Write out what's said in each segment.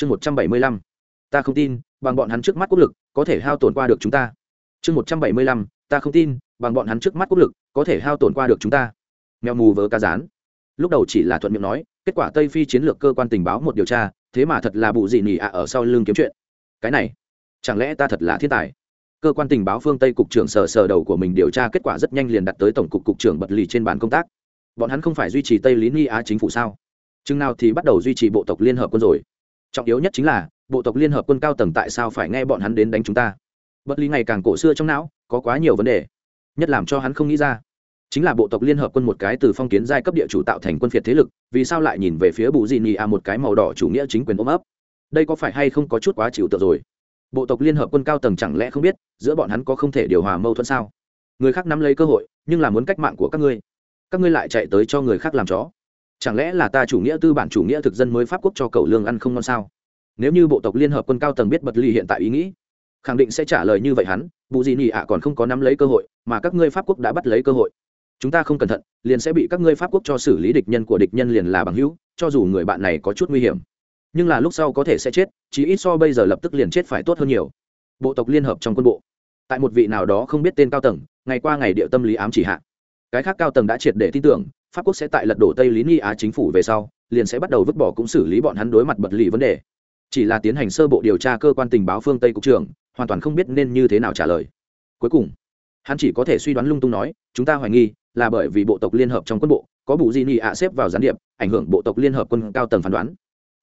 chương một trăm bảy mươi lăm. Ta không tin, bằng bọn hắn trước mắt quốc lực, có thể hao tổn qua được chúng ta. Chương một trăm bảy mươi lăm, ta không tin, bằng bọn hắn trước mắt quốc lực, có thể hao tổn qua được chúng ta. Mèo mù vớ ca rán. Lúc đầu chỉ là thuận miệng nói, kết quả tây phi chiến lược cơ quan tình báo một điều tra, thế mà thật là bụ gì nỉ ạ ở sau lưng kiếm chuyện. Cái này, chẳng lẽ ta thật là thiên tài? Cơ quan tình báo phương tây cục trưởng sờ sờ đầu của mình điều tra kết quả rất nhanh liền đặt tới tổng cục cục trưởng bật lì trên bàn công tác. Bọn hắn không phải duy trì tây lý ni á chính phủ sao? Chừng nào thì bắt đầu duy trì bộ tộc liên hợp quân rồi? Trọng yếu nhất chính là, bộ tộc liên hợp quân cao tầng tại sao phải nghe bọn hắn đến đánh chúng ta? Bất lý ngày càng cổ xưa trong não, có quá nhiều vấn đề, nhất làm cho hắn không nghĩ ra. Chính là bộ tộc liên hợp quân một cái từ phong kiến giai cấp địa chủ tạo thành quân phiệt thế lực, vì sao lại nhìn về phía bù dị nị a một cái màu đỏ chủ nghĩa chính quyền ôm ấp? Đây có phải hay không có chút quá chịu tượng rồi? Bộ tộc liên hợp quân cao tầng chẳng lẽ không biết, giữa bọn hắn có không thể điều hòa mâu thuẫn sao? Người khác nắm lấy cơ hội, nhưng là muốn cách mạng của các ngươi. Các ngươi lại chạy tới cho người khác làm chó chẳng lẽ là ta chủ nghĩa tư bản chủ nghĩa thực dân mới pháp quốc cho cầu lương ăn không ngon sao? Nếu như bộ tộc liên hợp quân cao tầng biết bật ly hiện tại ý nghĩ, khẳng định sẽ trả lời như vậy hắn, bù gì nhỉ ạ còn không có nắm lấy cơ hội, mà các ngươi pháp quốc đã bắt lấy cơ hội. Chúng ta không cẩn thận, liền sẽ bị các ngươi pháp quốc cho xử lý địch nhân của địch nhân liền là bằng hữu, cho dù người bạn này có chút nguy hiểm. Nhưng là lúc sau có thể sẽ chết chỉ ít so bây giờ lập tức liền chết phải tốt hơn nhiều. Bộ tộc liên hợp trong quân bộ. Tại một vị nào đó không biết tên cao tầng, ngày qua ngày địa tâm lý ám chỉ hạ. Cái khác cao tầng đã triệt để tin tưởng pháp quốc sẽ tại lật đổ tây lý ni á chính phủ về sau, liền sẽ bắt đầu vứt bỏ cũng xử lý bọn hắn đối mặt bật lì vấn đề. Chỉ là tiến hành sơ bộ điều tra cơ quan tình báo phương tây cục trưởng, hoàn toàn không biết nên như thế nào trả lời. Cuối cùng, hắn chỉ có thể suy đoán lung tung nói, chúng ta hoài nghi là bởi vì bộ tộc liên hợp trong quân bộ có bù di nị ạ xếp vào gián điệp, ảnh hưởng bộ tộc liên hợp quân cao tầng phán đoán.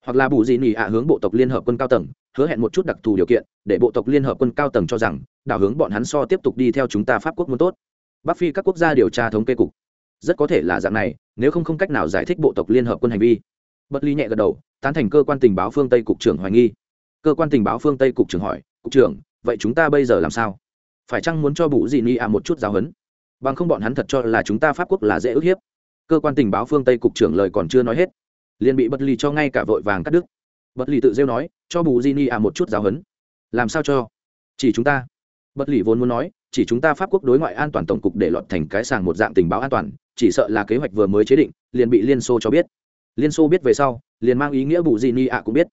Hoặc là bù di nị ạ hướng bộ tộc liên hợp quân cao tầng, hứa hẹn một chút đặc thù điều kiện, để bộ tộc liên hợp quân cao tầng cho rằng, đảo hướng bọn hắn so tiếp tục đi theo chúng ta pháp quốc muốn tốt. Bắc phi các quốc gia điều tra thống kê cục rất có thể là dạng này, nếu không không cách nào giải thích bộ tộc liên hợp quân hành vi. Bất ly nhẹ gật đầu, tán thành cơ quan tình báo phương tây cục trưởng hoài nghi. Cơ quan tình báo phương tây cục trưởng hỏi, cục trưởng, vậy chúng ta bây giờ làm sao? Phải chăng muốn cho bù dị ni ạ một chút giáo huấn? Bằng không bọn hắn thật cho là chúng ta pháp quốc là dễ ức hiếp. Cơ quan tình báo phương tây cục trưởng lời còn chưa nói hết, liền bị bất ly cho ngay cả vội vàng cắt đứt. Bất ly tự rêu nói, cho bù di ni à một chút giáo huấn. Làm sao cho? Chỉ chúng ta. Bất ly vốn muốn nói chỉ chúng ta pháp quốc đối ngoại an toàn tổng cục để lọt thành cái sàng một dạng tình báo an toàn, chỉ sợ là kế hoạch vừa mới chế định, liền bị liên xô cho biết. Liên xô biết về sau, liền mang ý nghĩa bù di ni ạ cũng biết.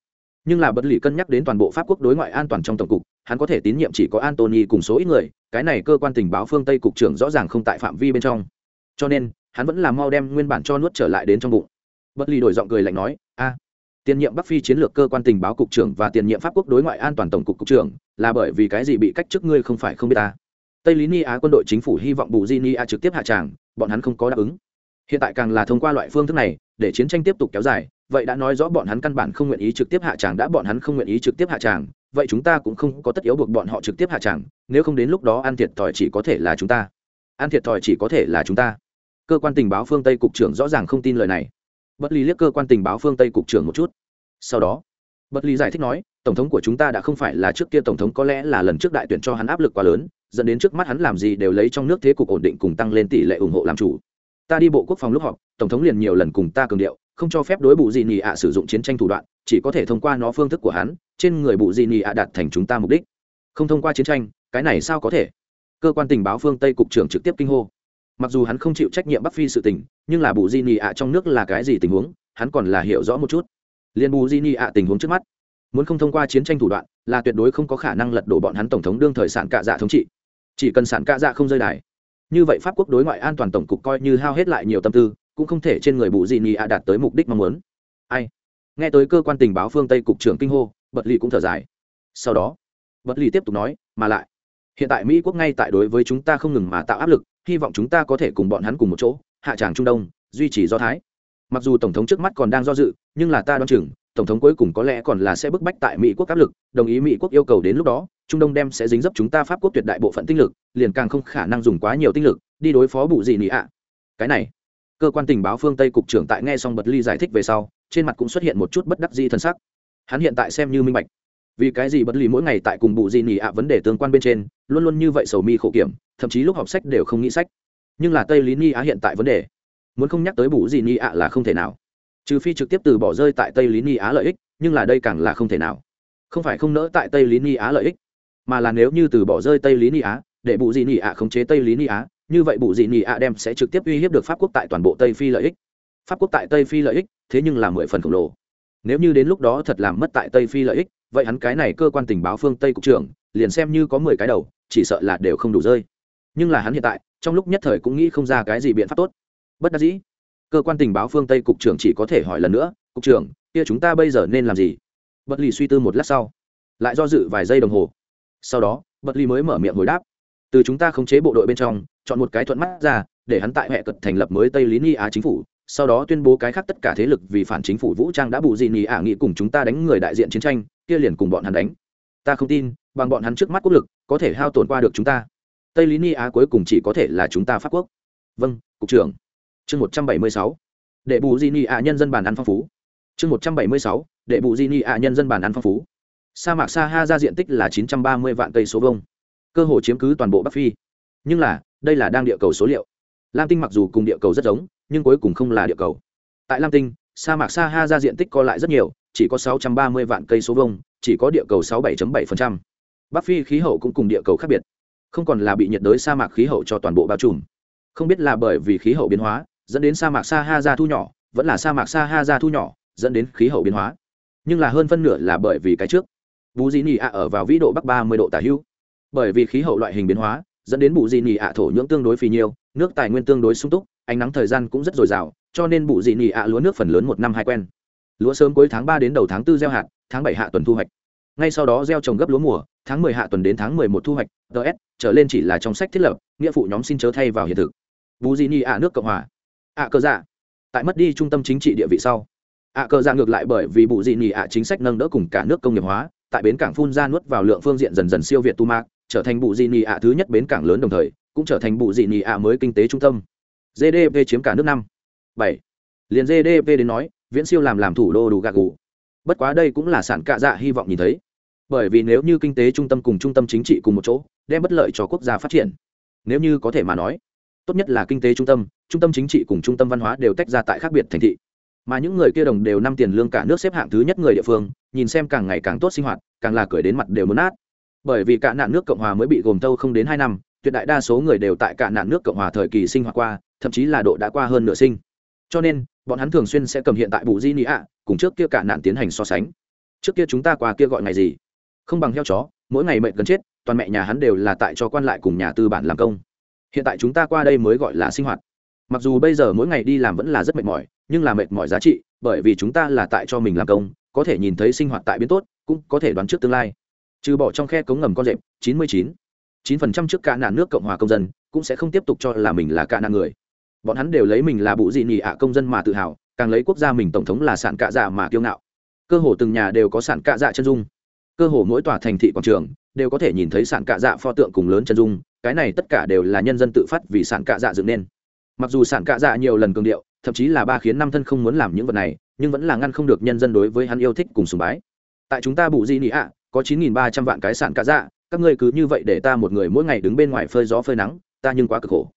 Nhưng là bất lì cân nhắc đến toàn bộ pháp quốc đối ngoại an toàn trong tổng cục, hắn có thể tín nhiệm chỉ có antony cùng số ít người, cái này cơ quan tình báo phương tây cục trưởng rõ ràng không tại phạm vi bên trong. Cho nên, hắn vẫn là mau đem nguyên bản cho nuốt trở lại đến trong bụng. Bất lì đổi giọng cười lạnh nói, a, tiền nhiệm bắc phi chiến lược cơ quan tình báo cục trưởng và tiền nhiệm pháp quốc đối ngoại an toàn tổng cục cục trưởng, là bởi vì cái gì bị cách chức ngươi không phải không biết ta? Tây lý ni á quân đội chính phủ hy vọng bù di ni a trực tiếp hạ tràng, bọn hắn không có đáp ứng. Hiện tại càng là thông qua loại phương thức này, để chiến tranh tiếp tục kéo dài, vậy đã nói rõ bọn hắn căn bản không nguyện ý trực tiếp hạ tràng đã bọn hắn không nguyện ý trực tiếp hạ tràng, vậy chúng ta cũng không có tất yếu buộc bọn họ trực tiếp hạ tràng, nếu không đến lúc đó ăn thiệt thòi chỉ có thể là chúng ta. Ăn thiệt thòi chỉ có thể là chúng ta. Cơ quan tình báo phương tây cục trưởng rõ ràng không tin lời này. Bất ly liếc cơ quan tình báo phương tây cục trưởng một chút. Sau đó, bất ly giải thích nói, tổng thống của chúng ta đã không phải là trước kia tổng thống có lẽ là lần trước đại tuyển cho hắn áp lực quá lớn dẫn đến trước mắt hắn làm gì đều lấy trong nước thế cục ổn định cùng tăng lên tỷ lệ ủng hộ làm chủ. Ta đi bộ quốc phòng lúc họp, tổng thống liền nhiều lần cùng ta cường điệu, không cho phép đối bụ gì nhì ạ sử dụng chiến tranh thủ đoạn, chỉ có thể thông qua nó phương thức của hắn, trên người bụ gì nhì ạ đạt thành chúng ta mục đích. Không thông qua chiến tranh, cái này sao có thể? Cơ quan tình báo phương tây cục trưởng trực tiếp kinh hô. Mặc dù hắn không chịu trách nhiệm bắc phi sự tình, nhưng là bù di nhì ạ trong nước là cái gì tình huống, hắn còn là hiểu rõ một chút. Liên bù di nhì ạ tình huống trước mắt. Muốn không thông qua chiến tranh thủ đoạn, là tuyệt đối không có khả năng lật đổ bọn hắn tổng thống đương thời sản cạ dạ thống trị chỉ cần sản cạ dạ không rơi đài. Như vậy pháp quốc đối ngoại an toàn tổng cục coi như hao hết lại nhiều tâm tư, cũng không thể trên người bù dị nhì ạ đạt tới mục đích mong muốn. Ai? Nghe tới cơ quan tình báo phương tây cục trưởng kinh hô, bật lì cũng thở dài. Sau đó, bật lì tiếp tục nói, mà lại, hiện tại mỹ quốc ngay tại đối với chúng ta không ngừng mà tạo áp lực, hy vọng chúng ta có thể cùng bọn hắn cùng một chỗ, hạ tràng trung đông, duy trì do thái. Mặc dù tổng thống trước mắt còn đang do dự, nhưng là ta đoán chừng tổng thống cuối cùng có lẽ còn là sẽ bức bách tại mỹ quốc áp lực, đồng ý mỹ quốc yêu cầu đến lúc đó, trung đông đem sẽ dính dấp chúng ta pháp quốc tuyệt đại bộ phận tinh lực, liền càng không khả năng dùng quá nhiều tinh lực, đi đối phó bụ gì nị ạ. Cái này, cơ quan tình báo phương tây cục trưởng tại nghe xong bật ly giải thích về sau, trên mặt cũng xuất hiện một chút bất đắc di thân sắc. Hắn hiện tại xem như minh bạch. Vì cái gì bật ly mỗi ngày tại cùng bụ gì nị ạ vấn đề tương quan bên trên, luôn luôn như vậy sầu mi khổ kiểm, thậm chí lúc học sách đều không nghĩ sách. Nhưng là tây lý ni á hiện tại vấn đề. Muốn không nhắc tới bụ gì nị ạ là không thể nào trừ phi trực tiếp từ bỏ rơi tại tây lý ni á lợi ích, nhưng là đây càng là không thể nào. Không phải không nỡ tại tây lý ni á lợi ích, mà là nếu như từ bỏ rơi tây lý ni á, để bụ dị ni ạ khống chế tây lý ni á, như vậy bụ dị ni ạ đem sẽ trực tiếp uy hiếp được pháp quốc tại toàn bộ tây phi lợi ích. Pháp quốc tại tây phi lợi ích, thế nhưng là mười phần khổng lồ. Nếu như đến lúc đó thật làm mất tại tây phi lợi ích, vậy hắn cái này cơ quan tình báo phương tây cục trưởng, liền xem như có mười cái đầu, chỉ sợ là đều không đủ rơi. Nhưng là hắn hiện tại, trong lúc nhất thời cũng nghĩ không ra cái gì biện pháp tốt. Bất đắc dĩ cơ quan tình báo phương tây cục trưởng chỉ có thể hỏi lần nữa, cục trưởng, kia chúng ta bây giờ nên làm gì? Bất lì suy tư một lát sau, lại do dự vài giây đồng hồ. Sau đó, bất lì mới mở miệng hồi đáp, từ chúng ta khống chế bộ đội bên trong, chọn một cái thuận mắt ra, để hắn tại hệ cật thành lập mới tây lý ni á chính phủ, sau đó tuyên bố cái khác tất cả thế lực vì phản chính phủ vũ trang đã bù gì nhì ả nghị cùng chúng ta đánh người đại diện chiến tranh, kia liền cùng bọn hắn đánh. Ta không tin, bằng bọn hắn trước mắt quốc lực, có thể hao tổn qua được chúng ta. Tây lý ni á cuối cùng chỉ có thể là chúng ta pháp quốc. Vâng cục trưởng chương một trăm bảy mươi sáu. Để bù di ni ạ nhân dân bản ăn phong phú. Chương một trăm bảy mươi sáu. Để bù di ni ạ nhân dân bản ăn phong phú. Sa mạc sa ha ra diện tích là chín trăm ba mươi vạn cây số vông cơ hồ chiếm cứ toàn bộ bắc phi. Nhưng là đây là đang địa cầu số liệu. Lam tinh mặc dù cùng địa cầu rất giống nhưng cuối cùng không là địa cầu. Tại lam tinh sa mạc sa ha ra diện tích co lại rất nhiều chỉ có 630 vạn cây số vuông, chỉ có địa cầu 67.7%. bắc phi khí hậu cũng cùng địa cầu khác biệt. Không còn là bị nhiệt đới sa mạc khí hậu cho toàn bộ bao trùm. Không biết là bởi vì khí hậu biến hóa dẫn đến sa mạc sa ha ra thu nhỏ, vẫn là sa mạc sa ha ra thu nhỏ, dẫn đến khí hậu biến hóa. Nhưng là hơn phân nửa là bởi vì cái trước. Bù dị nị ạ ở vào vĩ độ bắc ba mươi độ tả hữu. Bởi vì khí hậu loại hình biến hóa, dẫn đến bù dị nị ạ thổ nhưỡng tương đối phì nhiêu, nước tài nguyên tương đối sung túc, ánh nắng thời gian cũng rất dồi dào, cho nên bù dị nị ạ lúa nước phần lớn một năm hai quen. Lúa sớm cuối tháng ba đến đầu tháng 4 gieo hạt, tháng bảy hạ tuần thu hoạch. Ngay sau đó gieo trồng gấp lúa mùa, tháng 10 hạ tuần đến tháng 11 thu hoạch ts trở lên chỉ là trong sách thiết lập, nghĩa phụ nhóm xin chớ thay vào hiện thực. Bù dị nị ạ nước cộng hòa ạ cơ dạ. Tại mất đi trung tâm chính trị địa vị sau, ạ cơ dạ ngược lại bởi vì bù dị nị ạ chính sách nâng đỡ cùng cả nước công nghiệp hóa, tại bến cảng phun ra nuốt vào lượng phương diện dần dần siêu việt tu mạc trở thành bù dị nị ạ thứ nhất bến cảng lớn đồng thời, cũng trở thành bù dị nị ạ mới kinh tế trung tâm. Gdp chiếm cả nước năm. Bảy. Liền gdp đến nói, viễn siêu làm làm thủ đô đủ gạc gù. Bất quá đây cũng là sản cạ dạ hy vọng nhìn thấy. Bởi vì nếu như kinh tế trung tâm cùng trung tâm chính trị cùng một chỗ, đem bất lợi cho quốc gia phát triển. Nếu như có thể mà nói, tốt nhất là kinh tế trung tâm trung tâm chính trị cùng trung tâm văn hóa đều tách ra tại khác biệt thành thị. Mà những người kia đồng đều năm tiền lương cả nước xếp hạng thứ nhất người địa phương, nhìn xem càng ngày càng tốt sinh hoạt, càng là cười đến mặt đều muốn nát. Bởi vì cả nạn nước cộng hòa mới bị gồm tâu không đến hai năm, tuyệt đại đa số người đều tại cả nạn nước cộng hòa thời kỳ sinh hoạt qua, thậm chí là độ đã qua hơn nửa sinh. Cho nên, bọn hắn thường xuyên sẽ cầm hiện tại bù di nị ạ cùng trước kia cả nạn tiến hành so sánh. Trước kia chúng ta qua kia gọi ngày gì? Không bằng heo chó, mỗi ngày mệnh gần chết, toàn mẹ nhà hắn đều là tại cho quan lại cùng nhà tư bản làm công. Hiện tại chúng ta qua đây mới gọi là sinh hoạt mặc dù bây giờ mỗi ngày đi làm vẫn là rất mệt mỏi, nhưng là mệt mỏi giá trị, bởi vì chúng ta là tại cho mình làm công, có thể nhìn thấy sinh hoạt tại biến tốt, cũng có thể đoán trước tương lai. Trừ bỏ trong khe cống ngầm con rệp, chín mươi chín chín phần trăm trước cả nạn nước cộng hòa công dân, cũng sẽ không tiếp tục cho là mình là cả nạn người. Bọn hắn đều lấy mình là bụ dị nị ạ công dân mà tự hào, càng lấy quốc gia mình tổng thống là sản cạ dạ mà kiêu ngạo. Cơ hồ từng nhà đều có sản cạ dạ chân dung. Cơ hồ mỗi tòa thành thị quảng trường đều có thể nhìn thấy sản cạ dạ pho tượng cùng lớn chân dung, cái này tất cả đều là nhân dân tự phát vì sản cạ dạ dựng nên mặc dù sản cạ dạ nhiều lần cường điệu, thậm chí là ba khiến năm thân không muốn làm những vật này, nhưng vẫn là ngăn không được nhân dân đối với hắn yêu thích cùng sùng bái. Tại chúng ta bù di nị ạ, có chín nghìn ba trăm vạn cái sản cạ dạ các ngươi cứ như vậy để ta một người mỗi ngày đứng bên ngoài phơi gió phơi nắng, ta nhưng quá cực khổ.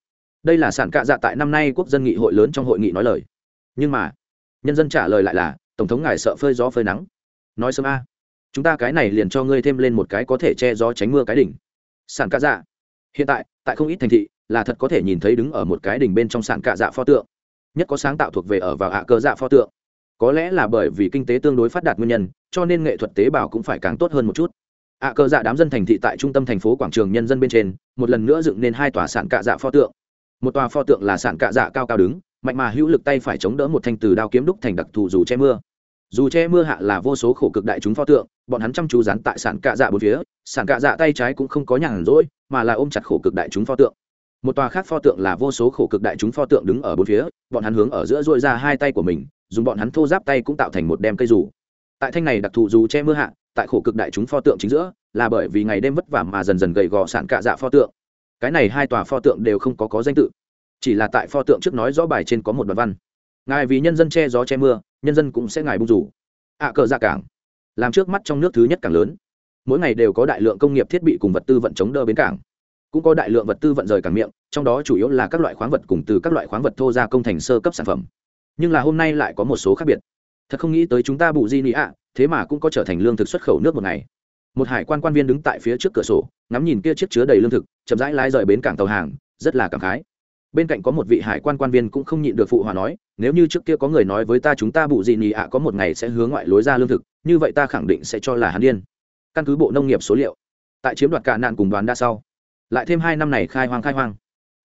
Đây là sản cạ dạ tại năm nay quốc dân nghị hội lớn trong hội nghị nói lời. Nhưng mà, nhân dân trả lời lại là, tổng thống ngài sợ phơi gió phơi nắng. Nói sớm a, chúng ta cái này liền cho ngươi thêm lên một cái có thể che gió tránh mưa cái đỉnh. Sản cạ dạ hiện tại tại không ít thành thị là thật có thể nhìn thấy đứng ở một cái đỉnh bên trong sàn cạ dạ pho tượng. Nhất có sáng tạo thuộc về ở vào hạ cơ dạ pho tượng. Có lẽ là bởi vì kinh tế tương đối phát đạt nguyên nhân, cho nên nghệ thuật tế bào cũng phải càng tốt hơn một chút. Ạ cơ dạ đám dân thành thị tại trung tâm thành phố quảng trường nhân dân bên trên, một lần nữa dựng nên hai tòa sản cạ dạ pho tượng. Một tòa pho tượng là sản cạ dạ cao cao đứng, mạnh mà hữu lực tay phải chống đỡ một thanh từ đao kiếm đúc thành đặc thù dù che mưa. Dù che mưa hạ là vô số khổ cực đại chúng pho tượng, bọn hắn chăm chú dán tại sản cạ dạ bốn phía sản cạ dạ tay trái cũng không có nhàn rỗi, mà là ôm chặt khổ cực đại chúng pho tượng một tòa khác pho tượng là vô số khổ cực đại chúng pho tượng đứng ở bốn phía, bọn hắn hướng ở giữa dội ra hai tay của mình, dùng bọn hắn thô giáp tay cũng tạo thành một đem cây dù. Tại thanh này đặc thù dù che mưa hạ, tại khổ cực đại chúng pho tượng chính giữa, là bởi vì ngày đêm vất vả mà dần dần gầy gò sạn cạ dạ pho tượng. Cái này hai tòa pho tượng đều không có có danh tự, chỉ là tại pho tượng trước nói rõ bài trên có một đoạn văn. Ngài vì nhân dân che gió che mưa, nhân dân cũng sẽ ngài bung rủ ạ cờ ra cảng, làm trước mắt trong nước thứ nhất càng lớn. Mỗi ngày đều có đại lượng công nghiệp thiết bị cùng vật tư vận chống đỡ bến cảng cũng có đại lượng vật tư vận rời cảng miệng, trong đó chủ yếu là các loại khoáng vật cùng từ các loại khoáng vật thô ra công thành sơ cấp sản phẩm. Nhưng là hôm nay lại có một số khác biệt. Thật không nghĩ tới chúng ta bù di nị ạ, thế mà cũng có trở thành lương thực xuất khẩu nước một ngày. Một hải quan quan viên đứng tại phía trước cửa sổ, ngắm nhìn kia chiếc chứa đầy lương thực, chậm rãi lái rời bến cảng tàu hàng, rất là cảm khái. Bên cạnh có một vị hải quan quan viên cũng không nhịn được phụ hòa nói, nếu như trước kia có người nói với ta chúng ta bù gì nhì ạ có một ngày sẽ hướng ngoại lối ra lương thực, như vậy ta khẳng định sẽ cho là hắn điên. Căn cứ bộ nông nghiệp số liệu, tại chiếm đoạt cả nạn cùng đoàn đa sau lại thêm hai năm này khai hoang khai hoang.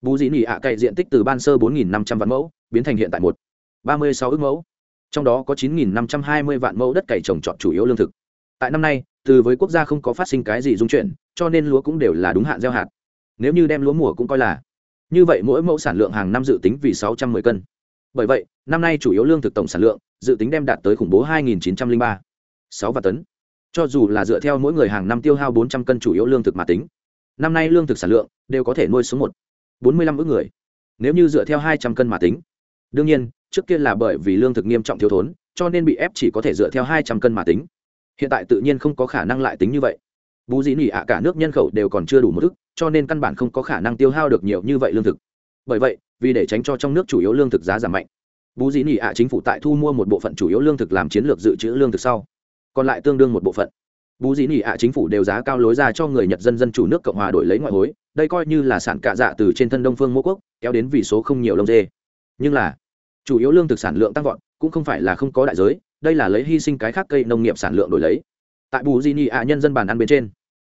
Bù dị nỉ ạ cậy diện tích từ ban sơ bốn nghìn năm trăm vạn mẫu, biến thành hiện tại một ba mươi sáu ước mẫu. Trong đó có chín nghìn năm trăm hai mươi vạn mẫu đất cày trồng trọt chủ yếu lương thực. Tại năm nay, từ với quốc gia không có phát sinh cái gì dung chuyển, cho nên lúa cũng đều là đúng hạn gieo hạt. Nếu như đem lúa mùa cũng coi là, như vậy mỗi mẫu sản lượng hàng năm dự tính vì sáu trăm 610 cân. Bởi vậy, năm nay chủ yếu lương thực tổng sản lượng dự tính đem đạt tới khủng bố hai nghìn chín trăm linh ba, sáu vạn tấn. Cho dù là dựa theo mỗi người hàng năm tiêu hao bốn trăm cân chủ yếu lương thực mà tính năm nay lương thực sản lượng đều có thể nuôi sống một bốn mươi lăm ước người, nếu như dựa theo hai trăm cân mà tính. Đương nhiên, trước kia là bởi vì lương thực nghiêm trọng thiếu thốn, cho nên bị ép chỉ có thể dựa theo hai trăm cân mà tính. Hiện tại tự nhiên không có khả năng lại tính như vậy. Bú dĩ nỉ ạ cả nước nhân khẩu đều còn chưa đủ một ức, cho nên căn bản không có khả năng tiêu hao được nhiều như vậy lương thực. Bởi vậy, vì để tránh cho trong nước chủ yếu lương thực giá giảm mạnh, bú dĩ nỉ ạ chính phủ tại thu mua một bộ phận chủ yếu lương thực làm chiến lược dự trữ lương thực sau, còn lại tương đương một bộ phận bú dĩ nỉ ạ chính phủ đều giá cao lối ra cho người nhật dân dân chủ nước cộng hòa đổi lấy ngoại hối, đây coi như là sản cạ dạ từ trên thân đông phương mô quốc, kéo đến vì số không nhiều lông dê. Nhưng là, chủ yếu lương thực sản lượng tăng vọt, cũng không phải là không có đại giới, đây là lấy hy sinh cái khác cây nông nghiệp sản lượng đổi lấy. Tại bù di ni ạ nhân dân bàn ăn bên trên,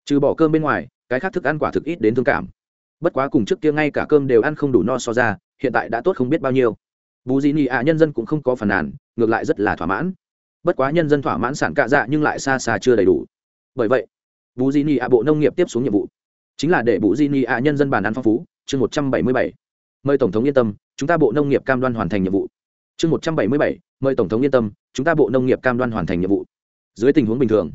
trừ bỏ cơm bên ngoài, cái khác thức ăn quả thực ít đến thương cảm. Bất quá cùng trước kia ngay cả cơm đều ăn không đủ no so ra, hiện tại đã tốt không biết bao nhiêu. Bù di ni ạ nhân dân cũng không có phản nàn, ngược lại rất là thỏa mãn. Bất quá nhân dân thỏa mãn sản cạ dạ nhưng lại xa xa chưa đầy đủ bởi vậy bù di ni a bộ nông nghiệp tiếp xuống nhiệm vụ chính là để bù di ni a nhân dân bàn ăn phong phú, chương một trăm bảy mươi bảy. Mời tổng thống yên tâm, chúng ta bộ nông nghiệp cam đoan hoàn thành nhiệm vụ. Chương một trăm bảy mươi bảy, mời tổng thống yên tâm, chúng ta bộ nông nghiệp cam đoan hoàn thành nhiệm vụ. Dưới tình huống bình thường,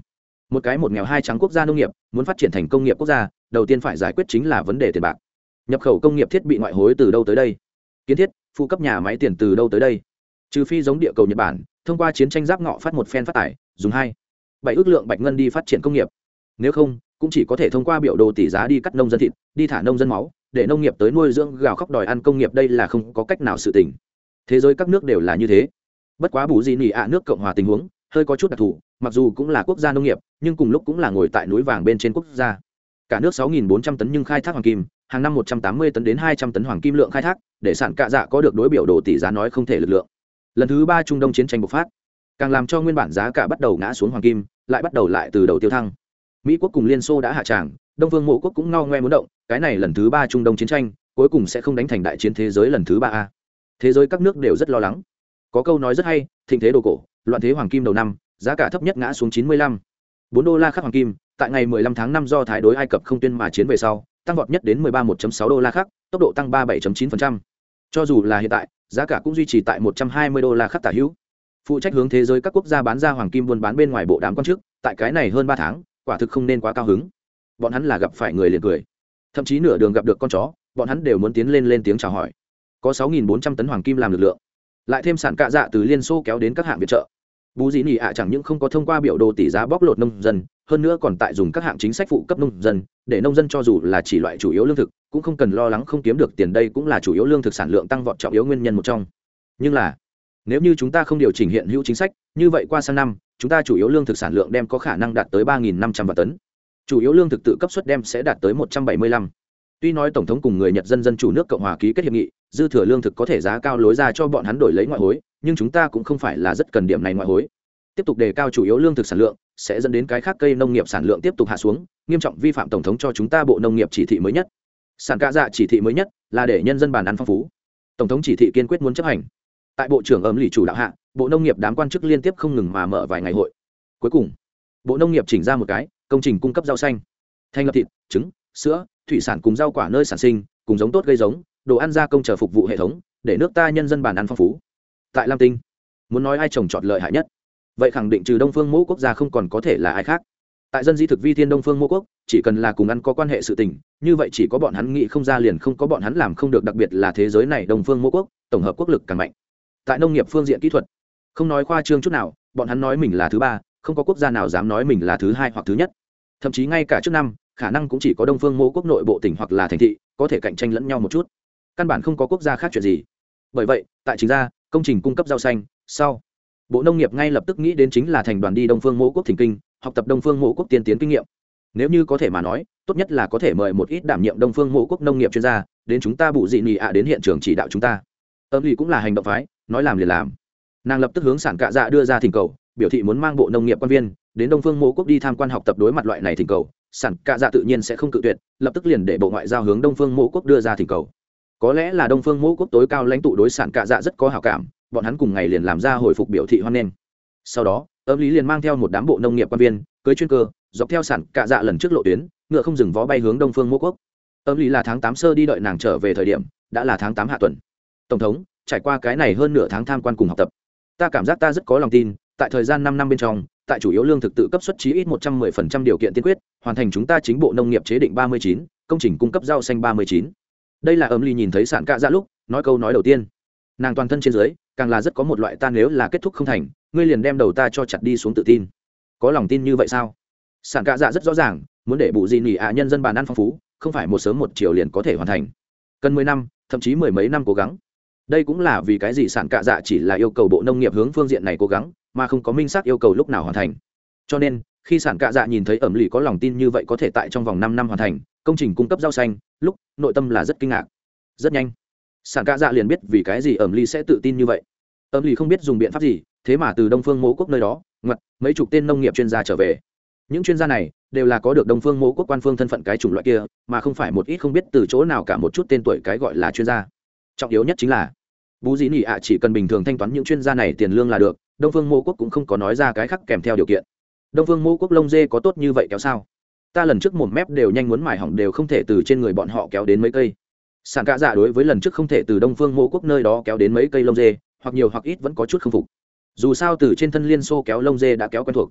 một cái một nghèo hai trắng quốc gia nông nghiệp muốn phát triển thành công nghiệp quốc gia, đầu tiên phải giải quyết chính là vấn đề tiền bạc. Nhập khẩu công nghiệp thiết bị ngoại hối từ đâu tới đây? Kiến thiết, phụ cấp nhà máy tiền từ đâu tới đây? Trừ phi giống địa cầu nhật bản, thông qua chiến tranh giáp ngọ phát một phen phát tải, dùng hai bảy ước lượng bạch ngân đi phát triển công nghiệp. Nếu không, cũng chỉ có thể thông qua biểu đồ tỷ giá đi cắt nông dân thịt, đi thả nông dân máu, để nông nghiệp tới nuôi dưỡng gào khóc đòi ăn công nghiệp đây là không có cách nào sự tỉnh thế giới các nước đều là như thế. Bất quá bù gì nỉ ạ nước cộng hòa tình huống, hơi có chút đặc thù, mặc dù cũng là quốc gia nông nghiệp, nhưng cùng lúc cũng là ngồi tại núi vàng bên trên quốc gia. Cả nước 6.400 tấn nhưng khai thác hoàng kim, hàng năm 180 tấn đến 200 tấn hoàng kim lượng khai thác, để sản cạ dạ có được đối biểu đồ tỷ giá nói không thể lực lượng. Lần thứ ba trung đông chiến tranh bộc phát càng làm cho nguyên bản giá cả bắt đầu ngã xuống hoàng kim, lại bắt đầu lại từ đầu tiêu thăng. Mỹ quốc cùng liên xô đã hạ tràng, đông vương mộ quốc cũng ngao ngoe muốn động, cái này lần thứ ba trung đông chiến tranh, cuối cùng sẽ không đánh thành đại chiến thế giới lần thứ ba a. Thế giới các nước đều rất lo lắng. Có câu nói rất hay, thịnh thế đồ cổ, loạn thế hoàng kim đầu năm, giá cả thấp nhất ngã xuống chín mươi lăm. Bốn đô la khắc hoàng kim, tại ngày 15 tháng 5 do thái đối ai cập không tuyên mà chiến về sau, tăng vọt nhất đến 13 1.6 đô la khắc tốc độ tăng 37.9%. cho dù là hiện tại, giá cả cũng duy trì tại 120 đô la khắc tả hữu phụ trách hướng thế giới các quốc gia bán ra hoàng kim buôn bán bên ngoài bộ đám quan chức, tại cái này hơn ba tháng, quả thực không nên quá cao hứng. Bọn hắn là gặp phải người liền cười. Thậm chí nửa đường gặp được con chó, bọn hắn đều muốn tiến lên lên tiếng chào hỏi. Có 6.400 tấn hoàng kim làm lực lượng. Lại thêm sản cạ dạ từ liên xô kéo đến các hạng viện trợ. Bú dĩ nỉ ạ chẳng những không có thông qua biểu đồ tỷ giá bóc lột nông dân, hơn nữa còn tại dùng các hạng chính sách phụ cấp nông dân, để nông dân cho dù là chỉ loại chủ yếu lương thực, cũng không cần lo lắng không kiếm được tiền đây cũng là chủ yếu lương thực sản lượng tăng vọt trọng yếu nguyên nhân một trong. Nhưng là nếu như chúng ta không điều chỉnh hiện hữu chính sách, như vậy qua sang năm, chúng ta chủ yếu lương thực sản lượng đem có khả năng đạt tới ba năm trăm vạn tấn. Chủ yếu lương thực tự cấp suất đem sẽ đạt tới một trăm bảy mươi lăm. Tuy nói tổng thống cùng người nhật dân dân chủ nước cộng hòa ký kết hiệp nghị, dư thừa lương thực có thể giá cao lối ra cho bọn hắn đổi lấy ngoại hối, nhưng chúng ta cũng không phải là rất cần điểm này ngoại hối. Tiếp tục đề cao chủ yếu lương thực sản lượng, sẽ dẫn đến cái khác cây nông nghiệp sản lượng tiếp tục hạ xuống, nghiêm trọng vi phạm tổng thống cho chúng ta bộ nông nghiệp chỉ thị mới nhất. Sản ca dạ chỉ thị mới nhất là để nhân dân bàn ăn phong phú. Tổng thống chỉ thị kiên quyết muốn chấp hành tại bộ trưởng ấm lì chủ đạo hạ, bộ nông nghiệp đám quan chức liên tiếp không ngừng mà mở vài ngày hội. Cuối cùng, bộ nông nghiệp chỉnh ra một cái, công trình cung cấp rau xanh. Thành lập thịt, trứng, sữa, thủy sản cùng rau quả nơi sản sinh, cùng giống tốt gây giống, đồ ăn gia công chờ phục vụ hệ thống, để nước ta nhân dân bản ăn phong phú. Tại lam tinh, muốn nói ai trồng trọt lợi hại nhất? Vậy khẳng định trừ đông phương mẫu quốc gia không còn có thể là ai khác. Tại dân di thực vi thiên đông phương mẫu quốc, chỉ cần là cùng ăn có quan hệ sự tình, như vậy chỉ có bọn hắn nghĩ không ra liền không có bọn hắn làm không được, đặc biệt là thế giới này đông phương mẫu quốc, tổng hợp quốc lực càng mạnh tại nông nghiệp phương diện kỹ thuật. Không nói khoa trương chút nào, bọn hắn nói mình là thứ ba, không có quốc gia nào dám nói mình là thứ hai hoặc thứ nhất. Thậm chí ngay cả trước năm, khả năng cũng chỉ có đông phương mô quốc nội bộ tỉnh hoặc là thành thị, có thể cạnh tranh lẫn nhau một chút. Căn bản không có quốc gia khác chuyện gì. Bởi vậy, tại chính gia, công trình cung cấp rau xanh, sau. Bộ nông nghiệp ngay lập tức nghĩ đến chính là thành đoàn đi đông phương mô quốc thỉnh kinh, học tập đông phương mô quốc tiên tiến kinh nghiệm. Nếu như có thể mà nói, tốt nhất là có thể mời một ít đảm nhiệm đông phương mộ quốc nông nghiệp chuyên gia, đến chúng ta bụ dị nị ạ đến hiện trường chỉ đạo chúng ta. Âm lì cũng là hành động phái nói làm liền làm. Nàng lập tức hướng sản cạ dạ đưa ra thỉnh cầu, biểu thị muốn mang bộ nông nghiệp quan viên đến đông phương mô quốc đi tham quan học tập đối mặt loại này thỉnh cầu. Sản cạ dạ tự nhiên sẽ không cự tuyệt, lập tức liền để bộ ngoại giao hướng đông phương mô quốc đưa ra thỉnh cầu. Có lẽ là đông phương mô quốc tối cao lãnh tụ đối sản cạ dạ rất có hào cảm, bọn hắn cùng ngày liền làm ra hồi phục biểu thị hoan nghênh. Sau đó, âm lý liền mang theo một đám bộ nông nghiệp quan viên, cưới chuyên cơ, dọc theo sản cạ dạ lần trước lộ tuyến, ngựa không dừng vó bay hướng đông phương mô quốc. Âm lý là tháng tám sơ đi đợi nàng trở về thời điểm, đã là tháng tám hạ tuần. Tổng thống trải qua cái này hơn nửa tháng tham quan cùng học tập. Ta cảm giác ta rất có lòng tin, tại thời gian năm năm bên trong, tại chủ yếu lương thực tự cấp xuất chí ít một trăm mười phần trăm điều kiện tiên quyết, hoàn thành chúng ta chính bộ nông nghiệp chế định ba mươi chín, công trình cung cấp rau xanh ba mươi chín. Đây là ấm ly nhìn thấy sản cạ ra lúc, nói câu nói đầu tiên. Nàng toàn thân trên dưới, càng là rất có một loại ta nếu là kết thúc không thành, ngươi liền đem đầu ta cho chặt đi xuống tự tin. Có lòng tin như vậy sao? Sản cạ dạ rất rõ ràng, muốn để bù gì nỉ ạ nhân dân bàn ăn phong phú, không phải một sớm một chiều liền có thể hoàn thành. Cần mười năm, thậm chí mười mấy năm cố gắng đây cũng là vì cái gì sản cạ dạ chỉ là yêu cầu bộ nông nghiệp hướng phương diện này cố gắng, mà không có minh xác yêu cầu lúc nào hoàn thành. Cho nên, khi sản cạ dạ nhìn thấy ẩm lì có lòng tin như vậy có thể tại trong vòng năm năm hoàn thành, công trình cung cấp rau xanh, lúc, nội tâm là rất kinh ngạc. Rất nhanh, sản cạ dạ liền biết vì cái gì ẩm lì sẽ tự tin như vậy. Ẩm lì không biết dùng biện pháp gì, thế mà từ đông phương mẫu quốc nơi đó ngặt mấy chục tên nông nghiệp chuyên gia trở về. Những chuyên gia này đều là có được đông phương mẫu quốc quan phương thân phận cái chủng loại kia, mà không phải một ít không biết từ chỗ nào cả một chút tên tuổi cái gọi là chuyên gia. Trọng yếu nhất chính là bú dĩ nỉ ạ chỉ cần bình thường thanh toán những chuyên gia này tiền lương là được, đông phương mô quốc cũng không có nói ra cái khác kèm theo điều kiện. Đông phương mô quốc lông dê có tốt như vậy kéo sao? Ta lần trước một mép đều nhanh muốn mải hỏng đều không thể từ trên người bọn họ kéo đến mấy cây. Sản cạ dạ đối với lần trước không thể từ đông phương mô quốc nơi đó kéo đến mấy cây lông dê, hoặc nhiều hoặc ít vẫn có chút k phục. Dù sao từ trên thân liên xô kéo lông dê đã kéo quen thuộc.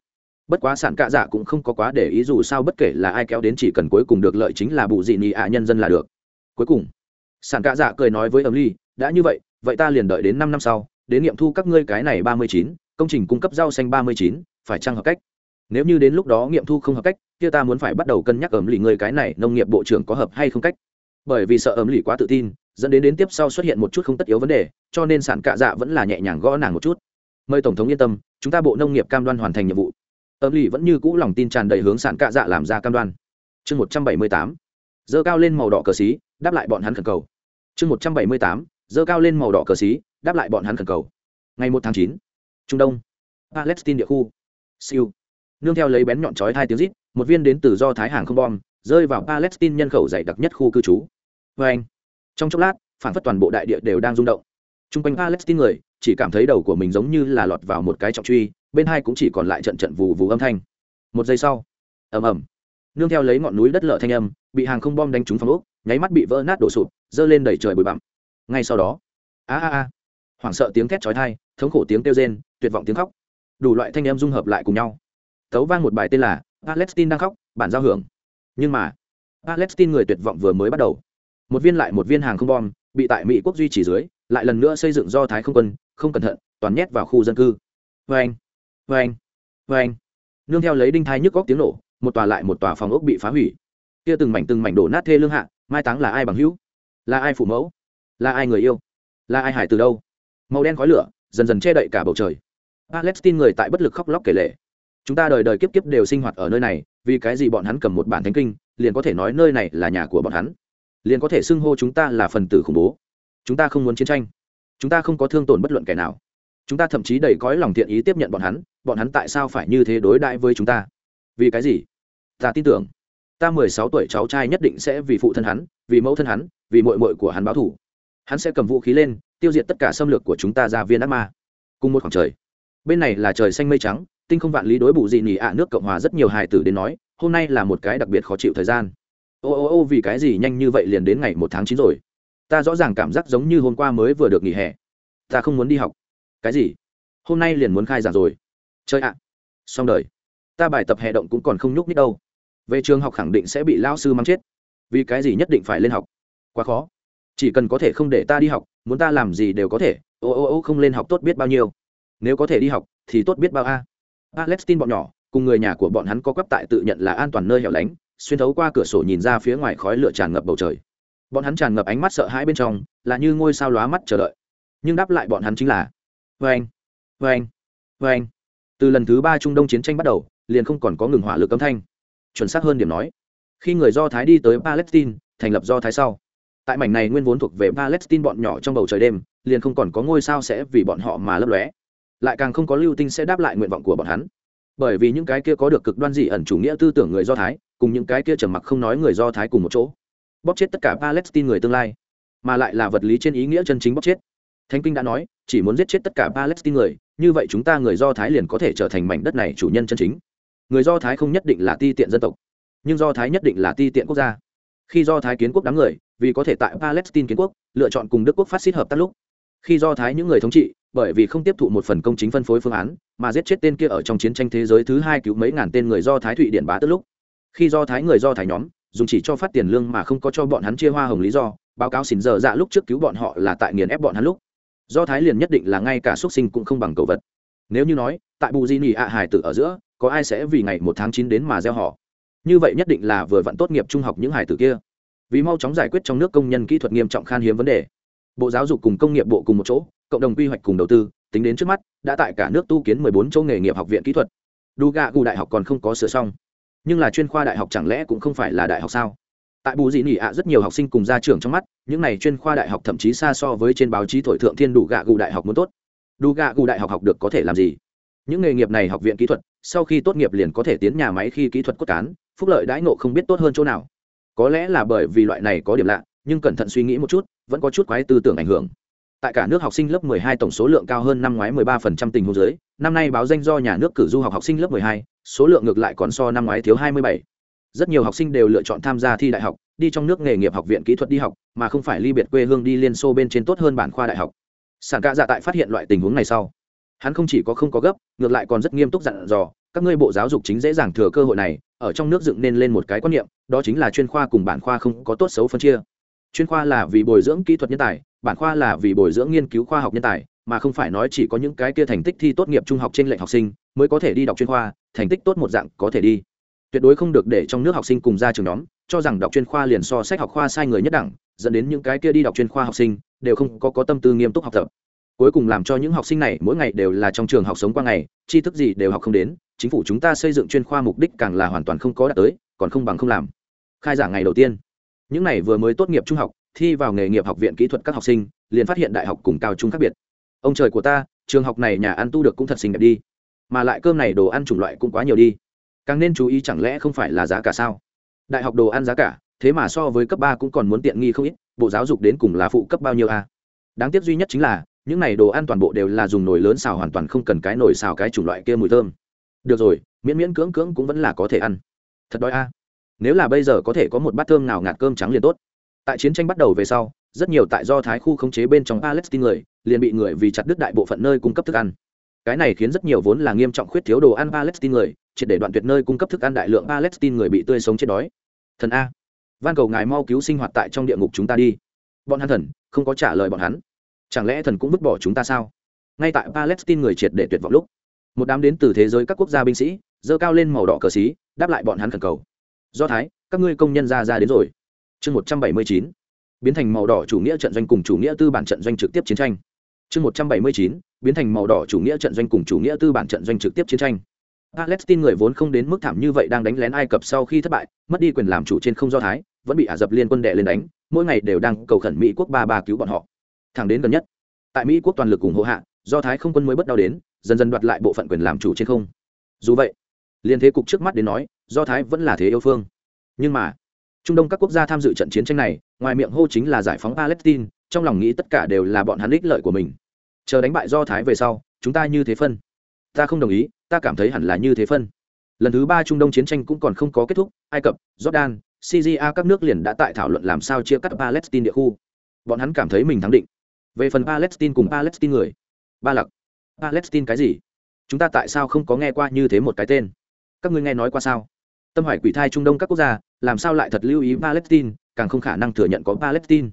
Bất quá sản cạ dạ cũng không có quá để ý dù sao bất kể là ai kéo đến chỉ cần cuối cùng được lợi chính là bù dị nị ạ nhân dân là được. Cuối cùng, sản cạ dạ cười nói với ấm ly, đã như vậy vậy ta liền đợi đến năm năm sau, đến nghiệm thu các ngươi cái này ba mươi chín, công trình cung cấp rau xanh ba mươi chín, phải chăng hợp cách? Nếu như đến lúc đó nghiệm thu không hợp cách, kia ta muốn phải bắt đầu cân nhắc ẩm lì người cái này, nông nghiệp bộ trưởng có hợp hay không cách. Bởi vì sợ ẩm lì quá tự tin, dẫn đến đến tiếp sau xuất hiện một chút không tất yếu vấn đề, cho nên sản cạ dạ vẫn là nhẹ nhàng gõ nàng một chút. Mời tổng thống yên tâm, chúng ta bộ nông nghiệp cam đoan hoàn thành nhiệm vụ. Ẩm lì vẫn như cũ lòng tin tràn đầy hướng sản cạ dạ làm ra cam đoan. Chương một trăm bảy mươi tám. Dơ cao lên màu đỏ cờ xí, đáp lại bọn hắn khẩn cầu. Chương một trăm bảy mươi tám dơ cao lên màu đỏ cờ xí, đáp lại bọn hắn khẩn cầu. Ngày một tháng chín, trung đông, palestine địa khu, siêu. Nương theo lấy bén nhọn chói hai tiếng rít, một viên đến từ do thái hàng không bom, rơi vào palestine nhân khẩu dày đặc nhất khu cư trú. Vê anh, trong chốc lát, phản phất toàn bộ đại địa đều đang rung động. T r u n g quanh palestine người chỉ cảm thấy đầu của mình giống như là lọt vào một cái trọng truy, bên hai cũng chỉ còn lại trận trận vù vù âm thanh. Một giây sau, ầm ầm, nương theo lấy ngọn núi đất lở thanh âm, bị hàng không bom đánh trúng phòng ốc, nháy mắt bị vỡ nát đổ sụp, dơ lên đẩy trời bụi bặm ngay sau đó, a a a, hoảng sợ tiếng thét chói tai, thống khổ tiếng kêu rên, tuyệt vọng tiếng khóc. Đủ loại thanh em dung hợp lại cùng nhau. Tấu vang một bài tên là palestine đang khóc, bản giao hưởng. Nhưng mà, palestine người tuyệt vọng vừa mới bắt đầu. Một viên lại một viên hàng không bom, bị tại mỹ quốc duy trì dưới, lại lần nữa xây dựng do thái không quân, không cẩn thận, toàn nhét vào khu dân cư. Vê anh vê anh vê anh nương theo lấy đinh thai nhức góc tiếng nổ, một tòa lại một tòa phòng ốc bị phá hủy. Kia từng mảnh từng mảnh đổ nát thê lương hạ, mai táng là ai bằng hữu? Là ai phụ mẫu? Là ai người yêu? Là ai hải từ đâu? Màu đen khói lửa, dần dần che đậy cả bầu trời. Palestine người tại bất lực khóc lóc kể lệ chúng ta đời đời kiếp kiếp đều sinh hoạt ở nơi này, vì cái gì bọn hắn cầm một bản thánh kinh, liền có thể nói nơi này là nhà của bọn hắn. Liền có thể xưng hô chúng ta là phần tử khủng bố. Chúng ta không muốn chiến tranh. Chúng ta không có thương tổn bất luận kẻ nào. Chúng ta thậm chí đầy cõi lòng thiện ý tiếp nhận bọn hắn bọn hắn tại sao phải như thế đối đãi với chúng ta? Vì cái gì? Ta tin tưởng. Ta mười sáu tuổi cháu trai nhất định sẽ vì phụ thân hắn, vì mẫu thân hắn, vì mội mội của hắn báo thủ hắn sẽ cầm vũ khí lên, tiêu diệt tất cả xâm lược của chúng ta ra viên ác ma. Cùng một khoảng trời, bên này là trời xanh mây trắng, tinh không vạn lý đối bù dị nỉ ạ nước cộng hòa rất nhiều hài tử đến nói, hôm nay là một cái đặc biệt khó chịu thời gian. Ô ô ô, vì cái gì nhanh như vậy liền đến ngày một tháng chín rồi? Ta rõ ràng cảm giác giống như hôm qua mới vừa được nghỉ hè. Ta không muốn đi học. Cái gì? Hôm nay liền muốn khai giảng rồi. Chơi ạ. Xong đời. Ta bài tập hè động cũng còn không nhúc nhích đâu. Về trường học khẳng định sẽ bị lao sư mắng chết. Vì cái gì nhất định phải lên học? Quá khó chỉ cần có thể không để ta đi học, muốn ta làm gì đều có thể. Ô ô ô, không lên học tốt biết bao nhiêu. Nếu có thể đi học, thì tốt biết bao a. Palestine bọn nhỏ, cùng người nhà của bọn hắn có quắp tại tự nhận là an toàn nơi hẻo lánh, xuyên thấu qua cửa sổ nhìn ra phía ngoài khói lửa tràn ngập bầu trời. Bọn hắn tràn ngập ánh mắt sợ hãi bên trong, là như ngôi sao lóa mắt chờ đợi. Nhưng đáp lại bọn hắn chính là vê anh vê anh vê anh từ lần thứ ba trung đông chiến tranh bắt đầu, liền không còn có ngừng hỏa lực âm thanh. Chuẩn xác hơn điểm nói, khi người do thái đi tới palestine, thành lập do thái sau tại mảnh này nguyên vốn thuộc về palestine bọn nhỏ trong bầu trời đêm, liền không còn có ngôi sao sẽ vì bọn họ mà lấp lóe. Lại càng không có lưu tinh sẽ đáp lại nguyện vọng của bọn hắn. Bởi vì những cái kia có được cực đoan dị ẩn chủ nghĩa tư tưởng người do thái, cùng những cái kia trầm mặc không nói người do thái cùng một chỗ, bóp chết tất cả palestine người tương lai, mà lại là vật lý trên ý nghĩa chân chính bóp chết. Thánh kinh đã nói, chỉ muốn giết chết tất cả palestine người, như vậy chúng ta người do thái liền có thể trở thành mảnh đất này chủ nhân chân chính. Người do thái không nhất định là ti tiện dân tộc, nhưng do thái nhất định là ti tiện quốc gia. Khi do thái kiến quốc đám người vì có thể tại palestine kiến quốc, lựa chọn cùng đức quốc phát xít hợp tác lúc. Khi do thái những người thống trị, bởi vì không tiếp thụ một phần công chính phân phối phương án, mà giết chết tên kia ở trong chiến tranh thế giới thứ hai cứu mấy ngàn tên người do thái thụy điện bá tức lúc. Khi do thái người do thái nhóm, dùng chỉ cho phát tiền lương mà không có cho bọn hắn chia hoa hồng lý do, báo cáo xỉn giờ dạ lúc trước cứu bọn họ là tại nghiền ép bọn hắn lúc. Do thái liền nhất định là ngay cả xuất sinh cũng không bằng cầu vật. Nếu như nói, tại bù di nỉ ạ hải tử ở giữa, có ai sẽ vì ngày một tháng chín đến mà gieo họ? Như vậy nhất định là vừa vặn tốt nghiệp trung học những hải tử kia vì mau chóng giải quyết trong nước công nhân kỹ thuật nghiêm trọng khan hiếm vấn đề. Bộ giáo dục cùng công nghiệp bộ cùng một chỗ, cộng đồng quy hoạch cùng đầu tư, tính đến trước mắt, đã tại cả nước tu kiến 14 chỗ nghề nghiệp học viện kỹ thuật. Đu gạ gù đại học còn không có sửa xong. Nhưng là chuyên khoa đại học chẳng lẽ cũng không phải là đại học sao? Tại bù dị nỉ ạ, rất nhiều học sinh cùng ra trường trong mắt, những này chuyên khoa đại học thậm chí xa so với trên báo chí thổi thượng thiên đủ gạ gù đại học muốn tốt. Đủ gạ gù đại học học được có thể làm gì? Những nghề nghiệp này học viện kỹ thuật, sau khi tốt nghiệp liền có thể tiến nhà máy khi kỹ thuật cốt cán, phúc lợi đãi ngộ không biết tốt hơn chỗ nào có lẽ là bởi vì loại này có điểm lạ nhưng cẩn thận suy nghĩ một chút vẫn có chút quái tư tưởng ảnh hưởng. Tại cả nước học sinh lớp 12 tổng số lượng cao hơn năm ngoái 13% tình huống dưới năm nay báo danh do nhà nước cử du học học sinh lớp 12, số lượng ngược lại còn so năm ngoái thiếu 27. rất nhiều học sinh đều lựa chọn tham gia thi đại học đi trong nước nghề nghiệp học viện kỹ thuật đi học mà không phải ly biệt quê hương đi liên xô bên trên tốt hơn bản khoa đại học. Sản ca dạ tại phát hiện loại tình huống này sau. Hắn không chỉ có không có gấp ngược lại còn rất nghiêm túc dặn dò các ngươi bộ giáo dục chính dễ dàng thừa cơ hội này ở trong nước dựng nên lên một cái quan niệm đó chính là chuyên khoa cùng bản khoa không có tốt xấu phân chia. Chuyên khoa là vì bồi dưỡng kỹ thuật nhân tài bản khoa là vì bồi dưỡng nghiên cứu khoa học nhân tài mà không phải nói chỉ có những cái kia thành tích thi tốt nghiệp trung học trên lệnh học sinh mới có thể đi đọc chuyên khoa thành tích tốt một dạng có thể đi. Tuyệt đối không được để trong nước học sinh cùng ra trường nhóm cho rằng đọc chuyên khoa liền so sách học khoa sai người nhất đẳng dẫn đến những cái kia đi đọc chuyên khoa học sinh đều không có, có tâm tư nghiêm túc học tập. Cuối cùng làm cho những học sinh này mỗi ngày đều là trong trường học sống qua ngày tri thức gì đều học không đến chính phủ chúng ta xây dựng chuyên khoa mục đích càng là hoàn toàn không có đạt tới, còn không bằng không làm. Khai giảng ngày đầu tiên. Những này vừa mới tốt nghiệp trung học, thi vào nghề nghiệp học viện kỹ thuật các học sinh, liền phát hiện đại học cùng cao trung khác biệt. Ông trời của ta, trường học này nhà ăn tu được cũng thật xinh đẹp đi. Mà lại cơm này đồ ăn chủng loại cũng quá nhiều đi. Càng nên chú ý chẳng lẽ không phải là giá cả sao? Đại học đồ ăn giá cả, thế mà so với cấp ba cũng còn muốn tiện nghi không ít, bộ giáo dục đến cùng là phụ cấp bao nhiêu a đáng tiếc duy nhất chính là, những này đồ ăn toàn bộ đều là dùng nồi lớn xào hoàn toàn không cần cái nồi xào cái chủng loại kia mùi thơm được rồi, miễn miễn cưỡng cưỡng cũng vẫn là có thể ăn. Thật đói a. Nếu là bây giờ có thể có một bát thơm nào ngạt cơm trắng liền tốt. Tại chiến tranh bắt đầu về sau, rất nhiều tại do thái khu khống chế bên trong palestine người liền bị người vì chặt đứt đại bộ phận nơi cung cấp thức ăn. Cái này khiến rất nhiều vốn là nghiêm trọng khuyết thiếu đồ ăn palestine người, triệt để đoạn tuyệt nơi cung cấp thức ăn đại lượng palestine người bị tươi sống chết đói. Thần a. Van cầu ngài mau cứu sinh hoạt tại trong địa ngục chúng ta đi. Bọn hắn thần, không có trả lời bọn hắn. Chẳng lẽ thần cũng vứt bỏ chúng ta sao? Ngay tại palestine người triệt để tuyệt vọng lúc một đám đến từ thế giới các quốc gia binh sĩ dơ cao lên màu đỏ cờ xí, đáp lại bọn hắn khẩn cầu. Do thái, các ngươi công nhân ra ra đến rồi. Chương một trăm bảy mươi chín, biến thành màu đỏ chủ nghĩa trận doanh cùng chủ nghĩa tư bản trận doanh trực tiếp chiến tranh. Chương một trăm bảy mươi chín, biến thành màu đỏ chủ nghĩa trận doanh cùng chủ nghĩa tư bản trận doanh trực tiếp chiến tranh. Palestine người vốn không đến mức thảm như vậy đang đánh lén ai cập sau khi thất bại, mất đi quyền làm chủ trên không do thái, vẫn bị ả rập liên quân đệ lên đánh, mỗi ngày đều đang cầu khẩn mỹ quốc ba ba cứu bọn họ. Thẳng đến gần nhất, tại mỹ quốc toàn lực cùng hộ hạ, do thái không quân mới bất đau đến dần dần đoạt lại bộ phận quyền làm chủ trên không. Dù vậy, liên thế cục trước mắt đến nói, do thái vẫn là thế yêu phương. Nhưng mà, trung đông các quốc gia tham dự trận chiến tranh này, ngoài miệng hô chính là giải phóng palestine, trong lòng nghĩ tất cả đều là bọn hắn ích lợi của mình. Chờ đánh bại do thái về sau, chúng ta như thế phân. Ta không đồng ý, ta cảm thấy hẳn là như thế phân. Lần thứ ba trung đông chiến tranh cũng còn không có kết thúc, ai cập, jordan, syria các nước liền đã tại thảo luận làm sao chia cắt palestine địa khu. Bọn hắn cảm thấy mình thắng định. Về phần palestine cùng palestine người, ba lặc palestine cái gì? Chúng ta tại sao không có nghe qua như thế một cái tên? Các ngươi nghe nói qua sao? Tâm hoài quỷ thai trung đông các quốc gia, làm sao lại thật lưu ý palestine, càng không khả năng thừa nhận có palestine.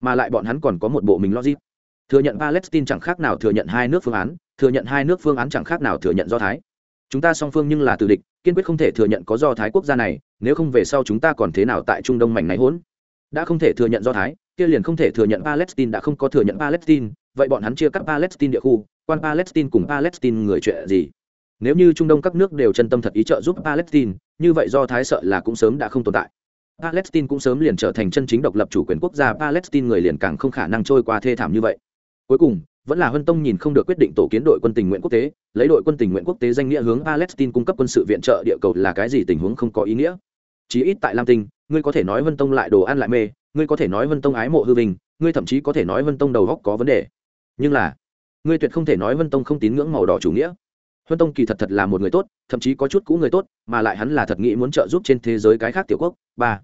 Mà lại bọn hắn còn có một bộ mình logic. Thừa nhận palestine chẳng khác nào thừa nhận hai nước phương án, thừa nhận hai nước phương án chẳng khác nào thừa nhận do thái. Chúng ta song phương nhưng là từ địch, kiên quyết không thể thừa nhận có do thái quốc gia này, nếu không về sau chúng ta còn thế nào tại trung đông mảnh này hỗn? Đã không thể thừa nhận do thái, kia liền không thể thừa nhận palestine, đã không có thừa nhận palestine, vậy bọn hắn chia cắt palestine địa khu quan palestine cùng palestine người chuyện gì nếu như trung đông các nước đều chân tâm thật ý trợ giúp palestine như vậy do thái sợ là cũng sớm đã không tồn tại palestine cũng sớm liền trở thành chân chính độc lập chủ quyền quốc gia palestine người liền càng không khả năng trôi qua thê thảm như vậy cuối cùng vẫn là Huân Tông nhìn không được quyết định tổ kiến đội quân tình nguyện quốc tế, lấy đội quân tình nguyện quốc tế danh nghĩa hướng Palestine cung cấp quân sự viện trợ địa cầu là cái gì tình huống không có ý nghĩa. Chí ít tại Lam Tinh, ngươi có thể nói Huân Tông lại đồ ăn lại mê, ngươi có thể nói Huân Tông ái mộ hư vinh, ngươi thậm chí có thể nói Huân Tông đầu góc có vấn đề. Nhưng là, ngươi tuyệt không thể nói vân Tông không tín ngưỡng màu đỏ chủ nghĩa. Huân Tông kỳ thật thật là một người tốt, thậm chí có chút cũ người tốt, mà lại hắn là thật nghĩ muốn trợ giúp trên thế giới cái khác tiểu quốc. Ba,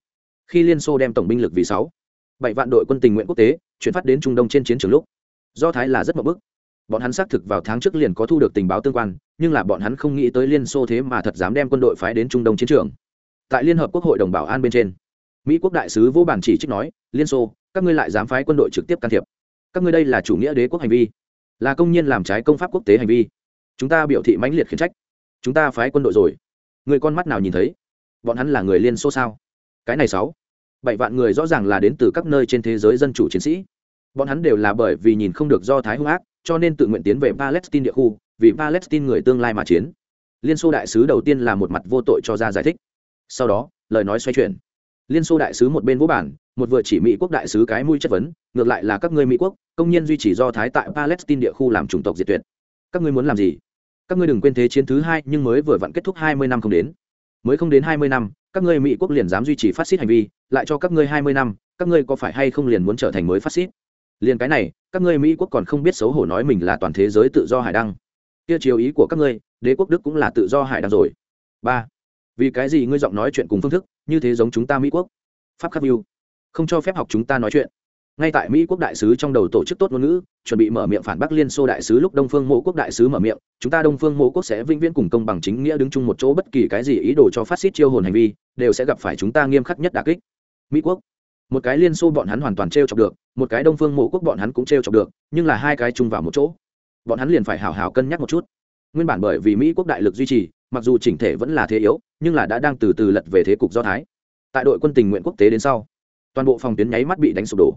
Khi Liên Xô đem tổng binh lực vì sáu, bảy vạn đội quân tình nguyện quốc tế chuyển phát đến Trung Đông trên chiến trường lúc, do thái là rất một bức. Bọn hắn xác thực vào tháng trước liền có thu được tình báo tương quan nhưng là bọn hắn không nghĩ tới liên xô thế mà thật dám đem quân đội phái đến trung đông chiến trường. Tại liên hợp quốc hội đồng bảo an bên trên mỹ quốc đại sứ vô bản chỉ trích nói liên xô các ngươi lại dám phái quân đội trực tiếp can thiệp. Các ngươi đây là chủ nghĩa đế quốc hành vi là công nhân làm trái công pháp quốc tế hành vi. Chúng ta biểu thị mãnh liệt khiển trách. Chúng ta phái quân đội rồi. Người con mắt nào nhìn thấy? Bọn hắn là người liên xô sao? Cái này sáu. Bảy vạn người rõ ràng là đến từ các nơi trên thế giới dân chủ chiến sĩ. Bọn hắn đều là bởi vì nhìn không được do thái hung ác, cho nên tự nguyện tiến về palestine địa khu, vì palestine người tương lai mà chiến. Liên xô đại sứ đầu tiên là một mặt vô tội cho ra giải thích. Sau đó, lời nói xoay chuyển. Liên xô đại sứ một bên vũ bản, một vừa chỉ mỹ quốc đại sứ cái mũi chất vấn, ngược lại là các ngươi mỹ quốc công nhân duy trì do thái tại palestine địa khu làm chủng tộc diệt tuyệt. Các ngươi muốn làm gì? Các ngươi đừng quên thế chiến thứ hai, nhưng mới vừa vặn kết thúc hai mươi năm không đến. Mới không đến hai mươi năm, các ngươi mỹ quốc liền dám duy trì phát xít hành vi, lại cho các ngươi hai mươi năm, các ngươi có phải hay không liền muốn trở thành mới phát xít? Liền cái này, các ngươi mỹ quốc còn không biết xấu hổ nói mình là toàn thế giới tự do hải đăng. Kia chiều ý của các ngươi, đế quốc đức cũng là tự do hải đăng rồi. Ba, vì cái gì ngươi giọng nói chuyện cùng phương thức, như thế giống chúng ta mỹ quốc? Pháp khắc view. Không cho phép học chúng ta nói chuyện ngay tại mỹ quốc đại sứ trong đầu tổ chức tốt ngôn ngữ, chuẩn bị mở miệng phản bác liên xô đại sứ lúc đông phương mộ quốc đại sứ mở miệng, chúng ta đông phương mộ quốc sẽ vĩnh viễn cùng công bằng chính nghĩa đứng chung một chỗ, bất kỳ cái gì ý đồ cho phát xít chiêu hồn hành vi, đều sẽ gặp phải chúng ta nghiêm khắc nhất đà kích. Mỹ quốc. Một cái liên xô bọn hắn hoàn toàn t r e o chọc được, một cái đông phương mộ quốc bọn hắn cũng t r e o chọc được, nhưng là hai cái chung vào một chỗ. Bọn hắn liền phải hào hào cân nhắc một chút. Nguyên bản bởi vì mỹ quốc đại lực duy trì, mặc dù chỉnh thể vẫn là thế yếu, nhưng là đã đang từ từ lật về thế cục do thái. Tại đội quân tình nguyện quốc tế đến sau, toàn bộ phòng tuyến nháy mắt bị đánh sụp đổ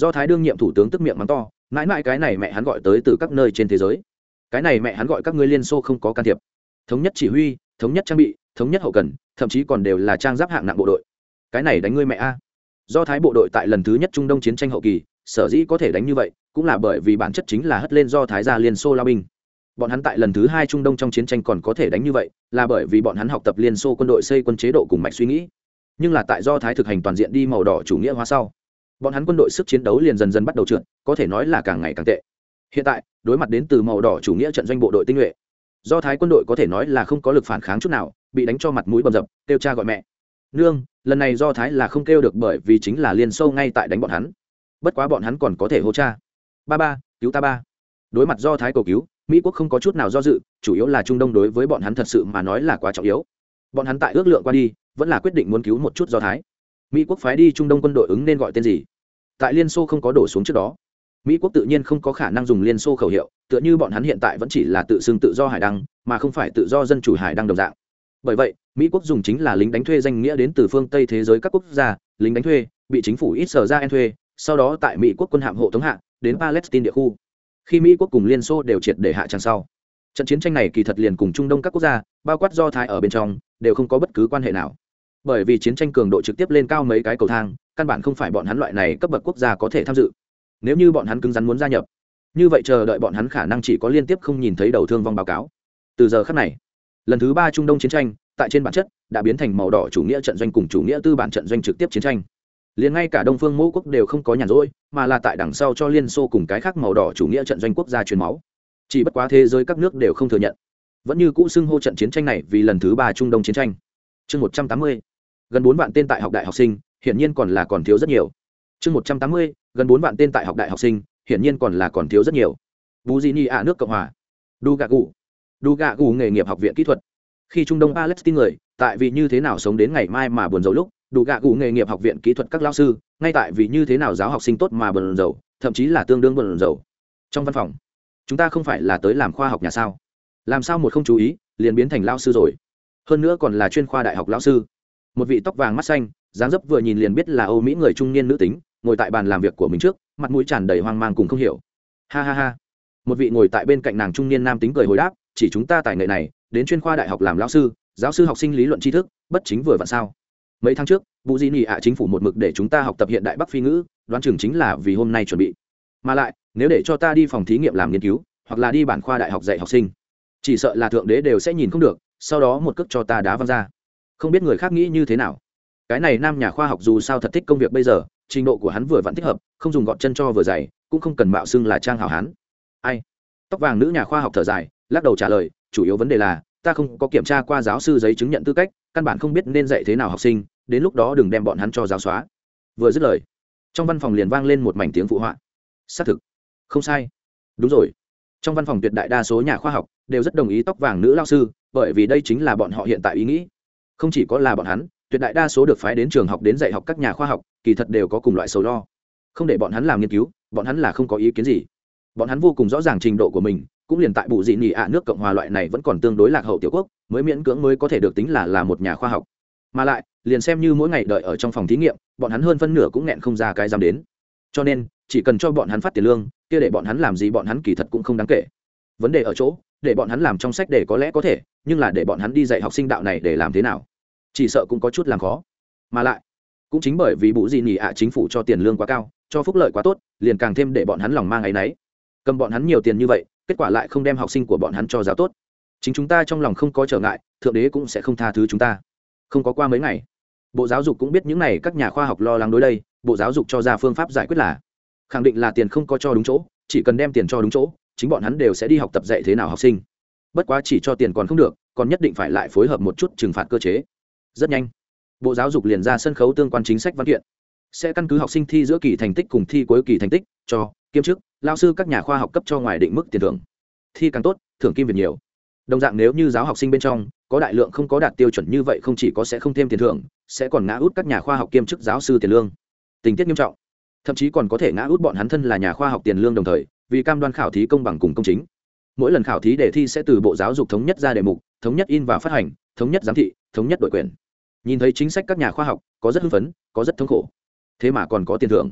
do thái đương nhiệm thủ tướng tức miệng mắng to, mãi mãi cái này mẹ hắn gọi tới từ các nơi trên thế giới. Cái này mẹ hắn gọi các ngươi liên xô không có can thiệp. Thống nhất chỉ huy, thống nhất trang bị, thống nhất hậu cần, thậm chí còn đều là trang giáp hạng nặng bộ đội. Cái này đánh ngươi mẹ a. Do thái bộ đội tại lần thứ nhất trung đông chiến tranh hậu kỳ, sở dĩ có thể đánh như vậy, cũng là bởi vì bản chất chính là hất lên do thái gia liên xô lao binh. Bọn hắn tại lần thứ hai trung đông trong chiến tranh còn có thể đánh như vậy, là bởi vì bọn hắn học tập liên xô quân đội xây quân chế độ cùng mạch suy nghĩ. Nhưng là tại do thái thực hành toàn diện đi màu đỏ chủ nghĩa hóa sau bọn hắn quân đội sức chiến đấu liền dần dần bắt đầu trượt, có thể nói là càng ngày càng tệ. Hiện tại, đối mặt đến từ màu đỏ chủ nghĩa trận doanh bộ đội tinh nhuệ, do thái quân đội có thể nói là không có lực phản kháng chút nào, bị đánh cho mặt mũi bầm dập, kêu cha gọi mẹ. Nương, lần này do thái là không kêu được bởi vì chính là liên sâu ngay tại đánh bọn hắn. Bất quá bọn hắn còn có thể hô cha. Ba ba, cứu ta ba. Đối mặt do thái cầu cứu, mỹ quốc không có chút nào do dự, chủ yếu là trung đông đối với bọn hắn thật sự mà nói là quá trọng yếu. Bọn hắn tại ước lượng qua đi, vẫn là quyết định muốn cứu một chút do thái mỹ quốc phái đi trung đông quân đội ứng nên gọi tên gì? Tại liên xô không có đổ xuống trước đó. Mỹ quốc tự nhiên không có khả năng dùng liên xô khẩu hiệu, tựa như bọn hắn hiện tại vẫn chỉ là tự xưng tự do hải đăng, mà không phải tự do dân chủ hải đăng đồng dạng. Bởi vậy, mỹ quốc dùng chính là lính đánh thuê danh nghĩa đến từ phương tây thế giới các quốc gia, lính đánh thuê, bị chính phủ ít sở ra en thuê, sau đó tại mỹ quốc quân hạm hộ thống hạ, đến palestine địa khu. Khi mỹ quốc cùng liên xô đều triệt để hạ tràng sau, trận chiến tranh này kỳ thật liền cùng trung đông các quốc gia, bao quát do thái ở bên trong, đều không có bất cứ quan hệ nào bởi vì chiến tranh cường độ trực tiếp lên cao mấy cái cầu thang, căn bản không phải bọn hắn loại này cấp bậc quốc gia có thể tham dự. Nếu như bọn hắn cứng rắn muốn gia nhập, như vậy chờ đợi bọn hắn khả năng chỉ có liên tiếp không nhìn thấy đầu thương vong báo cáo. Từ giờ khắc này, lần thứ ba trung đông chiến tranh, tại trên bản chất, đã biến thành màu đỏ chủ nghĩa trận doanh cùng chủ nghĩa tư bản trận doanh trực tiếp chiến tranh. Liền ngay cả đông phương mẫu quốc đều không có nhàn rỗi, mà là tại đằng sau cho liên xô cùng cái khác màu đỏ chủ nghĩa trận doanh quốc gia truyền máu. Chỉ bất quá thế giới các nước đều không thừa nhận. Vẫn như cũ xưng hô trận chiến tranh này vì lần thứ ba trung đông chiến tranh. Chương một trăm tám mươi gần bốn vạn tên tại học đại học sinh, hiển nhiên còn là còn thiếu rất nhiều. Chương một trăm tám mươi, gần bốn vạn tên tại học đại học sinh, hiển nhiên còn là còn thiếu rất nhiều. Bù di ni ạ, nước cộng hòa. Đu gạ gù đu gạ gù nghề nghiệp học viện kỹ thuật. Khi trung đông palestine người, tại vì như thế nào sống đến ngày mai mà buồn rầu lúc đủ gạ cụ nghề nghiệp học viện kỹ thuật các lao sư, ngay tại vì như thế nào giáo học sinh tốt mà buồn rầu, thậm chí là tương đương buồn rầu. Trong văn phòng, chúng ta không phải là tới làm khoa học nhà sao? Làm sao một không chú ý, liền biến thành lao sư rồi? Hơn nữa còn là chuyên khoa đại học lao sư một vị tóc vàng mắt xanh, dáng dấp vừa nhìn liền biết là âu mỹ người trung niên nữ tính, ngồi tại bàn làm việc của mình trước, mặt mũi tràn đầy hoang mang cùng không hiểu. Ha ha ha. Một vị ngồi tại bên cạnh nàng trung niên nam tính cười hồi đáp, chỉ chúng ta tài nghệ này, đến chuyên khoa đại học làm lão sư, giáo sư học sinh lý luận tri thức, bất chính vừa vặn sao? Mấy tháng trước, bù di nị ạ chính phủ một mực để chúng ta học tập hiện đại bắc phi ngữ, đoán chừng chính là vì hôm nay chuẩn bị. Mà lại, nếu để cho ta đi phòng thí nghiệm làm nghiên cứu, hoặc là đi bản khoa đại học dạy học sinh, chỉ sợ là thượng đế đều sẽ nhìn không được, sau đó một cước cho ta đá văng ra không biết người khác nghĩ như thế nào. Cái này nam nhà khoa học dù sao thật thích công việc bây giờ, trình độ của hắn vừa vẫn thích hợp, không dùng gọn chân cho vừa dày, cũng không cần mạo xưng là trang hảo hán. Ai? Tóc vàng nữ nhà khoa học thở dài, lắc đầu trả lời, chủ yếu vấn đề là, ta không có kiểm tra qua giáo sư giấy chứng nhận tư cách, căn bản không biết nên dạy thế nào học sinh, đến lúc đó đừng đem bọn hắn cho giáo xóa. Vừa dứt lời, trong văn phòng liền vang lên một mảnh tiếng phụ họa. Xác thực. Không sai. Đúng rồi. Trong văn phòng tuyệt đại đa số nhà khoa học đều rất đồng ý tóc vàng nữ lao sư, bởi vì đây chính là bọn họ hiện tại ý nghĩ không chỉ có là bọn hắn, tuyệt đại đa số được phái đến trường học đến dạy học các nhà khoa học, kỳ thật đều có cùng loại sầu lo. Không để bọn hắn làm nghiên cứu, bọn hắn là không có ý kiến gì. Bọn hắn vô cùng rõ ràng trình độ của mình, cũng liền tại bù dị nị ạ nước cộng hòa loại này vẫn còn tương đối lạc hậu tiểu quốc, mới miễn cưỡng mới có thể được tính là là một nhà khoa học. Mà lại, liền xem như mỗi ngày đợi ở trong phòng thí nghiệm, bọn hắn hơn phân nửa cũng nghẹn không ra cái dám đến. Cho nên, chỉ cần cho bọn hắn phát tiền lương, kia để bọn hắn làm gì bọn hắn kỳ thật cũng không đáng kể. Vấn đề ở chỗ để bọn hắn làm trong sách để có lẽ có thể, nhưng là để bọn hắn đi dạy học sinh đạo này để làm thế nào? Chỉ sợ cũng có chút làm khó. Mà lại, cũng chính bởi vì bù gì nhỉ ạ, chính phủ cho tiền lương quá cao, cho phúc lợi quá tốt, liền càng thêm để bọn hắn lòng mang áy náy. Cầm bọn hắn nhiều tiền như vậy, kết quả lại không đem học sinh của bọn hắn cho giáo tốt. Chính chúng ta trong lòng không có trở ngại, thượng đế cũng sẽ không tha thứ chúng ta. Không có qua mấy ngày, bộ giáo dục cũng biết những này các nhà khoa học lo lắng đối đây, bộ giáo dục cho ra phương pháp giải quyết là, khẳng định là tiền không có cho đúng chỗ, chỉ cần đem tiền cho đúng chỗ chính bọn hắn đều sẽ đi học tập dạy thế nào học sinh. Bất quá chỉ cho tiền còn không được, còn nhất định phải lại phối hợp một chút trừng phạt cơ chế. Rất nhanh, bộ giáo dục liền ra sân khấu tương quan chính sách văn kiện. Sẽ căn cứ học sinh thi giữa kỳ thành tích cùng thi cuối kỳ thành tích, cho, kiêm chức, lao sư các nhà khoa học cấp cho ngoài định mức tiền thưởng. Thi càng tốt, thưởng kim việt nhiều. Đồng dạng nếu như giáo học sinh bên trong, có đại lượng không có đạt tiêu chuẩn như vậy không chỉ có sẽ không thêm tiền thưởng, sẽ còn ngã út các nhà khoa học kiêm chức giáo sư tiền lương. Tình tiết nghiêm trọng. Thậm chí còn có thể ngã út bọn hắn thân là nhà khoa học tiền lương đồng thời vì cam đoan khảo thí công bằng cùng công chính. Mỗi lần khảo thí đề thi sẽ từ bộ giáo dục thống nhất ra đề mục, thống nhất in và phát hành, thống nhất giám thị, thống nhất đội quyền. Nhìn thấy chính sách các nhà khoa học, có rất hưng phấn, có rất thống khổ. Thế mà còn có tiền thưởng.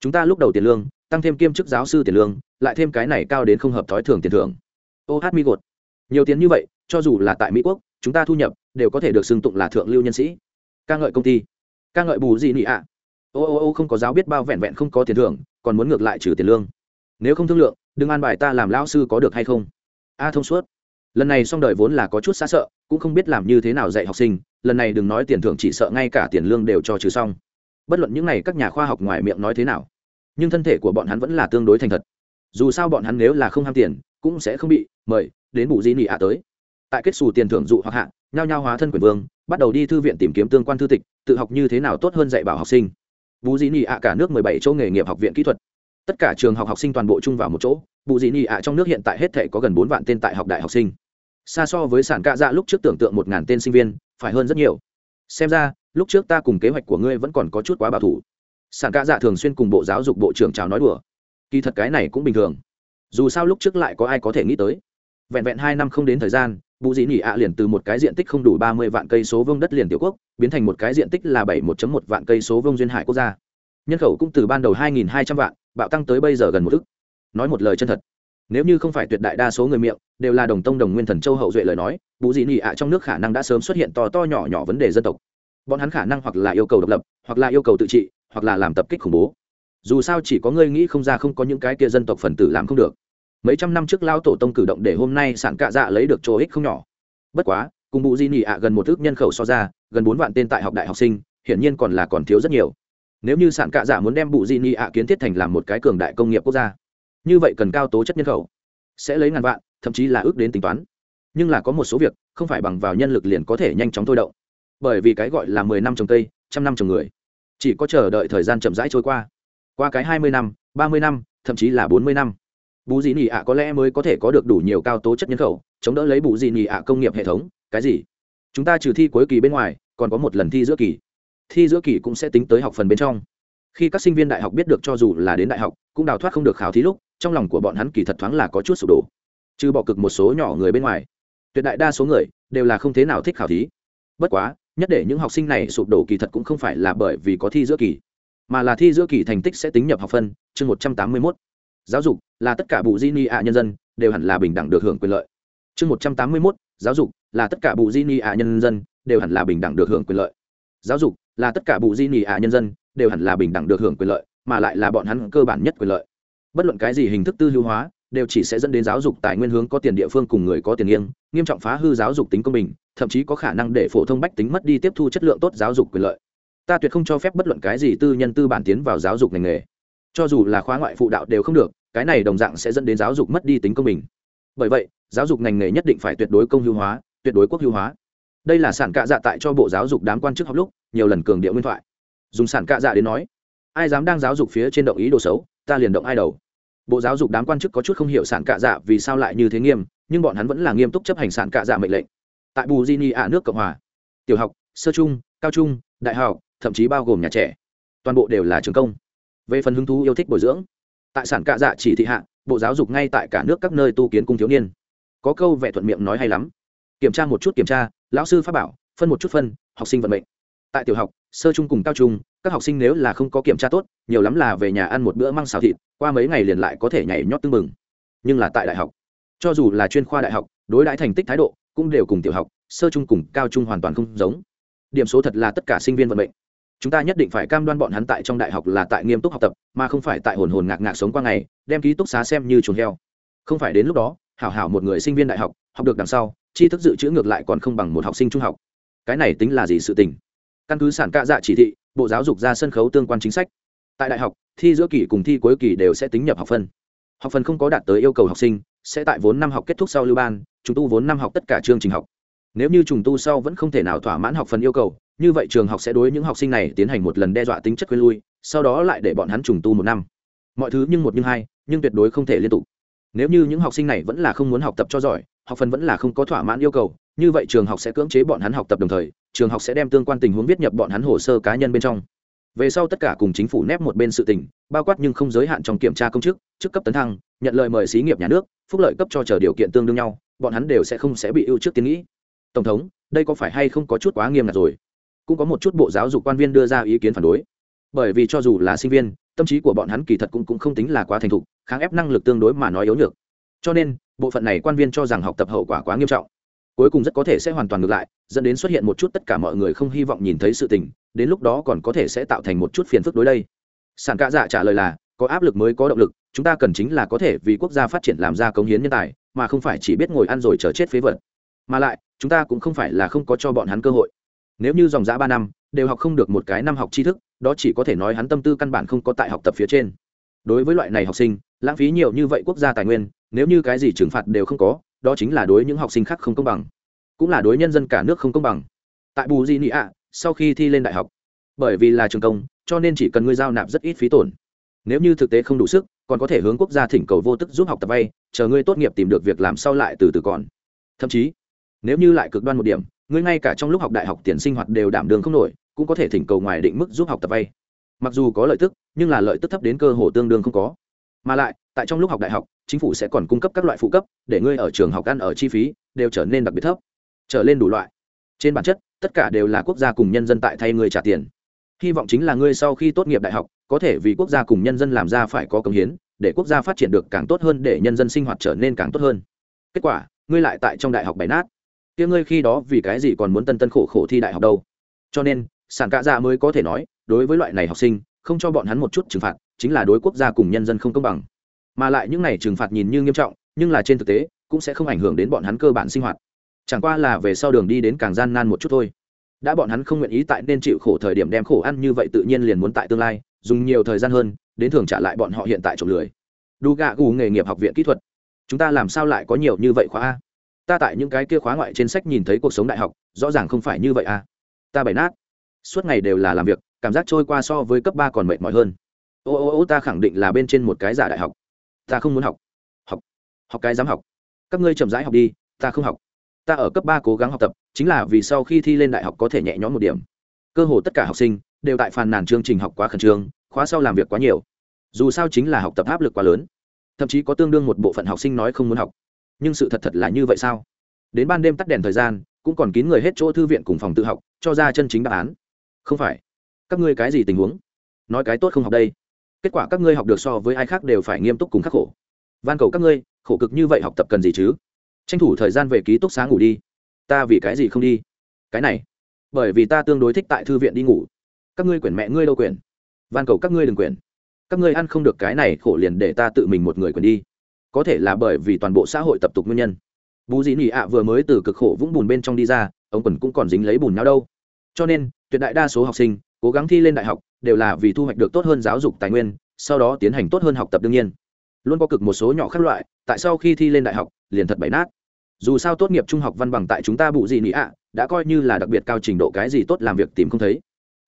Chúng ta lúc đầu tiền lương, tăng thêm kiêm chức giáo sư tiền lương, lại thêm cái này cao đến không hợp thói thường tiền thưởng. Ô hát mi gột. Nhiều tiền như vậy, cho dù là tại mỹ quốc, chúng ta thu nhập đều có thể được xưng tụng là thượng lưu nhân sĩ. Ca ngợi công ty. Ca ngợi bù gì nị ạ? Ô ô ô không có giáo biết bao vẹn vẹn không có tiền thưởng, còn muốn ngược lại trừ tiền lương nếu không thương lượng, đừng an bài ta làm lão sư có được hay không? A thông suốt. Lần này xong đời vốn là có chút xa sợ, cũng không biết làm như thế nào dạy học sinh, lần này đừng nói tiền thưởng chỉ sợ ngay cả tiền lương đều cho trừ xong. Bất luận những n à y các nhà khoa học ngoài miệng nói thế nào, nhưng thân thể của bọn hắn vẫn là tương đối thành thật. Dù sao bọn hắn nếu là không ham tiền, cũng sẽ không bị mời đến bù di nị ạ tới. Tại kết xù tiền thưởng dụ hoặc hạ, nhao nhao hóa thân quyền vương, bắt đầu đi thư viện tìm kiếm tương quan thư tịch, tự học như thế nào tốt hơn dạy bảo học sinh. Bù di nị ạ cả nước mười bảy chỗ nghề nghiệp học viện kỹ thuật tất cả trường học học sinh toàn bộ chung vào một chỗ, bù dị nị ạ trong nước hiện tại hết thể có gần bốn vạn tên tại học đại học sinh. Xa so với sản cạ dạ lúc trước tưởng tượng một ngàn tên sinh viên, phải hơn rất nhiều. Xem ra, lúc trước ta cùng kế hoạch của ngươi vẫn còn có chút quá bảo thủ. Sản cạ dạ thường xuyên cùng bộ giáo dục bộ trưởng chào nói đùa. Kỳ thật cái này cũng bình thường. Dù sao lúc trước lại có ai có thể nghĩ tới. Vẹn vẹn hai năm không đến thời gian, bù dị nỉ ạ liền từ một cái diện tích không đủ ba mươi vạn cây số vương đất liền tiểu quốc, biến thành một cái diện tích là bảy một một vạn cây số vương duyên hải quốc gia. Nhân khẩu cũng từ ban đầu hai nghìn hai trăm vạn bạo tăng tới bây giờ gần một ức. Nói một lời chân thật, nếu như không phải tuyệt đại đa số người miệng đều là đồng tông đồng nguyên thần châu hậu duệ lời nói bù dị nỉ ạ trong nước khả năng đã sớm xuất hiện to to nhỏ nhỏ vấn đề dân tộc. Bọn hắn khả năng hoặc là yêu cầu độc lập, hoặc là yêu cầu tự trị, hoặc là làm tập kích khủng bố. Dù sao chỉ có ngươi nghĩ không ra không có những cái kia dân tộc phần tử làm không được. Mấy trăm năm trước lao tổ tông cử động để hôm nay sản cạ dạ lấy được chỗ ích không nhỏ. Bất quá, cùng Bù di nị ạ gần một thước nhân khẩu so ra, gần bốn vạn tên tại học đại học sinh, hiển nhiên còn là còn thiếu rất nhiều nếu như sản cạ dạ muốn đem bụ di ni ạ kiến thiết thành làm một cái cường đại công nghiệp quốc gia, như vậy cần cao tố chất nhân khẩu, sẽ lấy ngàn vạn, thậm chí là ước đến tính toán. Nhưng là có một số việc, không phải bằng vào nhân lực liền có thể nhanh chóng thôi động. Bởi vì cái gọi là mười năm trồng cây, trăm năm trồng người, chỉ có chờ đợi thời gian chậm rãi trôi qua. Qua cái hai mươi năm, ba mươi năm, thậm chí là bốn mươi năm bù dị ni ạ có lẽ mới có thể có được đủ nhiều cao tố chất nhân khẩu, chống đỡ lấy bù dị ni ạ công nghiệp hệ thống. Cái gì? Chúng ta trừ thi cuối kỳ bên ngoài, còn có một lần thi giữa kỳ thi giữa kỳ cũng sẽ tính tới học phần bên trong. Khi các sinh viên đại học biết được cho dù là đến đại học, cũng đào thoát không được khảo thí lúc, trong lòng của bọn hắn kỳ thật thoáng là có chút sụp đổ. Trừ bỏ cực một số nhỏ người bên ngoài, tuyệt đại đa số người đều là không thế nào thích khảo thí. Bất quá, nhất để những học sinh này sụp đổ kỳ thật cũng không phải là bởi vì có thi giữa kỳ, mà là thi giữa kỳ thành tích sẽ tính nhập học phân, chương một trăm tám mươi mốt. Giáo dục là tất cả bù di ni ạ nhân dân đều hẳn là bình đẳng được hưởng quyền lợi. Chương một trăm tám mươi mốt, giáo dục là tất cả bù di ni ạ nhân dân đều hẳn là bình đẳng được hưởng quyền lợi. Giáo dục là tất cả bù di nỉ ạ nhân dân, đều hẳn là bình đẳng được hưởng quyền lợi, mà lại là bọn hắn cơ bản nhất quyền lợi. Bất luận cái gì hình thức tư lưu hóa, đều chỉ sẽ dẫn đến giáo dục tài nguyên hướng có tiền địa phương cùng người có tiền nghiêng, nghiêm trọng phá hư giáo dục tính công bình, thậm chí có khả năng để phổ thông bách tính mất đi tiếp thu chất lượng tốt giáo dục quyền lợi. Ta tuyệt không cho phép bất luận cái gì tư nhân tư bản tiến vào giáo dục ngành nghề. Cho dù là khóa ngoại phụ đạo đều không được, cái này đồng dạng sẽ dẫn đến giáo dục mất đi tính công bình. Bởi vậy, giáo dục ngành nghề nhất định phải tuyệt đối công hữu hóa, tuyệt đối quốc hữu hóa đây là sản cạ dạ tại cho bộ giáo dục đám quan chức học lúc, nhiều lần cường điệu nguyên thoại. Dùng sản cạ dạ đến nói, ai dám đang giáo dục phía trên động ý đồ xấu, ta liền động ai đầu. Bộ giáo dục đám quan chức có chút không hiểu sản cạ dạ vì sao lại như thế nghiêm, nhưng bọn hắn vẫn là nghiêm túc chấp hành sản cạ dạ mệnh lệnh. Tại bù di ni ạ nước cộng hòa, tiểu học, sơ trung, cao trung, đại học, thậm chí bao gồm nhà trẻ, toàn bộ đều là trường công. Về phần hứng thú yêu thích bồi dưỡng, tại sản cạ dạ chỉ thị hạ, bộ giáo dục ngay tại cả nước các nơi tu kiến cung thiếu niên. Có câu vẽ thuận miệng nói hay lắm. Kiểm tra một chút kiểm tra lão sư pháp bảo, phân một chút phân, học sinh vận mệnh. Tại tiểu học, sơ trung cùng cao trung, các học sinh nếu là không có kiểm tra tốt, nhiều lắm là về nhà ăn một bữa măng xào thịt, qua mấy ngày liền lại có thể nhảy nhót tưng mừng nhưng là tại đại học, cho dù là chuyên khoa đại học, đối đãi thành tích thái độ cũng đều cùng tiểu học, sơ trung cùng cao trung hoàn toàn không giống. Điểm số thật là tất cả sinh viên vận mệnh. Chúng ta nhất định phải cam đoan bọn hắn tại trong đại học là tại nghiêm túc học tập, mà không phải tại hồn hồn ngạc ngạc sống qua ngày, đem ký túc xá xem như chuồng heo. Không phải đến lúc đó, hảo hảo một người sinh viên đại học học được đằng sau tri thức dự trữ ngược lại còn không bằng một học sinh trung học. Cái này tính là gì sự tình? Căn cứ sản cạ dạ chỉ thị, bộ giáo dục ra sân khấu tương quan chính sách. Tại đại học, thi giữa kỳ cùng thi cuối kỳ đều sẽ tính nhập học phân. Học phần không có đạt tới yêu cầu học sinh, sẽ tại vốn năm học kết thúc sau lưu ban chúng tu vốn năm học tất cả chương trình học. Nếu như trùng tu sau vẫn không thể nào thỏa mãn học phần yêu cầu, như vậy trường học sẽ đối những học sinh này tiến hành một lần đe dọa tính chất quên lui, sau đó lại để bọn hắn trùng tu một năm. Mọi thứ nhưng một nhưng hai, nhưng tuyệt đối không thể liên tục. Nếu như những học sinh này vẫn là không muốn học tập cho giỏi học phần vẫn là không có thỏa mãn yêu cầu như vậy trường học sẽ cưỡng chế bọn hắn học tập đồng thời trường học sẽ đem tương quan tình huống viết nhập bọn hắn hồ sơ cá nhân bên trong. Về sau tất cả cùng chính phủ nép một bên sự tình bao quát nhưng không giới hạn trong kiểm tra công chức chức cấp tấn thăng nhận lời mời xí nghiệp nhà nước phúc lợi cấp cho chờ điều kiện tương đương nhau bọn hắn đều sẽ không sẽ bị ưu trước tiến nghĩ. Tổng thống đây có phải hay không có chút quá nghiêm ngặt rồi? Cũng có một chút bộ giáo dục quan viên đưa ra ý kiến phản đối. Bởi vì cho dù là sinh viên tâm trí của bọn hắn kỳ thật cũng, cũng không tính là quá thành thục kháng ép năng lực tương đối mà nói yếu nhược cho nên, bộ phận này quan viên cho rằng học tập hậu quả quá nghiêm trọng. Cuối cùng rất có thể sẽ hoàn toàn ngược lại, dẫn đến xuất hiện một chút tất cả mọi người không hy vọng nhìn thấy sự tình, đến lúc đó còn có thể sẽ tạo thành một chút phiền phức đối đây. Sản cạ dạ trả lời là, có áp lực mới có động lực, chúng ta cần chính là có thể vì quốc gia phát triển làm ra cống hiến nhân tài, mà không phải chỉ biết ngồi ăn rồi chờ chết phế vật. Mà lại, chúng ta cũng không phải là không có cho bọn hắn cơ hội. Nếu như dòng giã ba năm, đều học không được một cái năm học tri thức, đó chỉ có thể nói hắn tâm tư căn bản không có tại học tập phía trên. Đối với loại này học sinh, lãng phí nhiều như vậy quốc gia tài nguyên nếu như cái gì trừng phạt đều không có, đó chính là đối những học sinh khác không công bằng. Cũng là đối nhân dân cả nước không công bằng. Tại bù di nị ạ sau khi thi lên đại học, bởi vì là trường công, cho nên chỉ cần ngươi giao nạp rất ít phí tổn. Nếu như thực tế không đủ sức, còn có thể hướng quốc gia thỉnh cầu vô tức giúp học tập vay, chờ ngươi tốt nghiệp tìm được việc làm sau lại từ từ còn. Thậm chí, nếu như lại cực đoan một điểm, ngươi ngay cả trong lúc học đại học tiền sinh hoạt đều đảm đường không nổi, cũng có thể thỉnh cầu ngoài định mức giúp học tập vay. Mặc dù có lợi tức, nhưng là lợi tức thấp đến cơ hồ tương đương không có. Mà lại tại trong lúc học đại học, chính phủ sẽ còn cung cấp các loại phụ cấp để ngươi ở trường học ăn ở chi phí đều trở nên đặc biệt thấp, trở lên đủ loại. Trên bản chất, tất cả đều là quốc gia cùng nhân dân tại thay người trả tiền. Hy vọng chính là ngươi sau khi tốt nghiệp đại học, có thể vì quốc gia cùng nhân dân làm ra phải có công hiến, để quốc gia phát triển được càng tốt hơn, để nhân dân sinh hoạt trở nên càng tốt hơn. Kết quả, ngươi lại tại trong đại học bày nát. Tiếng ngươi khi đó vì cái gì còn muốn tân tân khổ khổ thi đại học đâu? Cho nên, sản cạ dạ mới có thể nói, đối với loại này học sinh, không cho bọn hắn một chút trừng phạt, chính là đối quốc gia cùng nhân dân không công bằng mà lại những này trừng phạt nhìn như nghiêm trọng, nhưng là trên thực tế, cũng sẽ không ảnh hưởng đến bọn hắn cơ bản sinh hoạt. Chẳng qua là về sau đường đi đến càng gian nan một chút thôi. Đã bọn hắn không nguyện ý tại nên chịu khổ thời điểm đem khổ ăn như vậy tự nhiên liền muốn tại tương lai, dùng nhiều thời gian hơn, đến thường trả lại bọn họ hiện tại trộm lười. Đu gạ gù nghề nghiệp học viện kỹ thuật. Chúng ta làm sao lại có nhiều như vậy khóa a? Ta tại những cái kia khóa ngoại trên sách nhìn thấy cuộc sống đại học, rõ ràng không phải như vậy a. Ta bày nát. Suốt ngày đều là làm việc, cảm giác trôi qua so với cấp ba còn mệt mỏi hơn. Ô ô ô, ta khẳng định là bên trên một cái giả đại học ta không muốn học. Học. Học cái dám học. Các ngươi chậm rãi học đi, ta không học. Ta ở cấp ba cố gắng học tập, chính là vì sau khi thi lên đại học có thể nhẹ nhõm một điểm. Cơ hồ tất cả học sinh đều tại phàn nàn chương trình học quá khẩn trương, khóa sau làm việc quá nhiều. Dù sao chính là học tập áp lực quá lớn. Thậm chí có tương đương một bộ phận học sinh nói không muốn học. Nhưng sự thật thật là như vậy sao? Đến ban đêm tắt đèn thời gian, cũng còn kín người hết chỗ thư viện cùng phòng tự học, cho ra chân chính đáp án. Không phải. Các ngươi cái gì tình huống? Nói cái tốt không học đây kết quả các ngươi học được so với ai khác đều phải nghiêm túc cùng khắc khổ. Van cầu các ngươi, khổ cực như vậy học tập cần gì chứ? Tranh thủ thời gian về ký túc xá ngủ đi. Ta vì cái gì không đi? Cái này, bởi vì ta tương đối thích tại thư viện đi ngủ. Các ngươi quyển mẹ ngươi đâu quyển? Van cầu các ngươi đừng quyển. Các ngươi ăn không được cái này khổ liền để ta tự mình một người quyển đi. Có thể là bởi vì toàn bộ xã hội tập tục nguyên nhân. Bú dĩ nỉ ạ vừa mới từ cực khổ vũng bùn bên trong đi ra, ông quần cũng còn dính lấy bùn nhau đâu. Cho nên, tuyệt đại đa số học sinh cố gắng thi lên đại học đều là vì thu hoạch được tốt hơn giáo dục tài nguyên, sau đó tiến hành tốt hơn học tập đương nhiên. Luôn có cực một số nhỏ khác loại, tại sau khi thi lên đại học, liền thật bậy nát. Dù sao tốt nghiệp trung học văn bằng tại chúng ta bù gì nị ạ, đã coi như là đặc biệt cao trình độ cái gì tốt làm việc tìm không thấy.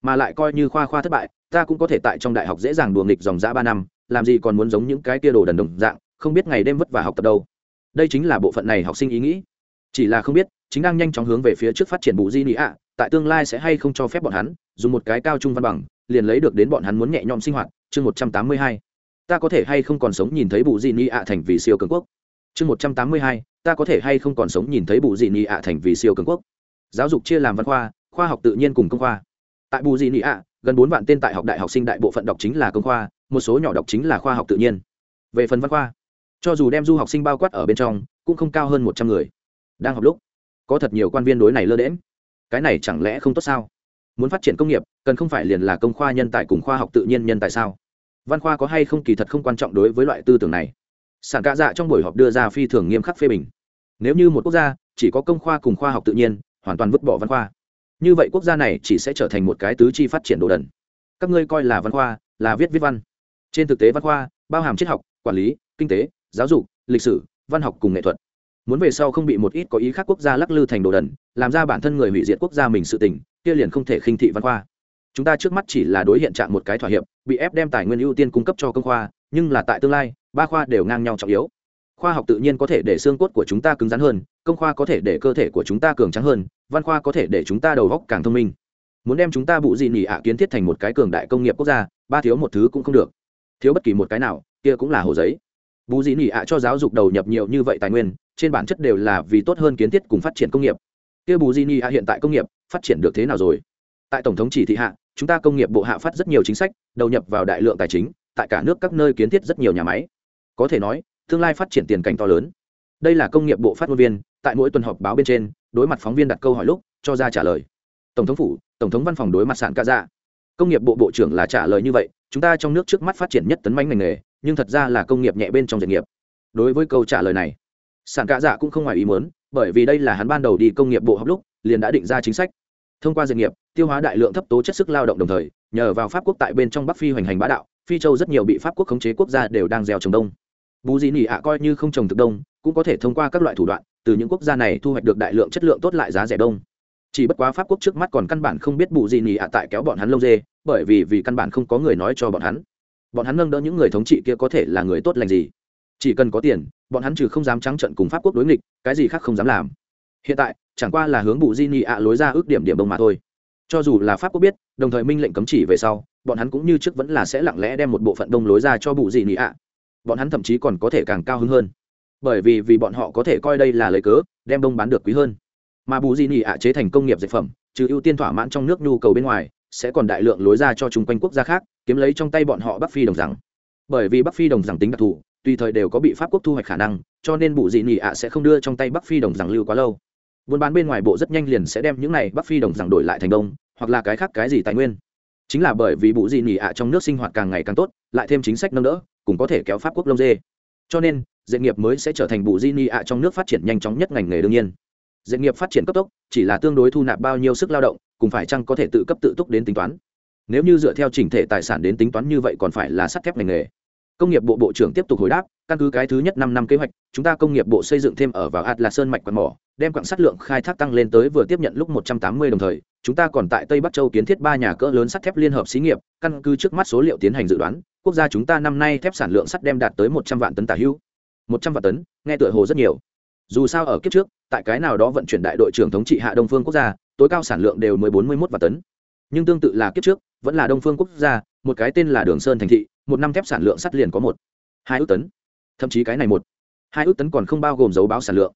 Mà lại coi như khoa khoa thất bại, ta cũng có thể tại trong đại học dễ dàng đùa nghịch dòng dã ba năm, làm gì còn muốn giống những cái kia đồ đần đồng dạng, không biết ngày đêm vất vả học tập đâu. Đây chính là bộ phận này học sinh ý nghĩ. Chỉ là không biết, chính đang nhanh chóng hướng về phía trước phát triển bù di nị ạ, tại tương lai sẽ hay không cho phép bọn hắn dùng một cái cao trung văn bằng liền lấy được đến bọn hắn muốn nhẹ nhõm sinh hoạt. Chương một trăm tám mươi hai. Ta có thể hay không còn sống nhìn thấy bù dị ni ạ thành vì siêu cường quốc? Chương một trăm tám mươi hai. Ta có thể hay không còn sống nhìn thấy bù dị ni ạ thành vì siêu cường quốc? Giáo dục chia làm văn khoa khoa học tự nhiên cùng công khoa. Tại bù dị ni ạ, gần bốn vạn tên tại học đại học sinh đại bộ phận đọc chính là công khoa, một số nhỏ đọc chính là khoa học tự nhiên. Về phần văn khoa, cho dù đem du học sinh bao quát ở bên trong, cũng không cao hơn một trăm người. Đang học lúc, có thật nhiều quan viên đối này lơ đễm cái này chẳng lẽ không tốt sao? Muốn phát triển công nghiệp, cần không phải liền là công khoa nhân tài cùng khoa học tự nhiên nhân tài sao? Văn khoa có hay không kỳ thật không quan trọng đối với loại tư tưởng này. Sản cạ dạ trong buổi họp đưa ra phi thường nghiêm khắc phê bình. Nếu như một quốc gia chỉ có công khoa cùng khoa học tự nhiên, hoàn toàn vứt bỏ văn khoa, như vậy quốc gia này chỉ sẽ trở thành một cái tứ chi phát triển đồ đần. Các ngươi coi là văn khoa, là viết viết văn. Trên thực tế văn khoa bao hàm triết học, quản lý, kinh tế, giáo dục, lịch sử, văn học cùng nghệ thuật. Muốn về sau không bị một ít có ý khác quốc gia lắc lư thành đồ đần, làm ra bản thân người hủy diệt quốc gia mình sự tình kia liền không thể khinh thị văn khoa. Chúng ta trước mắt chỉ là đối hiện trạng một cái thỏa hiệp, bị ép đem tài nguyên ưu tiên cung cấp cho công khoa, nhưng là tại tương lai, ba khoa đều ngang nhau trọng yếu. Khoa học tự nhiên có thể để xương cốt của chúng ta cứng rắn hơn, công khoa có thể để cơ thể của chúng ta cường trắng hơn, văn khoa có thể để chúng ta đầu góc càng thông minh. Muốn đem chúng ta bụ gì nỉ ạ kiến thiết thành một cái cường đại công nghiệp quốc gia, ba thiếu một thứ cũng không được. Thiếu bất kỳ một cái nào, kia cũng là hồ giấy. Bù dị nỉ ạ cho giáo dục đầu nhập nhiều như vậy tài nguyên, trên bản chất đều là vì tốt hơn kiến thiết cùng phát triển công nghiệp. Kia bù dị nỉ ạ hiện tại công nghiệp phát triển được thế nào rồi? Tại tổng thống chỉ thị hạ, chúng ta công nghiệp bộ hạ phát rất nhiều chính sách, đầu nhập vào đại lượng tài chính, tại cả nước các nơi kiến thiết rất nhiều nhà máy. Có thể nói, tương lai phát triển tiền cảnh to lớn. Đây là công nghiệp bộ phát ngôn viên, tại mỗi tuần họp báo bên trên, đối mặt phóng viên đặt câu hỏi lúc, cho ra trả lời. Tổng thống phủ, tổng thống văn phòng đối mặt sản ca dạ. Công nghiệp bộ bộ trưởng là trả lời như vậy, chúng ta trong nước trước mắt phát triển nhất tấn manh ngành nghề, nhưng thật ra là công nghiệp nhẹ bên trong doanh nghiệp. Đối với câu trả lời này sản ca dạ cũng không ngoài ý muốn, bởi vì đây là hắn ban đầu đi công nghiệp bộ học lúc, liền đã định ra chính sách thông qua doanh nghiệp, tiêu hóa đại lượng thấp tố chất sức lao động đồng thời, nhờ vào pháp quốc tại bên trong bắc phi hoành hành bá đạo, phi châu rất nhiều bị pháp quốc khống chế quốc gia đều đang gieo trồng đông. Bù dị nỉ ạ coi như không trồng thực đông, cũng có thể thông qua các loại thủ đoạn, từ những quốc gia này thu hoạch được đại lượng chất lượng tốt lại giá rẻ đông. Chỉ bất quá pháp quốc trước mắt còn căn bản không biết bù dị nỉ ạ tại kéo bọn hắn lông dê, bởi vì vì căn bản không có người nói cho bọn hắn. Bọn hắn nâng đỡ những người thống trị kia có thể là người tốt lành gì? Chỉ cần có tiền, bọn hắn trừ không dám trắng trận cùng pháp quốc đối nghịch, cái gì khác không dám làm. Hiện tại chẳng qua là hướng bù di nị ạ lối ra ước điểm điểm đông mà thôi. Cho dù là pháp quốc biết, đồng thời minh lệnh cấm chỉ về sau, bọn hắn cũng như trước vẫn là sẽ lặng lẽ đem một bộ phận đông lối ra cho bù di nị ạ. Bọn hắn thậm chí còn có thể càng cao hứng hơn. Bởi vì vì bọn họ có thể coi đây là lời cớ, đem đông bán được quý hơn. Mà bù di nị ạ chế thành công nghiệp dược phẩm, trừ ưu tiên thỏa mãn trong nước nhu cầu bên ngoài, sẽ còn đại lượng lối ra cho chung quanh quốc gia khác, kiếm lấy trong tay bọn họ bắc phi đồng rằng. Bởi vì bắc phi đồng rằng tính đặc thù, tùy thời đều có bị pháp quốc thu hoạch khả năng, cho nên bù dị nị ạ sẽ không đưa trong tay bắc phi đồng rằng lưu quá lâu buôn bán bên ngoài bộ rất nhanh liền sẽ đem những này bắc phi đồng rằng đổi lại thành đông, hoặc là cái khác cái gì tài nguyên. Chính là bởi vì bù gì nhỉ ạ trong nước sinh hoạt càng ngày càng tốt, lại thêm chính sách nâng đỡ, cũng có thể kéo pháp quốc lông dê. Cho nên dệt nghiệp mới sẽ trở thành bù di nị ạ trong nước phát triển nhanh chóng nhất ngành nghề đương nhiên. Dệt nghiệp phát triển cấp tốc, chỉ là tương đối thu nạp bao nhiêu sức lao động, cùng phải chăng có thể tự cấp tự túc đến tính toán. Nếu như dựa theo chỉnh thể tài sản đến tính toán như vậy còn phải là sắt thép ngành nghề. Công nghiệp bộ bộ trưởng tiếp tục hồi đáp, căn cứ cái thứ nhất năm năm kế hoạch, chúng ta công nghiệp bộ xây dựng thêm ở vào hạt là sơn mạch quạt mỏ đem quặng sắt lượng khai thác tăng lên tới vừa tiếp nhận lúc một trăm tám mươi đồng thời, chúng ta còn tại tây bắc châu kiến thiết ba nhà cỡ lớn sắt thép liên hợp xí nghiệp, căn cứ trước mắt số liệu tiến hành dự đoán, quốc gia chúng ta năm nay thép sản lượng sắt đem đạt tới một trăm vạn tấn tả hữu một trăm vạn tấn, nghe tựa hồ rất nhiều. Dù sao ở kiếp trước, tại cái nào đó vận chuyển đại đội trưởng thống trị hạ đông phương quốc gia, tối cao sản lượng đều mới bốn mươi một vạn tấn. Nhưng tương tự là kiếp trước, vẫn là đông phương quốc gia, một cái tên là đường sơn thành thị, một năm thép sản lượng sắt liền có một, hai ước tấn. Thậm chí cái này một, hai ước tấn còn không bao gồm dấu báo sản lượng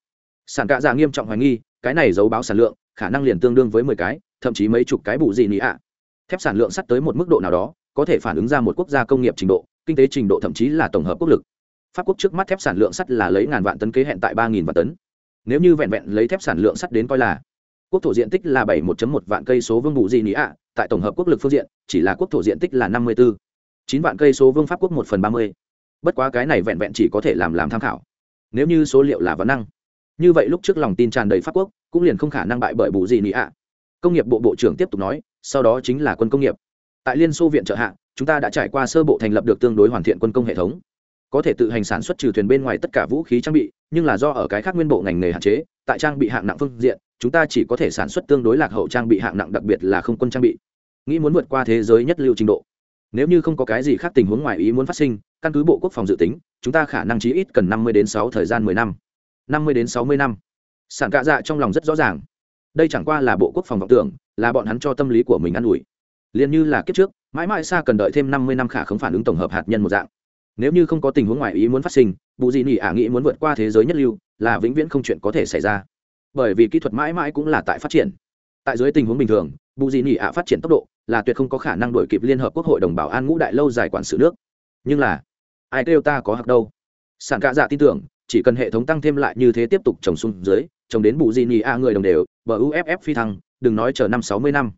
sản cạ dạ nghiêm trọng hoài nghi, cái này giấu báo sản lượng, khả năng liền tương đương với mười cái, thậm chí mấy chục cái bù gì nị ạ. Thép sản lượng sắt tới một mức độ nào đó, có thể phản ứng ra một quốc gia công nghiệp trình độ, kinh tế trình độ thậm chí là tổng hợp quốc lực. Pháp quốc trước mắt thép sản lượng sắt là lấy ngàn vạn tấn kế hẹn tại ba nghìn vạn tấn. Nếu như vẹn vẹn lấy thép sản lượng sắt đến coi là quốc thổ diện tích là bảy một một vạn cây số vương bù di nị ạ, tại tổng hợp quốc lực phương diện, chỉ là quốc thổ diện tích là năm mươi bốn chín vạn cây số vương pháp quốc một phần ba mươi. Bất quá cái này vẹn vẹn chỉ có thể làm làm tham khảo. Nếu như số liệu là vấn năng như vậy lúc trước lòng tin tràn đầy pháp quốc, cũng liền không khả năng bại bởi bù gì nị ạ. Công nghiệp bộ bộ trưởng tiếp tục nói, sau đó chính là quân công nghiệp. Tại liên xô viện trợ hạ, chúng ta đã trải qua sơ bộ thành lập được tương đối hoàn thiện quân công hệ thống. Có thể tự hành sản xuất trừ thuyền bên ngoài tất cả vũ khí trang bị, nhưng là do ở cái khác nguyên bộ ngành nghề hạn chế, tại trang bị hạng nặng phương diện, chúng ta chỉ có thể sản xuất tương đối lạc hậu trang bị hạng nặng đặc biệt là không quân trang bị. Nghĩ muốn vượt qua thế giới nhất lưu trình độ. Nếu như không có cái gì khác tình huống ngoài ý muốn phát sinh, căn cứ bộ quốc phòng dự tính, chúng ta khả năng chí ít cần năm mươi đến sáu thời gian mười năm năm mươi đến sáu mươi năm. Sản cạ dạ trong lòng rất rõ ràng. Đây chẳng qua là bộ quốc phòng vọng tưởng, là bọn hắn cho tâm lý của mình ă n ủi. Liền như là kiếp trước, mãi mãi xa cần đợi thêm năm mươi năm khả không phản ứng tổng hợp hạt nhân một dạng. Nếu như không có tình huống ngoài ý muốn phát sinh, bù dị nỉ ả nghĩ muốn vượt qua thế giới nhất lưu, là vĩnh viễn không chuyện có thể xảy ra. Bởi vì kỹ thuật mãi mãi cũng là tại phát triển. Tại dưới tình huống bình thường, bù dị nỉ ả phát triển tốc độ là tuyệt không có khả năng đổi kịp liên hợp quốc hội đồng bảo an ngũ đại lâu dài quản sự nước. Nhưng là, ai kêu ta có hặc đâu? Sản cạ dạ tin tưởng chỉ cần hệ thống tăng thêm lại như thế tiếp tục trồng xuống dưới, trồng đến bù di nhì a người đồng đều, bờ uff phi thăng, đừng nói chờ năm sáu mươi năm.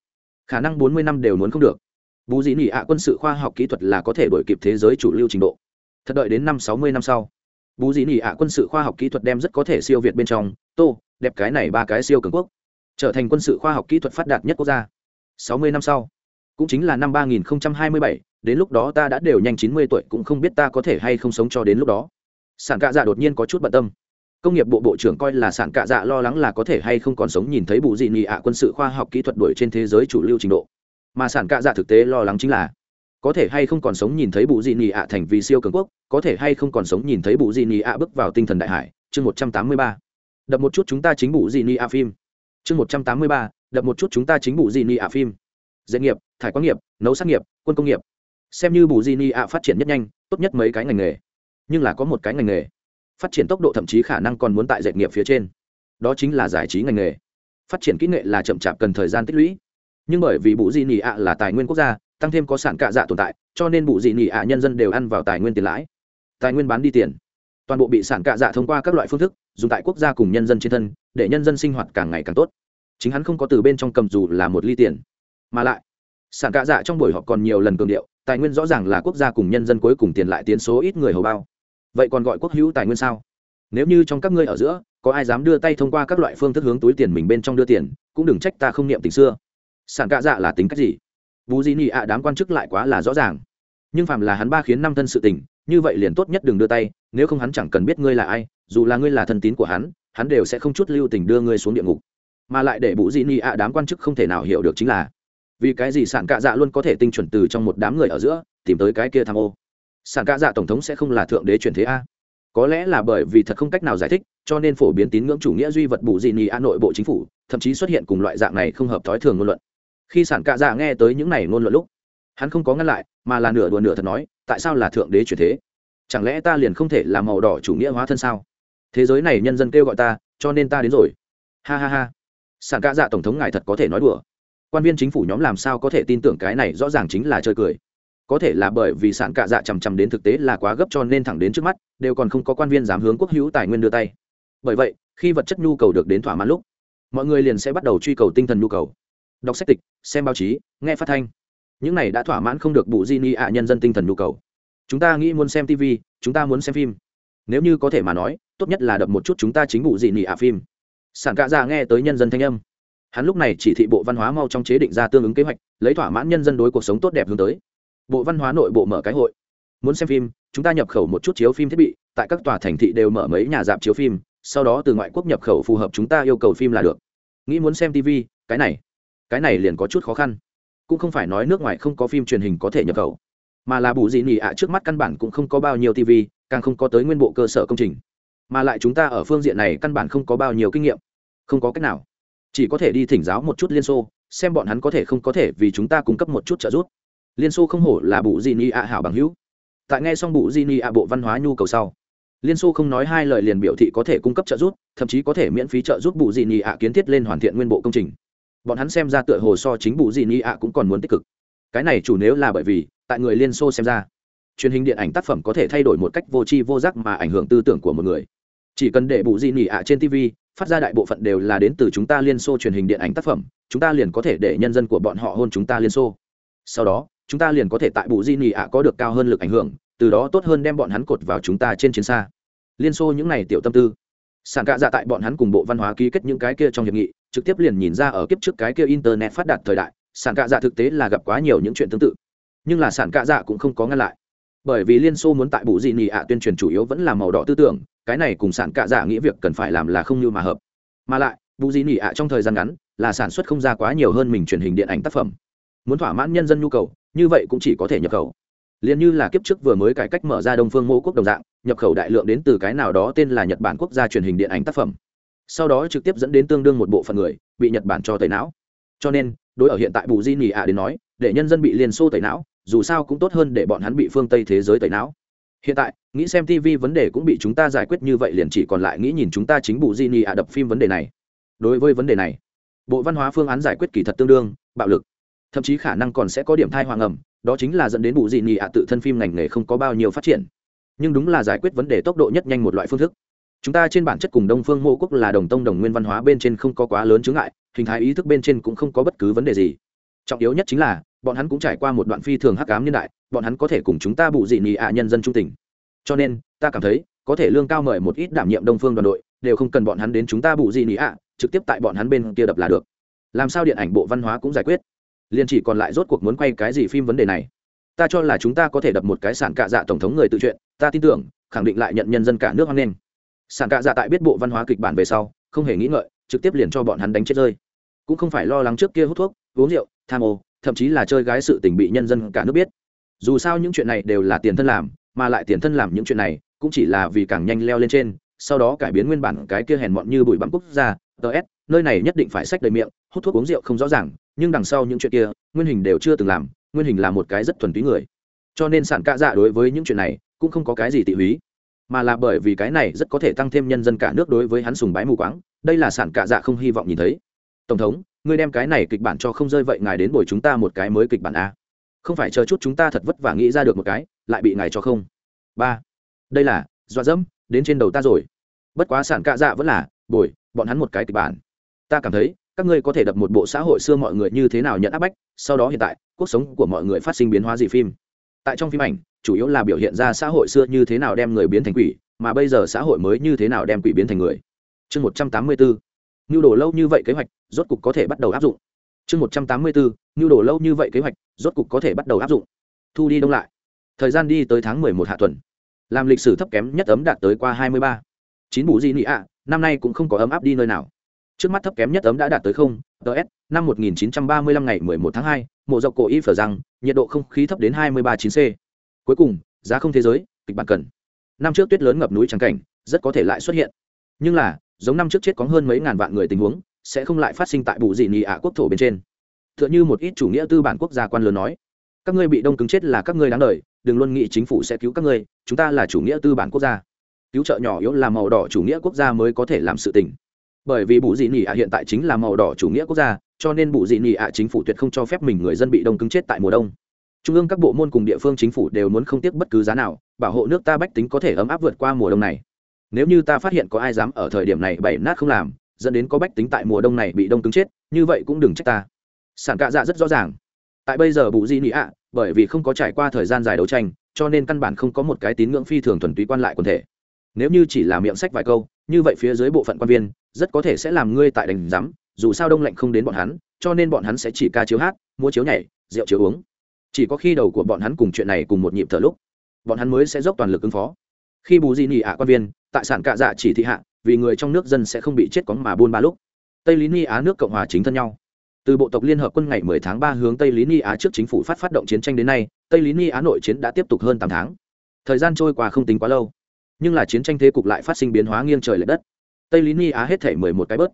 Khả năng bốn mươi năm đều muốn không được. Bù di nhì a quân sự khoa học kỹ thuật là có thể đổi kịp thế giới chủ lưu trình độ. Thật đợi đến năm sáu mươi năm sau bù di nhì a quân sự khoa học kỹ thuật đem rất có thể siêu việt bên trong. Tô, đẹp cái này ba cái siêu cường quốc. Trở thành quân sự khoa học kỹ thuật phát đạt nhất quốc gia. Sáu mươi năm sau, cũng chính là năm ba nghìn hai mươi bảy, đến lúc đó ta đã đều nhanh chín mươi tuổi, cũng không biết ta có thể hay không sống cho đến lúc đó sản cạ dạ đột nhiên có chút bận tâm. Công nghiệp bộ bộ trưởng coi là sản cạ dạ lo lắng là có thể hay không còn sống nhìn thấy bù dị nhị ạ quân sự khoa học kỹ thuật đuổi trên thế giới chủ lưu trình độ. Mà sản cạ dạ thực tế lo lắng chính là, có thể hay không còn sống nhìn thấy bù dị nhị ạ thành vì siêu cường quốc, có thể hay không còn sống nhìn thấy bù dị nhị ạ bước vào tinh thần đại hải. Chương một trăm tám mươi ba. Đập một chút chúng ta chính bù dị nhị ạ phim. Chương một trăm tám mươi ba. Đập một chút chúng ta chính bù dị nhị ạ phim. Dễ nghiệp, thải quang nghiệp, nấu sát nghiệp, quân công nghiệp. Xem như bù di ni ạ phát triển nhất nhanh, tốt nhất mấy cái ngành nghề nhưng là có một cái ngành nghề. Phát triển tốc độ thậm chí khả năng còn muốn tại dệt nghiệp phía trên. Đó chính là giải trí ngành nghề. Phát triển kỹ nghệ là chậm chạp cần thời gian tích lũy. Nhưng bởi vì bù di nị ạ là tài nguyên quốc gia, tăng thêm có sản cạ dạ tồn tại, cho nên bù di nị ạ nhân dân đều ăn vào tài nguyên tiền lãi. Tài nguyên bán đi tiền. Toàn bộ bị sản cạ dạ thông qua các loại phương thức, dùng tại quốc gia cùng nhân dân trên thân, để nhân dân sinh hoạt càng ngày càng tốt. Chính hắn không có từ bên trong cầm dù là một ly tiền. Mà lại, sản cạ dạ trong buổi họp còn nhiều lần cường điệu, tài nguyên rõ ràng là quốc gia cùng nhân dân cuối cùng tiền lại tiến số ít người hầu bao vậy còn gọi quốc hữu tài nguyên sao? Nếu như trong các ngươi ở giữa, có ai dám đưa tay thông qua các loại phương thức hướng túi tiền mình bên trong đưa tiền, cũng đừng trách ta không niệm tình xưa. Sản cạ dạ là tính cách gì? Vũ di nị ạ đám quan chức lại quá là rõ ràng. Nhưng phàm là hắn ba khiến năm thân sự tình, như vậy liền tốt nhất đừng đưa tay, nếu không hắn chẳng cần biết ngươi là ai, dù là ngươi là thân tín của hắn hắn đều sẽ không chút lưu tình đưa ngươi xuống địa ngục. Mà lại để vũ di nị ạ đám quan chức không thể nào hiểu được chính là, vì cái gì sản cạ dạ luôn có thể tinh chuẩn từ trong một đám người ở giữa, tìm tới cái kia tham ô? Sản ca dạ tổng thống sẽ không là thượng đế chuyển thế a. Có lẽ là bởi vì thật không cách nào giải thích, cho nên phổ biến tín ngưỡng chủ nghĩa duy vật bù dị nhì a nội bộ chính phủ, thậm chí xuất hiện cùng loại dạng này không hợp thói thường ngôn luận. Khi sản cạ dạ nghe tới những này ngôn luận lúc, hắn không có ngăn lại, mà là nửa đùa nửa thật nói, tại sao là thượng đế chuyển thế? Chẳng lẽ ta liền không thể làm màu đỏ chủ nghĩa hóa thân sao? Thế giới này nhân dân kêu gọi ta, cho nên ta đến rồi. Ha ha ha. Sản cạ dạ tổng thống ngài thật có thể nói đùa. Quan viên chính phủ nhóm làm sao có thể tin tưởng cái này rõ ràng chính là chơi cười có thể là bởi vì sản cạ dạ chằm chằm đến thực tế là quá gấp cho nên thẳng đến trước mắt, đều còn không có quan viên dám hướng quốc hữu tài nguyên đưa tay. Bởi vậy, khi vật chất nhu cầu được đến thỏa mãn lúc, mọi người liền sẽ bắt đầu truy cầu tinh thần nhu cầu. Đọc sách tịch, xem báo chí, nghe phát thanh. Những này đã thỏa mãn không được bù di ni ạ nhân dân tinh thần nhu cầu. Chúng ta nghĩ muốn xem tv chúng ta muốn xem phim. Nếu như có thể mà nói, tốt nhất là đập một chút chúng ta chính bù di ni ạ phim. Sản cạ dạ nghe tới nhân dân thanh âm. Hắn lúc này chỉ thị bộ văn hóa mau trong chế định ra tương ứng kế hoạch, lấy thỏa mãn nhân dân đối cuộc sống tốt đẹp hướng tới bộ văn hóa nội bộ mở cái hội. Muốn xem phim, chúng ta nhập khẩu một chút chiếu phim thiết bị, tại các tòa thành thị đều mở mấy nhà dạp chiếu phim, sau đó từ ngoại quốc nhập khẩu phù hợp chúng ta yêu cầu phim là được. Nghĩ muốn xem tv cái này cái này liền có chút khó khăn. Cũng không phải nói nước ngoài không có phim truyền hình có thể nhập khẩu, mà là bù gì nhỉ ạ trước mắt căn bản cũng không có bao nhiêu tv càng không có tới nguyên bộ cơ sở công trình. Mà lại chúng ta ở phương diện này căn bản không có bao nhiêu kinh nghiệm, không có cách nào. Chỉ có thể đi thỉnh giáo một chút liên xô, xem bọn hắn có thể không có thể vì chúng ta cung cấp một chút trợ giúp liên xô không hổ là bụ di ni ạ hảo bằng hữu. Tại nghe xong bụ di ni ạ bộ văn hóa nhu cầu sau, liên xô không nói hai lời liền biểu thị có thể cung cấp trợ giúp, thậm chí có thể miễn phí trợ giúp bụ di ni ạ kiến thiết lên hoàn thiện nguyên bộ công trình. Bọn hắn xem ra tựa hồ so chính bụ di ni ạ cũng còn muốn tích cực. Cái này chủ nếu là bởi vì, tại người liên xô xem ra, truyền hình điện ảnh tác phẩm có thể thay đổi một cách vô tri vô giác mà ảnh hưởng tư tưởng của một người. Chỉ cần để bụ di ni ạ trên tv phát ra đại bộ phận đều là đến từ chúng ta liên xô truyền hình điện ảnh tác phẩm, chúng ta liền có thể để nhân dân của bọn họ hôn chúng ta liên xô. Sau đó chúng ta liền có thể tại bù di nị ạ có được cao hơn lực ảnh hưởng, từ đó tốt hơn đem bọn hắn cột vào chúng ta trên chiến xa. Liên xô những này tiểu tâm tư. Sản cạ dạ tại bọn hắn cùng bộ văn hóa ký kết những cái kia trong hiệp nghị, trực tiếp liền nhìn ra ở kiếp trước cái kia internet phát đạt thời đại sản cạ dạ thực tế là gặp quá nhiều những chuyện tương tự. Nhưng là sản cạ dạ cũng không có ngăn lại. Bởi vì liên xô muốn tại bù dị nị ạ tuyên truyền chủ yếu vẫn là màu đỏ tư tưởng, cái này cùng sản cạ dạ nghĩ việc cần phải làm là không như mà hợp. Mà lại, bù dị nị ạ trong thời gian ngắn là sản xuất không ra quá nhiều hơn mình truyền hình điện ảnh tác phẩm. Muốn thỏa mãn nhân dân nhu cầu như vậy cũng chỉ có thể nhập khẩu. Liền như là kiếp trước vừa mới cải cách mở ra đông phương mô quốc đồng dạng, nhập khẩu đại lượng đến từ cái nào đó tên là nhật bản quốc gia truyền hình điện ảnh tác phẩm. Sau đó trực tiếp dẫn đến tương đương một bộ phận người bị nhật bản cho tẩy não. Cho nên, đối ở hiện tại bù di nỉ ạ đến nói, để nhân dân bị liên xô tẩy não, dù sao cũng tốt hơn để bọn hắn bị phương tây thế giới tẩy não. Hiện tại, nghĩ xem tv vấn đề cũng bị chúng ta giải quyết như vậy liền chỉ còn lại nghĩ nhìn chúng ta chính bù di nỉ ạ đập phim vấn đề này. Đối với vấn đề này, bộ văn hóa phương án giải quyết kỳ thật tương đương, bạo lực thậm chí khả năng còn sẽ có điểm thai hoàng ẩm, đó chính là dẫn đến bù dị nỉ ạ tự thân phim ngành nghề không có bao nhiêu phát triển. Nhưng đúng là giải quyết vấn đề tốc độ nhất nhanh một loại phương thức. Chúng ta trên bản chất cùng đông phương mô quốc là đồng tông đồng nguyên văn hóa bên trên không có quá lớn chướng ngại, hình thái ý thức bên trên cũng không có bất cứ vấn đề gì. Trọng yếu nhất chính là, bọn hắn cũng trải qua một đoạn phi thường hắc ám nhân đại, bọn hắn có thể cùng chúng ta bù dị nị ạ nhân dân trung tình. Cho nên, ta cảm thấy, có thể lương cao mời một ít đảm nhiệm đông phương đoàn đội, đều không cần bọn hắn đến chúng ta bù dị nị ạ, trực tiếp tại bọn hắn bên kia đập là được. Làm sao điện ảnh bộ văn hóa cũng giải quyết? Liền chỉ còn lại rốt cuộc muốn quay cái gì phim vấn đề này. Ta cho là chúng ta có thể đập một cái sản cạ dạ tổng thống người tự chuyện, ta tin tưởng, khẳng định lại nhận nhân dân cả nước hoan nghênh. Sản cạ dạ tại biết bộ văn hóa kịch bản về sau, không hề nghĩ ngợi, trực tiếp liền cho bọn hắn đánh chết rơi. Cũng không phải lo lắng trước kia hút thuốc, uống rượu, tham ô, thậm chí là chơi gái sự tình bị nhân dân cả nước biết. Dù sao những chuyện này đều là tiền thân làm, mà lại tiền thân làm những chuyện này, cũng chỉ là vì càng nhanh leo lên trên, sau đó cải biến nguyên bản cái kia hèn mọn như bụi bặm quốc gia ts nơi này nhất định phải sách đầy miệng, hút thuốc uống rượu không rõ ràng nhưng đằng sau những chuyện kia, nguyên hình đều chưa từng làm, nguyên hình là một cái rất thuần túy người. Cho nên sản cạ dạ đối với những chuyện này cũng không có cái gì tị húy, mà là bởi vì cái này rất có thể tăng thêm nhân dân cả nước đối với hắn sùng bái mù quáng, đây là sản cạ dạ không hy vọng nhìn thấy. Tổng thống, ngươi đem cái này kịch bản cho không rơi vậy ngài đến bồi chúng ta một cái mới kịch bản a. Không phải chờ chút chúng ta thật vất vả nghĩ ra được một cái, lại bị ngài cho không. Ba, đây là, dọa dẫm, đến trên đầu ta rồi. Bất quá sản cạ dạ vẫn là, bồi, bọn hắn một cái kịch bản. Ta cảm thấy các ngươi có thể đập một bộ xã hội xưa mọi người như thế nào nhận áp bách, sau đó hiện tại, cuộc sống của mọi người phát sinh biến hóa gì phim? Tại trong phim ảnh, chủ yếu là biểu hiện ra xã hội xưa như thế nào đem người biến thành quỷ, mà bây giờ xã hội mới như thế nào đem quỷ biến thành người? Chương một trăm tám mươi bốn nhu đồ lâu như vậy kế hoạch, rốt cục có thể bắt đầu áp dụng. Chương một trăm tám mươi bốn nhu đồ lâu như vậy kế hoạch, rốt cục có thể bắt đầu áp dụng. Thu đi đông lại. Thời gian đi tới tháng mười một hạ tuần. Làm lịch sử thấp kém nhất ấm đạt tới qua hai mươi ba. Chín bù di nị ạ, năm nay cũng không có ấm áp đi nơi nào trước mắt thấp kém nhất ấm đã đạt tới không ts năm 1935 ngày 11 tháng 2, mộ dọc cổ y phở rằng nhiệt độ không khí thấp đến 23 9 c. Cuối cùng giá không thế giới kịch bản cần. Năm trước tuyết lớn ngập núi trắng cảnh rất có thể lại xuất hiện. Nhưng là giống năm trước chết có hơn mấy ngàn vạn người tình huống sẽ không lại phát sinh tại bù dị nhị ạ quốc thổ bên trên. Tựa như một ít chủ nghĩa tư bản quốc gia quan lớn nói các ngươi bị đông cứng chết là các ngươi đáng đời đừng luôn nghĩ chính phủ sẽ cứu các ngươi chúng ta là chủ nghĩa tư bản quốc gia. Cứu trợ nhỏ yếu là màu đỏ chủ nghĩa quốc gia mới có thể làm sự tình bởi vì bù dị Nỉ ạ hiện tại chính là màu đỏ chủ nghĩa quốc gia, cho nên bù dị Nỉ ạ chính phủ tuyệt không cho phép mình người dân bị đông cứng chết tại mùa đông. Trung ương các bộ môn cùng địa phương chính phủ đều muốn không tiếc bất cứ giá nào, bảo hộ nước ta bách tính có thể ấm áp vượt qua mùa đông này. Nếu như ta phát hiện có ai dám ở thời điểm này bảy nát không làm, dẫn đến có bách tính tại mùa đông này bị đông cứng chết, như vậy cũng đừng trách ta. Sản cạ dạ rất rõ ràng. Tại bây giờ bù di nị ạ, bởi vì không có trải qua thời gian dài đấu tranh, cho nên căn bản không có một cái tín ngưỡng phi thường thuần túy quan lại quần thể. Nếu như chỉ là miệng sách vài câu, như vậy phía dưới bộ phận quan viên rất có thể sẽ làm ngươi tại đành rắm dù sao đông lạnh không đến bọn hắn, cho nên bọn hắn sẽ chỉ ca chiếu hát mua chiếu nhảy, rượu chiếu uống. Chỉ có khi đầu của bọn hắn cùng chuyện này cùng một nhịp thở lúc, bọn hắn mới sẽ dốc toàn lực ứng phó. Khi bù di nị ạ quan viên, tại sản cạ dạ chỉ thị hạ, vì người trong nước dân sẽ không bị chết cóng mà buôn ba lúc, tây lý ni á nước cộng hòa chính thân nhau. Từ bộ tộc liên hợp quân ngày 10 tháng 3 hướng tây lý ni á trước chính phủ phát phát động chiến tranh đến nay, tây lý ni á nội chiến đã tiếp tục hơn 8 tháng. Thời gian trôi qua không tính quá lâu, nhưng là chiến tranh thế cục lại phát sinh biến hóa nghiêng trời lệch đất tây lý ni á hết thể 11 cái bớt.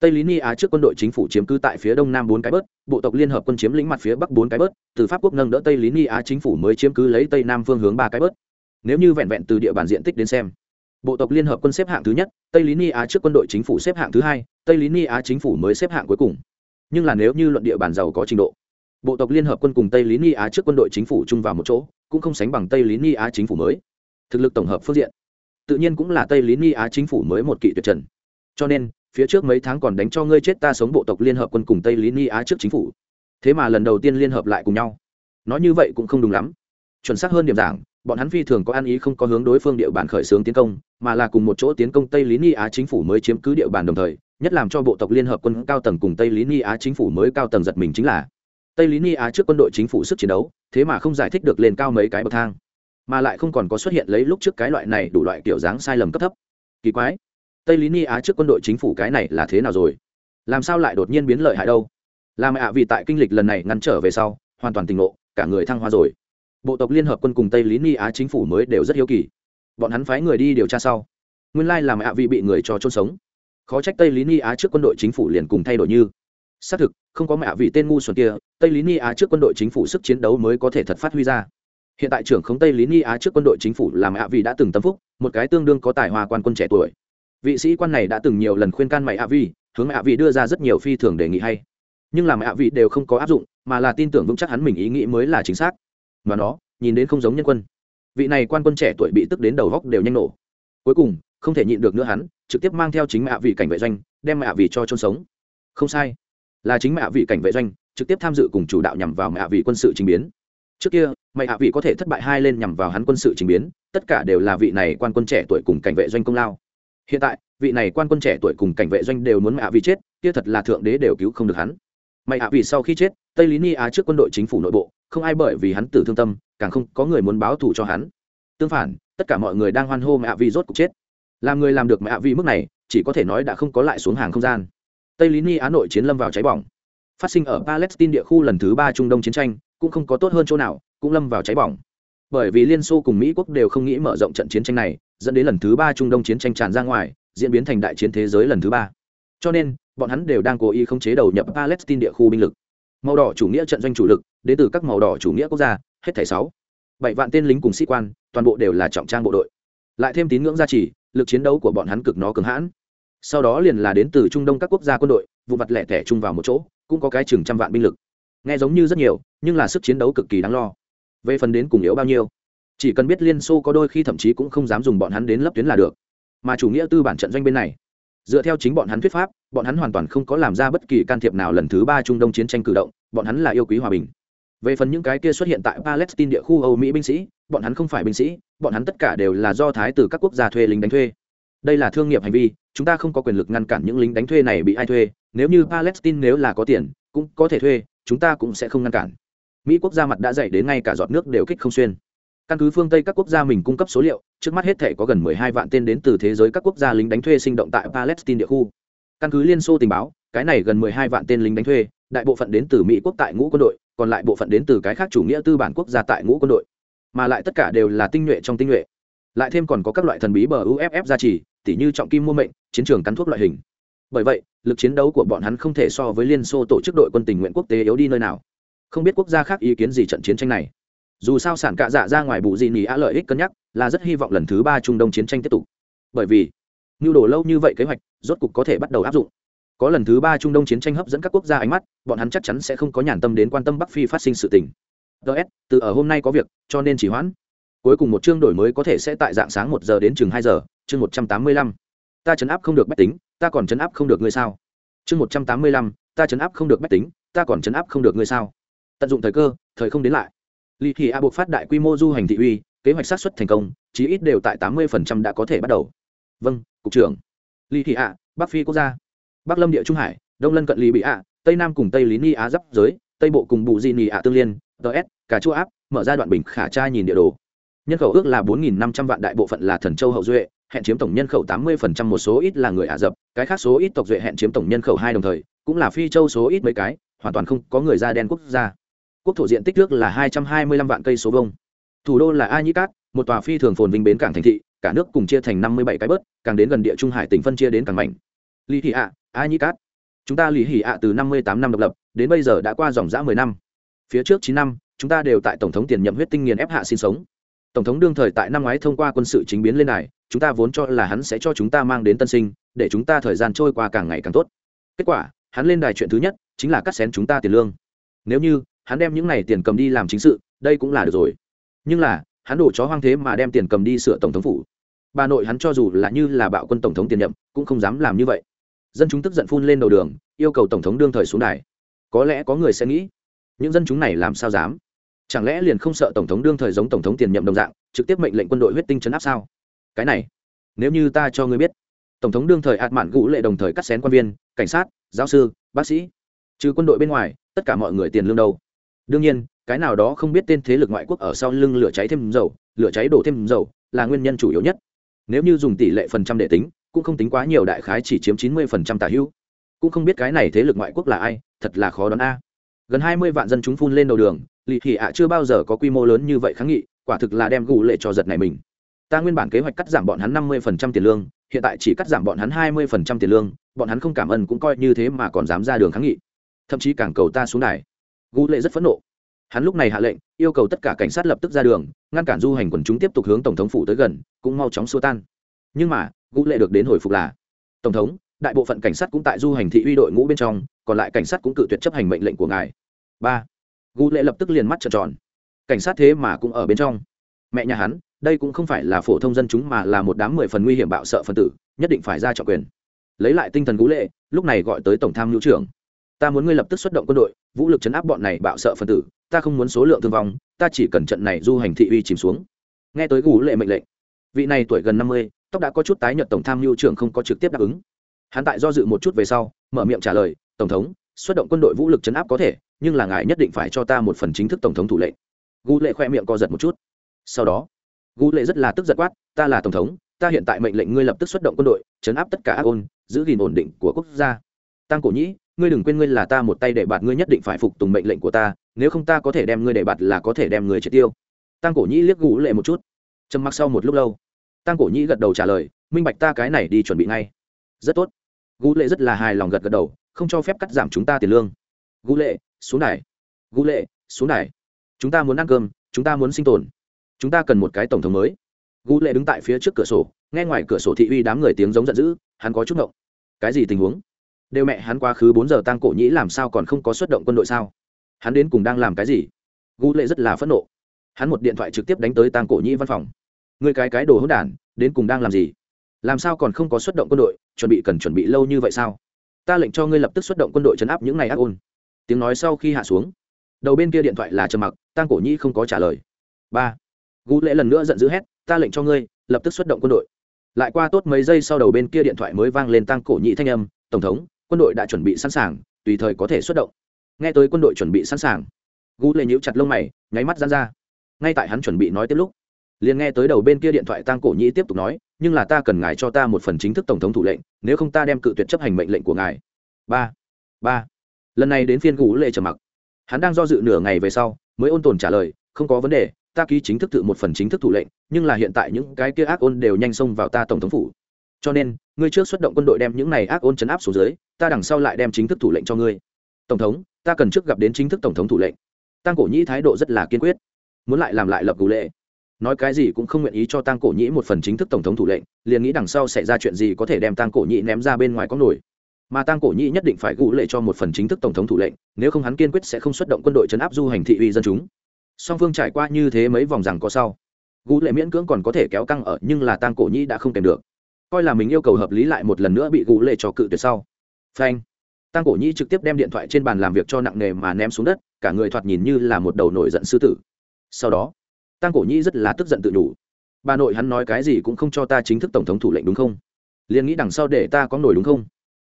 Tây lý ni á trước quân đội chính phủ chiếm cứ tại phía đông nam bốn cái bớt, bộ tộc liên hợp quân chiếm lĩnh mặt phía bắc bốn cái bớt, từ pháp quốc nâng đỡ tây lý ni á chính phủ mới chiếm cứ lấy tây nam phương hướng ba cái bớt. Nếu như vẹn vẹn từ địa bàn diện tích đến xem, bộ tộc liên hợp quân xếp hạng thứ nhất, tây lý ni á trước quân đội chính phủ xếp hạng thứ hai, tây lý ni á chính phủ mới xếp hạng cuối cùng. Nhưng là nếu như luận địa bàn giàu có trình độ, bộ tộc liên hợp quân cùng tây lý ni á trước quân đội chính phủ chung vào một chỗ, cũng không sánh bằng tây lý ni á chính phủ mới. Thực lực tổng hợp phương diện tự nhiên cũng là tây lý ni á chính phủ mới một kỵ tuyệt trần. Cho nên, phía trước mấy tháng còn đánh cho ngươi chết ta sống bộ tộc liên hợp quân cùng tây lý ni á trước chính phủ. Thế mà lần đầu tiên liên hợp lại cùng nhau. Nói như vậy cũng không đúng lắm. Chuẩn xác hơn điểm giảng, bọn hắn phi thường có ăn ý không có hướng đối phương địa bàn khởi xướng tiến công, mà là cùng một chỗ tiến công tây lý ni á chính phủ mới chiếm cứ địa bàn đồng thời, nhất làm cho bộ tộc liên hợp quân cao tầng cùng tây lý ni á chính phủ mới cao tầng giật mình chính là tây lý ni á trước quân đội chính phủ sức chiến đấu, thế mà không giải thích được lên cao mấy cái bậc thang mà lại không còn có xuất hiện lấy lúc trước cái loại này đủ loại kiểu dáng sai lầm cấp thấp. Kỳ quái. Tây lý ni á trước quân đội chính phủ cái này là thế nào rồi? Làm sao lại đột nhiên biến lợi hại đâu? Làm ạ vì tại kinh lịch lần này ngăn trở về sau, hoàn toàn tỉnh ngộ, cả người thăng hoa rồi. Bộ tộc liên hợp quân cùng tây lý ni á chính phủ mới đều rất hiếu kỳ. Bọn hắn phái người đi điều tra sau. Nguyên lai làm ạ vì bị người cho chôn sống. Khó trách tây lý ni á trước quân đội chính phủ liền cùng thay đổi như. Xác thực, không có mẹ vì tên ngu xuẩn kia, tây lý ni á trước quân đội chính phủ sức chiến đấu mới có thể thật phát huy ra hiện tại trưởng khống tây lý ni á trước quân đội chính phủ làm ạ vị đã từng tâm phúc, một cái tương đương có tài hoa quan quân trẻ tuổi. Vị sĩ quan này đã từng nhiều lần khuyên can mày ạ vị hướng ạ vị đưa ra rất nhiều phi thường đề nghị hay. Nhưng làm ạ vị đều không có áp dụng, mà là tin tưởng vững chắc hắn mình ý nghĩ mới là chính xác. Và nó, nhìn đến không giống nhân quân. Vị này quan quân trẻ tuổi bị tức đến đầu góc đều nhanh nổ. Cuối cùng, không thể nhịn được nữa hắn, trực tiếp mang theo chính mạ vị cảnh vệ doanh, đem mạ vị cho chôn sống. Không sai. Là chính mạ vị cảnh vệ doanh, trực tiếp tham dự cùng chủ đạo nhằm vào mạ vị quân sự trình biến trước kia, mày hạ vị có thể thất bại hai lên nhằm vào hắn quân sự trình biến, tất cả đều là vị này quan quân trẻ tuổi cùng cảnh vệ doanh công lao. Hiện tại, vị này quan quân trẻ tuổi cùng cảnh vệ doanh đều muốn mày hạ vị chết, kia thật là thượng đế đều cứu không được hắn. Mày hạ vị sau khi chết, tây lý ni á trước quân đội chính phủ nội bộ, không ai bởi vì hắn tử thương tâm, càng không có người muốn báo thù cho hắn. Tương phản, tất cả mọi người đang hoan hô mẹ vị rốt cục chết. Làm người làm được mẹ vị mức này, chỉ có thể nói đã không có lại xuống hàng không gian. Tây lý ni á nội chiến lâm vào cháy bỏng. Phát sinh ở palestine địa khu lần thứ ba trung đông chiến tranh cũng không có tốt hơn chỗ nào, cũng lâm vào cháy bỏng. Bởi vì liên xô cùng mỹ quốc đều không nghĩ mở rộng trận chiến tranh này, dẫn đến lần thứ ba trung đông chiến tranh tràn ra ngoài, diễn biến thành đại chiến thế giới lần thứ ba. Cho nên, bọn hắn đều đang cố ý khống chế đầu nhập palestine địa khu binh lực. Màu đỏ chủ nghĩa trận doanh chủ lực, đến từ các màu đỏ chủ nghĩa quốc gia, hết thảy sáu, bảy vạn tên lính cùng sĩ quan, toàn bộ đều là trọng trang bộ đội. Lại thêm tín ngưỡng gia trì, lực chiến đấu của bọn hắn cực nó cứng hãn. Sau đó liền là đến từ trung đông các quốc gia quân đội, vụ vặt lẻ tẻ chung vào một chỗ, cũng có cái chừng trăm vạn binh lực nghe giống như rất nhiều, nhưng là sức chiến đấu cực kỳ đáng lo. Về phần đến cùng yếu bao nhiêu, chỉ cần biết liên xô có đôi khi thậm chí cũng không dám dùng bọn hắn đến lấp tuyến là được. Mà chủ nghĩa tư bản trận doanh bên này, dựa theo chính bọn hắn thuyết pháp, bọn hắn hoàn toàn không có làm ra bất kỳ can thiệp nào lần thứ ba trung đông chiến tranh cử động, bọn hắn là yêu quý hòa bình. Về phần những cái kia xuất hiện tại palestine địa khu âu mỹ binh sĩ, bọn hắn không phải binh sĩ, bọn hắn tất cả đều là do thái từ các quốc gia thuê lính đánh thuê. Đây là thương nghiệp hành vi, chúng ta không có quyền lực ngăn cản những lính đánh thuê này bị ai thuê. Nếu như palestine nếu là có tiền, cũng có thể thuê chúng ta cũng sẽ không ngăn cản. Mỹ quốc gia mặt đã dậy đến ngay cả giọt nước đều kích không xuyên. Căn cứ phương tây các quốc gia mình cung cấp số liệu, trước mắt hết thể có gần 12 vạn tên đến từ thế giới các quốc gia lính đánh thuê sinh động tại palestine địa khu. Căn cứ liên xô tình báo, cái này gần 12 vạn tên lính đánh thuê, đại bộ phận đến từ mỹ quốc tại ngũ quân đội, còn lại bộ phận đến từ cái khác chủ nghĩa tư bản quốc gia tại ngũ quân đội. Mà lại tất cả đều là tinh nhuệ trong tinh nhuệ. Lại thêm còn có các loại thần bí bờ uff gia trì, tỉ như trọng kim mua mệnh, chiến trường cắn thuốc loại hình bởi vậy, lực chiến đấu của bọn hắn không thể so với liên xô tổ chức đội quân tình nguyện quốc tế yếu đi nơi nào. Không biết quốc gia khác ý kiến gì trận chiến tranh này. Dù sao sản cạ dạ ra ngoài bù gì nỉ á lợi ích cân nhắc, là rất hy vọng lần thứ ba trung đông chiến tranh tiếp tục. Bởi vì nhu đồ lâu như vậy kế hoạch, rốt cục có thể bắt đầu áp dụng. Có lần thứ ba trung đông chiến tranh hấp dẫn các quốc gia ánh mắt, bọn hắn chắc chắn sẽ không có nhàn tâm đến quan tâm bắc phi phát sinh sự tình. Ts từ ở hôm nay có việc, cho nên chỉ hoãn. Cuối cùng một chương đổi mới có thể sẽ tại dạng sáng một giờ đến chừng hai giờ, chương một trăm tám mươi lăm ta chấn áp không được bách tính, ta còn chấn áp không được ngươi sao? Chương một trăm tám mươi lăm, ta chấn áp không được bách tính, ta còn chấn áp không được ngươi sao? Tận dụng thời cơ, thời không đến lại. Lì thì a buộc phát đại quy mô du hành thị uy, kế hoạch sát xuất thành công, chí ít đều tại tám mươi phần trăm đã có thể bắt đầu. Vâng cục trưởng. Lì thị a, bắc phi quốc gia. Bắc lâm địa trung hải, đông lân cận lý bị a, tây nam cùng tây lý ni á giáp giới, tây bộ cùng bù di ni a tương liên ts cả chua áp, mở ra đoạn bình khả tra nhìn địa đồ. Nhân khẩu ước là bốn năm trăm vạn đại bộ phận là thần châu hậu duệ hẹn chiếm tổng nhân khẩu tám mươi một số ít là người ả rập, cái khác số ít tộc duệ hẹn chiếm tổng nhân khẩu hai đồng thời, cũng là phi châu số ít mấy cái, hoàn toàn không có người da đen quốc gia. Quốc thổ diện tích nước là hai trăm hai mươi lăm vạn cây số vuông. Thủ đô là a nhĩ cát một tòa phi thường phồn vinh bến cảng thành thị, cả nước cùng chia thành năm mươi bảy cái bớt, càng đến gần địa trung hải tỉnh phân chia đến càng mạnh. Lý hỉ ạ a nhĩ cát chúng ta lý hỉ ạ từ năm mươi tám năm độc lập, đến bây giờ đã qua dòng dã mười năm. Phía trước chín năm, chúng ta đều tại tổng thống tiền nhậm huyết tinh nghiền ép hạ sinh sống. Tổng thống đương thời tại năm ngoái thông qua quân sự chính biến lên này chúng ta vốn cho là hắn sẽ cho chúng ta mang đến tân sinh, để chúng ta thời gian trôi qua càng ngày càng tốt. Kết quả, hắn lên đài chuyện thứ nhất, chính là cắt xén chúng ta tiền lương. Nếu như, hắn đem những này tiền cầm đi làm chính sự, đây cũng là được rồi. Nhưng là, hắn đổ chó hoang thế mà đem tiền cầm đi sửa tổng thống phủ. Bà nội hắn cho dù là như là bạo quân tổng thống tiền nhậm, cũng không dám làm như vậy. Dân chúng tức giận phun lên đầu đường, yêu cầu tổng thống đương thời xuống đài. Có lẽ có người sẽ nghĩ, những dân chúng này làm sao dám? Chẳng lẽ liền không sợ tổng thống đương thời giống tổng thống tiền nhậm đồng dạng, trực tiếp mệnh lệnh quân đội huyết tinh chấn áp sao? Cái này, nếu như ta cho ngươi biết, tổng thống đương thời hạt mạn gũ lệ đồng thời cắt xén quan viên, cảnh sát, giáo sư, bác sĩ, trừ quân đội bên ngoài, tất cả mọi người tiền lương đâu? Đương nhiên, cái nào đó không biết tên thế lực ngoại quốc ở sau lưng lửa cháy thêm dầu, lửa cháy đổ thêm dầu, là nguyên nhân chủ yếu nhất. Nếu như dùng tỷ lệ phần trăm để tính, cũng không tính quá nhiều đại khái chỉ chiếm chín mươi phần trăm tả hữu. Cũng không biết cái này thế lực ngoại quốc là ai, thật là khó đoán a. Gần hai mươi vạn dân chúng phun lên đầu đường, lì thị ạ chưa bao giờ có quy mô lớn như vậy kháng nghị, quả thực là đem gù lệ cho giật này mình ta nguyên bản kế hoạch cắt giảm bọn hắn năm mươi phần trăm tiền lương, hiện tại chỉ cắt giảm bọn hắn hai mươi phần trăm tiền lương, bọn hắn không cảm ơn cũng coi như thế mà còn dám ra đường kháng nghị. Thậm chí càng cầu ta xuống này gu lệ rất phẫn nộ. Hắn lúc này hạ lệnh, yêu cầu tất cả cảnh sát lập tức ra đường, ngăn cản du hành quần chúng tiếp tục hướng tổng thống phủ tới gần, cũng mau chóng xua tan. Nhưng mà gu lệ được đến hồi phục là, tổng thống, đại bộ phận cảnh sát cũng tại du hành thị uy đội ngũ bên trong, còn lại cảnh sát cũng cự tuyệt chấp hành mệnh lệnh của ngài. Ba gu lệ lập tức liền mắt trợn tròn. Cảnh sát thế mà cũng ở bên trong. Mẹ nhà hắn đây cũng không phải là phổ thông dân chúng mà là một đám mười phần nguy hiểm bạo sợ phân tử, nhất định phải ra trọng quyền. Lấy lại tinh thần cú lệ, lúc này gọi tới tổng tham hữu trưởng. Ta muốn ngươi lập tức xuất động quân đội, vũ lực chấn áp bọn này bạo sợ phân tử, ta không muốn số lượng thương vong, ta chỉ cần trận này du hành thị uy chìm xuống. Nghe tới cú lệ mệnh lệnh, vị này tuổi gần năm mươi, tóc đã có chút tái nhợt tổng tham mưu trưởng không có trực tiếp đáp ứng. Hắn tại do dự một chút về sau, mở miệng trả lời, tổng thống, xuất động quân đội vũ lực chấn áp có thể, nhưng là ngài nhất định phải cho ta một phần chính thức tổng thống thủ lệnh. Gu lệ khoe miệng co giật một chút. Sau đó gu lệ rất là tức giật quát, ta là tổng thống, ta hiện tại mệnh lệnh ngươi lập tức xuất động quân đội, chấn áp tất cả ác ôn, giữ gìn ổn định của quốc gia. Tăng cổ nhĩ, ngươi đừng quên ngươi là ta một tay để bạt ngươi nhất định phải phục tùng mệnh lệnh của ta, nếu không ta có thể đem ngươi để bạt là có thể đem ngươi triệt tiêu. Tăng cổ nhĩ liếc Gu lệ một chút, trầm mặc sau một lúc lâu. Tăng cổ nhĩ gật đầu trả lời, minh bạch ta cái này đi chuẩn bị ngay. Rất tốt. Gu lệ rất là hài lòng gật gật đầu, không cho phép cắt giảm chúng ta tiền lương. Gu lệ, xuống này. Gu lệ, xuống này. Chúng ta muốn ăn cơm, chúng ta muốn sinh tồn chúng ta cần một cái tổng thống mới. Gu lệ đứng tại phía trước cửa sổ, nghe ngoài cửa sổ thị uy đám người tiếng giống giận dữ, hắn có chút ngộng. Cái gì tình huống? Đều mẹ hắn quá khứ bốn giờ tăng cổ nhĩ làm sao còn không có xuất động quân đội sao? Hắn đến cùng đang làm cái gì? Gu lệ rất là phẫn nộ. Hắn một điện thoại trực tiếp đánh tới tăng cổ nhĩ văn phòng. Người cái cái đồ hỗn đản, đến cùng đang làm gì? Làm sao còn không có xuất động quân đội, chuẩn bị cần chuẩn bị lâu như vậy sao? Ta lệnh cho ngươi lập tức xuất động quân đội chấn áp những ngày ác ôn. Tiếng nói sau khi hạ xuống, đầu bên kia điện thoại là trầm mặc tăng cổ nhĩ không có trả lời. Ba gú lễ lần nữa giận dữ hét, ta lệnh cho ngươi, lập tức xuất động quân đội. Lại qua tốt mấy giây sau đầu bên kia điện thoại mới vang lên tăng cổ nhị thanh âm, tổng thống, quân đội đã chuẩn bị sẵn sàng, tùy thời có thể xuất động. Nghe tới quân đội chuẩn bị sẵn sàng Gu lễ nhíu chặt lông mày, nháy mắt ra ra. Ngay tại hắn chuẩn bị nói tiếp lúc, liền nghe tới đầu bên kia điện thoại tăng cổ nhĩ tiếp tục nói, nhưng là ta cần ngài cho ta một phần chính thức tổng thống thủ lệnh, nếu không ta đem cự tuyệt chấp hành mệnh lệnh của ngài. Ba ba. Lần này đến phiên gũ lệ trầm mặc. Hắn đang do dự nửa ngày về sau, mới ôn tồn trả lời, không có vấn đề ta ký chính thức tự một phần chính thức thủ lệnh, nhưng là hiện tại những cái kia ác ôn đều nhanh xông vào ta tổng thống phủ. Cho nên, ngươi trước xuất động quân đội đem những này ác ôn chấn áp xuống dưới, ta đằng sau lại đem chính thức thủ lệnh cho ngươi. Tổng thống, ta cần trước gặp đến chính thức tổng thống thủ lệnh. Tăng cổ nhĩ thái độ rất là kiên quyết. Muốn lại làm lại lập gù lệ. Nói cái gì cũng không nguyện ý cho tăng cổ nhĩ một phần chính thức tổng thống thủ lệnh, liền nghĩ đằng sau xảy ra chuyện gì có thể đem tăng cổ nhĩ ném ra bên ngoài có nổi. Mà tăng cổ nhĩ nhất định phải gũ lệ cho một phần chính thức tổng thống thủ lệnh, nếu không hắn kiên quyết sẽ không xuất động quân đội chấn áp du hành thị uy dân chúng song phương trải qua như thế mấy vòng rằng có sau. Gú lệ miễn cưỡng còn có thể kéo căng ở, nhưng là Tang cổ nhĩ đã không kèm được. Coi là mình yêu cầu hợp lý lại một lần nữa bị gú lệ cho cự tuyệt sau. Phanh. Tang cổ nhĩ trực tiếp đem điện thoại trên bàn làm việc cho nặng nề mà ném xuống đất, cả người thoạt nhìn như là một đầu nổi giận sư tử. Sau đó, Tang cổ nhĩ rất là tức giận tự đủ bà nội hắn nói cái gì cũng không cho ta chính thức tổng thống thủ lệnh đúng không? Liền nghĩ đằng sau để ta có nổi đúng không?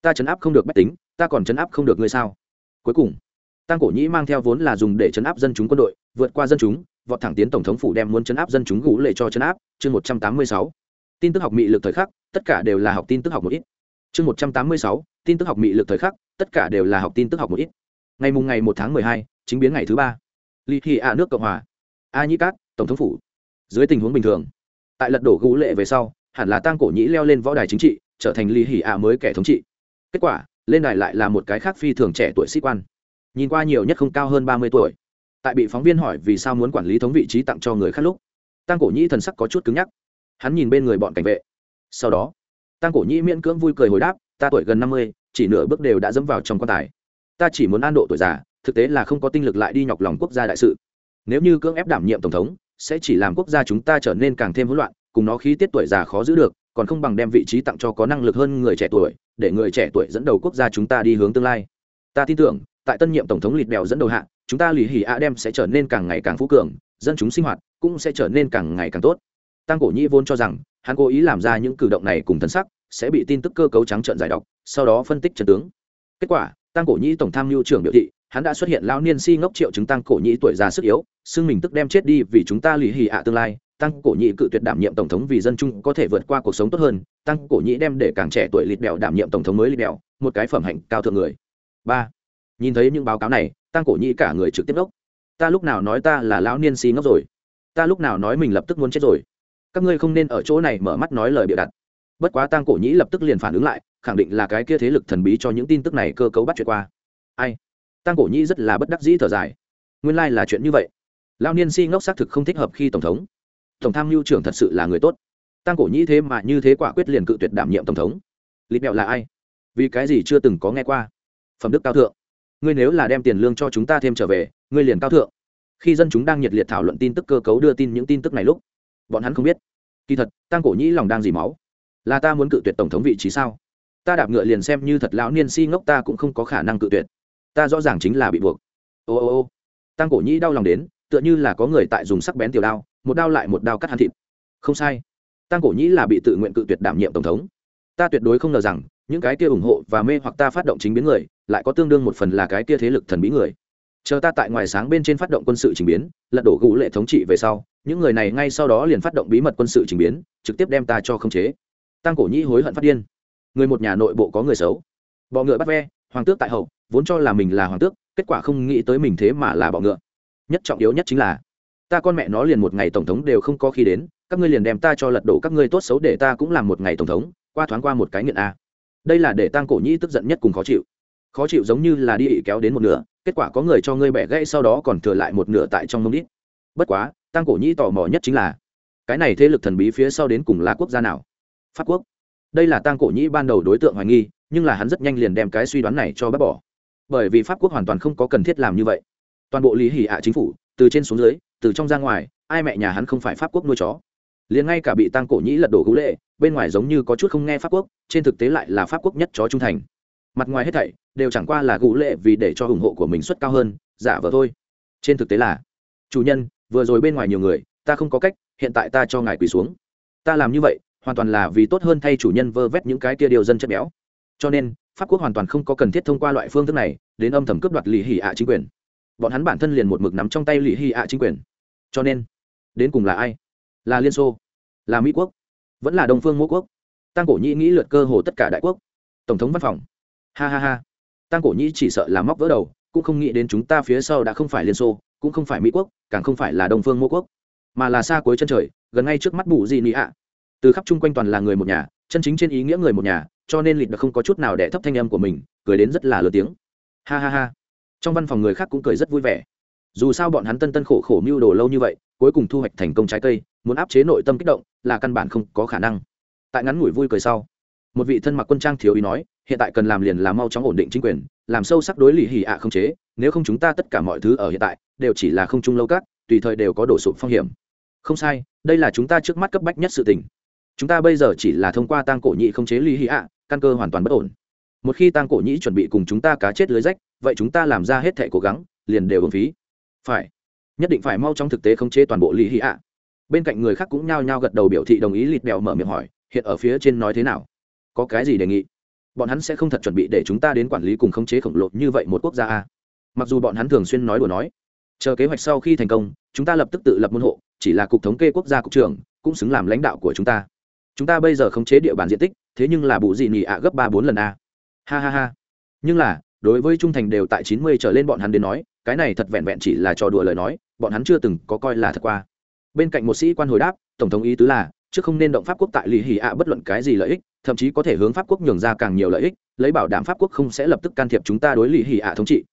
Ta chấn áp không được bách tính, ta còn chấn áp không được ngươi sao? Cuối cùng tăng cổ nhĩ mang theo vốn là dùng để chấn áp dân chúng quân đội vượt qua dân chúng, vọt thẳng tiến tổng thống phủ đem muốn chấn áp dân chúng gũ lệ cho chấn áp, chương một trăm tám mươi sáu. Tin tức học mị lực thời khắc, tất cả đều là học tin tức học một ít. Chương một trăm tám mươi sáu, tin tức học mị lực thời khắc, tất cả đều là học tin tức học một ít. Ngày mùng ngày một tháng mười hai, chính biến ngày thứ ba. Ly thị a nước cộng hòa. A nhĩ cát, tổng thống phủ. Dưới tình huống bình thường, tại lật đổ gũ lệ về sau, hẳn là tang cổ nhĩ leo lên võ đài chính trị, trở thành ly hỉ a mới kẻ thống trị. Kết quả, lên đài lại là một cái khác phi thường trẻ tuổi sĩ quan. Nhìn qua nhiều nhất không cao hơn ba mươi tuổi tại bị phóng viên hỏi vì sao muốn quản lý thống vị trí tặng cho người khác lúc tăng cổ nhĩ thần sắc có chút cứng nhắc. Hắn nhìn bên người bọn cảnh vệ. Sau đó tăng cổ nhĩ miễn cưỡng vui cười hồi đáp, ta tuổi gần năm mươi, chỉ nửa bước đều đã dẫm vào trong quan tài. Ta chỉ muốn an độ tuổi già, thực tế là không có tinh lực lại đi nhọc lòng quốc gia đại sự. Nếu như cưỡng ép đảm nhiệm tổng thống, sẽ chỉ làm quốc gia chúng ta trở nên càng thêm hỗn loạn, cùng nó khí tiết tuổi già khó giữ được, còn không bằng đem vị trí tặng cho có năng lực hơn người trẻ tuổi, để người trẻ tuổi dẫn đầu quốc gia chúng ta đi hướng tương lai. Ta tin tưởng tại tân nhiệm tổng thống lịt bèo dẫn đầu hạ, chúng ta lì hỉ ạ đem sẽ trở nên càng ngày càng phú cường, dân chúng sinh hoạt cũng sẽ trở nên càng ngày càng tốt. Tăng cổ nhĩ vốn cho rằng, hắn cố ý làm ra những cử động này cùng thân sắc, sẽ bị tin tức cơ cấu trắng trợn giải độc, sau đó phân tích trận tướng. Kết quả, tăng cổ nhĩ tổng tham mưu trưởng biểu thị, hắn đã xuất hiện lão niên si ngốc triệu chứng tăng cổ nhĩ tuổi già sức yếu xương mình tức đem chết đi vì chúng ta lì hì ạ tương lai. Tăng cổ nhĩ cự tuyệt đảm nhiệm tổng thống vì dân chung có thể vượt qua cuộc sống tốt hơn, tăng cổ nhĩ đem để càng trẻ tuổi lịt bèo đảm nhiệm tổng thống mới lịt bèo một cái phẩm hạnh cao thượng người. Ba nhìn thấy những báo cáo này tăng cổ nhĩ cả người trực tiếp đốc. Ta lúc nào nói ta là lão niên xì ngốc rồi? Ta lúc nào nói mình lập tức muốn chết rồi? Các ngươi không nên ở chỗ này mở mắt nói lời bịa đặt. Bất quá tăng cổ nhĩ lập tức liền phản ứng lại, khẳng định là cái kia thế lực thần bí cho những tin tức này cơ cấu bắt chuyện qua. Ai? Tăng cổ nhĩ rất là bất đắc dĩ thở dài. Nguyên lai là chuyện như vậy. Lao niên si ngốc xác thực không thích hợp khi tổng thống. Tổng tham mưu trưởng thật sự là người tốt. Tăng cổ nhĩ thế mà như thế quả quyết liền cự tuyệt đảm nhiệm tổng thống. Lịch mẹo là ai? Vì cái gì chưa từng có nghe qua? Phẩm đức cao thượng ngươi nếu là đem tiền lương cho chúng ta thêm trở về, ngươi liền cao thượng. Khi dân chúng đang nhiệt liệt thảo luận tin tức cơ cấu đưa tin những tin tức này lúc, bọn hắn không biết. Kỳ thật, tăng cổ nhĩ lòng đang dì máu. Là ta muốn cự tuyệt tổng thống vị trí sao? Ta đạp ngựa liền xem như thật lão niên si ngốc ta cũng không có khả năng cự tuyệt. Ta rõ ràng chính là bị buộc. Ô ô ô. Tăng cổ nhĩ đau lòng đến, tựa như là có người tại dùng sắc bén tiểu đao, một đao lại một đao cắt hắn thịt. Không sai. Tăng cổ nhĩ là bị tự nguyện cự tuyệt đảm nhiệm tổng thống. Ta tuyệt đối không ngờ rằng những cái kia ủng hộ và mê hoặc ta phát động chính biến người, lại có tương đương một phần là cái kia thế lực thần bí người. Chờ ta tại ngoài sáng bên trên phát động quân sự trình biến, lật đổ gũ lệ thống trị về sau, những người này ngay sau đó liền phát động bí mật quân sự trình biến, trực tiếp đem ta cho khống chế. Tăng cổ nhĩ hối hận phát điên. Người một nhà nội bộ có người xấu. Bọ ngựa bắt ve, hoàng tước tại hậu, vốn cho là mình là hoàng tước, kết quả không nghĩ tới mình thế mà là bọ ngựa. Nhất trọng yếu nhất chính là, ta con mẹ nó liền một ngày tổng thống đều không có khi đến, các ngươi liền đem ta cho lật đổ các ngươi tốt xấu để ta cũng làm một ngày tổng thống, qua thoáng qua một cái nghiện a đây là để tăng cổ nhĩ tức giận nhất cùng khó chịu. Khó chịu giống như là đi ị kéo đến một nửa, kết quả có người cho ngươi bẻ gãy sau đó còn thừa lại một nửa tại trong mông đít. Bất quá tăng cổ nhĩ tò mò nhất chính là, cái này thế lực thần bí phía sau đến cùng là quốc gia nào? Pháp quốc. Đây là tăng cổ nhĩ ban đầu đối tượng hoài nghi, nhưng là hắn rất nhanh liền đem cái suy đoán này cho bác bỏ. Bởi vì pháp quốc hoàn toàn không có cần thiết làm như vậy. Toàn bộ lý hỉ ạ chính phủ, từ trên xuống dưới, từ trong ra ngoài, ai mẹ nhà hắn không phải pháp quốc nuôi chó? Liền ngay cả bị tăng cổ nhĩ lật đổ gấu lệ, bên ngoài giống như có chút không nghe pháp quốc, trên thực tế lại là pháp quốc nhất chó trung thành. Mặt ngoài hết thảy, đều chẳng qua là gũ lệ vì để cho ủng hộ của mình suất cao hơn, giả vờ thôi. Trên thực tế là, chủ nhân, vừa rồi bên ngoài nhiều người, ta không có cách, hiện tại ta cho ngài quỳ xuống. Ta làm như vậy, hoàn toàn là vì tốt hơn thay chủ nhân vơ vét những cái kia điều dân chất béo. Cho nên, pháp quốc hoàn toàn không có cần thiết thông qua loại phương thức này, đến âm thầm cướp đoạt lì hì ạ chính quyền. Bọn hắn bản thân liền một mực nắm trong tay lì hì ạ chính quyền. Cho nên, đến cùng là ai? Là liên xô là mỹ quốc vẫn là đông phương Mô quốc tăng cổ nhĩ nghĩ lượt cơ hồ tất cả đại quốc tổng thống văn phòng ha ha ha tăng cổ nhĩ chỉ sợ là móc vỡ đầu cũng không nghĩ đến chúng ta phía sau đã không phải liên xô cũng không phải mỹ quốc càng không phải là đông phương Mô quốc mà là xa cuối chân trời gần ngay trước mắt bù gì nị ạ từ khắp chung quanh toàn là người một nhà chân chính trên ý nghĩa người một nhà cho nên lịch đã không có chút nào để thấp thanh âm của mình cười đến rất là lớn tiếng ha ha ha trong văn phòng người khác cũng cười rất vui vẻ dù sao bọn hắn tân tân khổ khổ mưu đồ lâu như vậy cuối cùng thu hoạch thành công trái cây muốn áp chế nội tâm kích động là căn bản không có khả năng. Tại ngắn ngủi vui cười sau, một vị thân mặc quân trang thiếu ý nói, hiện tại cần làm liền là mau chóng ổn định chính quyền, làm sâu sắc đối lì hỉ ạ không chế, nếu không chúng ta tất cả mọi thứ ở hiện tại đều chỉ là không chung lâu các tùy thời đều có đổ sụp phong hiểm. Không sai, đây là chúng ta trước mắt cấp bách nhất sự tình. Chúng ta bây giờ chỉ là thông qua tăng cổ nhị không chế lì hỉ ạ, căn cơ hoàn toàn bất ổn. Một khi tăng cổ nhĩ chuẩn bị cùng chúng ta cá chết lưới rách, vậy chúng ta làm ra hết thẻ cố gắng, liền đều hưởng phí. Phải, nhất định phải mau trong thực tế khống chế toàn bộ lý hì ạ bên cạnh người khác cũng nhao nhao gật đầu biểu thị đồng ý lịt bèo mở miệng hỏi, hiện ở phía trên nói thế nào? Có cái gì đề nghị? Bọn hắn sẽ không thật chuẩn bị để chúng ta đến quản lý cùng khống chế khổng lồ như vậy một quốc gia a. Mặc dù bọn hắn thường xuyên nói đùa nói, chờ kế hoạch sau khi thành công, chúng ta lập tức tự lập môn hộ, chỉ là cục thống kê quốc gia cục trưởng cũng xứng làm lãnh đạo của chúng ta. Chúng ta bây giờ khống chế địa bàn diện tích, thế nhưng là bù gì nhỉ ạ gấp ba bốn lần a. Ha ha ha. Nhưng là, đối với trung thành đều tại chín mươi trở lên bọn hắn đến nói, cái này thật vẹn vẹn chỉ là trò đùa lời nói, bọn hắn chưa từng có coi là thật qua bên cạnh một sĩ quan hồi đáp, tổng thống ý tứ là, trước không nên động pháp quốc tại lì hì ạ bất luận cái gì lợi ích, thậm chí có thể hướng pháp quốc nhường ra càng nhiều lợi ích, lấy bảo đảm pháp quốc không sẽ lập tức can thiệp chúng ta đối lì hì ạ thống trị.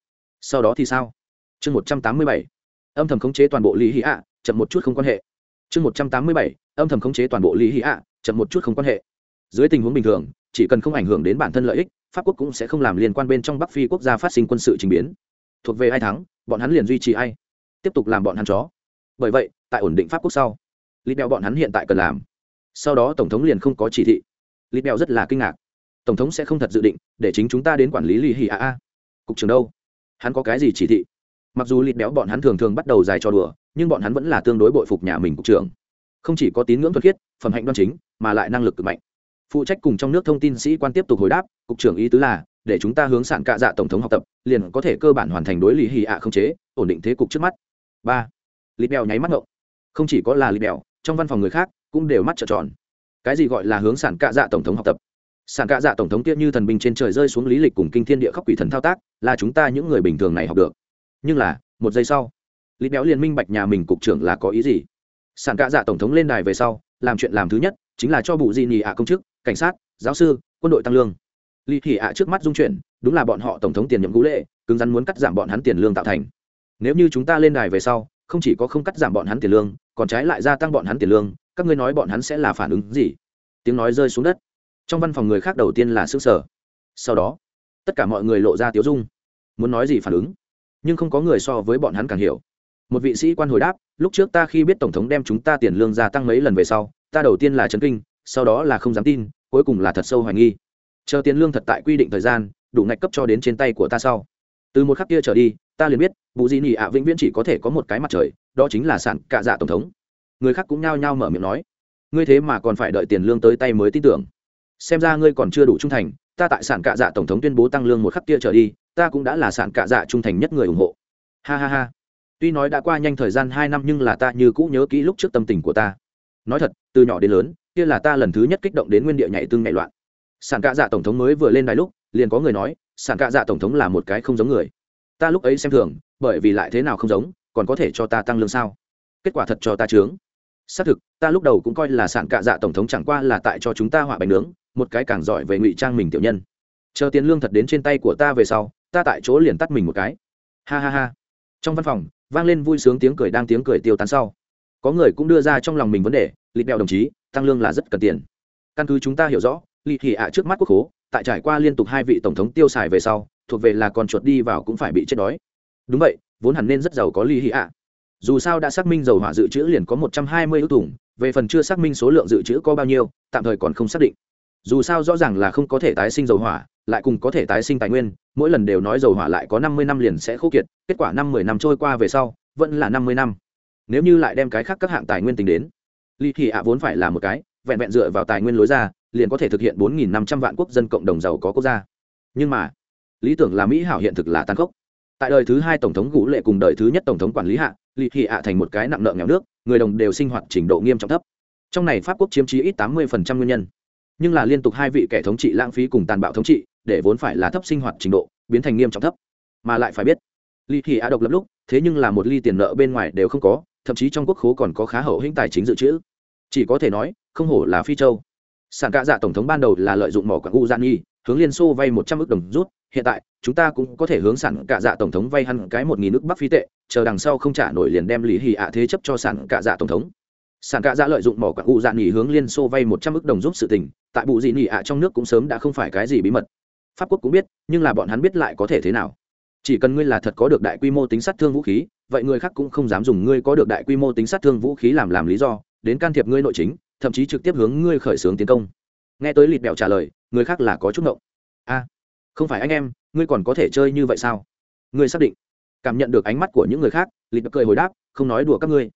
Sau đó thì sao? Chương một trăm tám mươi bảy. Âm thầm khống chế toàn bộ lì hì ạ, chậm một chút không quan hệ. Chương một trăm tám mươi bảy. Âm thầm khống chế toàn bộ lì hì ạ, chậm một chút không quan hệ. Dưới tình huống bình thường, chỉ cần không ảnh hưởng đến bản thân lợi ích, pháp quốc cũng sẽ không làm liên quan bên trong bắc phi quốc gia phát sinh quân sự trình biến. Thuộc về ai thắng, bọn hắn liền duy trì ai. Tiếp tục làm bọn hắn chó bởi vậy, tại ổn định pháp quốc sau, lít đeo bọn hắn hiện tại cần làm. Sau đó tổng thống liền không có chỉ thị. Lít bèo rất là kinh ngạc. Tổng thống sẽ không thật dự định để chính chúng ta đến quản lý lì hì a a. Cục trưởng đâu? Hắn có cái gì chỉ thị? Mặc dù lịt béo bọn hắn thường thường bắt đầu dài cho đùa, nhưng bọn hắn vẫn là tương đối bội phục nhà mình cục trưởng. Không chỉ có tín ngưỡng thuật khiết, phẩm hạnh đoan chính, mà lại năng lực cực mạnh. Phụ trách cùng trong nước thông tin sĩ quan tiếp tục hồi đáp, cục trưởng ý tứ là, để chúng ta hướng sản cạ dạ tổng thống học tập, liền có thể cơ bản hoàn thành đối lý hì ạ không chế, ổn định thế cục trước mắt. Ba lịt bèo nháy mắt ngộng. Không chỉ có là lịt bèo, trong văn phòng người khác cũng đều mắt trợn tròn. Cái gì gọi là hướng sản cạ dạ tổng thống học tập? Sản cạ dạ tổng thống kia như thần binh trên trời rơi xuống lý lịch cùng kinh thiên địa khóc quỷ thần thao tác, là chúng ta những người bình thường này học được. Nhưng là, một giây sau lý béo liền minh bạch nhà mình cục trưởng là có ý gì. Sản cạ dạ tổng thống lên đài về sau, làm chuyện làm thứ nhất chính là cho bụ di nhì ạ công chức, cảnh sát, giáo sư, quân đội tăng lương. Lý thị ạ trước mắt dung chuyển, đúng là bọn họ tổng thống tiền nhiệm cũ lệ, cứng rắn muốn cắt giảm bọn hắn tiền lương tạo thành. Nếu như chúng ta lên đài về sau không chỉ có không cắt giảm bọn hắn tiền lương, còn trái lại gia tăng bọn hắn tiền lương, các ngươi nói bọn hắn sẽ là phản ứng gì? Tiếng nói rơi xuống đất. Trong văn phòng người khác đầu tiên là s ư ơ n g sở. Sau đó, tất cả mọi người lộ ra tiếu dung, muốn nói gì phản ứng. Nhưng không có người so với bọn hắn càng hiểu. Một vị sĩ quan hồi đáp, lúc trước ta khi biết tổng thống đem chúng ta tiền lương gia tăng mấy lần về sau, ta đầu tiên là chấn kinh, sau đó là không dám tin, cuối cùng là thật sâu hoài nghi. Chờ tiền lương thật tại quy định thời gian, đủ ngạch cấp cho đến trên tay của ta sau. Từ một khắc kia trở đi ta liền biết vụ gì nhì ạ vĩnh viễn chỉ có thể có một cái mặt trời, đó chính là sản cạ dạ tổng thống. Người khác cũng nhao nhao mở miệng nói, ngươi thế mà còn phải đợi tiền lương tới tay mới tin tưởng. Xem ra ngươi còn chưa đủ trung thành, ta tại sản cạ dạ tổng thống tuyên bố tăng lương một khắc kia trở đi, ta cũng đã là sản cạ dạ trung thành nhất người ủng hộ. Ha ha ha. Tuy nói đã qua nhanh thời gian hai năm nhưng là ta như cũ nhớ kỹ lúc trước tâm tình của ta. Nói thật, từ nhỏ đến lớn, kia là ta lần thứ nhất kích động đến nguyên địa nhảy tương nhảy loạn. Sản cạ dạ tổng thống mới vừa lên đài lúc, liền có người nói, sản cạ dạ tổng thống là một cái không giống người ta lúc ấy xem thường, bởi vì lại thế nào không giống, còn có thể cho ta tăng lương sao? Kết quả thật cho ta chướng. Xác thực, ta lúc đầu cũng coi là sản cạ dạ tổng thống chẳng qua là tại cho chúng ta họa bánh nướng, một cái càng giỏi về ngụy trang mình tiểu nhân. Chờ tiền lương thật đến trên tay của ta về sau, ta tại chỗ liền tắt mình một cái. Ha ha ha. Trong văn phòng, vang lên vui sướng tiếng cười đang tiếng cười tiêu tán sau. Có người cũng đưa ra trong lòng mình vấn đề lịch bèo đồng chí, tăng lương là rất cần tiền. Căn cứ chúng ta hiểu rõ lì thị ạ trước mắt quốc hố tại trải qua liên tục hai vị tổng thống tiêu xài về sau thuộc về là còn chuột đi vào cũng phải bị chết đói. Đúng vậy, vốn hẳn nên rất giàu có ly thị ạ. Dù sao đã xác minh dầu hỏa dự trữ liền có một trăm hai mươi ước thùng, về phần chưa xác minh số lượng dự trữ có bao nhiêu, tạm thời còn không xác định. Dù sao rõ ràng là không có thể tái sinh dầu hỏa, lại cùng có thể tái sinh tài nguyên, mỗi lần đều nói dầu hỏa lại có năm mươi năm liền sẽ khô kiệt, kết quả năm mười năm trôi qua về sau, vẫn là năm mươi năm. Nếu như lại đem cái khác các hạng tài nguyên tính đến ly thị ạ vốn phải là một cái, vẹn vẹn dựa vào tài nguyên lối ra, liền có thể thực hiện bốn nghìn năm trăm vạn quốc dân cộng đồng giàu có quốc gia. Nhưng mà lý tưởng là mỹ hảo hiện thực là tan khốc. Tại đời thứ hai tổng thống gũ lệ cùng đời thứ nhất tổng thống quản lý hạ ly thị hạ thành một cái nặng nợ nghèo nước, người đồng đều sinh hoạt trình độ nghiêm trọng thấp. Trong này pháp quốc chiếm trí ít tám mươi nguyên nhân. Nhưng là liên tục hai vị kẻ thống trị lãng phí cùng tàn bạo thống trị, để vốn phải là thấp sinh hoạt trình độ, biến thành nghiêm trọng thấp. Mà lại phải biết ly thị hạ độc lập lúc, thế nhưng là một ly tiền nợ bên ngoài đều không có, thậm chí trong quốc khố còn có khá hậu hĩnh tài chính dự trữ. Chỉ có thể nói, không hổ là phi châu sản cạ dạ tổng thống ban đầu là lợi dụng mỏ quảng u gian nghi hướng liên xô vay một trăm ước đồng rút. Hiện tại, chúng ta cũng có thể hướng sản cạ dạ tổng thống vay hẳn cái một nghìn nước bắc phi tệ, chờ đằng sau không trả nổi liền đem lý hì ạ thế chấp cho sản cạ dạ tổng thống. Sản cạ dạ lợi dụng mỏ quảng u gian nghi hướng liên xô vay một trăm ước đồng giúp sự tình, tại bụ dị nghỉ ạ trong nước cũng sớm đã không phải cái gì bí mật. Pháp quốc cũng biết, nhưng là bọn hắn biết lại có thể thế nào. Chỉ cần ngươi là thật có được đại quy mô tính sát thương vũ khí, vậy người khác cũng không dám dùng ngươi có được đại quy mô tính sát thương vũ khí làm làm lý do, đến can thiệp ngươi nội chính thậm chí trực tiếp hướng ngươi khởi xướng tiến công. Nghe tới lịt bẹo trả lời, người khác là có chút ngộng. A, không phải anh em, ngươi còn có thể chơi như vậy sao? Ngươi xác định. Cảm nhận được ánh mắt của những người khác, lịt cười hồi đáp, không nói đùa các ngươi.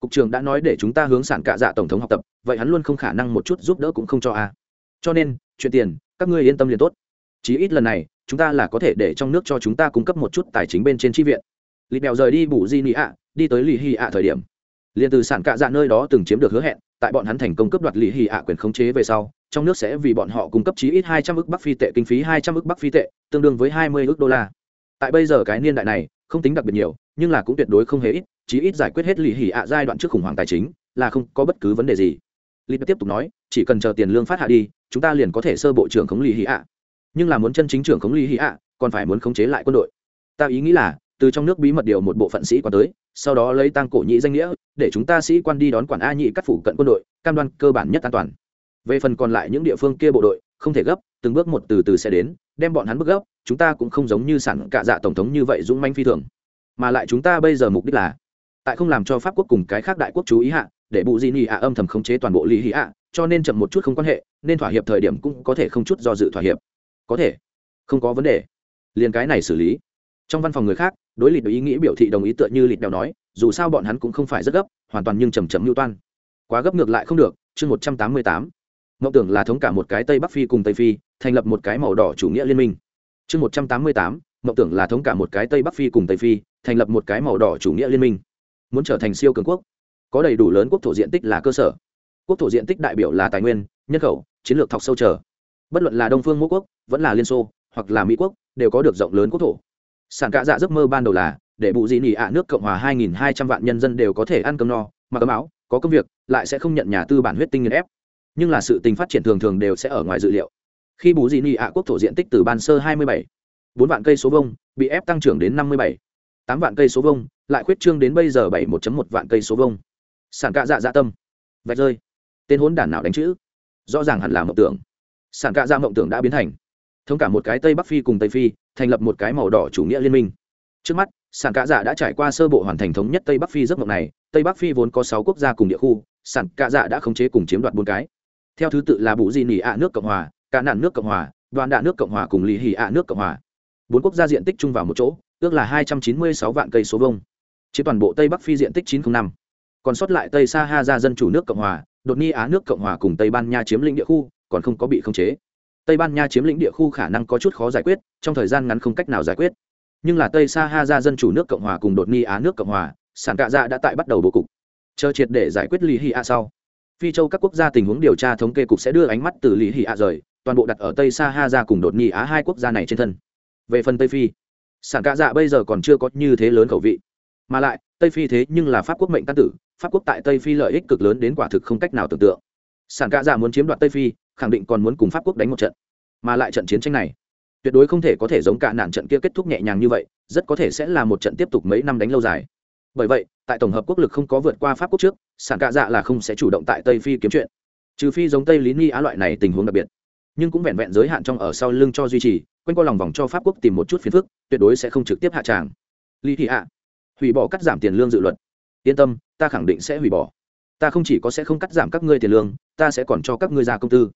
Cục trưởng đã nói để chúng ta hướng sản cạ dạ tổng thống học tập, vậy hắn luôn không khả năng một chút giúp đỡ cũng không cho a. Cho nên, chuyện tiền, các ngươi yên tâm liền tốt. Chí ít lần này, chúng ta là có thể để trong nước cho chúng ta cung cấp một chút tài chính bên trên tri viện. Lì bèo rời đi bù di nị ạ, đi tới lì hy ạ thời điểm. Liền từ sản cạ dạ nơi đó từng chiếm được hứa hẹn tại bọn hắn thành công cấp đoạt lì hì ạ quyền khống chế về sau, trong nước sẽ vì bọn họ cung cấp chí ít hai trăm ước bắc phi tệ kinh phí hai trăm ước bắc phi tệ, tương đương với hai mươi ước đô la. Tại bây giờ cái niên đại này, không tính đặc biệt nhiều, nhưng là cũng tuyệt đối không hề ít, chí ít giải quyết hết lì hỉ ạ giai đoạn trước khủng hoảng tài chính, là không có bất cứ vấn đề gì. Lý tiếp tục nói, chỉ cần chờ tiền lương phát hạ đi, chúng ta liền có thể sơ bộ trưởng khống lì hỉ ạ. Nhưng là muốn chân chính trưởng khống lì hỉ ạ, còn phải muốn khống chế lại quân đội. Ta ý nghĩ là từ trong nước bí mật điều một bộ phận sĩ quan tới, sau đó lấy tăng cổ nhị danh nghĩa, để chúng ta sĩ quan đi đón quản a nhị cắt phủ cận quân đội, cam đoan cơ bản nhất an toàn. Về phần còn lại những địa phương kia bộ đội, không thể gấp, từng bước một từ từ sẽ đến, đem bọn hắn bước gấp, chúng ta cũng không giống như sản cạ dạ tổng thống như vậy dũng manh phi thường. Mà lại chúng ta bây giờ mục đích là, tại không làm cho pháp quốc cùng cái khác đại quốc chú ý hạ, để bụ di nhị ạ âm thầm khống chế toàn bộ lý hí ạ, cho nên chậm một chút không quan hệ, nên thỏa hiệp thời điểm cũng có thể không chút do dự thỏa hiệp. Có thể. Không có vấn đề. Liền cái này xử lý. Trong văn phòng người khác đối lịch ý nghĩ biểu thị đồng ý tựa như lịch đèo nói, dù sao bọn hắn cũng không phải rất gấp, hoàn toàn nhưng chầm chậm mưu toan. Quá gấp ngược lại không được, chương một trăm tám mươi tám. Mộng tưởng là thống cả một cái tây bắc phi cùng tây phi, thành lập một cái màu đỏ chủ nghĩa liên minh. Chương một trăm tám mươi tám, mộng tưởng là thống cả một cái tây bắc phi cùng tây phi, thành lập một cái màu đỏ chủ nghĩa liên minh. Muốn trở thành siêu cường quốc, có đầy đủ lớn quốc thổ diện tích là cơ sở. Quốc thổ diện tích đại biểu là tài nguyên, nhân khẩu, chiến lược thọc sâu trở bất luận là đông phương mẫu quốc, vẫn là liên xô, hoặc là mỹ quốc, đều có được rộng lớn quốc thổ sản cạ dạ giấc mơ ban đầu là để bù dị nỉ ạ nước cộng hòa 2.200 vạn nhân dân đều có thể ăn cơm no mặc ấm áo có công việc lại sẽ không nhận nhà tư bản huyết tinh nghiền ép. Nhưng là sự tình phát triển thường thường đều sẽ ở ngoài dự liệu. Khi bù dị nị ạ quốc thổ diện tích từ ban sơ 27, 4 vạn cây số vông bị ép tăng trưởng đến 57, 8 vạn cây số vông lại khuyết trương đến bây giờ 71.1 vạn cây số vông sản cạ dạ dạ tâm. Vạch rơi. Tên hốn đản nào đánh chữ? Rõ ràng hẳn là mộng tưởng. Sản cạ dạ mộng tưởng đã biến thành. Thống cả một cái tây bắc phi cùng tây phi thành lập một cái màu đỏ chủ nghĩa liên minh. Trước mắt, sản cạ dạ đã trải qua sơ bộ hoàn thành thống nhất tây bắc phi giấc mộng này. Tây bắc phi vốn có sáu quốc gia cùng địa khu, sản cạ dạ đã khống chế cùng chiếm đoạt bốn cái. Theo thứ tự là bù di nỉ ạ nước cộng hòa cả nạn nước cộng hòa đoàn đạ nước cộng hòa cùng lì hỉ ạ nước cộng hòa. Bốn quốc gia diện tích chung vào một chỗ, ước là hai trăm chín mươi sáu vạn cây số vông chiếm toàn bộ tây bắc phi diện tích chín trăm linh năm. Còn sót lại tây sa ha ra dân chủ nước cộng hòa, đột ni á nước cộng hòa cùng tây ban nha chiếm lĩnh địa khu, còn không có bị khống chế tây ban nha chiếm lĩnh địa khu khả năng có chút khó giải quyết, trong thời gian ngắn không cách nào giải quyết. Nhưng là tây sa ha ra dân chủ nước cộng hòa cùng đột ni á nước cộng hòa, sản cạ dạ đã tại bắt đầu bố cục. Chờ triệt để giải quyết lý hy a sau, phi châu các quốc gia tình huống điều tra thống kê cục sẽ đưa ánh mắt từ lý hy a rời, toàn bộ đặt ở tây sa ha ra cùng đột ni á hai quốc gia này trên thân. Về phần tây phi, sản cạ dạ bây giờ còn chưa có như thế lớn khẩu vị. Mà lại, tây phi thế nhưng là pháp quốc mệnh tan tử, pháp quốc tại tây phi lợi ích cực lớn đến quả thực không cách nào tưởng tượng. Sản cạ dạ muốn chiếm đoạt tây phi khẳng định còn muốn cùng pháp quốc đánh một trận. Mà lại trận chiến tranh này, tuyệt đối không thể có thể giống cả nạn trận kia kết thúc nhẹ nhàng như vậy, rất có thể sẽ là một trận tiếp tục mấy năm đánh lâu dài. Bởi vậy, tại tổng hợp quốc lực không có vượt qua pháp quốc trước sản cạ dạ là không sẽ chủ động tại tây phi kiếm chuyện. Trừ phi giống tây lý ni á loại này tình huống đặc biệt. Nhưng cũng vẹn vẹn giới hạn trong ở sau lưng cho duy trì, quanh qua lòng vòng cho pháp quốc tìm một chút phiền phức, tuyệt đối sẽ không trực tiếp hạ tràng. Lý thị hạ hủy bỏ cắt giảm tiền lương dự luật. Yên tâm, ta khẳng định sẽ hủy bỏ. Ta không chỉ có sẽ không cắt giảm các ngươi tiền lương, ta sẽ còn cho các ngươi ra công tư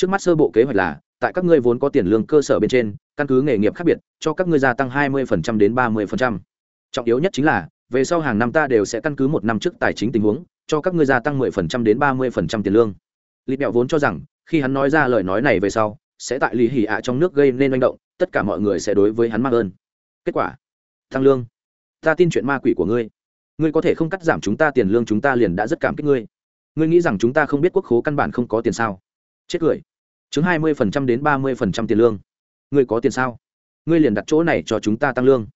trước mắt sơ bộ kế hoạch là, tại các ngươi vốn có tiền lương cơ sở bên trên, căn cứ nghề nghiệp khác biệt, cho các ngươi gia tăng 20% đến 30%. trọng yếu nhất chính là, về sau hàng năm ta đều sẽ căn cứ một năm trước tài chính tình huống, cho các ngươi gia tăng 10% đến 30% tiền lương. Lịch bẹo vốn cho rằng, khi hắn nói ra lời nói này về sau, sẽ tại lý hỉ ạ trong nước gây nên manh động, tất cả mọi người sẽ đối với hắn mắc ơn. Kết quả, tăng lương. Ta tin chuyện ma quỷ của ngươi. Ngươi có thể không cắt giảm chúng ta tiền lương, chúng ta liền đã rất cảm kích ngươi. Ngươi nghĩ rằng chúng ta không biết quốc khố căn bản không có tiền sao? Chết cười chứng hai mươi phần trăm đến ba mươi phần trăm tiền lương. Ngươi có tiền sao? Ngươi liền đặt chỗ này cho chúng ta tăng lương.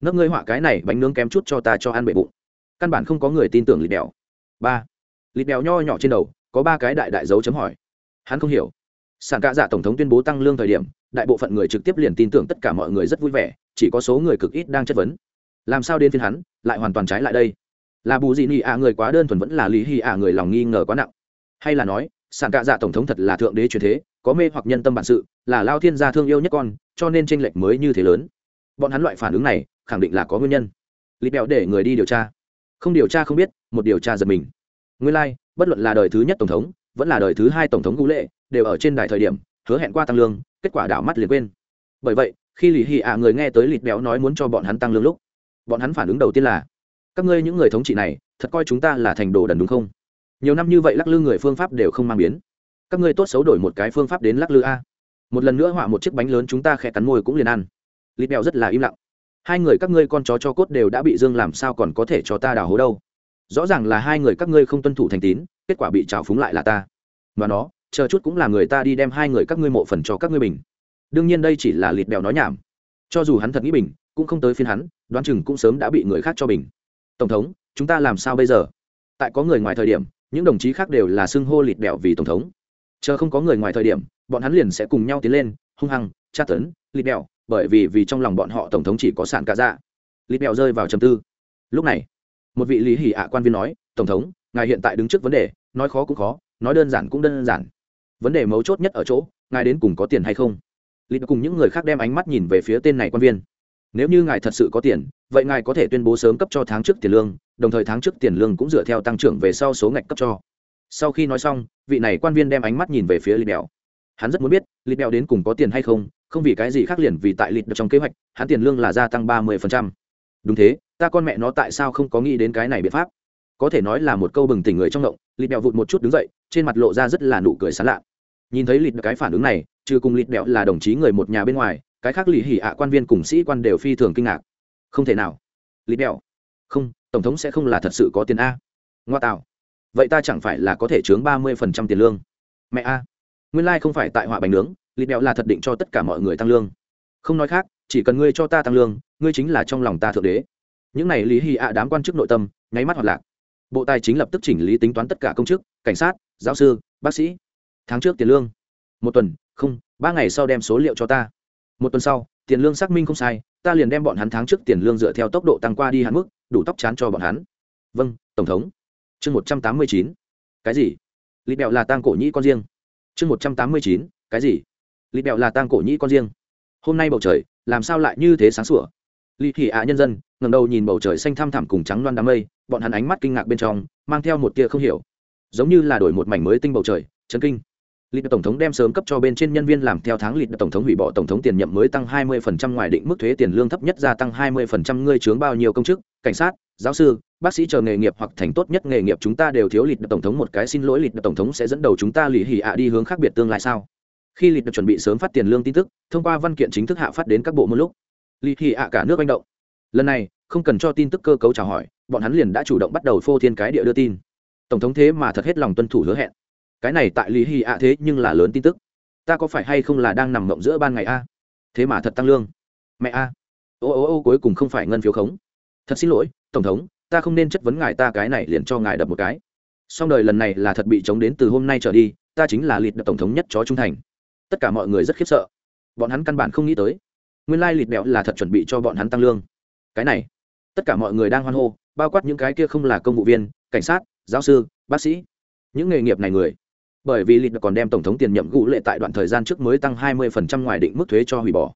Nấc ngươi họa cái này bánh nướng kém chút cho ta cho ăn bệ bụng. Căn bản không có người tin tưởng lịt đèo ba. Lịt đèo nho nhỏ trên đầu, có ba cái đại đại dấu chấm hỏi. Hắn không hiểu. Sản cạ dạ tổng thống tuyên bố tăng lương thời điểm, đại bộ phận người trực tiếp liền tin tưởng tất cả mọi người rất vui vẻ, chỉ có số người cực ít đang chất vấn. Làm sao đến phiên hắn, lại hoàn toàn trái lại đây? Là bù gì nhị ạ người quá đơn thuần vẫn là lý hy ạ người lòng nghi ngờ quá nặng. Hay là nói sản cạ dạ tổng thống thật là thượng đế truyền thế có mê hoặc nhân tâm bản sự là lao thiên gia thương yêu nhất con cho nên tranh lệch mới như thế lớn. Bọn hắn loại phản ứng này khẳng định là có nguyên nhân. Lì bèo để người đi điều tra. Không điều tra không biết một điều tra giật mình. Nguyên lai、like, bất luận là đời thứ nhất tổng thống vẫn là đời thứ hai tổng thống ngũ lệ đều ở trên đài thời điểm hứa hẹn qua tăng lương kết quả đảo mắt liền quên. Bởi vậy khi lì hì ạ người nghe tới lịt béo nói muốn cho bọn hắn tăng lương lúc bọn hắn phản ứng đầu tiên là các ngươi những người thống trị này thật coi chúng ta là thành đồ đần đúng không? Nhiều năm như vậy lắc lư người phương pháp đều không mang biến các ngươi tốt xấu đổi một cái phương pháp đến lắc lư a. Một lần nữa họa một chiếc bánh lớn chúng ta khẽ cắn môi cũng liền ăn. Lịt bèo rất là im lặng. Hai người các ngươi con chó cho cốt đều đã bị dương làm sao còn có thể cho ta đào hố đâu. Rõ ràng là hai người các ngươi không tuân thủ thành tín, kết quả bị trào phúng lại là ta. Và nó, chờ chút cũng là người ta đi đem hai người các ngươi mộ phần cho các ngươi bình. Đương nhiên đây chỉ là lịt bèo nói nhảm. Cho dù hắn thật nghĩ bình, cũng không tới phiên hắn, đoán chừng cũng sớm đã bị người khác cho bình. Tổng thống, chúng ta làm sao bây giờ? Tại có người ngoài thời điểm, những đồng chí khác đều là xưng hô lịt bẹo vì tổng thống chờ không có người ngoài thời điểm, bọn hắn liền sẽ cùng nhau tiến lên, hung hăng, tra tấn, lịt bẹo bởi vì vì trong lòng bọn họ tổng thống chỉ có sản cả dạ. Lịt bẹo rơi vào trầm tư. Lúc này, một vị lý hỉ ạ quan viên nói, tổng thống, ngài hiện tại đứng trước vấn đề, nói khó cũng khó, nói đơn giản cũng đơn giản. Vấn đề mấu chốt nhất ở chỗ, ngài đến cùng có tiền hay không? Lịt cùng những người khác đem ánh mắt nhìn về phía tên này quan viên. Nếu như ngài thật sự có tiền, vậy ngài có thể tuyên bố sớm cấp cho tháng trước tiền lương, đồng thời tháng trước tiền lương cũng dựa theo tăng trưởng về sau số ngạch cấp cho sau khi nói xong, vị này quan viên đem ánh mắt nhìn về phía lịt đèo hắn rất muốn biết, lịt đèo đến cùng có tiền hay không không vì cái gì khác liền vì tại lịt trong kế hoạch, hắn tiền lương là gia tăng ba mươi đúng thế, ta con mẹ nó tại sao không có nghĩ đến cái này biện pháp? Có thể nói là một câu bừng tỉnh người trong động lịt đèo vụt một chút đứng dậy, trên mặt lộ ra rất là nụ cười sán lạ. Nhìn thấy lịt cái phản ứng này, trừ cùng lịt đèo là đồng chí người một nhà bên ngoài, cái khác lì hỉ ạ quan viên cùng sĩ quan đều phi thường kinh ngạc. Không thể nào. Lịt đèo không, tổng thống sẽ không là thật sự có tiền a. Ngoa tạo vậy ta chẳng phải là có thể chướng ba mươi phần trăm tiền lương? Mẹ a, nguyên lai、like、không phải tại họa bánh nướng, lịt bẹo là thật định cho tất cả mọi người tăng lương. Không nói khác, chỉ cần ngươi cho ta tăng lương, ngươi chính là trong lòng ta thượng đế. Những này lý hì ạ đám quan chức nội tâm, nháy mắt hoạt lạc. Bộ tài chính lập tức chỉnh lý tính toán tất cả công chức, cảnh sát, giáo sư, bác sĩ. Tháng trước tiền lương. Một tuần, không, ba ngày sau đem số liệu cho ta. Một tuần sau, tiền lương xác minh không sai, ta liền đem bọn hắn tháng trước tiền lương dựa theo tốc độ tăng qua đi hạn mức, đủ tóc chán cho bọn hắn. Vâng tổng thống chương một trăm tám mươi chín. Cái gì? Lịt bẹo là tang cổ nhĩ con riêng. Chương một trăm tám mươi chín. Cái gì? Lịt bẹo là tang cổ nhĩ con riêng. Hôm nay bầu trời, làm sao lại như thế sáng sủa? Lì thị ạ nhân dân ngầm đầu nhìn bầu trời xanh thăm thẳm cùng trắng loan đám mây, bọn hắn ánh mắt kinh ngạc bên trong, mang theo một tia không hiểu. Giống như là đổi một mảnh mới tinh bầu trời, chấn kinh. Lịch tổng thống đem sớm cấp cho bên trên nhân viên làm theo tháng lịch tổng thống hủy bỏ tổng thống tiền nhậm mới tăng 20% ngoài định mức thuế tiền lương thấp nhất gia tăng 20% ngươi chướng bao nhiêu công chức, cảnh sát giáo sư, bác sĩ chờ nghề nghiệp hoặc thành tốt nhất nghề nghiệp chúng ta đều thiếu lịch tổng thống một cái xin lỗi, lịch tổng thống sẽ dẫn đầu chúng ta lì hỉ ạ đi hướng khác biệt tương lai sao? Khi lịch chuẩn bị sớm phát tiền lương tin tức, thông qua văn kiện chính thức hạ phát đến các bộ một lúc, lì hỉ ạ cả nước manh động. Lần này, không cần cho tin tức cơ cấu chào hỏi, bọn hắn liền đã chủ động bắt đầu phô thiên cái địa đưa tin. Tổng thống thế mà thật hết lòng tuân thủ hứa hẹn. Cái này tại lì hy ạ thế nhưng là lớn tin tức. Ta có phải hay không là đang nằm mộng giữa ban ngày a? Thế mà thật tăng lương. Mẹ a. Ô ô ô cuối cùng không phải ngân phiếu khống. Thật xin lỗi tổng thống, ta không nên chất vấn ngài, ta cái này liền cho ngài đập một cái. Song đời lần này là thật bị chống đến từ hôm nay trở đi, ta chính là lịt đập tổng thống nhất chó trung thành. Tất cả mọi người rất khiếp sợ. Bọn hắn căn bản không nghĩ tới. Nguyên lai lịt bẹo là thật chuẩn bị cho bọn hắn tăng lương. Cái này, tất cả mọi người đang hoan hô, bao quát những cái kia không là công vụ viên, cảnh sát, giáo sư, bác sĩ. Những nghề nghiệp này người. Bởi vì lịt còn đem tổng thống tiền nhậm gũ lệ tại đoạn thời gian trước mới tăng 20% ngoài định mức thuế cho hủy bỏ.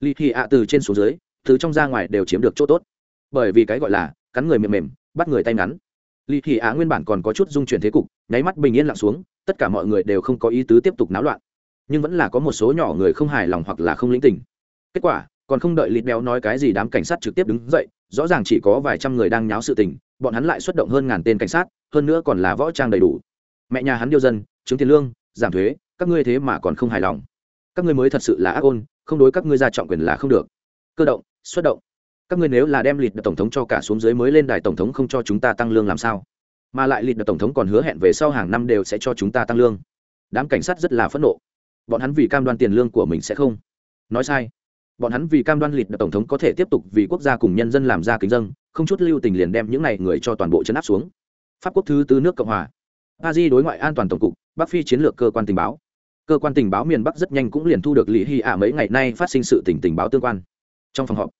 Lịt thì ạ, từ trên xuống dưới, từ trong ra ngoài đều chiếm được chỗ tốt. Bởi vì cái gọi là cắn người mềm mềm, bắt người tay ngắn. Lì thị á nguyên bản còn có chút dung chuyển thế cục, nháy mắt bình yên lặng xuống, tất cả mọi người đều không có ý tứ tiếp tục náo loạn. Nhưng vẫn là có một số nhỏ người không hài lòng hoặc là không lĩnh tình. Kết quả, còn không đợi lịt béo nói cái gì đám cảnh sát trực tiếp đứng dậy, rõ ràng chỉ có vài trăm người đang nháo sự tình, bọn hắn lại xuất động hơn ngàn tên cảnh sát, hơn nữa còn là võ trang đầy đủ. Mẹ nhà hắn điêu dân chứng tiền lương, giảm thuế, các ngươi thế mà còn không hài lòng. Các ngươi mới thật sự là ác ôn, không đối các ngươi ra trọng quyền là không được. Cơ động, xuất động các ngươi nếu là đem lịt tổng thống cho cả xuống dưới mới lên đài tổng thống không cho chúng ta tăng lương làm sao? Mà lại lịt tổng thống còn hứa hẹn về sau hàng năm đều sẽ cho chúng ta tăng lương. Đám cảnh sát rất là phẫn nộ. Bọn hắn vì cam đoan tiền lương của mình sẽ không. Nói sai. Bọn hắn vì cam đoan lịt tổng thống có thể tiếp tục vì quốc gia cùng nhân dân làm ra kính dân, không chút lưu tình liền đem những này người cho toàn bộ chấn áp xuống. Pháp quốc thứ tư nước cộng hòa. A di đối ngoại an toàn tổng cục, bắc phi chiến lược cơ quan tình báo. Cơ quan tình báo miền bắc rất nhanh cũng liền thu được lý hy ạ mấy ngày nay phát sinh sự tình tình báo tương quan. Trong phòng họp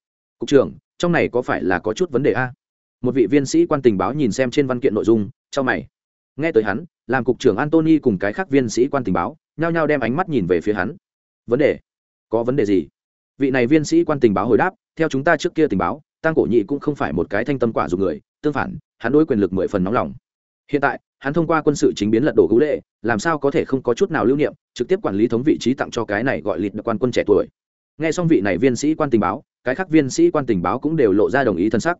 cục trưởng, trong này có phải là có chút vấn đề a? Một vị viên sĩ quan tình báo nhìn xem trên văn kiện nội dung cho mày. Nghe tới hắn, làm cục trưởng antony cùng cái khác viên sĩ quan tình báo, nhao nhao đem ánh mắt nhìn về phía hắn. Vấn đề? Có vấn đề gì? Vị này viên sĩ quan tình báo hồi đáp, theo chúng ta trước kia tình báo tăng cổ nhị cũng không phải một cái thanh tâm quả dùng người, tương phản, hắn đối quyền lực mười phần nóng lòng. Hiện tại, hắn thông qua quân sự chính biến lật đổ cứu lệ, làm sao có thể không có chút nào lưu niệm, trực tiếp quản lý thống vị trí tặng cho cái này gọi lịt quan quân trẻ tuổi nghe xong vị này viên sĩ quan tình báo, cái khác viên sĩ quan tình báo cũng đều lộ ra đồng ý thân sắc.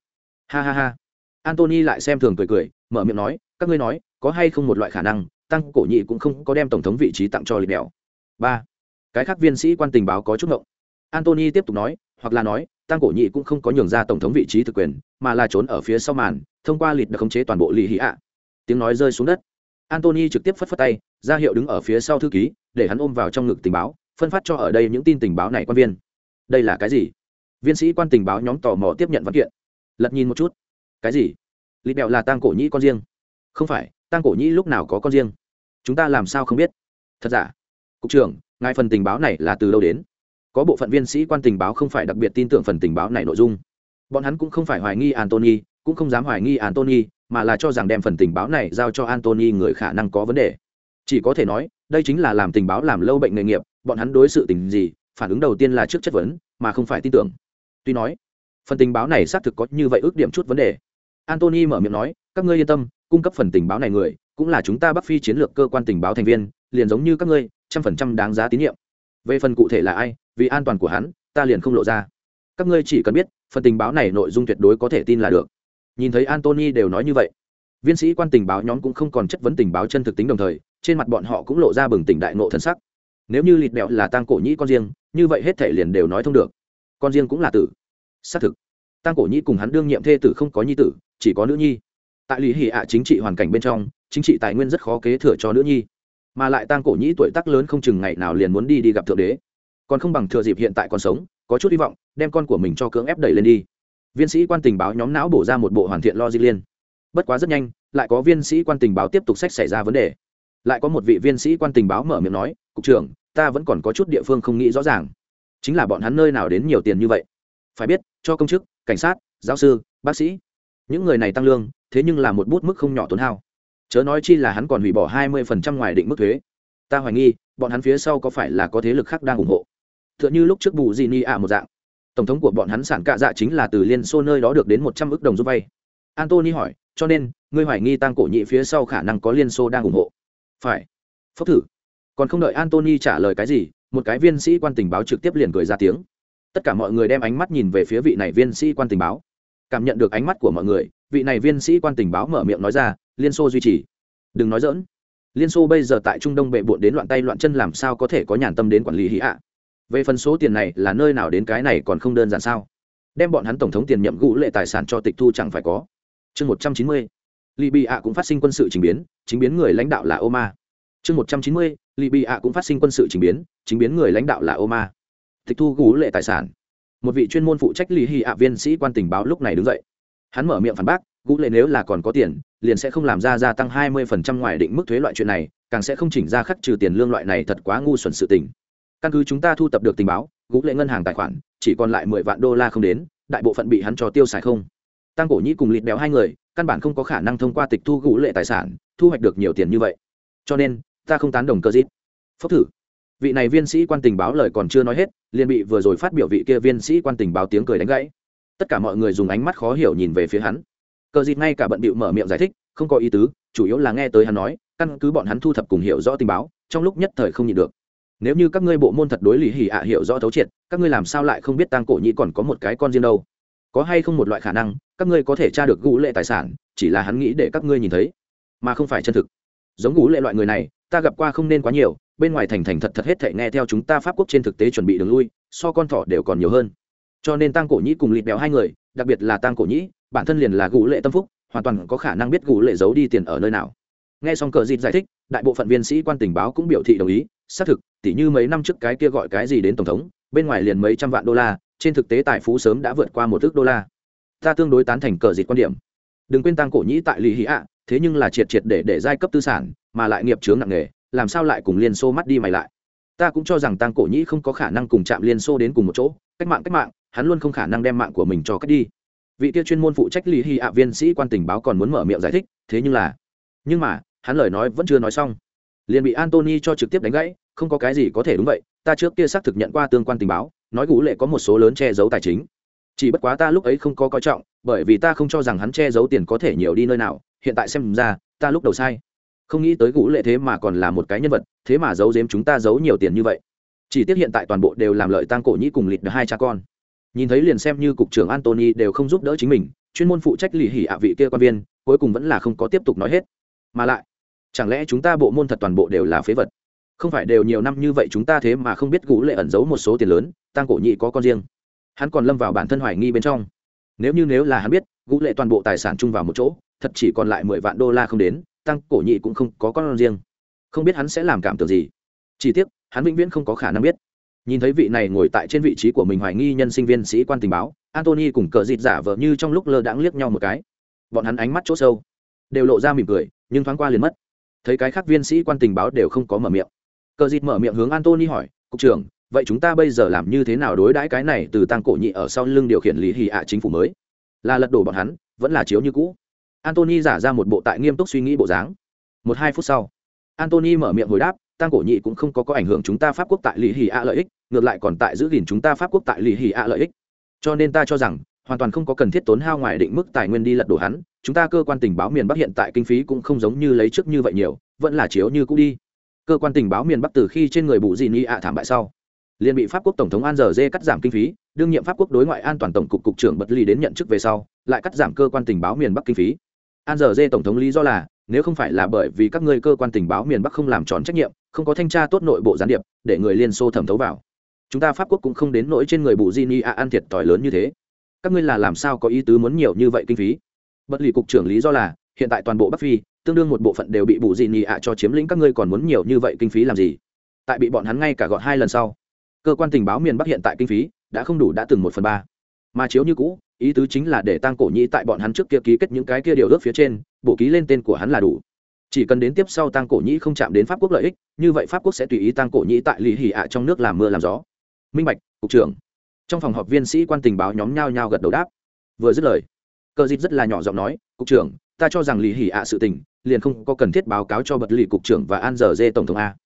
Ha ha ha. Antony lại xem thường cười cười, mở miệng nói, các ngươi nói, có hay không một loại khả năng, tăng cổ nhị cũng không có đem tổng thống vị trí tặng cho lịch đèo? Ba. Cái khác viên sĩ quan tình báo có chút ngộng. Antony tiếp tục nói, hoặc là nói, tăng cổ nhị cũng không có nhường ra tổng thống vị trí thực quyền, mà là trốn ở phía sau màn, thông qua lịch đã khống chế toàn bộ lì hì ạ. Tiếng nói rơi xuống đất. Antony trực tiếp phất phất tay, ra hiệu đứng ở phía sau thư ký, để hắn ôm vào trong ngực tình báo phân phát cho ở đây những tin tình báo này quan viên. Đây là cái gì? Viên sĩ quan tình báo nhóm tò mò tiếp nhận văn kiện. Lật nhìn một chút. Cái gì? Lịt bẹo là tang cổ nhĩ con riêng. Không phải, tang cổ nhĩ lúc nào có con riêng? Chúng ta làm sao không biết? Thật giả? Cục trưởng, ngài phần tình báo này là từ đâu đến? Có bộ phận viên sĩ quan tình báo không phải đặc biệt tin tưởng phần tình báo này nội dung. Bọn hắn cũng không phải hoài nghi antony cũng không dám hoài nghi antony mà là cho rằng đem phần tình báo này giao cho antony người khả năng có vấn đề. Chỉ có thể nói đây chính là làm tình báo làm lâu bệnh nghề nghiệp, bọn hắn đối sự tình gì, phản ứng đầu tiên là trước chất vấn, mà không phải tin tưởng. Tuy nói, phần tình báo này xác thực có như vậy ước điểm chút vấn đề. Antony mở miệng nói, các ngươi yên tâm, cung cấp phần tình báo này người, cũng là chúng ta bắc phi chiến lược cơ quan tình báo thành viên, liền giống như các ngươi, trăm phần trăm đáng giá tín nhiệm. Về phần cụ thể là ai, vì an toàn của hắn, ta liền không lộ ra. Các ngươi chỉ cần biết, phần tình báo này nội dung tuyệt đối có thể tin là được. Nhìn thấy antony đều nói như vậy viên sĩ quan tình báo nhóm cũng không còn chất vấn tình báo chân thực tính đồng thời, trên mặt bọn họ cũng lộ ra bừng tỉnh đại nộ thân sắc. Nếu như lịt bẹo là tăng cổ nhĩ con riêng, như vậy hết thể liền đều nói thông được. Con riêng cũng là tử. Xác thực. Tăng cổ nhĩ cùng hắn đương nhiệm thê tử không có nhi tử, chỉ có nữ nhi. Tại lý hỉ ạ chính trị hoàn cảnh bên trong, chính trị tài nguyên rất khó kế thừa cho nữ nhi. Mà lại tăng cổ nhĩ tuổi tác lớn không chừng ngày nào liền muốn đi đi gặp thượng đế. Còn không bằng thừa dịp hiện tại còn sống, có chút hy vọng, đem con của mình cho cưỡng ép đẩy lên đi. Viên sĩ quan tình báo nhóm não bổ ra một bộ hoàn thiện lo di liên bất quá rất nhanh, lại có viên sĩ quan tình báo tiếp tục sách xảy ra vấn đề. Lại có một vị viên sĩ quan tình báo mở miệng nói, cục trưởng, ta vẫn còn có chút địa phương không nghĩ rõ ràng. Chính là bọn hắn nơi nào đến nhiều tiền như vậy? Phải biết, cho công chức, cảnh sát, giáo sư, bác sĩ, những người này tăng lương, thế nhưng là một bút mức không nhỏ tốn hao. Chớ nói chi là hắn còn hủy bỏ hai mươi phần trăm ngoài định mức thuế. Ta hoài nghi, bọn hắn phía sau có phải là có thế lực khác đang ủng hộ? T h ư ợ n h ư lúc trước bù di ni ạ một dạng. Tổng thống của bọn hắn sản cạ dạ chính là từ liên xô nơi đó được đến một trăm ước đồng giúp vay. Antony hỏi cho nên, ngươi hoài nghi tăng cổ nhị phía sau khả năng có liên xô đang ủng hộ. Phải. Phốc thử. Còn không đợi antony trả lời cái gì, một cái viên sĩ quan tình báo trực tiếp liền cười ra tiếng. Tất cả mọi người đem ánh mắt nhìn về phía vị này viên sĩ quan tình báo. Cảm nhận được ánh mắt của mọi người, vị này viên sĩ quan tình báo mở miệng nói ra, liên xô duy trì. Đừng nói dỡn liên xô bây giờ tại trung đông bệ bộn đến loạn tay loạn chân làm sao có thể có nhàn tâm đến quản lý hĩ ạ? Về phần số tiền này là nơi nào đến cái này còn không đơn giản sao? Đem bọn hắn tổng thống tiền nhậm gũ lệ tài sản cho tịch thu chẳng phải có chương một trăm chín mươi, libya cũng phát sinh quân sự trình biến, chính biến người lãnh đạo là oma. Chương một trăm chín mươi, libya cũng phát sinh quân sự trình biến, chính biến người lãnh đạo là oma. Tịch thu gú lệ tài sản. Một vị chuyên môn phụ trách lì hy ạ viên sĩ quan tình báo lúc này đứng dậy. Hắn mở miệng phản bác, gú lệ nếu là còn có tiền, liền sẽ không làm ra gia tăng hai mươi phần trăm ngoài định mức thuế loại chuyện này, càng sẽ không chỉnh ra khắc trừ tiền lương loại này thật quá ngu xuẩn sự tình. Căn cứ chúng ta thu tập được tình báo, gú lệ ngân hàng tài khoản, chỉ còn lại mười vạn đô la không đến, đại bộ phận bị hắn cho tiêu xài không tăng cổ nhĩ cùng lịt béo hai người, căn bản không có khả năng thông qua tịch thu gũ lệ tài sản, thu hoạch được nhiều tiền như vậy. Cho nên, ta không tán đồng cơ dít. Phốc thử. Vị này viên sĩ quan tình báo lời còn chưa nói hết, liền bị vừa rồi phát biểu vị kia viên sĩ quan tình báo tiếng cười đánh gãy. Tất cả mọi người dùng ánh mắt khó hiểu nhìn về phía hắn. Cờ dịt ngay cả bận bịu mở miệng giải thích, không có ý tứ, chủ yếu là nghe tới hắn nói, căn cứ bọn hắn thu thập cùng hiểu rõ tình báo, trong lúc nhất thời không nhịn được. Nếu như các ngươi bộ môn thật đối lý hỉ ạ hiểu rõ thấu triệt, các ngươi làm sao lại không biết Tang cổ nhĩ còn có một cái con riêng đâu? Có hay không một loại khả năng, các ngươi có thể tra được gũ lệ tài sản, chỉ là hắn nghĩ để các ngươi nhìn thấy, mà không phải chân thực. Giống gũ lệ loại người này, ta gặp qua không nên quá nhiều, bên ngoài thành thành thật thật hết thể nghe theo chúng ta pháp quốc trên thực tế chuẩn bị đường lui, so con thỏ đều còn nhiều hơn. Cho nên tăng cổ nhĩ cùng lịt béo hai người, đặc biệt là tăng cổ nhĩ, bản thân liền là gũ lệ tâm phúc, hoàn toàn có khả năng biết gũ lệ giấu đi tiền ở nơi nào. Nghe xong cờ dịt giải thích, đại bộ phận viên sĩ quan tình báo cũng biểu thị đồng ý, xác thực, tỉ như mấy năm trước cái kia gọi cái gì đến tổng thống, bên ngoài liền mấy trăm vạn đô la trên thực tế tài phú sớm đã vượt qua một ước đô la. Ta tương đối tán thành cờ dịt quan điểm. Đừng quên tăng cổ nhĩ tại lì hí ạ, thế nhưng là triệt triệt để để giai cấp tư sản, mà lại nghiệp chướng nặng nề, làm sao lại cùng liên xô mắt đi mày lại? Ta cũng cho rằng tăng cổ nhĩ không có khả năng cùng chạm liên xô đến cùng một chỗ, cách mạng cách mạng, hắn luôn không khả năng đem mạng của mình cho cách đi. Vị kia chuyên môn phụ trách lý hy ạ viên sĩ quan tình báo còn muốn mở miệng giải thích, thế nhưng là, nhưng mà, hắn lời nói vẫn chưa nói xong. Liền bị antony cho trực tiếp đánh gãy, không có cái gì có thể đúng vậy, ta trước kia xác thực nhận qua tương quan tình báo nói gũ lệ có một số lớn che giấu tài chính. Chỉ bất quá ta lúc ấy không có coi trọng, bởi vì ta không cho rằng hắn che giấu tiền có thể nhiều đi nơi nào. Hiện tại xem ra, ta lúc đầu sai. Không nghĩ tới gũ lệ thế mà còn là một cái nhân vật, thế mà giấu giếm chúng ta giấu nhiều tiền như vậy. Chỉ tiếc hiện tại toàn bộ đều làm lợi tăng cổ nhĩ cùng lịt hai cha con. Nhìn thấy liền xem như cục trưởng antony đều không giúp đỡ chính mình, chuyên môn phụ trách lì hỉ ạ vị kia quan viên, cuối cùng vẫn là không có tiếp tục nói hết. Mà lại, chẳng lẽ chúng ta bộ môn thật toàn bộ đều là phế vật? Không phải đều nhiều năm như vậy chúng ta thế mà không biết gũ lệ ẩn giấu một số tiền lớn, tăng cổ nhị có con riêng. Hắn còn lâm vào bản thân hoài nghi bên trong. Nếu như nếu là hắn biết, gũ lệ toàn bộ tài sản chung vào một chỗ, thật chỉ còn lại mười vạn đô la không đến, tăng cổ nhị cũng không có con riêng. Không biết hắn sẽ làm cảm tưởng gì. Chỉ tiếc, hắn vĩnh viễn không có khả năng biết. Nhìn thấy vị này ngồi tại trên vị trí của mình hoài nghi nhân sinh viên sĩ quan tình báo antony cùng cờ dịt giả vờ như trong lúc lơ đãng liếc nhau một cái. Bọn hắn ánh mắt chỗ sâu, đều lộ ra mỉm cười, nhưng thoáng qua liền mất. Thấy cái khác viên sĩ quan tình báo đều không có mở miệng cờ dịt mở miệng hướng antony hỏi, cục trưởng, vậy chúng ta bây giờ làm như thế nào đối đãi cái này từ tăng cổ nhị ở sau lưng điều khiển lý hì ạ chính phủ mới? Là lật đổ bọn hắn, vẫn là chiếu như cũ? Antony giả ra một bộ tại nghiêm túc suy nghĩ bộ dáng. Một hai phút sau antony mở miệng hồi đáp tăng cổ nhị cũng không có có ảnh hưởng chúng ta pháp quốc tại lý hì ạ lợi ích, ngược lại còn tại giữ gìn chúng ta pháp quốc tại lý hì ạ lợi ích. Cho nên ta cho rằng, hoàn toàn không có cần thiết tốn hao ngoài định mức tài nguyên đi lật đổ hắn, chúng ta cơ quan tình báo miền bắc hiện tại kinh phí cũng không giống như lấy trước như vậy nhiều, vẫn là chiếu như cũ đi cơ quan tình báo miền bắc từ khi trên người bù dị ni ạ thảm bại sau, liền bị pháp quốc tổng thống an giờ dê cắt giảm kinh phí, đương nhiệm pháp quốc đối ngoại an toàn tổng cục cục trưởng bật ly đến nhận chức về sau, lại cắt giảm cơ quan tình báo miền bắc kinh phí. An giờ dê tổng thống lý do là, nếu không phải là bởi vì các ngươi cơ quan tình báo miền bắc không làm tròn trách nhiệm, không có thanh tra tốt nội bộ gián điệp, để người liên xô thẩm thấu vào. Chúng ta pháp quốc cũng không đến nỗi trên người bù di ni a ăn thiệt t lớn như thế. Các ngươi là làm sao có ý tứ muốn nhiều như vậy kinh phí? Bất lì cục trưởng lý do là, hiện tại toàn bộ bắc phi tương đương một bộ phận đều bị bù dị nhị ạ cho chiếm lĩnh các ngươi còn muốn nhiều như vậy kinh phí làm gì? Tại bị bọn hắn ngay cả gọn hai lần sau, cơ quan tình báo miền bắc hiện tại kinh phí đã không đủ đã từng một phần ba. Mà chiếu như cũ, ý tứ chính là để tăng cổ nhĩ tại bọn hắn trước kia ký kết những cái kia điều ước phía trên bộ ký lên tên của hắn là đủ. Chỉ cần đến tiếp sau tăng cổ nhĩ không chạm đến pháp quốc lợi ích, như vậy pháp quốc sẽ tùy ý tăng cổ nhĩ tại lì hì ạ trong nước làm mưa làm gió. Minh bạch, cục trưởng. Trong phòng họp viên sĩ quan tình báo nhóm nhao nhao gật đầu đáp. Vừa dứt lời cờ dịp rất là nhỏ giọng nói, cục trưởng, ta cho rằng lì hì ạ sự tình liền không có cần thiết báo cáo cho bật lì cục trưởng và an giờ dê tổng thống a.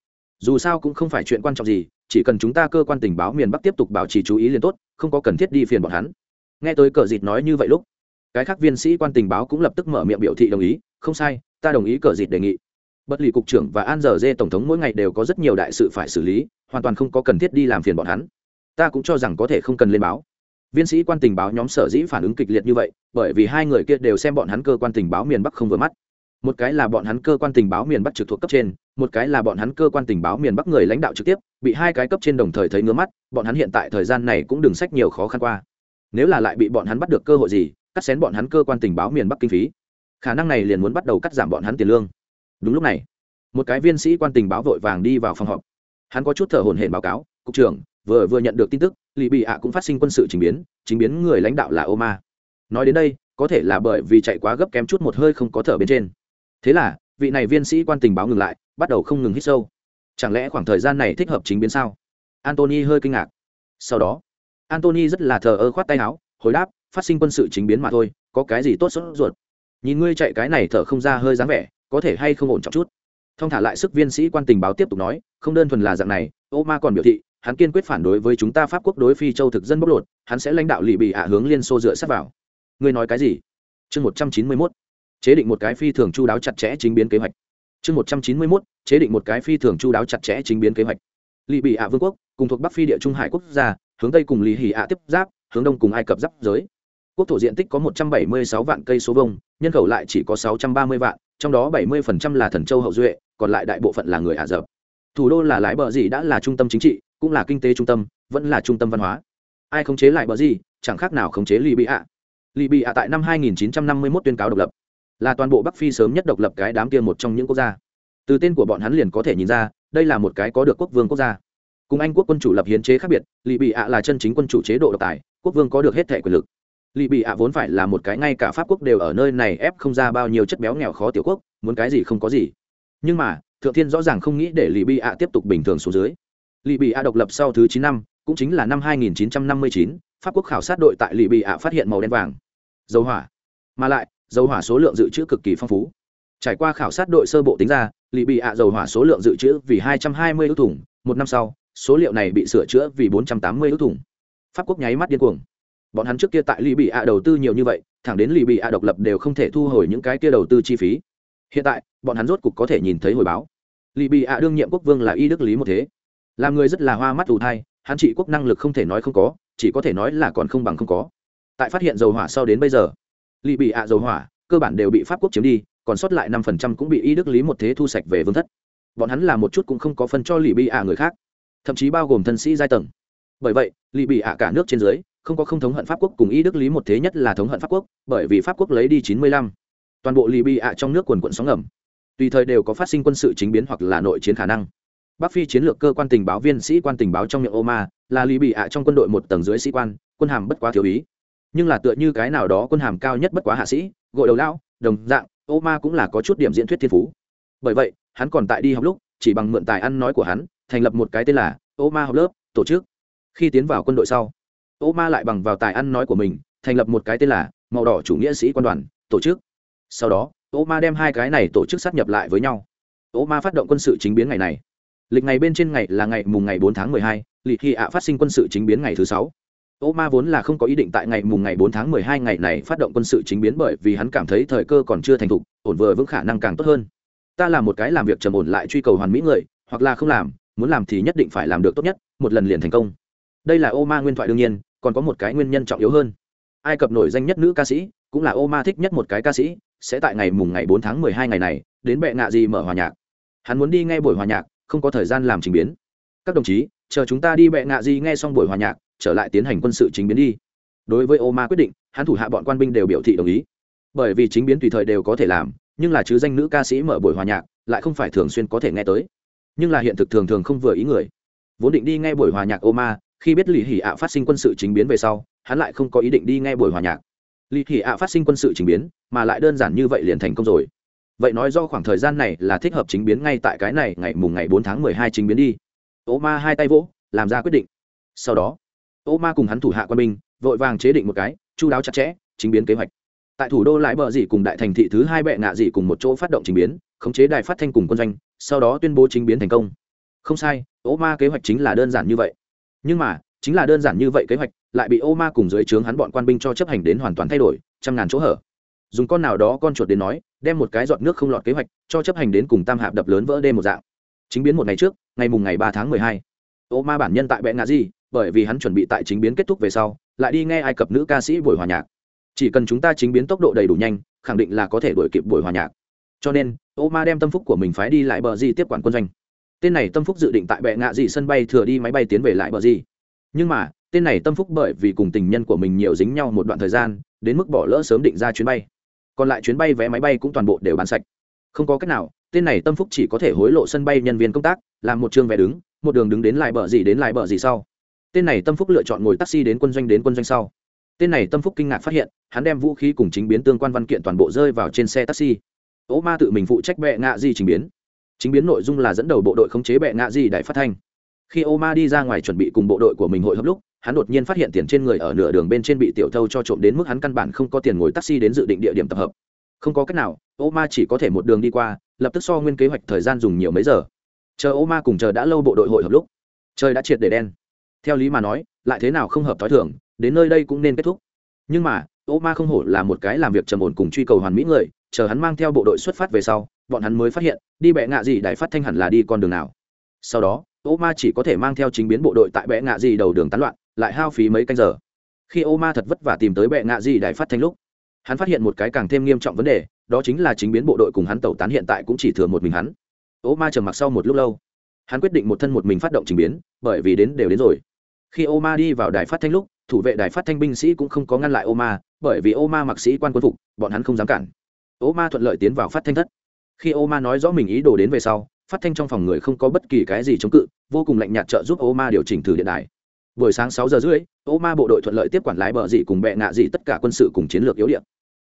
Dù sao cũng không phải chuyện quan trọng gì, chỉ cần chúng ta cơ quan tình báo miền bắc tiếp tục bảo trì chú ý liền tốt, không có cần thiết đi phiền bọn hắn. Nghe tới cờ dịt nói như vậy lúc, cái khác viên sĩ quan tình báo cũng lập tức mở miệng biểu thị đồng ý, không sai, ta đồng ý cờ dịt đề nghị. Bất lì cục trưởng và an giờ dê tổng thống mỗi ngày đều có rất nhiều đại sự phải xử lý, hoàn toàn không có cần thiết đi làm phiền bọn hắn. Ta cũng cho rằng có thể không cần lên báo. Viên sĩ quan tình báo nhóm sở dĩ phản ứng kịch liệt như vậy, bởi vì hai người kia đều xem bọn hắn cơ quan tình báo miền bắc không vừa mắt một cái là bọn hắn cơ quan tình báo miền bắc trực thuộc cấp trên, một cái là bọn hắn cơ quan tình báo miền bắc người lãnh đạo trực tiếp, bị hai cái cấp trên đồng thời thấy ngứa mắt, bọn hắn hiện tại thời gian này cũng đừng sách nhiều khó khăn qua. Nếu là lại bị bọn hắn bắt được cơ hội gì, cắt xén bọn hắn cơ quan tình báo miền bắc kinh phí. Khả năng này liền muốn bắt đầu cắt giảm bọn hắn tiền lương. Đúng lúc này, một cái viên sĩ quan tình báo vội vàng đi vào phòng họp. Hắn có chút thở hổn hển báo cáo, cục trưởng, vừa vừa nhận được tin tức lì bị ạ cũng phát sinh quân sự trình biến trình biến người lãnh đạo là oma. Nói đến đây, có thể là bởi vì chạy quá gấp kém chút một hơi không có thở bên trên thế là, vị này viên sĩ quan tình báo ngừng lại, bắt đầu không ngừng hít sâu. Chẳng lẽ khoảng thời gian này thích hợp chính biến sao? Antony hơi kinh ngạc. Sau đó antony rất là thờ ơ khoát tay áo, hồi đáp, phát sinh quân sự chính biến mà thôi, có cái gì tốt sốt ruột? Nhìn ngươi chạy cái này thở không ra hơi dáng vẻ, có thể hay không ổn trọng chút? Thông thả lại sức viên sĩ quan tình báo tiếp tục nói, không đơn thuần là dạng này, ô ma còn biểu thị, hắn kiên quyết phản đối với chúng ta pháp quốc đối phi châu thực dân bóc lột, hắn sẽ lãnh đạo lì bị hạ hướng liên xô dựa sát vào. Ngươi nói cái gì? Chương một trăm chín mươi mốt chế định một cái phi thường chu đáo chặt chẽ chính biến kế hoạch. Chương một trăm chín mươi mốt, chế định một cái phi thường chu đáo chặt chẽ chính biến kế hoạch. Lì bị Ả vương quốc, cùng thuộc bắc phi địa trung hải quốc gia, hướng tây cùng lì Hỉ Ả tiếp giáp, hướng đông cùng ai cập giáp giới. Quốc thổ diện tích có một trăm bảy mươi sáu vạn cây số vông nhân khẩu lại chỉ có sáu trăm ba mươi vạn, trong đó bảy mươi là thần châu hậu duệ, còn lại đại bộ phận là người ả rập. Thủ đô là lái bờ gì đã là trung tâm chính trị, cũng là kinh tế trung tâm, vẫn là trung tâm văn hóa. Ai khống chế lại bờ gì chẳng khác nào khống chế libya libya tại năm 2951 tuyên cáo độc lập là toàn bộ bắc phi sớm nhất độc lập cái đám kia một trong những quốc gia. Từ tên của bọn hắn liền có thể nhìn ra đây là một cái có được quốc vương quốc gia. Cùng anh quốc quân chủ lập hiến chế khác biệt libya là chân chính quân chủ chế độ độc tài quốc vương có được hết thể quyền lực. Libya vốn phải là một cái ngay cả pháp quốc đều ở nơi này ép không ra bao nhiêu chất béo nghèo khó tiểu quốc muốn cái gì không có gì. Nhưng mà thượng thiên rõ ràng không nghĩ để libya tiếp tục bình thường xuống dưới. Libya độc lập sau thứ chín năm cũng chính là năm 2959, pháp quốc khảo sát đội tại libya phát hiện màu đen vàng. Dầu hỏa. Mà lại dầu hỏa số lượng dự trữ cực kỳ phong phú. Trải qua khảo sát đội sơ bộ tính ra libya dầu hỏa số lượng dự trữ vì 220 ước thùng, một năm sau, số liệu này bị sửa chữa vì 480 ước thùng. Pháp quốc nháy mắt điên cuồng. Bọn hắn trước kia tại libya đầu tư nhiều như vậy, thẳng đến libya độc lập đều không thể thu hồi những cái kia đầu tư chi phí. Hiện tại, bọn hắn rốt cục có thể nhìn thấy hồi báo. Libya đương nhiệm quốc vương là y đức lý một thế. Làm người rất là hoa mắt ù thai, hắn trị quốc năng lực không thể nói không có, chỉ có thể nói là còn không bằng không có. Tại phát hiện dầu hỏa sau đến bây giờ libya dầu hỏa, cơ bản đều bị pháp quốc chiếm đi, còn sót lại năm phần trăm cũng bị y đức lý một thế thu sạch về vương thất. Bọn hắn là một chút cũng không có phân cho libya người khác, thậm chí bao gồm thân sĩ giai tầng. Bởi vậy libya cả nước trên dưới, không có không thống hận pháp quốc cùng y đức lý một thế nhất là thống hận pháp quốc, bởi vì pháp quốc lấy đi chín mươi lăm. Toàn bộ ạ trong nước quần quận sóng ngầm. Tùy thời đều có phát sinh quân sự chính biến hoặc là nội chiến khả năng. Bắc phi chiến lược cơ quan tình báo viên sĩ quan tình báo trong miệng oma là libya trong quân đội một tầng dưới sĩ quan, quân hàm bất quá thiếu ý nhưng là tựa như cái nào đó quân hàm cao nhất bất quá hạ sĩ, gội đầu lao đồng dạng oma cũng là có chút điểm diễn thuyết thiên phú. Bởi vậy, hắn còn tại đi học lúc, chỉ bằng mượn tài ăn nói của hắn, thành lập một cái tên là oma học lớp tổ chức. Khi tiến vào quân đội sau oma lại bằng vào tài ăn nói của mình, thành lập một cái tên là màu đỏ chủ nghĩa sĩ quan đoàn tổ chức. Sau đó oma đem hai cái này tổ chức sát nhập lại với nhau. Oma phát động quân sự chính biến ngày này. Lịch ngày bên trên ngày là ngày mùng ngày bốn tháng mười hai, lịch khi ạ phát sinh quân sự chính biến ngày thứ sáu. Oma vốn là không có ý định tại ngày mùng ngày 4 tháng 12 ngày này phát động quân sự chính biến bởi vì hắn cảm thấy thời cơ còn chưa thành thục, ổn vừa vững khả năng càng tốt hơn. Ta là một cái làm việc trầm ổn lại truy cầu hoàn mỹ người, hoặc là không làm, muốn làm thì nhất định phải làm được tốt nhất, một lần liền thành công. Đây là Oma nguyên thoại đương nhiên, còn có một cái nguyên nhân trọng yếu hơn. Ai cập nổi danh nhất nữ ca sĩ, cũng là Oma thích nhất một cái ca sĩ, sẽ tại ngày mùng ngày 4 tháng 12 ngày này, đến bệ ngạ gì mở hòa nhạc. Hắn muốn đi nghe buổi hòa nhạc, không có thời gian làm trình biến. Các đồng chí, chờ chúng ta đi bệ ngạ gì nghe xong buổi hòa nhạc, trở lại tiến hành quân sự chính biến đi. Đối với Oma quyết định, hắn thủ hạ bọn quan binh đều biểu thị đồng ý. Bởi vì chính biến tùy thời đều có thể làm, nhưng là chứ danh nữ ca sĩ mở buổi hòa nhạc, lại không phải thường xuyên có thể nghe tới. Nhưng là hiện thực thường thường không vừa ý người. Vốn định đi nghe buổi hòa nhạc Oma, khi biết lì hỉ ạ phát sinh quân sự chính biến về sau, hắn lại không có ý định đi nghe buổi hòa nhạc. Lì hỉ ạ phát sinh quân sự chính biến, mà lại đơn giản như vậy liền thành công rồi. Vậy nói do khoảng thời gian này là thích hợp chính biến ngay tại cái này ngày mùng ngày bốn tháng mười hai chính biến đi. Oma hai tay vỗ, làm ra quyết định. Sau đó ô ma cùng hắn thủ hạ quân binh, vội vàng chế định một cái, chu đáo chặt chẽ, chính biến kế hoạch. Tại thủ đô lại bờ dị cùng đại thành thị thứ hai bệ ngạ dị cùng một chỗ phát động chính biến, khống chế đài phát thanh cùng quân doanh, sau đó tuyên bố chính biến thành công. Không sai, ô ma kế hoạch chính là đơn giản như vậy. Nhưng mà, chính là đơn giản như vậy kế hoạch, lại bị ô ma cùng dưới trướng hắn bọn quan binh cho chấp hành đến hoàn toàn thay đổi, trăm ngàn chỗ hở. Dùng con nào đó con chuột đến nói, đem một cái giọt nước không lọt kế hoạch, cho chấp hành đến cùng tam hạp đập lớn vỡ đêm một dạng. Chính biến một ngày trước, ngày mùng ngày ba tháng mười hai, ô ma bản nhân tại bệ ngạ di bởi vì hắn chuẩn bị tại chính biến kết thúc về sau, lại đi nghe ai cập nữ ca sĩ buổi hòa nhạc. Chỉ cần chúng ta chính biến tốc độ đầy đủ nhanh, khẳng định là có thể đuổi kịp buổi hòa nhạc. Cho nên ô ma đem tâm phúc của mình phái đi lại bờ di tiếp quản quân doanh. Tên này tâm phúc dự định tại bệ ngạ dị sân bay thừa đi máy bay tiến về lại bờ di nhưng mà, tên này tâm phúc bởi vì cùng tình nhân của mình nhiều dính nhau một đoạn thời gian, đến mức bỏ lỡ sớm định ra chuyến bay. Còn lại chuyến bay vé máy bay cũng toàn bộ đều bán sạch. Không có cách nào, tên này tâm phúc chỉ có thể hối lộ sân bay nhân viên công tác, làm một chương vé đứng, một đường đứng đến lại bờ gì đến lại bờ gì sau tên này tâm phúc lựa chọn ngồi taxi đến quân doanh đến quân doanh sau. Tên này tâm phúc kinh ngạc phát hiện, hắn đem vũ khí cùng chính biến tương quan văn kiện toàn bộ rơi vào trên xe taxi. Ố ma tự mình phụ trách bệ ngạ di trình biến. Chính biến nội dung là dẫn đầu bộ đội khống chế bệ ngạ di đại phát thanh. Khi ô ma đi ra ngoài chuẩn bị cùng bộ đội của mình hội hợp lúc, hắn đột nhiên phát hiện tiền trên người ở nửa đường bên trên bị tiểu thâu cho trộm đến mức hắn căn bản không có tiền ngồi taxi đến dự định địa điểm tập hợp. Không có cách nào, ô ma chỉ có thể một đường đi qua, lập tức so nguyên kế hoạch thời gian dùng nhiều mấy giờ. Chờ ô ma cùng chờ đã lâu bộ đội hội hợp lúc, trời đã triệt để đen theo lý mà nói, lại thế nào không hợp thói thường, đến nơi đây cũng nên kết thúc. Nhưng mà, ô ma không hổ là một cái làm việc trầm ổn cùng truy cầu hoàn mỹ người, chờ hắn mang theo bộ đội xuất phát về sau, bọn hắn mới phát hiện, đi bệ ngạ gì đài phát thanh hẳn là đi con đường nào. Sau đó, ô ma chỉ có thể mang theo chính biến bộ đội tại bệ ngạ gì đầu đường tán loạn, lại hao phí mấy canh giờ. Khi ô ma thật vất vả tìm tới bệ ngạ gì đài phát thanh lúc, hắn phát hiện một cái càng thêm nghiêm trọng vấn đề, đó chính là chính biến bộ đội cùng hắn tẩu tán hiện tại cũng chỉ thừa một mình hắn. Ô ma trầm mặc sau một lúc lâu, hắn quyết định một thân một mình phát động trình biến, bởi vì đến đều đến rồi khi ô ma đi vào đài phát thanh lúc, thủ vệ đài phát thanh binh sĩ cũng không có ngăn lại ô ma bởi vì ô ma mặc sĩ quan quân phục, bọn hắn không dám cản. Ô ma thuận lợi tiến vào phát thanh thất. Khi ô ma nói rõ mình ý đồ đến về sau, phát thanh trong phòng người không có bất kỳ cái gì chống cự, vô cùng lạnh nhạt trợ giúp ô ma điều chỉnh thử điện đài. Buổi sáng sáu giờ rưỡi ô ma bộ đội thuận lợi tiếp quản lái bờ dị cùng bệ ngạ dị tất cả quân sự cùng chiến lược yếu điện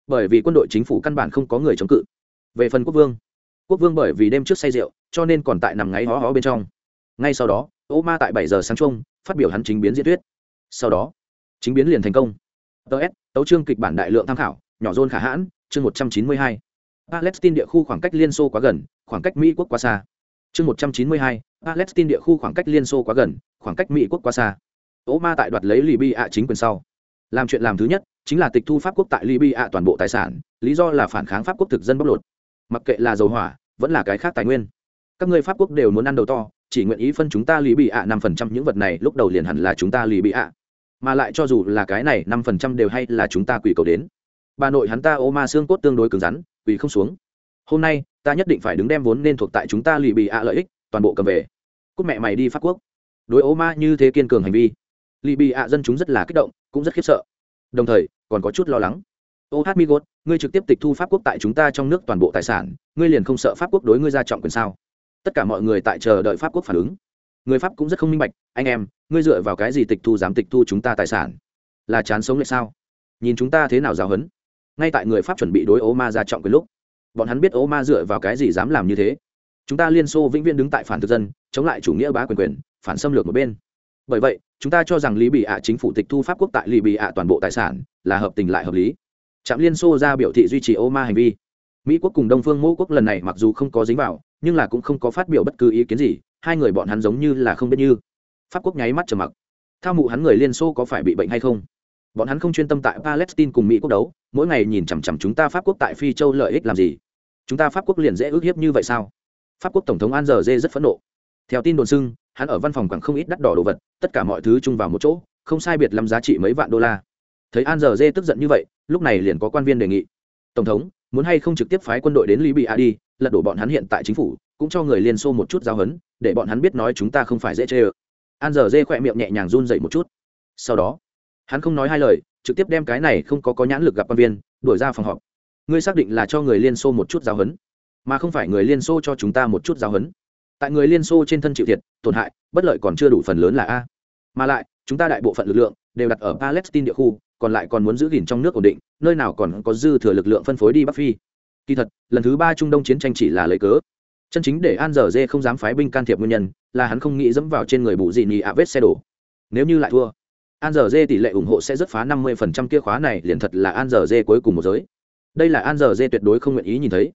bởi vì quân đội chính phủ căn bản không có người chống cự. Về phần quốc vương quốc vương bởi vì đêm trước say rượu, cho nên còn tại nằm ngáy hó hó bên trong. Ngay sau đó ô ma tại bảy giờ sáng chung phát biểu hắn chính biến diễn thuyết. Sau đó, chính biến liền thành công. Ts tấu trương kịch bản đại lượng tham khảo, nhỏ dôn khả hãn, chương một trăm chín mươi hai. Palestine địa khu khoảng cách liên xô quá gần, khoảng cách mỹ quốc quá xa. Chương một trăm chín mươi hai, palestine địa khu khoảng cách liên xô quá gần, khoảng cách mỹ quốc quá xa. Ô ma tại đoạt lấy libya chính quyền sau. Làm chuyện làm thứ nhất, chính là tịch thu pháp quốc tại libya toàn bộ tài sản, lý do là phản kháng pháp quốc thực dân bóc lột. Mặc kệ là dầu hỏa, vẫn là cái khác tài nguyên. Các người pháp quốc đều muốn ăn đầu to chỉ nguyện ý phân chúng ta lì bị ạ, năm phần trăm những vật này lúc đầu liền hẳn là chúng ta lì bị ạ. Mà lại cho dù là cái này, năm phần trăm đều hay là chúng ta quỷ cầu đến. Bà nội hắn ta ô ma xương cốt tương đối cứng rắn, quỷ không xuống. Hôm nay, ta nhất định phải đứng đem vốn nên thuộc tại chúng ta lì bị ạ lợi ích, toàn bộ cầm về. Cúc mẹ mày đi pháp quốc. Đối ô ma như thế kiên cường hành vi, lì bị ạ dân chúng rất là kích động, cũng rất khiếp sợ. Đồng thời, còn có chút lo lắng. Ô hát mi gốt ngươi trực tiếp tịch thu pháp quốc tại chúng ta trong nước toàn bộ tài sản, ngươi liền không sợ pháp quốc đối ngươi ra trọng quyền sao? Tất cả mọi người tại chờ đợi pháp quốc phản ứng. Người pháp cũng rất không minh bạch, anh em, ngươi dựa vào cái gì tịch thu dám tịch thu chúng ta tài sản? Là chán sống lại sao? Nhìn chúng ta thế nào giáo hấn ngay tại người pháp chuẩn bị đối ô ma ra trọng cái lúc, bọn hắn biết ô ma dựa vào cái gì dám làm như thế. Chúng ta liên xô vĩnh viễn đứng tại phản thực dân, chống lại chủ nghĩa bá quyền quyền, phản xâm lược một bên. Bởi vậy, chúng ta cho rằng lý bị ạ chính phủ tịch thu pháp quốc tại lý bị ạ toàn bộ tài sản là hợp tình lại hợp lý. Trạm liên xô ra biểu thị duy trì ô ma hành vi. Mỹ quốc cùng đông phương mẫu quốc lần này mặc dù không có dính vào nhưng là cũng không có phát biểu bất cứ ý kiến gì, hai người bọn hắn giống như là không biết như. Pháp quốc nháy mắt trầm mặc. Thao mụ hắn người liên xô có phải bị bệnh hay không? Bọn hắn không chuyên tâm tại palestine cùng mỹ quốc đấu, mỗi ngày nhìn chằm chằm chúng ta pháp quốc tại phi châu lợi ích làm gì? Chúng ta pháp quốc liền dễ ước hiếp như vậy sao? Pháp quốc tổng thống an giờ dê rất phẫn nộ. Theo tin đồn xưng, hắn ở văn phòng quảng không ít đắt đỏ đồ vật, tất cả mọi thứ chung vào một chỗ, không sai biệt lắm giá trị mấy vạn đô la. Thấy an giờ dê tức giận như vậy, lúc này liền có quan viên đề nghị. Tổng thống, muốn hay không trực tiếp phái quân đội đến libya đi lật đổ bọn hắn hiện tại chính phủ, cũng cho người liên xô một chút giáo hấn để bọn hắn biết nói chúng ta không phải dễ chê ơ. An giờ dê khỏe miệng nhẹ nhàng run dậy một chút. Sau đó, hắn không nói hai lời, trực tiếp đem cái này không có có nhãn lực gặp quan viên, đuổi ra phòng họp. Ngươi xác định là cho người liên xô một chút giáo hấn mà không phải người liên xô cho chúng ta một chút giáo hấn tại người liên xô trên thân chịu thiệt, tổn hại, bất lợi còn chưa đủ phần lớn là a. Mà lại, chúng ta đại bộ phận lực lượng đều đặt ở palestine địa khu, còn lại còn muốn giữ gìn trong nước ổn định, nơi nào còn có dư thừa lực lượng phân phối đi bắc phi kỳ thật, lần thứ ba trung đông chiến tranh chỉ là lấy cớ. Chân chính để an Dở dê không dám phái binh can thiệp nguyên nhân là hắn không nghĩ dẫm vào trên người bù dị nhì ạ vết xe đổ. Nếu như lại thua, an Dở dê tỷ lệ ủng hộ sẽ rất phá năm mươi phần trăm kia khóa này liền thật là an Dở dê cuối cùng một giới. Đây là an Dở dê tuyệt đối không nguyện ý nhìn thấy.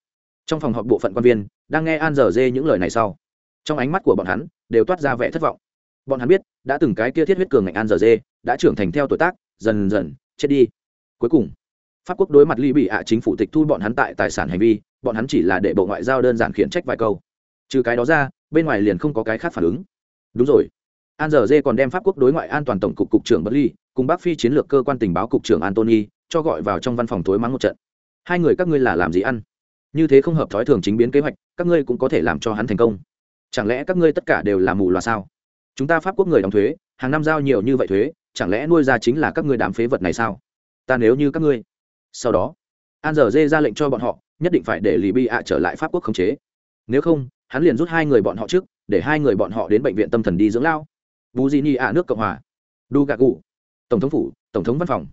Trong phòng họp bộ phận quan viên đang nghe an Dở dê những lời này sau, trong ánh mắt của bọn hắn đều toát ra vẻ thất vọng. Bọn hắn biết đã từng cái kia thiết huyết cường ngạnh an Dở dê đã trưởng thành theo tuổi tác, dần dần chết đi. Cuối cùng pháp quốc đối mặt ly bị ạ, chính phủ tịch thu bọn hắn tại tài sản hành vi, bọn hắn chỉ là để bộ ngoại giao đơn giản khiển trách vài câu. Trừ cái đó ra, bên ngoài liền không có cái khác phản ứng. Đúng rồi. An giờ dê còn đem pháp quốc đối ngoại an toàn tổng cục cục trưởng bất ly cùng bác phi chiến lược cơ quan tình báo cục trưởng antony cho gọi vào trong văn phòng tối mắng một trận. Hai người các ngươi là làm gì ăn? Như thế không hợp thói thường chính biến kế hoạch, các ngươi cũng có thể làm cho hắn thành công. Chẳng lẽ các ngươi tất cả đều là mù loà sao? Chúng ta pháp quốc người đóng thuế, hàng năm giao nhiều như vậy thuế, chẳng lẽ nuôi ra chính là các ngươi đám phế vật này sao? Ta nếu như các ngươi sau đó, an giờ dê ra lệnh cho bọn họ, nhất định phải để lì bi ạ trở lại pháp quốc khống chế. Nếu không, hắn liền rút hai người bọn họ trước, để hai người bọn họ đến bệnh viện tâm thần đi dưỡng lao. Bù di ni ạ nước cộng hòa. Đu gà cụ tổng thống phủ, tổng thống văn phòng.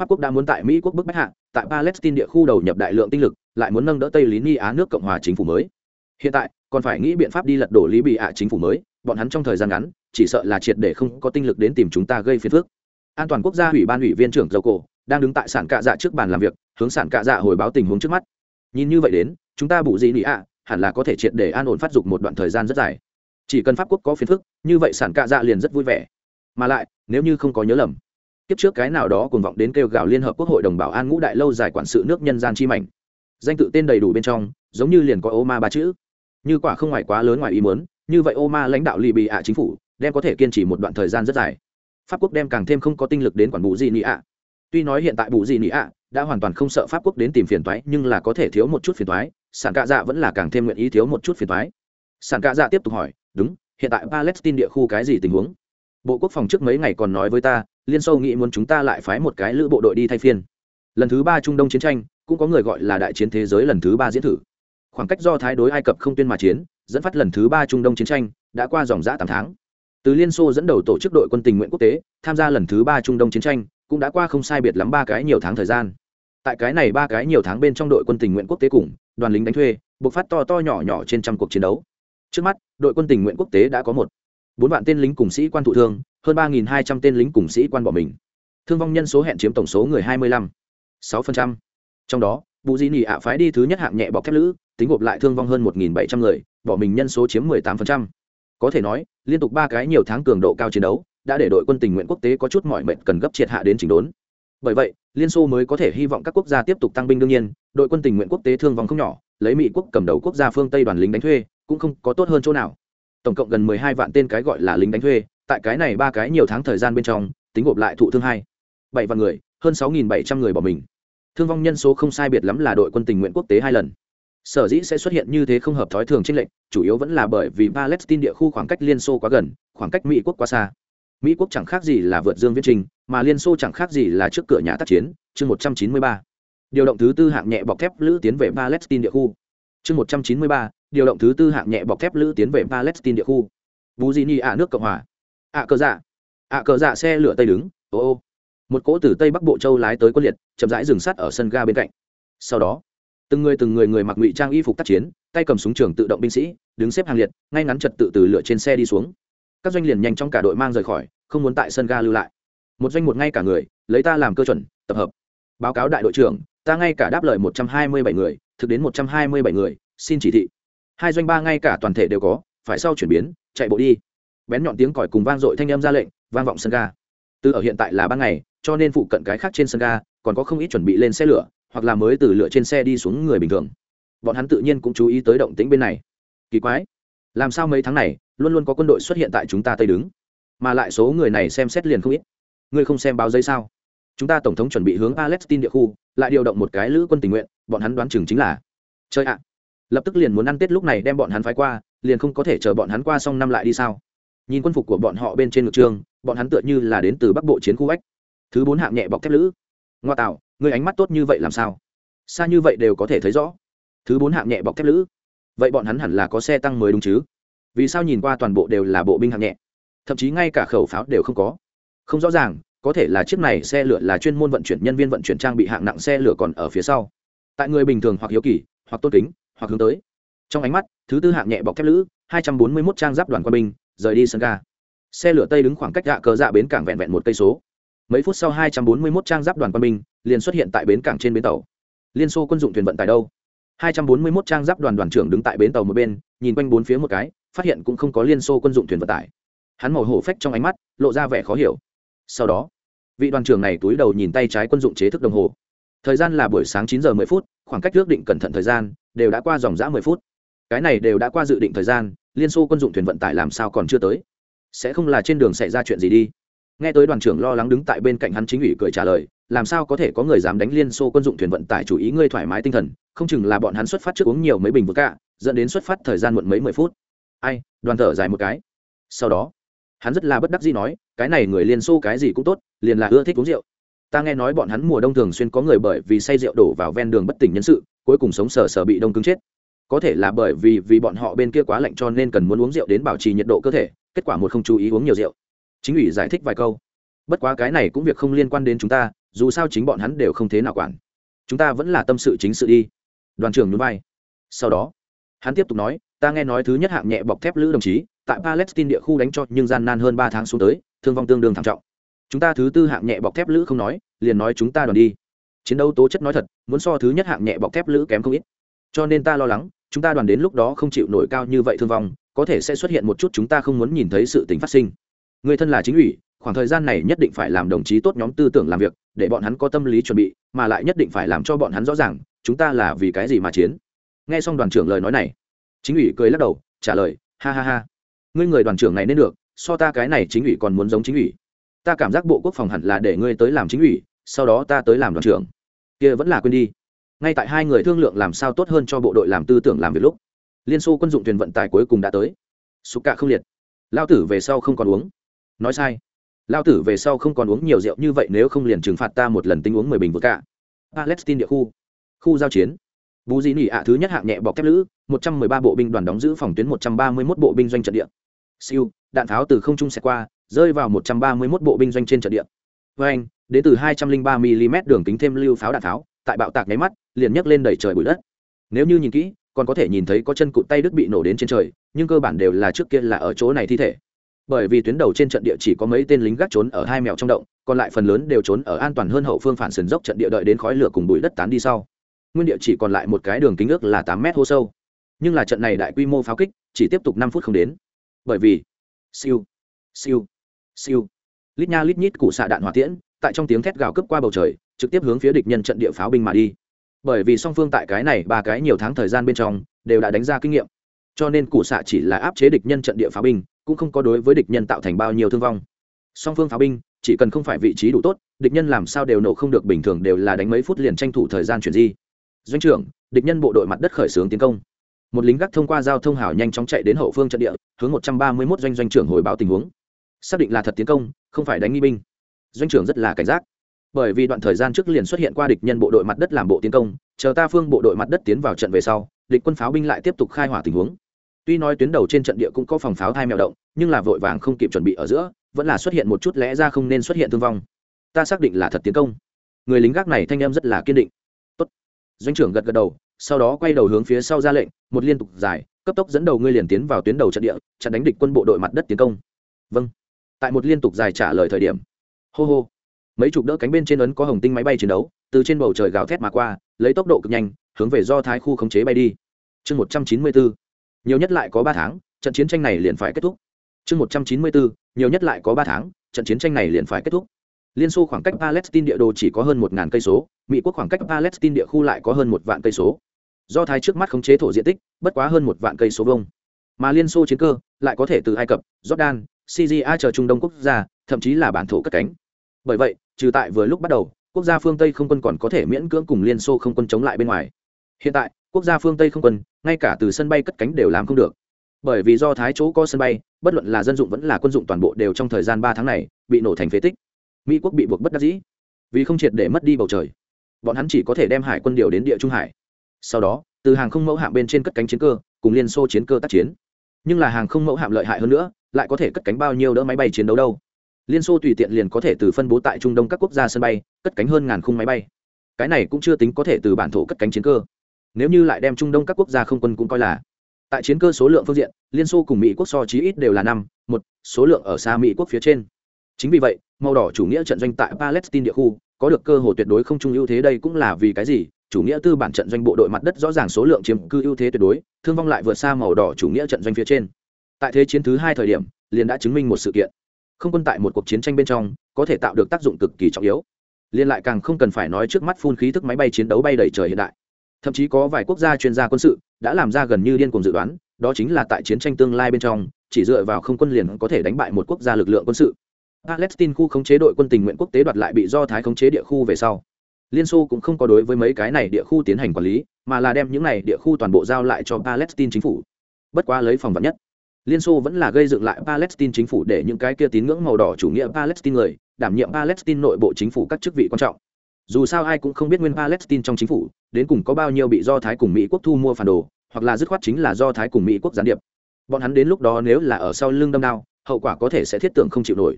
Pháp quốc đã muốn tại mỹ quốc bức bách hạ, tại palestine địa khu đầu nhập đại lượng tinh lực, lại muốn nâng đỡ tây lý ni á nước cộng hòa chính phủ mới. Hiện tại, còn phải nghĩ biện pháp đi lật đổ lý bị ạ chính phủ mới, bọn hắn trong thời gian ngắn, chỉ sợ là triệt để không có tinh lực đến tìm chúng ta gây phiền phức. An toàn quốc gia ủy ban ủy viên trưởng dầu cổ đang đứng tại sản cạ dạ trước bàn làm việc, hướng sản cạ dạ hồi báo tình huống trước mắt. Nhìn như vậy đến, chúng ta bù gì nị ạ, hẳn là có thể triệt để an ổn phát dục một đoạn thời gian rất dài. Chỉ cần pháp quốc có phiền phức, như vậy sản cạ dạ liền rất vui vẻ. Mà lại, nếu như không có nhớ lầm, kiếp trước cái nào đó cùng vọng đến kêu gào liên hợp quốc hội đồng bảo an ngũ đại lâu dài quản sự nước nhân gian chi mảnh. Danh tự tên đầy đủ bên trong, giống như liền có ô ma ba chữ. Như quả không ngoài quá lớn ngoài ý muốn, như vậy ô ma lãnh đạo lì bị ạ chính phủ, đem có thể kiên trì một đoạn thời gian rất dài. Pháp quốc đem càng thêm không có tinh lực đến quản bù gì nị ạ tuy nói hiện tại bù gì nị ạ, đã hoàn toàn không sợ pháp quốc đến tìm phiền toái, nhưng là có thể thiếu một chút phiền toái. Sản cạ dạ vẫn là càng thêm nguyện ý thiếu một chút phiền toái. Sản cạ dạ tiếp tục hỏi, đúng, hiện tại palestine địa khu cái gì tình huống? Bộ quốc phòng trước mấy ngày còn nói với ta, liên xô nghĩ muốn chúng ta lại phái một cái lữ bộ đội đi thay phiên. Lần thứ ba trung đông chiến tranh, cũng có người gọi là đại chiến thế giới lần thứ ba diễn thử. Khoảng cách do thái đối ai cập không tuyên mà chiến, dẫn phát lần thứ ba trung đông chiến tranh, đã qua dòng giã tám tháng từ liên xô dẫn đầu tổ chức đội quân tình nguyện quốc tế, tham gia lần thứ ba trung đông chiến tranh, cũng đã qua không sai biệt lắm ba cái nhiều tháng thời gian. Tại cái này ba cái nhiều tháng bên trong đội quân tình nguyện quốc tế cùng, đoàn lính đánh thuê buộc phát to to nhỏ nhỏ trên trăm cuộc chiến đấu. Trước mắt, đội quân tình nguyện quốc tế đã có một bốn vạn tên lính cùng sĩ quan thụ thương, hơn ba hai trăm tên lính cùng sĩ quan bỏ mình. Thương vong nhân số hẹn chiếm tổng số người hai mươi lăm sáu phần trăm. Trong đó, bù di nỉ ạ phái đi thứ nhất hạng nhẹ bọc thép lữ, tính gộp lại thương vong hơn một bảy trăm người, bỏ mình nhân số chiếm mười tám phần trăm có thể nói, liên tục ba cái nhiều tháng cường độ cao chiến đấu, đã để đội quân tình nguyện quốc tế có chút mọi mệnh cần gấp triệt hạ đến chỉnh đốn. Bởi vậy, liên xô mới có thể hy vọng các quốc gia tiếp tục tăng binh đương nhiên, đội quân tình nguyện quốc tế thương vong không nhỏ, lấy mỹ quốc cầm đầu quốc gia phương tây đoàn lính đánh thuê, cũng không có tốt hơn chỗ nào. Tổng cộng gần mười hai vạn tên cái gọi là lính đánh thuê, tại cái này ba cái nhiều tháng thời gian bên trong, tính gộp lại thụ thương hai, bảy vạn người, hơn sáu nghìn bảy trăm người bỏ mình. Thương vong nhân số không sai biệt lắm là đội quân tình nguyện quốc tế hai lần sở dĩ sẽ xuất hiện như thế không hợp thói thường trên lệnh chủ yếu vẫn là bởi vì palestine địa khu khoảng cách liên xô quá gần, khoảng cách mỹ quốc quá xa. Mỹ quốc chẳng khác gì là vượt dương viễn trình, mà liên xô chẳng khác gì là trước cửa nhà tác chiến, chương một trăm chín mươi ba. Điều động thứ tư hạng nhẹ bọc thép lữ tiến về palestine địa khu. Chương một trăm chín mươi ba, điều động thứ tư hạng nhẹ bọc thép lữ tiến về palestine địa khu. Bù di ni ạ, nước cộng hòa. Ạ cờ dạ. Ạ cờ dạ xe lửa tây đứng, ô ô. Một cỗ từ tây bắc bộ châu lái tới quân liệt, chậm rãi dừng sắt ở sân ga bên cạnh. Sau đó từng người từng người người mặc ngụy trang y phục tác chiến, tay cầm súng trường tự động binh sĩ, đứng xếp hàng liệt, ngay ngắn trật tự từ lửa trên xe đi xuống. Các doanh liền nhanh trong cả đội mang rời khỏi, không muốn tại sân ga lưu lại. Một doanh một ngay cả người, lấy ta làm cơ chuẩn, tập hợp. Báo cáo đại đội trưởng, ta ngay cả đáp lời một trăm hai mươi bảy người, thực đến một trăm hai mươi bảy người, xin chỉ thị. Hai doanh ba ngay cả toàn thể đều có, phải sau chuyển biến, chạy bộ đi. Bén nhọn tiếng còi cùng vang dội thanh âm ra lệnh, vang vọng sân ga. Từ ở hiện tại là ban ngày, cho nên phụ cận cái khác trên sân ga, còn có không ít chuẩn bị lên xe lửa hoặc là mới từ lựa trên xe đi xuống người bình thường. Bọn hắn tự nhiên cũng chú ý tới động tĩnh bên này. Kỳ quái, làm sao mấy tháng này, luôn luôn có quân đội xuất hiện tại chúng ta tây đứng? Mà lại số người này xem xét liền không ít. Ngươi không xem báo giấy sao? Chúng ta tổng thống chuẩn bị hướng palestine địa khu, lại điều động một cái lữ quân tình nguyện, bọn hắn đoán chừng chính là. Chơi ạ! Lập tức liền muốn ăn tết lúc này đem bọn hắn phái qua, liền không có thể chờ bọn hắn qua xong năm lại đi sao? Nhìn quân phục của bọn họ bên trên ngực trường bọn hắn tựa như là đến từ bắc bộ chiến khu ách. Thứ bốn hạng nhẹ bọc thép lữ. Ngoa tạo người ánh mắt tốt như vậy làm sao? Xa như vậy đều có thể thấy rõ. Thứ bốn hạng nhẹ bọc thép lữ. Vậy bọn hắn hẳn là có xe tăng mới đúng chứ? Vì sao nhìn qua toàn bộ đều là bộ binh hạng nhẹ? Thậm chí ngay cả khẩu pháo đều không có. Không rõ ràng, có thể là chiếc này xe lửa là chuyên môn vận chuyển nhân viên vận chuyển trang bị hạng nặng xe lửa còn ở phía sau. Tại người bình thường hoặc hiếu kỳ, hoặc tôn kính, hoặc hướng tới. Trong ánh mắt, thứ tư hạng nhẹ bọc thép lữ, hai trăm bốn mươi 241 trang giáp đoàn quân binh, rời đi sân ga. Xe lửa tây đứng khoảng cách gạ cờ dạ bến cảng vẹn vẹn một cây số mấy phút sau 241 trang giáp đoàn quân binh liền xuất hiện tại bến cảng trên bến tàu. Liên xô quân dụng thuyền vận tải đâu? 241 trang giáp đoàn đoàn trưởng đứng tại bến tàu một bên, nhìn quanh bốn phía một cái, phát hiện cũng không có liên xô quân dụng thuyền vận tải. Hắn màu hổ phách trong ánh mắt, lộ ra vẻ khó hiểu. Sau đó, vị đoàn trưởng này túi đầu nhìn tay trái quân dụng chế thức đồng hồ. Thời gian là buổi sáng 9 giờ mười phút, khoảng cách ước định cẩn thận thời gian đều đã qua dòng dã 10 phút. Cái này đều đã qua dự định thời gian, liên xô quân dụng thuyền vận tải làm sao còn chưa tới? Sẽ không là trên đường xảy ra chuyện gì đi? Nghe tới đoàn trưởng lo lắng đứng tại bên cạnh hắn chính ủy cười trả lời, làm sao có thể có người dám đánh liên xô quân dụng thuyền vận tải chủ ý ngươi thoải mái tinh thần, không chừng là bọn hắn xuất phát trước uống nhiều mấy bình vừa cả dẫn đến xuất phát thời gian muộn mấy mười phút. Ai, đoàn thở dài một cái. Sau đó, hắn rất là bất đắc dĩ nói, cái này người liên xô cái gì cũng tốt, liền là ưa thích uống rượu. Ta nghe nói bọn hắn mùa đông thường xuyên có người bởi vì say rượu đổ vào ven đường bất tỉnh nhân sự, cuối cùng sống sờ sờ bị đông cứng chết. Có thể là bởi vì vì bọn họ bên kia quá lạnh cho nên cần muốn uống rượu đến bảo trì nhiệt độ cơ thể, kết quả một không chú ý uống nhiều rượu chính ủy giải thích vài câu. Bất quá cái này cũng việc không liên quan đến chúng ta, dù sao chính bọn hắn đều không thế nào quản. Chúng ta vẫn là tâm sự chính sự đi. Đoàn trưởng núi vai. Sau đó, hắn tiếp tục nói, ta nghe nói thứ nhất hạng nhẹ bọc thép lữ đồng chí, tại palestine địa khu đánh cho nhưng gian nan hơn ba tháng xuống tới, thương vong tương đương thảm trọng. Chúng ta thứ tư hạng nhẹ bọc thép lữ không nói, liền nói chúng ta đoàn đi. Chiến đấu tố chất nói thật, muốn so thứ nhất hạng nhẹ bọc thép lữ kém không ít. Cho nên ta lo lắng, chúng ta đoàn đến lúc đó không chịu nổi cao như vậy thương vong, có thể sẽ xuất hiện một chút chúng ta không muốn nhìn thấy sự tình phát sinh người thân là chính ủy, khoảng thời gian này nhất định phải làm đồng chí tốt nhóm tư tưởng làm việc, để bọn hắn có tâm lý chuẩn bị, mà lại nhất định phải làm cho bọn hắn rõ ràng, chúng ta là vì cái gì mà chiến. Nghe xong đoàn trưởng lời nói này, chính ủy cười lắc đầu, trả lời, ha ha ha, ngươi người đoàn trưởng này nên được, so ta cái này chính ủy còn muốn giống chính ủy. Ta cảm giác bộ quốc phòng hẳn là để ngươi tới làm chính ủy, sau đó ta tới làm đoàn trưởng. Kia vẫn là quên đi. Ngay tại hai người thương lượng làm sao tốt hơn cho bộ đội làm tư tưởng làm việc lúc, liên xô quân dụng thuyền vận tải cuối cùng đã tới. Sục cạ không liệt. Lao tử về sau không còn uống nói sai. Lao tử về sau không còn uống nhiều rượu như vậy nếu không liền trừng phạt ta một lần tính uống mười bình vừa cả palestine địa khu. Khu giao chiến. Bù dị nỉ ạ, thứ nhất hạng nhẹ bọc thép lữ, một trăm mười ba bộ binh đoàn đóng giữ phòng tuyến một trăm ba mươi mốt bộ binh doanh trận địa. Siêu, đạn tháo từ không trung xẹt qua, rơi vào một trăm ba mươi mốt bộ binh doanh trên trận địa. Với anh đến từ hai trăm linh ba mm đường kính thêm lưu pháo đạn tháo, tại bạo tạc nháy mắt, liền nhấc lên đẩy trời bụi đất. Nếu như nhìn kỹ, còn có thể nhìn thấy có chân cụt tay đứt bị nổ đến trên trời, nhưng cơ bản đều là trước kia là ở chỗ này thi thể bởi vì tuyến đầu trên trận địa chỉ có mấy tên lính gác trốn ở hai mèo trong động, còn lại phần lớn đều trốn ở an toàn hơn hậu phương phản sườn dốc trận địa đợi đến khói lửa cùng bụi đất tán đi sau. Nguyên địa chỉ còn lại một cái đường kính ước là tám mét hô sâu. Nhưng là trận này đại quy mô pháo kích, chỉ tiếp tục năm phút không đến. Bởi vì, siêu siêu siêu. Lít nha lít nhít củ xạ đạn hỏa tiễn, tại trong tiếng thét gào cướp qua bầu trời, trực tiếp hướng phía địch nhân trận địa pháo binh mà đi. Bởi vì song phương tại cái này ba cái nhiều tháng thời gian bên trong, đều đã đánh ra kinh nghiệm. Cho nên củ xạ chỉ là áp chế địch nhân trận địa pháo binh cũng không có đối với địch nhân tạo thành bao nhiêu thương vong. Song phương pháo binh, chỉ cần không phải vị trí đủ tốt, địch nhân làm sao đều nổ không được bình thường đều là đánh mấy phút liền tranh thủ thời gian chuyển di. Doanh trưởng, địch nhân bộ đội mặt đất khởi xướng tiến công. Một lính gác thông qua giao thông hảo nhanh chóng chạy đến hậu phương trận địa, hướng một trăm ba mươi mốt doanh doanh trưởng hồi báo tình huống. Xác định là thật tiến công, không phải đánh nghi binh. Doanh trưởng rất là cảnh giác. Bởi vì đoạn thời gian trước liền xuất hiện qua địch nhân bộ đội mặt đất làm bộ tiến công, chờ ta phương bộ đội mặt đất tiến vào trận về sau, địch quân pháo binh lại tiếp tục khai hỏa tình huống tuy nói tuyến đầu trên trận địa cũng có phòng pháo hai mèo động, nhưng là vội vàng không kịp chuẩn bị ở giữa, vẫn là xuất hiện một chút lẽ ra không nên xuất hiện thương vong. Ta xác định là thật tiến công. Người lính gác này thanh em rất là kiên định. Tốt. doanh trưởng gật gật đầu, sau đó quay đầu hướng phía sau ra lệnh, một liên tục dài cấp tốc dẫn đầu ngươi liền tiến vào tuyến đầu trận địa chặn đánh địch quân bộ đội mặt đất tiến công. Vâng. Tại một liên tục dài trả lời thời điểm. Hô hô. Mấy chục đỡ cánh bên trên ấn có hồng tinh máy bay chiến đấu, từ trên bầu trời gào thét mà qua, lấy tốc độ cực nhanh, hướng về do thái khu khống chế bay đi. Chương một trăm chín mươi bốn nhiều nhất lại có ba tháng, trận chiến tranh này liền phải kết thúc. Chương một trăm chín mươi bốn, nhiều nhất lại có ba tháng, trận chiến tranh này liền phải kết thúc. Liên xô khoảng cách palestine địa đồ chỉ có hơn một ngàn cây số, mỹ quốc khoảng cách palestine địa khu lại có hơn một vạn cây số. Do thái trước mắt khống chế thổ diện tích, bất quá hơn một vạn cây số vông mà liên xô chiến cơ lại có thể từ ai cập, jordan, syria chờ trung đông quốc gia, thậm chí là bản thổ cất cánh. Bởi vậy, trừ tại vừa lúc bắt đầu, quốc gia phương tây không quân còn có thể miễn cưỡng cùng liên xô không quân chống lại bên ngoài. Hiện tại, quốc gia phương tây không quân ngay cả từ sân bay cất cánh đều làm không được. Bởi vì do thái chỗ có sân bay, bất luận là dân dụng vẫn là quân dụng toàn bộ đều trong thời gian ba tháng này bị nổ thành phế tích. Mỹ quốc bị buộc bất đắc dĩ, vì không triệt để mất đi bầu trời. Bọn hắn chỉ có thể đem hải quân điều đến địa trung hải. Sau đó, từ hàng không mẫu hạm bên trên cất cánh chiến cơ, cùng liên xô chiến cơ tác chiến. Nhưng là hàng không mẫu hạm lợi hại hơn nữa, lại có thể cất cánh bao nhiêu đỡ máy bay chiến đấu đâu? Liên xô tùy tiện liền có thể từ phân bố tại trung đông các quốc gia sân bay, cất cánh hơn ngàn khung máy bay. Cái này cũng chưa tính có thể từ bản thổ cất cánh chiến cơ nếu như lại đem trung đông các quốc gia không quân cũng coi là tại chiến cơ số lượng phương diện liên xô cùng mỹ quốc so chí ít đều là năm một số lượng ở xa mỹ quốc phía trên chính vì vậy màu đỏ chủ nghĩa trận doanh tại palestine địa khu có được cơ hội tuyệt đối không chung ưu thế đây cũng là vì cái gì chủ nghĩa tư bản trận doanh bộ đội mặt đất rõ ràng số lượng chiếm cư ưu thế tuyệt đối thương vong lại vượt xa màu đỏ chủ nghĩa trận doanh phía trên tại thế chiến thứ hai thời điểm liền đã chứng minh một sự kiện không quân tại một cuộc chiến tranh bên trong có thể tạo được tác dụng cực kỳ trọng yếu liên lại càng không cần phải nói trước mắt phun khí thức máy bay chiến đấu bay đầy trời hiện đại thậm chí có vài quốc gia chuyên gia quân sự đã làm ra gần như điên cuồng dự đoán, đó chính là tại chiến tranh tương lai bên trong, chỉ dựa vào không quân liền có thể đánh bại một quốc gia lực lượng quân sự. Palestine khu khống chế đội quân tình nguyện quốc tế đoạt lại bị do thái khống chế địa khu về sau. Liên xô cũng không có đối với mấy cái này địa khu tiến hành quản lý, mà là đem những này địa khu toàn bộ giao lại cho palestine chính phủ. Bất quá lấy phòng vật nhất, liên xô vẫn là gây dựng lại palestine chính phủ để những cái kia tín ngưỡng màu đỏ chủ nghĩa palestine người, đảm nhiệm palestine nội bộ chính phủ các chức vị quan trọng dù sao ai cũng không biết nguyên palestine trong chính phủ, đến cùng có bao nhiêu bị do thái cùng mỹ quốc thu mua phản đồ, hoặc là dứt khoát chính là do thái cùng mỹ quốc gián điệp. Bọn hắn đến lúc đó nếu là ở sau lưng đâm đao, hậu quả có thể sẽ thiết tưởng không chịu nổi.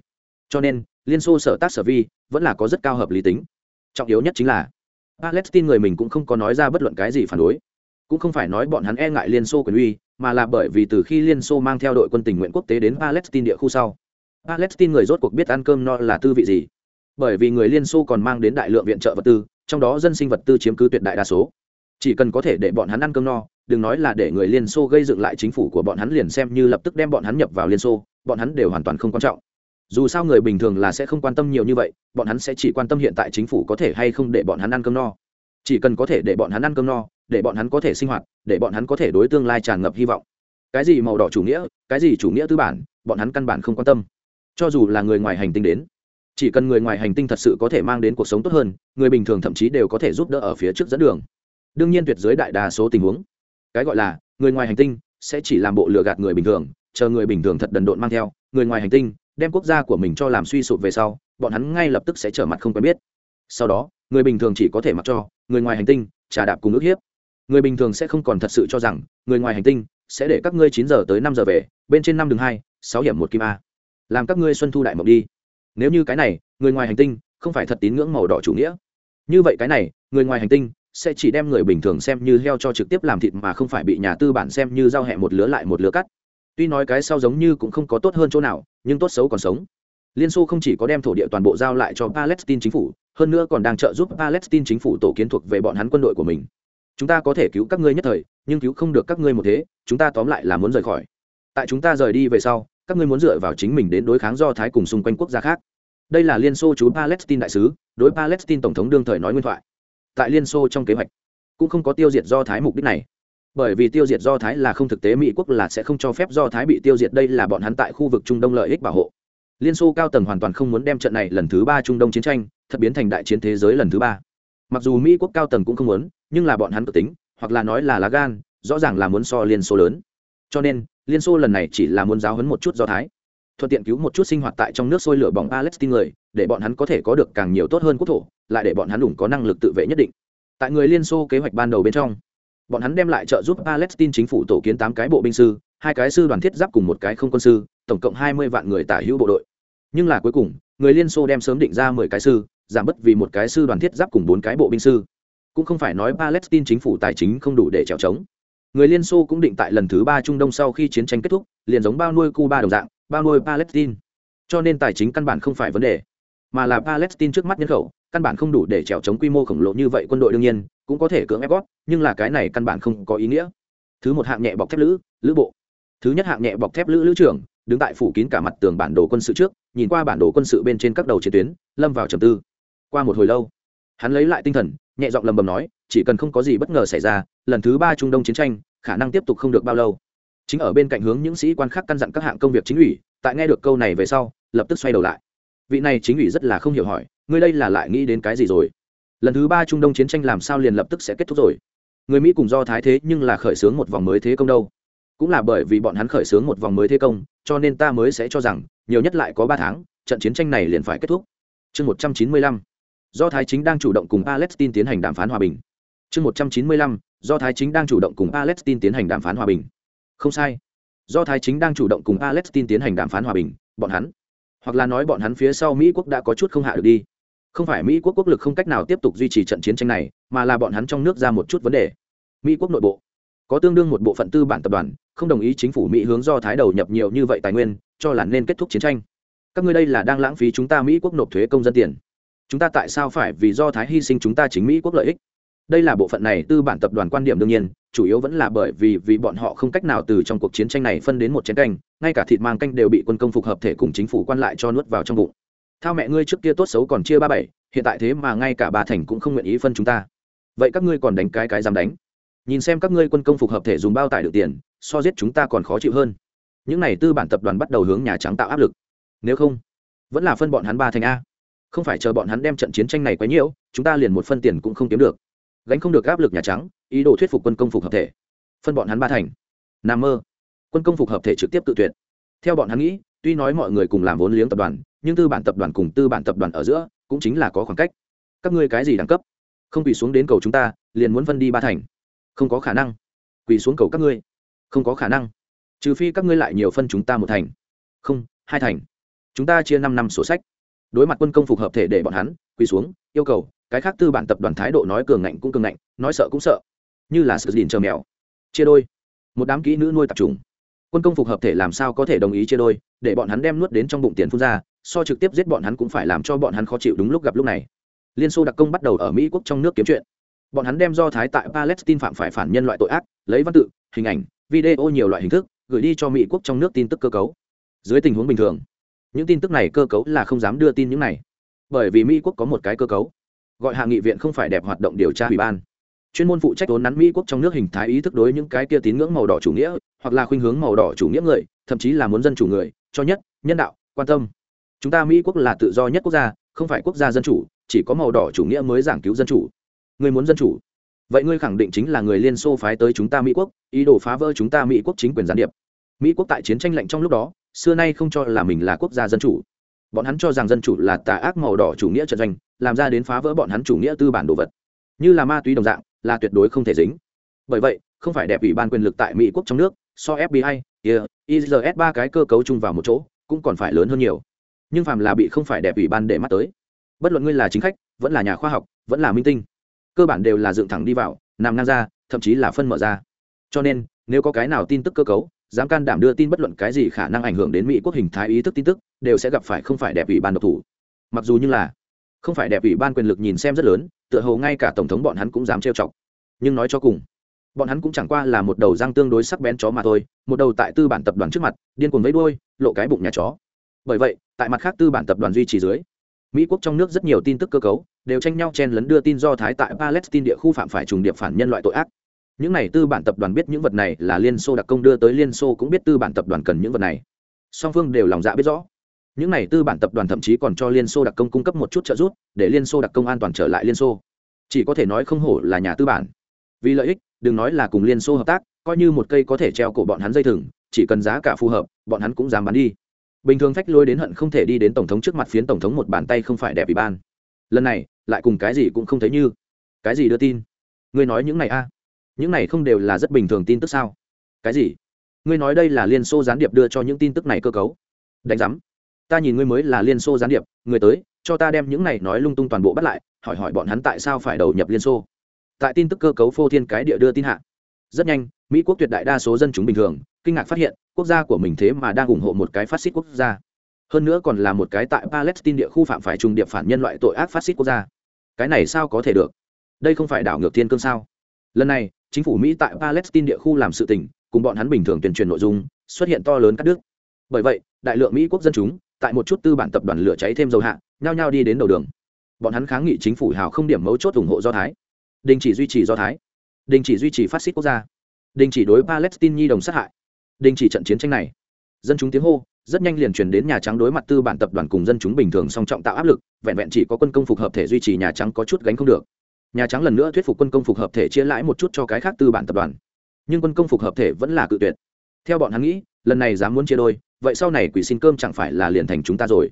Cho nên, liên xô sở tác sở vi vẫn là có rất cao hợp lý tính. Trọng yếu nhất chính là, palestine người mình cũng không có nói ra bất luận cái gì phản đối. Cũng không phải nói bọn hắn e ngại liên xô quyền uy, mà là bởi vì từ khi liên xô mang theo đội quân tình nguyện quốc tế đến palestine địa khu sau. Palestine người rốt cuộc biết ăn cơm no là tư vị gì bởi vì người liên xô còn mang đến đại lượng viện trợ vật tư trong đó dân sinh vật tư chiếm cứ tuyệt đại đa số chỉ cần có thể để bọn hắn ăn cơm no đừng nói là để người liên xô gây dựng lại chính phủ của bọn hắn liền xem như lập tức đem bọn hắn nhập vào liên xô bọn hắn đều hoàn toàn không quan trọng dù sao người bình thường là sẽ không quan tâm nhiều như vậy bọn hắn sẽ chỉ quan tâm hiện tại chính phủ có thể hay không để bọn hắn ăn cơm no chỉ cần có thể để bọn hắn ăn cơm no để bọn hắn có thể sinh hoạt để bọn hắn có thể đối tương lai tràn ngập hy vọng cái gì màu đỏ chủ nghĩa cái gì chủ nghĩa tư bản bọn hắn căn bản không quan tâm cho dù là người ngoài hành tinh đến chỉ cần người ngoài hành tinh thật sự có thể mang đến cuộc sống tốt hơn, người bình thường thậm chí đều có thể giúp đỡ ở phía trước dẫn đường. Đương nhiên tuyệt giới đại đa số tình huống. Cái gọi là, người ngoài hành tinh sẽ chỉ làm bộ lừa gạt người bình thường, chờ người bình thường thật đần độn mang theo, người ngoài hành tinh đem quốc gia của mình cho làm suy sụp về sau, bọn hắn ngay lập tức sẽ trở mặt không quen biết. Sau đó, người bình thường chỉ có thể mặc cho, người ngoài hành tinh trà đạp cùng ước hiếp. Người bình thường sẽ không còn thật sự cho rằng, người ngoài hành tinh sẽ để các ngươi chín giờ tới năm giờ về, bên trên năm đường hai, sáu hiểm một kim a. Làm các ngươi xuân thu đại mộng đi nếu như cái này, người ngoài hành tinh không phải thật tín ngưỡng màu đỏ chủ nghĩa. Như vậy cái này, người ngoài hành tinh sẽ chỉ đem người bình thường xem như heo cho trực tiếp làm thịt mà không phải bị nhà tư bản xem như giao hẹ một lứa lại một lứa cắt. Tuy nói cái sau giống như cũng không có tốt hơn chỗ nào, nhưng tốt xấu còn sống. Liên xô không chỉ có đem thổ địa toàn bộ giao lại cho palestine chính phủ, hơn nữa còn đang trợ giúp palestine chính phủ tổ kiến thuộc về bọn hắn quân đội của mình. Chúng ta có thể cứu các ngươi nhất thời, nhưng cứu không được các ngươi một thế, chúng ta tóm lại là muốn rời khỏi. Tại chúng ta rời đi về sau, các ngươi muốn dựa vào chính mình đến đối kháng do thái cùng xung quanh quốc gia khác đây là liên xô chú palestine đại sứ, đối palestine tổng thống đương thời nói nguyên thoại. Tại liên xô trong kế hoạch, cũng không có tiêu diệt do thái mục đích này. Bởi vì tiêu diệt do thái là không thực tế mỹ quốc là sẽ không cho phép do thái bị tiêu diệt, đây là bọn hắn tại khu vực trung đông lợi ích bảo hộ. Liên xô cao tầng hoàn toàn không muốn đem trận này lần thứ ba trung đông chiến tranh thật biến thành đại chiến thế giới lần thứ ba. Mặc dù mỹ quốc cao tầng cũng không muốn, nhưng là bọn hắn tự tính, hoặc là nói là lá gan, rõ ràng là muốn so liên xô lớn. Cho nên, liên xô lần này chỉ là muốn giáo hấn một chút do thái thuận tiện cứu một chút sinh hoạt tại trong nước sôi lửa bỏng palestine người, để bọn hắn có thể có được càng nhiều tốt hơn quốc thổ, lại để bọn hắn đủ có năng lực tự vệ nhất định. Tại người liên xô kế hoạch ban đầu bên trong, bọn hắn đem lại trợ giúp palestine chính phủ tổ kiến tám cái bộ binh sư, hai cái sư đoàn thiết giáp cùng một cái không quân sư, tổng cộng hai mươi vạn người tả hữu bộ đội. Nhưng là cuối cùng, người liên xô đem sớm định ra mười cái sư, giảm bớt vì một cái sư đoàn thiết giáp cùng bốn cái bộ binh sư. Cũng không phải nói palestine chính phủ tài chính không đủ để trèo trống. Người liên xô cũng định tại lần thứ ba trung đông sau khi chiến tranh kết thúc, liền giống bao nuôi cuba đồng dạng bao nuôi palestine. Cho nên tài chính căn bản không phải vấn đề. Mà là palestine trước mắt nhân khẩu, căn bản không đủ để trèo chống quy mô khổng lồ như vậy quân đội đương nhiên, cũng có thể cưỡng ép gót nhưng là cái này căn bản không có ý nghĩa. Thứ một hạng nhẹ bọc thép lữ lữ bộ. Thứ nhất hạng nhẹ bọc thép lữ lữ trưởng, đứng tại phủ kín cả mặt tường bản đồ quân sự trước, nhìn qua bản đồ quân sự bên trên các đầu chiến tuyến, lâm vào trầm tư. Qua một hồi lâu, hắn lấy lại tinh thần, nhẹ giọng lầm bầm nói, chỉ cần không có gì bất ngờ xảy ra, lần thứ ba trung đông chiến tranh, khả năng tiếp tục không được bao lâu chính ở bên cạnh hướng những sĩ quan khác căn dặn các hạng công việc chính ủy, tại nghe được câu này về sau, lập tức xoay đầu lại. Vị này chính ủy rất là không hiểu hỏi, ngươi đây là lại nghĩ đến cái gì rồi? Lần thứ ba trung đông chiến tranh làm sao liền lập tức sẽ kết thúc rồi? Người mỹ cùng do thái thế nhưng là khởi xướng một vòng mới thế công đâu. Cũng là bởi vì bọn hắn khởi xướng một vòng mới thế công, cho nên ta mới sẽ cho rằng, nhiều nhất lại có ba tháng, trận chiến tranh này liền phải kết thúc. Chương một trăm chín mươi lăm. Do thái chính đang chủ động cùng palestine tiến hành đàm phán hòa bình. Chương một trăm chín mươi lăm. Do thái chính đang chủ động cùng palestine tiến hành đàm phán hòa bình không sai. Do thái chính đang chủ động cùng palestine tiến hành đàm phán hòa bình, bọn hắn, hoặc là nói bọn hắn phía sau mỹ quốc đã có chút không hạ được đi. Không phải mỹ quốc quốc lực không cách nào tiếp tục duy trì trận chiến tranh này, mà là bọn hắn trong nước ra một chút vấn đề. Mỹ quốc nội bộ, có tương đương một bộ phận tư bản tập đoàn, không đồng ý chính phủ mỹ hướng do thái đầu nhập nhiều như vậy tài nguyên, cho là nên kết thúc chiến tranh. Các ngươi đây là đang lãng phí chúng ta mỹ quốc nộp thuế công dân tiền. Chúng ta tại sao phải vì do thái hy sinh chúng ta chính mỹ quốc lợi ích? Đây là bộ phận này tư bản tập đoàn quan điểm đương nhiên, chủ yếu vẫn là bởi vì vì bọn họ không cách nào từ trong cuộc chiến tranh này phân đến một chén canh, ngay cả thịt mang canh đều bị quân công phục hợp thể cùng chính phủ quan lại cho nuốt vào trong bụng. Thao mẹ ngươi trước kia tốt xấu còn chia ba bảy, hiện tại thế mà ngay cả bà thành cũng không nguyện ý phân chúng ta. Vậy các ngươi còn đánh cái cái dám đánh? Nhìn xem các ngươi quân công phục hợp thể dùng bao tải được tiền, so giết chúng ta còn khó chịu hơn. Những n à y tư bản tập đoàn bắt đầu hướng nhà trắng tạo áp lực. Nếu không, vẫn là phân bọn hắn ba thành a. Không phải chờ bọn hắn đem trận chiến tranh này quấy nhiễu chúng ta liền một phân tiền cũng không kiếm được gánh không được áp lực nhà trắng, ý đồ thuyết phục quân công phục hợp thể. Phân bọn hắn ba thành. N a mơ. Quân công phục hợp thể trực tiếp tự tuyệt. Theo bọn hắn nghĩ, tuy nói mọi người cùng làm vốn liếng tập đoàn, nhưng tư bản tập đoàn cùng tư bản tập đoàn ở giữa cũng chính là có khoảng cách. Các ngươi cái gì đẳng cấp? Không quỳ xuống đến cầu chúng ta, liền muốn phân đi ba thành. Không có khả năng. Quỳ xuống cầu các ngươi. Không có khả năng. Trừ phi các ngươi lại nhiều phân chúng ta một thành. Không, hai thành. Chúng ta chia năm năm sổ sách. Đối mặt quân công phục hợp thể để bọn hắn, quỳ xuống, yêu cầu cái khác tư bản tập đoàn thái độ nói cường ngạnh cũng cường ngạnh, nói sợ cũng sợ. Như là sự dìn chờ mèo. Chia đôi. Một đám kỹ nữ nuôi tập trung. Quân công phục hợp thể làm sao có thể đồng ý chia đôi, để bọn hắn đem nuốt đến trong bụng tiền phun ra, so trực tiếp giết bọn hắn cũng phải làm cho bọn hắn khó chịu đúng lúc gặp lúc này. Liên xô đặc công bắt đầu ở mỹ quốc trong nước kiếm chuyện. Bọn hắn đem do thái tại palestine phạm phải phản nhân loại tội ác, lấy văn tự, hình ảnh, video nhiều loại hình thức, gửi đi cho mỹ quốc trong nước tin tức cơ cấu. Dưới tình huống bình thường, những tin tức này cơ cấu là không dám đưa tin những này. Bởi vì mỹ quốc có một cái cơ cấu gọi hạ nghị viện không phải đẹp hoạt động điều tra ủy ban. Chuyên môn phụ trách vốn nắn mỹ quốc trong nước hình thái ý thức đối những cái kia tín ngưỡng màu đỏ chủ nghĩa, hoặc là khuynh hướng màu đỏ chủ nghĩa người, thậm chí là muốn dân chủ người, cho nhất, nhân đạo, quan tâm. Chúng ta mỹ quốc là tự do nhất quốc gia, không phải quốc gia dân chủ, chỉ có màu đỏ chủ nghĩa mới giảng cứu dân chủ. Người muốn dân chủ. Vậy ngươi khẳng định chính là người liên xô phái tới chúng ta mỹ quốc, ý đồ phá vỡ chúng ta mỹ quốc chính quyền gián điệp. Mỹ quốc tại chiến tranh lạnh trong lúc đó, xưa nay không cho là mình là quốc gia dân chủ bọn hắn cho rằng dân chủ là tà ác màu đỏ chủ nghĩa trận doanh làm ra đến phá vỡ bọn hắn chủ nghĩa tư bản đồ vật. Như là ma túy đồng dạng là tuyệt đối không thể dính. Bởi vậy không phải đẹp ủy ban quyền lực tại mỹ quốc trong nước so fbi yeah, is ba cái cơ cấu chung vào một chỗ cũng còn phải lớn hơn nhiều. Nhưng phàm là bị không phải đẹp ủy ban để mắt tới bất luận ngươi là chính khách vẫn là nhà khoa học vẫn là minh tinh cơ bản đều là dựng thẳng đi vào nằm ngang ra thậm chí là phân mở ra. Cho nên nếu có cái nào tin tức cơ cấu dám can đảm đưa tin bất luận cái gì khả năng ảnh hưởng đến mỹ quốc hình thái ý thức tin tức, đều sẽ gặp phải không phải đẹp ủy ban độc thủ. Mặc dù như là không phải đẹp ủy ban quyền lực nhìn xem rất lớn, tựa hồ ngay cả tổng thống bọn hắn cũng dám trêu chọc. Nhưng nói cho cùng, bọn hắn cũng chẳng qua là một đầu răng tương đối sắc bén chó mà thôi, một đầu tại tư bản tập đoàn trước mặt, điên cuồng vẫy đôi lộ cái bụng nhà chó. Bởi vậy, tại mặt khác tư bản tập đoàn duy trì dưới, mỹ quốc trong nước rất nhiều tin tức cơ cấu, đều tranh nhau chen lấn đưa tin do thái tại palestine địa khu phạm phải trùng điệp phản nhân loại tội ác những này tư bản tập đoàn biết những vật này là liên xô đặc công đưa tới liên xô cũng biết tư bản tập đoàn cần những vật này. Song phương đều lòng dạ biết rõ. Những này tư bản tập đoàn thậm chí còn cho liên xô đặc công cung cấp một chút trợ giúp để liên xô đặc công an toàn trở lại liên xô. Chỉ có thể nói không hổ là nhà tư bản. Vì lợi ích, đừng nói là cùng liên xô hợp tác, coi như một cây có thể treo cổ bọn hắn dây thừng, chỉ cần giá cả phù hợp, bọn hắn cũng dám bán đi. Bình thường phách lôi đến hận không thể đi đến tổng thống trước mặt phiến tổng thống một bàn tay không phải đẹp ủy ban. Lần này, lại cùng cái gì cũng không thấy như. Cái gì đưa tin? Ngươi nói những này a những này không đều là rất bình thường tin tức sao? Cái gì? Ngươi nói đây là liên xô gián điệp đưa cho những tin tức này cơ cấu. Đánh giám. Ta nhìn ngươi mới là liên xô gián điệp, người tới, cho ta đem những này nói lung tung toàn bộ bắt lại, hỏi hỏi bọn hắn tại sao phải đầu nhập liên xô. Tại tin tức cơ cấu phô thiên cái địa đưa tin hạ. Rất nhanh, mỹ quốc tuyệt đại đa số dân chúng bình thường, kinh ngạc phát hiện, quốc gia của mình thế mà đang ủng hộ một cái phát xít quốc gia. Hơn nữa còn là một cái tại palestine địa khu phạm phải trùng điệp phản nhân loại tội ác phát xít quốc gia. Cái này sao có thể được? Đây không phải đảo ngược thiên cương sao? Lần này chính phủ mỹ tại palestine địa khu làm sự tình, cùng bọn hắn bình thường tuyên truyền nội dung, xuất hiện to lớn cắt đứt. Bởi vậy, đại lượng mỹ quốc dân chúng, tại một chút tư bản tập đoàn lửa cháy thêm dầu hạ, nhao nhao đi đến đầu đường. Bọn hắn kháng nghị chính phủ hào không điểm mấu chốt ủng hộ do thái. Đình chỉ duy trì do thái. Đình chỉ duy trì phát xít quốc gia. Đình chỉ đối palestine nhi đồng sát hại. Đình chỉ trận chiến tranh này. Dân chúng tiếng hô, rất nhanh liền truyền đến nhà trắng đối mặt tư bản tập đoàn cùng dân chúng bình thường song trọng tạo áp lực, vẹn vẹn chỉ có quân công phục hợp thể duy trì nhà trắng có chút gánh không được nhà trắng lần nữa thuyết phục quân công phục hợp thể chia lãi một chút cho cái khác tư bản tập đoàn. Nhưng quân công phục hợp thể vẫn là cự tuyệt. Theo bọn hắn nghĩ, lần này dám muốn chia đôi, vậy sau này quỷ xin cơm chẳng phải là liền thành chúng ta rồi.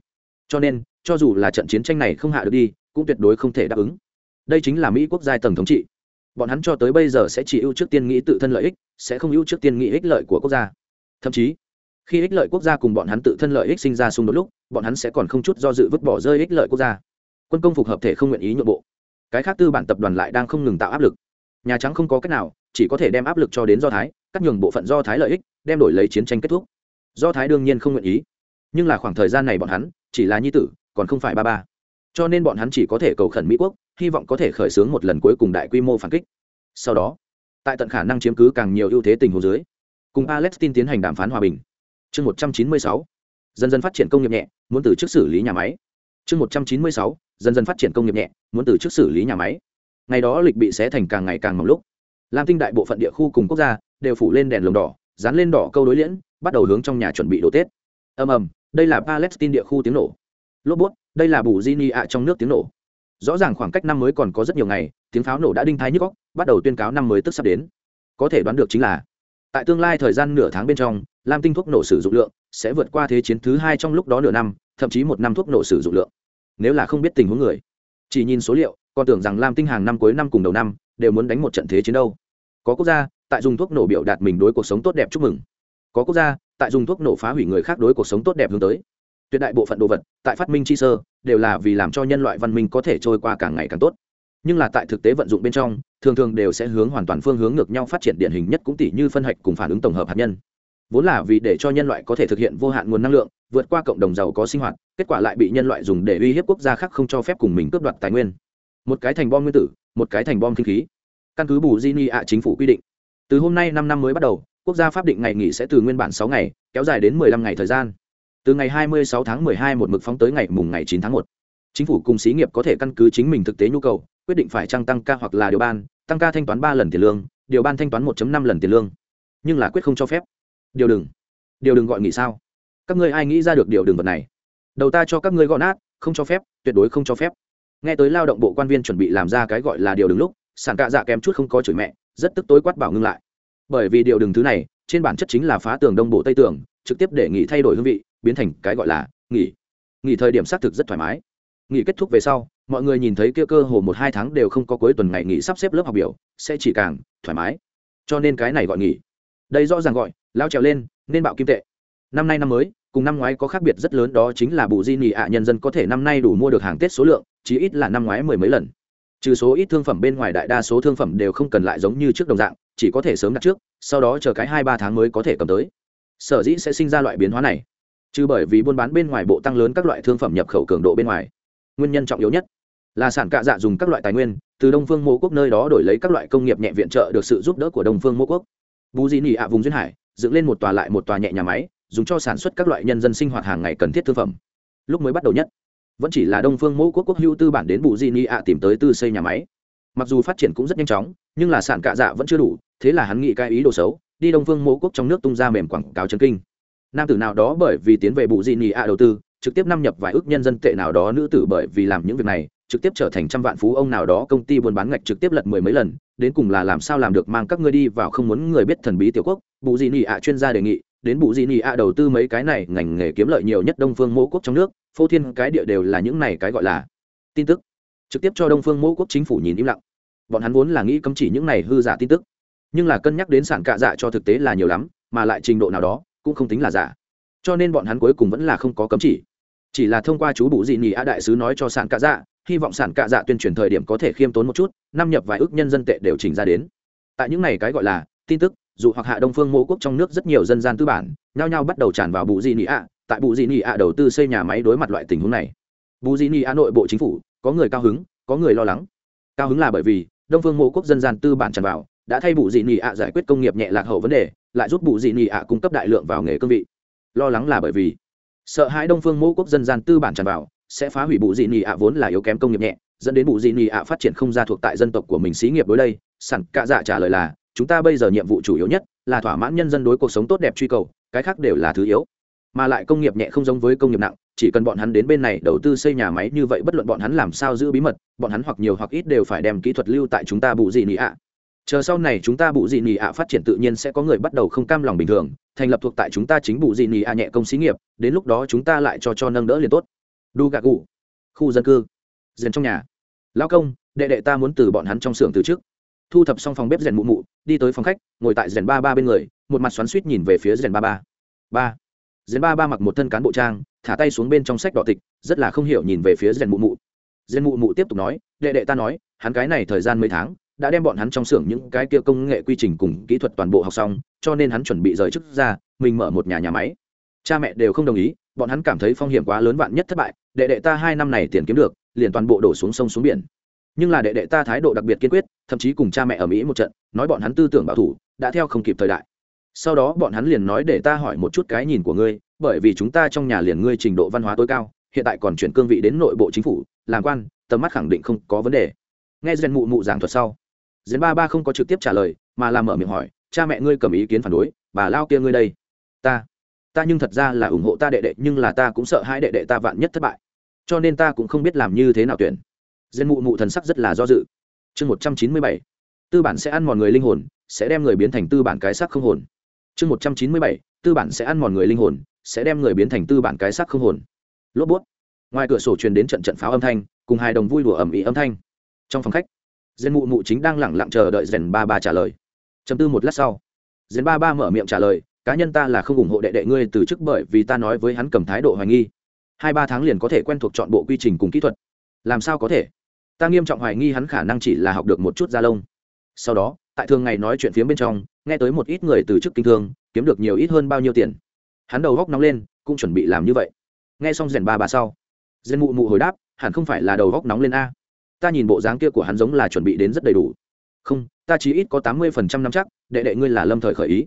Cho nên, cho dù là trận chiến tranh này không hạ được đi, cũng tuyệt đối không thể đáp ứng. Đây chính là mỹ quốc giai tầng thống trị. Bọn hắn cho tới bây giờ sẽ chỉ ưu trước tiên nghĩ tự thân lợi ích, sẽ không ưu trước tiên nghĩ ích lợi của quốc gia. Thậm chí, khi ích lợi quốc gia cùng bọn hắn tự thân lợi ích sinh ra xung đột lúc, bọn hắn sẽ còn không chút do dự vứt bỏ rơi ích lợi quốc gia. Quân công phục hợp thể không nguyện ý nhượng bộ cái khác tư bản tập đoàn lại đang không ngừng tạo áp lực. Nhà trắng không có cách nào, chỉ có thể đem áp lực cho đến do thái, cắt nhường bộ phận do thái lợi ích, đem đổi lấy chiến tranh kết thúc. Do thái đương nhiên không nguyện ý. Nhưng là khoảng thời gian này bọn hắn chỉ là nhi tử, còn không phải ba ba. Cho nên bọn hắn chỉ có thể cầu khẩn mỹ quốc, hy vọng có thể khởi xướng một lần cuối cùng đại quy mô phản kích. Sau đó, tại tận khả năng chiếm cứ càng nhiều ưu thế tình hồ dưới, cùng palestine tiến hành đàm phán hòa bình. Chương một trăm chín mươi sáu, dần dần phát triển công nghiệp nhẹ, muốn từ chức xử lý nhà máy. Chương một trăm chín mươi sáu dần dần phát triển công nghiệp nhẹ, muốn từ chức xử lý nhà máy. Ngày đó lịch bị xé thành càng ngày càng mỏng lúc, lam tinh đại bộ phận địa khu cùng quốc gia đều phủ lên đèn lồng đỏ, dán lên đỏ câu đối liễn, bắt đầu hướng trong nhà chuẩn bị đồ tết. Ầm ầm, đây là palestine địa khu tiếng nổ. Lốp bút, đây là bù di ạ trong nước tiếng nổ. Rõ ràng khoảng cách năm mới còn có rất nhiều ngày, tiếng pháo nổ đã đinh thái nhức góc bắt đầu tuyên cáo năm mới tức sắp đến. Có thể đoán được chính là, tại tương lai thời gian nửa tháng bên trong, lam tinh thuốc nổ sử dụng lượng sẽ vượt qua thế chiến thứ hai trong lúc đó nửa năm, thậm chí một năm thuốc nổ sử dụng lượng nếu là không biết tình huống người. Chỉ nhìn số liệu, còn tưởng rằng lam tinh hàng năm cuối năm cùng đầu năm, đều muốn đánh một trận thế chiến đâu. Có quốc gia, tại dùng thuốc nổ biểu đạt mình đối cuộc sống tốt đẹp chúc mừng. Có quốc gia, tại dùng thuốc nổ phá hủy người khác đối cuộc sống tốt đẹp hướng tới. Tuyệt đại bộ phận đồ vật, tại phát minh chi sơ, đều là vì làm cho nhân loại văn minh có thể trôi qua càng ngày càng tốt. Nhưng là tại thực tế vận dụng bên trong, thường thường đều sẽ hướng hoàn toàn phương hướng ngược nhau phát triển điển hình nhất cũng tỷ như phân hạch cùng phản ứng tổng hợp hạt nhân. Vốn là vì để cho nhân loại có thể thực hiện vô hạn nguồn năng lượng vượt qua cộng đồng giàu có sinh hoạt, kết quả lại bị nhân loại dùng để uy hiếp quốc gia khác không cho phép cùng mình cướp đoạt tài nguyên. Một cái thành bom nguyên tử, một cái thành bom kinh khí. Căn cứ bù di ni ạ chính phủ quy định, từ hôm nay năm năm mới bắt đầu, quốc gia pháp định ngày nghỉ sẽ từ nguyên bản sáu ngày, kéo dài đến mười lăm ngày thời gian. Từ ngày hai mươi sáu tháng mười hai một mực phóng tới ngày mùng ngày chín tháng một. Chính phủ cùng xí nghiệp có thể căn cứ chính mình thực tế nhu cầu, quyết định phải trăng tăng ca hoặc là điều ban, tăng ca thanh toán ba lần tiền lương, điều ban thanh toán 1 năm lần tiền lương. Nhưng là quyết không cho phép. Điều đừng. Điều đừng gọi nghỉ sao? Các ngươi ai nghĩ ra được điều đường vật này? Đầu ta cho các ngươi gọn nát, không cho phép, tuyệt đối không cho phép. Nghe tới lao động bộ quan viên chuẩn bị làm ra cái gọi là điều đường lúc sản cạ dạ kém chút không có chửi mẹ, rất tức tối quát bảo ngưng lại. Bởi vì điều đường thứ này, trên bản chất chính là phá tường đông bộ tây tường, trực tiếp để nghỉ thay đổi hương vị, biến thành cái gọi là nghỉ. Nghỉ thời điểm xác thực rất thoải mái. Nghỉ kết thúc về sau, mọi người nhìn thấy kia cơ hồ một hai tháng đều không có cuối tuần ngày nghỉ sắp xếp lớp học biểu, sẽ chỉ càng thoải mái. Cho nên cái này gọi nghỉ. Đây rõ ràng gọi, lao trèo lên, nên bạo kim tệ năm nay năm mới, cùng năm ngoái có khác biệt rất lớn đó chính là bù di nỉ ạ nhân dân có thể năm nay đủ mua được hàng tết số lượng chỉ ít là năm ngoái mười mấy lần. Trừ số ít thương phẩm bên ngoài đại đa số thương phẩm đều không cần lại giống như trước đồng dạng, chỉ có thể sớm đặt trước, sau đó chờ cái hai ba tháng mới có thể cầm tới. Sở dĩ sẽ sinh ra loại biến hóa này. Trừ bởi vì buôn bán bên ngoài bộ tăng lớn các loại thương phẩm nhập khẩu cường độ bên ngoài. Nguyên nhân trọng yếu nhất là sản cạ dạ dùng các loại tài nguyên, từ đông phương mô quốc nơi đó đổi lấy các loại công nghiệp nhẹ viện trợ được sự giúp đỡ của đông phương mô quốc. Bù di nỉ ạ vùng duyên hải, dựng lên một tòa lại một tòa nhẹ nhà máy dùng cho sản xuất các loại nhân dân sinh hoạt hàng ngày cần thiết thương phẩm. Lúc mới bắt đầu nhất, vẫn chỉ là đông phương mẫu quốc quốc hữu tư bản đến bù di ni ạ tìm tới tư xây nhà máy. Mặc dù phát triển cũng rất nhanh chóng, nhưng là sản cạ dạ vẫn chưa đủ, thế là hắn nghĩ cái ý đồ xấu, đi đông phương mẫu quốc trong nước tung ra mềm quảng cáo chân kinh. Nam tử nào đó bởi vì tiến về bù di ni ạ đầu tư, trực tiếp năm nhập vài ước nhân dân tệ nào đó nữ tử bởi vì làm những việc này, trực tiếp trở thành trăm vạn phú ông nào đó công ty buôn bán ngạch trực tiếp lật mười mấy lần, đến cùng là làm sao làm được mang các ngươi đi vào không muốn người biết thần bí tiểu quốc, bù di nị ạ chuyên gia đề nghị đến bù dị nị ạ đầu tư mấy cái này, ngành nghề kiếm lợi nhiều nhất đông phương mẫu quốc trong nước, phô thiên cái địa đều là những này cái gọi là tin tức. Trực tiếp cho đông phương mẫu quốc chính phủ nhìn im lặng. Bọn hắn vốn là nghĩ cấm chỉ những này hư giả tin tức, nhưng là cân nhắc đến sản cạ dạ cho thực tế là nhiều lắm, mà lại trình độ nào đó cũng không tính là giả. Cho nên bọn hắn cuối cùng vẫn là không có cấm chỉ. Chỉ là thông qua chú bù dị nỉ a đại sứ nói cho sản cạ dạ hy vọng sản cạ dạ tuyên truyền thời điểm có thể khiêm tốn một chút, năm nhập vài ước nhân dân tệ đều chỉnh ra đến. Tại những này cái gọi là tin tức dù hoặc hạ đông phương mô quốc trong nước rất nhiều dân gian tư bản, nhao nhao bắt đầu tràn vào bù dị nỉ ạ. tại bù dị nỉ ạ đầu tư xây nhà máy đối mặt loại tình huống này. Bù dị nỉ ạ nội bộ chính phủ, có người cao hứng, có người lo lắng. Cao hứng là bởi vì đông phương mô quốc dân gian tư bản tràn vào, đã thay bù dị nỉ ạ giải quyết công nghiệp nhẹ lạc hậu vấn đề, lại giúp bù dị nỉ ạ cung cấp đại lượng vào nghề cương vị. Lo lắng là bởi vì, sợ hãi đông phương mô quốc dân gian tư bản tràn vào, sẽ phá hủy Bù dị nị ạ vốn là yếu kém công nghiệp nhẹ, dẫn đến Bù dị nị ạ phát triển không ra thuộc tại dân tộc của mình xí nghiệp đối đây. Sẵn cạ dạ trả lời là chúng ta bây giờ nhiệm vụ chủ yếu nhất là thỏa mãn nhân dân đối cuộc sống tốt đẹp truy cầu, cái khác đều là thứ yếu. Mà lại công nghiệp nhẹ không giống với công nghiệp nặng, chỉ cần bọn hắn đến bên này đầu tư xây nhà máy như vậy bất luận bọn hắn làm sao giữ bí mật, bọn hắn hoặc nhiều hoặc ít đều phải đem kỹ thuật lưu tại chúng ta bù dị nị ạ. Chờ sau này chúng ta bù dị nị ạ phát triển tự nhiên sẽ có người bắt đầu không cam lòng bình thường, thành lập thuộc tại chúng ta chính bù dị nị ạ nhẹ công xí nghiệp, đến lúc đó chúng ta lại cho cho nâng đỡ liền tốt. Đu gạ cụ khu dân cư dền trong nhà. Lao công, đệ đệ ta muốn từ bọn hắn trong xưởng từ trước thu thập xong phòng bếp rèn mụ mụ, đi tới phòng khách, ngồi tại rèn ba ba bên người, một mặt xoắn suýt nhìn về phía rèn ba ba. Ba. Rèn ba ba mặc một thân cán bộ trang, thả tay xuống bên trong sách đỏ tịch, rất là không hiểu nhìn về phía rèn mụ mụ. Rèn mụ mụ tiếp tục nói, đệ đệ ta nói, hắn cái này thời gian mấy tháng, đã đem bọn hắn trong xưởng những cái kia công nghệ quy trình cùng kỹ thuật toàn bộ học xong, cho nên hắn chuẩn bị rời chức ra, mình mở một nhà nhà máy. Cha mẹ đều không đồng ý, bọn hắn cảm thấy phong hiểm quá lớn vạn nhất thất bại, đệ đệ ta hai năm này tiền kiếm được, liền toàn bộ đổ xuống sông xuống biển nhưng là đệ đệ ta thái độ đặc biệt kiên quyết, thậm chí cùng cha mẹ ở mỹ một trận, nói bọn hắn tư tưởng bảo thủ, đã theo không kịp thời đại. Sau đó bọn hắn liền nói để ta hỏi một chút cái nhìn của ngươi, bởi vì chúng ta trong nhà liền ngươi trình độ văn hóa tối cao, hiện tại còn chuyển cương vị đến nội bộ chính phủ, làm quan, tầm mắt khẳng định không có vấn đề. Nghe gen mụ mụ giảng thuật sau, gen ba ba không có trực tiếp trả lời, mà làm mở miệng hỏi, cha mẹ ngươi cầm ý kiến phản đối, bà lao kia ngươi đây? Ta ta nhưng thật ra là ủng hộ ta đệ đệ, nhưng là ta cũng sợ hai đệ đệ ta vạn nhất thất bại, cho nên ta cũng không biết làm như thế nào tuyển. Diên mụ mụ thần sắc rất là do dự. Chương một trăm chín mươi bảy. Tư bản sẽ ăn mòn người linh hồn, sẽ đem người biến thành tư bản cái sắc không hồn. Chương một trăm chín mươi bảy. Tư bản sẽ ăn mòn người linh hồn, sẽ đem người biến thành tư bản cái sắc không hồn. Lốp bút. Ngoài cửa sổ truyền đến trận trận pháo âm thanh, cùng hai đồng vui đùa ẩm ý âm thanh. Trong phòng khách Diên mụ mụ chính đang lẳng lặng chờ đợi rèn ba ba trả lời. Chầm tư một lát sau Diên ba ba mở miệng trả lời, cá nhân ta là không ủng hộ đệ đệ ngươi từ chức bởi vì ta nói với hắn cầm thái độ hoài nghi. Hai ba tháng liền có thể quen thuộc chọn bộ quy trình cùng kỹ thuật. Làm sao có thể? Ta nghiêm trọng hoài nghi hắn khả năng chỉ là học được một chút da lông. Sau đó, tại thường ngày nói chuyện phía bên trong, nghe tới một ít người từ chức kinh thương, kiếm được nhiều ít hơn bao nhiêu tiền. Hắn đầu góc nóng lên, cũng chuẩn bị làm như vậy. Nghe xong rèn ba ba sau rèn mụ mụ hồi đáp, hẳn không phải là đầu góc nóng lên a. Ta nhìn bộ dáng kia của hắn giống là chuẩn bị đến rất đầy đủ. Không, ta chỉ ít có tám mươi phần trăm năm chắc, đệ đệ ngươi là lâm thời khởi ý.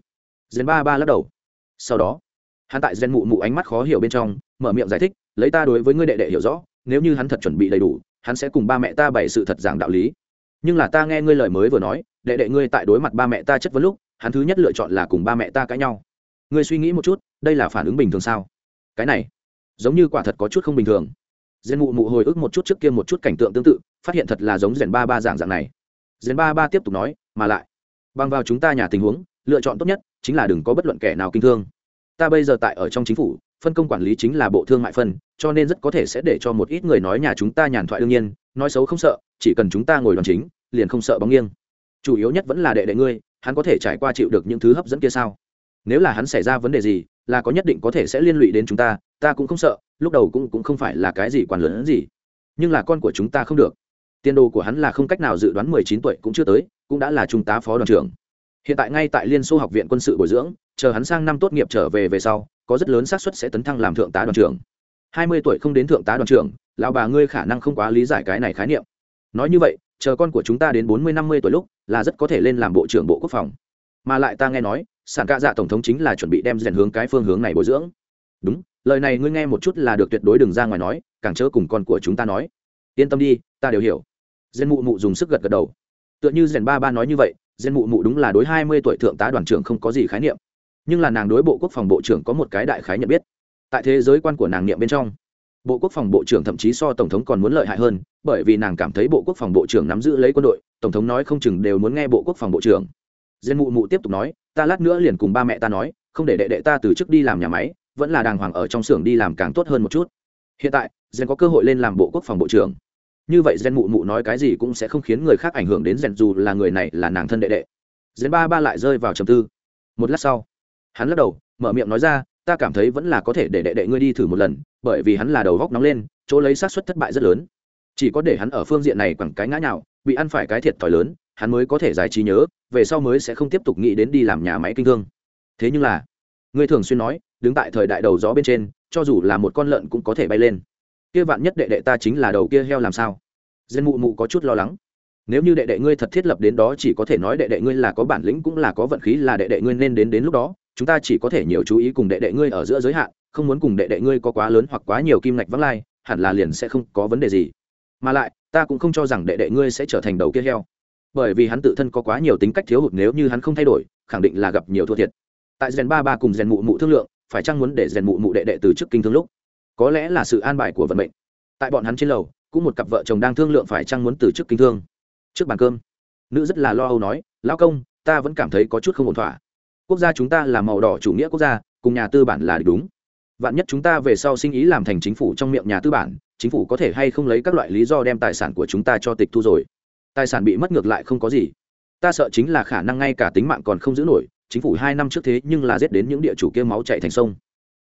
Rèn ba ba lắc đầu. Sau đó, hắn tại rèn mụ mụ ánh mắt khó hiểu bên trong, mở miệng giải thích, lấy ta đối với ngươi đệ đệ hiểu rõ, nếu như hắn thật chuẩn bị đầy đủ hắn sẽ cùng ba mẹ ta bày sự thật giảng đạo lý. Nhưng là ta nghe ngươi lời mới vừa nói, đệ đệ ngươi tại đối mặt ba mẹ ta chất vấn lúc, hắn thứ nhất lựa chọn là cùng ba mẹ ta cãi nhau. Ngươi suy nghĩ một chút, đây là phản ứng bình thường sao? Cái này, giống như quả thật có chút không bình thường. Diên mụ mụ hồi ức một chút trước kia một chút cảnh tượng tương tự, phát hiện thật là giống rèn ba ba dạng dạng này. Rèn ba ba tiếp tục nói, mà lại, bằng vào chúng ta nhà tình huống, lựa chọn tốt nhất chính là đừng có bất luận kẻ nào kinh thương. Ta bây giờ tại ở trong chính phủ phân công quản lý chính là bộ thương mại phân, cho nên rất có thể sẽ để cho một ít người nói nhà chúng ta nhàn thoại đương nhiên, nói xấu không sợ, chỉ cần chúng ta ngồi đoàn chính, liền không sợ bóng nghiêng. Chủ yếu nhất vẫn là đệ đệ ngươi, hắn có thể trải qua chịu được những thứ hấp dẫn kia sao? Nếu là hắn xảy ra vấn đề gì, là có nhất định có thể sẽ liên lụy đến chúng ta ta cũng không sợ, lúc đầu cũng cũng không phải là cái gì quản lớn gì. Nhưng là con của chúng ta không được. Tiền đồ của hắn là không cách nào dự đoán mười chín tuổi cũng chưa tới, cũng đã là trung tá phó đoàn trưởng. Hiện tại ngay tại liên xô học viện quân sự bồi dưỡng, chờ hắn sang năm tốt nghiệp trở về về sau có rất lớn xác suất sẽ tấn thăng làm thượng tá đoàn trưởng. Hai mươi tuổi không đến thượng tá đoàn trưởng, lão bà ngươi khả năng không quá lý giải cái này khái niệm. Nói như vậy, chờ con của chúng ta đến bốn mươi, năm mươi tuổi lúc, là rất có thể lên làm bộ trưởng bộ quốc phòng. Mà lại ta nghe nói, sản cả dạ tổng thống chính là chuẩn bị đem rèn hướng cái phương hướng này bồi dưỡng. Đúng, lời này ngươi nghe một chút là được tuyệt đối đừng ra ngoài nói, càng chớ cùng con của chúng ta nói. Yên tâm đi, ta đều hiểu. Rèn mụ mụ dùng sức gật gật đầu. Tựa như rèn ba ba nói như vậy rèn mụ mụ đúng là đối hai mươi tuổi thượng tá đoàn trưởng không có gì khái niệm nhưng là nàng đối bộ quốc phòng bộ trưởng có một cái đại khái nhận biết. Tại thế giới quan của nàng niệm bên trong, bộ quốc phòng bộ trưởng thậm chí so tổng thống còn muốn lợi hại hơn, bởi vì nàng cảm thấy bộ quốc phòng bộ trưởng nắm giữ lấy quân đội, tổng thống nói không chừng đều muốn nghe bộ quốc phòng bộ trưởng. Diên mụ mụ tiếp tục nói, ta lát nữa liền cùng ba mẹ ta nói, không để đệ đệ ta từ chức đi làm nhà máy, vẫn là đàng hoàng ở trong xưởng đi làm càng tốt hơn một chút. Hiện tại, diên có cơ hội lên làm bộ quốc phòng bộ trưởng. Như vậy diên mụ mụ nói cái gì cũng sẽ không khiến người khác ảnh hưởng đến diên, dù là người này là nàng thân đệ đệ. Diên ba ba lại rơi vào trầm tư. Một lát sau hắn lắc đầu, mở miệng nói ra, ta cảm thấy vẫn là có thể để đệ đệ ngươi đi thử một lần, bởi vì hắn là đầu góc nóng lên, chỗ lấy sát suất thất bại rất lớn. Chỉ có để hắn ở phương diện này quẳng cái ngã nhào, bị ăn phải cái thiệt thòi lớn, hắn mới có thể giải trí nhớ, về sau mới sẽ không tiếp tục nghĩ đến đi làm nhà máy kinh thương. Thế nhưng là, ngươi thường xuyên nói, đứng tại thời đại đầu gió bên trên, cho dù là một con lợn cũng có thể bay lên. Kia vạn nhất đệ đệ ta chính là đầu kia heo làm sao? Dân mụ mụ có chút lo lắng. Nếu như đệ đệ ngươi thật thiết lập đến đó chỉ có thể nói đệ đệ ngươi là có bản lĩnh cũng là có vận khí là đệ đệ ngươi nên đến đến lúc đó chúng ta chỉ có thể nhiều chú ý cùng đệ đệ ngươi ở giữa giới hạn, không muốn cùng đệ đệ ngươi có quá lớn hoặc quá nhiều kim ngạch vắng lai, hẳn là liền sẽ không có vấn đề gì. Mà lại, ta cũng không cho rằng đệ đệ ngươi sẽ trở thành đầu kia heo. Bởi vì hắn tự thân có quá nhiều tính cách thiếu hụt nếu như hắn không thay đổi, khẳng định là gặp nhiều thua thiệt. Tại rèn ba ba cùng rèn mụ mụ thương lượng, phải chăng muốn để rèn mụ mụ đệ đệ từ trước kinh thương lúc? Có lẽ là sự an bài của vận mệnh. Tại bọn hắn trên lầu, cũng một cặp vợ chồng đang thương lượng phải chăng muốn từ trước kinh thương. Trước bàn cơm, nữ rất là lo âu nói, lão công, ta vẫn cảm thấy có chút không ổn thỏa quốc gia chúng ta là màu đỏ chủ nghĩa quốc gia, cùng nhà tư bản là đúng. Vạn nhất chúng ta về sau sinh ý làm thành chính phủ trong miệng nhà tư bản, chính phủ có thể hay không lấy các loại lý do đem tài sản của chúng ta cho tịch thu rồi. Tài sản bị mất ngược lại không có gì. Ta sợ chính là khả năng ngay cả tính mạng còn không giữ nổi, chính phủ hai năm trước thế nhưng là giết đến những địa chủ kia máu chạy thành sông.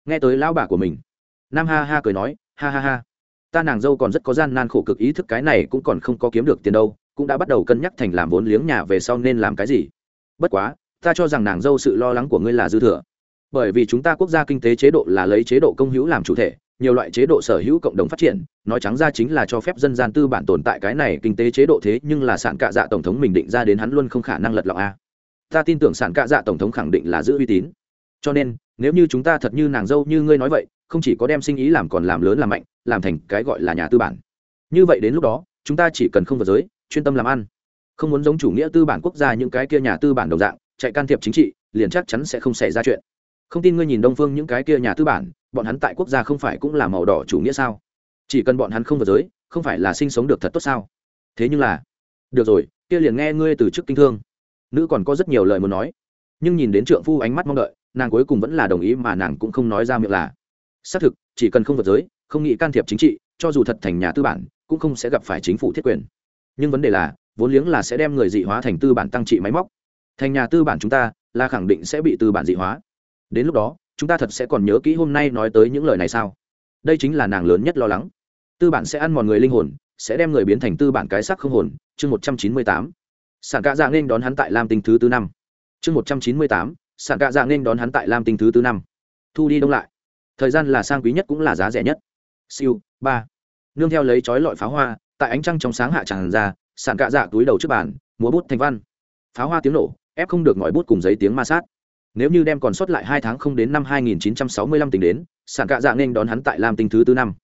Nghe tới lão bà của mình, nam ha ha cười nói, ha ha ha, ta nàng dâu còn rất có gian nan khổ cực ý thức cái này cũng còn không có kiếm được tiền đâu, cũng đã bắt đầu cân nhắc thành làm vốn liếng nhà về sau nên làm cái gì. Bất quá ta cho rằng nàng dâu sự lo lắng của ngươi là dư thừa. Bởi vì chúng ta quốc gia kinh tế chế độ là lấy chế độ công hữu làm chủ thể, nhiều loại chế độ sở hữu cộng đồng phát triển, nói trắng ra chính là cho phép dân gian tư bản tồn tại cái này kinh tế chế độ thế nhưng là sản cạ dạ tổng thống mình định ra đến hắn luôn không khả năng lật lọng a. Ta tin tưởng sản cạ dạ tổng thống khẳng định là giữ uy tín. Cho nên, nếu như chúng ta thật như nàng dâu như ngươi nói vậy, không chỉ có đem sinh ý làm còn làm lớn làm mạnh, làm thành cái gọi là nhà tư bản. Như vậy đến lúc đó, chúng ta chỉ cần không vào giới, chuyên tâm làm ăn. Không muốn giống chủ nghĩa tư bản quốc gia những cái kia nhà tư bản đồng dạng chạy can thiệp chính trị, liền chắc chắn sẽ không xảy ra chuyện. Không tin ngươi nhìn đông phương những cái kia nhà tư bản, bọn hắn tại quốc gia không phải cũng là màu đỏ chủ nghĩa sao? Chỉ cần bọn hắn không vào giới, không phải là sinh sống được thật tốt sao? Thế nhưng là, được rồi, kia liền nghe ngươi từ chức kinh thương. Nữ còn có rất nhiều lời muốn nói. Nhưng nhìn đến trượng phu ánh mắt mong đợi, nàng cuối cùng vẫn là đồng ý mà nàng cũng không nói ra miệng là. Xác thực, chỉ cần không vượt giới, không nghĩ can thiệp chính trị, cho dù thật thành nhà tư bản, cũng không sẽ gặp phải chính phủ thiết quyền. Nhưng vấn đề là, vốn liếng là sẽ đem người dị hóa thành tư bản tăng trị máy móc thành nhà tư bản chúng ta là khẳng định sẽ bị tư bản dị hóa. Đến lúc đó, chúng ta thật sẽ còn nhớ kỹ hôm nay nói tới những lời này sao? Đây chính là nàng lớn nhất lo lắng. Tư bản sẽ ăn mòn người linh hồn, sẽ đem người biến thành tư bản cái sắc không hồn. Chương một trăm chín mươi tám. Sản cạ dạ nên đón hắn tại lam tinh thứ tư năm. Chương một trăm chín mươi tám. Sản cạ dạ nên đón hắn tại lam tinh thứ tư năm. Thu đi đông lại. Thời gian là sang quý nhất cũng là giá rẻ nhất. Siêu, ba. Nương theo lấy chói lọi pháo hoa, tại ánh trăng trong sáng hạ tràn ra, sản cạ dạ túi đầu trước bàn, múa bút thành văn. Pháo hoa tiếng nổ ép không được ngòi bút cùng giấy tiếng ma sát. Nếu như đem còn sót lại hai tháng không đến năm 2965 tính đến, sản cạ dạng nên đón hắn tại lam tinh thứ tư năm.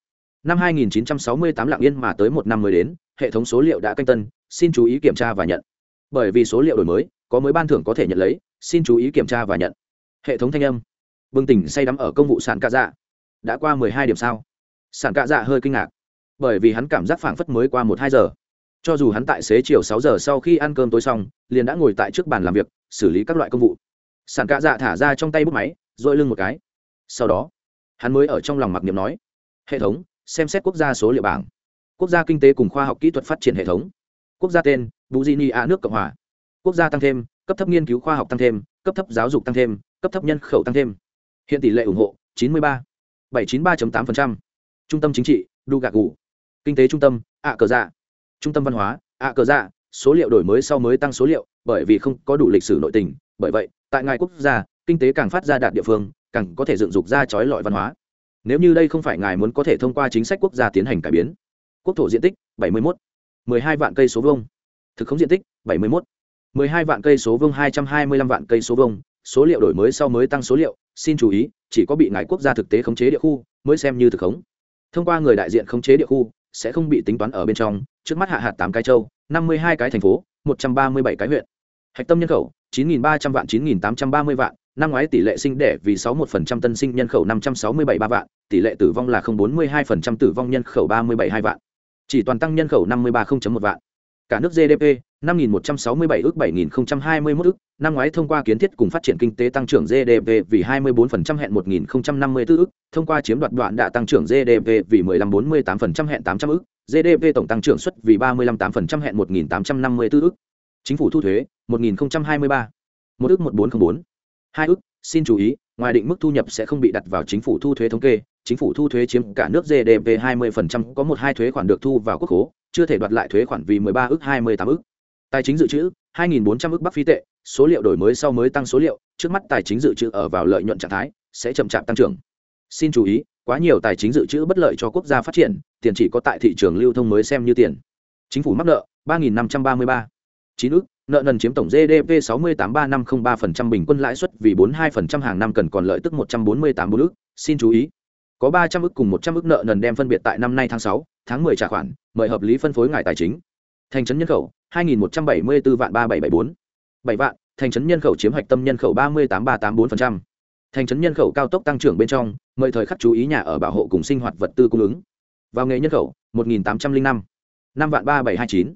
Năm 2968 lạng yên mà tới một năm mới đến, hệ thống số liệu đã canh tân, xin chú ý kiểm tra và nhận. Bởi vì số liệu đổi mới, có mới ban thưởng có thể nhận lấy, xin chú ý kiểm tra và nhận. Hệ thống thanh âm. Bừng tỉnh say đắm ở công vụ sản cạ dạ. Đã qua mười hai điểm sao? Sản cạ dạ hơi kinh ngạc. Bởi vì hắn cảm giác phảng phất mới qua một hai giờ cho dù hắn tại xế chiều sáu giờ sau khi ăn cơm tối xong liền đã ngồi tại trước bàn làm việc xử lý các loại công vụ. Sản cạ dạ thả ra trong tay bút máy dội lưng một cái. Sau đó hắn mới ở trong lòng mặc niệm nói hệ thống xem xét quốc gia số liệu bảng. Quốc gia kinh tế cùng khoa học kỹ thuật phát triển hệ thống. Quốc gia tên bù di ni a nước cộng hòa. Quốc gia tăng thêm cấp thấp nghiên cứu khoa học tăng thêm cấp thấp giáo dục tăng thêm cấp thấp nhân khẩu tăng thêm. Hiện tỷ lệ ủng hộ 93, 793.8%. trung tâm chính trị đu gạc gù kinh tế trung tâm ạ cờ dạ trung tâm văn hóa ạ cờ dạ số liệu đổi mới sau mới tăng số liệu bởi vì không có đủ lịch sử nội tình bởi vậy tại ngài quốc gia kinh tế càng phát ra đạt địa phương càng có thể dựng dục ra trói lọi văn hóa. Nếu như đây không phải ngài muốn có thể thông qua chính sách quốc gia tiến hành cải biến. Quốc thổ diện tích 71, 12 vạn cây số vuông. Thực không diện tích 71, 12 vạn cây số vuông 225 vạn cây số vuông. Số liệu đổi mới sau mới tăng số liệu xin chú ý chỉ có bị ngài quốc gia thực tế khống chế địa khu mới xem như thực khống. Thông qua người đại diện khống chế địa khu sẽ không bị tính toán ở bên trong. Trước mắt hạ hạt tám cái châu, năm mươi hai cái thành phố, một trăm ba mươi bảy cái huyện. Hạch tâm nhân khẩu, chín nghìn ba trăm vạn chín nghìn tám trăm ba mươi vạn. Năm ngoái tỷ lệ sinh đẻ vì sáu một phần trăm, tân sinh nhân khẩu năm trăm sáu mươi bảy ba vạn. Tỷ lệ tử vong là không bốn mươi hai phần trăm, tử vong nhân khẩu ba mươi bảy hai vạn. Chỉ toàn tăng nhân khẩu năm mươi ba một vạn cả nước gdp 5.167 ước 7.021 ước, năm ngoái thông qua kiến thiết cùng phát triển kinh tế tăng trưởng GDP vì 24% hẹn 1.054 ước, thông qua chiếm đoạt đoạn đã tăng trưởng GDP vì 15-48% hẹn 800 ước, GDP tổng tăng trưởng suất vì 35-8% hẹn 1.854 ước. Chính phủ thu thuế 1.023, 1 ước 1404, 2 ước, xin chú ý, ngoài định mức thu nhập sẽ không bị đặt vào chính phủ thu thuế thống kê, chính phủ thu thuế chiếm cả nước GDP 20% có một hai thuế khoản được thu vào quốc khố, chưa thể đoạt lại thuế khoản vì 13 ước 28 ước tài chính dự trữ 2.400 ước bắc phi tệ số liệu đổi mới sau mới tăng số liệu trước mắt tài chính dự trữ ở vào lợi nhuận trạng thái sẽ chậm chạp tăng trưởng. Xin chú ý quá nhiều tài chính dự trữ bất lợi cho quốc gia phát triển tiền chỉ có tại thị trường lưu thông mới xem như tiền. Chính phủ mắc nợ 3.533 ức, nợ nần chiếm tổng gdp 683503% bình quân lãi suất vì 42% hàng năm cần còn lợi tức 148 bốn ức. Xin chú ý có 300 ức cùng 100 ức nợ nần đem phân biệt tại năm nay tháng 6, tháng 10 trả khoản mời hợp lý phân phối ngài tài chính. Thành trấn nhân khẩu 2174 vạn 3774 7 vạn thành trấn nhân khẩu chiếm hoạch tâm nhân khẩu 38384%. thành trấn nhân khẩu cao tốc tăng trưởng bên trong mời thời khắc chú ý nhà ở bảo hộ cùng sinh hoạt vật tư cung ứng. Vào nghề nhân khẩu 1805 5 vạn 3729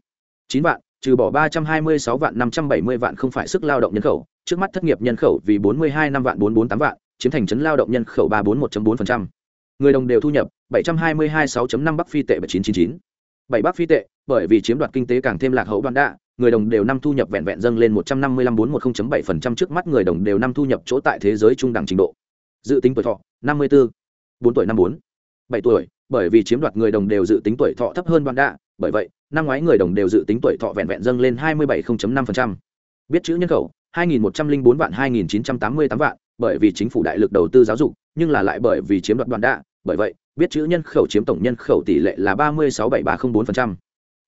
9 vạn trừ bỏ 326 vạn 570 vạn không phải sức lao động nhân khẩu trước mắt thất nghiệp nhân khẩu vì 42 năm vạn 448 vạn chiếm thành trấn lao động nhân khẩu 341.4% người đồng đều thu nhập 722 6.5 bắc phi tệ 799. 7 bắc phi tệ bởi vì chiếm đoạt kinh tế càng thêm lạc hậu đoạn đạ người đồng đều năm thu nhập vẹn vẹn dâng lên 155 410.7% trước mắt người đồng đều năm thu nhập chỗ tại thế giới trung đẳng trình độ dự tính tuổi thọ 54 4 tuổi 54 7 tuổi bởi vì chiếm đoạt người đồng đều dự tính tuổi thọ thấp hơn đoạn đạ bởi vậy năm ngoái người đồng đều dự tính tuổi thọ vẹn vẹn dâng lên 27, 5%. biết chữ nhân khẩu 2.104 vạn 2.988 vạn bởi vì chính phủ đại lực đầu tư giáo dục nhưng là lại bởi vì chiếm đoạt đoạn đạ bởi vậy biết chữ nhân khẩu chiếm tổng nhân khẩu tỷ lệ là 36,7304%.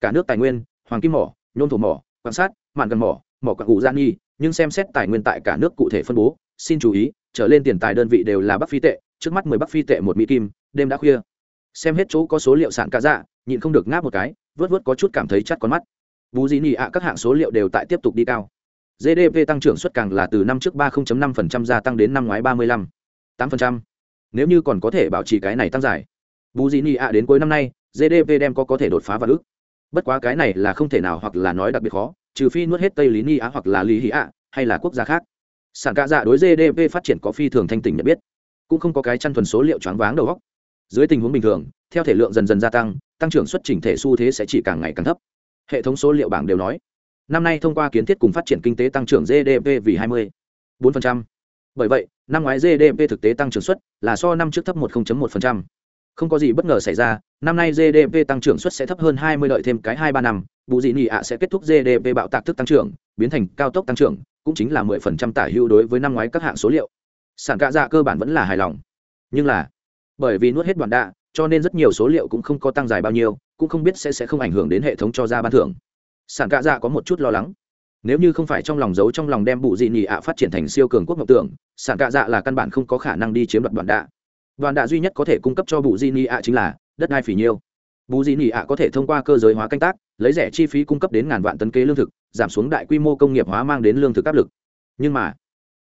cả nước tài nguyên hoàng kim mỏ nhôm thổ mỏ quan sát mạn gần mỏ mỏ quặng cụ gian nghi nhưng xem xét tài nguyên tại cả nước cụ thể phân bố xin chú ý trở lên tiền tài đơn vị đều là bắc phi tệ trước mắt mười bắc phi tệ một mỹ kim đêm đã khuya. Xem hết chỗ có số liệu sản cả dạ nhịn không được ngáp một cái vớt vớt có chút cảm thấy chắt con mắt. Bù dĩ nhị ạ các hạng số liệu đều tại tiếp tục đi cao. Gdp tăng trưởng suất càng là từ năm trước ba 0.5% gia tăng đến năm ngoái ba mươi lăm. Tám nếu như còn có thể bảo trì cái này tăng dài. Bù dị nị ạ đến cuối năm nay gdp đem có có thể đột phá vào ước bất quá cái này là không thể nào hoặc là nói đặc biệt khó, trừ phi nuốt hết tây lý ni á hoặc là lý hí ạ, hay là quốc gia khác. Sản cạ dạ đối gdp phát triển có phi thường thanh tỉnh nhận biết. Cũng không có cái chăn thuần số liệu choáng váng đầu góc dưới tình huống bình thường, theo thể lượng dần dần gia tăng tăng trưởng xuất trình thể xu thế sẽ chỉ càng ngày càng thấp. Hệ thống số liệu bảng đều nói, năm nay thông qua kiến thiết cùng phát triển kinh tế tăng trưởng gdp vì 20 4% bởi vậy năm ngoái gdp thực tế tăng trưởng suất là so năm trước thấp 1,1%. không có gì bất ngờ xảy ra năm nay gdp tăng trưởng suất sẽ thấp hơn 20 đợi thêm cái hai ba năm bù dị nị ạ sẽ kết thúc gdp bạo tạc thức tăng trưởng biến thành cao tốc tăng trưởng cũng chính là 10% tả hữu đối với năm ngoái các hạng số liệu. Sản cạ dạ cơ bản vẫn là hài lòng. Nhưng là bởi vì nuốt hết đoạn đạ cho nên rất nhiều số liệu cũng không có tăng dài bao nhiêu cũng không biết sẽ sẽ không ảnh hưởng đến hệ thống cho ra ban thưởng. Sản cạ dạ có một chút lo lắng nếu như không phải trong lòng giấu trong lòng đem bụ dị nhị ạ phát triển thành siêu cường quốc ngọc tưởng, sản cạ dạ là căn bản không có khả năng đi chiếm đoạt đoạn đạ. Đoàn đạ duy nhất có thể cung cấp cho bụ dị nhị ạ chính là đất đai phỉ nhiêu. Bù dị nhị ạ có thể thông qua cơ giới hóa canh tác, lấy rẻ chi phí cung cấp đến ngàn vạn tấn kế lương thực, giảm xuống đại quy mô công nghiệp hóa mang đến lương thực áp lực. Nhưng mà,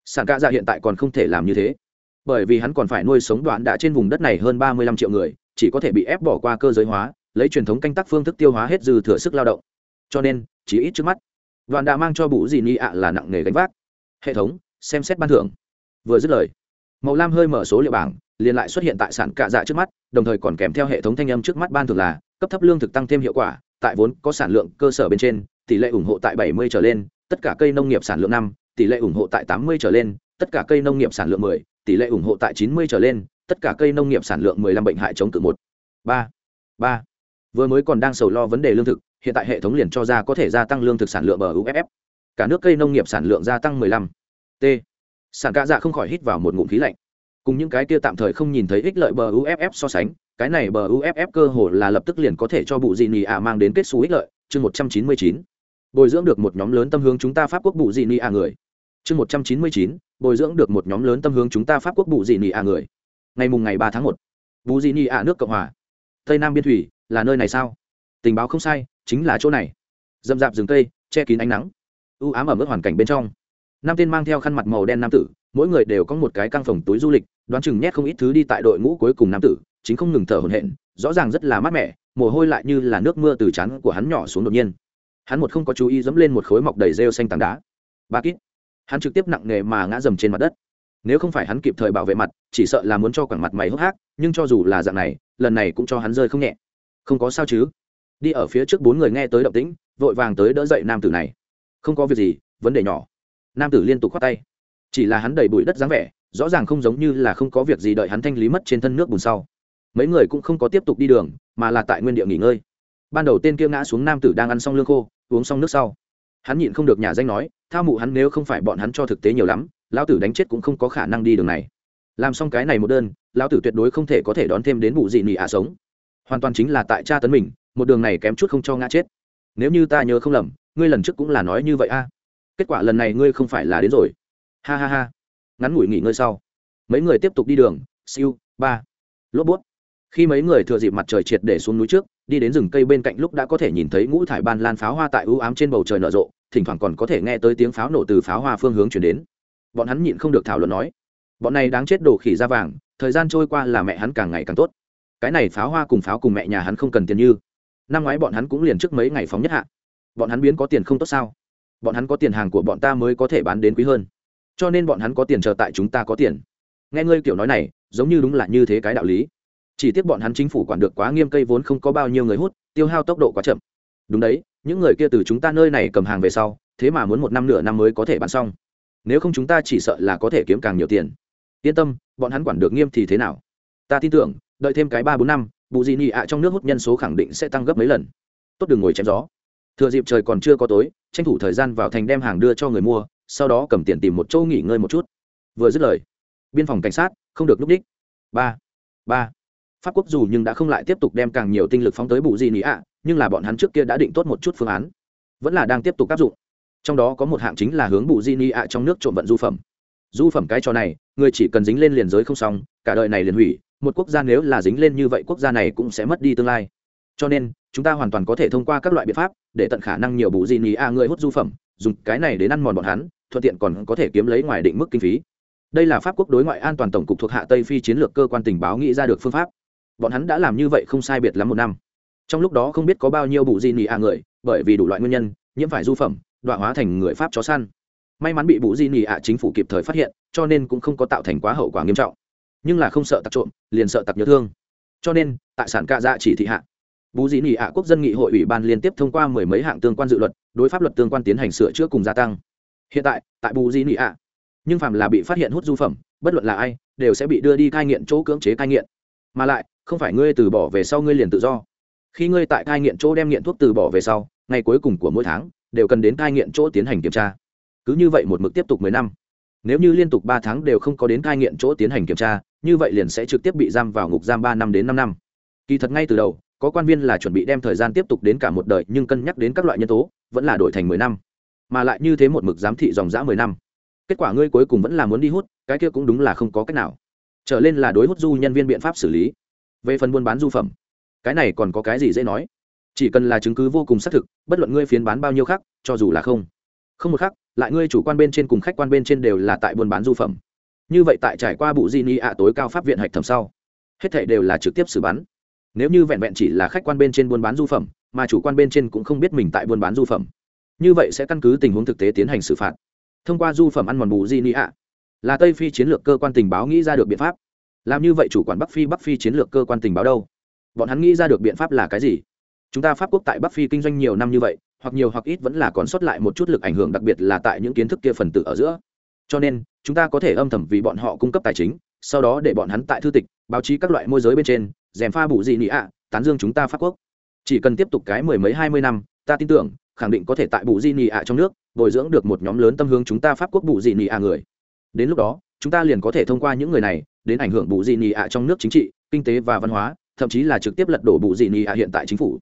sản cạ dạ hiện tại còn không thể làm như thế. Bởi vì hắn còn phải nuôi sống đoạn đạ trên vùng đất này hơn ba mươi lăm triệu người, chỉ có thể bị ép bỏ qua cơ giới hóa, lấy truyền thống canh tác phương thức tiêu hóa hết dư thừa sức lao động. Cho nên chỉ ít trước mắt đoàn đã mang cho bụ gì ni ạ là nặng nghề gánh vác. Hệ thống xem xét ban thưởng. Vừa dứt lời màu lam hơi mở số liệu bảng liền lại xuất hiện tại sản cạ dạ trước mắt đồng thời còn kèm theo hệ thống thanh âm trước mắt ban thưởng là cấp thấp lương thực tăng thêm hiệu quả tại vốn có sản lượng cơ sở bên trên tỷ lệ ủng hộ tại 70 trở lên tất cả cây nông nghiệp sản lượng năm tỷ lệ ủng hộ tại 80 trở lên tất cả cây nông nghiệp sản lượng 10, tỷ lệ ủng hộ tại 90 trở lên tất cả cây nông nghiệp sản lượng 15 bệnh hại chống cự một. Ba. Ba. Vừa mới còn đang sầu lo vấn đề lương thực hiện tại hệ thống liền cho ra có thể gia tăng lương thực sản lượng bờ uff cả nước cây nông nghiệp sản lượng gia tăng 15. t. Sản cạ dạ không khỏi hít vào một ngụm khí lạnh. Cùng những cái kia tạm thời không nhìn thấy ích lợi bờ uff so sánh cái này bờ uff cơ hồ là lập tức liền có thể cho bụ dị nị ạ mang đến kết xu ích lợi chương 199. bồi dưỡng được một nhóm lớn tâm hướng chúng ta pháp quốc bụ dị nị ạ người chương 199, bồi dưỡng được một nhóm lớn tâm hướng chúng ta pháp quốc bụ dị nị ạ người. Ngày mùng ngày ba tháng một bù dị nị ạ nước cộng hòa tây nam biên thủy là nơi này sao? Tình báo không sai chính là chỗ này. Dâm dạp rừng cây, che kín ánh nắng. U ám ở mức hoàn cảnh bên trong. Năm tên mang theo khăn mặt màu đen nam tử, mỗi người đều có một cái căng phòng túi du lịch, đoán chừng nhét không ít thứ đi tại đội ngũ cuối cùng nam tử, chính không ngừng thở hổn hển, rõ ràng rất là mát mẻ, mồ hôi lại như là nước mưa từ chắn của hắn nhỏ xuống đột nhiên. Hắn một không có chú ý dẫm lên một khối mọc đầy rêu xanh tảng đá. Ba kít. Hắn trực tiếp nặng nề mà ngã dầm trên mặt đất. Nếu không phải hắn kịp thời bảo vệ mặt, chỉ sợ là muốn cho quẳng mặt mày hốc hác, nhưng cho dù là dạng này, lần này cũng cho hắn rơi không nhẹ. Không có sao chứ? Đi ở phía trước bốn người nghe tới động tĩnh, vội vàng tới đỡ dậy nam tử này. Không có việc gì, vấn đề nhỏ. Nam tử liên tục khoát tay. Chỉ là hắn đầy bụi đất dáng vẻ, rõ ràng không giống như là không có việc gì đợi hắn thanh lý mất trên thân nước bùn sau. Mấy người cũng không có tiếp tục đi đường, mà là tại nguyên địa nghỉ ngơi. Ban đầu tên kia ngã xuống nam tử đang ăn xong lương khô, uống xong nước sau. Hắn nhịn không được nhà danh nói thao mụ hắn nếu không phải bọn hắn cho thực tế nhiều lắm, lão tử đánh chết cũng không có khả năng đi đường này. Làm xong cái này một đơn, lão tử tuyệt đối không thể có thể đón thêm đến vụ gì nị ạ sống. Hoàn toàn chính là tại cha tấn mình một đường này kém chút không cho ngã chết. Nếu như ta nhớ không lầm, ngươi lần trước cũng là nói như vậy a. Kết quả lần này ngươi không phải là đến rồi. Ha ha ha. Ngắn ngủi nghỉ ngơi sau, mấy người tiếp tục đi đường, siêu, ba. Lốp bút. Khi mấy người thừa dịp mặt trời triệt để xuống núi trước, đi đến rừng cây bên cạnh lúc đã có thể nhìn thấy ngũ thải ban lan pháo hoa tại ưu ám trên bầu trời nở rộ, thỉnh thoảng còn có thể nghe tới tiếng pháo nổ từ pháo hoa phương hướng chuyển đến. Bọn hắn nhịn không được thảo luận nói, bọn này đáng chết đổ khỉ ra vàng, thời gian trôi qua là mẹ hắn càng ngày càng tốt. Cái này pháo hoa cùng pháo cùng mẹ nhà hắn không cần tiền như năm ngoái bọn hắn cũng liền trước mấy ngày phóng nhất hạ. Bọn hắn biến có tiền không tốt sao? Bọn hắn có tiền hàng của bọn ta mới có thể bán đến quý hơn. Cho nên bọn hắn có tiền chờ tại chúng ta có tiền. Nghe ngươi kiểu nói này, giống như đúng là như thế cái đạo lý. Chỉ tiếc bọn hắn chính phủ quản được quá nghiêm cây vốn không có bao nhiêu người hút, tiêu hao tốc độ quá chậm. Đúng đấy, những người kia từ chúng ta nơi này cầm hàng về sau, thế mà muốn một năm nửa năm mới có thể bán xong. Nếu không chúng ta chỉ sợ là có thể kiếm càng nhiều tiền. Yên tâm, bọn hắn quản được nghiêm thì thế nào? Ta tin tưởng, đợi thêm cái ba bốn năm bù dị nhị ạ trong nước hút nhân số khẳng định sẽ tăng gấp mấy lần. Tốt đừng ngồi chém gió. Thừa dịp trời còn chưa có tối, tranh thủ thời gian vào thành đem hàng đưa cho người mua, sau đó cầm tiền tìm một chỗ nghỉ ngơi một chút. Vừa dứt lời, biên phòng cảnh sát không được núp đích. Ba ba. Pháp quốc dù nhưng đã không lại tiếp tục đem càng nhiều tinh lực phóng tới bù dị nị ạ, nhưng là bọn hắn trước kia đã định tốt một chút phương án. Vẫn là đang tiếp tục áp dụng. Trong đó có một hạng chính là hướng bù di ni ạ trong nước trộm vận du phẩm. Du phẩm cái trò này, người chỉ cần dính lên liền giới không xong, cả đời này liền hủy một quốc gia nếu là dính lên như vậy, quốc gia này cũng sẽ mất đi tương lai. Cho nên, chúng ta hoàn toàn có thể thông qua các loại biện pháp để tận khả năng nhiều bù di ni ạ người hút du phẩm, dùng cái này đến ăn mòn bọn hắn, thuận tiện còn có thể kiếm lấy ngoài định mức kinh phí. Đây là pháp quốc đối ngoại an toàn tổng cục thuộc hạ tây phi chiến lược cơ quan tình báo nghĩ ra được phương pháp. Bọn hắn đã làm như vậy không sai biệt lắm một năm. Trong lúc đó không biết có bao nhiêu bụ di nị ạ người, bởi vì đủ loại nguyên nhân, nhiễm phải du phẩm đoạn hóa thành người pháp chó săn. May mắn bị bụ di nì ạ chính phủ kịp thời phát hiện, cho nên cũng không có tạo thành quá hậu quả nghiêm trọng nhưng là không sợ tặc trộm, liền sợ tặc nhớ thương. Cho nên, tại sản cạ dạ chỉ thị hạ bù Dĩ nị ạ quốc dân nghị hội ủy ban liên tiếp thông qua mười mấy hạng tương quan dự luật, đối pháp luật tương quan tiến hành sửa chữa cùng gia tăng. Hiện tại tại bù Dĩ nị ạ, nhưng phạm là bị phát hiện hút du phẩm, bất luận là ai, đều sẽ bị đưa đi cai nghiện chỗ cưỡng chế cai nghiện. Mà lại, không phải ngươi từ bỏ về sau ngươi liền tự do. Khi ngươi tại cai nghiện chỗ đem nghiện thuốc từ bỏ về sau, ngày cuối cùng của mỗi tháng, đều cần đến cai nghiện chỗ tiến hành kiểm tra. Cứ như vậy một mực tiếp tục mười năm. Nếu như liên tục ba tháng đều không có đến cai nghiện chỗ tiến hành kiểm tra như vậy liền sẽ trực tiếp bị giam vào ngục giam ba năm đến năm năm. Kỳ thật ngay từ đầu, có quan viên là chuẩn bị đem thời gian tiếp tục đến cả một đời, nhưng cân nhắc đến các loại nhân tố, vẫn là đổi thành mười năm. Mà lại như thế một mực giám thị dòng dã mười năm. Kết quả ngươi cuối cùng vẫn là muốn đi hút, cái kia cũng đúng là không có cách nào. Trở lên là đối hút du nhân viên biện pháp xử lý. Về phần buôn bán du phẩm, cái này còn có cái gì dễ nói? Chỉ cần là chứng cứ vô cùng xác thực, bất luận ngươi phiến bán bao nhiêu khác cho dù là không. Không một khác lại ngươi chủ quan bên trên cùng khách quan bên trên đều là tại buôn bán du phẩm như vậy tại trải qua bụ di ni ạ tối cao pháp viện hạch thẩm sau, hết thệ đều là trực tiếp xử bắn. Nếu như vẹn vẹn chỉ là khách quan bên trên buôn bán du phẩm, mà chủ quan bên trên cũng không biết mình tại buôn bán du phẩm, như vậy sẽ căn cứ tình huống thực tế tiến hành xử phạt. Thông qua du phẩm ăn mòn bù di ni ạ, là tây phi chiến lược cơ quan tình báo nghĩ ra được biện pháp. Làm như vậy chủ quản bắc phi bắc phi chiến lược cơ quan tình báo đâu? Bọn hắn nghĩ ra được biện pháp là cái gì? Chúng ta pháp quốc tại bắc phi kinh doanh nhiều năm như vậy, hoặc nhiều hoặc ít vẫn là còn sót lại một chút lực ảnh hưởng, đặc biệt là tại những kiến thức kia phần tử ở giữa. Cho nên chúng ta có thể âm thầm vì bọn họ cung cấp tài chính, sau đó để bọn hắn tại thư tịch, báo chí các loại môi giới bên trên dèm pha bù gì nị ạ, tán dương chúng ta pháp quốc. Chỉ cần tiếp tục cái mười mấy hai mươi năm, ta tin tưởng, khẳng định có thể tại bù di nị ạ trong nước, bồi dưỡng được một nhóm lớn tâm hướng chúng ta pháp quốc bù di nị ạ người. Đến lúc đó, chúng ta liền có thể thông qua những người này, đến ảnh hưởng bù dị nị ạ trong nước chính trị, kinh tế và văn hóa, thậm chí là trực tiếp lật đổ bù dị nị ạ hiện tại chính phủ.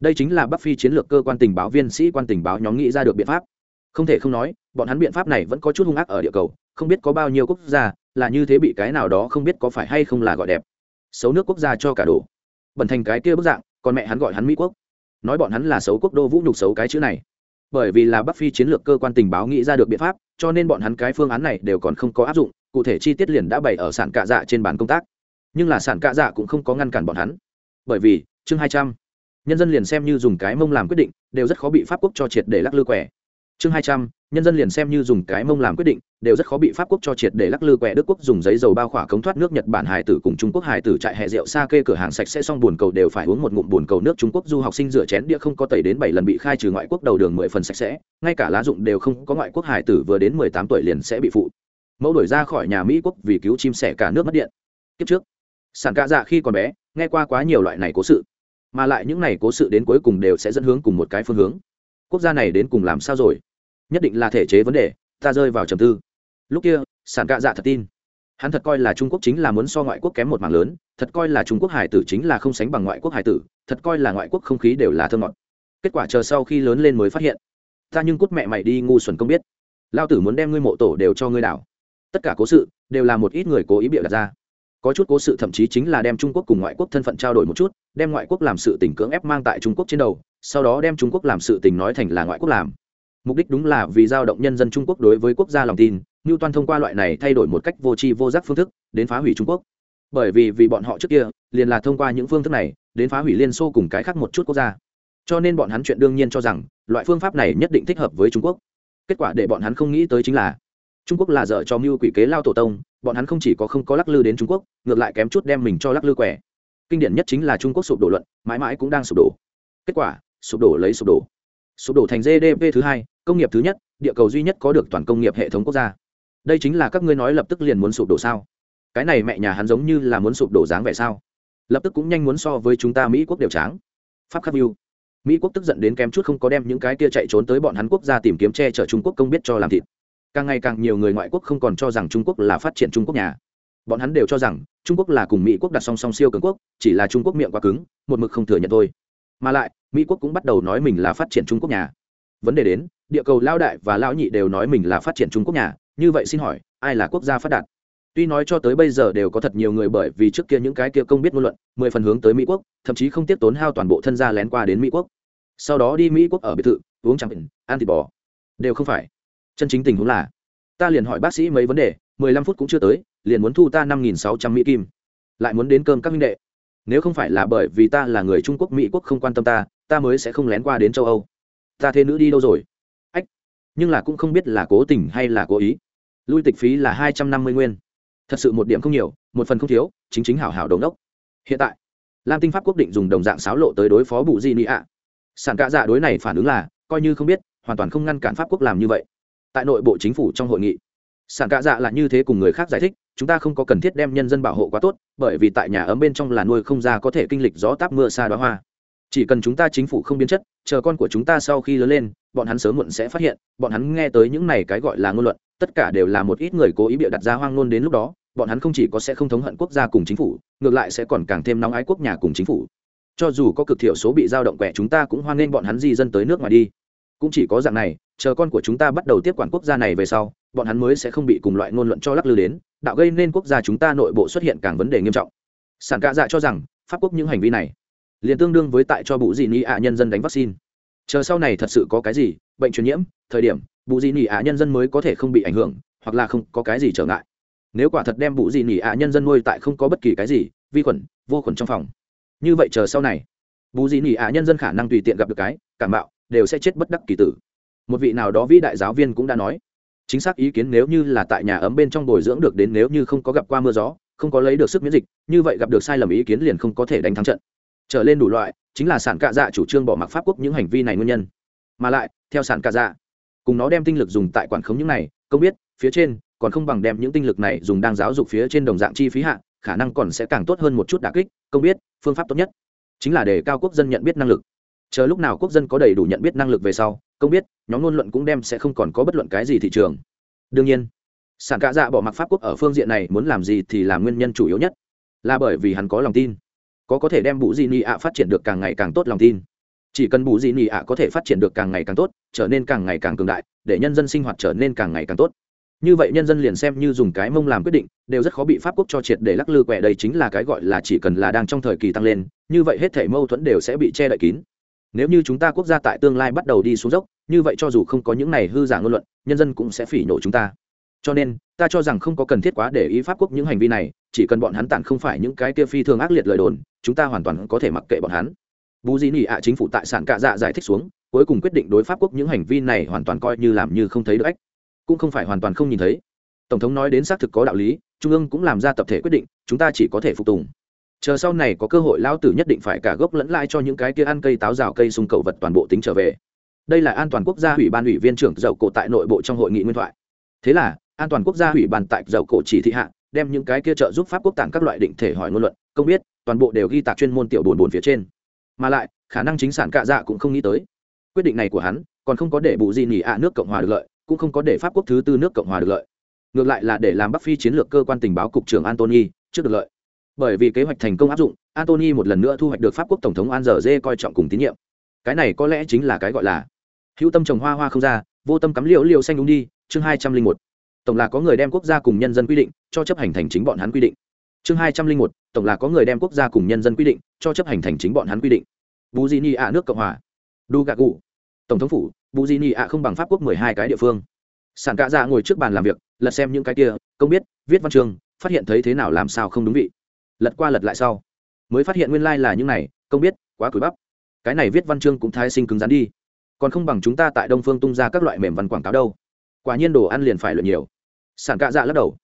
Đây chính là bắc phi chiến lược cơ quan tình báo viên sĩ quan tình báo nhóm nghĩ ra được biện pháp không thể không nói, bọn hắn biện pháp này vẫn có chút hung ác ở địa cầu, không biết có bao nhiêu quốc gia là như thế bị cái nào đó không biết có phải hay không là gọi đẹp, xấu nước quốc gia cho cả đồ. Bẩn thành cái kia bức dạng, còn mẹ hắn gọi hắn mỹ quốc. Nói bọn hắn là xấu quốc đô vũ nhục xấu cái chữ này. Bởi vì là bắc phi chiến lược cơ quan tình báo nghĩ ra được biện pháp, cho nên bọn hắn cái phương án này đều còn không có áp dụng, cụ thể chi tiết liền đã bày ở sản cạ dạ trên bàn công tác. Nhưng là sản cạ dạ cũng không có ngăn cản bọn hắn. Bởi vì, chương hai trăm, nhân dân liền xem như dùng cái mông làm quyết định, đều rất khó bị pháp quốc cho triệt để lắc lư quẻ chương hai trăm, nhân dân liền xem như dùng cái mông làm quyết định, đều rất khó bị pháp quốc cho triệt để lắc lư quẹ đức quốc dùng giấy dầu bao khỏa cống thoát nước nhật bản hải tử cùng trung quốc hải tử trại hè rượu xa kê cửa hàng sạch sẽ xong buồn cầu đều phải uống một ngụm buồn cầu nước trung quốc du học sinh rửa chén đĩa không có tẩy đến bảy lần bị khai trừ ngoại quốc đầu đường mười phần sạch sẽ, ngay cả lá dụng đều không có ngoại quốc hải tử vừa đến mười tám tuổi liền sẽ bị phụ. Mẫu đổi ra khỏi nhà mỹ quốc vì cứu chim sẻ cả nước mất điện. Kiếp trước, sản cạ dạ khi còn bé, nghe qua quá nhiều loại này cố sự, mà lại những này cố sự đến cuối cùng đều sẽ dẫn hướng cùng một cái phương hướng quốc gia này đến cùng làm sao rồi? Nhất định là thể chế vấn đề, ta rơi vào trầm tư. Lúc kia, sản cạ dạ thật tin. Hắn thật coi là trung quốc chính là muốn so ngoại quốc kém một mảng lớn, thật coi là trung quốc hải tử chính là không sánh bằng ngoại quốc hải tử, thật coi là ngoại quốc không khí đều là thơ ngọt. Kết quả chờ sau khi lớn lên mới phát hiện. Ta nhưng cút mẹ mày đi, ngu xuẩn công biết. Lao tử muốn đem ngươi mộ tổ đều cho ngươi đảo. Tất cả cố sự, đều là một ít người cố ý bịa đặt ra. Có chút cố sự thậm chí chính là đem trung quốc cùng ngoại quốc thân phận trao đổi một chút, đem ngoại quốc làm sự tình cưỡng ép mang tại trung quốc trên đầu sau đó đem trung quốc làm sự tình nói thành là ngoại quốc làm. Mục đích đúng là vì giao động nhân dân trung quốc đối với quốc gia lòng tin như toàn thông qua loại này thay đổi một cách vô tri vô giác phương thức, đến phá hủy trung quốc. Bởi vì vì bọn họ trước kia, liền là thông qua những phương thức này, đến phá hủy liên xô cùng cái khác một chút quốc gia. Cho nên bọn hắn chuyện đương nhiên cho rằng, loại phương pháp này nhất định thích hợp với trung quốc. Kết quả để bọn hắn không nghĩ tới chính là, trung quốc là dở cho mưu quỷ kế lao tổ tông, bọn hắn không chỉ có không có lắc lư đến trung quốc, ngược lại kém chút đem mình cho lắc lư quẻ. Kinh điển nhất chính là trung quốc sụp đổ luận, mãi mãi cũng đang sụp đổ. Kết quả sụp đổ lấy sụp đổ. Sụp đổ thành gdp thứ hai, công nghiệp thứ nhất, địa cầu duy nhất có được toàn công nghiệp hệ thống quốc gia. Đây chính là các ngươi nói lập tức liền muốn sụp đổ sao? Cái này mẹ nhà hắn giống như là muốn sụp đổ dáng vẻ sao? Lập tức cũng nhanh muốn so với chúng ta mỹ quốc đều tráng. Pháp khắc view. Mỹ quốc tức giận đến kém chút không có đem những cái kia chạy trốn tới bọn hắn quốc gia tìm kiếm che chở trung quốc công biết cho làm thịt. Càng ngày càng nhiều người ngoại quốc không còn cho rằng trung quốc là phát triển trung quốc nhà. Bọn hắn đều cho rằng trung quốc là cùng mỹ quốc đặt song song siêu cường quốc, chỉ là trung quốc miệng quá cứng, một mực không thừa nhận thôi mà lại, mỹ quốc cũng bắt đầu nói mình là phát triển trung quốc nhà. Vấn đề đến, địa cầu lao đại và lao nhị đều nói mình là phát triển trung quốc nhà. Như vậy xin hỏi, ai là quốc gia phát đạt? Tuy nói cho tới bây giờ đều có thật nhiều người bởi vì trước kia những cái kia công biết ngôn luận, mười phần hướng tới mỹ quốc, thậm chí không tiếp tốn hao toàn bộ thân gia lén qua đến mỹ quốc. Sau đó đi mỹ quốc ở biệt thự, uống chẳng bình, ăn thịt bò. Đều không phải. Chân chính tình huống là, ta liền hỏi bác sĩ mấy vấn đề, mười lăm phút cũng chưa tới, liền muốn thu ta năm nghìn sáu trăm mỹ kim. Lại muốn đến cơm các minh đệ nếu không phải là bởi vì ta là người trung quốc, mỹ quốc không quan tâm ta ta mới sẽ không lén qua đến châu âu. Ta thế nữ đi đâu rồi? Ách, nhưng là cũng không biết là cố tình hay là cố ý. Lui tịch phí là hai trăm năm mươi nguyên. Thật sự một điểm không nhiều, một phần không thiếu, chính chính hảo hảo đồng đốc. Hiện tại, lam tinh pháp quốc định dùng đồng dạng sáo lộ tới đối phó bụ di nị ạ. Sản cạ dạ đối này phản ứng là, coi như không biết, hoàn toàn không ngăn cản pháp quốc làm như vậy. Tại nội bộ chính phủ trong hội nghị sản cạ dạ là như thế cùng người khác giải thích, chúng ta không có cần thiết đem nhân dân bảo hộ quá tốt, bởi vì tại nhà ấm bên trong là nuôi không ra có thể kinh lịch gió táp mưa xa đoá hoa. Chỉ cần chúng ta chính phủ không biến chất, chờ con của chúng ta sau khi lớn lên, bọn hắn sớm muộn sẽ phát hiện, bọn hắn nghe tới những này cái gọi là ngôn luận, tất cả đều là một ít người cố ý bịa đặt ra hoang ngôn đến lúc đó, bọn hắn không chỉ có sẽ không thống hận quốc gia cùng chính phủ, ngược lại sẽ còn càng thêm nóng ái quốc nhà cùng chính phủ. Cho dù có cực thiểu số bị giao động quẻ, chúng ta cũng hoan nghênh bọn hắn di dân tới nước ngoài đi. Cũng chỉ có dạng này chờ con của chúng ta bắt đầu tiếp quản quốc gia này về sau, bọn hắn mới sẽ không bị cùng loại ngôn luận cho lắc lư đến, đạo gây nên quốc gia chúng ta nội bộ xuất hiện càng vấn đề nghiêm trọng. Sản cạ dạ cho rằng, pháp quốc những hành vi này liền tương đương với tại cho bụ dị nị ạ nhân dân đánh vaccine. Chờ sau này thật sự có cái gì, bệnh truyền nhiễm, thời điểm bụ dị nị ạ nhân dân mới có thể không bị ảnh hưởng, hoặc là không có cái gì trở ngại. Nếu quả thật đem bụ dị nị ạ nhân dân nuôi tại không có bất kỳ cái gì, vi khuẩn, vô khuẩn trong phòng. Như vậy chờ sau này, bù dị nị ạ nhân dân khả năng tùy tiện gặp được cái, cảm bạo đều sẽ chết bất đắc kỳ tử một vị nào đó vĩ đại giáo viên cũng đã nói, chính xác ý kiến nếu như là tại nhà ấm bên trong bồi dưỡng được đến nếu như không có gặp qua mưa gió, không có lấy được sức miễn dịch, như vậy gặp được sai lầm ý kiến liền không có thể đánh thắng trận. Trở lên đủ loại, chính là sản cạ dạ chủ trương bỏ mặc pháp quốc những hành vi này nguyên nhân. Mà lại, theo sản cạ dạ cùng nó đem tinh lực dùng tại quản khống những này, công biết, phía trên, còn không bằng đem những tinh lực này dùng đang giáo dục phía trên đồng dạng chi phí hạ, khả năng còn sẽ càng tốt hơn một chút đà kích, công biết, phương pháp tốt nhất, chính là để cao quốc dân nhận biết năng lực chờ lúc nào quốc dân có đầy đủ nhận biết năng lực về sau, công biết, nhóm ngôn luận cũng đem sẽ không còn có bất luận cái gì thị trường. Đương nhiên, sản cạ dạ bỏ mặc pháp quốc ở phương diện này muốn làm gì thì là nguyên nhân chủ yếu nhất. Là bởi vì hắn có lòng tin. Có có thể đem bù di nị ạ phát triển được càng ngày càng tốt lòng tin. Chỉ cần bù di nị ạ có thể phát triển được càng ngày càng tốt, trở nên càng ngày càng cường đại, để nhân dân sinh hoạt trở nên càng ngày càng tốt. Như vậy nhân dân liền xem như dùng cái mông làm quyết định, đều rất khó bị pháp quốc cho triệt để lắc lư quẹ đây chính là cái gọi là chỉ cần là đang trong thời kỳ tăng lên, như vậy hết thể mâu thuẫn đều sẽ bị che đậy kín nếu như chúng ta quốc gia tại tương lai bắt đầu đi xuống dốc, như vậy cho dù không có những này hư giả ngôn luận, nhân dân cũng sẽ phỉ nhổ chúng ta. Cho nên, ta cho rằng không có cần thiết quá để ý pháp quốc những hành vi này, chỉ cần bọn hắn tản không phải những cái kia phi thường ác liệt lời đồn, chúng ta hoàn toàn có thể mặc kệ bọn hắn. Bù dĩ nỉ ạ chính phủ tại sản cạ dạ giải thích xuống, cuối cùng quyết định đối pháp quốc những hành vi này hoàn toàn coi như làm như không thấy được ách. Cũng không phải hoàn toàn không nhìn thấy. Tổng thống nói đến xác thực có đạo lý, trung ương cũng làm ra tập thể quyết định, chúng ta chỉ có thể phục tùng chờ sau này có cơ hội lao tử nhất định phải cả gốc lẫn lại cho những cái kia ăn cây táo rào cây sung cầu vật toàn bộ tính trở về. Đây là an toàn quốc gia ủy ban ủy viên trưởng dầu cổ tại nội bộ trong hội nghị nguyên thoại. Thế là, an toàn quốc gia ủy ban tại dầu cổ chỉ thị hạ, đem những cái kia trợ giúp pháp quốc tặng các loại định thể hỏi ngôn luận, công biết, toàn bộ đều ghi tạc chuyên môn tiểu bồn bồn phía trên. Mà lại, khả năng chính sản cạ dạ cũng không nghĩ tới. Quyết định này của hắn, còn không có để bù gì nhỉ ạ nước cộng hòa được lợi, cũng không có để pháp quốc thứ tư nước cộng hòa được lợi. Ngược lại là để làm bắc phi chiến lược cơ quan tình báo cục trưởng antony trước được lợi bởi vì kế hoạch thành công áp dụng antony một lần nữa thu hoạch được pháp quốc tổng thống an giờ dê coi trọng cùng tín nhiệm. Cái này có lẽ chính là cái gọi là hữu tâm trồng hoa hoa không ra, vô tâm cắm liễu liễu xanh đúng đi, chương hai trăm linh một. Tổng là có người đem quốc gia cùng nhân dân quy định, cho chấp hành thành chính bọn hắn quy định. Chương hai trăm linh một, tổng là có người đem quốc gia cùng nhân dân quy định, cho chấp hành thành chính bọn hắn quy định. Bù di ni ạ nước cộng hòa. Đu gạ cụ tổng thống phủ bù di ni ạ không bằng pháp quốc mười hai cái địa phương. Sản cạ dạ ngồi trước bàn làm việc, lật xem những cái kia công biết, viết văn chương, phát hiện thấy thế nào làm sao không đúng vị lật qua lật lại sau. Mới phát hiện nguyên lai、like、là những này công biết, quá cúi bắp. Cái này viết văn chương cũng thái sinh cứng rắn đi. Còn không bằng chúng ta tại đông phương tung ra các loại mềm văn quảng cáo đâu. Quả nhiên đồ ăn liền phải luyện nhiều. Sản cạ dạ lắc đầu.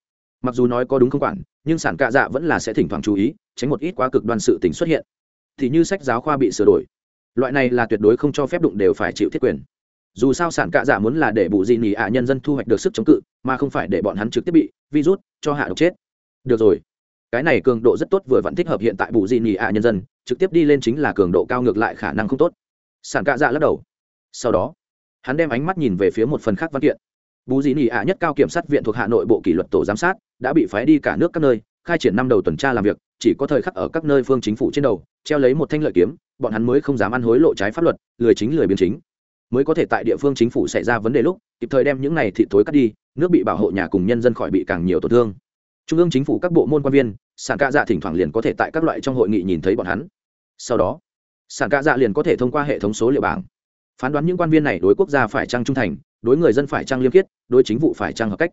Mặc dù nói có đúng không quản, nhưng sản cạ dạ vẫn là sẽ thỉnh thoảng chú ý, tránh một ít quá cực đoan sự tình xuất hiện. Thì như sách giáo khoa bị sửa đổi. Loại này là tuyệt đối không cho phép đụng đều phải chịu thiết quyền. Dù sao sản cạ dạ muốn là để bù dị nỉ ạ nhân dân thu hoạch được sức chống cự, mà không phải để bọn hắn trực tiếp bị virus cho hạ độc chết. Được rồi cái này cường độ rất tốt vừa vẫn thích hợp hiện tại bù di nhì ạ, nhân dân. Trực tiếp đi lên chính là cường độ cao ngược lại khả năng không tốt. Sản cạ dạ lắc đầu. Sau đó, hắn đem ánh mắt nhìn về phía một phần khác văn kiện. Bù di nhì ạ nhất cao kiểm sát viện thuộc hà nội bộ kỷ luật tổ giám sát, đã bị phái đi cả nước các nơi, khai triển năm đầu tuần tra làm việc, chỉ có thời khắc ở các nơi phương chính phủ trên đầu, treo lấy một thanh lợi kiếm, bọn hắn mới không dám ăn hối lộ trái pháp luật, lười chính lười biến chính. Mới có thể tại địa phương chính phủ xảy ra vấn đề lúc, kịp thời đem những này thị thối cắt đi, nước bị bảo hộ nhà cùng nhân dân khỏi bị càng nhiều tổn thương trung ương chính phủ các bộ môn quan viên, sản ca dạ thỉnh thoảng liền có thể tại các loại trong hội nghị nhìn thấy bọn hắn. Sau đó, sản ca dạ liền có thể thông qua hệ thống số liệu bảng. Phán đoán những quan viên này đối quốc gia phải trăng trung thành, đối người dân phải trăng liêm khiết, đối chính vụ phải trăng hợp cách.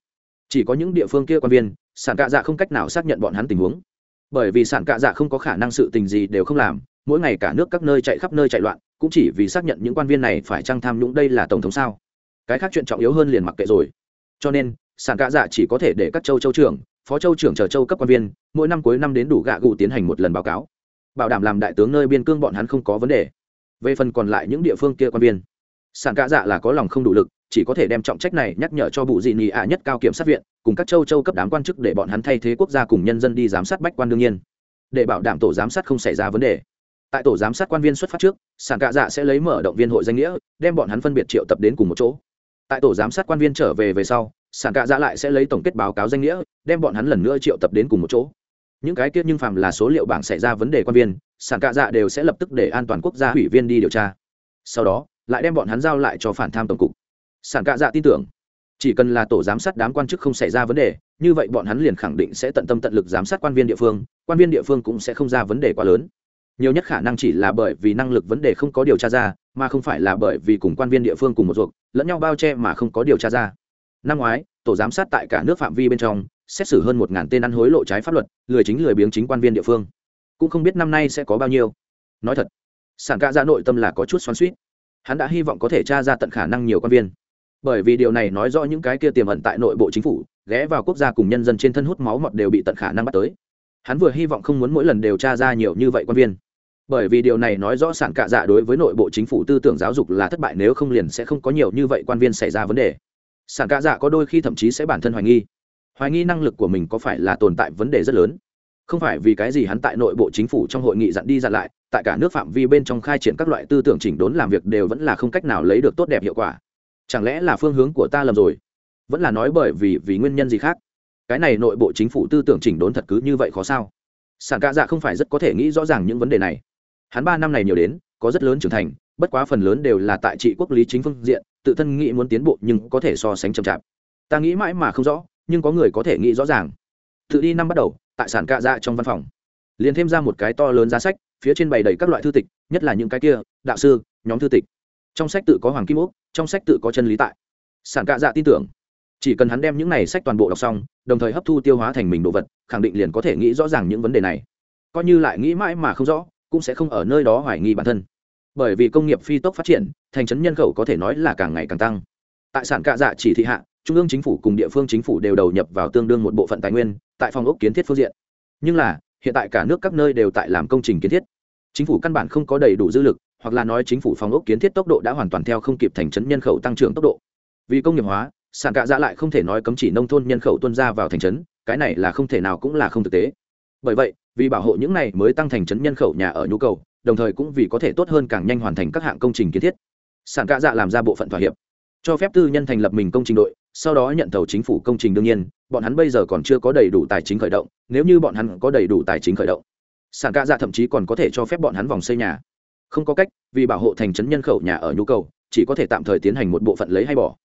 Chỉ có những địa phương kia quan viên, sản cạ dạ không cách nào xác nhận bọn hắn tình huống. Bởi vì sản cạ dạ không có khả năng sự tình gì đều không làm, mỗi ngày cả nước các nơi chạy khắp nơi chạy loạn, cũng chỉ vì xác nhận những quan viên này phải trăng tham nhũng đây là tổng thống sao. Cái khác chuyện trọng yếu hơn liền mặc kệ rồi. Cho nên, sản cạ dạ chỉ có thể để các châu châu trưởng phó châu trưởng chờ châu cấp quan viên, mỗi năm cuối năm đến đủ gạ gụ tiến hành một lần báo cáo. Bảo đảm làm đại tướng nơi biên cương bọn hắn không có vấn đề. Về phần còn lại những địa phương kia quan viên sản cả dạ là có lòng không đủ lực, chỉ có thể đem trọng trách này nhắc nhở cho bụ dị nhị ạ nhất cao kiểm sát viện, cùng các châu châu cấp đám quan chức để bọn hắn thay thế quốc gia cùng nhân dân đi giám sát bách quan đương nhiên. Để bảo đảm tổ giám sát không xảy ra vấn đề. Tại tổ giám sát quan viên xuất phát trước sản cạ dạ sẽ lấy mở động viên hội danh nghĩa, đem bọn hắn phân biệt triệu tập đến cùng một chỗ. Tại tổ giám sát quan viên trở về về sau sản cạ dạ lại sẽ lấy tổng kết báo cáo danh nghĩa, đem bọn hắn lần nữa triệu tập đến cùng một chỗ. Những cái kia nhưng phàm là số liệu bảng xảy ra vấn đề quan viên, sản cạ dạ đều sẽ lập tức để an toàn quốc gia ủy viên đi điều tra. Sau đó, lại đem bọn hắn giao lại cho phản tham tổng cục. Sản cạ dạ tin tưởng, chỉ cần là tổ giám sát đám quan chức không xảy ra vấn đề, như vậy bọn hắn liền khẳng định sẽ tận tâm tận lực giám sát quan viên địa phương, quan viên địa phương cũng sẽ không ra vấn đề quá lớn. Nhiều nhất khả năng chỉ là bởi vì năng lực vấn đề không có điều tra ra, mà không phải là bởi vì cùng quan viên địa phương cùng một ruột, lẫn nhau bao che mà không có điều tra ra năm ngoái, tổ giám sát tại cả nước phạm vi bên trong, xét xử hơn một ngàn tên ăn hối lộ trái pháp luật, lười chính lười biếng chính quan viên địa phương. Cũng không biết năm nay sẽ có bao nhiêu. Nói thật, sản ca ra nội tâm là có chút xoắn suýt hắn đã hy vọng có thể tra ra tận khả năng nhiều quan viên. Bởi vì điều này nói rõ những cái kia tiềm ẩn tại nội bộ chính phủ, ghé vào quốc gia cùng nhân dân trên thân hút máu mọt đều bị tận khả năng bắt tới. Hắn vừa hy vọng không muốn mỗi lần đều tra ra nhiều như vậy quan viên. Bởi vì điều này nói rõ sản cạ dạ đối với nội bộ chính phủ tư tưởng giáo dục là thất bại nếu không liền sẽ không có nhiều như vậy quan viên xảy ra vấn đề sản cạ dạ có đôi khi thậm chí sẽ bản thân hoài nghi. Hoài nghi năng lực của mình có phải là tồn tại vấn đề rất lớn? Không phải vì cái gì hắn tại nội bộ chính phủ trong hội nghị dặn đi dặn lại, tại cả nước phạm vi bên trong khai triển các loại tư tưởng chỉnh đốn làm việc đều vẫn là không cách nào lấy được tốt đẹp hiệu quả. Chẳng lẽ là phương hướng của ta lầm rồi? Vẫn là nói bởi vì vì nguyên nhân gì khác? Cái này nội bộ chính phủ tư tưởng chỉnh đốn thật cứ như vậy khó sao? Sản ca dạ không phải rất có thể nghĩ rõ ràng những vấn đề này. Hắn ba năm này nhiều đến, có rất lớn trưởng thành bất quá phần lớn đều là tại trị quốc lý chính phương diện, tự thân nghĩ muốn tiến bộ nhưng có thể so sánh chậm chạp. Ta nghĩ mãi mà không rõ, nhưng có người có thể nghĩ rõ ràng. Tự đi năm bắt đầu, tại sản ca dạ trong văn phòng, liền thêm ra một cái to lớn giá sách, phía trên bày đầy các loại thư tịch, nhất là những cái kia, đạo sư, nhóm thư tịch. Trong sách tự có hoàng kim úc, trong sách tự có chân lý tại. Sản cạ dạ tin tưởng, chỉ cần hắn đem những này sách toàn bộ đọc xong, đồng thời hấp thu tiêu hóa thành mình đồ vật, khẳng định liền có thể nghĩ rõ ràng những vấn đề này. Coi như lại nghĩ mãi mà không rõ, cũng sẽ không ở nơi đó hoài nghi bản thân bởi vì công nghiệp phi tốc phát triển, thành trấn nhân khẩu có thể nói là càng ngày càng tăng. Tại sản cạ dạ chỉ thị hạ, trung ương chính phủ cùng địa phương chính phủ đều đầu nhập vào tương đương một bộ phận tài nguyên, tại phòng ốc kiến thiết phương diện. Nhưng là, hiện tại cả nước các nơi đều tại làm công trình kiến thiết. Chính phủ căn bản không có đầy đủ dư lực, hoặc là nói chính phủ phòng ốc kiến thiết tốc độ đã hoàn toàn theo không kịp thành trấn nhân khẩu tăng trưởng tốc độ. Vì công nghiệp hóa, sản cạ dạ lại không thể nói cấm chỉ nông thôn nhân khẩu tuân ra vào thành trấn, cái này là không thể nào cũng là không thực tế. Bởi vậy vì bảo hộ những này mới tăng thành trấn nhân khẩu nhà ở nhu cầu, đồng thời cũng vì có thể tốt hơn càng nhanh hoàn thành các hạng công trình kiến thiết. Sản cạ dạ làm ra bộ phận thỏa hiệp, cho phép tư nhân thành lập mình công trình đội, sau đó nhận thầu chính phủ công trình đương nhiên, bọn hắn bây giờ còn chưa có đầy đủ tài chính khởi động, nếu như bọn hắn có đầy đủ tài chính khởi động, sản cạ dạ thậm chí còn có thể cho phép bọn hắn vòng xây nhà. Không có cách, vì bảo hộ thành trấn nhân khẩu nhà ở nhu cầu, chỉ có thể tạm thời tiến hành một bộ phận lấy hay bỏ.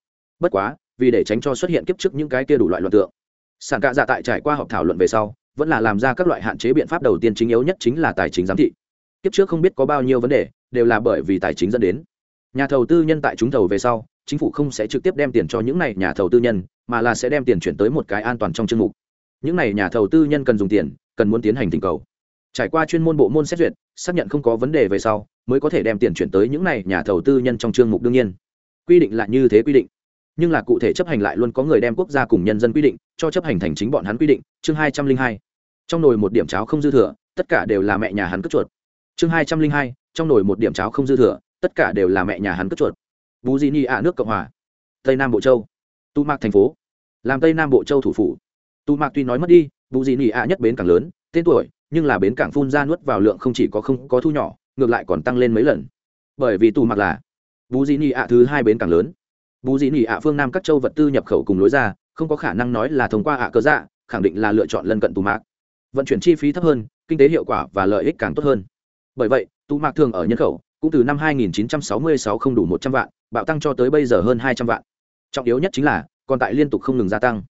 Bất quá, vì để tránh cho xuất hiện kiếp trước những cái kia đủ loại loạn tượng, sản cạ dạ tại trải qua họp thảo luận về sau vẫn là làm ra các loại hạn chế biện pháp đầu tiên chính yếu nhất chính là tài chính giám thị. Kiếp trước không biết có bao nhiêu vấn đề, đều là bởi vì tài chính dẫn đến. Nhà thầu tư nhân tại trúng thầu về sau, chính phủ không sẽ trực tiếp đem tiền cho những này nhà thầu tư nhân, mà là sẽ đem tiền chuyển tới một cái an toàn trong chương mục. Những này nhà thầu tư nhân cần dùng tiền, cần muốn tiến hành tình cầu. Trải qua chuyên môn bộ môn xét duyệt, xác nhận không có vấn đề về sau, mới có thể đem tiền chuyển tới những này nhà thầu tư nhân trong chương mục đương nhiên. Quy định là như thế quy định nhưng là cụ thể chấp hành lại luôn có người đem quốc gia cùng nhân dân quy định, cho chấp hành thành chính bọn hắn quy định, chương hai trăm linh hai. Trong nồi một điểm cháo không dư thừa, tất cả đều là mẹ nhà hắn cất chuột. Chương hai trăm linh hai, trong nồi một điểm cháo không dư thừa, tất cả đều là mẹ nhà hắn cất chuột. Bù di ni ạ nước cộng hòa. Tây nam bộ châu. Tu mạc thành phố. Làm tây nam bộ châu thủ phủ. Tu mạc tuy nói mất đi bù di ni ạ nhất bến cảng lớn, tên tuổi, nhưng là bến cảng phun ra nuốt vào lượng không chỉ có không có thu nhỏ, ngược lại còn tăng lên mấy lần. Bởi vì tu mạc là bù di ni ạ thứ hai bến cảng lớn bù dị nỉ ạ phương nam các châu vật tư nhập khẩu cùng lối ra, không có khả năng nói là thông qua ạ cơ dạ khẳng định là lựa chọn lân cận tu mạc. Vận chuyển chi phí thấp hơn, kinh tế hiệu quả và lợi ích càng tốt hơn. Bởi vậy tu mạc thường ở nhân khẩu, cũng từ năm 2966 không đủ 100 vạn, bạo tăng cho tới bây giờ hơn 200 vạn. Trọng yếu nhất chính là, còn tại liên tục không ngừng gia tăng.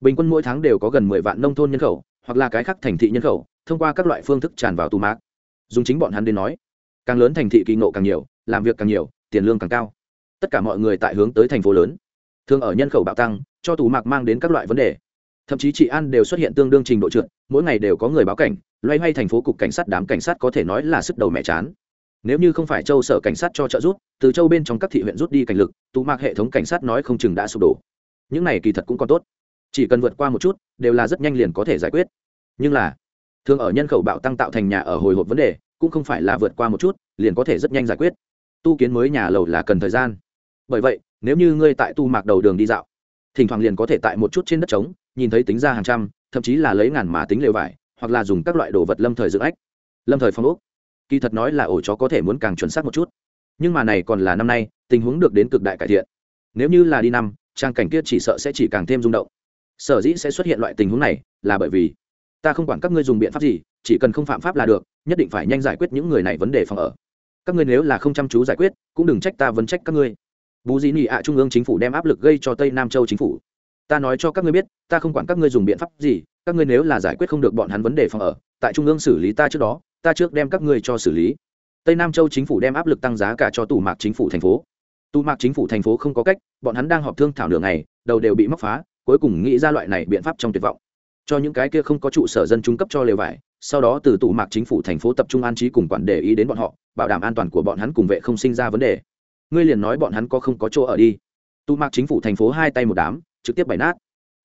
Bình quân mỗi tháng đều có gần 10 vạn nông thôn nhân khẩu, hoặc là cái khác thành thị nhân khẩu, thông qua các loại phương thức tràn vào tu mạc. Dùng chính bọn hắn đến nói, càng lớn thành thị kỳ ngộ càng nhiều, làm việc càng nhiều, tiền lương càng cao tất cả mọi người tại hướng tới thành phố lớn. Thường ở nhân khẩu bạo tăng, cho tù mạc mang đến các loại vấn đề. Thậm chí chị an đều xuất hiện tương đương trình độ trượt, mỗi ngày đều có người báo cảnh, loay hoay thành phố cục cảnh sát đám cảnh sát có thể nói là sức đầu mẹ chán. Nếu như không phải châu sở cảnh sát cho trợ giúp, từ châu bên trong các thị huyện rút đi cảnh lực, tù mạc hệ thống cảnh sát nói không chừng đã sụp đổ. Những này kỳ thật cũng còn tốt. Chỉ cần vượt qua một chút, đều là rất nhanh liền có thể giải quyết. Nhưng là thường ở nhân khẩu bạo tăng tạo thành nhà ở hồi hộp vấn đề, cũng không phải là vượt qua một chút, liền có thể rất nhanh giải quyết. Tu kiến mới nhà lầu là cần thời gian bởi vậy, nếu như ngươi tại tu mạc đầu đường đi dạo, thỉnh thoảng liền có thể tại một chút trên đất trống, nhìn thấy tính ra hàng trăm, thậm chí là lấy ngàn mà tính lều vải, hoặc là dùng các loại đồ vật lâm thời dưỡng ách, lâm thời phong ốc. Kỳ thật nói là ổ chó có thể muốn càng chuẩn xác một chút. Nhưng mà này còn là năm nay, tình huống được đến cực đại cải thiện. Nếu như là đi năm, trang cảnh kia chỉ sợ sẽ chỉ càng thêm rung động. Sở dĩ sẽ xuất hiện loại tình huống này, là bởi vì ta không quản các ngươi dùng biện pháp gì, chỉ cần không phạm pháp là được, nhất định phải nhanh giải quyết những người này vấn đề phòng ở. Các ngươi nếu là không chăm chú giải quyết, cũng đừng trách ta vấn trách các ngươi bù dị nị ạ trung ương chính phủ đem áp lực gây cho tây nam châu chính phủ. Ta nói cho các ngươi biết, ta không quản các ngươi dùng biện pháp gì, các ngươi nếu là giải quyết không được bọn hắn vấn đề phòng ở, tại trung ương xử lý ta trước đó, ta trước đem các ngươi cho xử lý. Tây nam châu chính phủ đem áp lực tăng giá cả cho tù mạc chính phủ thành phố. Tù mạc chính phủ thành phố không có cách, bọn hắn đang họp thương thảo nửa ngày, đầu đều bị móc phá, cuối cùng nghĩ ra loại này biện pháp trong tuyệt vọng. Cho những cái kia không có trụ sở dân trung cấp cho lều vải, sau đó từ tù mạc chính phủ thành phố tập trung an trí cùng quản để ý đến bọn họ, bảo đảm an toàn của bọn hắn cùng vệ không sinh ra vấn đề ngươi liền nói bọn hắn có không có chỗ ở đi. Tu mạc chính phủ thành phố hai tay một đám, trực tiếp bày nát.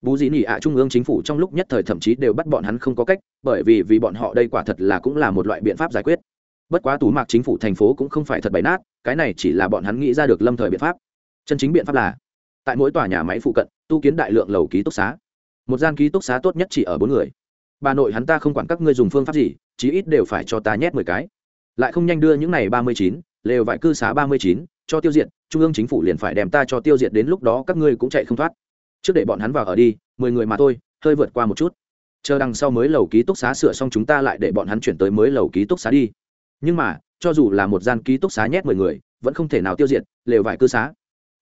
Bú dĩ nỉ ạ trung ương chính phủ trong lúc nhất thời thậm chí đều bắt bọn hắn không có cách, bởi vì vì bọn họ đây quả thật là cũng là một loại biện pháp giải quyết. Bất quá tú mạc chính phủ thành phố cũng không phải thật bày nát, cái này chỉ là bọn hắn nghĩ ra được lâm thời biện pháp. Chân chính biện pháp là, tại mỗi tòa nhà máy phụ cận, tu kiến đại lượng lầu ký túc xá. Một gian ký túc xá tốt nhất chỉ ở bốn người. Bà nội hắn ta không quản các ngươi dùng phương pháp gì, chí ít đều phải cho ta nhét mười cái lại không nhanh đưa những này ba mươi chín, lều vải cư xá ba mươi chín cho tiêu diệt, trung ương chính phủ liền phải đem ta cho tiêu diệt đến lúc đó các ngươi cũng chạy không thoát. Trước để bọn hắn vào ở đi, mười người mà thôi, hơi vượt qua một chút. Chờ đằng sau mới lầu ký túc xá sửa xong chúng ta lại để bọn hắn chuyển tới mới lầu ký túc xá đi. Nhưng mà, cho dù là một gian ký túc xá nhét mười người, vẫn không thể nào tiêu diệt, lều vải cư xá.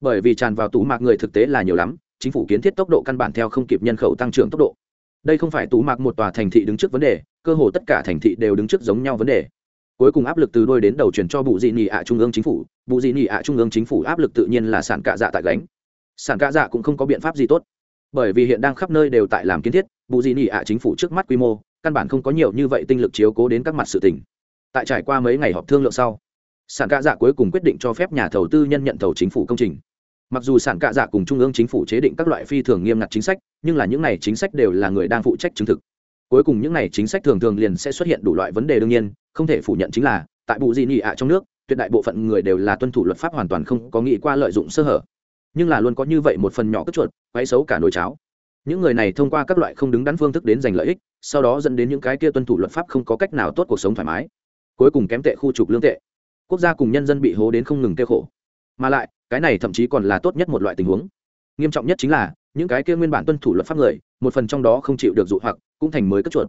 Bởi vì tràn vào tủ mạc người thực tế là nhiều lắm, chính phủ kiến thiết tốc độ căn bản theo không kịp nhân khẩu tăng trưởng tốc độ. Đây không phải tủ mạc một tòa thành thị đứng trước vấn đề, cơ hồ tất cả thành thị đều đứng trước giống nhau vấn đề cuối cùng áp lực từ đôi đến đầu chuyển cho bụ dị nị ạ trung ương chính phủ. Bụ dị nị ạ trung ương chính phủ áp lực tự nhiên là sản cạ dạ tại gánh. Sản cạ dạ cũng không có biện pháp gì tốt. Bởi vì hiện đang khắp nơi đều tại làm kiến thiết, bù dị nị ạ chính phủ trước mắt quy mô, căn bản không có nhiều như vậy tinh lực chiếu cố đến các mặt sự tỉnh tại trải qua mấy ngày họp thương lượng sau, sản cạ dạ cuối cùng quyết định cho phép nhà thầu tư nhân nhận thầu chính phủ công trình. Mặc dù sản cạ dạ cùng trung ương chính phủ chế định các loại phi thường nghiêm ngặt chính sách, nhưng là những này chính sách đều là người đang phụ trách chứng thực. Cuối cùng những này chính sách thường thường liền sẽ xuất hiện đủ loại vấn đề đương nhiên không thể phủ nhận chính là, tại bù gì nị ạ trong nước, tuyệt đại bộ phận người đều là tuân thủ luật pháp hoàn toàn không có nghĩ qua lợi dụng sơ hở. Nhưng là luôn có như vậy một phần nhỏ cất chuột, quấy xấu cả nồi cháo. Những người này thông qua các loại không đứng đắn phương thức đến giành lợi ích, sau đó dẫn đến những cái kia tuân thủ luật pháp không có cách nào tốt cuộc sống thoải mái. Cuối cùng kém tệ khu trục lương tệ. Quốc gia cùng nhân dân bị hố đến không ngừng kêu khổ. Mà lại, cái này thậm chí còn là tốt nhất một loại tình huống. Nghiêm trọng nhất chính là, những cái kia nguyên bản tuân thủ luật pháp người, một phần trong đó không chịu được dụ hoặc, cũng thành mới cất chuột.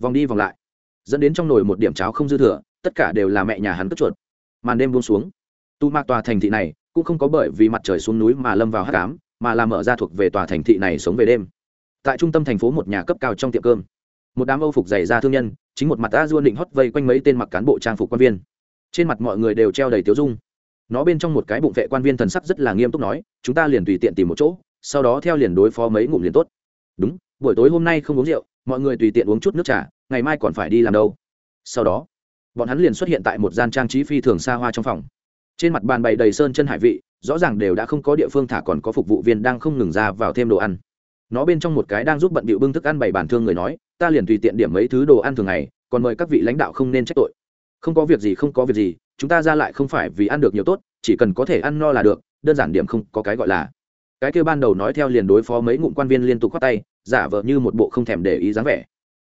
Vòng đi vòng lại dẫn đến trong nồi một điểm cháo không dư thừa, tất cả đều là mẹ nhà hắn cất chuột. Màn đêm buông xuống, tu mạc tòa thành thị này cũng không có bởi vì mặt trời xuống núi mà lâm vào hát cám mà là mở ra thuộc về tòa thành thị này sống về đêm. Tại trung tâm thành phố một nhà cấp cao trong tiệm cơm, một đám âu phục dày ra thương nhân, chính một mặt a dua định hót vây quanh mấy tên mặc cán bộ trang phục quan viên. Trên mặt mọi người đều treo đầy tiếu dung. Nó bên trong một cái bụng vệ quan viên thần sắc rất là nghiêm túc nói, chúng ta liền tùy tiện tìm một chỗ, sau đó theo liền đối phó mấy ngụm liền tốt. Đúng, buổi tối hôm nay không uống rượu, mọi người tùy tiện uống chút nước trà ngày mai còn phải đi làm đâu. Sau đó, bọn hắn liền xuất hiện tại một gian trang trí phi thường xa hoa trong phòng. Trên mặt bàn bày đầy sơn chân hải vị, rõ ràng đều đã không có địa phương thả còn có phục vụ viên đang không ngừng ra vào thêm đồ ăn. Nó bên trong một cái đang giúp bận bịu bưng thức ăn bày bàn thương người nói, ta liền tùy tiện điểm mấy thứ đồ ăn thường ngày, còn mời các vị lãnh đạo không nên trách tội. Không có việc gì, không có việc gì, chúng ta ra lại không phải vì ăn được nhiều tốt, chỉ cần có thể ăn no là được, đơn giản điểm không có cái gọi là. Cái kêu ban đầu nói theo liền đối phó mấy ngụm quan viên liên tục khoác tay, giả vờ như một bộ không thèm để ý dáng vẻ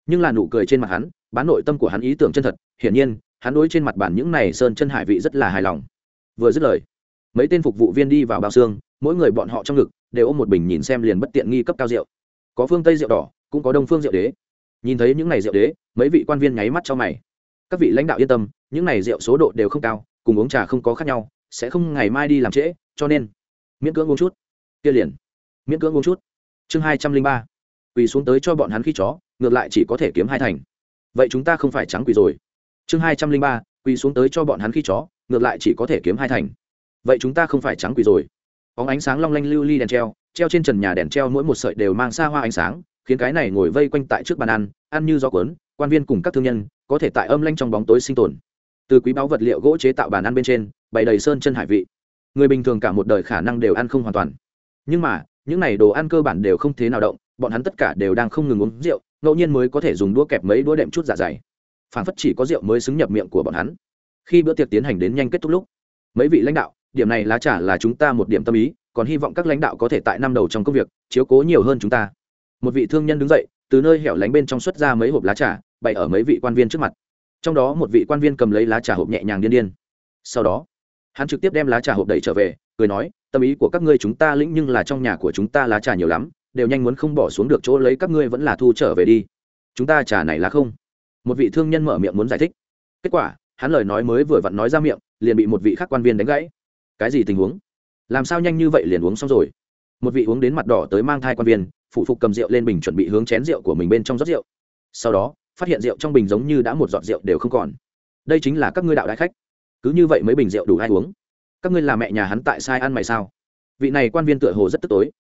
nhưng là nụ cười trên mặt hắn, bán nội tâm của hắn ý tưởng chân thật, hiển nhiên, hắn đối trên mặt bản những này sơn chân hải vị rất là hài lòng. Vừa dứt lời, mấy tên phục vụ viên đi vào bao xương, mỗi người bọn họ trong ngực, đều ôm một bình nhìn xem liền bất tiện nghi cấp cao rượu. Có phương tây rượu đỏ, cũng có đông phương rượu đế. Nhìn thấy những này rượu đế, mấy vị quan viên nháy mắt cho mày. Các vị lãnh đạo yên tâm, những này rượu số độ đều không cao, cùng uống trà không có khác nhau, sẽ không ngày mai đi làm trễ, cho nên, miễn cưỡng uống chút. Kia liền, miễn cưỡng uống chút. Chương hai trăm linh ba, quỳ xuống tới cho bọn hắn khi chó ngược lại chỉ có thể kiếm hai thành. Vậy chúng ta không phải trắng quỳ rồi. Chương hai trăm linh ba, quỳ xuống tới cho bọn hắn khi chó, ngược lại chỉ có thể kiếm hai thành. Vậy chúng ta không phải trắng quỳ rồi. Bóng ánh sáng long lanh lưu ly đèn treo treo trên trần nhà đèn treo mỗi một sợi đều mang xa hoa ánh sáng, khiến cái này ngồi vây quanh tại trước bàn ăn ăn như gió cuốn, quan viên cùng các thương nhân, có thể tại âm lanh trong bóng tối sinh tồn. Từ quý báu vật liệu gỗ chế tạo bàn ăn bên trên, bày đầy sơn chân hải vị. Người bình thường cả một đời khả năng đều ăn không hoàn toàn. Nhưng mà, những n à y đồ ăn cơ bản đều không thế nào động, bọn hắn tất cả đều đang không ngừng uống rượu ngẫu nhiên mới có thể dùng đũa kẹp mấy đũa đệm chút dạ dày. Phản phất chỉ có rượu mới xứng nhập miệng của bọn hắn. Khi bữa tiệc tiến hành đến nhanh kết thúc lúc, mấy vị lãnh đạo, điểm này lá trả là chúng ta một điểm tâm ý, còn hy vọng các lãnh đạo có thể tại năm đầu trong công việc, chiếu cố nhiều hơn chúng ta. Một vị thương nhân đứng dậy, từ nơi hẻo lánh bên trong xuất ra mấy hộp lá trà, bày ở mấy vị quan viên trước mặt. Trong đó một vị quan viên cầm lấy lá trà hộp nhẹ nhàng điên điên. Sau đó, hắn trực tiếp đem lá trà hộp đẩy trở về, cười nói, tâm ý của các ngươi chúng ta lĩnh nhưng là trong nhà của chúng ta lá trà nhiều lắm đều nhanh muốn không bỏ xuống được chỗ lấy các ngươi vẫn là thu trở về đi. Chúng ta trà này là không. Một vị thương nhân mở miệng muốn giải thích. Kết quả, hắn lời nói mới vừa vặn nói ra miệng, liền bị một vị khác quan viên đánh gãy. Cái gì tình huống? Làm sao nhanh như vậy liền uống xong rồi? Một vị uống đến mặt đỏ tới mang thai quan viên, phụ phục cầm rượu lên bình chuẩn bị hướng chén rượu của mình bên trong rót rượu. Sau đó, phát hiện rượu trong bình giống như đã một giọt rượu đều không còn. Đây chính là các ngươi đạo đại khách. Cứ như vậy mấy bình rượu đủ ai uống? Các ngươi là mẹ nhà hắn tại sai ăn mày sao? Vị này quan viên tựa hồ rất tức tối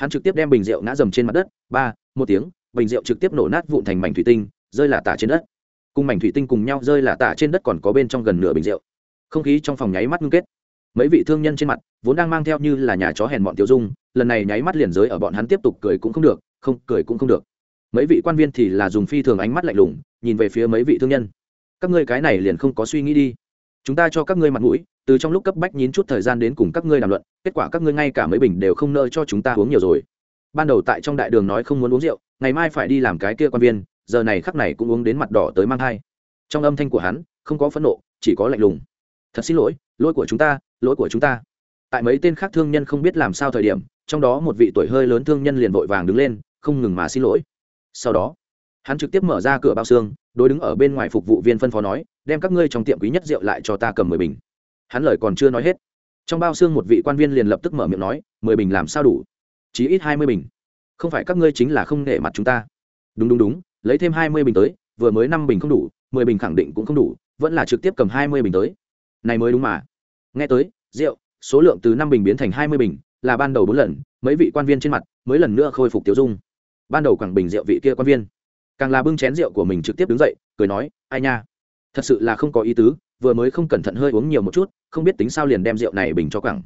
hắn trực tiếp đem bình rượu ngã dầm trên mặt đất, ba, một tiếng, bình rượu trực tiếp nổ nát vụn thành mảnh thủy tinh, rơi là tả trên đất. Cùng mảnh thủy tinh cùng nhau rơi là tả trên đất còn có bên trong gần nửa bình rượu. Không khí trong phòng nháy mắt ngưng kết. Mấy vị thương nhân trên mặt, vốn đang mang theo như là nhà chó hèn bọn tiêu dung, lần này nháy mắt liền giới ở bọn hắn tiếp tục cười cũng không được, không, cười cũng không được. Mấy vị quan viên thì là dùng phi thường ánh mắt lạnh lùng, nhìn về phía mấy vị thương nhân. Các ngươi cái này liền không có suy nghĩ đi chúng ta cho các ngươi mặt mũi, từ trong lúc cấp bách nhín chút thời gian đến cùng các ngươi đàm luận, kết quả các ngươi ngay cả mấy bình đều không nợ cho chúng ta uống nhiều rồi. Ban đầu tại trong đại đường nói không muốn uống rượu, ngày mai phải đi làm cái kia quan viên, giờ này khắc này cũng uống đến mặt đỏ tới mang thai. Trong âm thanh của hắn, không có phẫn nộ, chỉ có lạnh lùng. Thật xin lỗi lỗi của chúng ta, lỗi của chúng ta. Tại mấy tên khác thương nhân không biết làm sao thời điểm, trong đó một vị tuổi hơi lớn thương nhân liền vội vàng đứng lên, không ngừng mà xin lỗi. Sau đó, hắn trực tiếp mở ra cửa bao xương, đối đứng ở bên ngoài phục vụ viên phân phó nói đem các ngươi trong tiệm quý nhất rượu lại cho ta cầm mười bình. Hắn lời còn chưa nói hết, trong bao xương một vị quan viên liền lập tức mở miệng nói, mười bình làm sao đủ? Chí ít hai mươi bình. Không phải các ngươi chính là không nể mặt chúng ta. Đúng đúng đúng, lấy thêm hai mươi bình tới, vừa mới năm bình không đủ, mười bình khẳng định cũng không đủ, vẫn là trực tiếp cầm hai mươi bình tới. Này mới đúng mà. Nghe tới, rượu, số lượng từ năm bình biến thành hai mươi bình, là ban đầu bốn lần, mấy vị quan viên trên mặt mới lần nữa khôi phục tiêu dung. Ban đầu quảng bình rượu vị kia quan viên, càng là bưng chén rượu của mình trực tiếp đứng dậy, cười nói, ai nha thật sự là không có ý tứ, vừa mới không cẩn thận hơi uống nhiều một chút, không biết tính sao liền đem rượu này bình cho quẳng.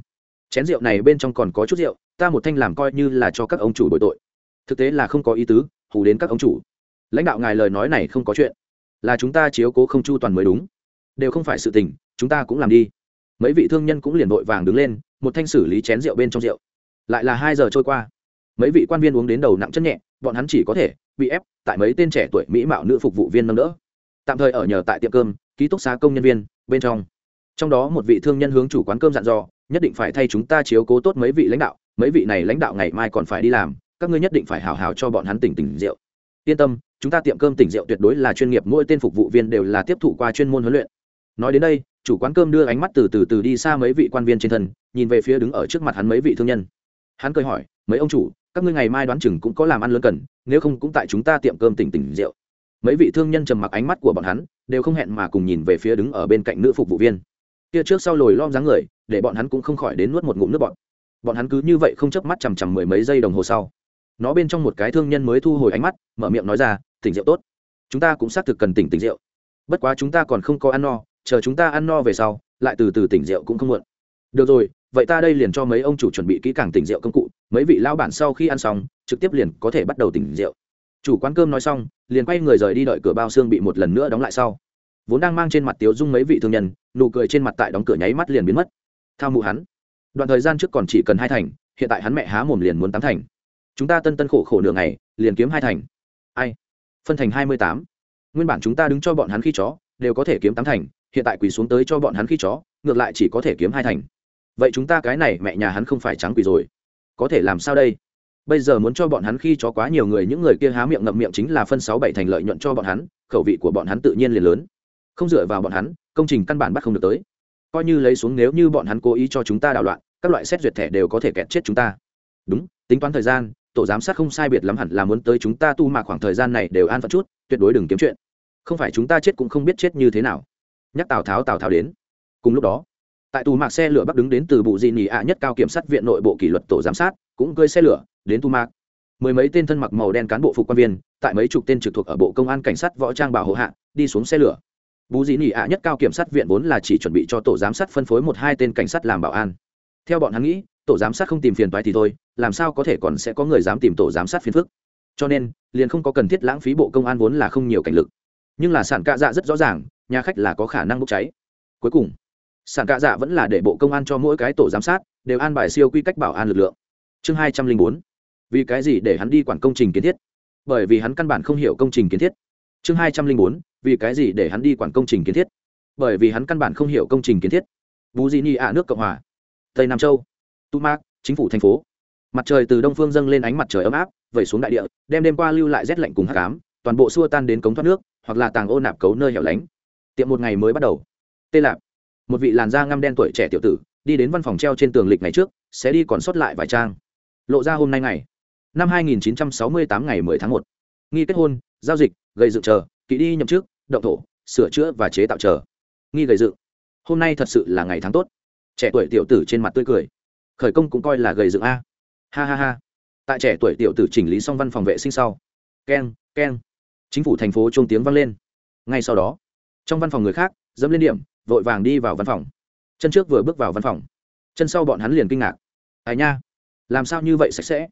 Chén rượu này bên trong còn có chút rượu, ta một thanh làm coi như là cho các ông chủ bội tội. Thực tế là không có ý tứ, hù đến các ông chủ. Lãnh đạo ngài lời nói này không có chuyện. Là chúng ta chiếu cố không chu toàn mới đúng. Đều không phải sự tình, chúng ta cũng làm đi. Mấy vị thương nhân cũng liền vội vàng đứng lên, một thanh xử lý chén rượu bên trong rượu. Lại là hai giờ trôi qua. Mấy vị quan viên uống đến đầu nặng chân nhẹ, bọn hắn chỉ có thể bị ép, tại mấy tên trẻ tuổi mỹ mạo nữ phục vụ viên nâng đỡ tạm thời ở nhờ tại tiệm cơm, ký túc xá công nhân viên, bên trong. Trong đó một vị thương nhân hướng chủ quán cơm dặn dò, nhất định phải thay chúng ta chiếu cố tốt mấy vị lãnh đạo, mấy vị này lãnh đạo ngày mai còn phải đi làm, các ngươi nhất định phải hào hào cho bọn hắn tỉnh tỉnh rượu. Yên tâm, chúng ta tiệm cơm tỉnh rượu tuyệt đối là chuyên nghiệp, mỗi tên phục vụ viên đều là tiếp thụ qua chuyên môn huấn luyện. Nói đến đây, chủ quán cơm đưa ánh mắt từ từ từ đi xa mấy vị quan viên trên thân, nhìn về phía đứng ở trước mặt hắn mấy vị thương nhân. Hắn cười hỏi, mấy ông chủ, các ngươi ngày mai đoán chừng cũng có làm ăn lớn cần, nếu không cũng tại chúng ta tiệm cơm tỉnh tỉnh rượu mấy vị thương nhân trầm mặc ánh mắt của bọn hắn, đều không hẹn mà cùng nhìn về phía đứng ở bên cạnh nữ phục vụ viên. Kia trước sau lồi lom dáng người, để bọn hắn cũng không khỏi đến nuốt một ngụm nước bọn bọn hắn cứ như vậy không chớp mắt chằm chằm mười mấy giây đồng hồ sau. Nó bên trong một cái thương nhân mới thu hồi ánh mắt, mở miệng nói ra, tỉnh rượu tốt. Chúng ta cũng xác thực cần tỉnh tỉnh rượu. Bất quá chúng ta còn không có ăn no, chờ chúng ta ăn no về sau, lại từ từ tỉnh rượu cũng không muộn. Được rồi, vậy ta đây liền cho mấy ông chủ chuẩn bị kỹ càng tỉnh rượu công cụ, mấy vị lao bản sau khi ăn xong, trực tiếp liền có thể bắt đầu tỉnh rượu chủ quán cơm nói xong, liền quay người rời đi đợi cửa bao xương bị một lần nữa đóng lại sau. Vốn đang mang trên mặt tiếu dung mấy vị thương nhân, nụ cười trên mặt tại đóng cửa nháy mắt liền biến mất. Thao mụ hắn. Đoạn thời gian trước còn chỉ cần hai thành, hiện tại hắn mẹ há mồm liền muốn tám thành. Chúng ta tân tân khổ khổ nửa ngày, liền kiếm hai thành. Ai? Phân thành hai mươi tám. Nguyên bản chúng ta đứng cho bọn hắn khi chó, đều có thể kiếm tám thành, hiện tại quỳ xuống tới cho bọn hắn khi chó, ngược lại chỉ có thể kiếm hai thành. Vậy chúng ta cái này mẹ nhà hắn không phải trắng quỳ rồi. Có thể làm sao đây? Bây giờ muốn cho bọn hắn khi chó quá nhiều người, những người kia há miệng ngậm miệng chính là phân sáu bảy thành lợi nhuận cho bọn hắn, khẩu vị của bọn hắn tự nhiên liền lớn. Không dựa vào bọn hắn, công trình căn bản bắt không được tới. Coi như lấy xuống nếu như bọn hắn cố ý cho chúng ta đảo loạn, các loại xét duyệt thẻ đều có thể kẹt chết chúng ta. Đúng, tính toán thời gian, tổ giám sát không sai biệt lắm hẳn là muốn tới chúng ta tu mạc khoảng thời gian này đều an phận chút, tuyệt đối đừng kiếm chuyện. Không phải chúng ta chết cũng không biết chết như thế nào. Nhắc tào tháo tào tháo đến. Cùng lúc đó, tại tù mạc xe lửa bắc đứng đến từ bộ di nhì ạ nhất cao kiểm sát viện nội bộ kỷ luật tổ giám sát, cũng cơi xe lửa đến tu mạc. Mười mấy tên thân mặc màu đen cán bộ phục quan viên, tại mấy chục tên trực thuộc ở bộ công an cảnh sát võ trang bảo hộ hạ, đi xuống xe lửa. Bú dĩ nỉ ạ nhất cao kiểm sát viện vốn là chỉ chuẩn bị cho tổ giám sát phân phối một hai tên cảnh sát làm bảo an. Theo bọn hắn nghĩ, tổ giám sát không tìm phiền toái thì thôi, làm sao có thể còn sẽ có người dám tìm tổ giám sát phiền phức. Cho nên, liền không có cần thiết lãng phí bộ công an vốn là không nhiều cảnh lực. Nhưng là sản cạ dạ rất rõ ràng, nhà khách là có khả năng bốc cháy. Cuối cùng, sản cạ dạ vẫn là để bộ công an cho mỗi cái tổ giám sát, đều an bài siêu quy cách bảo an lực lượng. Chương hai trăm linh bốn vì cái gì để hắn đi quản công trình kiến thiết? Bởi vì hắn căn bản không hiểu công trình kiến thiết. Chương hai trăm linh bốn, vì cái gì để hắn đi quản công trình kiến thiết? Bởi vì hắn căn bản không hiểu công trình kiến thiết. Bù di ni ạ, nước cộng hòa. Tây nam châu. Tu mạc, chính phủ thành phố. Mặt trời từ đông phương dâng lên ánh mặt trời ấm áp, vẩy xuống đại địa, đem đêm qua lưu lại rét lạnh cùng hát cám toàn bộ xua tan đến cống thoát nước, hoặc là tàng ô nạp cấu nơi hẻo lánh. Tiệm một ngày mới bắt đầu. Tê lạp. Một vị làn da ngăm đen tuổi trẻ tiểu tử, đi đến văn phòng treo trên tường lịch ngày trước, sẽ đi còn sót lại vài trang. Lộ ra hôm nay ngày năm 2968 ngày 10 tháng 1. nghi kết hôn, giao dịch, gây dựng chờ kỹ đi nhậm chức, động thổ, sửa chữa và chế tạo chờ. Nghi gây dựng. Hôm nay thật sự là ngày tháng tốt. Trẻ tuổi tiểu tử trên mặt tươi cười. Khởi công cũng coi là gây dựng a. Ha ha ha. Tại trẻ tuổi tiểu tử chỉnh lý xong văn phòng vệ sinh sau. Keng keng. Chính phủ thành phố trung tiếng vang lên. Ngay sau đó, trong văn phòng người khác, dẫm lên điểm, vội vàng đi vào văn phòng. Chân trước vừa bước vào văn phòng. Chân sau bọn hắn liền kinh ngạc. Ai nha? Làm sao như vậy sạch sẽ?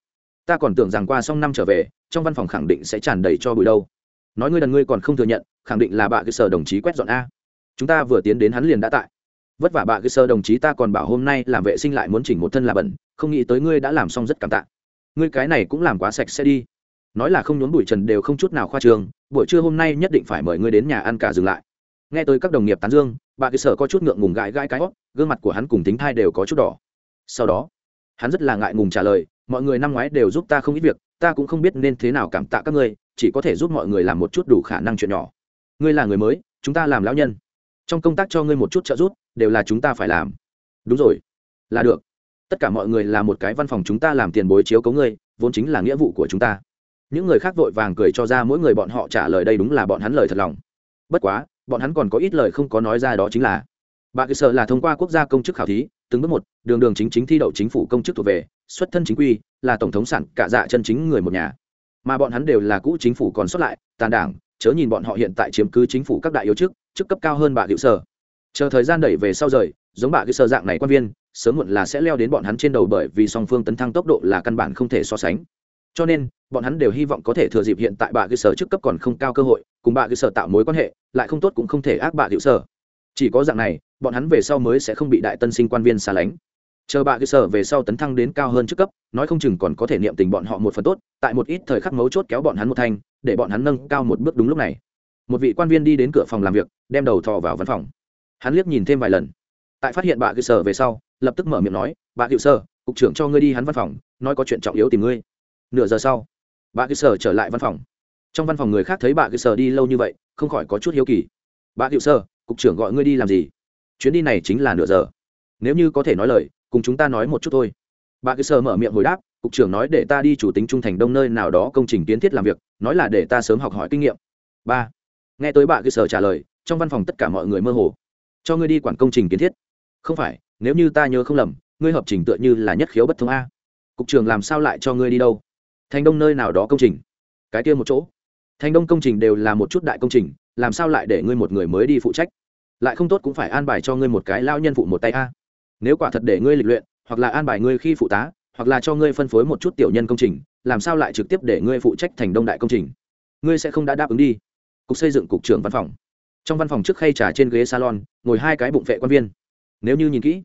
Ta còn tưởng rằng qua xong năm trở về, trong văn phòng khẳng định sẽ tràn đầy cho bụi đâu. Nói ngươi đần ngươi còn không thừa nhận, khẳng định là bà cơ sở đồng chí quét dọn a. Chúng ta vừa tiến đến hắn liền đã tại. Vất vả bà cơ sở đồng chí ta còn bảo hôm nay làm vệ sinh lại muốn chỉnh một thân là bẩn, không nghĩ tới ngươi đã làm xong rất cảm tạ. Ngươi cái này cũng làm quá sạch sẽ đi. Nói là không nhốn bụi trần đều không chút nào khoa trương, buổi trưa hôm nay nhất định phải mời ngươi đến nhà ăn cả dừng lại. Nghe tới các đồng nghiệp tán dương bà cơ sở có chút ngượng ngùng gãi gãi cái hót, gương mặt của hắn cùng tính thai đều có chút đỏ. Sau đó, hắn rất là ngại ngùng trả lời mọi người năm ngoái đều giúp ta không ít việc, ta cũng không biết nên thế nào cảm tạ các ngươi, chỉ có thể giúp mọi người làm một chút đủ khả năng chuyện nhỏ. Ngươi là người mới, chúng ta làm lão nhân. Trong công tác cho ngươi một chút trợ giúp, đều là chúng ta phải làm. Đúng rồi. Là được. Tất cả mọi người là một cái văn phòng chúng ta làm tiền bối chiếu cấu ngươi, vốn chính là nghĩa vụ của chúng ta. Những người khác vội vàng cười cho ra mỗi người bọn họ trả lời đây đúng là bọn hắn lời thật lòng. Bất quá, bọn hắn còn có ít lời không có nói ra đó chính là bà cơ sở là thông qua quốc gia công chức khảo thí, từng bước một, đường đường chính chính thi đậu chính phủ công chức thuộc về, xuất thân chính quy, là tổng thống sản cả dạ chân chính người một nhà. Mà bọn hắn đều là cũ chính phủ còn xuất lại, tàn đảng, chớ nhìn bọn họ hiện tại chiếm cứ chính phủ các đại yếu chức chức cấp cao hơn bà hữu sở. Chờ thời gian đẩy về sau rời, giống bà hữu sở dạng này quan viên, sớm muộn là sẽ leo đến bọn hắn trên đầu bởi vì song phương tấn thăng tốc độ là căn bản không thể so sánh. Cho nên, bọn hắn đều hy vọng có thể thừa dịp hiện tại bà hữu sở chức cấp còn không cao cơ hội, cùng bà hữu sở tạo mối quan hệ, lại không tốt cũng không thể ác bà hữu sở chỉ có dạng này, bọn hắn về sau mới sẽ không bị đại tân sinh quan viên xa lánh. Chờ bà cơ sở về sau tấn thăng đến cao hơn chức cấp, nói không chừng còn có thể niệm tình bọn họ một phần tốt, tại một ít thời khắc mấu chốt kéo bọn hắn một thanh, để bọn hắn nâng cao một bước đúng lúc này. Một vị quan viên đi đến cửa phòng làm việc, đem đầu thò vào văn phòng. Hắn liếc nhìn thêm vài lần. Tại phát hiện bà cơ sở về sau, lập tức mở miệng nói bà hiệu sơ cục trưởng cho ngươi đi hắn văn phòng, nói có chuyện trọng yếu tìm ngươi. Nửa giờ sau bà cơ sở trở lại văn phòng. Trong văn phòng người khác thấy bà cơ sở đi lâu như vậy, không khỏi có chút hiếu kỳ bà hiệu sơ, cục trưởng gọi ngươi đi làm gì? Chuyến đi này chính là nửa giờ. Nếu như có thể nói lời, cùng chúng ta nói một chút thôi. Bà hiệu sơ mở miệng hồi đáp, cục trưởng nói để ta đi chủ tính trung thành đông nơi nào đó công trình kiến thiết làm việc, nói là để ta sớm học hỏi kinh nghiệm. Ba. Nghe tới bà hiệu sơ trả lời, trong văn phòng tất cả mọi người mơ hồ. Cho ngươi đi quản công trình kiến thiết. Không phải, nếu như ta nhớ không lầm, ngươi hợp trình tựa như là nhất khiếu bất thông a. Cục trưởng làm sao lại cho ngươi đi đâu? Thành đông nơi nào đó công trình? Cái kia một chỗ. Thành đông công trình đều là một chút đại công trình làm sao lại để ngươi một người mới đi phụ trách? Lại không tốt cũng phải an bài cho ngươi một cái lao nhân phụ một tay a. Nếu quả thật để ngươi lịch luyện, hoặc là an bài ngươi khi phụ tá, hoặc là cho ngươi phân phối một chút tiểu nhân công trình, làm sao lại trực tiếp để ngươi phụ trách thành đông đại công trình? Ngươi sẽ không đã đáp ứng đi. Cục xây dựng, cục trưởng văn phòng. Trong văn phòng trước khay trà trên ghế salon, ngồi hai cái bụng vệ quan viên. Nếu như nhìn kỹ,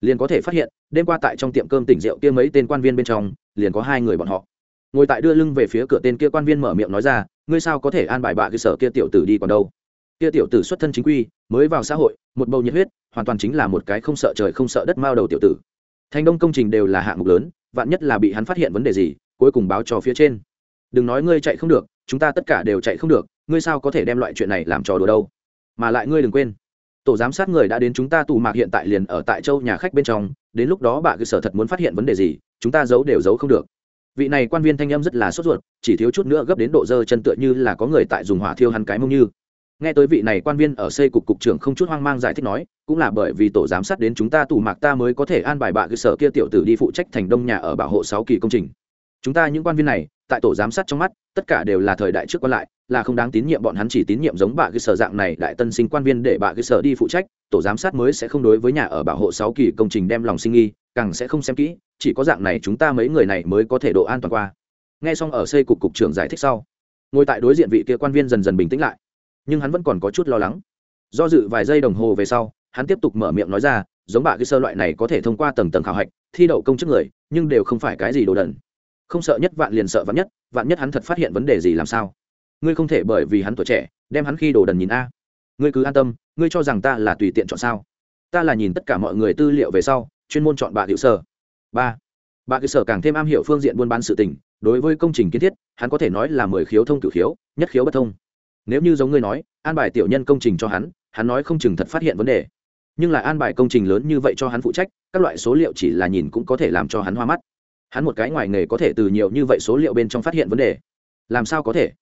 liền có thể phát hiện, đêm qua tại trong tiệm cơm tỉnh rượu kia mấy tên quan viên bên trong, liền có hai người bọn họ ngồi tại đưa lưng về phía cửa tên kia quan viên mở miệng nói ra, ngươi sao có thể an bài bạ cơ sở kia tiểu tử đi còn đâu? Kia tiểu tử xuất thân chính quy, mới vào xã hội, một bầu nhiệt huyết, hoàn toàn chính là một cái không sợ trời không sợ đất mao đầu tiểu tử. Thành đông công trình đều là hạng mục lớn, vạn nhất là bị hắn phát hiện vấn đề gì, cuối cùng báo cho phía trên. Đừng nói ngươi chạy không được, chúng ta tất cả đều chạy không được, ngươi sao có thể đem loại chuyện này làm trò đùa đâu? Mà lại ngươi đừng quên, tổ giám sát người đã đến chúng ta tù mạc hiện tại liền ở tại châu nhà khách bên trong, đến lúc đó bà cơ sở thật muốn phát hiện vấn đề gì, chúng ta giấu đều giấu không được vị này quan viên thanh âm rất là sốt ruột, chỉ thiếu chút nữa gấp đến độ dơ chân tựa như là có người tại dùng hỏa thiêu hắn cái mông như. Nghe tới vị này quan viên ở xây cục cục trưởng không chút hoang mang giải thích nói, cũng là bởi vì tổ giám sát đến chúng ta tù mạc ta mới có thể an bài bạ cơ sở kia tiểu tử đi phụ trách thành đông nhà ở bảo hộ sáu kỳ công trình. Chúng ta những quan viên này, tại tổ giám sát trong mắt, tất cả đều là thời đại trước còn lại, là không đáng tín nhiệm bọn hắn chỉ tín nhiệm giống bạ cơ sở dạng này đại tân sinh quan viên để bạ cơ sở đi phụ trách tổ giám sát mới sẽ không đối với nhà ở bảo hộ sáu kỳ công trình đem lòng sinh nghi, càng sẽ không xem kỹ, chỉ có dạng này chúng ta mấy người này mới có thể độ an toàn qua. Nghe xong ở xây cục cục trưởng giải thích sau, ngồi tại đối diện vị kia quan viên dần dần bình tĩnh lại. Nhưng hắn vẫn còn có chút lo lắng. Do dự vài giây đồng hồ về sau, hắn tiếp tục mở miệng nói ra, giống bạ cái sơ loại này có thể thông qua tầng tầng khảo hạch, thi đậu công chức người, nhưng đều không phải cái gì đồ đần. Không sợ nhất vạn liền sợ vạn nhất vạn nhất hắn thật phát hiện vấn đề gì làm sao. Ngươi không thể bởi vì hắn tuổi trẻ, đem hắn khi đồ đần nhìn a. Ngươi cứ an tâm ngươi cho rằng ta là tùy tiện chọn sao? Ta là nhìn tất cả mọi người tư liệu về sau, chuyên môn chọn bà hiệu sở. ba. Bà hiệu sở càng thêm am hiểu phương diện buôn bán sự tình, đối với công trình kiến thiết, hắn có thể nói là mười khiếu thông cửu khiếu, nhất khiếu bất thông. Nếu như giống ngươi nói, an bài tiểu nhân công trình cho hắn hắn nói không chừng thật phát hiện vấn đề. Nhưng lại an bài công trình lớn như vậy cho hắn phụ trách, các loại số liệu chỉ là nhìn cũng có thể làm cho hắn hoa mắt. Hắn một cái ngoài nghề có thể từ nhiều như vậy số liệu bên trong phát hiện vấn đề. Làm sao có thể?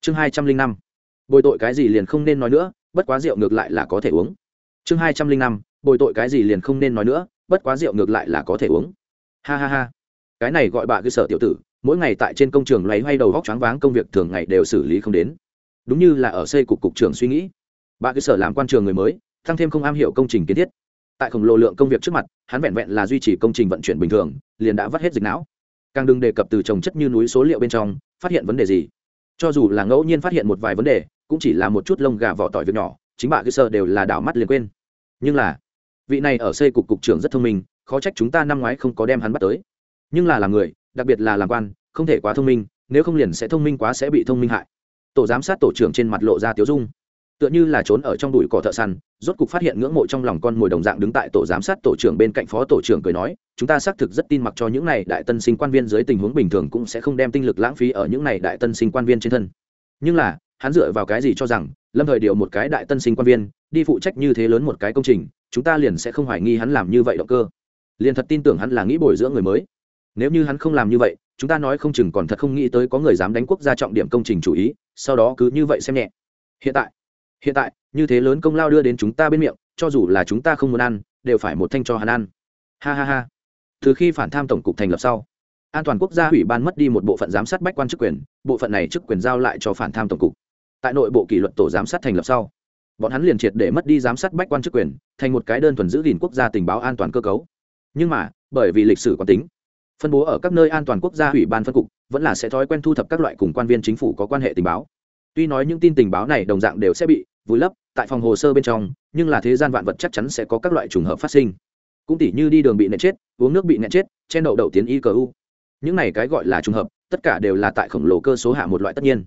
Chương hai trăm linh năm. Bồi tội cái gì liền không nên nói nữa bất quá rượu ngược lại là có thể uống. Chương hai trăm linh năm, bồi tội cái gì liền không nên nói nữa, bất quá rượu ngược lại là có thể uống. Ha ha ha. Cái này gọi bà cơ sở tiểu tử, mỗi ngày tại trên công trường lấy hoay đầu vóc choáng váng công việc thường ngày đều xử lý không đến. Đúng như là ở xây cục cục trưởng suy nghĩ. Bà cơ sở làm quan trường người mới, tăng thêm không am hiểu công trình kiến thiết. Tại khổng lồ lượng công việc trước mặt, hắn vẹn vẹn là duy trì công trình vận chuyển bình thường, liền đã vắt hết dịch não. Càng đừng đề cập từ trồng chất như núi số liệu bên trong, phát hiện vấn đề gì. Cho dù là ngẫu nhiên phát hiện một vài vấn đề cũng chỉ là một chút lông gà vỏ tỏi việc nhỏ, chính bà cơ sở đều là đảo mắt liền quên. Nhưng là, vị này ở xây cục cục trưởng rất thông minh, khó trách chúng ta năm ngoái không có đem hắn bắt tới. Nhưng là làm người, đặc biệt là làm quan, không thể quá thông minh, nếu không liền sẽ thông minh quá sẽ bị thông minh hại. Tổ giám sát tổ trưởng trên mặt lộ ra tiếu dung. Tựa như là trốn ở trong đùi cỏ thợ săn, rốt cục phát hiện ngưỡng mộ trong lòng con mồi đồng dạng đứng tại tổ giám sát tổ trưởng bên cạnh phó tổ trưởng cười nói, chúng ta xác thực rất tin mặc cho những này đại tân sinh quan viên dưới tình huống bình thường cũng sẽ không đem tinh lực lãng phí ở những này đại tân sinh quan viên trên thân. Nhưng là hắn dựa vào cái gì cho rằng, lâm thời điều một cái đại tân sinh quan viên, đi phụ trách như thế lớn một cái công trình, chúng ta liền sẽ không hoài nghi hắn làm như vậy động cơ. Liền thật tin tưởng hắn là nghĩ bồi dưỡng người mới. Nếu như hắn không làm như vậy, chúng ta nói không chừng còn thật không nghĩ tới có người dám đánh quốc gia trọng điểm công trình chủ ý, sau đó cứ như vậy xem nhẹ. Hiện tại hiện tại, như thế lớn công lao đưa đến chúng ta bên miệng, cho dù là chúng ta không muốn ăn, đều phải một thanh cho hắn ăn. Ha ha ha. Từ khi phản tham tổng cục thành lập sau, an toàn quốc gia ủy ban mất đi một bộ phận giám sát bách quan chức quyền, bộ phận này chức quyền giao lại cho phản tham tổng cục tại nội bộ kỷ luật tổ giám sát thành lập sau, bọn hắn liền triệt để mất đi giám sát bách quan chức quyền, thành một cái đơn thuần giữ gìn quốc gia tình báo an toàn cơ cấu. Nhưng mà, bởi vì lịch sử quán tính, phân bố ở các nơi an toàn quốc gia ủy ban phân cục vẫn là sẽ thói quen thu thập các loại cùng quan viên chính phủ có quan hệ tình báo. Tuy nói những tin tình báo này đồng dạng đều sẽ bị vùi lấp tại phòng hồ sơ bên trong, nhưng là thế gian vạn vật chắc chắn sẽ có các loại trùng hợp phát sinh. Cũng tỉ như đi đường bị nện chết, uống nước bị nện chết, chen đậu đậu tiến y cờ u. Những này cái gọi là trùng hợp, tất cả đều là tại khổng lồ cơ số hạ một loại tất nhiên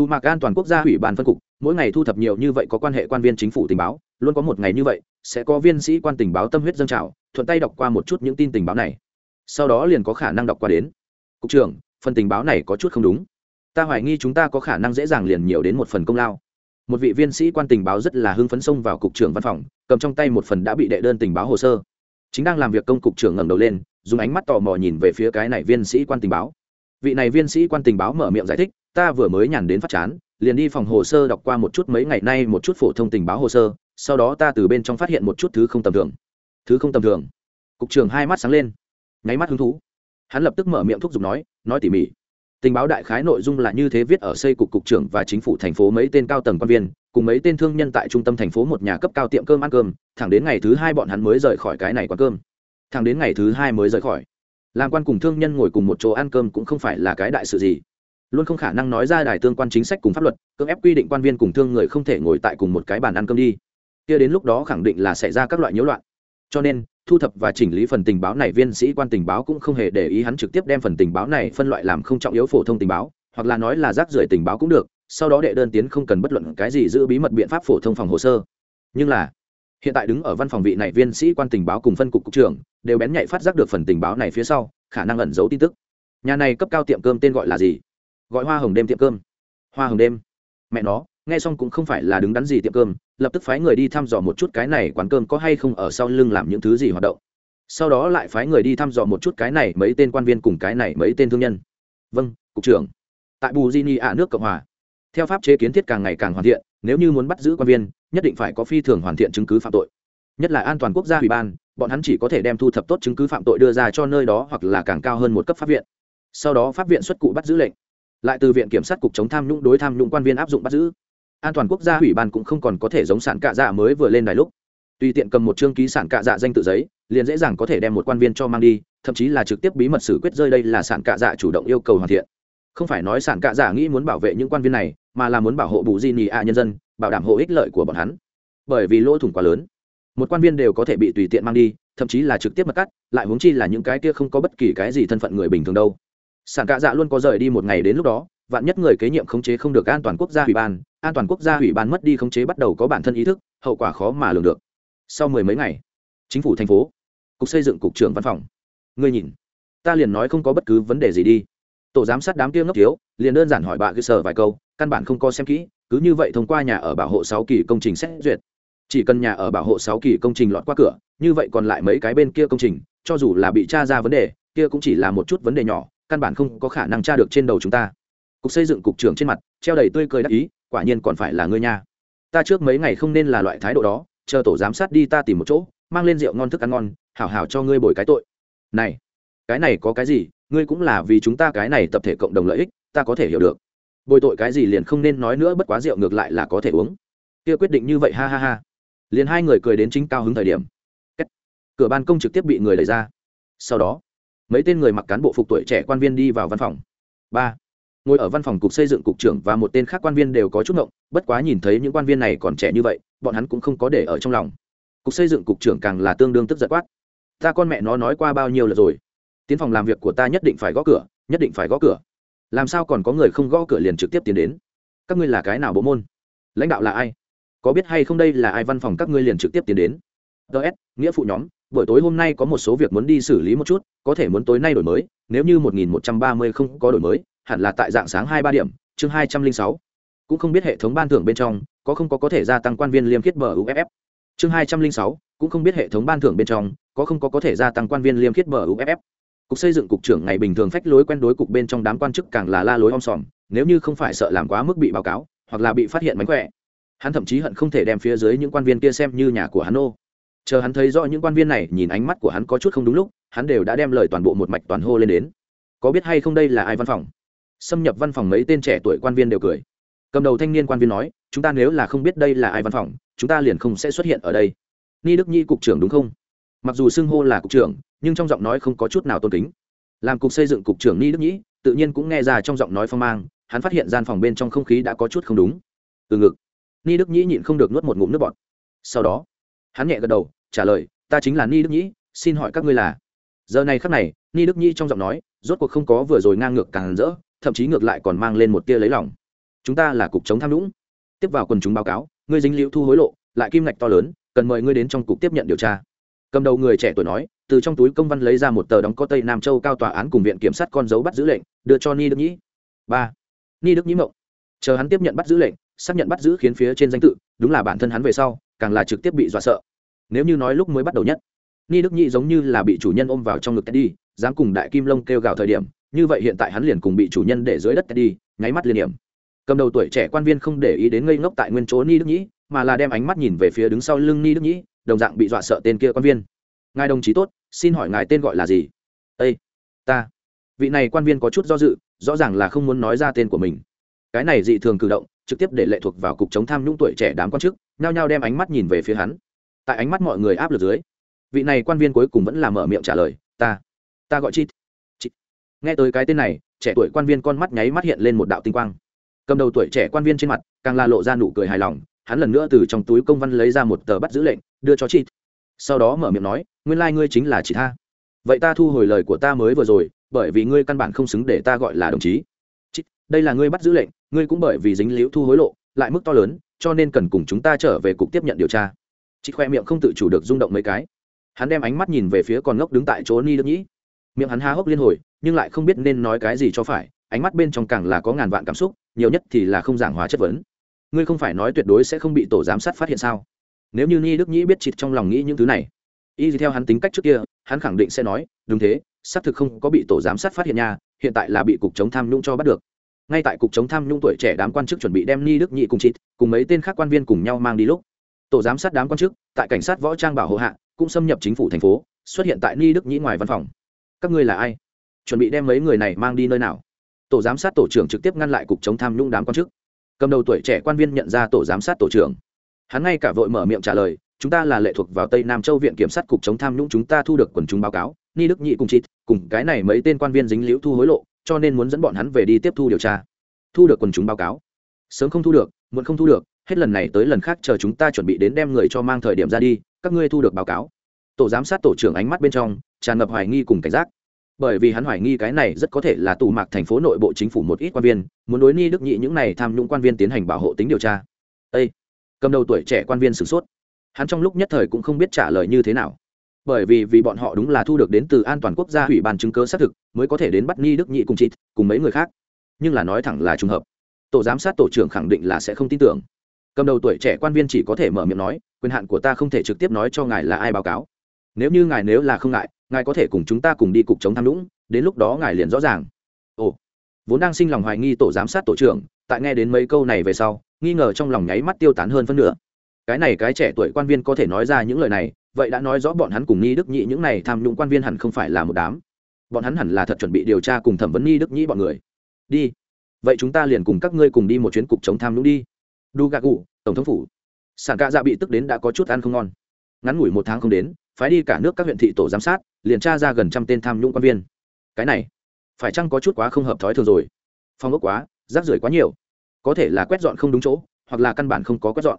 tù mạc an toàn quốc gia ủy ban phân cục, mỗi ngày thu thập nhiều như vậy có quan hệ quan viên chính phủ tình báo, luôn có một ngày như vậy, sẽ có viên sĩ quan tình báo tâm huyết dâng trào, thuận tay đọc qua một chút những tin tình báo này. Sau đó liền có khả năng đọc qua đến. Cục trưởng, phần tình báo này có chút không đúng. Ta hoài nghi chúng ta có khả năng dễ dàng liền nhiều đến một phần công lao. Một vị viên sĩ quan tình báo rất là hưng phấn xông vào cục trưởng văn phòng, cầm trong tay một phần đã bị đệ đơn tình báo hồ sơ. Chính đang làm việc công cục trưởng ngẩng đầu lên, dùng ánh mắt tò mò nhìn về phía cái này viên sĩ quan tình báo vị này viên sĩ quan tình báo mở miệng giải thích, ta vừa mới nhàn đến phát chán, liền đi phòng hồ sơ đọc qua một chút mấy ngày nay một chút phổ thông tình báo hồ sơ, sau đó ta từ bên trong phát hiện một chút thứ không tầm thường. Thứ không tầm thường? Cục trưởng hai mắt sáng lên, nháy mắt hứng thú. Hắn lập tức mở miệng thúc giục nói nói tỉ mỉ, tình báo đại khái nội dung là như thế viết ở xây cục cục trưởng và chính phủ thành phố mấy tên cao tầng quan viên, cùng mấy tên thương nhân tại trung tâm thành phố một nhà cấp cao tiệm cơm ăn cơm, thẳng đến ngày thứ hai bọn hắn mới rời khỏi cái này quán cơm. Thẳng đến ngày thứ hai mới rời khỏi làm quan cùng thương nhân ngồi cùng một chỗ ăn cơm cũng không phải là cái đại sự gì. Luôn không khả năng nói ra đài tương quan chính sách cùng pháp luật, cưỡng ép quy định quan viên cùng thương người không thể ngồi tại cùng một cái bàn ăn cơm đi. Kia đến lúc đó khẳng định là xảy ra các loại nhiễu loạn. Cho nên, thu thập và chỉnh lý phần tình báo này, viên sĩ quan tình báo cũng không hề để ý hắn trực tiếp đem phần tình báo này phân loại làm không trọng yếu phổ thông tình báo, hoặc là nói là rác rưởi tình báo cũng được, sau đó đệ đơn tiến không cần bất luận cái gì giữ bí mật biện pháp phổ thông phòng hồ sơ. Nhưng là hiện tại đứng ở văn phòng vị này viên sĩ quan tình báo cùng phân cục cục trưởng, đều bén nhạy phát giác được phần tình báo này phía sau, khả năng ẩn giấu tin tức. Nhà này cấp cao tiệm cơm tên gọi là gì? Gọi hoa hồng đêm tiệm cơm. Hoa hồng đêm. Mẹ nó, nghe xong cũng không phải là đứng đắn gì tiệm cơm, lập tức phái người đi thăm dò một chút cái này quán cơm có hay không ở sau lưng làm những thứ gì hoạt động. Sau đó lại phái người đi thăm dò một chút cái này mấy tên quan viên cùng cái này mấy tên thương nhân. Vâng cục trưởng. Tại bù di ni ạ nước cộng hòa. Theo pháp chế kiến thiết càng ngày càng hoàn thiện nếu như muốn bắt giữ quan viên, nhất định phải có phi thường hoàn thiện chứng cứ phạm tội. Nhất là an toàn quốc gia ủy ban, bọn hắn chỉ có thể đem thu thập tốt chứng cứ phạm tội đưa ra cho nơi đó hoặc là càng cao hơn một cấp pháp viện. Sau đó pháp viện xuất cụ bắt giữ lệnh. Lại từ viện kiểm sát cục chống tham nhũng đối tham nhũng quan viên áp dụng bắt giữ. An toàn quốc gia ủy ban cũng không còn có thể giống sản cạ dạ mới vừa lên đài lúc. Tùy tiện cầm một chương ký sản cạ dạ danh tự giấy, liền dễ dàng có thể đem một quan viên cho mang đi, thậm chí là trực tiếp bí mật xử quyết rơi đây là sản cạ dạ chủ động yêu cầu hoàn thiện. Không phải nói sản cạ dạ nghĩ muốn bảo vệ những quan viên này mà là muốn bảo hộ bù di nị ạ nhân dân, bảo đảm hộ ích lợi của bọn hắn. Bởi vì lỗ thủng quá lớn, một quan viên đều có thể bị tùy tiện mang đi, thậm chí là trực tiếp mất cắt, lại huống chi là những cái kia không có bất kỳ cái gì thân phận người bình thường đâu. Sản cạ dạ luôn có rời đi một ngày đến lúc đó, vạn nhất người kế nhiệm khống chế không được an toàn quốc gia ủy ban, an toàn quốc gia ủy ban mất đi khống chế bắt đầu có bản thân ý thức, hậu quả khó mà lường được. Sau mười mấy ngày, chính phủ thành phố, cục xây dựng cục trưởng văn phòng. Ngươi nhìn, ta liền nói không có bất cứ vấn đề gì đi tổ giám sát đám kia ngốc thiếu, liền đơn giản hỏi bà cơ sở vài câu, căn bản không có xem kỹ, cứ như vậy thông qua nhà ở bảo hộ sáu kỳ công trình xét duyệt. Chỉ cần nhà ở bảo hộ sáu kỳ công trình lọt qua cửa, như vậy còn lại mấy cái bên kia công trình, cho dù là bị tra ra vấn đề, kia cũng chỉ là một chút vấn đề nhỏ, căn bản không có khả năng tra được trên đầu chúng ta. Cục xây dựng cục trưởng trên mặt, treo đầy tươi cười đắc ý, quả nhiên còn phải là ngươi nha. Ta trước mấy ngày không nên là loại thái độ đó, chờ tổ giám sát đi ta tìm một chỗ, mang lên rượu ngon thức ăn ngon, hảo hảo cho ngươi bồi cái tội. Này, cái này có cái gì? Ngươi cũng là vì chúng ta cái này tập thể cộng đồng lợi ích, ta có thể hiểu được. Bồi tội cái gì liền không nên nói nữa, bất quá rượu ngược lại là có thể uống. Kia quyết định như vậy, ha ha ha. Liền hai người cười đến chính cao hứng thời điểm. Cửa ban công trực tiếp bị người đẩy ra. Sau đó, mấy tên người mặc cán bộ phục tuổi trẻ quan viên đi vào văn phòng. Ba. Ngồi ở văn phòng cục xây dựng cục trưởng và một tên khác quan viên đều có chút ngộng, bất quá nhìn thấy những quan viên này còn trẻ như vậy, bọn hắn cũng không có để ở trong lòng. Cục xây dựng cục trưởng càng là tương đương tức giật quát. Ta con mẹ nó nói qua bao nhiêu lần rồi tiến phòng làm việc của ta nhất định phải gõ cửa, nhất định phải gõ cửa. Làm sao còn có người không gõ cửa liền trực tiếp tiến đến? Các ngươi là cái nào bộ môn? Lãnh đạo là ai? Có biết hay không đây là ai văn phòng các ngươi liền trực tiếp tiến đến? Ts nghĩa phụ nhóm, buổi tối hôm nay có một số việc muốn đi xử lý một chút, có thể muốn tối nay đổi mới, nếu như một nghìn một trăm ba mươi không có đổi mới, hẳn là tại dạng sáng hai ba điểm, chương hai trăm linh sáu. Cũng không biết hệ thống ban thưởng bên trong, có không có có thể gia tăng quan viên liêm khiết bờ uff chương hai trăm linh sáu, cũng không biết hệ thống ban thưởng bên trong, có không có có thể gia tăng quan viên liêm khiết bờ uff cục xây dựng cục trưởng ngày bình thường phách lối quen đối cục bên trong đám quan chức càng là la lối om sòm, nếu như không phải sợ làm quá mức bị báo cáo, hoặc là bị phát hiện mánh khỏe. Hắn thậm chí hận không thể đem phía dưới những quan viên kia xem như nhà của hắn ô. Chờ hắn thấy rõ những quan viên này, nhìn ánh mắt của hắn có chút không đúng lúc, hắn đều đã đem lời toàn bộ một mạch toàn hô lên đến. Có biết hay không đây là ai văn phòng? Xâm nhập văn phòng mấy tên trẻ tuổi quan viên đều cười. Cầm đầu thanh niên quan viên nói, chúng ta nếu là không biết đây là ai văn phòng, chúng ta liền không sẽ xuất hiện ở đây. Ni đức nhi cục trưởng đúng không? Mặc dù xưng hô là cục trưởng nhưng trong giọng nói không có chút nào tôn kính. Làm cục xây dựng cục trưởng ni đức nhĩ, tự nhiên cũng nghe ra trong giọng nói phong mang, hắn phát hiện gian phòng bên trong không khí đã có chút không đúng. Từ ngực, ni đức nhĩ nhịn không được nuốt một ngụm nước bọt. Sau đó, hắn nhẹ gật đầu, trả lời, ta chính là ni đức nhĩ, xin hỏi các ngươi là? Giờ này khắc này, ni đức nhĩ trong giọng nói, rốt cuộc không có vừa rồi ngang ngược càng rỡ, thậm chí ngược lại còn mang lên một tia lấy lòng. Chúng ta là cục chống tham nhũng. Tiếp vào quần chúng báo cáo, ngươi dính liễu thu hối lộ, lại kim ngạch to lớn, cần mời ngươi đến trong cục tiếp nhận điều tra. Cầm đầu người trẻ tuổi nói từ trong túi công văn lấy ra một tờ đóng có tây nam châu cao tòa án cùng viện kiểm sát con dấu bắt giữ lệnh, đưa cho ni đức nhĩ. Ba. Ni đức nhĩ mộng. Chờ hắn tiếp nhận bắt giữ lệnh, xác nhận bắt giữ khiến phía trên danh tự, đúng là bản thân hắn về sau, càng là trực tiếp bị dọa sợ. Nếu như nói lúc mới bắt đầu nhất, ni đức nhĩ giống như là bị chủ nhân ôm vào trong ngực teddy, dám cùng đại kim long kêu gào thời điểm, như vậy hiện tại hắn liền cùng bị chủ nhân để dưới đất teddy, nháy mắt liên điểm. Cầm đầu tuổi trẻ quan viên không để ý đến ngây ngốc tại nguyên chỗ ni đức nhĩ, mà là đem ánh mắt nhìn về phía đứng sau lưng ni đức nhĩ, đồng dạng bị dọa sợ tên kia quan viên. Ngài đồng chí tốt xin hỏi ngài tên gọi là gì? Ây ta. Vị này quan viên có chút do dự, rõ ràng là không muốn nói ra tên của mình. Cái này dị thường cử động, trực tiếp để lệ thuộc vào cục chống tham nhũng tuổi trẻ đám quan chức, nhao nhao đem ánh mắt nhìn về phía hắn. Tại ánh mắt mọi người áp lực dưới, vị này quan viên cuối cùng vẫn là mở miệng trả lời, ta ta gọi chi nghe tới cái tên này, trẻ tuổi quan viên con mắt nháy mắt hiện lên một đạo tinh quang. Cầm đầu tuổi trẻ quan viên trên mặt, càng la lộ ra nụ cười hài lòng, hắn lần nữa từ trong túi công văn lấy ra một tờ bắt giữ lệnh, đưa cho chị sau đó mở miệng nói nguyên lai、like、ngươi chính là chị tha. Vậy ta thu hồi lời của ta mới vừa rồi, bởi vì ngươi căn bản không xứng để ta gọi là đồng chí. Chị, đây là ngươi bắt giữ lệnh, ngươi cũng bởi vì dính liễu thu hối lộ, lại mức to lớn, cho nên cần cùng chúng ta trở về cục tiếp nhận điều tra. Chị khoe miệng không tự chủ được rung động mấy cái. Hắn đem ánh mắt nhìn về phía con ngốc đứng tại chỗ ni đức nhĩ. Miệng hắn há hốc liên hồi, nhưng lại không biết nên nói cái gì cho phải, ánh mắt bên trong càng là có ngàn vạn cảm xúc, nhiều nhất thì là không giảng hóa chất vấn. Ngươi không phải nói tuyệt đối sẽ không bị tổ giám sát phát hiện sao? Nếu như ni đức nhĩ biết chịt trong lòng nghĩ những thứ này y theo hắn tính cách trước kia, hắn khẳng định sẽ nói, đúng thế, xác thực không có bị tổ giám sát phát hiện nha, hiện tại là bị cục chống tham nhũng cho bắt được. Ngay tại cục chống tham nhũng tuổi trẻ đám quan chức chuẩn bị đem ni đức nhị cùng chịt cùng mấy tên khác quan viên cùng nhau mang đi lúc, tổ giám sát đám quan chức tại cảnh sát võ trang bảo hộ hạ cũng xâm nhập chính phủ thành phố, xuất hiện tại ni đức nhĩ ngoài văn phòng. Các ngươi là ai? Chuẩn bị đem mấy người này mang đi nơi nào? Tổ giám sát tổ trưởng trực tiếp ngăn lại cục chống tham nhũng đám quan chức. Cầm đầu tuổi trẻ quan viên nhận ra tổ giám sát tổ trưởng. Hắn ngay cả vội mở miệng trả lời chúng ta là lệ thuộc vào tây nam châu viện kiểm sát cục chống tham nhũng chúng ta thu được quần chúng báo cáo, ni đức nhị cùng chít cùng cái này mấy tên quan viên dính liễu thu hối lộ, cho nên muốn dẫn bọn hắn về đi tiếp thu điều tra. Thu được quần chúng báo cáo. Sớm không thu được, muộn không thu được, hết lần này tới lần khác chờ chúng ta chuẩn bị đến đem người cho mang thời điểm ra đi, các ngươi thu được báo cáo. Tổ giám sát tổ trưởng ánh mắt bên trong, tràn ngập hoài nghi cùng cảnh giác. Bởi vì hắn hoài nghi cái này rất có thể là tù mạc thành phố nội bộ chính phủ một ít quan viên, muốn đối ni đức nhị những này tham nhũng quan viên tiến hành bảo hộ tính điều tra. Ê! cầm đầu tuổi trẻ quan viên sửng sốt hắn trong lúc nhất thời cũng không biết trả lời như thế nào. Bởi vì vì bọn họ đúng là thu được đến từ an toàn quốc gia ủy ban chứng cơ xác thực, mới có thể đến bắt ni đức nhị cùng chịt, cùng mấy người khác. Nhưng là nói thẳng là trùng hợp. Tổ giám sát tổ trưởng khẳng định là sẽ không tin tưởng. Cầm đầu tuổi trẻ quan viên chỉ có thể mở miệng nói, quyền hạn của ta không thể trực tiếp nói cho ngài là ai báo cáo. Nếu như ngài nếu là không ngại, ngài có thể cùng chúng ta cùng đi cục chống tham nhũng, đến lúc đó ngài liền rõ ràng. Ồ. Vốn đang sinh lòng hoài nghi tổ giám sát tổ trưởng, tại nghe đến mấy câu này về sau, nghi ngờ trong lòng nháy mắt tiêu tán hơn phân nửa cái này cái trẻ tuổi quan viên có thể nói ra những lời này, vậy đã nói rõ bọn hắn cùng nghi đức nhị những này tham nhũng quan viên hẳn không phải là một đám. Bọn hắn hẳn là thật chuẩn bị điều tra cùng thẩm vấn nghi đức nhị bọn người. Đi. Vậy chúng ta liền cùng các ngươi cùng đi một chuyến cục chống tham nhũng đi. Đu gà cụ tổng thống phủ. Sản ca dạ bị tức đến đã có chút ăn không ngon. Ngắn ngủi một tháng không đến, phái đi cả nước các huyện thị tổ giám sát, liền tra ra gần trăm tên tham nhũng quan viên. Cái này, phải chăng có chút quá không hợp thói thường rồi? Phong ốc quá, rác rưởi quá nhiều. Có thể là quét dọn không đúng chỗ, hoặc là căn bản không có quét dọn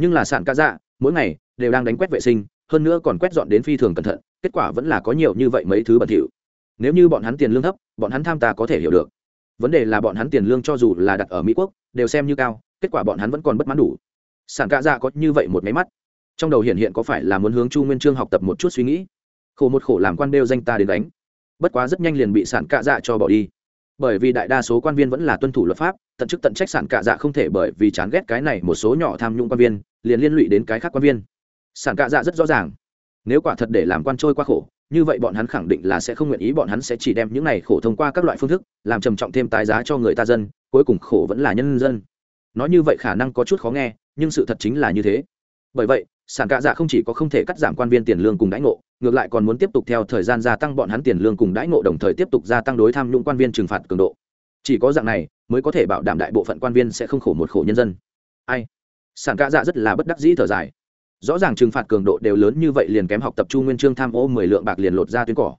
nhưng là sạn ca dạ mỗi ngày đều đang đánh quét vệ sinh, hơn nữa còn quét dọn đến phi thường cẩn thận, kết quả vẫn là có nhiều như vậy mấy thứ bẩn thỉu. Nếu như bọn hắn tiền lương thấp, bọn hắn tham ta có thể hiểu được. Vấn đề là bọn hắn tiền lương cho dù là đặt ở mỹ quốc, đều xem như cao, kết quả bọn hắn vẫn còn bất mãn đủ. Sản ca dạ có như vậy một máy mắt. Trong đầu hiện hiện có phải là muốn hướng chu nguyên trương học tập một chút suy nghĩ? Khổ một khổ làm quan đeo danh ta đến đánh. Bất quá rất nhanh liền bị sản cạ dạ cho bỏ đi bởi vì đại đa số quan viên vẫn là tuân thủ luật pháp, tận chức tận trách sản cạ dạ không thể bởi vì chán ghét cái này một số nhỏ tham nhũng quan viên, liền liên lụy đến cái khác quan viên. Sản cạ dạ rất rõ ràng. Nếu quả thật để làm quan trôi qua khổ, như vậy bọn hắn khẳng định là sẽ không nguyện ý bọn hắn sẽ chỉ đem những này khổ thông qua các loại phương thức, làm trầm trọng thêm tái giá cho người ta dân, cuối cùng khổ vẫn là nhân dân. Nói như vậy khả năng có chút khó nghe, nhưng sự thật chính là như thế. Bởi vậy sản cạ dạ không chỉ có không thể cắt giảm quan viên tiền lương cùng đãi ngộ, ngược lại còn muốn tiếp tục theo thời gian gia tăng bọn hắn tiền lương cùng đãi ngộ, đồng thời tiếp tục gia tăng đối tham nhũng quan viên trừng phạt cường độ. Chỉ có dạng này mới có thể bảo đảm đại bộ phận quan viên sẽ không khổ một khổ nhân dân. Ai? Sản cạ dạ rất là bất đắc dĩ thở dài. Rõ ràng trừng phạt cường độ đều lớn như vậy liền kém học tập chu nguyên trương tham ô mười lượng bạc liền lột ra tuyến cỏ.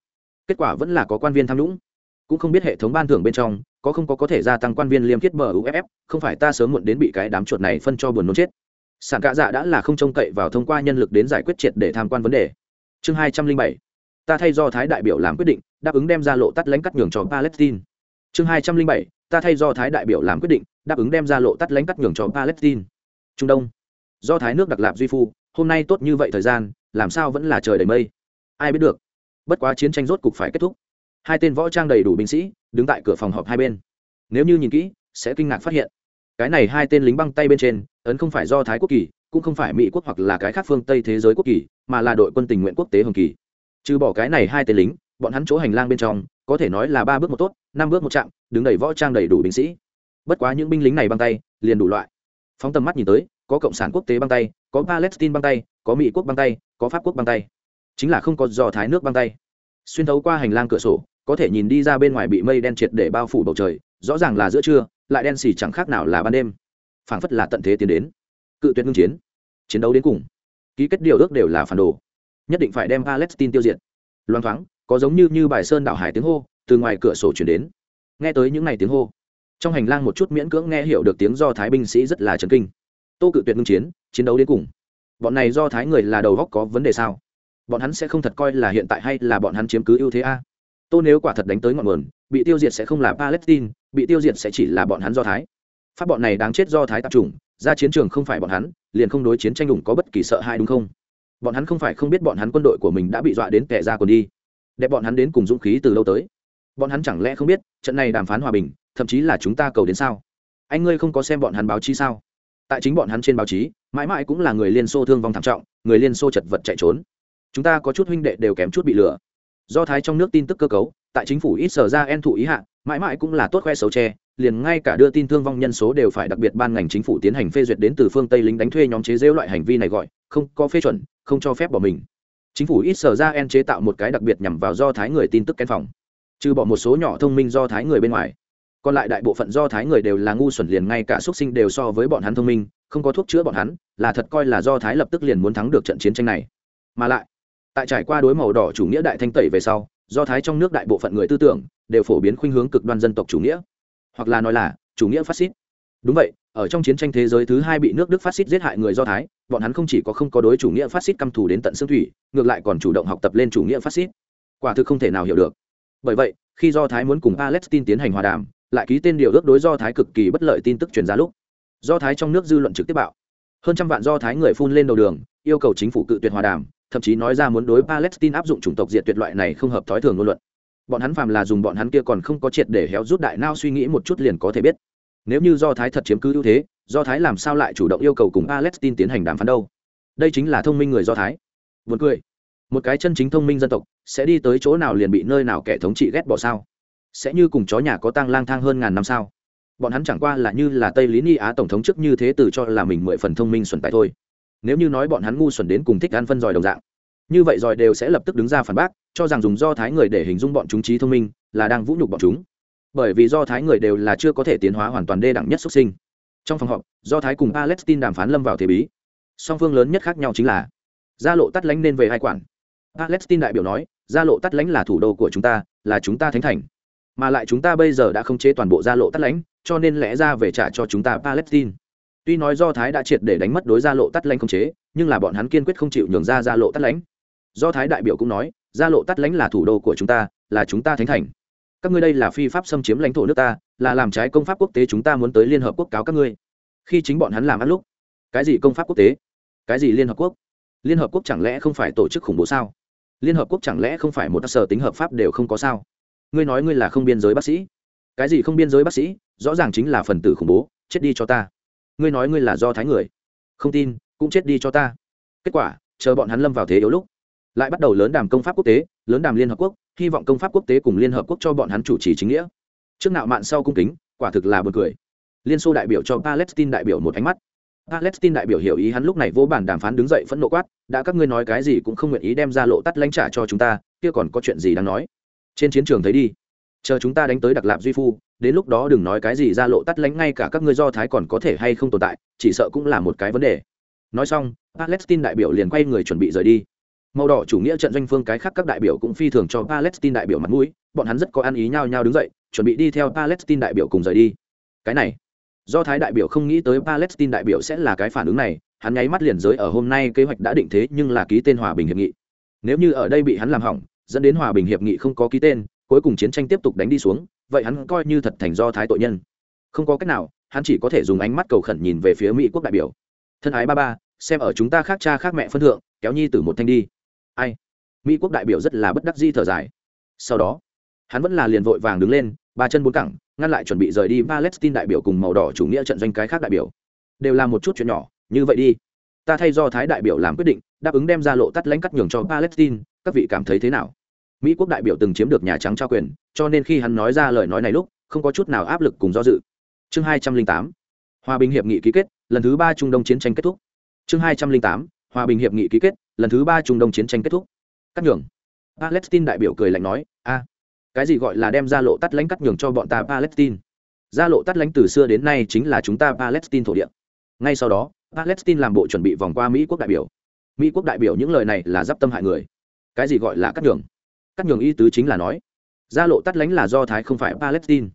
Kết quả vẫn là có quan viên tham nhũng. Cũng không biết hệ thống ban thưởng bên trong có không có có thể gia tăng quan viên liêm khiết bờ uff không phải ta sớm muộn đến bị cái đám chuột này phân cho buồn nôn chết sản cạ dạ đã là không trông cậy vào thông qua nhân lực đến giải quyết triệt để tham quan vấn đề. Chương hai trăm linh bảy. Ta thay do thái đại biểu làm quyết định, đáp ứng đem ra lộ tắt lãnh cắt nhường cho palestine. Chương hai trăm linh bảy. Ta thay do thái đại biểu làm quyết định, đáp ứng đem ra lộ tắt lãnh cắt nhường cho palestine. Trung đông. Do thái nước đặc lạp duy phu, hôm nay tốt như vậy thời gian, làm sao vẫn là trời đầy mây? Ai biết được. Bất quá chiến tranh rốt cục phải kết thúc. Hai tên võ trang đầy đủ binh sĩ, đứng tại cửa phòng họp hai bên. Nếu như nhìn kỹ, sẽ kinh ngạc phát hiện. Cái này hai tên lính băng tay bên trên ấn không phải do thái quốc kỳ, cũng không phải mỹ quốc hoặc là cái khác phương tây thế giới quốc kỳ, mà là đội quân tình nguyện quốc tế hồng kỳ. Trừ bỏ cái này hai tên lính, bọn hắn chỗ hành lang bên trong, có thể nói là ba bước một tốt, năm bước một chạm, đứng đầy võ trang đầy đủ binh sĩ. Bất quá những binh lính này băng tay, liền đủ loại. Phóng tầm mắt nhìn tới, có cộng sản quốc tế băng tay, có palestine băng tay, có mỹ quốc băng tay, có pháp quốc băng tay. Chính là không có do thái nước băng tay. Xuyên thấu qua hành lang cửa sổ, có thể nhìn đi ra bên ngoài bị mây đen triệt để bao phủ bầu trời, rõ ràng là giữa trưa, lại đen xì chẳng khác nào là ban đêm phảng phất là tận thế tiến đến. Cự tuyệt ngưng chiến chiến đấu đến cùng. Ký kết điều ước đều là phản đồ. Nhất định phải đem palestine tiêu diệt. Loan thoáng, có giống như như bài sơn đảo hải tiếng hô, từ ngoài cửa sổ chuyển đến. Nghe tới những ngày tiếng hô, trong hành lang một chút miễn cưỡng nghe hiểu được tiếng do thái binh sĩ rất là chấn kinh. Tô cự tuyệt ngưng chiến chiến đấu đến cùng. Bọn này do thái người là đầu góc có vấn đề sao? Bọn hắn sẽ không thật coi là hiện tại hay là bọn hắn chiếm cứ ưu thế a? Tô nếu quả thật đánh tới ngọn nguồn, bị tiêu diệt sẽ không là palestine, bị tiêu diệt sẽ chỉ là bọn hắn do thái pháp bọn này đáng chết do thái tập trung ra chiến trường không phải bọn hắn, liền không đối chiến tranh đủng có bất kỳ sợ hãi đúng không? Bọn hắn không phải không biết bọn hắn quân đội của mình đã bị dọa đến kẻ ra còn đi. Để bọn hắn đến cùng dũng khí từ lâu tới. Bọn hắn chẳng lẽ không biết, trận này đàm phán hòa bình, thậm chí là chúng ta cầu đến sao? Anh ngươi không có xem bọn hắn báo chí sao? Tại chính bọn hắn trên báo chí, mãi mãi cũng là người liên xô thương vong thảm trọng, người liên xô chật vật chạy trốn. Chúng ta có chút huynh đệ đều kém chút bị lừa. Do thái trong nước tin tức cơ cấu, tại chính phủ ít sở ra en thụ ý hạ, mãi mãi cũng là tốt khoe xấu tre liền ngay cả đưa tin thương vong nhân số đều phải đặc biệt ban ngành chính phủ tiến hành phê duyệt đến từ phương tây lính đánh thuê nhóm chế rêu loại hành vi này gọi, không có phê chuẩn, không cho phép bỏ mình. Chính phủ ít sở ra en chế tạo một cái đặc biệt nhằm vào do thái người tin tức kén phòng. Trừ bỏ một số nhỏ thông minh do thái người bên ngoài, còn lại đại bộ phận do thái người đều là ngu xuẩn liền ngay cả xuất sinh đều so với bọn hắn thông minh, không có thuốc chữa bọn hắn, là thật coi là do thái lập tức liền muốn thắng được trận chiến tranh này. Mà lại, tại trải qua đối màu đỏ chủ nghĩa đại thanh tẩy về sau, do thái trong nước đại bộ phận người tư tưởng đều phổ biến khuynh hướng cực đoan dân tộc chủ nghĩa hoặc là nói là, chủ nghĩa phát xít. Đúng vậy, ở trong chiến tranh thế giới thứ hai bị nước đức phát xít giết hại người do thái, bọn hắn không chỉ có không có đối chủ nghĩa phát xít căm thù đến tận xương thủy, ngược lại còn chủ động học tập lên chủ nghĩa phát xít. Quả thực không thể nào hiểu được. Bởi vậy, khi do thái muốn cùng palestine tiến hành hòa đàm, lại ký tên điều ước đối do thái cực kỳ bất lợi tin tức truyền ra lúc. Do thái trong nước dư luận trực tiếp bạo. Hơn trăm vạn do thái người phun lên đầu đường, yêu cầu chính phủ cự tuyệt hòa đàm, thậm chí nói ra muốn đối palestine áp dụng chủng tộc diệt tuyệt loại này không hợp thói thường ngôn luận bọn hắn phàm là dùng bọn hắn kia còn không có triệt để héo rút đại nao suy nghĩ một chút liền có thể biết. Nếu như do thái thật chiếm cứ ưu thế, do thái làm sao lại chủ động yêu cầu cùng palestine tiến hành đàm phán đâu? Đây chính là thông minh người do thái. Buồn cười. Một cái chân chính thông minh dân tộc sẽ đi tới chỗ nào liền bị nơi nào kẻ thống trị ghét bỏ sao? Sẽ như cùng chó nhà có tang lang thang hơn ngàn năm sao? Bọn hắn chẳng qua là như là tây lý ni á tổng thống trước như thế từ cho là mình mười phần thông minh xuẩn tại thôi. Nếu như nói bọn hắn ngu xuẩn đến cùng thích ăn phân giỏi đồng dạng như vậy giỏi đều sẽ lập tức đứng ra phản bác, cho rằng dùng do thái người để hình dung bọn chúng trí thông minh là đang vũ nhục bọn chúng. Bởi vì do thái người đều là chưa có thể tiến hóa hoàn toàn đê đẳng nhất xuất sinh. Trong phòng họp, do thái cùng palestine đàm phán lâm vào thế bí. Song phương lớn nhất khác nhau chính là, gia lộ tắt lánh nên về hai quản. Palestine đại biểu nói, gia lộ tắt lánh là thủ đô của chúng ta, là chúng ta thánh thành. Mà lại chúng ta bây giờ đã không chế toàn bộ gia lộ tắt lánh, cho nên lẽ ra về trả cho chúng ta palestine. Tuy nói do thái đã triệt để đánh mất đối gia lộ tắt lánh không chế, nhưng là bọn hắn kiên quyết không chịu nhường ra gia lộ tắt lánh do thái đại biểu cũng nói, gia lộ tắt lãnh là thủ đô của chúng ta, là chúng ta thánh thành. Các ngươi đây là phi pháp xâm chiếm lãnh thổ nước ta, là làm trái công pháp quốc tế chúng ta muốn tới liên hợp quốc cáo các ngươi. Khi chính bọn hắn làm ăn lúc, cái gì công pháp quốc tế? Cái gì liên hợp quốc? Liên hợp quốc chẳng lẽ không phải tổ chức khủng bố sao? Liên hợp quốc chẳng lẽ không phải một sở tính hợp pháp đều không có sao? Ngươi nói ngươi là không biên giới bác sĩ. Cái gì không biên giới bác sĩ, rõ ràng chính là phần tử khủng bố, chết đi cho ta. Ngươi nói ngươi là do thái người. Không tin, cũng chết đi cho ta. Kết quả, chờ bọn hắn lâm vào thế yếu lúc lại bắt đầu lớn đàm công pháp quốc tế, lớn đàm liên hợp quốc, hy vọng công pháp quốc tế cùng liên hợp quốc cho bọn hắn chủ trì chính nghĩa. Trước nạo mạn sau cung kính, quả thực là b u ồ n cười. Liên xô đại biểu cho palestine đại biểu một ánh mắt. Palestine đại biểu hiểu ý hắn lúc này vô bản đàm phán đứng dậy phẫn nộ quát, đã các ngươi nói cái gì cũng không nguyện ý đem ra lộ tắt lãnh trả cho chúng ta, kia còn có chuyện gì đáng nói? Trên chiến trường thấy đi. Chờ chúng ta đánh tới đặc lạp duy phu, đến lúc đó đừng nói cái gì ra lộ tắt lãnh, ngay cả các ngươi do thái còn có thể hay không tồn tại, chỉ sợ cũng là một cái vấn đề. Nói xong, palestine đại biểu liền quay người chuẩn bị rời đi màu đỏ chủ nghĩa trận doanh phương cái khác các đại biểu cũng phi thường cho palestine đại biểu mặt mũi, bọn hắn rất có ăn ý nhau nhau đứng dậy, chuẩn bị đi theo palestine đại biểu cùng rời đi. Cái này, do thái đại biểu không nghĩ tới palestine đại biểu sẽ là cái phản ứng này, hắn nháy mắt liền giới ở hôm nay kế hoạch đã định thế nhưng là ký tên hòa bình hiệp nghị. Nếu như ở đây bị hắn làm hỏng, dẫn đến hòa bình hiệp nghị không có ký tên, cuối cùng chiến tranh tiếp tục đánh đi xuống, vậy hắn coi như thật thành do thái tội nhân. Không có cách nào, hắn chỉ có thể dùng ánh mắt cầu khẩn nhìn về phía mỹ quốc đại biểu. Thân ái ba ba, xem ở chúng ta khác cha khác mẹ phân thượng, kéo nhi từ một thanh đi ai? Mỹ quốc đại biểu rất là bất đắc di thở dài. Sau đó, hắn vẫn là liền vội vàng đứng lên, ba chân bốn cẳng, ngăn lại chuẩn bị rời đi palestine đại biểu cùng màu đỏ chủ nghĩa trận doanh cái khác đại biểu. Đều là một chút chuyện nhỏ, như vậy đi. Ta thay do thái đại biểu làm quyết định, đáp ứng đem ra lộ tắt lãnh cắt nhường cho palestine, các vị cảm thấy thế nào? Mỹ quốc đại biểu từng chiếm được nhà trắng trao quyền, cho nên khi hắn nói ra lời nói này lúc, không có chút nào áp lực cùng do dự. Chương hai trăm linh tám, hòa bình hiệp nghị ký kết, lần thứ ba trung đông chiến tranh kết thúc. Chương hai trăm linh tám, hòa bình hiệp nghị ký kết lần thứ ba trung đông chiến tranh kết thúc. Cắt nhường. Palestine đại biểu cười lạnh nói, a, cái gì gọi là đem ra lộ tắt lãnh cắt nhường cho bọn ta palestine? Ra lộ tắt lãnh từ xưa đến nay chính là chúng ta palestine thổ địa. Ngay sau đó, palestine làm bộ chuẩn bị vòng qua mỹ quốc đại biểu. Mỹ quốc đại biểu những lời này là d i p tâm hại người. Cái gì gọi là cắt nhường? Cắt nhường ý tứ chính là nói, ra lộ tắt lãnh là do thái không phải palestine.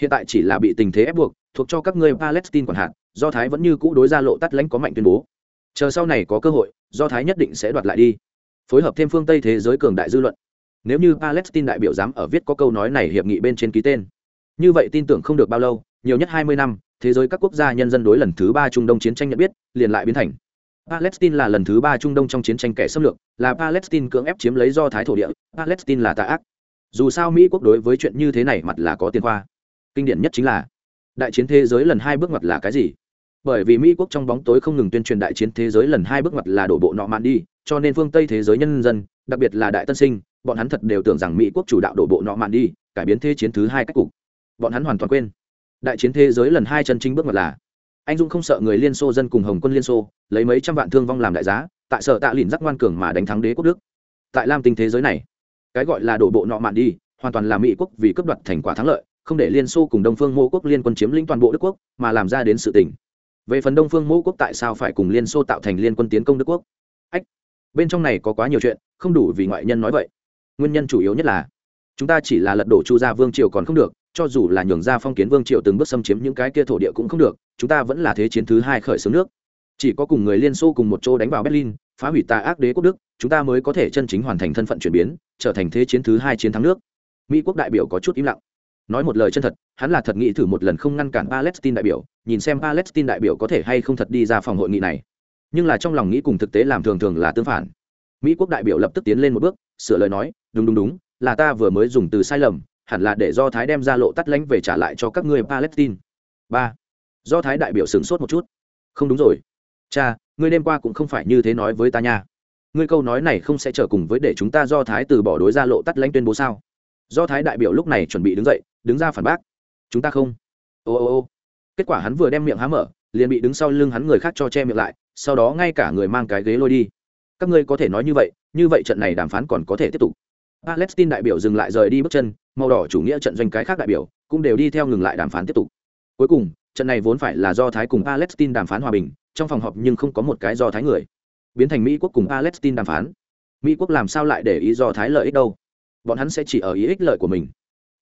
Hiện tại chỉ là bị tình thế ép buộc, thuộc cho các ngươi palestine còn hạn do thái vẫn như cũ đối ra lộ tắt lãnh có mạnh tuyên bố chờ sau này có cơ hội, do thái nhất định sẽ đoạt lại đi. Phối hợp thêm phương tây thế giới cường đại dư luận. Nếu như palestine đại biểu dám ở viết có câu nói này hiệp nghị bên trên ký tên. Như vậy tin tưởng không được bao lâu, nhiều nhất hai mươi năm, thế giới các quốc gia nhân dân đối lần thứ ba trung đông chiến tranh nhận biết, liền lại biến thành. Palestine là lần thứ ba trung đông trong chiến tranh kẻ xâm lược, là palestine cưỡng ép chiếm lấy do thái thổ địa, palestine là tà ác. Dù sao mỹ quốc đối với chuyện như thế này mặt là có tiền khoa. Kinh điển nhất chính là, đại chiến thế giới lần hai bước ngoặt là cái gì? Bởi vì mỹ quốc trong bóng tối không ngừng tuyên truyền đại chiến thế giới lần hai bước ngoặt là đổ bộ nọ mạn đi, cho nên phương tây thế giới nhân dân, đặc biệt là đại tân sinh, bọn hắn thật đều tưởng rằng mỹ quốc chủ đạo đổ bộ nọ mạn đi, cải biến thế chiến thứ hai cách cục. Bọn hắn hoàn toàn quên. Đại chiến thế giới lần hai chân chính bước ngoặt là, anh dũng không sợ người liên xô dân cùng hồng quân liên xô, lấy mấy trăm vạn thương vong làm đại giá, tại sở tạ lìn giác ngoan cường mà đánh thắng đế quốc đức. Tại lam tinh thế giới này, cái gọi là đổ bộ nọ mạn đi, hoàn toàn là mỹ quốc vì cấp đoạt thành quả thắng lợi, không để liên xô cùng đông phương mô quốc liên quân chiếm lĩnh toàn bộ đức quốc, mà làm ra đến sự tình về phần đông phương mẫu quốc tại sao phải cùng liên xô tạo thành liên quân tiến công đức quốc? Ách, bên trong này có quá nhiều chuyện, không đủ vì ngoại nhân nói vậy. Nguyên nhân chủ yếu nhất là, chúng ta chỉ là lật đổ chu gia vương triều còn không được, cho dù là nhường ra phong kiến vương triều từng bước xâm chiếm những cái kia thổ địa cũng không được, chúng ta vẫn là thế chiến thứ hai khởi xướng nước. Chỉ có cùng người liên xô cùng một chỗ đánh vào berlin, phá hủy tà ác đế quốc đức, chúng ta mới có thể chân chính hoàn thành thân phận chuyển biến, trở thành thế chiến thứ hai chiến thắng nước. Mỹ quốc đại biểu có chút im lặng nói một lời chân thật, hắn là thật nghĩ thử một lần không ngăn cản palestine đại biểu, nhìn xem palestine đại biểu có thể hay không thật đi ra phòng hội nghị này. Nhưng là trong lòng nghĩ cùng thực tế làm thường thường là tương phản. Mỹ quốc đại biểu lập tức tiến lên một bước, sửa lời nói, đúng đúng đúng, là ta vừa mới dùng từ sai lầm, hẳn là để do thái đem ra lộ tắt lánh về trả lại cho các ngươi palestine. Ba. Do thái đại biểu sửng sốt một chút. Không đúng rồi. Cha, ngươi đêm qua cũng không phải như thế nói với ta nha. Ngươi câu nói này không sẽ trở cùng với để chúng ta do thái từ bỏ đối ra lộ tắt lánh tuyên bố sao? Do thái đại biểu lúc này chuẩn bị đứng dậy đứng ra phản bác. Chúng ta không. Ô ô ô. Kết quả hắn vừa đem miệng há mở, liền bị đứng sau lưng hắn người khác cho che miệng lại, sau đó ngay cả người mang cái ghế lôi đi. Các ngươi có thể nói như vậy như vậy trận này đàm phán còn có thể tiếp tục. Palestine đại biểu dừng lại rời đi bước chân, màu đỏ chủ nghĩa trận doanh cái khác đại biểu cũng đều đi theo ngừng lại đàm phán tiếp tục. Cuối cùng, trận này vốn phải là do thái cùng palestine đàm phán hòa bình, trong phòng họp nhưng không có một cái do thái người. Biến thành mỹ quốc cùng palestine đàm phán. Mỹ quốc làm sao lại để ý do thái lợi ích đâu? Bọn hắn sẽ chỉ ở ý ích lợi của mình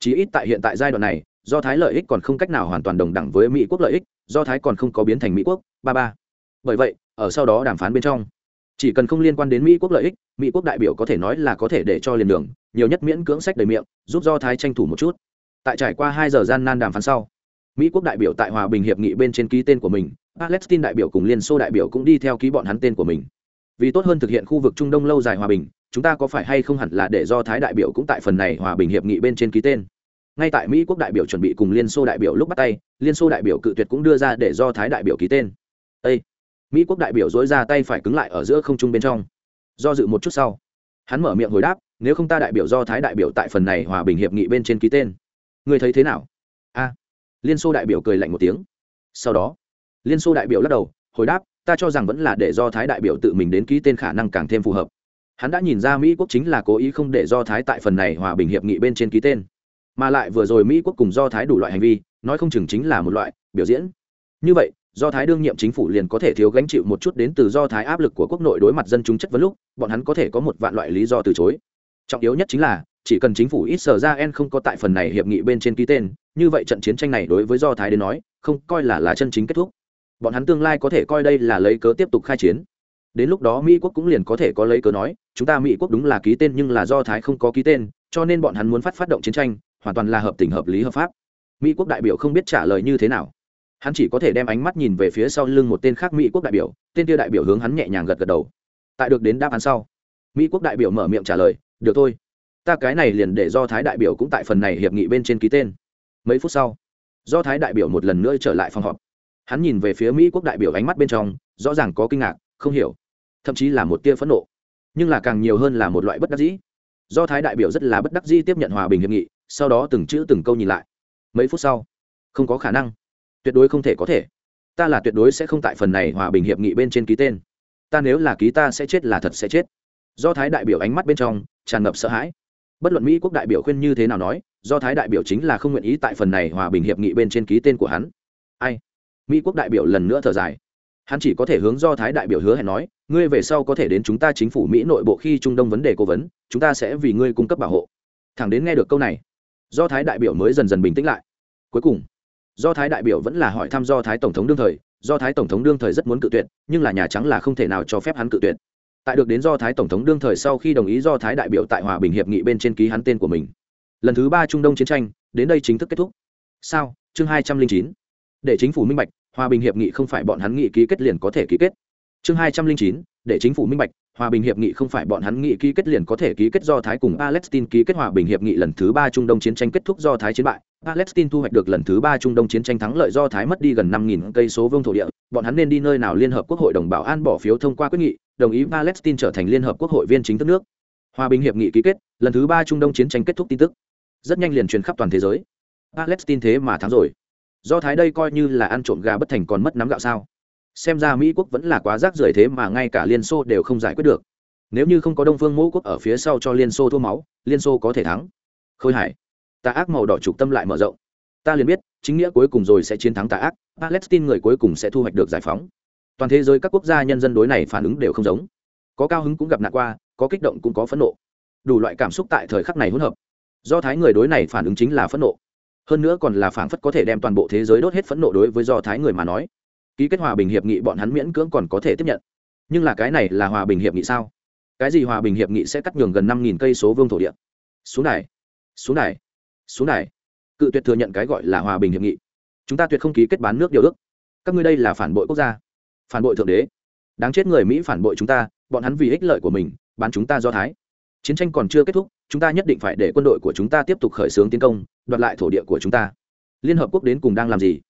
chí ít tại hiện tại giai đoạn này, do thái lợi ích còn không cách nào hoàn toàn đồng đẳng với mỹ quốc lợi ích, do thái còn không có biến thành mỹ quốc, ba ba. Bởi vậy, ở sau đó đàm phán bên trong, chỉ cần không liên quan đến mỹ quốc lợi ích, mỹ quốc đại biểu có thể nói là có thể để cho liền đường, nhiều nhất miễn cưỡng sách đầy miệng, giúp do thái tranh thủ một chút. Tại trải qua hai giờ gian nan đàm phán sau, mỹ quốc đại biểu tại hòa bình hiệp nghị bên trên ký tên của mình, palestine đại biểu cùng liên xô đại biểu cũng đi theo ký bọn hắn tên của mình. Vì tốt hơn thực hiện khu vực trung đông lâu dài hòa bình, chúng ta có phải hay không hẳn là để do thái đại biểu cũng tại phần này hòa bình hiệp nghị bên trên ký tên? Ngay tại mỹ quốc đại biểu chuẩn bị cùng liên xô đại biểu lúc bắt tay liên xô đại biểu cự tuyệt cũng đưa ra để do thái đại biểu ký tên Ê! mỹ quốc đại biểu dối ra tay phải cứng lại ở giữa không trung bên trong do dự một chút sau hắn mở miệng hồi đáp nếu không ta đại biểu do thái đại biểu tại phần này hòa bình hiệp nghị bên trên ký tên người thấy thế nào a liên xô đại biểu cười lạnh một tiếng sau đó liên xô đại biểu lắc đầu hồi đáp ta cho rằng vẫn là để do thái đại biểu tự mình đến ký tên khả năng càng thêm phù hợp hắn đã nhìn ra mỹ quốc chính là cố ý không để do thái tại phần này hòa bình hiệp nghị bên trên ký tên mà lại vừa rồi mỹ quốc cùng do thái đủ loại hành vi, nói không chừng chính là một loại biểu diễn. Như vậy, do thái đương nhiệm chính phủ liền có thể thiếu gánh chịu một chút đến từ do thái áp lực của quốc nội đối mặt dân chúng chất vấn lúc, bọn hắn có thể có một vạn loại lý do từ chối. Trọng yếu nhất chính là, chỉ cần chính phủ ít sở ra en không có tại phần này hiệp nghị bên trên ký tên, như vậy trận chiến tranh này đối với do thái đến nói, không coi là là chân chính kết thúc. Bọn hắn tương lai có thể coi đây là lấy cớ tiếp tục khai chiến. Đến lúc đó mỹ quốc cũng liền có thể có lấy cớ nói, chúng ta mỹ quốc đúng là ký tên nhưng là do thái không có ký tên, cho nên bọn hắn muốn phát phát động chiến tranh hoàn toàn là hợp tình hợp lý hợp pháp. Mỹ quốc đại biểu không biết trả lời như thế nào. Hắn chỉ có thể đem ánh mắt nhìn về phía sau lưng một tên khác mỹ quốc đại biểu, tên kia đại biểu hướng hắn nhẹ nhàng gật gật đầu. Tại được đến đáp án sau, mỹ quốc đại biểu mở miệng trả lời, được thôi, ta cái này liền để do thái đại biểu cũng tại phần này hiệp nghị bên trên ký tên. Mấy phút sau, do thái đại biểu một lần nữa trở lại phòng họp. Hắn nhìn về phía mỹ quốc đại biểu ánh mắt bên trong, rõ ràng có kinh ngạc, không hiểu, thậm chí là một tia phẫn nộ. Nhưng là càng nhiều hơn là một loại bất đắc dĩ. Do thái đại biểu rất là bất đắc dĩ tiếp nhận hòa bình hiệp nghị sau đó từng chữ từng câu nhìn lại. Mấy phút sau, không có khả năng. Tuyệt đối không thể có thể. Ta là tuyệt đối sẽ không tại phần này hòa bình hiệp nghị bên trên ký tên. Ta nếu là ký ta sẽ chết là thật sẽ chết. Do thái đại biểu ánh mắt bên trong tràn ngập sợ hãi. Bất luận mỹ quốc đại biểu khuyên như thế nào nói, do thái đại biểu chính là không nguyện ý tại phần này hòa bình hiệp nghị bên trên ký tên của hắn. Ai? Mỹ quốc đại biểu lần nữa thở dài. Hắn chỉ có thể hướng do thái đại biểu hứa hẹn nói, ngươi về sau có thể đến chúng ta chính phủ mỹ nội bộ khi trung đông vấn đề cố vấn, chúng ta sẽ vì ngươi cung cấp bảo hộ. Thẳng đến nghe được câu này do thái đại biểu mới dần dần bình tĩnh lại. Cuối cùng, do thái đại biểu vẫn là hỏi thăm do thái tổng thống đương thời. Do thái tổng thống đương thời rất muốn cự tuyệt, nhưng là nhà trắng là không thể nào cho phép hắn cự tuyệt. Tại được đến do thái tổng thống đương thời sau khi đồng ý do thái đại biểu tại hòa bình hiệp nghị bên trên ký hắn tên của mình. Lần thứ ba trung đông chiến tranh, đến đây chính thức kết thúc. Sao? Chương hai trăm linh chín. Để chính phủ minh bạch, hòa bình hiệp nghị không phải bọn hắn nghị ký kết liền có thể ký kết. Chương hai trăm linh chín. Để chính phủ minh bạch hòa bình hiệp nghị không phải bọn hắn nghị ký kết liền có thể ký kết do thái cùng palestine ký kết hòa bình hiệp nghị lần thứ ba trung đông chiến tranh kết thúc do thái chiến bại. Palestine thu hoạch được lần thứ ba trung đông chiến tranh thắng lợi do thái mất đi gần năm nghìn cây số vương thổ địa. Bọn hắn nên đi nơi nào liên hợp quốc hội đồng bảo an bỏ phiếu thông qua quyết nghị, đồng ý palestine trở thành liên hợp quốc hội viên chính thức nước. Hòa bình hiệp nghị ký kết, lần thứ ba trung đông chiến tranh kết thúc tin tức. Rất nhanh liền truyền khắp toàn thế giới. Palestine thế mà thắng rồi. Do thái đây coi như là ăn trộm gà bất thành còn mất nắm gạo sao? Xem ra mỹ quốc vẫn là quá rác rưởi thế mà ngay cả liên xô đều không giải quyết được. Nếu như không có đông phương mẫu quốc ở phía sau cho liên xô thua máu, liên xô có thể thắng. Khôi hải, tà ác màu đỏ trục tâm lại mở rộng. Ta liền biết, chính nghĩa cuối cùng rồi sẽ chiến thắng tà ác, palestine người cuối cùng sẽ thu hoạch được giải phóng. Toàn thế giới các quốc gia nhân dân đối này phản ứng đều không giống. Có cao hứng cũng gặp nạn qua, có kích động cũng có phẫn nộ. Đủ loại cảm xúc tại thời khắc này hỗn hợp. Do thái người đối này phản ứng chính là phẫn nộ. Hơn nữa còn là phản phất có thể đem toàn bộ thế giới đốt hết phẫn nộ đối với do thái người mà nói ký kết hòa bình hiệp nghị bọn hắn miễn cưỡng còn có thể tiếp nhận. Nhưng là cái này là hòa bình hiệp nghị sao? Cái gì hòa bình hiệp nghị sẽ cắt nhường gần năm nghìn cây số vương thổ địa? Xuống này xuống này xuống này cự tuyệt thừa nhận cái gọi là hòa bình hiệp nghị. Chúng ta tuyệt không ký kết bán nước điều ước. Các ngươi đây là phản bội quốc gia, phản bội thượng đế. Đáng chết người mỹ phản bội chúng ta, bọn hắn vì ích lợi của mình, bán chúng ta do thái. Chiến tranh còn chưa kết thúc, chúng ta nhất định phải để quân đội của chúng ta tiếp tục khởi xướng tiến công, đoạt lại thổ địa của chúng ta. Liên hợp quốc đến cùng đang làm gì?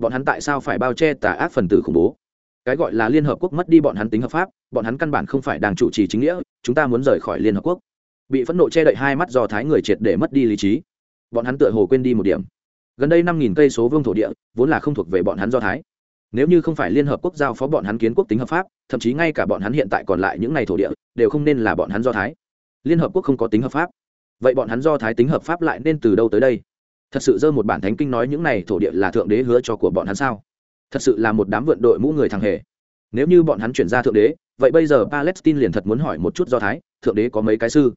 Bọn hắn tại sao phải bao che tà ác phần tử khủng bố? Cái gọi là liên hợp quốc mất đi bọn hắn tính hợp pháp, bọn hắn căn bản không phải đang chủ trì chính nghĩa, chúng ta muốn rời khỏi liên hợp quốc. Bị phẫn nộ che đậy hai mắt do thái người triệt để mất đi lý trí. Bọn hắn tựa hồ quên đi một điểm. Gần đây năm nghìn cây số vương thổ địa, vốn là không thuộc về bọn hắn do thái. Nếu như không phải liên hợp quốc giao phó bọn hắn kiến quốc tính hợp pháp, thậm chí ngay cả bọn hắn hiện tại còn lại những ngày thổ địa, đều không nên là bọn hắn do thái. Liên hợp quốc không có tính hợp pháp. Vậy bọn hắn do thái tính hợp pháp lại nên từ đâu tới đây? Thật sự dơ một bản thánh kinh nói những này thổ địa là thượng đế hứa cho của bọn hắn sao? Thật sự là một đám vượn đội mũ người thằng hề. Nếu như bọn hắn chuyển ra thượng đế, vậy bây giờ palestine liền thật muốn hỏi một chút do thái, thượng đế có mấy cái sư?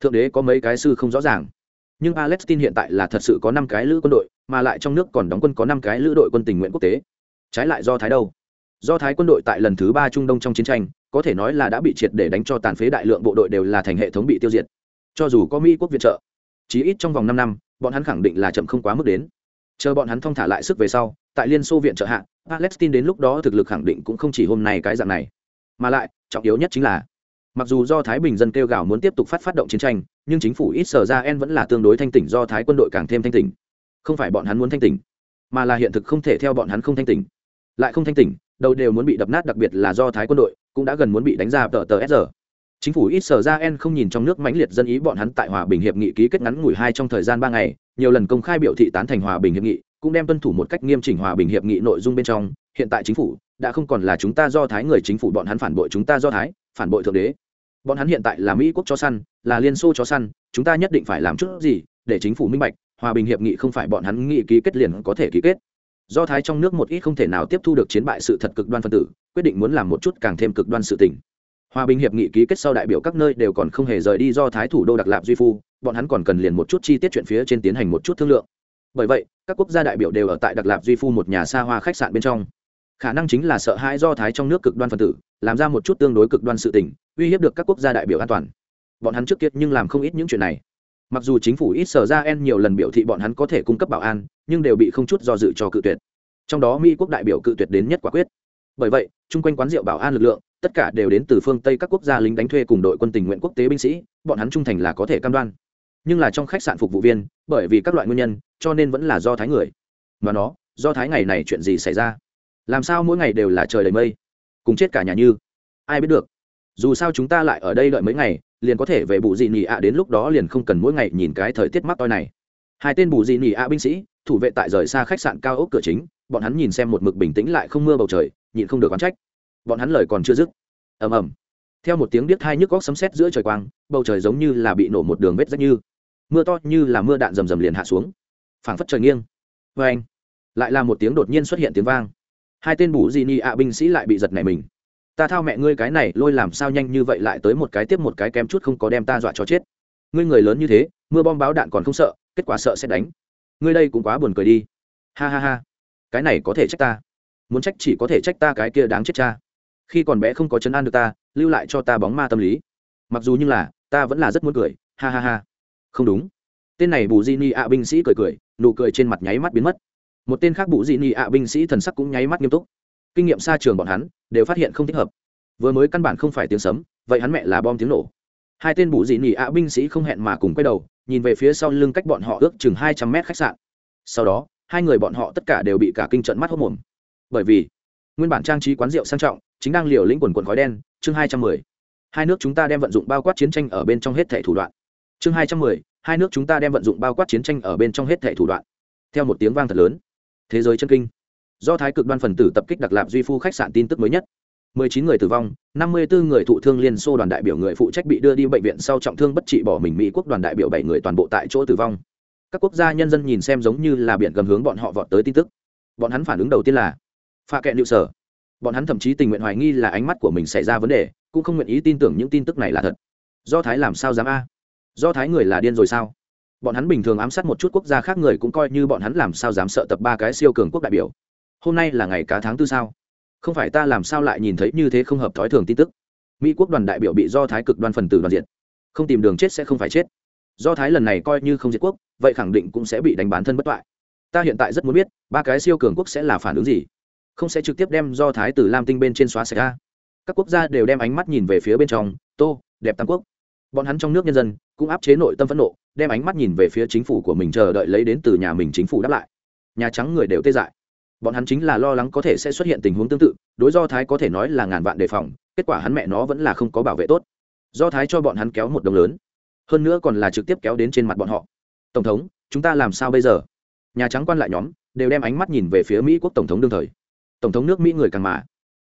Thượng đế có mấy cái sư không rõ ràng. Nhưng palestine hiện tại là thật sự có năm cái lữ quân đội, mà lại trong nước còn đóng quân có năm cái lữ đội quân tình nguyện quốc tế. Trái lại do thái đâu? Do thái quân đội tại lần thứ ba trung đông trong chiến tranh, có thể nói là đã bị triệt để đánh cho tàn phế đại lượng bộ đội đều là thành hệ thống bị tiêu diệt. Cho dù có mỹ quốc viện trợ, chí ít trong vòng năm năm bọn hắn khẳng định là chậm không quá mức đến. Chờ bọn hắn thong thả lại sức về sau, tại liên xô viện trợ hạ, palestine đến lúc đó thực lực khẳng định cũng không chỉ hôm nay cái dạng này. Mà lại, trọng yếu nhất chính là, mặc dù do thái bình dân kêu gào muốn tiếp tục phát phát động chiến tranh, nhưng chính phủ ít sở ra en vẫn là tương đối thanh tỉnh do thái quân đội càng thêm thanh tỉnh. Không phải bọn hắn muốn thanh tỉnh, mà là hiện thực không thể theo bọn hắn không thanh tỉnh. Lại không thanh tỉnh, đầu đều muốn bị đập nát đặc biệt là do thái quân đội, cũng đã gần muốn bị đánh ra tờ tờ sr chính phủ ít sở ra en không nhìn trong nước mãnh liệt dân ý bọn hắn tại hòa bình hiệp nghị ký kết ngắn ngủi hai trong thời gian ba ngày, nhiều lần công khai biểu thị tán thành hòa bình hiệp nghị, cũng đem tuân thủ một cách nghiêm chỉnh hòa bình hiệp nghị nội dung bên trong. Hiện tại chính phủ, đã không còn là chúng ta do thái người chính phủ, bọn hắn phản bội chúng ta do thái, phản bội thượng đế. Bọn hắn hiện tại là mỹ quốc cho săn, là liên xô cho săn, chúng ta nhất định phải làm chút gì để chính phủ minh bạch, hòa bình hiệp nghị không phải bọn hắn nghị ký kết liền có thể ký kết. Do thái trong nước một ít không thể nào tiếp thu được chiến bại sự thật cực đoan phân tử, quyết định muốn làm một chút càng thêm cực đoan sự tình hòa bình hiệp nghị ký kết sau đại biểu các nơi đều còn không hề rời đi do thái thủ đô đặc lạp duy phu, bọn hắn còn cần liền một chút chi tiết chuyện phía trên tiến hành một chút thương lượng. Bởi vậy, các quốc gia đại biểu đều ở tại đặc lạp duy phu một nhà xa hoa khách sạn bên trong. Khả năng chính là sợ hãi do thái trong nước cực đoan phân tử, làm ra một chút tương đối cực đoan sự tình, uy hiếp được các quốc gia đại biểu an toàn. Bọn hắn trước kiệt nhưng làm không ít những chuyện này. Mặc dù chính phủ ít sở ra en nhiều lần biểu thị bọn hắn có thể cung cấp bảo an, nhưng đều bị không chút do dự cho cự tuyệt. Trong đó mỹ quốc đại biểu cự tuyệt đến nhất quả quyết. Bởi vậy, chung quanh quán rượu bảo an lực lượng tất cả đều đến từ phương tây các quốc gia lính đánh thuê cùng đội quân tình nguyện quốc tế binh sĩ, bọn hắn trung thành là có thể cam đoan. Nhưng là trong khách sạn phục vụ viên, bởi vì các loại nguyên nhân, cho nên vẫn là do thái người. Mà nó, do thái ngày này chuyện gì xảy ra? Làm sao mỗi ngày đều là trời đầy mây? Cùng chết cả nhà như. Ai biết được. Dù sao chúng ta lại ở đây đợi mấy ngày, liền có thể về bù dị nị ạ đến lúc đó liền không cần mỗi ngày nhìn cái thời tiết mắc toi này. Hai tên bù dị nị ạ binh sĩ, thủ vệ tại rời xa khách sạn cao ốc cửa chính, bọn hắn nhìn xem một mực bình tĩnh lại không mưa bầu trời, nhịn không được oán trách bọn hắn lời còn chưa dứt. Ầm ầm. Theo một tiếng biết hai nhức góc sấm sét giữa trời quang, bầu trời giống như là bị nổ một đường vết rách như. Mưa to như là mưa đạn rầm rầm liền hạ xuống. Phảng phất trời nghiêng. Vê anh, lại là một tiếng đột nhiên xuất hiện tiếng vang. Hai tên bù di ni ạ binh sĩ lại bị giật nảy mình. Ta thao mẹ ngươi cái này, lôi làm sao nhanh như vậy lại tới một cái tiếp một cái kém chút không có đem ta dọa cho chết. Ngươi người lớn như thế, mưa bom báo đạn còn không sợ, kết quả sợ sẽ đánh. Ngươi đây cũng quá buồn cười đi. Ha ha ha. Cái này có thể trách ta. Muốn trách chỉ có thể trách ta cái kia đáng chết cha khi còn bé không có chấn an được ta, lưu lại cho ta bóng ma tâm lý. Mặc dù như là, ta vẫn là rất muốn cười, ha ha ha. Không đúng. Tên này bù di ni ạ binh sĩ cười cười, nụ cười trên mặt nháy mắt biến mất. Một tên khác bù di ni ạ binh sĩ thần sắc cũng nháy mắt nghiêm túc. Kinh nghiệm xa trường bọn hắn, đều phát hiện không thích hợp. Vừa mới căn bản không phải tiếng sấm, vậy hắn mẹ là bom tiếng nổ. Hai tên bù di ni ạ binh sĩ không hẹn mà cùng quay đầu, nhìn về phía sau lưng cách bọn họ ước chừng hai trăm mét khách sạn. Sau đó, hai người bọn họ tất cả đều bị cả kinh trận mắt hốc mồm. Bởi vì, nguyên bản trang trí quán rượu sang trọng chính đang liều lĩnh quần quần khói đen, chương hai trăm mười. Hai nước chúng ta đem vận dụng bao quát chiến tranh ở bên trong hết thẻ thủ đoạn. Chương hai trăm mười, hai nước chúng ta đem vận dụng bao quát chiến tranh ở bên trong hết thẻ thủ đoạn. Theo một tiếng vang thật lớn, thế giới chân kinh. Do thái cực đoan phần tử tập kích đặc lạp duy phu khách sạn tin tức mới nhất. 19 người tử vong 54 người thụ thương liên xô đoàn đại biểu người phụ trách bị đưa đi bệnh viện sau trọng thương bất trị bỏ mình mỹ quốc đoàn đại biểu bảy người toàn bộ tại chỗ tử vong. Các quốc gia nhân dân nhìn xem giống như là biển gầm hướng bọn họ vọt tới tin tức. Bọn hắn phản ứng đầu tiên là pha kẹn liệu sở bọn hắn thậm chí tình nguyện hoài nghi là ánh mắt của mình xảy ra vấn đề, cũng không nguyện ý tin tưởng những tin tức này là thật. Do thái làm sao dám a? Do thái người là điên rồi sao? Bọn hắn bình thường ám sát một chút quốc gia khác người cũng coi như bọn hắn làm sao dám sợ tập ba cái siêu cường quốc đại biểu. Hôm nay là ngày cá tháng tư sao? Không phải ta làm sao lại nhìn thấy như thế không hợp thói thường tin tức? Mỹ quốc đoàn đại biểu bị do thái cực đoan phần tử đoàn diện không tìm đường chết sẽ không phải chết. Do thái lần này coi như không diệt quốc, vậy khẳng định cũng sẽ bị đánh bán thân bất toại ta hiện tại rất muốn biết, ba cái siêu cường quốc sẽ là phản ứng gì? Không sẽ trực tiếp đem do thái tử lam tinh bên trên xóa sạch ra. Các quốc gia đều đem ánh mắt nhìn về phía bên trong, tô, đẹp tam quốc. Bọn hắn trong nước nhân dân cũng áp chế nội tâm phẫn nộ, đem ánh mắt nhìn về phía chính phủ của mình chờ đợi lấy đến từ nhà mình chính phủ đáp lại. Nhà trắng người đều tê dại. Bọn hắn chính là lo lắng có thể sẽ xuất hiện tình huống tương tự, đối do thái có thể nói là ngàn vạn đề phòng, kết quả hắn mẹ nó vẫn là không có bảo vệ tốt. Do thái cho bọn hắn kéo một đồng lớn, hơn nữa còn là trực tiếp kéo đến trên mặt bọn họ. Tổng thống, chúng ta làm sao bây giờ? Nhà trắng quan lại nhóm đều đem ánh mắt nhìn về phía mỹ quốc tổng thống đương thời tổng thống nước mỹ người càng mà.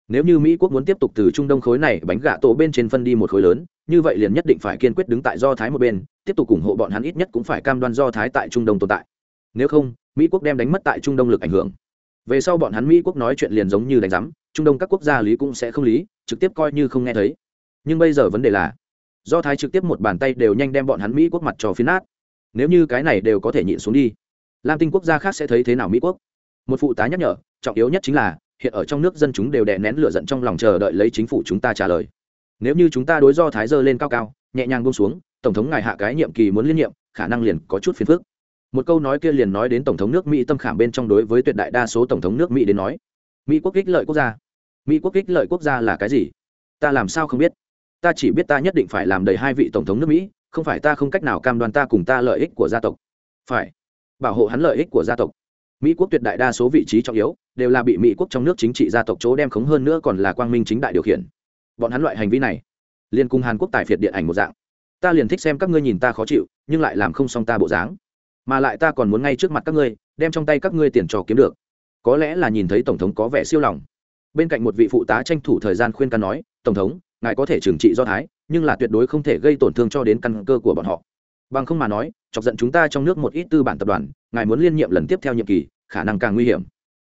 Nếu như mỹ quốc muốn tiếp tục từ trung đông khối này bánh gạ tổ bên trên phân đi một khối lớn, như vậy liền nhất định phải kiên quyết đứng tại do thái một bên, tiếp tục ủng hộ bọn hắn ít nhất cũng phải cam đoan do thái tại trung đông tồn tại. Nếu không, mỹ quốc đem đánh mất tại trung đông lực ảnh hưởng. Về sau bọn hắn mỹ quốc nói chuyện liền giống như đánh giám, trung đông các quốc gia lý cũng sẽ không lý, trực tiếp coi như không nghe thấy. Nhưng bây giờ vấn đề là, do thái trực tiếp một bàn tay đều nhanh đem bọn hắn mỹ quốc mặt trò phiến nát. Nếu như cái này đều có thể nhịn xuống đi, lam tinh quốc gia khác sẽ thấy thế nào mỹ quốc? Một phụ tá nhắc nhở, trọng yếu nhất chính là, hiện ở trong nước dân chúng đều đè nén lửa giận trong lòng chờ đợi lấy chính phủ chúng ta trả lời. Nếu như chúng ta đối do thái dơ lên cao cao, nhẹ nhàng buông xuống, tổng thống ngài hạ cái nhiệm kỳ muốn liên nhiệm, khả năng liền có chút phiền phức. Một câu nói kia liền nói đến tổng thống nước mỹ tâm khảm bên trong đối với tuyệt đại đa số tổng thống nước mỹ đến nói. Mỹ quốc kích lợi quốc gia. Mỹ quốc kích lợi quốc gia là cái gì? Ta làm sao không biết? Ta chỉ biết ta nhất định phải làm đầy hai vị tổng thống nước mỹ, không phải ta không cách nào cam đoan ta cùng ta lợi ích của gia tộc. Phải. Bảo hộ hắn lợi ích của gia tộc mỹ quốc tuyệt đại đa số vị trí trọng yếu đều là bị mỹ quốc trong nước chính trị gia tộc chỗ đem khống hơn nữa còn là quang minh chính đại điều khiển. Bọn hắn loại hành vi này liên cùng hàn quốc tài phiệt điện ảnh một dạng. Ta liền thích xem các ngươi nhìn ta khó chịu, nhưng lại làm không xong ta bộ dáng. Mà lại ta còn muốn ngay trước mặt các ngươi, đem trong tay các ngươi tiền trò kiếm được. Có lẽ là nhìn thấy tổng thống có vẻ siêu lòng. Bên cạnh một vị phụ tá tranh thủ thời gian khuyên can nói, tổng thống, ngài có thể trừng trị do thái, nhưng là tuyệt đối không thể gây tổn thương cho đến căn cơ của bọn họ. Bằng không mà nói chọc giận chúng ta trong nước một ít tư bản tập đoàn, ngài muốn liên nhiệm lần tiếp theo nhiệm kỳ, khả năng càng nguy hiểm.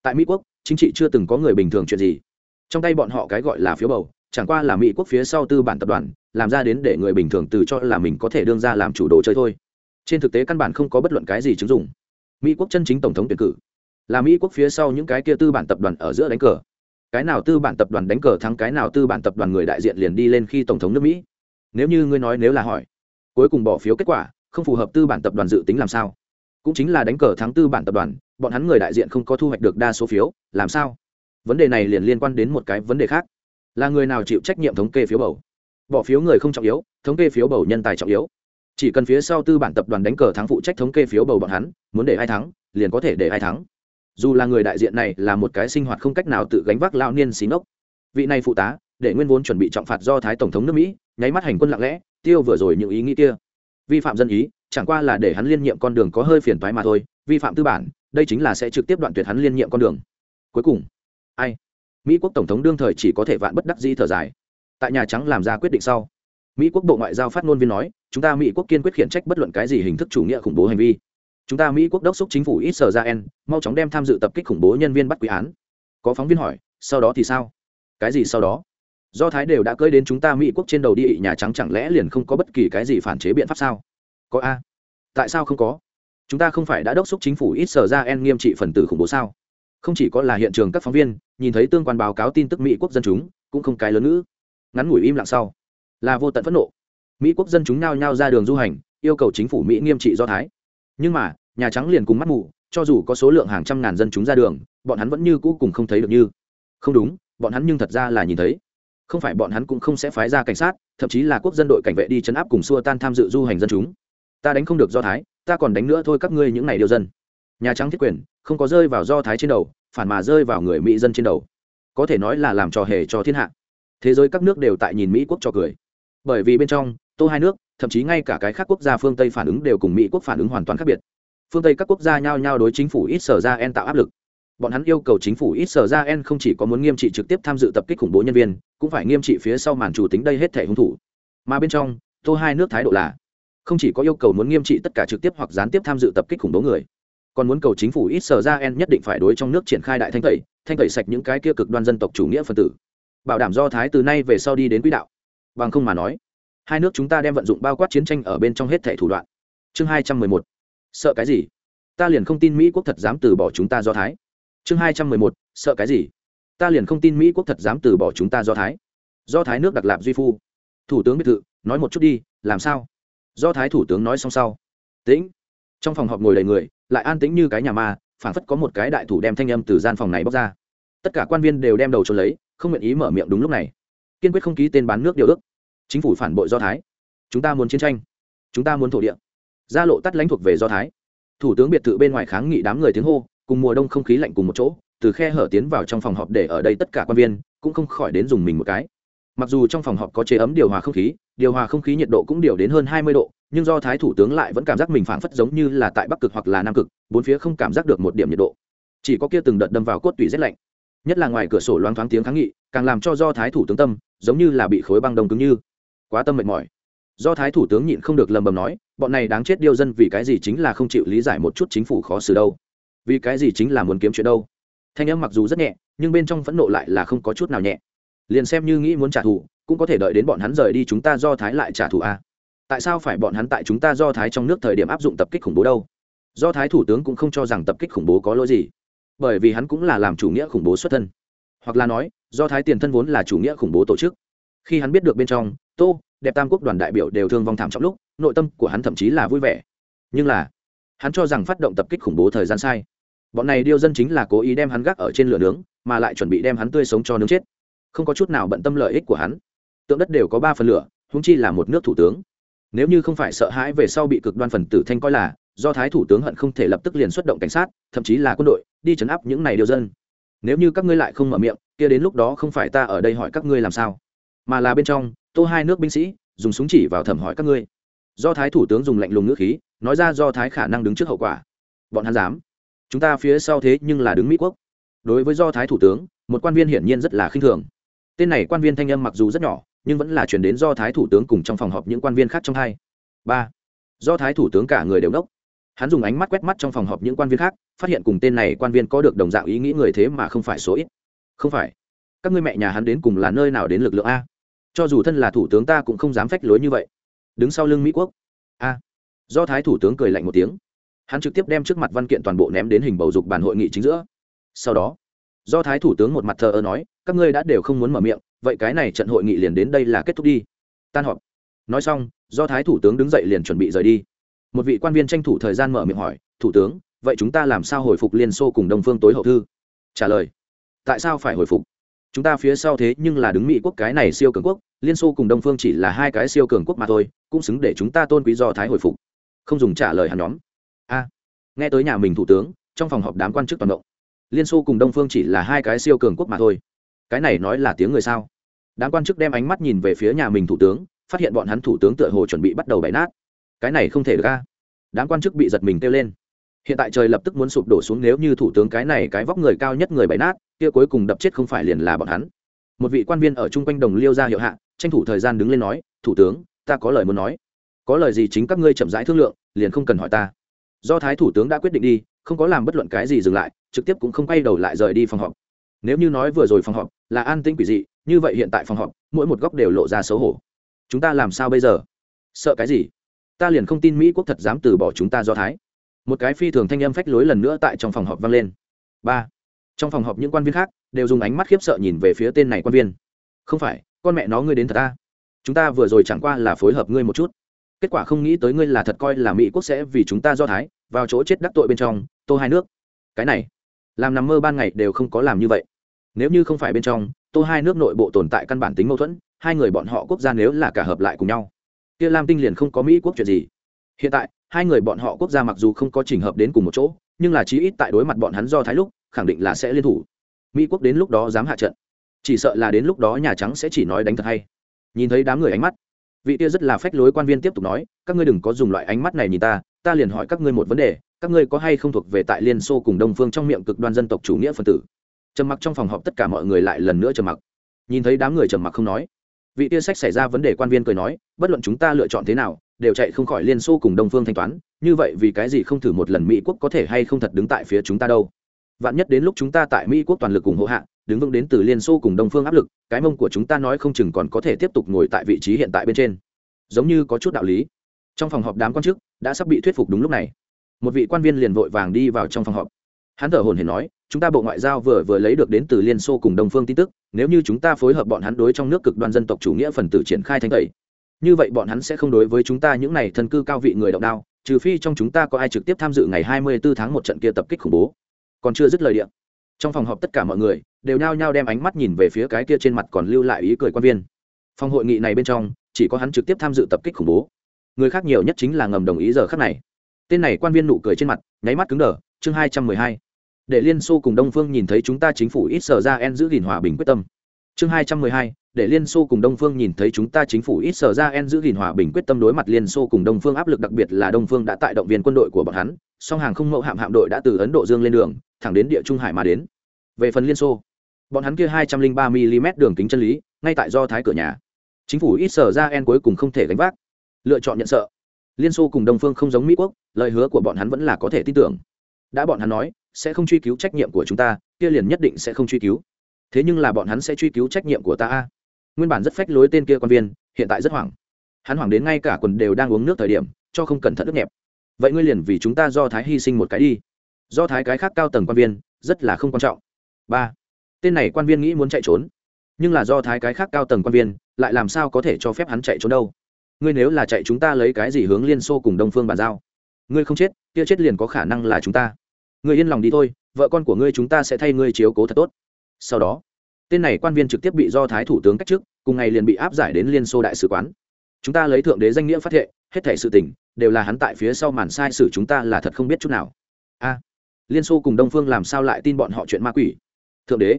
Tại mỹ quốc, chính trị chưa từng có người bình thường chuyện gì. Trong tay bọn họ cái gọi là phiếu bầu, chẳng qua là mỹ quốc phía sau tư bản tập đoàn, làm ra đến để người bình thường từ cho là mình có thể đương ra làm chủ đồ chơi thôi. Trên thực tế căn bản không có bất luận cái gì chứng dụng. Mỹ quốc chân chính tổng thống tuyển cử. Là mỹ quốc phía sau những cái kia tư bản tập đoàn ở giữa đánh cờ. Cái nào tư bản tập đoàn đánh cờ thắng cái nào tư bản tập đoàn người đại diện liền đi lên khi tổng thống nước mỹ. Nếu như ngươi nói nếu là hỏi, cuối cùng bỏ phiếu kết quả không phù hợp tư bản tập đoàn dự tính làm sao? Cũng chính là đánh cờ thắng tư bản tập đoàn, bọn hắn người đại diện không có thu hoạch được đa số phiếu, làm sao? Vấn đề này liền liên quan đến một cái vấn đề khác. Là người nào chịu trách nhiệm thống kê phiếu bầu? Bỏ phiếu người không trọng yếu, thống kê phiếu bầu nhân tài trọng yếu. Chỉ cần phía sau tư bản tập đoàn đánh cờ thắng phụ trách thống kê phiếu bầu bọn hắn, muốn để ai thắng, liền có thể để ai thắng. Dù là người đại diện này là một cái sinh hoạt không cách nào tự gánh vác lao niên xí ngốc. Vị này phụ tá, để nguyên vốn chuẩn bị trọng phạt do thái tổng thống nước mỹ, nháy mắt hành quân lặng lẽ, tiêu vừa rồi những ý nghĩ kia vi phạm dân ý, chẳng qua là để hắn liên nhiệm con đường có hơi phiền toái mà thôi, vi phạm tư bản, đây chính là sẽ trực tiếp đoạn tuyệt hắn liên nhiệm con đường. Cuối cùng, ai? Mỹ quốc tổng thống đương thời chỉ có thể vạn bất đắc dĩ thở dài. Tại nhà trắng làm ra quyết định sau, mỹ quốc bộ ngoại giao phát ngôn viên nói, chúng ta mỹ quốc kiên quyết khiển trách bất luận cái gì hình thức chủ nghĩa khủng bố hành vi. Chúng ta mỹ quốc đốc xúc chính phủ ít ra en, mau chóng đem tham dự tập kích khủng bố nhân viên bắt quý án. Có phóng viên hỏi, sau đó thì sao? Cái gì sau đó? Do thái đều đã cơi đến chúng ta mỹ quốc trên đầu đi, nhà trắng chẳng lẽ liền không có bất kỳ cái gì phản chế biện pháp sao? Có a. Tại sao không có? Chúng ta không phải đã đốc xúc chính phủ ít sở ra en nghiêm trị phần tử khủng bố sao? Không chỉ có là hiện trường các phóng viên, nhìn thấy tương quan báo cáo tin tức mỹ quốc dân chúng, cũng không cái lớn nữa ngắn ngủi im lặng sau. Là vô tận phẫn nộ. Mỹ quốc dân chúng nao nhao ra đường du hành, yêu cầu chính phủ mỹ nghiêm trị do thái. Nhưng mà, nhà trắng liền cùng mắt mù, cho dù có số lượng hàng trăm ngàn dân chúng ra đường, bọn hắn vẫn như cũ cùng không thấy được như. Không đúng, bọn hắn nhưng thật ra là nhìn thấy không phải bọn hắn cũng không sẽ phái ra cảnh sát, thậm chí là quốc dân đội cảnh vệ đi chấn áp cùng xua tan tham dự du hành dân chúng. Ta đánh không được do thái, ta còn đánh nữa thôi các ngươi những n à y điều dân. Nhà trắng thiết quyền, không có rơi vào do thái trên đầu, phản mà rơi vào người mỹ dân trên đầu. Có thể nói là làm trò hề cho thiên hạ. Thế giới các nước đều tại nhìn mỹ quốc cho cười. Bởi vì bên trong, tô hai nước, thậm chí ngay cả cái khác quốc gia phương tây phản ứng đều cùng mỹ quốc phản ứng hoàn toàn khác biệt. Phương tây các quốc gia nhao nhao đối chính phủ ít sở ra en tạo áp lực bọn hắn yêu cầu chính phủ ít sở ra en không chỉ có muốn nghiêm trị trực tiếp tham dự tập kích khủng bố nhân viên, cũng phải nghiêm trị phía sau màn chủ tính đây hết thể hung thủ. Mà bên trong tô hai nước thái độ là, không chỉ có yêu cầu muốn nghiêm trị tất cả trực tiếp hoặc gián tiếp tham dự tập kích khủng bố người, còn muốn cầu chính phủ ít sở ra en nhất định phải đối trong nước triển khai đại thanh tẩy thanh tẩy sạch những cái kia cực đoan dân tộc chủ nghĩa phân tử, bảo đảm do thái từ nay về sau đi đến quỹ đạo. Bằng không mà nói, hai nước chúng ta đem vận dụng bao quát chiến tranh ở bên trong hết thẻ thủ đoạn. Chương hai trăm mười một. Sợ cái gì? Ta liền không tin mỹ quốc thật dám từ bỏ chúng ta do thái chương hai trăm mười một, sợ cái gì? Ta liền không tin mỹ quốc thật dám từ bỏ chúng ta do thái. Do thái nước đặc lạp duy phu. Thủ tướng biệt thự, nói một chút đi, làm sao? Do thái thủ tướng nói xong sau. Tĩnh. Trong phòng họp ngồi đầy người, lại an tĩnh như cái nhà ma, phảng phất có một cái đại thủ đem thanh âm từ gian phòng này bóc ra. Tất cả quan viên đều đem đầu trốn lấy, không nguyện ý mở miệng đúng lúc này. Kiên quyết không ký tên bán nước điều ước. Chính phủ phản bội do thái. Chúng ta muốn chiến tranh. Chúng ta muốn thổ địa. Gia lộ tắt lãnh thuộc về do thái. Thủ tướng biệt thự bên ngoài kháng nghị đám người tiếng hô cùng mùa đông không khí lạnh cùng một chỗ, từ khe hở tiến vào trong phòng họp để ở đây tất cả quan viên cũng không khỏi đến dùng mình một cái. Mặc dù trong phòng họp có chế ấm điều hòa không khí, điều hòa không khí nhiệt độ cũng điều đến hơn hai mươi độ, nhưng do thái thủ tướng lại vẫn cảm giác mình phảng phất giống như là tại bắc cực hoặc là nam cực, bốn phía không cảm giác được một điểm nhiệt độ. Chỉ có kia từng đợt đâm vào cốt tủy rét lạnh. Nhất là ngoài cửa sổ loáng thoáng tiếng kháng nghị, càng làm cho do thái thủ tướng tâm, giống như là bị khối băng đông cứng như. Quá tâm mệt mỏi. Do thái thủ tướng nhịn không được lầm bầm nói, bọn này đáng chết điêu dân vì cái gì chính là không chịu lý giải một chút chính phủ khó xử đâu vì cái gì chính là muốn kiếm chuyện đâu? Thanh âm mặc dù rất nhẹ, nhưng bên trong phẫn nộ lại là không có chút nào nhẹ. Liền xem như nghĩ muốn trả thù, cũng có thể đợi đến bọn hắn rời đi chúng ta do thái lại trả thù a. À? tại sao phải bọn hắn tại chúng ta do thái trong nước thời điểm áp dụng tập kích khủng bố đâu? Do thái thủ tướng cũng không cho rằng tập kích khủng bố có lỗi gì. Bởi vì hắn cũng là làm chủ nghĩa khủng bố xuất thân. Hoặc là nói, do thái tiền thân vốn là chủ nghĩa khủng bố tổ chức. Khi hắn biết được bên trong, tô, đẹp tam quốc đoàn đại biểu đều thương vong thảm trọng lúc, nội tâm của hắn thậm chí là vui vẻ. Nhưng là, hắn cho rằng phát động tập kích khủng bố thời gian sai bọn này điêu dân chính là cố ý đem hắn gác ở trên lửa nướng, mà lại chuẩn bị đem hắn tươi sống cho nướng chết. Không có chút nào bận tâm lợi ích của hắn. Tượng đất đều có ba phần lửa húng chi là một nước thủ tướng. Nếu như không phải sợ hãi về sau bị cực đoan phần tử thanh coi là, do thái thủ tướng hận không thể lập tức liền xuất động cảnh sát, thậm chí là quân đội, đi chấn áp những này điêu dân. Nếu như các ngươi lại không mở miệng, kia đến lúc đó không phải ta ở đây hỏi các ngươi làm sao? Mà là bên trong, tô hai nước binh sĩ, dùng súng chỉ vào thẩm hỏi các ngươi. Do thái thủ tướng dùng lạnh lùng ngữ khí, nói ra do thái khả năng đứng trước hậu quả. Bọn hắn dám chúng ta phía sau thế nhưng là đứng mỹ quốc. Đối với do thái thủ tướng, một quan viên hiển nhiên rất là khinh thường. Tên này quan viên thanh âm mặc dù rất nhỏ, nhưng vẫn là chuyển đến do thái thủ tướng cùng trong phòng họp những quan viên khác trong hai. Ba. Do thái thủ tướng cả người đều đốc. Hắn dùng ánh mắt quét mắt trong phòng họp những quan viên khác, phát hiện cùng tên này quan viên có được đồng dạng ý nghĩ người thế mà không phải số ít. Không phải. Các ngươi mẹ nhà hắn đến cùng là nơi nào đến lực lượng a? Cho dù thân là thủ tướng ta cũng không dám phách lối như vậy. Đứng sau lưng mỹ quốc. A. Do thái thủ tướng cười lạnh một tiếng hắn trực tiếp đem trước mặt văn kiện toàn bộ ném đến hình bầu dục bản hội nghị chính giữa. Sau đó, do thái thủ tướng một mặt thờ ơ nói, các ngươi đã đều không muốn mở miệng, vậy cái này trận hội nghị liền đến đây là kết thúc đi. Tan họp. Nói xong, do thái thủ tướng đứng dậy liền chuẩn bị rời đi. Một vị quan viên tranh thủ thời gian mở miệng hỏi, thủ tướng, vậy chúng ta làm sao hồi phục liên xô cùng đông phương tối hậu thư? Trả lời, tại sao phải hồi phục? Chúng ta phía sau thế nhưng là đứng mỹ quốc cái này siêu cường quốc, liên xô cùng đông phương chỉ là hai cái siêu cường quốc mà thôi, cũng xứng để chúng ta tôn quý do thái hồi phục. Không dùng trả lời hắn nhóm a. Nghe tới nhà mình thủ tướng, trong phòng họp đám quan chức toàn động. Liên xô cùng đông phương chỉ là hai cái siêu cường quốc mà thôi. Cái này nói là tiếng người sao? Đám quan chức đem ánh mắt nhìn về phía nhà mình thủ tướng, phát hiện bọn hắn thủ tướng tựa hồ chuẩn bị bắt đầu bày nát. Cái này không thể được ca đám quan chức bị giật mình kêu lên. Hiện tại trời lập tức muốn sụp đổ xuống nếu như thủ tướng cái này cái vóc người cao nhất người bày nát, kia cuối cùng đập chết không phải liền là bọn hắn. Một vị quan viên ở chung quanh đồng liêu ra hiệu hạ, tranh thủ thời gian đứng lên nói, thủ tướng, ta có lời muốn nói. Có lời gì chính các ngươi chậm rãi thương lượng, liền không cần hỏi ta do thái thủ tướng đã quyết định đi, không có làm bất luận cái gì dừng lại, trực tiếp cũng không quay đầu lại rời đi phòng họp. Nếu như nói vừa rồi phòng họp là an tĩnh quỷ dị, như vậy hiện tại phòng họp, mỗi một góc đều lộ ra xấu hổ. Chúng ta làm sao bây giờ? Sợ cái gì? Ta liền không tin mỹ quốc thật dám từ bỏ chúng ta do thái. Một cái phi thường thanh âm phách lối lần nữa tại trong phòng họp vang lên. Ba. Trong phòng họp những quan viên khác đều dùng ánh mắt khiếp sợ nhìn về phía tên này quan viên. Không phải, con mẹ nó ngươi đến thật ta. Chúng ta vừa rồi chẳng qua là phối hợp ngươi một chút kết quả không nghĩ tới ngươi là thật coi là mỹ quốc sẽ vì chúng ta do thái, vào chỗ chết đắc tội bên trong, tô hai nước. Cái này, làm nằm mơ ban ngày đều không có làm như vậy. Nếu như không phải bên trong, tô hai nước nội bộ tồn tại căn bản tính mâu thuẫn, hai người bọn họ quốc gia nếu là cả hợp lại cùng nhau, kia lam tinh liền không có mỹ quốc chuyện gì. Hiện tại, hai người bọn họ quốc gia mặc dù không có trình hợp đến cùng một chỗ, nhưng là chí ít tại đối mặt bọn hắn do thái lúc, khẳng định là sẽ liên thủ. Mỹ quốc đến lúc đó dám hạ trận. Chỉ sợ là đến lúc đó nhà trắng sẽ chỉ nói đánh thật hay. Nhìn thấy đám người ánh mắt vị kia rất là phách lối quan viên tiếp tục nói, các ngươi đừng có dùng loại ánh mắt này nhìn ta ta liền hỏi các ngươi một vấn đề, các ngươi có hay không thuộc về tại liên xô cùng đông phương trong miệng cực đoan dân tộc chủ nghĩa phân tử? Trầm mặc trong phòng họp tất cả mọi người lại lần nữa trầm mặc. Nhìn thấy đám người trầm mặc không nói, vị tia sách xảy ra vấn đề quan viên cười nói, bất luận chúng ta lựa chọn thế nào, đều chạy không khỏi liên xô cùng đông phương thanh toán, như vậy vì cái gì không thử một lần mỹ quốc có thể hay không thật đứng tại phía chúng ta đâu? Vạn nhất đến lúc chúng ta tại mỹ quốc toàn lực ủng hộ hạ đứng vững đến từ liên xô cùng đông phương áp lực, cái mông của chúng ta nói không chừng còn có thể tiếp tục ngồi tại vị trí hiện tại bên trên. Giống như có chút đạo lý. Trong phòng họp đám quan chức đã sắp bị thuyết phục đúng lúc này. Một vị quan viên liền vội vàng đi vào trong phòng họp. Hắn thở hồn hển nói, chúng ta bộ ngoại giao vừa vừa lấy được đến từ liên xô cùng đông phương tin tức, nếu như chúng ta phối hợp bọn hắn đối trong nước cực đoan dân tộc chủ nghĩa phần tử triển khai thanh tẩy, như vậy bọn hắn sẽ không đối với chúng ta những này thân cư cao vị người động đao, trừ phi trong chúng ta có ai trực tiếp tham dự ngày 24 tháng một trận kia tập kích khủng bố. Còn chưa dứt lời điện trong phòng họp tất cả mọi người đều nhao nhao đem ánh mắt nhìn về phía cái kia trên mặt còn lưu lại ý cười quan viên. Phòng hội nghị này bên trong, chỉ có hắn trực tiếp tham dự tập kích khủng bố. Người khác nhiều nhất chính là ngầm đồng ý giờ khắc này. Tên này quan viên nụ cười trên mặt, nháy mắt cứng đờ, chương hai trăm mười hai. Để liên xô cùng đông phương nhìn thấy chúng ta chính phủ ít sở ra en giữ gìn hòa bình quyết tâm. Chương hai trăm mười hai, để liên xô cùng đông phương nhìn thấy chúng ta chính phủ ít sở ra en giữ gìn hòa bình quyết tâm đối mặt liên xô cùng đông phương áp lực đặc biệt là đông phương đã tại động viên quân đội của bọn hắn, song hàng không mẫu hạm hạm đội đã từ ấn độ dương lên đường thẳng đến địa trung hải mà đến. Về phần liên xô, bọn hắn kia hai trăm linh ba mm đường kính chân lý, ngay tại do thái cửa nhà. Chính phủ ít sở ra en cuối cùng không thể gánh vác. Lựa chọn nhận sợ. Liên xô cùng đông phương không giống mỹ quốc, lời hứa của bọn hắn vẫn là có thể tin tưởng. Đã bọn hắn nói, sẽ không truy cứu trách nhiệm của chúng ta, kia liền nhất định sẽ không truy cứu. Thế nhưng là bọn hắn sẽ truy cứu trách nhiệm của ta a. Nguyên bản rất phách lối tên kia quan viên, hiện tại rất hoảng. Hắn hoảng đến ngay cả quần đều đang uống nước thời điểm, cho không cẩn thận nước nhẹp vậy ngươi liền vì chúng ta do thái hy sinh một cái đi do thái cái khác cao tầng quan viên, rất là không quan trọng. Ba, tên này quan viên nghĩ muốn chạy trốn, nhưng là do thái cái khác cao tầng quan viên, lại làm sao có thể cho phép hắn chạy trốn đâu? Ngươi nếu là chạy chúng ta lấy cái gì hướng liên xô cùng đông phương bàn giao? Ngươi không chết, kia chết liền có khả năng là chúng ta. Ngươi yên lòng đi thôi, vợ con của ngươi chúng ta sẽ thay ngươi chiếu cố thật tốt. Sau đó, tên này quan viên trực tiếp bị do thái thủ tướng cách chức, cùng ngày liền bị áp giải đến liên xô đại sứ quán. Chúng ta lấy thượng đế danh nghĩa phát thệ, hết thể sự tình, đều là hắn tại phía sau màn sai sử chúng ta là thật không biết chút nào. A liên xô cùng đông phương làm sao lại tin bọn họ chuyện ma quỷ? Thượng đế,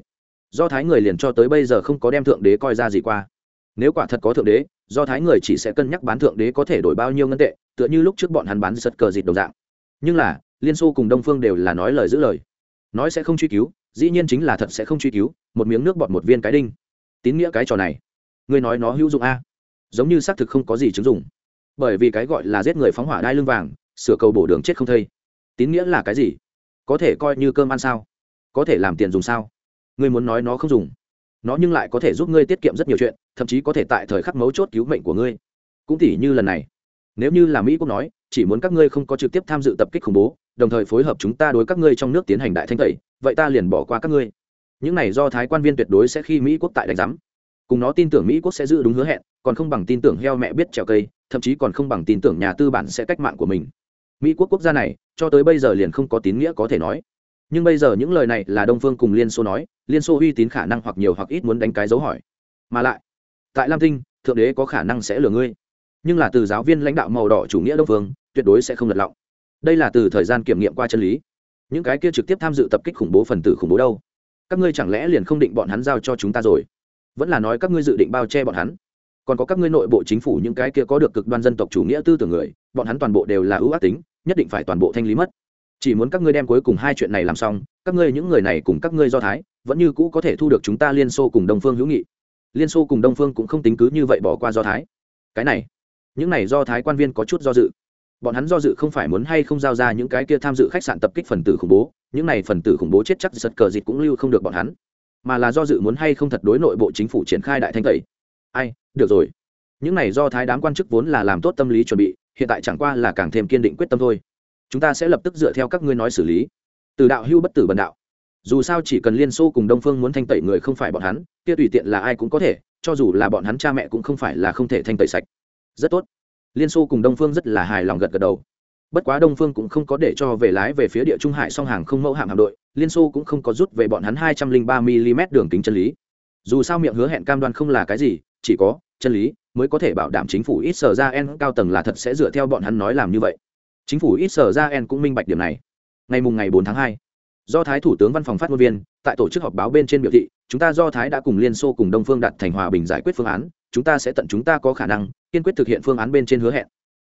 do thái người liền cho tới bây giờ không có đem thượng đế coi ra gì qua. Nếu quả thật có thượng đế, do thái người chỉ sẽ cân nhắc bán thượng đế có thể đổi bao nhiêu ngân tệ, tựa như lúc trước bọn hắn bán sật cờ dịt đồng dạng. Nhưng là, liên xô cùng đông phương đều là nói lời giữ lời. Nói sẽ không truy cứu, dĩ nhiên chính là thật sẽ không truy cứu, một miếng nước bọt một viên cái đinh. Tín nghĩa cái trò này, ngươi nói nó hữu dụng a? Giống như xác thực không có gì chứng dụng. Bởi vì cái gọi là giết người phóng hỏa đai lưng vàng, sửa cầu bổ đường chết không thây. Tín nghĩa là cái gì? Có thể coi như cơm ăn sao? Có thể làm tiền dùng sao? Ngươi muốn nói nó không dùng. Nó nhưng lại có thể giúp ngươi tiết kiệm rất nhiều chuyện, thậm chí có thể tại thời khắc mấu chốt cứu mệnh của ngươi. Cũng tỉ như lần này. Nếu như là mỹ quốc nói, chỉ muốn các ngươi không có trực tiếp tham dự tập kích khủng bố, đồng thời phối hợp chúng ta đối các ngươi trong nước tiến hành đại thanh tẩy, vậy ta liền bỏ qua các ngươi. Những này do thái quan viên tuyệt đối sẽ khi mỹ quốc tại đánh giám. Cùng nó tin tưởng mỹ quốc sẽ giữ đúng hứa hẹn, còn không bằng tin tưởng heo mẹ biết trèo cây, thậm chí còn không bằng tin tưởng nhà tư bản sẽ cách mạng của mình mỹ quốc quốc gia này, cho tới bây giờ liền không có tín nghĩa có thể nói. Nhưng bây giờ những lời này là đông phương cùng liên xô nói, liên xô uy tín khả năng hoặc nhiều hoặc ít muốn đánh cái dấu hỏi. Mà lại, tại lam tinh, thượng đế có khả năng sẽ lừa ngươi. Nhưng là từ giáo viên lãnh đạo màu đỏ chủ nghĩa đông phương, tuyệt đối sẽ không lật lọng. Đây là từ thời gian kiểm nghiệm qua chân lý. Những cái kia trực tiếp tham dự tập kích khủng bố phần tử khủng bố đâu? Các ngươi chẳng lẽ liền không định bọn hắn giao cho chúng ta rồi? Vẫn là nói các ngươi dự định bao che bọn hắn? Còn có các ngươi nội bộ chính phủ những cái kia có được cực đoan dân tộc chủ nghĩa tư tưởng người, bọn hắn toàn bộ đều là ưu ác tính, nhất định phải toàn bộ thanh lý mất. Chỉ muốn các ngươi đem cuối cùng hai chuyện này làm xong, các ngươi những người này cùng các ngươi do thái, vẫn như cũ có thể thu được chúng ta liên xô cùng đông phương hữu nghị. Liên xô cùng đông phương cũng không tính cứ như vậy bỏ qua do thái. Cái này, những này do thái quan viên có chút do dự. Bọn hắn do dự không phải muốn hay không giao ra những cái kia tham dự khách sạn tập kích phần tử khủng bố, những này phần tử khủng bố chết chắc giật cờ dịt cũng lưu không được bọn hắn. Mà là do dự muốn hay không thật đối nội bộ chính phủ triển khai đại thanh tẩy ai, được rồi. Những này do thái đám quan chức vốn là làm tốt tâm lý chuẩn bị, hiện tại chẳng qua là càng thêm kiên định quyết tâm thôi. Chúng ta sẽ lập tức dựa theo các ngươi nói xử lý. Từ đạo hưu bất tử bần đạo. Dù sao chỉ cần liên xô cùng đông phương muốn thanh tẩy người không phải bọn hắn, kia tùy tiện là ai cũng có thể, cho dù là bọn hắn cha mẹ cũng không phải là không thể thanh tẩy sạch. Rất tốt. Liên xô cùng đông phương rất là hài lòng gật gật đầu. Bất quá đông phương cũng không có để cho về lái về phía địa trung hải song hàng không mẫu hạm hạm đội, liên xô cũng không có rút về bọn hắn hai trăm linh ba mm đường kính chân lý. Dù sao miệng hứa hẹn cam đoan không là cái gì chỉ có chân lý mới có thể bảo đảm chính phủ ít sở ra en cao tầng là thật sẽ dựa theo bọn hắn nói làm như vậy. Chính phủ ít sở ra en cũng minh bạch điểm này. Ngày mùng ngày 4 tháng 2, do thái thủ tướng văn phòng phát ngôn viên tại tổ chức họp báo bên trên biểu thị chúng ta do thái đã cùng liên xô cùng đông phương đặt thành hòa bình giải quyết phương án chúng ta sẽ tận chúng ta có khả năng kiên quyết thực hiện phương án bên trên hứa hẹn.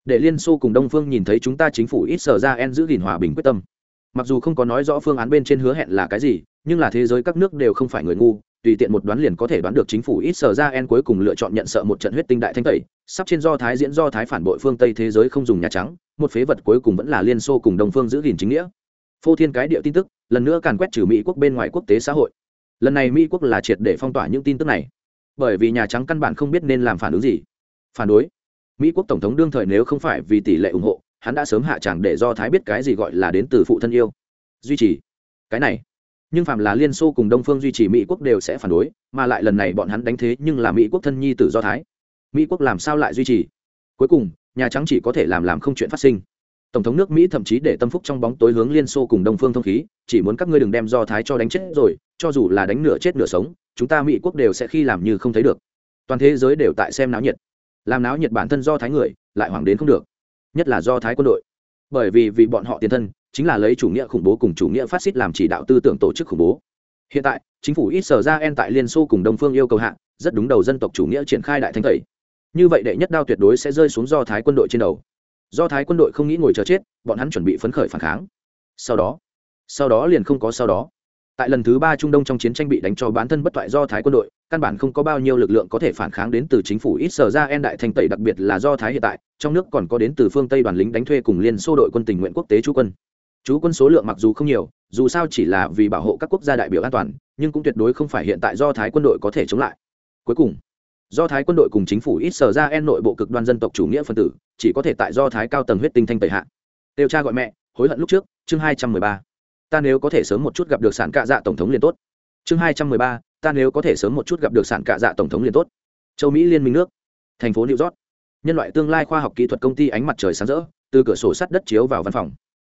Để liên xô cùng đông phương nhìn thấy chúng ta chính phủ ít sở ra en giữ gìn hòa bình quyết tâm. Mặc dù không có nói rõ phương án bên trên hứa hẹn là cái gì nhưng là thế giới các nước đều không phải người ngu tùy tiện một đoán liền có thể đoán được chính phủ ít sở ra en cuối cùng lựa chọn nhận sợ một trận huyết tinh đại thanh tẩy. Sắp trên do thái diễn do thái phản bội phương tây thế giới không dùng nhà trắng, một phế vật cuối cùng vẫn là liên xô cùng đông phương giữ gìn chính nghĩa. Phô thiên cái địa tin tức, lần nữa càn quét trừ mỹ quốc bên ngoài quốc tế xã hội. Lần này mỹ quốc là triệt để phong tỏa những tin tức này. Bởi vì nhà trắng căn bản không biết nên làm phản ứng gì. Phản đối. Mỹ quốc tổng thống đương thời nếu không phải vì tỷ lệ ủng hộ, hắn đã sớm hạ tràng để do thái biết cái gì gọi là đến từ phụ thân yêu. Duy trì. Cái này nhưng phạm là liên xô cùng đông phương duy trì mỹ quốc đều sẽ phản đối, mà lại lần này bọn hắn đánh thế nhưng là mỹ quốc thân nhi tử do thái. Mỹ quốc làm sao lại duy trì? Cuối cùng, nhà trắng chỉ có thể làm làm không chuyện phát sinh. Tổng thống nước mỹ thậm chí để tâm phúc trong bóng tối hướng liên xô cùng đông phương thông khí, chỉ muốn các ngươi đừng đem do thái cho đánh chết rồi, cho dù là đánh nửa chết nửa sống, chúng ta mỹ quốc đều sẽ khi làm như không thấy được. Toàn thế giới đều tại xem náo nhiệt. Làm náo nhiệt bản thân do thái người, lại hoảng đến không được. Nhất là do thái quân đội. Bởi vì vì bọn họ tiền thân chính là lấy chủ nghĩa khủng bố cùng chủ nghĩa phát xít làm chỉ đạo tư tưởng tổ chức khủng bố. Hiện tại, chính phủ ít sở ra en tại liên xô cùng đông phương yêu cầu hạ, rất đúng đầu dân tộc chủ nghĩa triển khai đại thanh tẩy. Như vậy đệ nhất đao tuyệt đối sẽ rơi xuống do thái quân đội trên đầu. Do thái quân đội không nghĩ ngồi chờ chết, bọn hắn chuẩn bị phấn khởi phản kháng. Sau đó sau đó liền không có sau đó. Tại lần thứ ba trung đông trong chiến tranh bị đánh cho bản thân bất thoại do thái quân đội, căn bản không có bao nhiêu lực lượng có thể phản kháng đến từ chính phủ ít sở ra en đại thanh tẩy, đặc biệt là do thái hiện tại, trong nước còn có đến từ phương tây đoàn lính đánh thuê cùng liên xô đội quân tình nguyện quốc tế chú quân chú quân số lượng mặc dù không nhiều, dù sao chỉ là vì bảo hộ các quốc gia đại biểu an toàn, nhưng cũng tuyệt đối không phải hiện tại do thái quân đội có thể chống lại. Cuối cùng, do thái quân đội cùng chính phủ ít sở ra en nội bộ cực đoan dân tộc chủ nghĩa phân tử, chỉ có thể tại do thái cao tầng huyết tinh thanh tẩy hạ. Điều tra gọi mẹ, hối hận lúc trước, chương hai trăm mười ba. Ta nếu có thể sớm một chút gặp được sản cạ dạ tổng thống liền tốt. Chương hai trăm mười ba, ta nếu có thể sớm một chút gặp được sản cạ dạ tổng thống liền tốt. Châu mỹ liên minh nước, thành phố new york. Nhân loại tương lai khoa học kỹ thuật công ty ánh mặt trời sáng rỡ, từ cửa sổ sắt đất chiếu vào văn phòng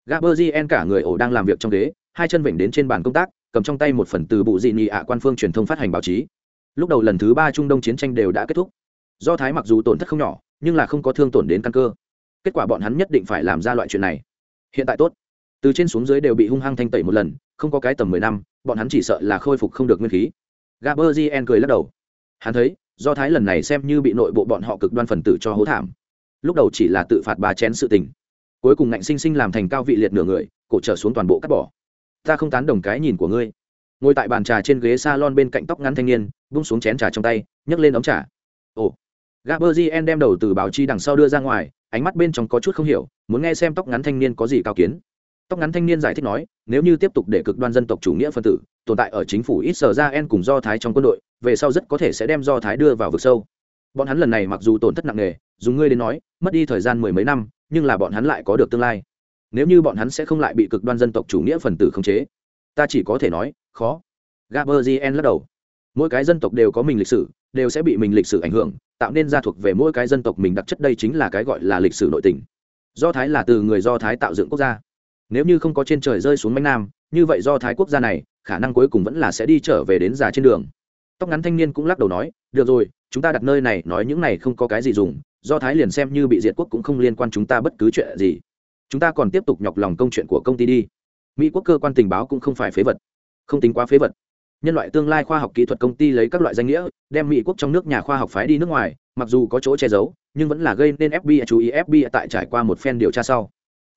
gaberzien cả người ổ đang làm việc trong ghế, hai chân vểnh đến trên bàn công tác, cầm trong tay một phần từ bộ dị nghị ạ quan phương truyền thông phát hành báo chí. Lúc đầu lần thứ ba trung đông chiến tranh đều đã kết thúc. Do thái mặc dù tổn thất không nhỏ, nhưng là không có thương tổn đến căn cơ. Kết quả bọn hắn nhất định phải làm ra loại chuyện này. Hiện tại tốt. Từ trên xuống dưới đều bị hung hăng thanh tẩy một lần, không có cái tầm mười năm, bọn hắn chỉ sợ là khôi phục không được nguyên khí. Gaberzien cười lắc đầu. Hắn thấy, do thái lần này xem như bị nội bộ bọn họ cực đoan phần tử cho hố thảm. Lúc đầu chỉ là tự phạt bà chén sự tình cuối cùng ngạnh sinh sinh làm thành cao vị liệt nửa người, cổ trở xuống toàn bộ cắt bỏ. Ta không tán đồng cái nhìn của ngươi. Ngồi tại bàn trà trên ghế s a lon bên cạnh tóc ngắn thanh niên bung xuống chén trà trong tay, nhấc lên ống trà. Ồ. Gaberzien đem đầu từ báo chi đằng sau đưa ra ngoài, ánh mắt bên trong có chút không hiểu, muốn nghe xem tóc ngắn thanh niên có gì cao kiến. Tóc ngắn thanh niên giải thích nói, nếu như tiếp tục để cực đoan dân tộc chủ nghĩa phân tử tồn tại ở chính phủ ít sở ra en cùng do thái trong quân đội, về sau rất có thể sẽ đem do thái đưa vào vực sâu. Bọn hắn lần này mặc dù tổn thất nặng nề, dùng ngươi đến nói, mất đi thời gian mười mấy năm nhưng là bọn hắn lại có được tương lai. Nếu như bọn hắn sẽ không lại bị cực đoan dân tộc chủ nghĩa phần tử khống chế, ta chỉ có thể nói, khó. Gaberzien lắc đầu. Mỗi cái dân tộc đều có mình lịch sử, đều sẽ bị mình lịch sử ảnh hưởng, tạo nên ra thuộc về mỗi cái dân tộc mình đặc chất đây chính là cái gọi là lịch sử nội tình. Do thái là từ người do thái tạo dựng quốc gia. Nếu như không có trên trời rơi xuống mánh nam, như vậy do thái quốc gia này, khả năng cuối cùng vẫn là sẽ đi trở về đến già trên đường. Tóc ngắn thanh niên cũng lắc đầu nói, được rồi, chúng ta đặt nơi này, nói những này không có cái gì dùng do thái liền xem như bị diệt quốc cũng không liên quan chúng ta bất cứ chuyện gì. Chúng ta còn tiếp tục nhọc lòng công chuyện của công ty đi. Mỹ quốc cơ quan tình báo cũng không phải phế vật. Không tính quá phế vật. Nhân loại tương lai khoa học kỹ thuật công ty lấy các loại danh nghĩa, đem mỹ quốc trong nước nhà khoa học phái đi nước ngoài, mặc dù có chỗ che giấu, nhưng vẫn là gây nên fbi chú ý fbi tại trải qua một phen điều tra sau.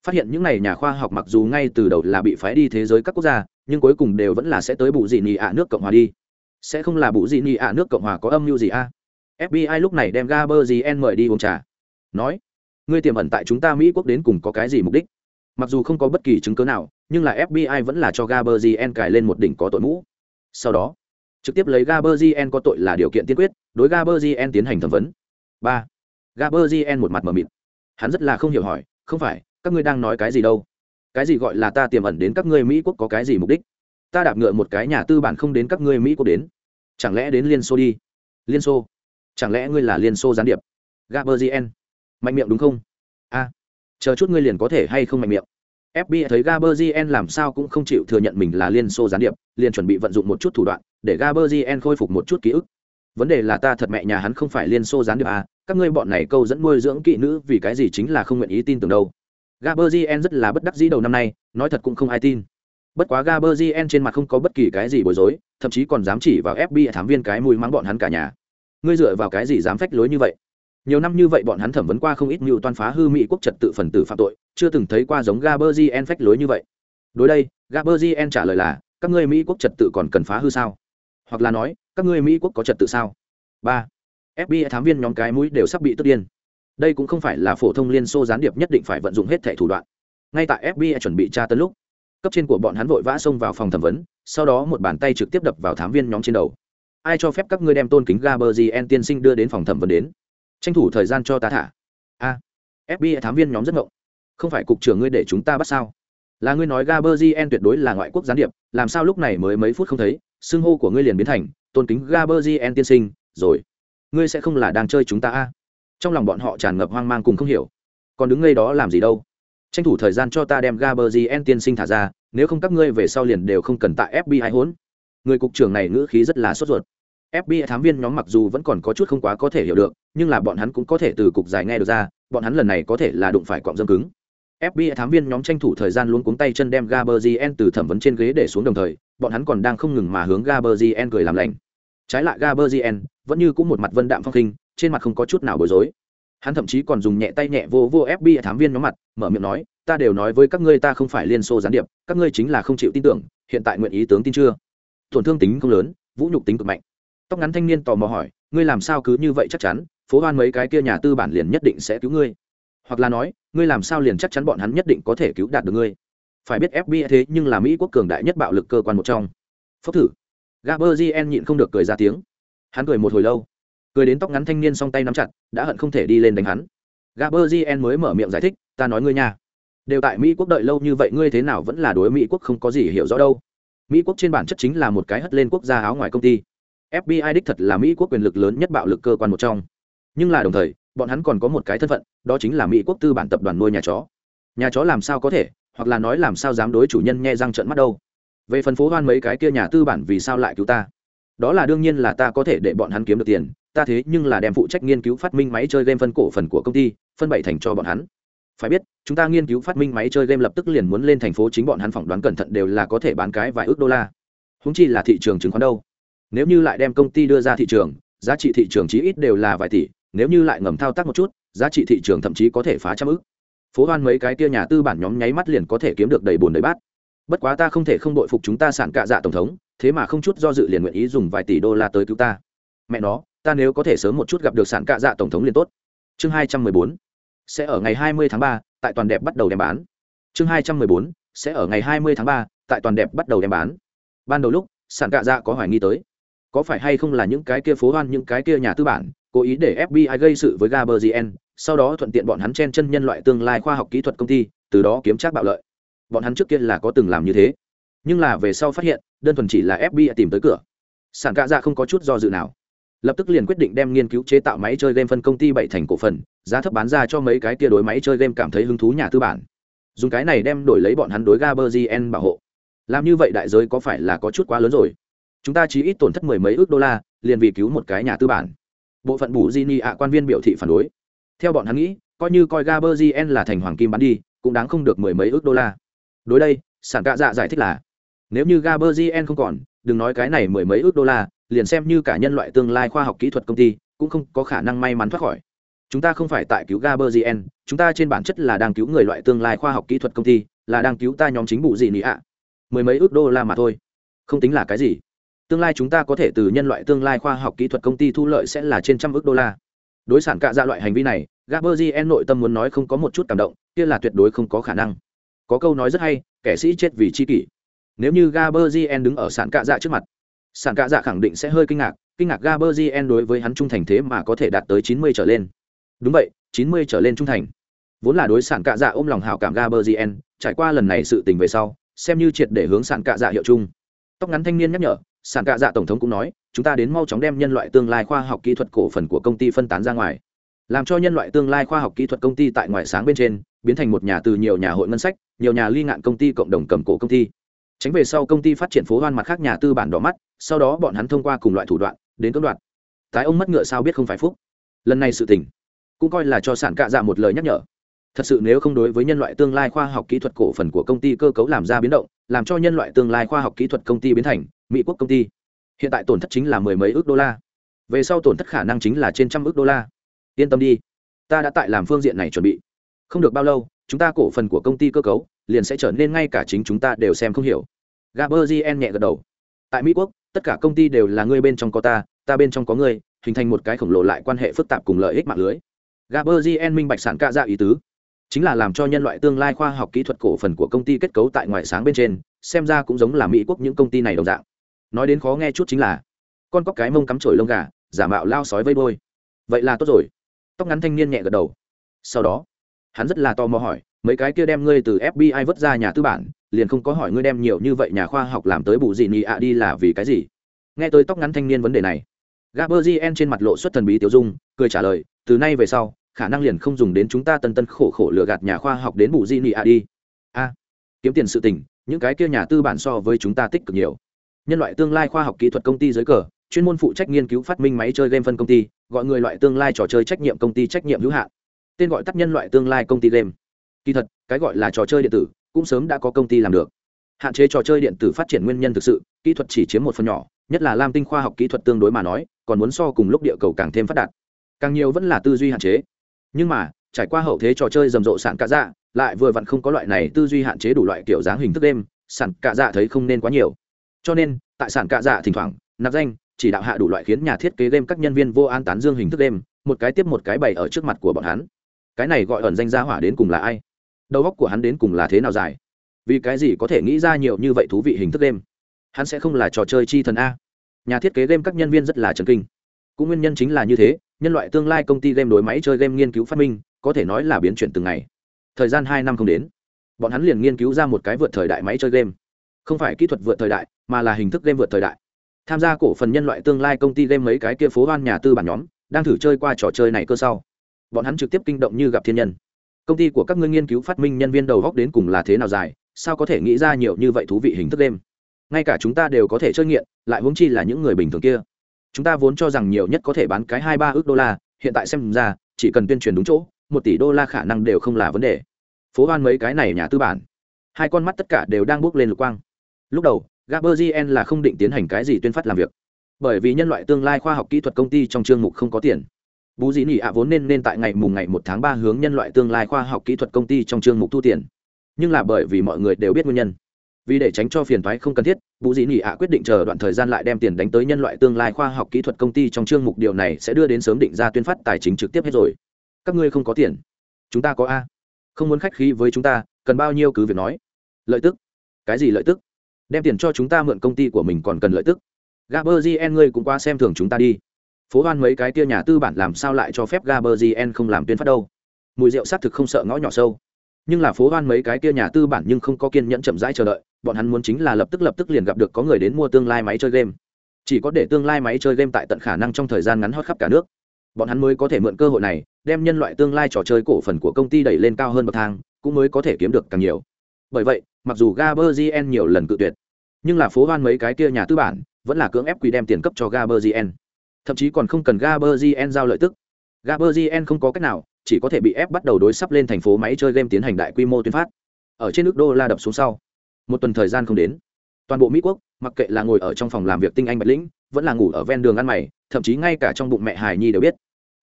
Phát hiện những n à y nhà khoa học mặc dù ngay từ đầu là bị phái đi thế giới các quốc gia, nhưng cuối cùng đều vẫn là sẽ tới bụ dị nị ạ nước cộng hòa đi. Sẽ không là bụ dị nị ạ nước cộng hòa có âm mưu gì a? Fbi lúc này đem gaberzien mời đi uống trà. Nói, ngươi tiềm ẩn tại chúng ta mỹ quốc đến cùng có cái gì mục đích? Mặc dù không có bất kỳ chứng cớ nào, nhưng là fbi vẫn là cho gaberzien cài lên một đỉnh có tội mũ. Sau đó, trực tiếp lấy gaberzien có tội là điều kiện tiên quyết, đối gaberzien tiến hành thẩm vấn. Ba gaberzien một mặt mờ mịt. Hắn rất là không hiểu hỏi, không phải, các ngươi đang nói cái gì đâu? Cái gì gọi là ta tiềm ẩn đến các ngươi mỹ quốc có cái gì mục đích? Ta đạp ngựa một cái nhà tư bản không đến các ngươi mỹ quốc đến. Chẳng lẽ đến liên xô đi? Liên xô chẳng lẽ ngươi là liên xô gián điệp? Gaberzien mạnh miệng đúng không? A. Chờ chút ngươi liền có thể hay không mạnh miệng. Fbi thấy gaberzien làm sao cũng không chịu thừa nhận mình là liên xô gián điệp, liền chuẩn bị vận dụng một chút thủ đoạn để gaberzien khôi phục một chút ký ức. Vấn đề là ta thật mẹ nhà hắn không phải liên xô gián điệp à các ngươi bọn này câu dẫn nuôi dưỡng kỵ nữ vì cái gì chính là không nguyện ý tin tưởng đâu. Gaberzien rất là bất đắc dĩ đầu năm nay, nói thật cũng không ai tin. Bất quá gaberzien trên mặt không có bất kỳ cái gì bối rối, thậm chí còn dám chỉ vào fbi thám viên cái mùi mắng bọn hắn cả nhà ngươi dựa vào cái gì dám phách lối như vậy? Nhiều năm như vậy bọn hắn thẩm vấn qua không ít mưu toan phá hư mỹ quốc trật tự phần tử phạm tội, chưa từng thấy qua giống gaberzien phách lối như vậy. Đối đây gaberzien trả lời là, các ngươi mỹ quốc trật tự còn cần phá hư sao? Hoặc là nói, các ngươi mỹ quốc có trật tự sao? Ba fbi thám viên nhóm cái mũi đều sắp bị tức điên. Đây cũng không phải là phổ thông liên xô gián điệp nhất định phải vận dụng hết thẻ thủ đoạn. Ngay tại fbi chuẩn bị tra tấn lúc, cấp trên của bọn hắn vội vã xông vào phòng thẩm vấn, sau đó một bàn tay trực tiếp đập vào thám viên nhóm trên đầu ai cho phép các ngươi đem tôn kính gaberzien tiên sinh đưa đến phòng thẩm vấn đến? Tranh thủ thời gian cho ta thả. A fbi thám viên nhóm rất ngộng. Không phải cục trưởng ngươi để chúng ta bắt sao? Là ngươi nói gaberzien tuyệt đối là ngoại quốc gián điệp, làm sao lúc này mới mấy phút không thấy, xưng hô của ngươi liền biến thành, tôn kính gaberzien tiên sinh, rồi. Ngươi sẽ không là đang chơi chúng ta a? Trong lòng bọn họ tràn ngập hoang mang cùng không hiểu. Còn đứng ngay đó làm gì đâu? Tranh thủ thời gian cho ta đem gaberzien tiên sinh thả ra, nếu không các ngươi về sau liền đều không cần tại fbi hỗn người cục trưởng này ngữ khí rất là sốt ruột. Fbi thám viên nhóm mặc dù vẫn còn có chút không quá có thể hiểu được, nhưng là bọn hắn cũng có thể từ cục dài nghe được ra, bọn hắn lần này có thể là đụng phải cọng dâm cứng. Fbi thám viên nhóm tranh thủ thời gian luôn cuống tay chân đem gaberzien từ thẩm vấn trên ghế để xuống đồng thời, bọn hắn còn đang không ngừng mà hướng gaberzien cười làm lành. Trái lại gaberzien vẫn như cũng một mặt vân đạm phong khinh, trên mặt không có chút nào bối rối. Hắn thậm chí còn dùng nhẹ tay nhẹ vô vô fbi thám viên nhóm mặt, mở miệng nói, ta đều nói với các ngươi ta không phải liên xô gián điệp, các ngươi chính là không chịu tin tưởng, hiện tại nguyện ý tướng tin chưa? Tổn thương tính không lớn, vũ nhục tính cực mạnh. Tóc ngắn thanh niên tò mò hỏi, ngươi làm sao cứ như vậy chắc chắn, phố hoan mấy cái kia nhà tư bản liền nhất định sẽ cứu ngươi? Hoặc là nói, ngươi làm sao liền chắc chắn bọn hắn nhất định có thể cứu đạt được ngươi? Phải biết fbi thế nhưng là mỹ quốc cường đại nhất bạo lực cơ quan một trong. Phốc thử. Gaberzien nhịn không được cười ra tiếng. Hắn cười một hồi lâu. Cười đến tóc ngắn thanh niên song tay nắm chặt, đã hận không thể đi lên đánh hắn. Gaberzien mới mở miệng giải thích, ta nói ngươi nha. Đều tại mỹ quốc đợi lâu như vậy, ngươi thế nào vẫn là đối mỹ quốc không có gì hiểu rõ đâu mỹ quốc trên bản chất chính là một cái hất lên quốc gia áo ngoài công ty. Fbi đích thật là mỹ quốc quyền lực lớn nhất bạo lực cơ quan một trong. Nhưng là đồng thời, bọn hắn còn có một cái thân phận, đó chính là mỹ quốc tư bản tập đoàn nuôi nhà chó. Nhà chó làm sao có thể, hoặc là nói làm sao dám đối chủ nhân nghe răng trận mắt đâu. Về phần phố hoan mấy cái kia nhà tư bản vì sao lại cứu ta? Đó là đương nhiên là ta có thể để bọn hắn kiếm được tiền, ta thế nhưng là đem phụ trách nghiên cứu phát minh máy chơi game phân cổ phần của công ty, phân bảy thành cho bọn hắn phải biết, chúng ta nghiên cứu phát minh máy chơi game lập tức liền muốn lên thành phố chính bọn hắn phỏng đoán cẩn thận đều là có thể bán cái vài ước đô la. Húng chi là thị trường chứng khoán đâu. Nếu như lại đem công ty đưa ra thị trường, giá trị thị trường chí ít đều là vài tỷ, nếu như lại ngầm thao tác một chút, giá trị thị trường thậm chí có thể phá trăm ước. Phố hoan mấy cái kia nhà tư bản nhóm nháy mắt liền có thể kiếm được đầy bồn đầy bát. Bất quá ta không thể không đội phục chúng ta sản cạ dạ tổng thống, thế mà không chút do dự liền nguyện ý dùng vài tỷ đô la tới cứu ta. Mẹ nó, ta nếu có thể sớm một chút gặp được sản cạ dạ tổng thống liền tốt. Chương hai trăm mười bốn sẽ ở ngày hai mươi tháng 3 tại toàn đẹp bắt đầu đem bán. Chương hai trăm mười bốn, sẽ ở ngày hai mươi tháng 3 tại toàn đẹp bắt đầu đem bán. Ban đầu lúc sản cạ dạ có hoài nghi tới. Có phải hay không là những cái kia phố hoan, những cái kia nhà tư bản, cố ý để fbi gây sự với gaberzien sau đó thuận tiện bọn hắn chen chân nhân loại tương lai khoa học kỹ thuật công ty, từ đó kiếm trác bạo lợi. Bọn hắn trước kia là có từng làm như thế. Nhưng là về sau phát hiện, đơn thuần chỉ là fbi tìm tới cửa. Sản cạ dạ không có chút do dự nào lập tức liền quyết định đem nghiên cứu chế tạo máy chơi game phân công ty bảy thành cổ phần, giá thấp bán ra cho mấy cái tia đối máy chơi game cảm thấy hứng thú nhà tư bản. Dùng cái này đem đổi lấy bọn hắn đối gaberzien bảo hộ. Làm như vậy đại giới có phải là có chút quá lớn rồi? Chúng ta chỉ ít tổn thất mười mấy ước đô la, liền vì cứu một cái nhà tư bản. Bộ phận bù di ni ạ, quan viên biểu thị phản đối. Theo bọn hắn nghĩ, coi như coi gaberzien là thành hoàng kim bán đi, cũng đáng không được mười mấy ước đô la. Đối đây, sản cạ dạ giải thích là, nếu như gaberzien không còn đừng nói cái này mười mấy ước đô la, liền xem như cả nhân loại tương lai khoa học kỹ thuật công ty, cũng không có khả năng may mắn thoát khỏi. Chúng ta không phải tại cứu gaberzien chúng ta trên bản chất là đang cứu người loại tương lai khoa học kỹ thuật công ty, là đang cứu ta nhóm chính bụ gì nị ạ. Mười mấy ước đô la mà thôi. Không tính là cái gì. Tương lai chúng ta có thể từ nhân loại tương lai khoa học kỹ thuật công ty thu lợi sẽ là trên trăm ước đô la. Đối sản cạ ra loại hành vi này gaberzien nội tâm muốn nói không có một chút cảm động, kia là tuyệt đối không có khả năng. Có câu nói rất hay, kẻ sĩ chết vì chi kỷ nếu như gaberzien đứng ở sản cạ dạ trước mặt sản cạ dạ khẳng định sẽ hơi kinh ngạc kinh ngạc gaberzien đối với hắn trung thành thế mà có thể đạt tới chín mươi trở lên. Đúng vậy, chín mươi trở lên trung thành. Vốn là đối sản cạ dạ ôm lòng hảo cảm gaberzien trải qua lần này sự tình về sau, xem như triệt để hướng sản cạ dạ hiệu chung. Tóc ngắn thanh niên nhắc nhở sản cạ dạ tổng thống cũng nói, chúng ta đến mau chóng đem nhân loại tương lai khoa học kỹ thuật cổ phần của công ty phân tán ra ngoài, làm cho nhân loại tương lai khoa học kỹ thuật công ty tại ngoại sáng bên trên, biến thành một nhà từ nhiều nhà hội ngân sách, nhiều nhà ly ngạn công ty cộng đồng cầm cổ công ty tránh về sau công ty phát triển phố hoan mặt khác nhà tư bản đỏ mắt, sau đó bọn hắn thông qua cùng loại thủ đoạn, đến cưỡng đoạt. Tái ông mất ngựa sao biết không phải phúc? Lần này sự tình, cũng coi là cho sản cạ dạ một lời nhắc nhở. Thật sự nếu không đối với nhân loại tương lai khoa học kỹ thuật cổ phần của công ty cơ cấu làm ra biến động, làm cho nhân loại tương lai khoa học kỹ thuật công ty biến thành mỹ quốc công ty, hiện tại tổn thất chính là mười mấy ước đô la. Về sau tổn thất khả năng chính là trên trăm ước đô la. Yên tâm đi, ta đã tại làm phương diện này chuẩn bị. Không được bao lâu, chúng ta cổ phần của công ty cơ cấu liền sẽ trở nên ngay cả chính chúng ta đều xem không hiểu. Gaberzien nhẹ gật đầu. Tại mỹ quốc, tất cả công ty đều là ngươi bên trong có ta ta bên trong có ngươi, hình thành một cái khổng lồ lại quan hệ phức tạp cùng lợi ích mạng lưới. Gaberzien minh bạch sản ca ra ý tứ. Chính là làm cho nhân loại tương lai khoa học kỹ thuật cổ phần của công ty kết cấu tại ngoại sáng bên trên, xem ra cũng giống là mỹ quốc những công ty này đồng dạng. Nói đến khó nghe chút chính là, con cóc cái mông cắm trổi lông gà, giả mạo lao sói vây bôi. Vậy là tốt rồi. Tóc ngắn thanh niên nhẹ gật đầu. Sau đó, hắn rất là tò mò hỏi mấy cái kia đem ngươi từ fbi vứt ra nhà tư bản, liền không có hỏi ngươi đem nhiều như vậy nhà khoa học làm tới bù gì nhị ạ đi là vì cái gì? Nghe tới tóc ngắn thanh niên vấn đề này gaberzien trên mặt lộ xuất thần bí tiêu dung, cười trả lời, từ nay về sau, khả năng liền không dùng đến chúng ta tân tân khổ khổ lừa gạt nhà khoa học đến bù gì nhị ạ đi. A, kiếm tiền sự tình, những cái kia nhà tư bản so với chúng ta tích cực nhiều. Nhân loại tương lai khoa học kỹ thuật công ty dưới cờ, chuyên môn phụ trách nghiên cứu phát minh máy chơi game phân công ty, gọi người loại tương lai trò chơi trách nhiệm công ty trách nhiệm hữu hạn. Tên gọi tắt nhân loại tương lai công ty game kỳ thật cái gọi là trò chơi điện tử cũng sớm đã có công ty làm được. Hạn chế trò chơi điện tử phát triển nguyên nhân thực sự kỹ thuật chỉ chiếm một phần nhỏ nhất là lam tinh khoa học kỹ thuật tương đối mà nói còn muốn so cùng lúc địa cầu càng thêm phát đạt. Càng nhiều vẫn là tư duy hạn chế. Nhưng mà trải qua hậu thế trò chơi rầm rộ sản cạ dạ lại vừa vặn không có loại này tư duy hạn chế đủ loại kiểu dáng hình thức đêm sản cạ dạ thấy không nên quá nhiều. Cho nên tại sản cạ dạ thỉnh thoảng nạp danh chỉ đạo hạ đủ loại khiến nhà thiết kế game các nhân viên vô an tán dương hình thức đêm, một cái tiếp một cái bày ở trước mặt của bọn hắn. Cái này gọi ẩn danh gia hỏa đến cùng là ai? Đầu óc của hắn đến cùng là thế nào dài? Vì cái gì có thể nghĩ ra nhiều như vậy thú vị hình thức game hắn sẽ không là trò chơi chi thần a. Nhà thiết kế game các nhân viên rất là trần kinh. Cũng nguyên nhân chính là như thế, nhân loại tương lai công ty game đối máy chơi game nghiên cứu phát minh, có thể nói là biến chuyển từng ngày. Thời gian hai năm không đến, bọn hắn liền nghiên cứu ra một cái vượt thời đại máy chơi game. Không phải kỹ thuật vượt thời đại, mà là hình thức game vượt thời đại. Tham gia cổ phần nhân loại tương lai công ty game mấy cái kia phố hoan nhà tư bản nhóm, đang thử chơi qua trò chơi này cơ sau. Bọn hắn trực tiếp kinh động như gặp thiên nhân công ty của các ngươi nghiên cứu phát minh nhân viên đầu góc đến cùng là thế nào dài, sao có thể nghĩ ra nhiều như vậy thú vị hình thức đêm? Ngay cả chúng ta đều có thể chơi nghiện, lại huống chi là những người bình thường kia. Chúng ta vốn cho rằng nhiều nhất có thể bán cái hai ba ước đô la, hiện tại xem ra, chỉ cần tuyên truyền đúng chỗ, một tỷ đô la khả năng đều không là vấn đề. Phố hoan mấy cái này nhà tư bản. Hai con mắt tất cả đều đang bước lên lục quang. Lúc đầu gaberzien là không định tiến hành cái gì tuyên phát làm việc. Bởi vì nhân loại tương lai khoa học kỹ thuật công ty trong chương mục không có tiền bú dị nỉ ạ vốn nên nên tại ngày mùng ngày một tháng ba hướng nhân loại tương lai khoa học kỹ thuật công ty trong chương mục thu tiền. Nhưng là bởi vì mọi người đều biết nguyên nhân. Vì để tránh cho phiền thoái không cần thiết, bú dị nỉ ạ quyết định chờ đoạn thời gian lại đem tiền đánh tới nhân loại tương lai khoa học kỹ thuật công ty trong chương mục điều này sẽ đưa đến sớm định ra tuyên phát tài chính trực tiếp hết rồi. Các ngươi không có tiền. Chúng ta có a. Không muốn khách khí với chúng ta, cần bao nhiêu cứ việc nói. Lợi tức. Cái gì lợi tức? Đem tiền cho chúng ta mượn công ty của mình còn cần lợi tức. Gaberzien ngươi cũng qua xem thường chúng ta đi phố hoan mấy cái kia nhà tư bản làm sao lại cho phép gaberzien không làm tuyên phát đâu? Mùi rượu xác thực không sợ ngõ nhỏ sâu. Nhưng là phố hoan mấy cái kia nhà tư bản nhưng không có kiên nhẫn chậm rãi chờ đợi, bọn hắn muốn chính là lập tức lập tức liền gặp được có người đến mua tương lai máy chơi game. Chỉ có để tương lai máy chơi game tại tận khả năng trong thời gian ngắn hot khắp cả nước. Bọn hắn mới có thể mượn cơ hội này, đem nhân loại tương lai trò chơi cổ phần của công ty đẩy lên cao hơn bậc thang, cũng mới có thể kiếm được càng nhiều. Bởi vậy, mặc dù gaberzien nhiều lần cự tuyệt, nhưng là phố hoan mấy cái kia nhà tư bản vẫn là cưỡng ép quy đem tiền cấp cho gaberzien thậm chí còn không cần gaberzien giao lợi tức. Gaberzien không có cách nào chỉ có thể bị ép bắt đầu đối sắp lên thành phố máy chơi game tiến hành đại quy mô tuyên phát. Ở trên nước đô la đập xuống sau một tuần thời gian không đến toàn bộ mỹ quốc mặc kệ là ngồi ở trong phòng làm việc tinh anh bạch lĩnh vẫn là ngủ ở ven đường ăn mày thậm chí ngay cả trong bụng mẹ hải nhi đều biết.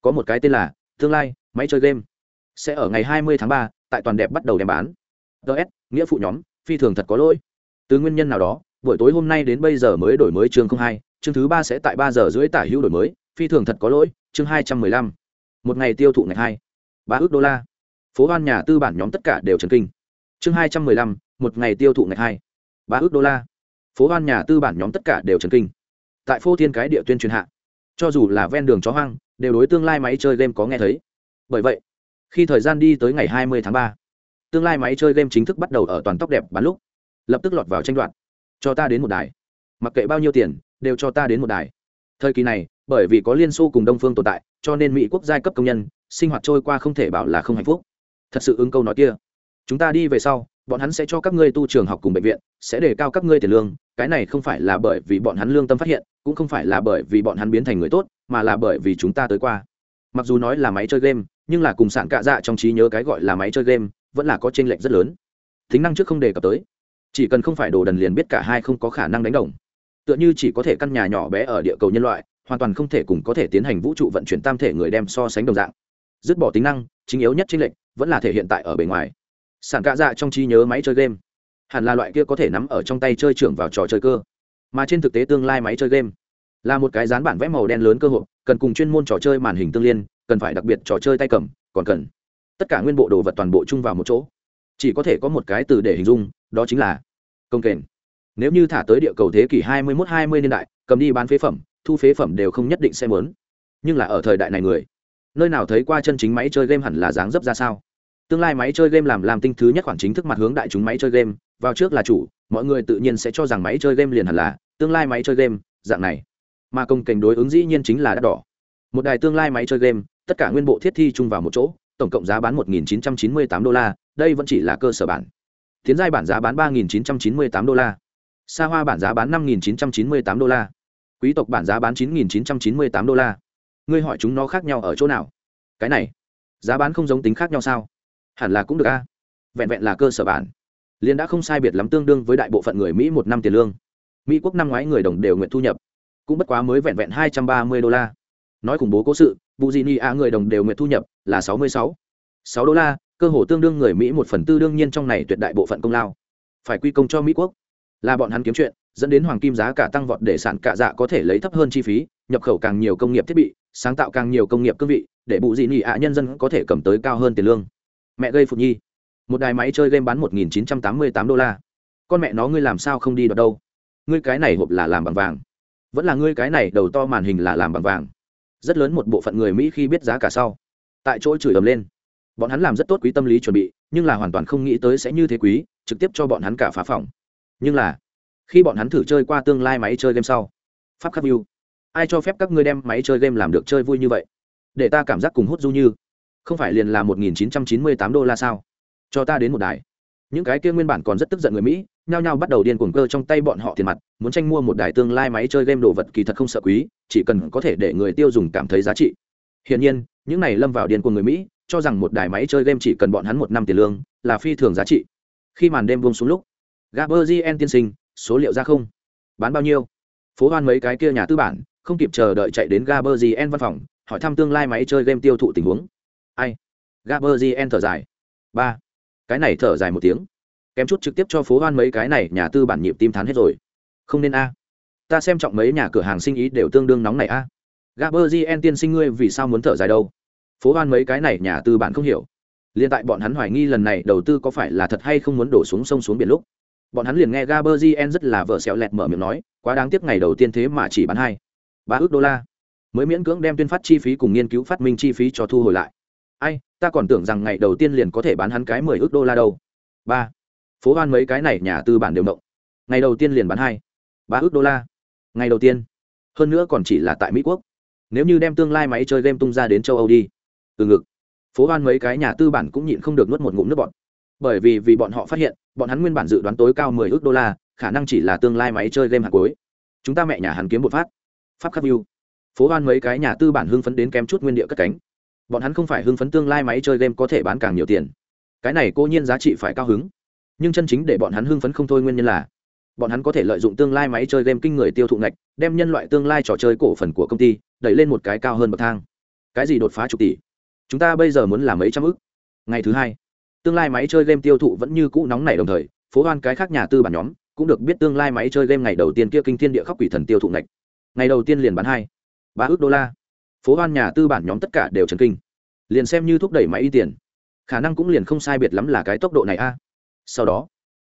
Có một cái tên là tương lai máy chơi game. Sẽ ở ngày 20 tháng 3, tại toàn đẹp bắt đầu đem bán. DS nghĩa phụ nhóm phi thường thật có lỗi. Từ nguyên nhân nào đó buổi tối hôm nay đến bây giờ mới đổi mới chương 02, chương thứ ba sẽ tại ba giờ rưỡi tả hữu đổi mới, phi thường thật có lỗi, chương hai trăm mười lăm. Một ngày tiêu thụ ngày hai. Ba ước đô la. Phố hoan nhà tư bản nhóm tất cả đều trần kinh. Chương hai trăm mười lăm, một ngày tiêu thụ ngày hai. Ba ước đô la. Phố hoan nhà tư bản nhóm tất cả đều trần kinh. Tại phố thiên cái địa tuyên truyền hạ, cho dù là ven đường chó hoang, đều đối tương lai máy chơi game có nghe thấy. Bởi vậy, khi thời gian đi tới ngày hai mươi tháng ba, tương lai máy chơi game chính thức bắt đầu ở toàn tóc đẹp bán lúc, lập tức lọt vào tranh đoạt. Cho ta đến một đài mặc kệ bao nhiêu tiền, đều cho ta đến một đài. Thời kỳ này, bởi vì có liên xô cùng đông phương tồn tại, cho nên mỹ quốc giai cấp công nhân, sinh hoạt trôi qua không thể bảo là không hạnh phúc. Thật sự ứng câu nói kia. Chúng ta đi về sau, bọn hắn sẽ cho các ngươi tu trường học cùng bệnh viện, sẽ đề cao các ngươi tiền lương, cái này không phải là bởi vì bọn hắn lương tâm phát hiện, cũng không phải là bởi vì bọn hắn biến thành người tốt, mà là bởi vì chúng ta tới qua. Mặc dù nói là máy chơi game, nhưng là cùng sản cạ dạ trong trí nhớ cái gọi là máy chơi game, vẫn là có t r ê n lệch rất lớn. Tính năng trước không đề cập tới. Chỉ cần không phải đồ đần liền biết cả hai không có khả năng đánh đồng tựa như chỉ có thể căn nhà nhỏ bé ở địa cầu nhân loại, hoàn toàn không thể cùng có thể tiến hành vũ trụ vận chuyển tam thể người đem so sánh đồng dạng. Dứt bỏ tính năng, chính yếu nhất t r ê n lệch, vẫn là thể hiện tại ở bề ngoài. Sản cạ dạ trong trí nhớ máy chơi game. Hẳn là loại kia có thể nắm ở trong tay chơi trưởng vào trò chơi cơ. Mà trên thực tế tương lai máy chơi game là một cái dán bản vẽ màu đen lớn cơ hội, cần cùng chuyên môn trò chơi màn hình tương liên, cần phải đặc biệt trò chơi tay cầm, còn cần tất cả nguyên bộ đồ vật toàn bộ chung vào một chỗ. Chỉ có thể có một cái từ để hình dung, đó chính là công kềnh nếu như thả tới địa cầu thế kỷ 21-20 niên đại cầm đi bán phế phẩm thu phế phẩm đều không nhất định sẽ muốn nhưng là ở thời đại này người nơi nào thấy qua chân chính máy chơi game hẳn là dáng dấp ra sao tương lai máy chơi game làm làm tinh thứ nhất khoản chính thức mặt hướng đại chúng máy chơi game vào trước là chủ mọi người tự nhiên sẽ cho rằng máy chơi game liền hẳn là tương lai máy chơi game dạng này mà công kềnh đối ứng dĩ nhiên chính là đắt đỏ một đài tương lai máy chơi game tất cả nguyên bộ thiết thi chung vào một chỗ tổng cộng giá bán 1.998 đô la, đây vẫn chỉ là cơ sở bản. Tiến giai bản giá bán 3.998 đô la. Sa hoa bản giá bán 5.998 đô la. Quý tộc bản giá bán 9.998 đô la. Ngươi hỏi chúng nó khác nhau ở chỗ nào? Cái này, giá bán không giống tính khác nhau sao? Hẳn là cũng được a. Vẹn vẹn là cơ sở bản. Liên đã không sai biệt lắm tương đương với đại bộ phận người Mỹ một năm tiền lương. Mỹ quốc năm ngoái người đồng đều nguyện thu nhập, cũng bất quá mới vẹn vẹn 230 đô la. Nói khủng bố cố sự, Virginia gì ni a người đồng đều nguyện thu nhập là sáu mươi sáu sáu đô la cơ hồ tương đương người mỹ một phần tư đương nhiên trong này tuyệt đại bộ phận công lao phải quy công cho mỹ quốc là bọn hắn kiếm chuyện, dẫn đến hoàng kim giá cả tăng vọt để sản cả dạ có thể lấy thấp hơn chi phí, nhập khẩu càng nhiều công nghiệp thiết bị, sáng tạo càng nhiều công nghiệp cương vị, để bù dị nị ạ nhân dân có thể cầm tới cao hơn tiền lương. Mẹ gây phục nhi. Một đài máy chơi game bán một nghìn chín trăm tám mươi tám đô la. Con mẹ nó ngươi làm sao không đi đoạt đâu? Ngươi cái này hộp là làm bằng vàng. Vẫn là ngươi cái này đầu to màn hình là làm bằng vàng. Rất lớn một bộ phận người mỹ khi biết giá cả sau, tại chỗ chửi ầm lên. Bọn hắn làm rất tốt quý tâm lý chuẩn bị, nhưng là hoàn toàn không nghĩ tới sẽ như thế quý, trực tiếp cho bọn hắn cả phá phòng nhưng là, khi bọn hắn thử chơi qua tương lai máy chơi game sau, pháp khắc view, ai cho phép các ngươi đem máy chơi game làm được chơi vui như vậy? Để ta cảm giác cùng hút du như, không phải liền là một nghìn chín trăm chín mươi tám đô la sao? Cho ta đến một đài. Những cái kia nguyên bản còn rất tức giận người mỹ, nhao nhao bắt đầu điên cuồng cơ trong tay bọn họ tiền mặt, muốn tranh mua một đài tương lai máy chơi game đồ vật kỳ thật không sợ quý, chỉ cần có thể để người tiêu dùng cảm thấy giá trị. Hiển nhiên, những này lâm vào điên cuồng người mỹ, cho rằng một đài máy chơi game chỉ cần bọn hắn một năm tiền lương, là phi thường giá trị. Khi màn đêm buông xuống lúc gaberzien tiên sinh, số liệu ra không? Bán bao nhiêu? Phố hoan mấy cái kia nhà tư bản, không kịp chờ đợi chạy đến gaberzien văn phòng, hỏi thăm tương lai máy chơi game tiêu thụ tình huống. Ai? Gaberzien thở dài. Ba. Cái này thở dài một tiếng. Kém chút trực tiếp cho phố hoan mấy cái này nhà tư bản nhịp tim thán hết rồi. Không nên a. Ta xem trọng mấy nhà cửa hàng sinh ý đều tương đương nóng này a. À. gaberzien tiên sinh ngươi vì sao muốn thở dài đâu? Phố hoan mấy cái này nhà tư bản không hiểu. Liên tại bọn hắn hoài nghi lần này đầu tư có phải là thật hay không muốn đổ xuống sông xuống biển lúc bọn hắn liền nghe gaberzien rất là vợ xẹo lẹt mở miệng nói, quá đáng tiếc ngày đầu tiên thế mà chỉ bán hai, ba ước đô la. Mới miễn cưỡng đem tuyên phát chi phí cùng nghiên cứu phát minh chi phí cho thu hồi lại. Ai, ta còn tưởng rằng ngày đầu tiên liền có thể bán hắn cái mười ước đô la đâu. Ba, phố hoan mấy cái này nhà tư bản đều động. Ngày đầu tiên liền bán hai, ba ước đô la. Ngày đầu tiên, hơn nữa còn chỉ là tại mỹ quốc. Nếu như đem tương lai máy chơi game tung ra đến châu âu đi. Từ ngực, phố hoan mấy cái nhà tư bản cũng nhịn không được nuốt một ngụm nước bọt. Bởi vì vì bọn họ phát hiện bọn hắn nguyên bản dự đoán tối cao mười ước đô la, khả năng chỉ là tương lai máy chơi game hạt cuối. Chúng ta mẹ nhà hắn kiếm một phát. Pháp khắc view. Phố hoan mấy cái nhà tư bản hưng phấn đến kém chút nguyên địa cất cánh. Bọn hắn không phải hưng phấn tương lai máy chơi game có thể bán càng nhiều tiền. Cái này cô nhiên giá trị phải cao hứng. Nhưng chân chính để bọn hắn hưng phấn không thôi nguyên nhân là, bọn hắn có thể lợi dụng tương lai máy chơi game kinh người tiêu thụ ngạch, đem nhân loại tương lai trò chơi cổ phần của công ty đẩy lên một cái cao hơn bậc thang. Cái gì đột phá chục tỷ? Chúng ta bây giờ muốn làm mấy trăm ức ngày thứ hai tương lai máy chơi game tiêu thụ vẫn như cũ nóng nảy đồng thời, phố hoan cái khác nhà tư bản nhóm cũng được biết tương lai máy chơi game ngày đầu tiên kia kinh thiên địa khóc quỷ thần tiêu thụ ngạch. Ngày đầu tiên liền bán hai, ba ước đô la. Phố hoan nhà tư bản nhóm tất cả đều trần kinh. Liền xem như thúc đẩy máy y tiền, khả năng cũng liền không sai biệt lắm là cái tốc độ này a. Sau đó,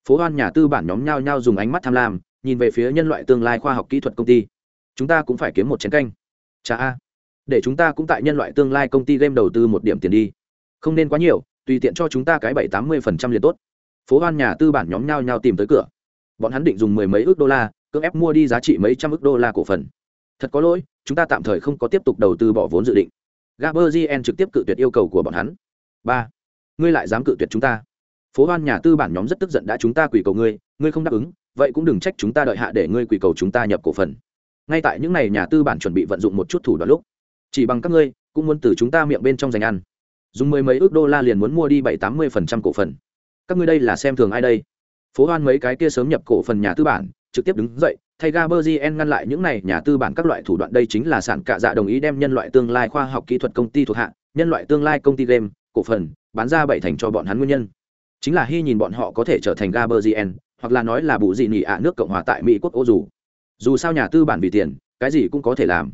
phố hoan nhà tư bản nhóm nhao nhao dùng ánh mắt tham lam, nhìn về phía nhân loại tương lai khoa học kỹ thuật công ty. Chúng ta cũng phải kiếm một chén canh. Chả a, để chúng ta cũng tại nhân loại tương lai công ty game đầu tư một điểm tiền đi. Không nên quá nhiều tùy tiện cho chúng ta cái bảy tám mươi phần trăm liền tốt. Phố hoan nhà tư bản nhóm nhau nhau tìm tới cửa. Bọn hắn định dùng mười mấy ước đô la, cưỡng ép mua đi giá trị mấy trăm ước đô la cổ phần. Thật có lỗi, chúng ta tạm thời không có tiếp tục đầu tư bỏ vốn dự định. Gaberzien trực tiếp cự tuyệt yêu cầu của bọn hắn. Ba, ngươi lại dám cự tuyệt chúng ta. Phố hoan nhà tư bản nhóm rất tức giận đã chúng ta quỷ cầu ngươi ngươi không đáp ứng, vậy cũng đừng trách chúng ta đợi hạ để ngươi quỷ cầu chúng ta nhập cổ phần. Ngay tại những n à y nhà tư bản chuẩn bị vận dụng một chút thủ đoạn lúc, chỉ bằng các ngươi, cũng muốn từ chúng ta miệng bên trong giành ăn dùng mười mấy ước đô la liền muốn mua đi bảy tám mươi phần trăm cổ phần. Các ngươi đây là xem thường ai đây? Phố hoan mấy cái kia sớm nhập cổ phần nhà tư bản, trực tiếp đứng dậy, thay gaberzien ngăn lại những này nhà tư bản các loại thủ đoạn đây chính là sản cạ dạ đồng ý đem nhân loại tương lai khoa học kỹ thuật công ty thuộc hạ, nhân loại tương lai công ty game, cổ phần, bán ra bảy thành cho bọn hắn nguyên nhân. Chính là hy nhìn bọn họ có thể trở thành gaberzien hoặc là nói là bù dị nị ạ nước cộng hòa tại mỹ quốc ô dù. Dù sao nhà tư bản vì tiền, cái gì cũng có thể làm.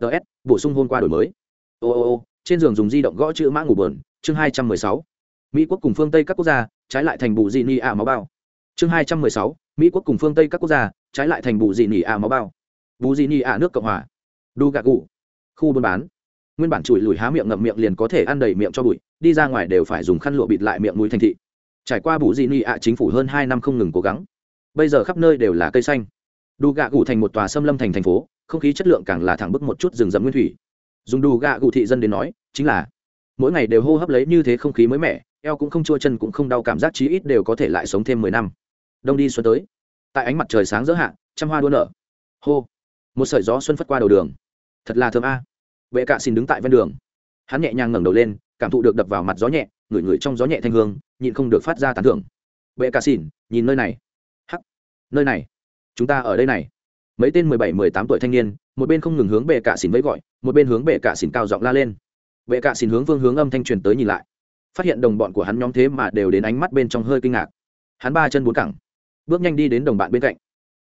Ts bổ sung hôm qua đổi mới. Ô ô ô trên giường dùng di động gõ chữ mã ngủ bờn chương hai trăm mười sáu. Mỹ quốc cùng phương tây các quốc gia, trái lại thành bù dị nị ạ máu bao. Chương hai trăm mười sáu, mỹ quốc cùng phương tây các quốc gia, trái lại thành bù dị nị ạ máu bao. Bù dị nị ạ nước cộng hòa. Đu gạ gù. Khu buôn bán. Nguyên bản chùi lùi há miệng ngậm miệng liền có thể ăn đầy miệng cho bụi, đi ra ngoài đều phải dùng khăn lụa bịt lại miệng mũi thành thị. Trải qua bù dị nị ạ chính phủ hơn hai năm không ngừng cố gắng. Bây giờ khắp nơi đều là cây xanh. Đu gạ gù thành một tòa xâm lâm thành thành phố, không khí chất lượng càng là thẳng bức một chút rừng rậm nguyên thủy dùng đủ gạ gù thị dân đến nói, chính là, mỗi ngày đều hô hấp lấy như thế không khí mới mẻ, eo cũng không chua chân cũng không đau cảm giác chí ít đều có thể lại sống thêm mười năm. Đông đi xuân tới, tại ánh mặt trời sáng giữa hạ, trăm hoa đua nở. Hô, một sợi gió xuân phất qua đầu đường. Thật là thơm a. Vệ cạ xin đứng tại ven đường. Hắn nhẹ nhàng ngẩng đầu lên, cảm thụ được đập vào mặt gió nhẹ, ngửi ngửi trong gió nhẹ thanh hương, nhịn không được phát ra tán thưởng. Vệ cạ xỉn nhìn nơi này. Hắc, nơi này. Chúng ta ở đây này. Mấy tên mười bảy, mười tám tuổi thanh niên một bên không ngừng hướng bệ cạ xỉn vẫy gọi một bên hướng bệ cạ xỉn cao giọng la lên. Bệ cạ xỉn hướng phương hướng âm thanh truyền tới nhìn lại. Phát hiện đồng bọn của hắn nhóm thế mà đều đến ánh mắt bên trong hơi kinh ngạc. Hắn ba chân bốn cẳng bước nhanh đi đến đồng bạn bên cạnh.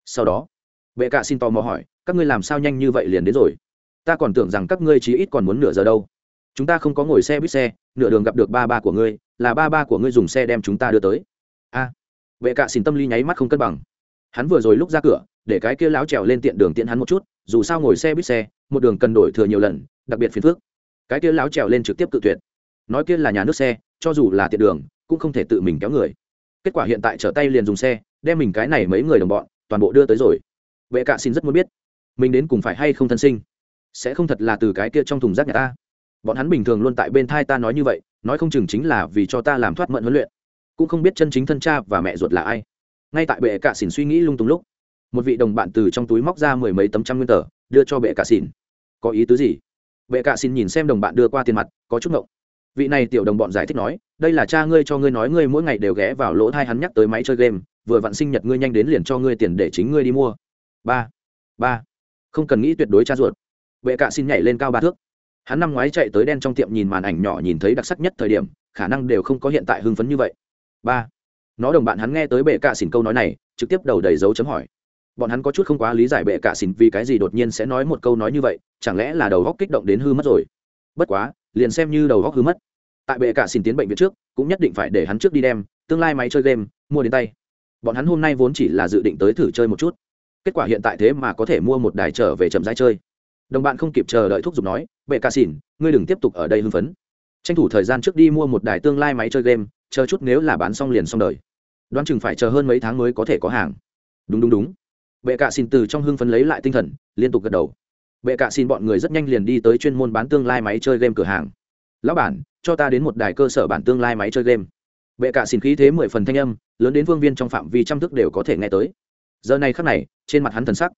Sau đó bệ cạ xin tò mò hỏi các ngươi làm sao nhanh như vậy liền đến rồi? Ta còn tưởng rằng các ngươi chí ít còn muốn nửa giờ đâu. Chúng ta không có ngồi xe buýt xe nửa đường gặp được ba ba của ngươi là ba ba của ngươi dùng xe đem chúng ta đưa tới. A. À, vệ cạ xin tâm lý nháy mắt không cân bằng. Hắn vừa rồi lúc ra cửa để cái kia láo trèo lên tiện đường tiện hắn một chút dù sao ngồi xe buýt xe, một đường cần đổi thừa nhiều lần, đặc biệt phiền phước cái kia láo trèo lên trực tiếp cự tuyệt. Nói kia là nhà nước xe, cho dù là tiện đường, cũng không thể tự mình kéo người. Kết quả hiện tại trở tay liền dùng xe, đem mình cái này mấy người đồng bọn, toàn bộ đưa tới rồi. Vệ cạ xin rất muốn biết, mình đến cùng phải hay không thân sinh? Sẽ không thật là từ cái kia trong thùng rác nhà ta? Bọn hắn bình thường luôn tại bên thai ta nói như vậy, nói không chừng chính là vì cho ta làm thoát mận huấn luyện. Cũng không biết chân chính thân cha và mẹ ruột là ai. Ngay tại bệ cạ xỉn suy nghĩ lung tung lúc một vị đồng bạn từ trong túi móc ra mười mấy tấm trăm nguyên tờ, đưa cho bệ cạ xỉn. Có ý tứ gì? Bệ cạ xỉn nhìn xem đồng bạn đưa qua tiền mặt, có chút ngộng. Vị này tiểu đồng bọn giải thích nói, đây là cha ngươi cho ngươi nói ngươi mỗi ngày đều ghé vào lỗ thai hắn nhắc tới máy chơi game, vừa vặn sinh nhật ngươi nhanh đến liền cho ngươi tiền để chính ngươi đi mua. Ba ba. Không cần nghĩ tuyệt đối cha ruột. Bệ cạ xin nhảy lên cao ba thước. Hắn năm ngoái chạy tới đen trong tiệm nhìn màn ảnh nhỏ nhìn thấy đặc sắc nhất thời điểm, khả năng đều không có hiện tại hưng phấn như vậy. Ba. Nó đồng bạn hắn nghe tới bệ cạ xỉn câu nói này, trực tiếp đầu đầy dấu chấm hỏi bọn hắn có chút không quá lý giải bệ cả xỉn vì cái gì đột nhiên sẽ nói một câu nói như vậy, chẳng lẽ là đầu góc kích động đến hư mất rồi? Bất quá, liền xem như đầu góc hư mất. Tại bệ cả xỉn tiến bệnh viện trước, cũng nhất định phải để hắn trước đi đem, tương lai máy chơi game, mua đến tay. Bọn hắn hôm nay vốn chỉ là dự định tới thử chơi một chút. Kết quả hiện tại thế mà có thể mua một đài trở về chậm rãi chơi. Đồng bạn không kịp chờ đợi thúc giục nói, bệ cả xỉn, ngươi đừng tiếp tục ở đây hưng phấn. Tranh thủ thời gian trước đi mua một đài tương lai máy chơi game, chờ chút nếu là bán xong liền xong đời. Đoán chừng phải chờ hơn mấy tháng mới có thể có hàng. Đúng đúng đúng bệ cạ xin từ trong hưng phấn lấy lại tinh thần, liên tục gật đầu. Bệ cạ xin bọn người rất nhanh liền đi tới chuyên môn bán tương lai máy chơi game cửa hàng. Lão bản, cho ta đến một đài cơ sở bản tương lai máy chơi game. Bệ cạ xin khí thế mười phần thanh âm, lớn đến vương viên trong phạm vi trăm thức đều có thể nghe tới. Giờ này khắc này, trên mặt hắn thần sắc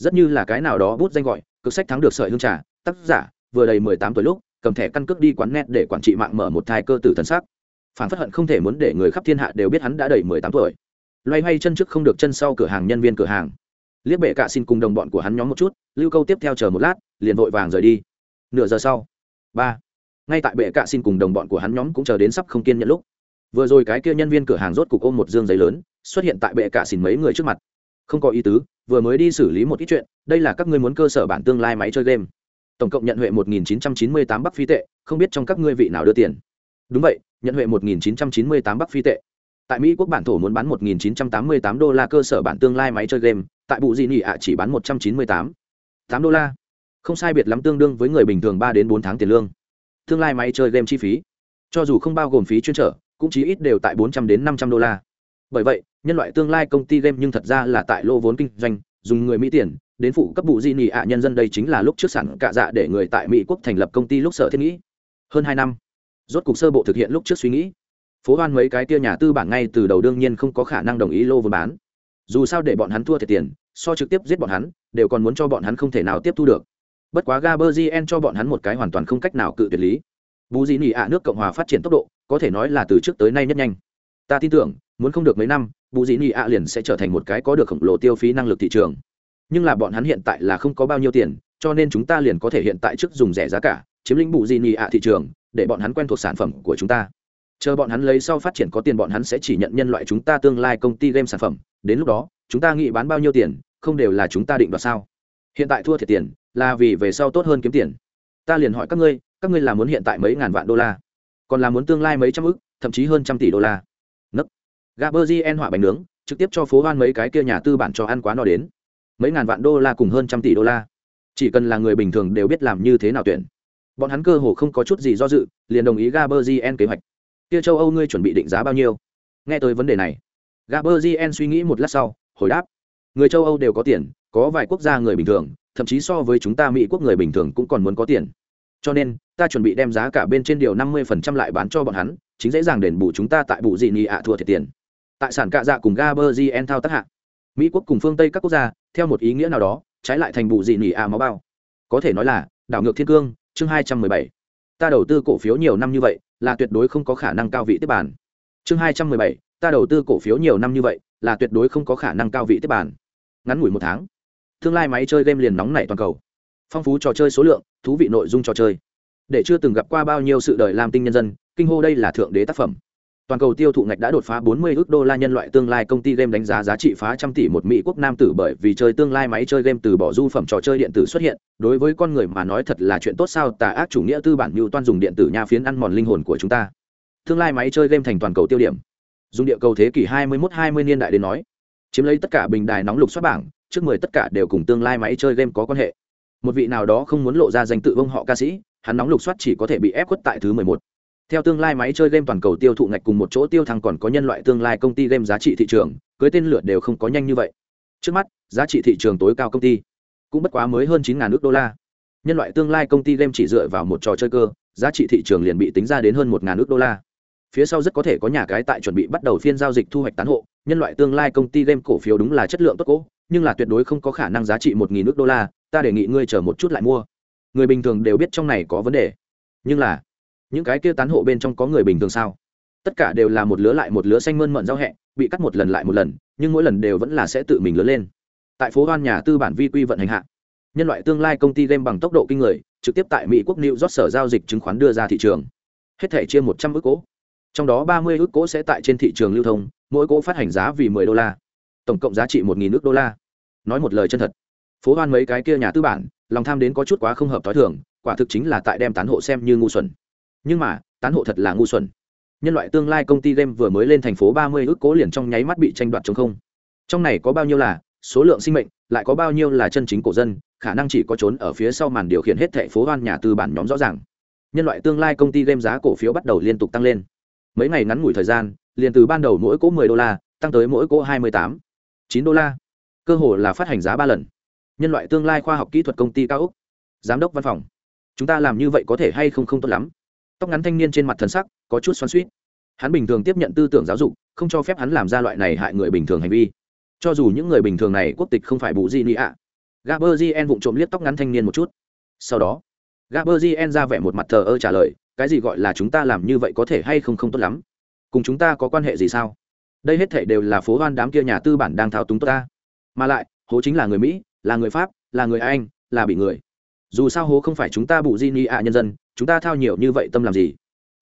rất như là cái nào đó bút danh gọi, cực sách thắng được sợi hương trà, tác giả, vừa đầy mười tám tuổi lúc, cầm thẻ căn cước đi quán net để quản trị mạng mở một thai cơ tử thần sắc. Phản phất hận không thể muốn để người khắp thiên hạ đều biết hắn đã đầy mười tám tuổi. Loay hoay chân trước không được chân sau cửa hàng nhân viên cửa hàng liếc bệ cạ xin cùng đồng bọn của hắn nhóm một chút, lưu câu tiếp theo chờ một lát, liền vội vàng rời đi. Nửa giờ sau. Ba. Ngay tại bệ cạ xin cùng đồng bọn của hắn nhóm cũng chờ đến sắp không kiên nhận lúc. Vừa rồi cái kia nhân viên cửa hàng rốt cục ôm một dương giấy lớn, xuất hiện tại bệ cạ xin mấy người trước mặt. Không có ý tứ, vừa mới đi xử lý một ít chuyện, đây là các ngươi muốn cơ sở bản tương lai máy chơi game. Tổng cộng nhận huệ một nghìn chín trăm chín mươi tám bắc phi tệ, không biết trong các ngươi vị nào đưa tiền. Đúng vậy, nhận huệ một nghìn chín trăm chín mươi tám bắc phi tệ. Tại mỹ quốc bản thổ muốn bán một nghìn chín trăm tám mươi tám đô la cơ sở bản tương lai máy chơi game tại bụ dị nỉ ạ, chỉ bán một trăm chín mươi tám. Tám đô la. Không sai biệt lắm tương đương với người bình thường ba đến bốn tháng tiền lương. Tương lai máy chơi game chi phí. Cho dù không bao gồm phí chuyên trở, cũng chí ít đều tại bốn trăm đến năm trăm đô la. Bởi vậy, nhân loại tương lai công ty game nhưng thật ra là tại lô vốn kinh doanh, dùng người mỹ tiền, đến phụ cấp vụ di nị ạ, nhân dân đây chính là lúc trước sản cạ dạ để người tại mỹ quốc thành lập công ty lúc sở thiết nghĩ. Hơn hai năm. Rốt cục sơ bộ thực hiện lúc trước suy nghĩ. Phố hoan mấy cái tia nhà tư bản ngay từ đầu đương nhiên không có khả năng đồng ý lô vốn bán dù sao để bọn hắn thua thiệt tiền, so trực tiếp giết bọn hắn, đều còn muốn cho bọn hắn không thể nào tiếp thu được. Bất quá gaberzien cho bọn hắn một cái hoàn toàn không cách nào cự tuyệt lý. Bù dị nị ạ, nước cộng hòa phát triển tốc độ, có thể nói là từ trước tới nay nhất nhanh. Ta tin tưởng, muốn không được mấy năm bù dị nị ạ liền sẽ trở thành một cái có được khổng lồ tiêu phí năng lực thị trường. Nhưng là bọn hắn hiện tại là không có bao nhiêu tiền, cho nên chúng ta liền có thể hiện tại trước dùng rẻ giá cả, chiếm lĩnh bù dị nị ạ thị trường, để bọn hắn quen thuộc sản phẩm của chúng ta. Chờ bọn hắn lấy sau phát triển có tiền, bọn hắn sẽ chỉ nhận nhân loại chúng ta tương lai công ty game sản phẩm đến lúc đó, chúng ta nghĩ bán bao nhiêu tiền, không đều là chúng ta định đoạt sao? Hiện tại thua thiệt tiền, là vì về sau tốt hơn kiếm tiền. Ta liền hỏi các ngươi các ngươi là muốn hiện tại mấy ngàn vạn đô la? Còn là muốn tương lai mấy trăm ức, thậm chí hơn trăm tỷ đô la? Nấc. Gaberzien họa bánh nướng, trực tiếp cho phố hoan mấy cái kia nhà tư bản cho ăn quá no đến. Mấy ngàn vạn đô la cùng hơn trăm tỷ đô la. Chỉ cần là người bình thường đều biết làm như thế nào tuyển. Bọn hắn cơ hồ không có chút gì do dự, liền đồng ý gaberzien kế hoạch. Kia châu âu ngươi chuẩn bị định giá bao nhiêu? Nghe tới vấn đề này gaberzien suy nghĩ một lát sau, hồi đáp. Người châu âu đều có tiền, có vài quốc gia người bình thường, thậm chí so với chúng ta mỹ quốc người bình thường cũng còn muốn có tiền. Cho nên, ta chuẩn bị đem giá cả bên trên điều năm mươi phần trăm lại bán cho bọn hắn, chính dễ dàng đền bù chúng ta tại bù dị nị ạ thua thiệt tiền. Tại sản cạ dạ cùng gaberzien thao tác hạ, mỹ quốc cùng phương tây các quốc gia, theo một ý nghĩa nào đó, trái lại thành bù dị nị ạ máu bao. Có thể nói là, đảo ngược thiên cương, chương hai trăm mười bảy. Ta đầu tư cổ phiếu nhiều năm như vậy, là tuyệt đối không có khả năng cao vị tiếp bàn. chương hai trăm mười bảy ta đầu tư cổ phiếu nhiều năm như vậy, là tuyệt đối không có khả năng cao vị tiếp bàn. ngắn ngủi một tháng, tương lai máy chơi game liền nóng nảy toàn cầu. Phong phú trò chơi số lượng, thú vị nội dung trò chơi. Để chưa từng gặp qua bao nhiêu sự đời làm tinh nhân dân, kinh hô đây là thượng đế tác phẩm. Toàn cầu tiêu thụ ngạch đã đột phá 40 ước đô la nhân loại tương lai công ty game đánh giá giá trị phá trăm tỷ một mỹ quốc nam tử bởi vì chơi tương lai máy chơi game từ bỏ du phẩm trò chơi điện tử xuất hiện. Đối với con người mà nói thật là chuyện tốt sao, tà ác chủ nghĩa tư bản như toan dùng điện tử nha phiến ăn mòn linh hồn của chúng ta. Tương lai máy chơi game thành toàn cầu tiêu điểm dùng địa cầu thế kỷ 21-20 niên đại đến nói, chiếm lấy tất cả bình đài nóng lục xuất bảng, trước mười tất cả đều cùng tương lai máy chơi game có quan hệ. Một vị nào đó không muốn lộ ra danh tự vông họ ca sĩ, hắn nóng lục xoát chỉ có thể bị ép khuất tại thứ mười một. Theo tương lai máy chơi game toàn cầu tiêu thụ ngạch cùng một chỗ tiêu thăng còn có nhân loại tương lai công ty game giá trị thị trường, cưới tên lửa đều không có nhanh như vậy. Trước mắt, giá trị thị trường tối cao công ty cũng bất quá mới hơn chín ngàn nước đô la. Nhân loại tương lai công ty game chỉ dựa vào một trò chơi cơ, giá trị thị trường liền bị tính ra đến hơn một ngàn nước đô la phía sau rất có thể có nhà cái tại chuẩn bị bắt đầu phiên giao dịch thu hoạch tán hộ, nhân loại tương lai công ty game cổ phiếu đúng là chất lượng tốt cố, nhưng là tuyệt đối không có khả năng giá trị một nghìn nước đô la, ta đề nghị ngươi chờ một chút lại mua. Người bình thường đều biết trong này có vấn đề. Nhưng là, những cái kia tán hộ bên trong có người bình thường sao? Tất cả đều là một lứa lại một lứa xanh mơn mận giao hẹ, bị cắt một lần lại một lần, nhưng mỗi lần đều vẫn là sẽ tự mình lớn lên. Tại phố hoan nhà tư bản vi quy vận hành hạ, nhân loại tương lai công ty game bằng tốc độ kinh người, trực tiếp tại mỹ quốc new rót sở giao dịch chứng khoán đưa ra thị trường. Hết thể chia một trăm ước cố trong đó ba mươi ước cố sẽ tại trên thị trường lưu thông, mỗi cổ phát hành giá vì mười đô la. Tổng cộng giá trị một nghìn ước đô la. Nói một lời chân thật. Phố hoan mấy cái kia nhà tư bản, lòng tham đến có chút quá không hợp t h i thường, quả thực chính là tại đem tán hộ xem như ngu xuẩn. Nhưng mà, tán hộ thật là ngu xuẩn. Nhân loại tương lai công ty game vừa mới lên thành phố ba mươi ước cố liền trong nháy mắt bị tranh đoạt chống không. Trong này có bao nhiêu là số lượng sinh mệnh, lại có bao nhiêu là chân chính cổ dân, khả năng chỉ có trốn ở phía sau màn điều khiển hết thảy phố hoan nhà tư bản nhóm rõ ràng. Nhân loại tương lai công ty game giá cổ phiếu bắt đầu liên tục tăng lên mấy ngày ngắn ngủi thời gian, liền từ ban đầu mỗi cỗ mười đô la, tăng tới mỗi cỗ hai mươi tám. Chín đô la. Cơ hồ là phát hành giá ba lần. Nhân loại tương lai khoa học kỹ thuật công ty cao úc. Giám đốc văn phòng. Chúng ta làm như vậy có thể hay không không tốt lắm. Tóc ngắn thanh niên trên mặt thần sắc, có chút xoắn suýt hắn bình thường tiếp nhận tư tưởng giáo dục, không cho phép hắn làm ra loại này hại người bình thường hành vi. Cho dù những người bình thường này quốc tịch không phải bù gì nị ạ. Gaber gien vụng trộm liếc tóc ngắn thanh niên một chút. Sau đó Gaberzien ra vẻ một mặt thờ ơ trả lời, cái gì gọi là chúng ta làm như vậy có thể hay không không tốt lắm? Cùng chúng ta có quan hệ gì sao? Đây hết thảy đều là phố hoan đám kia nhà tư bản đang thao túng tốt ta. Mà lại, hố chính là người mỹ, là người pháp, là người anh, là bị người. Dù sao hố không phải chúng ta bù Gini A ạ nhân dân, chúng ta thao nhiều như vậy tâm làm gì?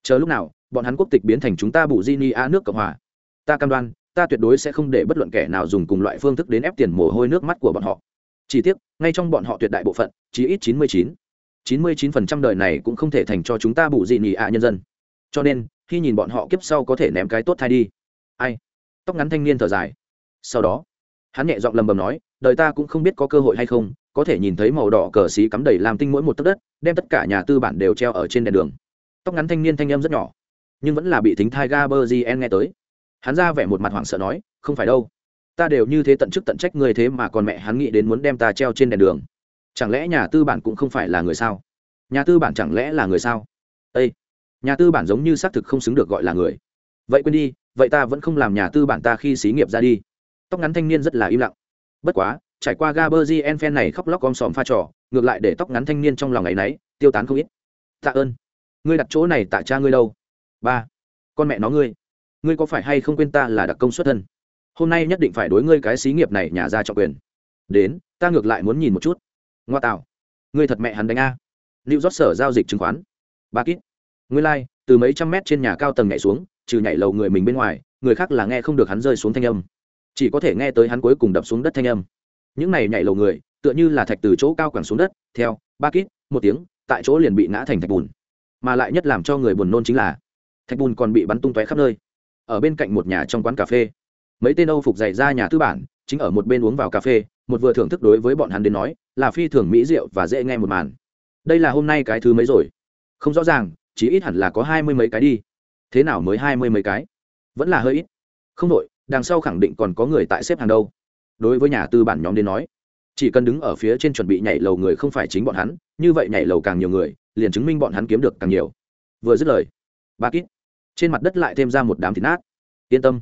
Chờ lúc nào, bọn hắn quốc tịch biến thành chúng ta bù Gini A ạ nước cộng hòa. Ta cam đoan, ta tuyệt đối sẽ không để bất luận kẻ nào dùng cùng loại phương thức đến ép tiền mồ hôi nước mắt của bọn họ. Chỉ tiếc, ngay trong bọn họ tuyệt đại bộ phận chỉ ít chín mươi chín chín mươi chín phần trăm đời này cũng không thể thành cho chúng ta bù dị nị ạ nhân dân. Cho nên, khi nhìn bọn họ kiếp sau có thể ném cái tốt thai đi. Ai? Tóc ngắn thanh niên thở dài. Sau đó, hắn nhẹ giọng lầm bầm nói, đời ta cũng không biết có cơ hội hay không, có thể nhìn thấy màu đỏ cờ xí cắm đầy làm tinh mỗi một tấc đất, đem tất cả nhà tư bản đều treo ở trên đèn đường. Tóc ngắn thanh niên thanh âm rất nhỏ, nhưng vẫn là bị thính thai gaberzien nghe tới. Hắn ra vẻ một mặt hoảng sợ nói, không phải đâu. Ta đều như thế tận chức tận trách người thế mà còn mẹ hắn nghĩ đến muốn đem ta treo trên đèn đường chẳng lẽ nhà tư bản cũng không phải là người sao? Nhà tư bản chẳng lẽ là người sao? Â nhà tư bản giống như xác thực không xứng được gọi là người. Vậy quên đi, vậy ta vẫn không làm nhà tư bản ta khi xí nghiệp ra đi. Tóc ngắn thanh niên rất là im lặng. Bất quá, trải qua gaberzien gien phen này khóc lóc om sòm pha trò, ngược lại để tóc ngắn thanh niên trong lòng ngày náy tiêu tán không ít. Tạ ơn. Ngươi đặt chỗ này tạ cha ngươi đâu? Ba, con mẹ nó ngươi. Ngươi có phải hay không quên ta là đặc công xuất thân? Hôm nay nhất định phải đối ngươi cái xí nghiệp này nhà ra trọng quyền. Đến, ta ngược lại muốn nhìn một chút ngoa tạo ngươi thật mẹ hắn đánh a. Lưu rót sở giao dịch chứng khoán. Ba kít. Ngươi lai、like, từ mấy trăm mét trên nhà cao tầng nhảy xuống trừ nhảy lầu người mình bên ngoài người khác là nghe không được hắn rơi xuống thanh âm. Chỉ có thể nghe tới hắn cuối cùng đập xuống đất thanh âm. Những này nhảy lầu người tựa như là thạch từ chỗ cao quẳng xuống đất theo ba kít một tiếng tại chỗ liền bị ngã thành thạch bùn. Mà lại nhất làm cho người buồn nôn chính là thạch bùn còn bị bắn tung tóe khắp nơi. Ở bên cạnh một nhà trong quán cà phê mấy tên âu phục dày ra nhà tư bản chính ở một bên uống vào cà phê một vừa thưởng thức đối với bọn hắn đến nói, là phi thường mỹ diệu và dễ nghe một màn. Đây là hôm nay cái thứ mấy rồi? Không rõ ràng chỉ ít hẳn là có hai mươi mấy cái đi. Thế nào mới hai mươi mấy cái? Vẫn là hơi ít. Không đội, đằng sau khẳng định còn có người tại xếp hàng đâu. Đối với nhà tư bản nhóm đến nói, chỉ cần đứng ở phía trên chuẩn bị nhảy lầu người không phải chính bọn hắn, như vậy nhảy lầu càng nhiều người, liền chứng minh bọn hắn kiếm được càng nhiều. Vừa dứt lời ba kít, trên mặt đất lại thêm ra một đám thịt nát. Yên tâm,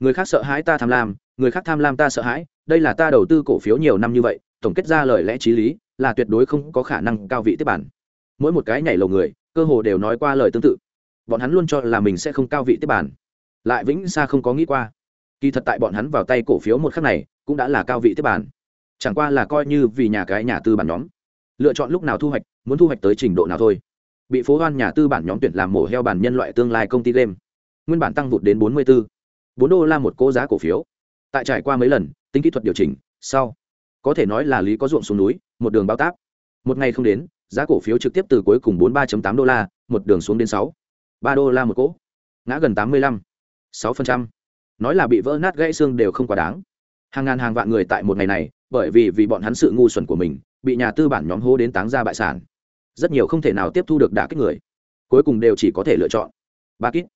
người khác sợ hãi ta tham lam người khác tham lam ta sợ hãi, đây là ta đầu tư cổ phiếu nhiều năm như vậy, tổng kết ra lời lẽ t r í lý, là tuyệt đối không có khả năng cao vị tiếp bản. Mỗi một cái nhảy lầu người, cơ hồ đều nói qua lời tương tự. Bọn hắn luôn cho là mình sẽ không cao vị tiếp bản. Lại vĩnh xa không có nghĩ qua. Kỳ thật tại bọn hắn vào tay cổ phiếu một khắc này, cũng đã là cao vị tiếp bản. Chẳng qua là coi như vì nhà cái nhà tư bản nhóm. Lựa chọn lúc nào thu hoạch, muốn thu hoạch tới trình độ nào thôi. Bị phố hoan nhà tư bản nhóm tuyển làm mổ heo bản nhân loại tương lai công ty game. Nguyên bản tăng vụt đến bốn mươi 44. 4 đô la một cố giá cổ phiếu tại trải qua mấy lần, tính kỹ thuật điều chỉnh, sau, có thể nói là lý có ruộng xuống núi, một đường bao tác một ngày không đến, giá cổ phiếu trực tiếp từ cuối cùng bốn ba tám đô la, một đường xuống đến sáu, ba đô la một cỗ, ngã gần tám mươi lăm, sáu phần trăm. Nói là bị vỡ nát gãy xương đều không quá đáng. Hàng ngàn hàng vạn người tại một ngày này, bởi vì vì bọn hắn sự ngu xuẩn của mình, bị nhà tư bản nhóm hô đến táng ra bại sản. Rất nhiều không thể nào tiếp thu được đả kích người. Cuối cùng đều chỉ có thể lựa chọn. Ba kít.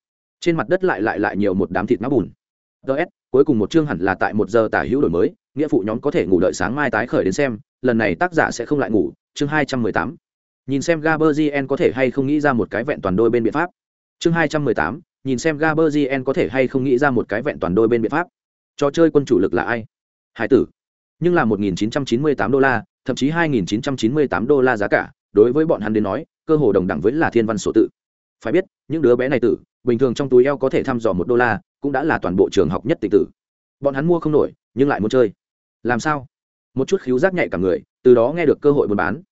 Trên mặt đất lại lại lại nhiều một đám thịt má bùn. Ts cuối cùng một chương hẳn là tại một giờ tả hữu đổi mới, nghĩa phụ nhóm có thể ngủ đợi sáng mai tái khởi đến xem, lần này tác giả sẽ không lại ngủ, chương hai trăm mười tám. Nhìn xem gaberzien có thể hay không nghĩ ra một cái vẹn toàn đôi bên biện pháp. Chương hai trăm mười tám, nhìn xem gaberzien có thể hay không nghĩ ra một cái vẹn toàn đôi bên biện pháp. Trò chơi quân chủ lực là ai? Hải tử. Nhưng là một nghìn chín trăm chín mươi tám đô la, thậm chí hai nghìn chín trăm chín mươi tám đô la giá cả, đối với bọn hắn đến nói, cơ hồ đồng đẳng với là thiên văn sổ tự. Phải biết, những đứa bé này tử, bình thường trong túi eo có thể thăm dò một đô la cũng đã là toàn bộ trường học nhất tịch tử. Bọn hắn mua không nổi, nhưng lại muốn chơi. Làm sao? Một chút khiếu giác nhạy cả người, từ đó nghe được cơ hội buôn bán.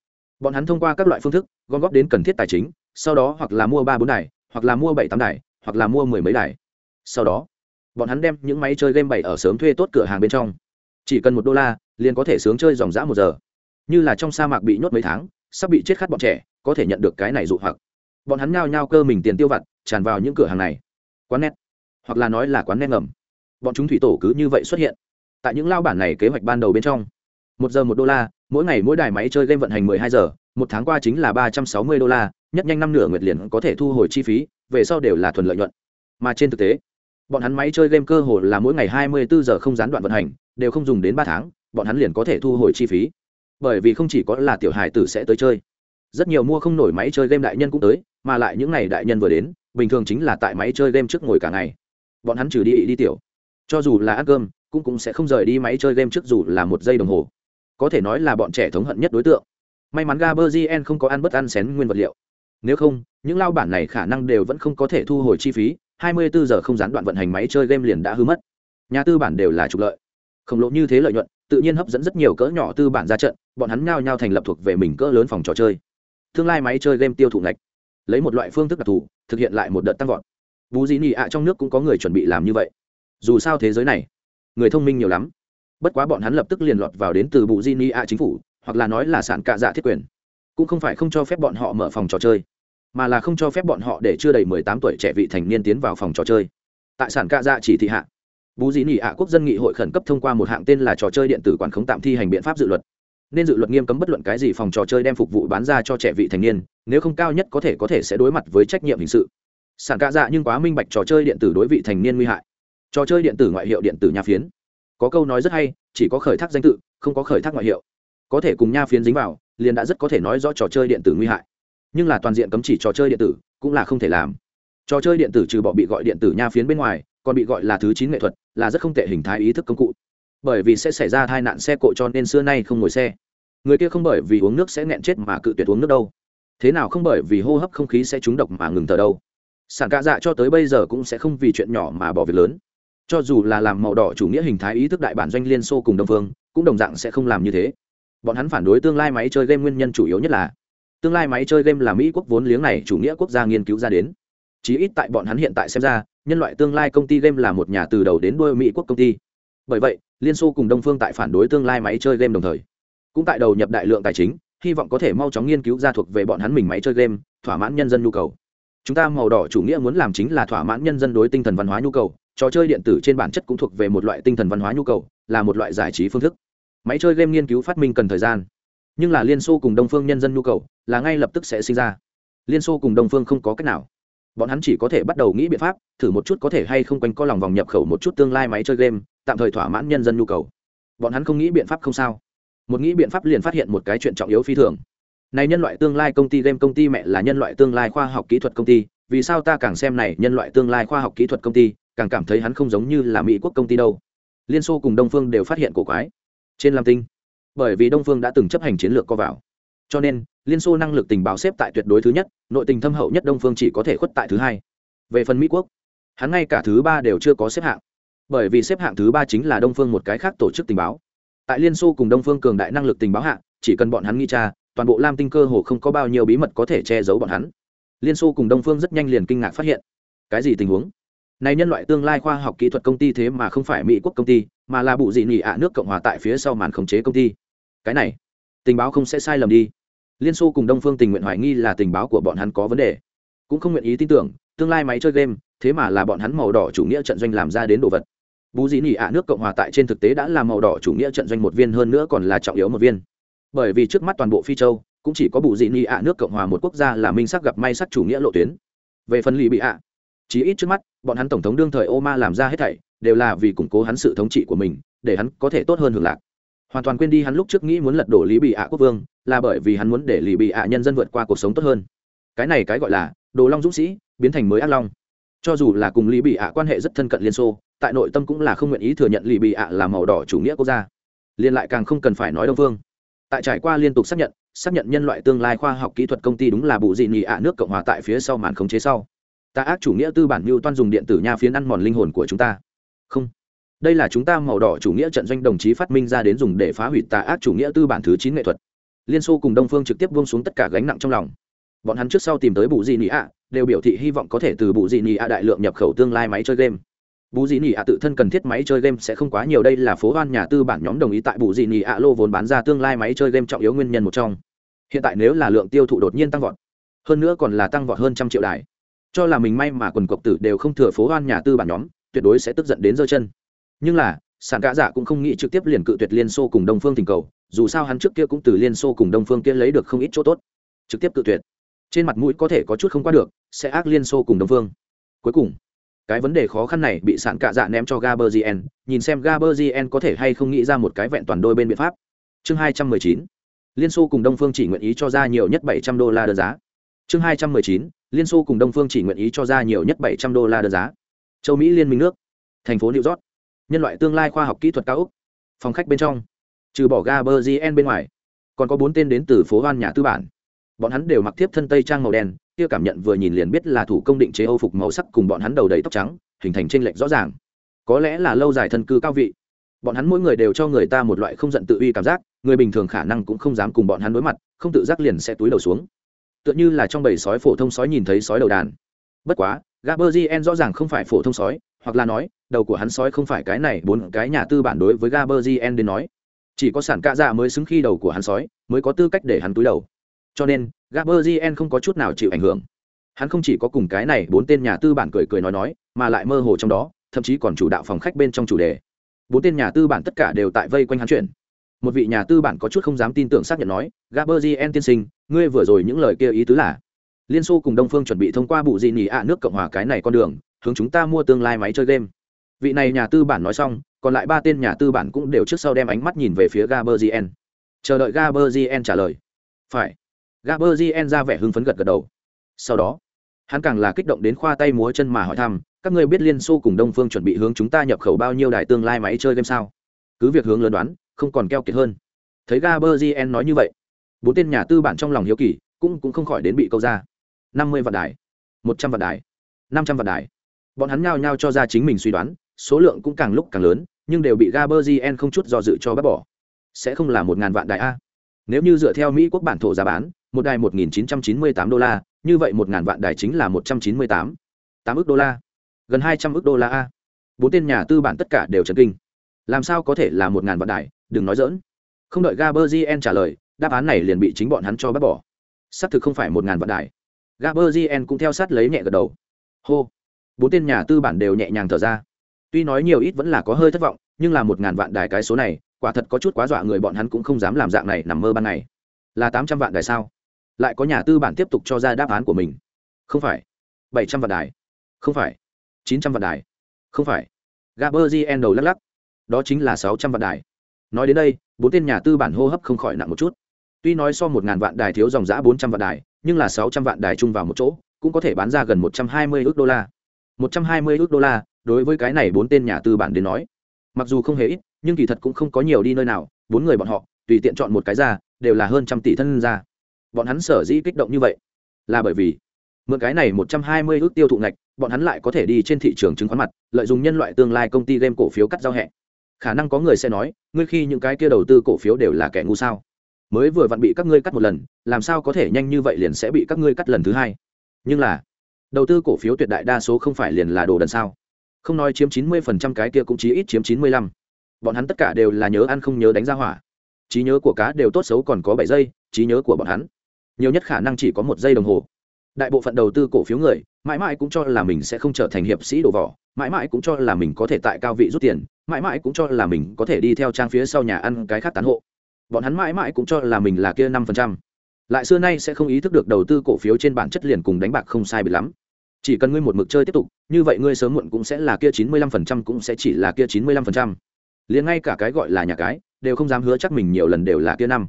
Bọn hắn thông qua các loại phương thức, gom góp đến cần thiết tài chính, sau đó hoặc là mua ba bốn đài, hoặc là mua bảy tám đài, hoặc là mua mười mấy đài. Sau đó, bọn hắn đem những máy chơi game bảy ở sớm thuê tốt cửa hàng bên trong. Chỉ cần một đô la, liền có thể sướng chơi dòng dã một giờ. Như là trong sa mạc bị nhốt mấy tháng, sắp bị chết khát bọn trẻ, có thể nhận được cái này dụ hoặc. Bọn hắn nhao nhao cơ mình tiền tiêu vặt, tràn vào những cửa hàng này. Quán nét hoặc là nói là quán nghe ngầm. Bọn chúng thủy tổ cứ như vậy xuất hiện. Tại những lao bản này kế hoạch ban đầu bên trong, một giờ một đô la, mỗi ngày mỗi đài máy chơi game vận hành mười hai giờ, một tháng qua chính là ba trăm sáu mươi đô la, nhất nhanh năm nửa nguyệt liền có thể thu hồi chi phí, về sau đều là thuần lợi nhuận. Mà trên thực tế, bọn hắn máy chơi game cơ hồ là mỗi ngày hai mươi bốn giờ không gián đoạn vận hành, đều không dùng đến ba tháng, bọn hắn liền có thể thu hồi chi phí. Bởi vì không chỉ có là tiểu hài tử sẽ tới chơi, rất nhiều mua không nổi máy chơi game đại nhân cũng tới, mà lại những ngày đại nhân vừa đến, bình thường chính là tại máy chơi game trước ngồi cả ngày bọn hắn trừ đi đi tiểu. Cho dù là ăn cơm, cũng cũng sẽ không rời đi máy chơi game trước dù là một giây đồng hồ. Có thể nói là bọn trẻ thống hận nhất đối tượng. May mắn gaberzien không có ăn bất ăn xén nguyên vật liệu. Nếu không, những lao bản này khả năng đều vẫn không có thể thu hồi chi phí 24 giờ không gián đoạn vận hành máy chơi game liền đã hư mất. Nhà tư bản đều là trục lợi. Khổng lồ như thế lợi nhuận, tự nhiên hấp dẫn rất nhiều cỡ nhỏ tư bản ra trận, bọn hắn nhao nhao thành lập thuộc về mình cỡ lớn phòng trò chơi. Tương lai máy chơi game tiêu thụ ngạch. Lấy một loại phương thức đặc thù, thực hiện lại một đợt tăng vọt. Bú dị nị ạ, trong nước cũng có người chuẩn bị làm như vậy. Dù sao thế giới này, người thông minh nhiều lắm. Bất quá bọn hắn lập tức liền lọt vào đến từ bù di ni a chính phủ, hoặc là nói là sản cạ dạ thiết quyền. Cũng không phải không cho phép bọn họ mở phòng trò chơi, mà là không cho phép bọn họ để chưa đầy mười tám tuổi trẻ vị thành niên tiến vào phòng trò chơi. Tại sản cạ dạ chỉ thị hạ, Bú di ni a quốc dân nghị hội khẩn cấp thông qua một hạng tên là trò chơi điện tử quản khống tạm thi hành biện pháp dự luật. Nên dự luật nghiêm cấm bất luận cái gì phòng trò chơi đem phục vụ bán ra cho trẻ vị thành niên, nếu không cao nhất có thể có thể sẽ đối mặt với trách nhiệm hình sự sản cạ dạ nhưng quá minh bạch trò chơi điện tử đối vị thành niên nguy hại. Trò chơi điện tử ngoại hiệu điện tử nha phiến. Có câu nói rất hay, chỉ có khởi thác danh tự, không có khởi thác ngoại hiệu. Có thể cùng nha phiến dính vào, liền đã rất có thể nói rõ trò chơi điện tử nguy hại. Nhưng là toàn diện cấm chỉ trò chơi điện tử, cũng là không thể làm. Trò chơi điện tử trừ bỏ bị gọi điện tử nha phiến bên ngoài, còn bị gọi là thứ chín nghệ thuật, là rất không tệ hình thái ý thức công cụ. Bởi vì sẽ xảy ra tai nạn xe cộ cho nên xưa nay không ngồi xe. Người kia không bởi vì uống nước sẽ nghẹn chết mà cự tuyệt uống nước đâu. Thế nào không bởi vì hô hấp không khí sẽ trúng độc mà ngừng thở đâu sản cạ dạ cho tới bây giờ cũng sẽ không vì chuyện nhỏ mà bỏ việc lớn. Cho dù là làm màu đỏ chủ nghĩa hình thái ý thức đại bản doanh liên xô cùng đông phương, cũng đồng dạng sẽ không làm như thế. Bọn hắn phản đối tương lai máy chơi game nguyên nhân chủ yếu nhất là, tương lai máy chơi game là mỹ quốc vốn liếng này chủ nghĩa quốc gia nghiên cứu ra đến. Chí ít tại bọn hắn hiện tại xem ra, nhân loại tương lai công ty game là một nhà từ đầu đến đuôi mỹ quốc công ty. Bởi vậy, liên xô cùng đông phương tại phản đối tương lai máy chơi game đồng thời, cũng tại đầu nhập đại lượng tài chính, hy vọng có thể mau chóng nghiên cứu ra thuộc về bọn hắn mình máy chơi game, thỏa mãn nhân dân nhu cầu chúng ta màu đỏ chủ nghĩa muốn làm chính là thỏa mãn nhân dân đối tinh thần văn hóa nhu cầu, trò chơi điện tử trên bản chất cũng thuộc về một loại tinh thần văn hóa nhu cầu, là một loại giải trí phương thức. Máy chơi game nghiên cứu phát minh cần thời gian, nhưng là liên xô cùng đông phương nhân dân nhu cầu, là ngay lập tức sẽ sinh ra. Liên xô cùng đông phương không có cách nào. Bọn hắn chỉ có thể bắt đầu nghĩ biện pháp, thử một chút có thể hay không quanh co lòng vòng nhập khẩu một chút tương lai máy chơi game, tạm thời thỏa mãn nhân dân nhu cầu. Bọn hắn không nghĩ biện pháp không sao. Một nghĩ biện pháp liền phát hiện một cái chuyện trọng yếu phi thường này nhân loại tương lai công ty game công ty mẹ là nhân loại tương lai khoa học kỹ thuật công ty, vì sao ta càng xem này nhân loại tương lai khoa học kỹ thuật công ty, càng cảm thấy hắn không giống như là mỹ quốc công ty đâu. Liên xô cùng đông phương đều phát hiện cổ quái. Trên lam tinh, bởi vì đông phương đã từng chấp hành chiến lược co vào. Cho nên, liên xô năng lực tình báo xếp tại tuyệt đối thứ nhất, nội tình thâm hậu nhất đông phương chỉ có thể khuất tại thứ hai. Về phần mỹ quốc, hắn ngay cả thứ ba đều chưa có xếp hạng. Bởi vì xếp hạng thứ ba chính là đông phương một cái khác tổ chức tình báo. Tại liên xô cùng đông phương cường đại năng lực tình báo hạng chỉ cần bọn hắn nghi tra toàn bộ lam tinh cơ hồ không có bao nhiêu bí mật có thể che giấu bọn hắn. Liên xô cùng đông phương rất nhanh liền kinh ngạc phát hiện, cái gì tình huống? Này nhân loại tương lai khoa học kỹ thuật công ty thế mà không phải mỹ quốc công ty, mà là bụ dị nhị ạ nước cộng hòa tại phía sau màn khống chế công ty. Cái này, tình báo không sẽ sai lầm đi. Liên xô cùng đông phương tình nguyện hoài nghi là tình báo của bọn hắn có vấn đề. Cũng không nguyện ý tin tưởng, tương lai máy chơi game, thế mà là bọn hắn màu đỏ chủ nghĩa trận doanh làm ra đến đồ vật. Bú dị nhị ạ nước cộng hòa tại trên thực tế đã là màu đỏ chủ nghĩa trận doanh một viên hơn nữa còn là trọng yếu một viên bởi vì trước mắt toàn bộ phi châu cũng chỉ có bù dị Ni ạ nước cộng hòa một quốc gia là minh sắc gặp may sắc chủ nghĩa lộ tuyến về phần lì bị ạ chí ít trước mắt bọn hắn tổng thống đương thời Oma làm ra hết thảy đều là vì củng cố hắn sự thống trị của mình để hắn có thể tốt hơn hưởng lạc hoàn toàn quên đi hắn lúc trước nghĩ muốn lật đổ lý bị ạ quốc vương là bởi vì hắn muốn để lì bị ạ nhân dân vượt qua cuộc sống tốt hơn cái này cái gọi là đồ long dũng sĩ biến thành mới ác long cho dù là cùng lý bị ạ quan hệ rất thân cận liên xô tại nội tâm cũng là không nguyện ý thừa nhận lì bị ạ là màu đỏ chủ nghĩa quốc gia liên lại càng không cần phải nói đông phương tại trải qua liên tục xác nhận xác nhận nhân loại tương lai khoa học kỹ thuật công ty đúng là bù dị nhị ạ nước cộng hòa tại phía sau màn khống chế sau. Ta ác chủ nghĩa tư bản mưu toan dùng điện tử nha phiến ăn mòn linh hồn của chúng ta. Không. Đây là chúng ta màu đỏ chủ nghĩa trận doanh đồng chí phát minh ra đến dùng để phá hủy tà ác chủ nghĩa tư bản thứ chín nghệ thuật. Liên xô cùng đông phương trực tiếp buông xuống tất cả gánh nặng trong lòng. Bọn hắn trước sau tìm tới bù dị nị ạ, đều biểu thị hy vọng có thể từ bù dị nị ạ đại lượng nhập khẩu tương lai máy chơi game bù dị nỉ ạ tự thân cần thiết máy chơi game sẽ không quá nhiều, đây là phố hoan nhà tư bản nhóm đồng ý tại bù dị nỉ ạ lô vốn bán ra tương lai máy chơi game trọng yếu nguyên nhân một trong. Hiện tại nếu là lượng tiêu thụ đột nhiên tăng vọt, hơn nữa còn là tăng vọt hơn trăm triệu đài, cho là mình may mà quần cộc tử đều không thừa phố hoan nhà tư bản nhóm, tuyệt đối sẽ tức giận đến giơ chân. Nhưng là, sản cá giả cũng không nghĩ trực tiếp liền cự tuyệt liên xô cùng đông phương tình cầu, dù sao hắn trước kia cũng từ liên xô cùng đông phương kia lấy được không ít chỗ tốt, trực tiếp cự tuyệt. Trên mặt mũi có thể có chút không qua được, sẽ ác liên xô cùng đông phương. Cuối cùng cái vấn đề khó khăn này bị sản cạ dạ ném cho gaberzien nhìn xem gaberzien có thể hay không nghĩ ra một cái vẹn toàn đôi bên biện pháp. Chương hai trăm mười chín, liên xô cùng đông phương chỉ nguyện ý cho ra nhiều nhất bảy trăm đô la đơn giá. Chương hai trăm mười chín, liên xô cùng đông phương chỉ nguyện ý cho ra nhiều nhất bảy trăm đô la đơn giá. Châu mỹ liên minh nước, thành phố new york, nhân loại tương lai khoa học kỹ thuật cao úc. Phòng khách bên trong, trừ bỏ ga gn bên ngoài, còn có bốn tên đến từ phố hoan nhà tư bản bọn hắn đều mặc tiếp thân tây trang màu đen, kia cảm nhận vừa nhìn liền biết là thủ công định chế âu phục màu sắc cùng bọn hắn đầu đầy tóc trắng, hình thành tranh lệch rõ ràng. Có lẽ là lâu dài thân cư cao vị. Bọn hắn mỗi người đều cho người ta một loại không giận tự uy cảm giác, người bình thường khả năng cũng không dám cùng bọn hắn đối mặt, không tự giác liền sẽ túi đầu xuống. Tựa như là trong bầy sói phổ thông sói nhìn thấy sói đầu đàn. Bất quá gaberzien rõ ràng không phải phổ thông sói, hoặc là nói, đầu của hắn sói không phải cái này, bốn cái nhà tư bản đối với gaberzien đến nói. Chỉ có sản cạ dạ mới xứng khi đầu của hắn sói, mới có tư cách để hắn túi đầu cho nên Gabriel không có chút nào chịu ảnh hưởng. Hắn không chỉ có cùng cái này bốn tên nhà tư bản cười cười nói nói mà lại mơ hồ trong đó thậm chí còn chủ đạo phòng khách bên trong chủ đề. Bốn tên nhà tư bản tất cả đều tại vây quanh hắn chuyện. Một vị nhà tư bản có chút không dám tin tưởng xác nhận nói Gabriel tiên sinh ngươi vừa rồi những lời kia ý tứ là liên xô cùng đông phương chuẩn bị thông qua bụ gì nỉ ạ nước cộng hòa cái này con đường hướng chúng ta mua tương lai máy chơi game. Vị này nhà tư bản nói xong còn lại ba tên nhà tư bản cũng đều trước sau đem ánh mắt nhìn về phía Gabriel, chờ đợi Gabriel trả lời. Phải gaberzien ra vẻ hưng phấn gật gật đầu. Sau đó, hắn càng là kích động đến khoa tay múa chân mà hỏi thăm, các ngươi biết liên xô cùng đông phương chuẩn bị hướng chúng ta nhập khẩu bao nhiêu đài tương lai máy chơi game sao? Cứ việc hướng lớn đoán, không còn keo kiệt hơn. Thấy gaberzien nói như vậy, bốn tên nhà tư bản trong lòng hiếu kỳ, cũng cũng không khỏi đến bị câu ra. Năm mươi vạn đài, một trăm vạn đài, năm trăm vạn đài. Bọn hắn nhao nhao cho ra chính mình suy đoán, số lượng cũng càng lúc càng lớn, nhưng đều bị gaberzien không chút do dự cho bác bỏ. Sẽ không là một ngàn vạn đài a. Nếu như dựa theo mỹ quốc bản thổ giá bán một đài một nghìn chín trăm chín mươi tám đô la, như vậy một ngàn vạn đài chính là một trăm chín mươi tám. Tám đô la. Gần hai trăm đô la a. Bốn tên nhà tư bản tất cả đều chấn kinh. Làm sao có thể là một ngàn vạn đài? Đừng nói dỡn không đợi gaberzien trả lời, đáp án này liền bị chính bọn hắn cho bác bỏ. Xác thực không phải một ngàn vạn đài. Gaberzien cũng theo sát lấy nhẹ gật đầu. Hô. Bốn tên nhà tư bản đều nhẹ nhàng thở ra. Tuy nói nhiều ít vẫn là có hơi thất vọng, nhưng là một ngàn vạn đài cái số này, quả thật có chút quá dọa người bọn hắn cũng không dám làm dạng này nằm mơ ban ngày. Là tám trăm vạn đài sao? Lại có nhà tư bản tiếp tục cho ra đáp án của mình. Không phải. bảy trăm vạn đài. Không phải. chín trăm vạn đài. Không phải. Gaberzien đầu lắc lắc. Đó chính là sáu trăm vạn đài. Nói đến đây, bốn tên nhà tư bản hô hấp không khỏi nặng một chút. Tuy nói so một ngàn vạn đài thiếu dòng giã bốn trăm vạn đài, nhưng là sáu trăm vạn đài chung vào một chỗ, cũng có thể bán ra gần một trăm hai mươi ước đô la. một trăm hai mươi ước đô la, đối với cái này bốn tên nhà tư bản đến nói. Mặc dù không hề ít, nhưng kỳ thật cũng không có nhiều đi nơi nào, bốn người bọn họ, tùy tiện chọn một cái ra, đều là hơn trăm tỷ thân ra bọn hắn sở dĩ kích động như vậy là bởi vì mượn cái này một trăm hai mươi ước tiêu thụ ngạch, bọn hắn lại có thể đi trên thị trường chứng khoán mặt, lợi dụng nhân loại tương lai công ty game cổ phiếu cắt giao hẹ. Khả năng có người sẽ nói, ngươi khi những cái kia đầu tư cổ phiếu đều là kẻ ngu sao? Mới vừa vặn bị các ngươi cắt một lần, làm sao có thể nhanh như vậy liền sẽ bị các ngươi cắt lần thứ hai? Nhưng là, đầu tư cổ phiếu tuyệt đại đa số không phải liền là đồ đần sao? Không nói chiếm chín mươi phần trăm cái kia cũng chí ít chiếm chín mươi lăm. Bọn hắn tất cả đều là nhớ ăn không nhớ đánh ra hỏa. Trí nhớ của cá đều tốt xấu còn có bảy giây, trí nhớ của bọn hắn nhiều nhất khả năng chỉ có một giây đồng hồ. Đại bộ phận đầu tư cổ phiếu người, mãi mãi cũng cho là mình sẽ không trở thành hiệp sĩ đồ vỏ, mãi mãi cũng cho là mình có thể tại cao vị rút tiền, mãi mãi cũng cho là mình có thể đi theo trang phía sau nhà ăn cái khác tán hộ. Bọn hắn mãi mãi cũng cho là mình là kia năm phần trăm. Lại xưa nay sẽ không ý thức được đầu tư cổ phiếu trên bản chất liền cùng đánh bạc không sai bị lắm. Chỉ cần ngươi một mực chơi tiếp tục, như vậy ngươi sớm muộn cũng sẽ là kia chín mươi lăm phần trăm, cũng sẽ chỉ là kia chín mươi lăm phần trăm. Liền ngay cả cái gọi là nhà cái, đều không dám hứa chắc mình nhiều lần đều là kia năm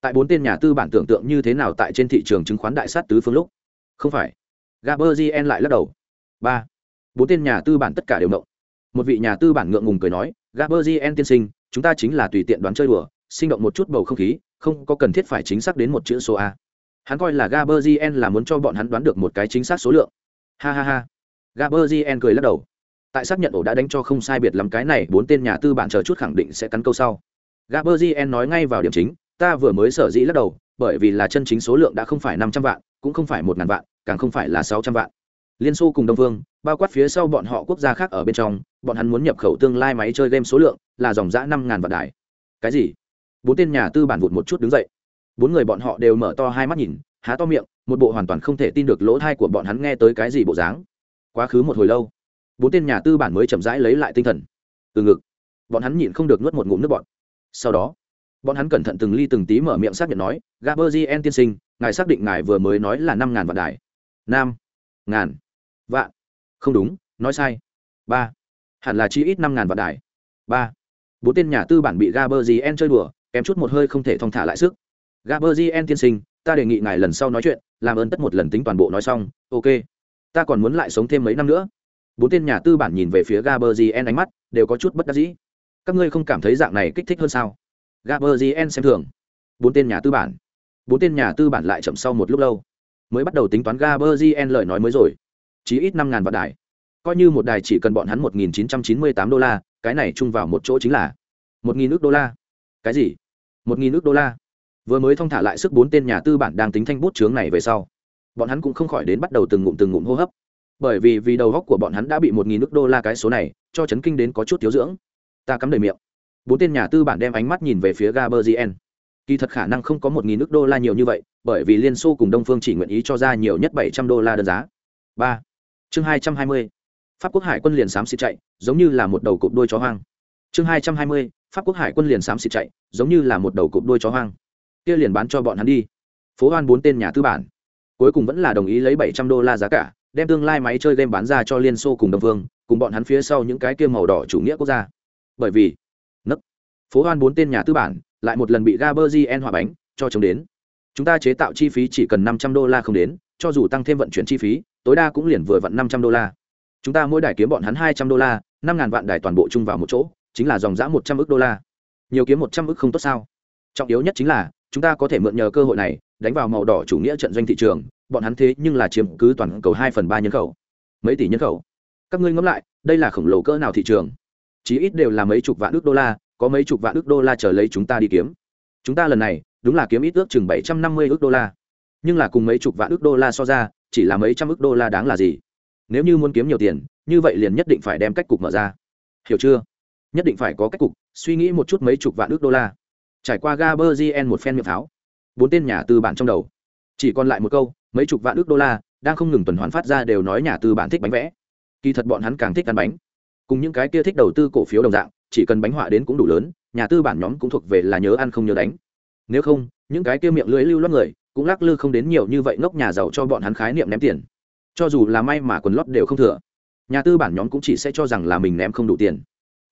tại bốn tên nhà tư bản tưởng tượng như thế nào tại trên thị trường chứng khoán đại sát tứ phương lúc? Không phải. Gaberzien lại lắc đầu. Ba. Bốn tên nhà tư bản tất cả đều nộng một vị nhà tư bản ngượng ngùng cười nói gaberzien tiên sinh, chúng ta chính là tùy tiện đoán chơi đùa, sinh động một chút bầu không khí, không có cần thiết phải chính xác đến một chữ số a. Hắn coi là gaberzien là muốn cho bọn hắn đoán được một cái chính xác số lượng. Ha ha ha. Gaberzien cười lắc đầu. Tại xác nhận ổ đã đánh cho không sai biệt lắm cái này, bốn tên nhà tư bản chờ chút khẳng định sẽ cắn câu sau. Gaberzien nói ngay vào điểm chính ta vừa mới sở dĩ lắc đầu, bởi vì là chân chính số lượng đã không phải năm trăm vạn, cũng không phải một ngàn vạn, càng không phải là sáu trăm vạn. Liên xô cùng đông vương, bao quát phía sau bọn họ quốc gia khác ở bên trong, bọn hắn muốn nhập khẩu tương lai máy chơi game số lượng là dòng giã năm ngàn vạn đài. Cái gì? Bốn tên nhà tư bản vụt một chút đứng dậy. Bốn người bọn họ đều mở to hai mắt nhìn, há to miệng, một bộ hoàn toàn không thể tin được lỗ thai của bọn hắn nghe tới cái gì bộ dáng. Quá khứ một hồi lâu, bốn tên nhà tư bản mới chậm rãi lấy lại tinh thần. Từ ngực, bọn hắn nhịn không được nuốt một ngụm nước bọn sau đó bọn hắn cẩn thận từng ly từng tí mở miệng xác nhận nói gaberzien tiên sinh, ngài xác định ngài vừa mới nói là năm ngàn vạn đài. Năm ngàn vạn. Không đúng, nói sai. Ba, hẳn là chi ít năm ngàn vạn đài. Ba. Bốn tên nhà tư bản bị gaberzien chơi đùa, kém chút một hơi không thể thong thả lại sức. Gaberzien tiên sinh, ta đề nghị ngài lần sau nói chuyện, làm ơn tất một lần tính toàn bộ nói xong, ok. Ta còn muốn lại sống thêm mấy năm nữa. Bốn tên nhà tư bản nhìn về phía gaberzien ánh mắt, đều có chút bất đắc dĩ. Các ngươi không cảm thấy dạng này kích thích hơn sao? Gaberzien xem thường. Bốn tên nhà tư bản. Bốn tên nhà tư bản lại chậm sau một lúc lâu, mới bắt đầu tính toán gaberzien lời nói mới rồi. Chỉ ít năm ngàn vạn đài. Coi như một đài chỉ cần bọn hắn một nghìn chín trăm chín mươi tám đô la, cái này chung vào một chỗ chính là một nghìn nước đô la. Cái gì? Một nghìn nước đô la. Vừa mới thông thả lại sức bốn tên nhà tư bản đang tính thanh bút chướng này về sau, bọn hắn cũng không khỏi đến bắt đầu từng ngụm từng ngụm hô hấp. Bởi vì vì đầu góc của bọn hắn đã bị một nghìn nước đô la cái số này cho chấn kinh đến có chút thiếu dưỡng. Ta cắm đầy miệng bốn tên nhà tư bản đem ánh mắt nhìn về phía gaberzien kỳ thật khả năng không có một nghìn nước đô la nhiều như vậy, bởi vì liên xô cùng đông phương chỉ nguyện ý cho ra nhiều nhất bảy trăm đô la đơn giá. Ba. Chương hai trăm hai mươi. Pháp quốc hải quân liền xám xịt chạy, giống như là một đầu cụp đuôi chó hoang. Chương hai trăm hai mươi. Pháp quốc hải quân liền xám xịt chạy, giống như là một đầu cụp đuôi chó hoang. Kia liền bán cho bọn hắn đi. Phố hoan bốn tên nhà tư bản, cuối cùng vẫn là đồng ý lấy bảy trăm đô la giá cả, đem tương lai máy chơi game bán ra cho liên xô cùng đông phương, cùng bọn hắn phía sau những cái kia màu đỏ chủ nghĩa quốc gia. Bởi vì phố hoan bốn tên nhà tư bản, lại một lần bị gaberzien hòa bánh cho chống đến. Chúng ta chế tạo chi phí chỉ cần năm trăm đô la không đến, cho dù tăng thêm vận chuyển chi phí, tối đa cũng liền vừa vặn năm trăm đô la. Chúng ta mỗi đài kiếm bọn hắn hai trăm đô la, năm ngàn vạn đài toàn bộ chung vào một chỗ, chính là dòng giã một trăm ước đô la. Nhiều kiếm một trăm ước không tốt sao? Trọng yếu nhất chính là, chúng ta có thể mượn nhờ cơ hội này, đánh vào màu đỏ chủ nghĩa trận doanh thị trường, bọn hắn thế nhưng là chiếm cứ toàn cầu hai phần ba nhân khẩu. Mấy tỷ nhân khẩu. Các ngươi ngẫm lại, đây là khổng lồ cỡ nào thị trường? Chí ít đều là mấy chục vạn ước đô la có mấy chục vạn ước đô la chờ lấy chúng ta đi kiếm. Chúng ta lần này, đúng là kiếm ít ước chừng bảy trăm năm mươi ước đô la. Nhưng là cùng mấy chục vạn ước đô la so ra, chỉ là mấy trăm ước đô la đáng là gì? Nếu như muốn kiếm nhiều tiền, như vậy liền nhất định phải đem cách cục mở ra. Hiểu chưa? Nhất định phải có cách cục, suy nghĩ một chút mấy chục vạn ước đô la. Trải qua gaberzien một phen miệng pháo, bốn tên nhà tư bản trong đầu. Chỉ còn lại một câu, mấy chục vạn ước đô la, đang không ngừng tuần hoàn phát ra đều nói nhà tư bản thích bánh vẽ. Kỳ thật bọn hắn càng thích ăn bánh. Cùng những cái kia thích đầu tư cổ phiếu đồng dạng chỉ cần bánh họa đến cũng đủ lớn, nhà tư bản nhóm cũng thuộc về là nhớ ăn không nhớ đánh. Nếu không, những cái kia miệng lưới lưu lót người, cũng lắc lư không đến nhiều như vậy ngốc nhà giàu cho bọn hắn khái niệm ném tiền. Cho dù là may mà quần lót đều không thừa, nhà tư bản nhóm cũng chỉ sẽ cho rằng là mình ném không đủ tiền.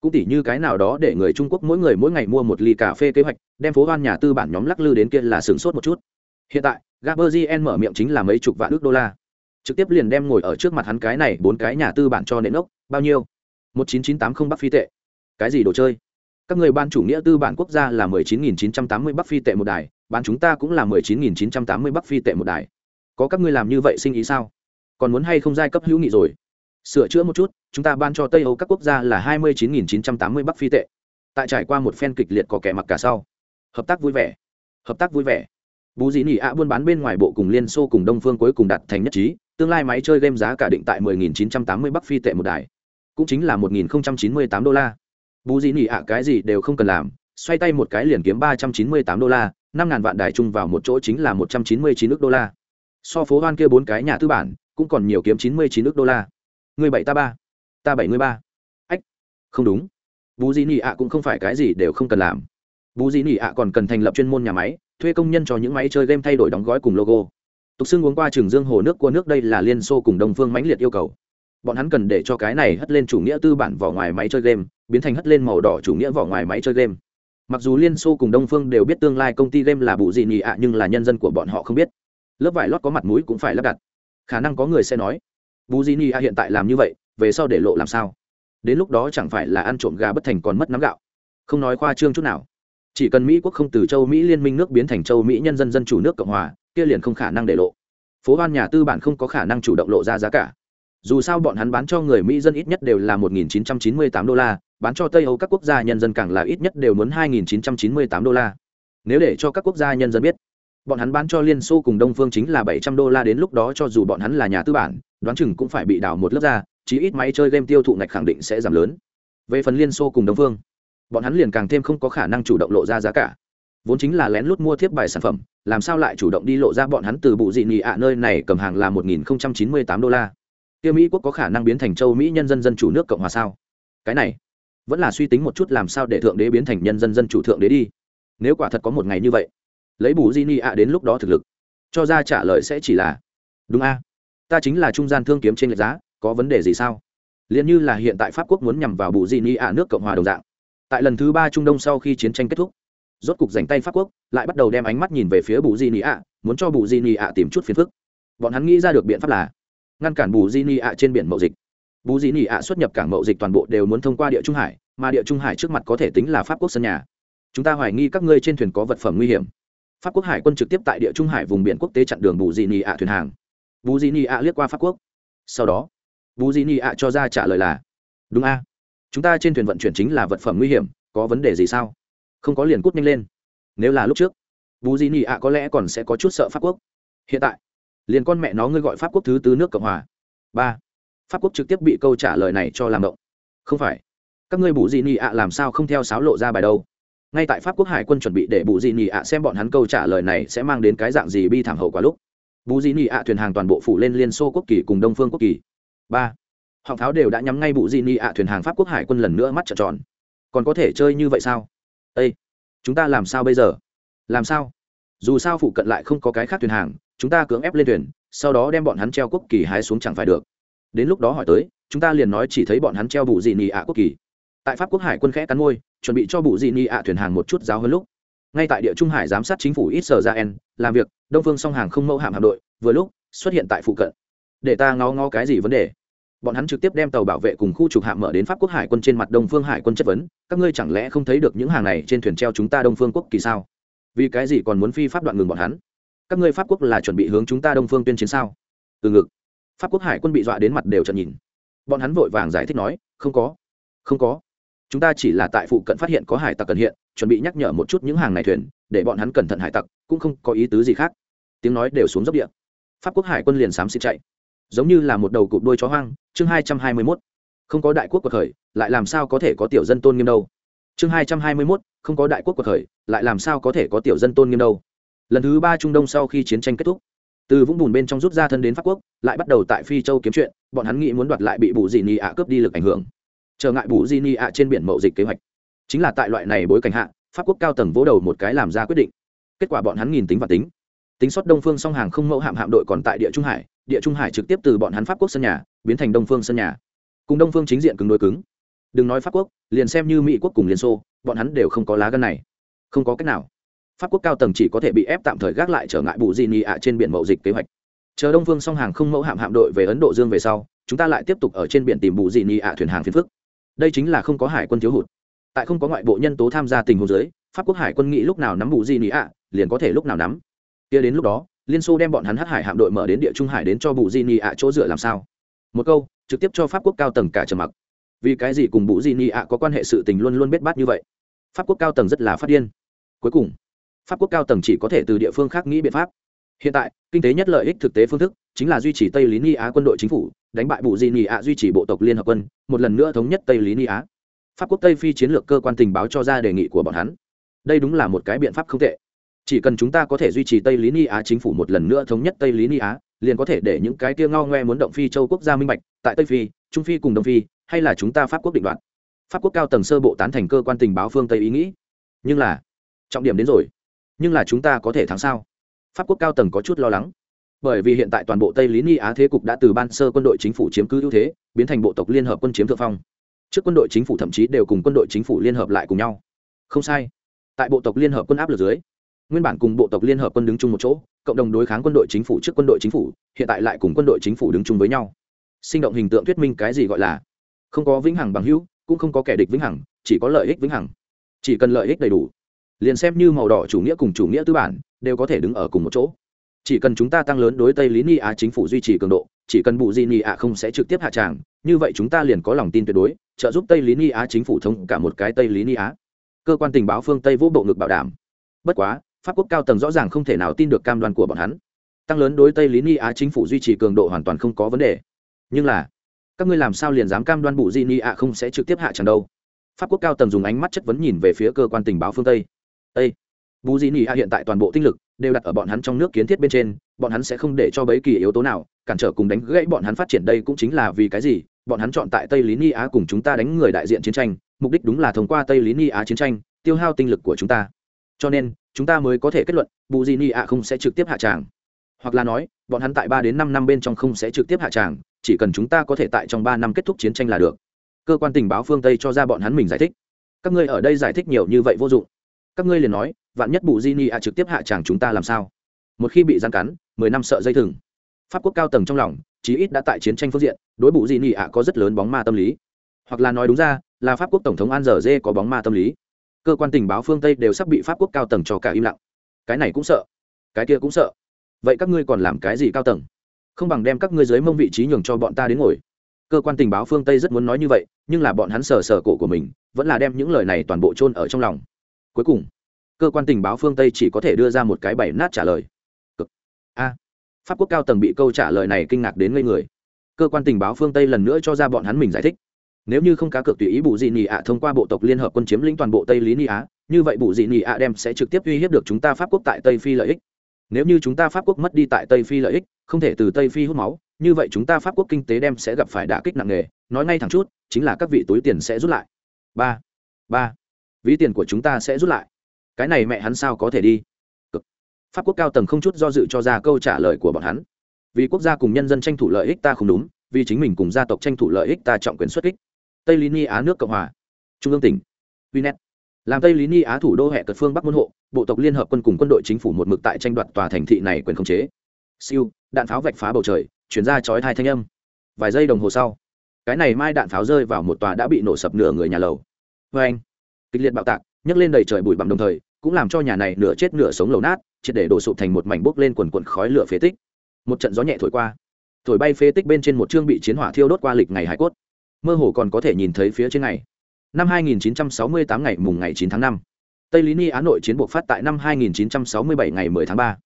Cũng tỉ như cái nào đó để người trung quốc mỗi người mỗi ngày mua một ly cà phê kế hoạch, đem phố hoan nhà tư bản nhóm lắc lư đến kia là sửng sốt một chút. Hiện tại, gaberzien mở miệng chính là mấy chục vạn ước đô la. Trực tiếp liền đem ngồi ở trước mặt hắn cái này, bốn cái nhà tư bản cho nện ốc, bao nhiêu? Một chín chín tám không bắc phi tệ cái gì đồ chơi? Các người ban chủ nghĩa tư bản quốc gia là mười chín nghìn chín trăm tám mươi bắc phi tệ một đài, bán chúng ta cũng là mười chín nghìn chín trăm tám mươi bắc phi tệ một đài. Có các ngươi làm như vậy sinh ý sao? Còn muốn hay không giai cấp hữu nghị rồi? Sửa chữa một chút, chúng ta ban cho tây âu các quốc gia là hai mươi chín nghìn chín trăm tám mươi bắc phi tệ. Tại trải qua một phen kịch liệt có kẻ mặc cả sau. Hợp tác vui vẻ. Hợp tác vui vẻ. Bú dị nỉ ạ buôn bán bên ngoài bộ cùng liên xô cùng đông phương cuối cùng đặt thành nhất trí, tương lai máy chơi game giá cả định tại 10.980 bắc phi tệ một đài. Cũng chính là 1.098 đô la bù gì nỉ ạ, cái gì đều không cần làm, xoay tay một cái liền kiếm 398 đô la, năm ngàn vạn đài chung vào một chỗ chính là 199 nước đô la. So phố hoan kia bốn cái nhà tư bản, cũng còn nhiều kiếm 99 nước đô la. Người bảy ta ba, ta bảy mươi ba. Ách, không đúng. Bù gì nỉ ạ cũng không phải cái gì đều không cần làm. Bù gì nỉ ạ còn cần thành lập chuyên môn nhà máy, thuê công nhân cho những máy chơi game thay đổi đóng gói cùng logo. Tục xưng uống qua trường dương hồ nước của nước đây là liên xô cùng đông phương mãnh liệt yêu cầu bọn hắn cần để cho cái này hất lên chủ nghĩa tư bản vỏ ngoài máy chơi game, biến thành hất lên màu đỏ chủ nghĩa vỏ ngoài máy chơi game. Mặc dù liên xô cùng đông phương đều biết tương lai công ty game là bụ gì nhị ạ, nhưng là nhân dân của bọn họ không biết. Lớp vải lót có mặt mũi cũng phải lắp đặt. Khả năng có người sẽ nói, bù gì nhị ạ hiện tại làm như vậy, về sau để lộ làm sao? Đến lúc đó chẳng phải là ăn trộm gà bất thành còn mất nắm gạo. Không nói khoa trương chút nào. Chỉ cần mỹ quốc không từ châu mỹ liên minh nước biến thành châu mỹ nhân dân dân chủ nước cộng hòa, kia liền không khả năng để lộ. Phố hoan nhà tư bản không có khả năng chủ động lộ ra giá cả dù sao bọn hắn bán cho người mỹ dân ít nhất đều là 1.998 đô la, bán cho tây âu các quốc gia nhân dân càng là ít nhất đều muốn 2.998 đô la. Nếu để cho các quốc gia nhân dân biết, bọn hắn bán cho liên xô cùng đông phương chính là 700 đô la đến lúc đó cho dù bọn hắn là nhà tư bản, đoán chừng cũng phải bị đảo một lớp ra, chí ít máy chơi game tiêu thụ ngạch khẳng định sẽ giảm lớn. Về phần liên xô cùng đông phương, bọn hắn liền càng thêm không có khả năng chủ động lộ ra giá cả. Vốn chính là lén lút mua thiếp bài sản phẩm, làm sao lại chủ động đi lộ ra bọn hắn từ bụ dị nghị ạ nơi này cầm hàng là một nghìn chín mươi tám đô la? Tiêu mỹ quốc có khả năng biến thành châu mỹ nhân dân dân chủ nước cộng hòa sao? Cái này, vẫn là suy tính một chút làm sao để thượng đế biến thành nhân dân dân chủ thượng đế đi. Nếu quả thật có một ngày như vậy, lấy bù di ni ạ đến lúc đó thực lực, cho ra trả lời sẽ chỉ là, đúng a, ta chính là trung gian thương kiếm trên lệch giá, có vấn đề gì sao? Liền như là hiện tại pháp quốc muốn nhằm vào bù di ni ạ nước cộng hòa đồng dạng. Tại lần thứ ba trung đông sau khi chiến tranh kết thúc, rốt cục giành tay pháp quốc, lại bắt đầu đem ánh mắt nhìn về phía bù di ni ạ, muốn cho bù di ni ạ tìm chút phiền phức. Bọn hắn nghĩ ra được biện pháp là ngăn cản bù di ni ạ trên biển mậu dịch. Bù di ni ạ xuất nhập cảng mậu dịch toàn bộ đều muốn thông qua địa trung hải, mà địa trung hải trước mặt có thể tính là pháp quốc sân nhà. Chúng ta hoài nghi các ngươi trên thuyền có vật phẩm nguy hiểm. Pháp quốc hải quân trực tiếp tại địa trung hải vùng biển quốc tế chặn đường bù di ni ạ thuyền hàng. Bù di ni ạ liếc qua pháp quốc. Sau đó, bù di ni ạ cho ra trả lời là, đúng a, chúng ta trên thuyền vận chuyển chính là vật phẩm nguy hiểm, có vấn đề gì sao? Không có liền cút nhanh lên. Nếu là lúc trước, bù di ni ạ có lẽ còn sẽ có chút sợ pháp quốc. Hiện tại liền con mẹ nó ngươi gọi pháp quốc thứ tứ nước cộng hòa. Ba. Pháp quốc trực tiếp bị câu trả lời này cho làm động. Không phải. Các ngươi bù di nị ạ làm sao không theo sáo lộ ra bài đâu? Ngay tại pháp quốc hải quân chuẩn bị để bù di nị ạ xem bọn hắn câu trả lời này sẽ mang đến cái dạng gì bi thảm hậu quả lúc. Bù di nị ạ thuyền hàng toàn bộ phủ lên liên xô quốc kỳ cùng đông phương quốc kỳ. Ba. Họng tháo đều đã nhắm ngay bù di nị ạ thuyền hàng pháp quốc hải quân lần nữa mắt trợn tròn. Còn có thể chơi như vậy sao? Ây chúng ta làm sao bây giờ? Làm sao? Dù sao phụ cận lại không có cái khác thuyền hàng chúng ta cưỡng ép lên thuyền, sau đó đem bọn hắn treo quốc kỳ hái xuống chẳng phải được. Đến lúc đó hỏi tới, chúng ta liền nói chỉ thấy bọn hắn treo bù dị nị ạ quốc kỳ. Tại pháp quốc hải quân khẽ cắn môi, chuẩn bị cho bù dị nị ạ thuyền hàng một chút giáo hơn lúc. Ngay tại địa trung hải giám sát chính phủ ít sở ra en làm việc, đông phương song hàng không mẫu hạm hạm đội, vừa lúc, xuất hiện tại phụ cận. Để ta ngó ngó cái gì vấn đề? Bọn hắn trực tiếp đem tàu bảo vệ cùng khu trục hạm mở đến pháp quốc hải quân trên mặt đông phương hải quân chất vấn, các ngươi chẳng lẽ không thấy được những hàng này trên thuyền treo chúng ta đông phương quốc kỳ sao? Vì cái gì còn muốn phi pháp đoạn ngừng bọn hắn? Các ngươi pháp quốc là chuẩn bị hướng chúng ta đông phương tuyên chiến sao? Từ ngực. Pháp quốc hải quân bị dọa đến mặt đều trận nhìn. Bọn hắn vội vàng giải thích nói, không có không có. Chúng ta chỉ là tại phụ cận phát hiện có hải tặc cần hiện, chuẩn bị nhắc nhở một chút những hàng này thuyền, để bọn hắn cẩn thận hải tặc, cũng không có ý tứ gì khác. Tiếng nói đều xuống dốc địa. Pháp quốc hải quân liền xám xịt chạy. Giống như là một đầu cụp đôi chó hoang, chương hai trăm hai mươi mốt. Không có đại quốc cuộc khởi, lại làm sao có thể có tiểu dân tôn nghiêm đâu? Chương hai trăm hai mươi mốt, không có đại quốc cuộc khởi, lại làm sao có thể có tiểu dân tôn nghiêm đâu? Lần thứ ba trung đông sau khi chiến tranh kết thúc, từ vũng bùn bên trong rút ra thân đến pháp quốc, lại bắt đầu tại phi châu kiếm chuyện, bọn hắn nghĩ muốn đoạt lại bị bù dị nị ạ cướp đi lực ảnh hưởng. Trở ngại bù dị nị ạ trên biển mậu dịch kế hoạch. Chính là tại loại này bối cảnh hạ, pháp quốc cao tầng vỗ đầu một cái làm ra quyết định. Kết quả bọn hắn nghìn tính và tính. Tính xuất đông phương song hàng không mẫu hạm hạm đội còn tại địa trung hải, địa trung hải trực tiếp từ bọn hắn pháp quốc sân nhà, biến thành đông phương sân nhà. Cùng đông phương chính diện cứng đối cứng. Đừng nói pháp quốc, liền xem như mỹ quốc cùng liên xô, bọn hắn đều không có lá gân này. Không có cách nào pháp quốc cao tầng chỉ có thể bị ép tạm thời gác lại trở ngại bù di ni ạ trên biển mậu dịch kế hoạch. Chờ đông phương song hàng không mẫu hạm hạm đội về ấn độ dương về sau chúng ta lại tiếp tục ở trên biển tìm bù di ni ạ thuyền hàng phiền phức. Đây chính là không có hải quân thiếu hụt. Tại không có ngoại bộ nhân tố tham gia tình huống dưới, pháp quốc hải quân nghĩ lúc nào nắm bù di ni ạ liền có thể lúc nào nắm. Kia đến lúc đó liên xô đem bọn hắn hát hải hạm đội mở đến địa trung hải đến cho bù di ni ạ chỗ dựa làm sao? Một câu trực tiếp cho pháp quốc cao tầng cả trầm mặc. Vì cái gì cùng bù di ni ạ có quan hệ sự tình luôn luôn biết bát như vậy? Pháp quốc cao tầng rất là phát điên. Cuối cùng pháp quốc cao tầng chỉ có thể từ địa phương khác nghĩ biện pháp. Hiện tại, kinh tế nhất lợi ích thực tế phương thức chính là duy trì tây lý ni á quân đội chính phủ, đánh bại bù di ni á duy trì bộ tộc liên hợp quân, một lần nữa thống nhất tây lý ni á. Pháp quốc tây phi chiến lược cơ quan tình báo cho ra đề nghị của bọn hắn. Đây đúng là một cái biện pháp không tệ. Chỉ cần chúng ta có thể duy trì tây lý ni á chính phủ một lần nữa thống nhất tây lý ni á, liền có thể để những cái tia ngao ngoe muốn động phi châu quốc gia minh bạch, tại tây phi, trung phi cùng đông phi, hay là chúng ta pháp quốc định đoạt. Pháp quốc cao tầng sơ bộ tán thành cơ quan tình báo phương tây ý nghĩ. Nhưng là, trọng điểm đến rồi nhưng là chúng ta có thể thắng sao? Pháp quốc cao tầng có chút lo lắng. Bởi vì hiện tại toàn bộ tây lý ni á thế cục đã từ ban sơ quân đội chính phủ chiếm cứ ưu thế, biến thành bộ tộc liên hợp quân chiếm thượng phong. Trước quân đội chính phủ thậm chí đều cùng quân đội chính phủ liên hợp lại cùng nhau. Không sai. Tại bộ tộc liên hợp quân áp lực dưới, nguyên bản cùng bộ tộc liên hợp quân đứng chung một chỗ, cộng đồng đối kháng quân đội chính phủ trước quân đội chính phủ, hiện tại lại cùng quân đội chính phủ đứng chung với nhau. Sinh động hình tượng thuyết minh cái gì gọi là không có vĩnh hằng bằng hữu, cũng không có kẻ địch vĩnh hằng, chỉ có lợi ích vĩnh hằng. Chỉ cần lợi ích đầy đủ liền xem như màu đỏ chủ nghĩa cùng chủ nghĩa tư bản, đều có thể đứng ở cùng một chỗ. Chỉ cần chúng ta tăng lớn đối tây lý ni á chính phủ duy trì cường độ, chỉ cần bù di ni á không sẽ trực tiếp hạ tràng, như vậy chúng ta liền có lòng tin tuyệt đối, trợ giúp tây lý ni á chính phủ thống cả một cái tây lý ni á. Cơ quan tình báo phương tây vô bộ ngực bảo đảm. Bất quá, pháp quốc cao tầng rõ ràng không thể nào tin được cam đoan của bọn hắn. Tăng lớn đối tây lý ni á chính phủ duy trì cường độ hoàn toàn không có vấn đề. Nhưng là, các ngươi làm sao liền dám cam đoan bù di ni á không sẽ trực tiếp hạ tràng đâu? Pháp quốc cao tầng dùng ánh mắt chất vấn nhìn về phía cơ quan tình báo phương tây. Ê! bù Dĩ Nỉ a hiện tại toàn bộ tinh lực đều đặt ở bọn hắn trong nước kiến thiết bên trên, bọn hắn sẽ không để cho bấy kỳ yếu tố nào, cản trở cùng đánh gãy bọn hắn phát triển đây cũng chính là vì cái gì? Bọn hắn chọn tại tây lý ni á cùng chúng ta đánh người đại diện chiến tranh, mục đích đúng là thông qua tây lý ni á chiến tranh, tiêu hao tinh lực của chúng ta. Cho nên, chúng ta mới có thể kết luận bù Dĩ Nỉ A không sẽ trực tiếp hạ tràng. Hoặc là nói, bọn hắn tại ba đến năm năm bên trong không sẽ trực tiếp hạ tràng, chỉ cần chúng ta có thể tại trong ba năm kết thúc chiến tranh là được. Cơ quan tình báo phương tây cho ra bọn hắn mình giải thích. Các ngươi ở đây giải thích nhiều như vậy vô dụng các ngươi liền nói, vạn nhất bù di ni a trực tiếp hạ tràng chúng ta làm sao? Một khi bị gian cắn, mười năm sợ dây thừng. Pháp quốc cao tầng trong lòng, chí ít đã tại chiến tranh phương diện, đối bù di ni a có rất lớn bóng ma tâm lý. Hoặc là nói đúng ra, là pháp quốc tổng thống an giờ dê có bóng ma tâm lý. Cơ quan tình báo phương tây đều sắp bị pháp quốc cao tầng cho cả im lặng. Cái này cũng sợ, cái kia cũng sợ. Vậy các ngươi còn làm cái gì cao tầng? Không bằng đem các ngươi dưới mông vị trí nhường cho bọn ta đến ngồi. Cơ quan tình báo phương tây rất muốn nói như vậy, nhưng là bọn hắn sờ sờ cổ của mình, vẫn là đem những lời này toàn bộ chôn ở trong lòng cuối cùng, cơ quan tình báo phương tây chỉ có thể đưa ra một cái bảy nát trả lời. Cực. a. Pháp quốc cao tầng bị câu trả lời này kinh ngạc đến ngây người. Cơ quan tình báo phương tây lần nữa cho ra bọn hắn mình giải thích. Nếu như không cá cược tùy ý bù dị nị ạ thông qua bộ tộc liên hợp quân chiếm lĩnh toàn bộ tây lý ni á, như vậy bù dị nị ạ đem sẽ trực tiếp uy hiếp được chúng ta pháp quốc tại tây phi lợi ích. Nếu như chúng ta pháp quốc mất đi tại tây phi lợi ích, không thể từ tây phi hút máu, như vậy chúng ta pháp quốc kinh tế đem sẽ gặp phải đả kích nặng nề. Nói ngay thẳng chút, chính là các vị túi tiền sẽ rút lại. Ba. Ba ví tiền của chúng ta sẽ rút lại. Cái này mẹ hắn sao có thể đi? Cực. pháp quốc cao tầng không chút do dự cho ra câu trả lời của bọn hắn. Vì quốc gia cùng nhân dân tranh thủ lợi ích ta không đúng, vì chính mình cùng gia tộc tranh thủ lợi ích ta trọng quyền xuất kích. Tây lý ni á nước cộng hòa. Trung ương tỉnh. Vinet làm tây lý ni á thủ đô hệ cật phương bắc môn hộ, bộ tộc liên hợp quân cùng quân đội chính phủ một mực tại tranh đoạt tòa thành thị này quyền khống chế. Siêu, đạn pháo vạch phá bầu trời, chuyển ra chói thai thanh âm. Vài giây đồng hồ sau, cái này mai đạn pháo rơi vào một tòa đã bị nổ sập nửa người nhà lầu. Vê anh kịch liệt bạo tạc nhấc lên đầy trời bụi bặm đồng thời cũng làm cho nhà này nửa chết nửa sống lầu nát triệt để đổ sụp thành một mảnh bốc lên quần quần khói lửa phế tích một trận gió nhẹ thổi qua thổi bay phế tích bên trên một chương bị chiến hỏa thiêu đốt qua lịch ngày hải cốt mơ hồ còn có thể nhìn thấy phía trên ngày năm 2968 ngày mùng ngày 9 tháng 5. Tây Lý Ni Á nội chiến buộc phát tại năm 2967 ngày 10 tháng 3.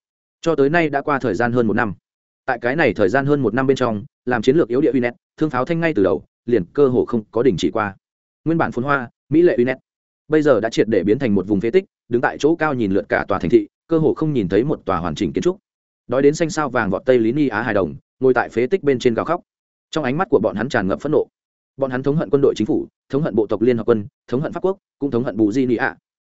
Cho tới nay đã qua thời gian hơn một năm. Tại cái này thời gian hơn một năm bên trong, làm chiến lược yếu địa Unet, thương pháo thanh ngay từ đầu, liền cơ hồ không có đình chỉ qua. Nguyên bản phồn hoa, mỹ lệ Unet, bây giờ đã triệt để biến thành một vùng phế tích, đứng tại chỗ cao nhìn lượn cả tòa thành thị, cơ hồ không nhìn thấy một tòa hoàn chỉnh kiến trúc. Đói đến xanh sao vàng vọt Tây Lý Ni Á hài đồng, ngồi tại phế tích bên trên gào khóc. Trong ánh mắt của bọn hắn tràn ngập phẫn nộ. Bọn hắn thống hận quân đội chính phủ thống hận bộ tộc liên hợp quân thống hận pháp quốc cũng thống hận bù di nị ạ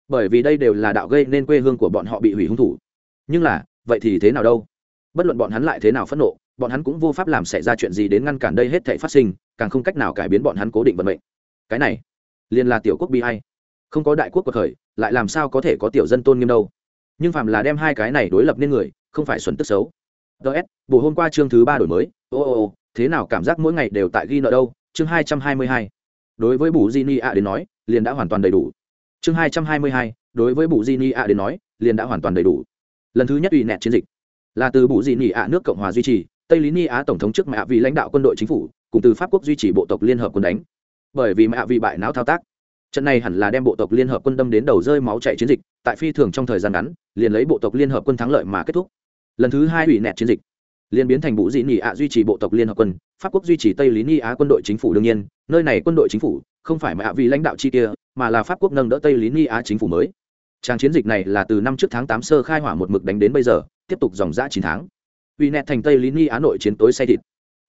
bởi vì đây đều là đạo gây nên quê hương của bọn họ bị hủy hung thủ. Nhưng là vậy thì thế nào đâu? Bất luận bọn hắn lại thế nào phẫn nộ bọn hắn cũng vô pháp làm xảy ra chuyện gì đến ngăn cản đây hết thể phát sinh càng không cách nào cải biến bọn hắn cố định vận mệnh. Cái này liền là tiểu quốc bi hay không có đại quốc cuộc khởi, lại làm sao có thể có tiểu dân tôn nghiêm đâu. Nhưng phàm là đem hai cái này đối lập nên người, không phải xuẩn tức xấu. Ts bộ hôm qua chương thứ ba đổi mới. Ô ô ô, thế nào cảm giác mỗi ngày đều tại ghi nợ đâu? Chương hai trăm hai mươi hai. Đối với bù di ni a đến nói, liền đã hoàn toàn đầy đủ. Chương hai trăm hai mươi hai, đối với bù di ni a đến nói, liền đã hoàn toàn đầy đủ. Lần thứ nhất ủy nẹt chiến dịch. Là từ bù di ni a nước cộng hòa duy trì, tây lý ni á tổng thống trước mạ vị lãnh đạo quân đội chính phủ, cùng từ pháp quốc duy trì bộ tộc liên hợp quân đánh. Bởi vì mạ vị bại não thao tác trận này hẳn là đem bộ tộc liên hợp quân đâm đến đầu rơi máu chạy chiến dịch, tại phi thường trong thời gian ngắn, liền lấy bộ tộc liên hợp quân thắng lợi mà kết thúc. Lần thứ hai ủy nẹt chiến dịch, liền biến thành bụ dị nị ạ duy trì bộ tộc liên hợp quân, pháp quốc duy trì tây lý ni á quân đội chính phủ đương nhiên, nơi này quân đội chính phủ không phải mà ạ vì lãnh đạo chi kia, mà là pháp quốc nâng đỡ tây lý ni á chính phủ mới. Trang chiến dịch này là từ năm trước tháng tám sơ khai hỏa một mực đánh đến bây giờ, tiếp tục dòng dã chín tháng. Vì nẹt thành tây lý ni á nội chiến tối say thịt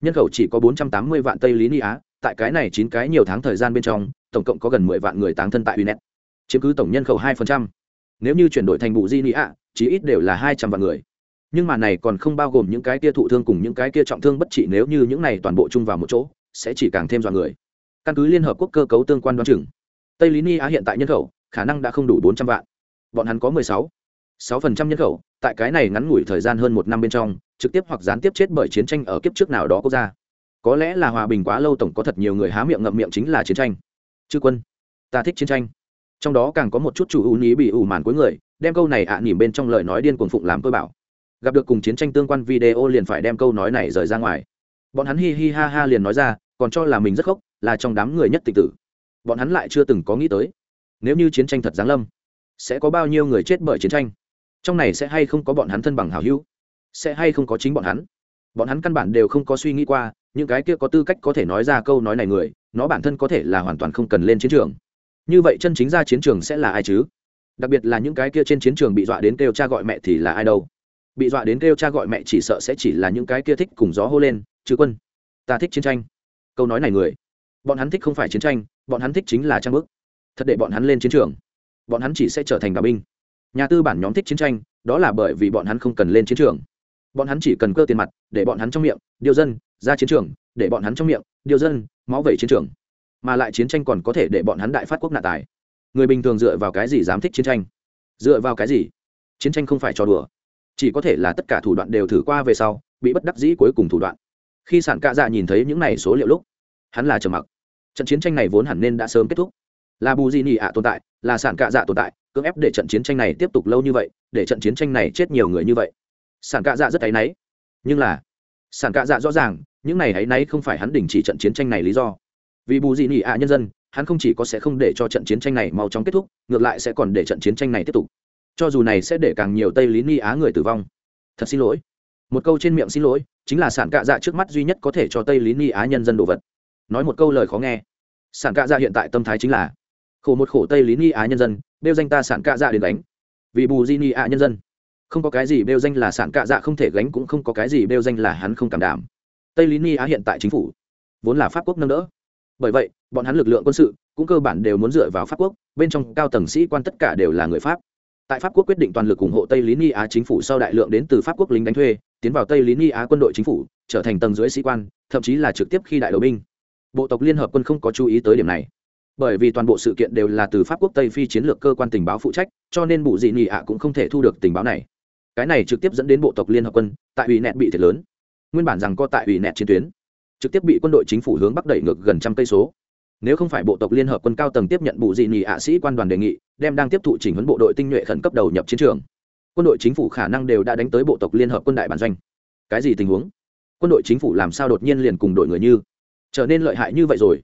nhân khẩu chỉ có bốn trăm tám mươi vạn tây lý ni á, tại cái này chín cái nhiều tháng thời gian bên trong, tổng cộng có gần mười vạn người táng thân tại unet. Chiếm cứ tổng nhân khẩu hai phần trăm. Nếu như chuyển đổi thành bù di ni chí ít đều là hai trăm vạn người. Nhưng mà này còn không bao gồm những cái kia thụ thương cùng những cái kia trọng thương bất trị, nếu như những này toàn bộ chung vào một chỗ, sẽ chỉ càng thêm dọa người. Căn cứ liên hợp quốc cơ cấu tương quan đoán chừng, tây lý ni á hiện tại nhân khẩu, khả năng đã không đủ bốn trăm vạn. Bọn hắn có mười sáu sáu phần trăm nhân khẩu, tại cái này ngắn ngủi thời gian hơn một năm bên trong, trực tiếp hoặc gián tiếp chết bởi chiến tranh ở kiếp trước nào đó quốc gia. Có lẽ là hòa bình quá lâu tổng có thật nhiều người há miệng ngậm miệng chính là chiến tranh. Chư quân, ta thích chiến tranh. Trong đó càng có một chút chủ ưu ní bị ủ màn cuối người, đem câu này ạ à nỉm bên trong lời nói điên cuồng phụng làm tôi bảo. Gặp được cùng chiến tranh tương quan video liền phải đem câu nói này rời ra ngoài. Bọn hắn hi hi ha ha liền nói ra, còn cho là mình rất khóc là trong đám người nhất tịch tử. Bọn hắn lại chưa từng có nghĩ tới, nếu như chiến tranh thật giáng lâm, sẽ có bao nhiêu người chết bởi chiến tranh? Trong này sẽ hay không có bọn hắn thân bằng hào hữu? Sẽ hay không có chính bọn hắn? Bọn hắn căn bản đều không có suy nghĩ qua, những cái kia có tư cách có thể nói ra câu nói này người, nó bản thân có thể là hoàn toàn không cần lên chiến trường. Như vậy chân chính ra chiến trường sẽ là ai chứ? Đặc biệt là những cái kia trên chiến trường bị dọa đến kêu cha gọi mẹ thì là ai đâu? Bị dọa đến kêu cha gọi mẹ chỉ sợ sẽ chỉ là những cái kia thích cùng gió hô lên chứ quân, ta thích chiến tranh. Câu nói này người, bọn hắn thích không phải chiến tranh, bọn hắn thích chính là trang bức. Thật để bọn hắn lên chiến trường, bọn hắn chỉ sẽ trở thành đạo binh nhà tư bản nhóm thích chiến tranh, đó là bởi vì bọn hắn không cần lên chiến trường. Bọn hắn chỉ cần cơ tiền mặt, để bọn hắn trong miệng, điều dân, ra chiến trường, để bọn hắn trong miệng, điều dân, máu vẩy chiến trường. Mà lại chiến tranh còn có thể để bọn hắn đại phát quốc nạ tài. Người bình thường dựa vào cái gì dám thích chiến tranh? Dựa vào cái gì? Chiến tranh không phải cho đùa. Chỉ có thể là tất cả thủ đoạn đều thử qua về sau, bị bất đắc dĩ cuối cùng thủ đoạn. Khi sản cạ dạ nhìn thấy những này số liệu lúc, hắn là trầm mặc. Trận chiến tranh này vốn hẳn nên đã sớm kết thúc. Là bù di nị ạ tồn tại, là sản cạ dạ tồn tại cưỡng ép để trận chiến tranh này tiếp tục lâu như vậy, để trận chiến tranh này chết nhiều người như vậy. Sản cạ dạ rất áy náy. Nhưng là, sản cạ dạ rõ ràng, những này áy náy không phải hắn đình chỉ trận chiến tranh này lý do. Vì bù dị nị ạ nhân dân, hắn không chỉ có sẽ không để cho trận chiến tranh này mau chóng kết thúc, ngược lại sẽ còn để trận chiến tranh này tiếp tục. Cho dù này sẽ để càng nhiều tây lý ni á người tử vong. Thật xin lỗi. Một câu trên miệng xin lỗi, chính là sản cạ dạ trước mắt duy nhất có thể cho tây lý ni á nhân dân đồ vật. Nói một câu lời khó nghe. Sản cạ dạ hiện tại tâm thái chính là, khổ một khổ tây lý ni á nhân dân đeo danh ta sản cạ dạ đến đánh vì bù di ni á nhân dân. Không có cái gì đeo danh là sản cạ dạ không thể gánh cũng không có cái gì đeo danh là hắn không cảm đảm. Tây lý ni á hiện tại chính phủ, vốn là pháp quốc nâng đỡ. Bởi vậy, bọn hắn lực lượng quân sự cũng cơ bản đều muốn dựa vào pháp quốc, bên trong cao tầng sĩ quan tất cả đều là người pháp. Tại pháp quốc quyết định toàn lực ủng hộ tây lý ni á chính phủ sau đại lượng đến từ pháp quốc lính đánh thuê, tiến vào tây lý ni á quân đội chính phủ, trở thành tầng dưới sĩ quan, thậm chí là trực tiếp khi đại đội binh. Bộ tộc liên hợp quân không có chú ý tới điểm này bởi vì toàn bộ sự kiện đều là từ pháp quốc tây phi chiến lược cơ quan tình báo phụ trách, cho nên bụ dị nị ạ cũng không thể thu được tình báo này. Cái này trực tiếp dẫn đến bộ tộc liên hợp quân tại ủy nẹt bị thiệt lớn. Nguyên bản rằng có tại ủy nẹt chiến tuyến, trực tiếp bị quân đội chính phủ hướng bắc đẩy ngược gần trăm cây số. Nếu không phải bộ tộc liên hợp quân cao tầng tiếp nhận bụ dị nị ạ sĩ quan đoàn đề nghị, đem đang tiếp thụ chỉnh huấn bộ đội tinh nhuệ khẩn cấp đầu nhập chiến trường. Quân đội chính phủ khả năng đều đã đánh tới bộ tộc liên hợp quân đại bản doanh. Cái gì tình huống? Quân đội chính phủ làm sao đột nhiên liền cùng đội người như? Trở nên lợi hại như vậy rồi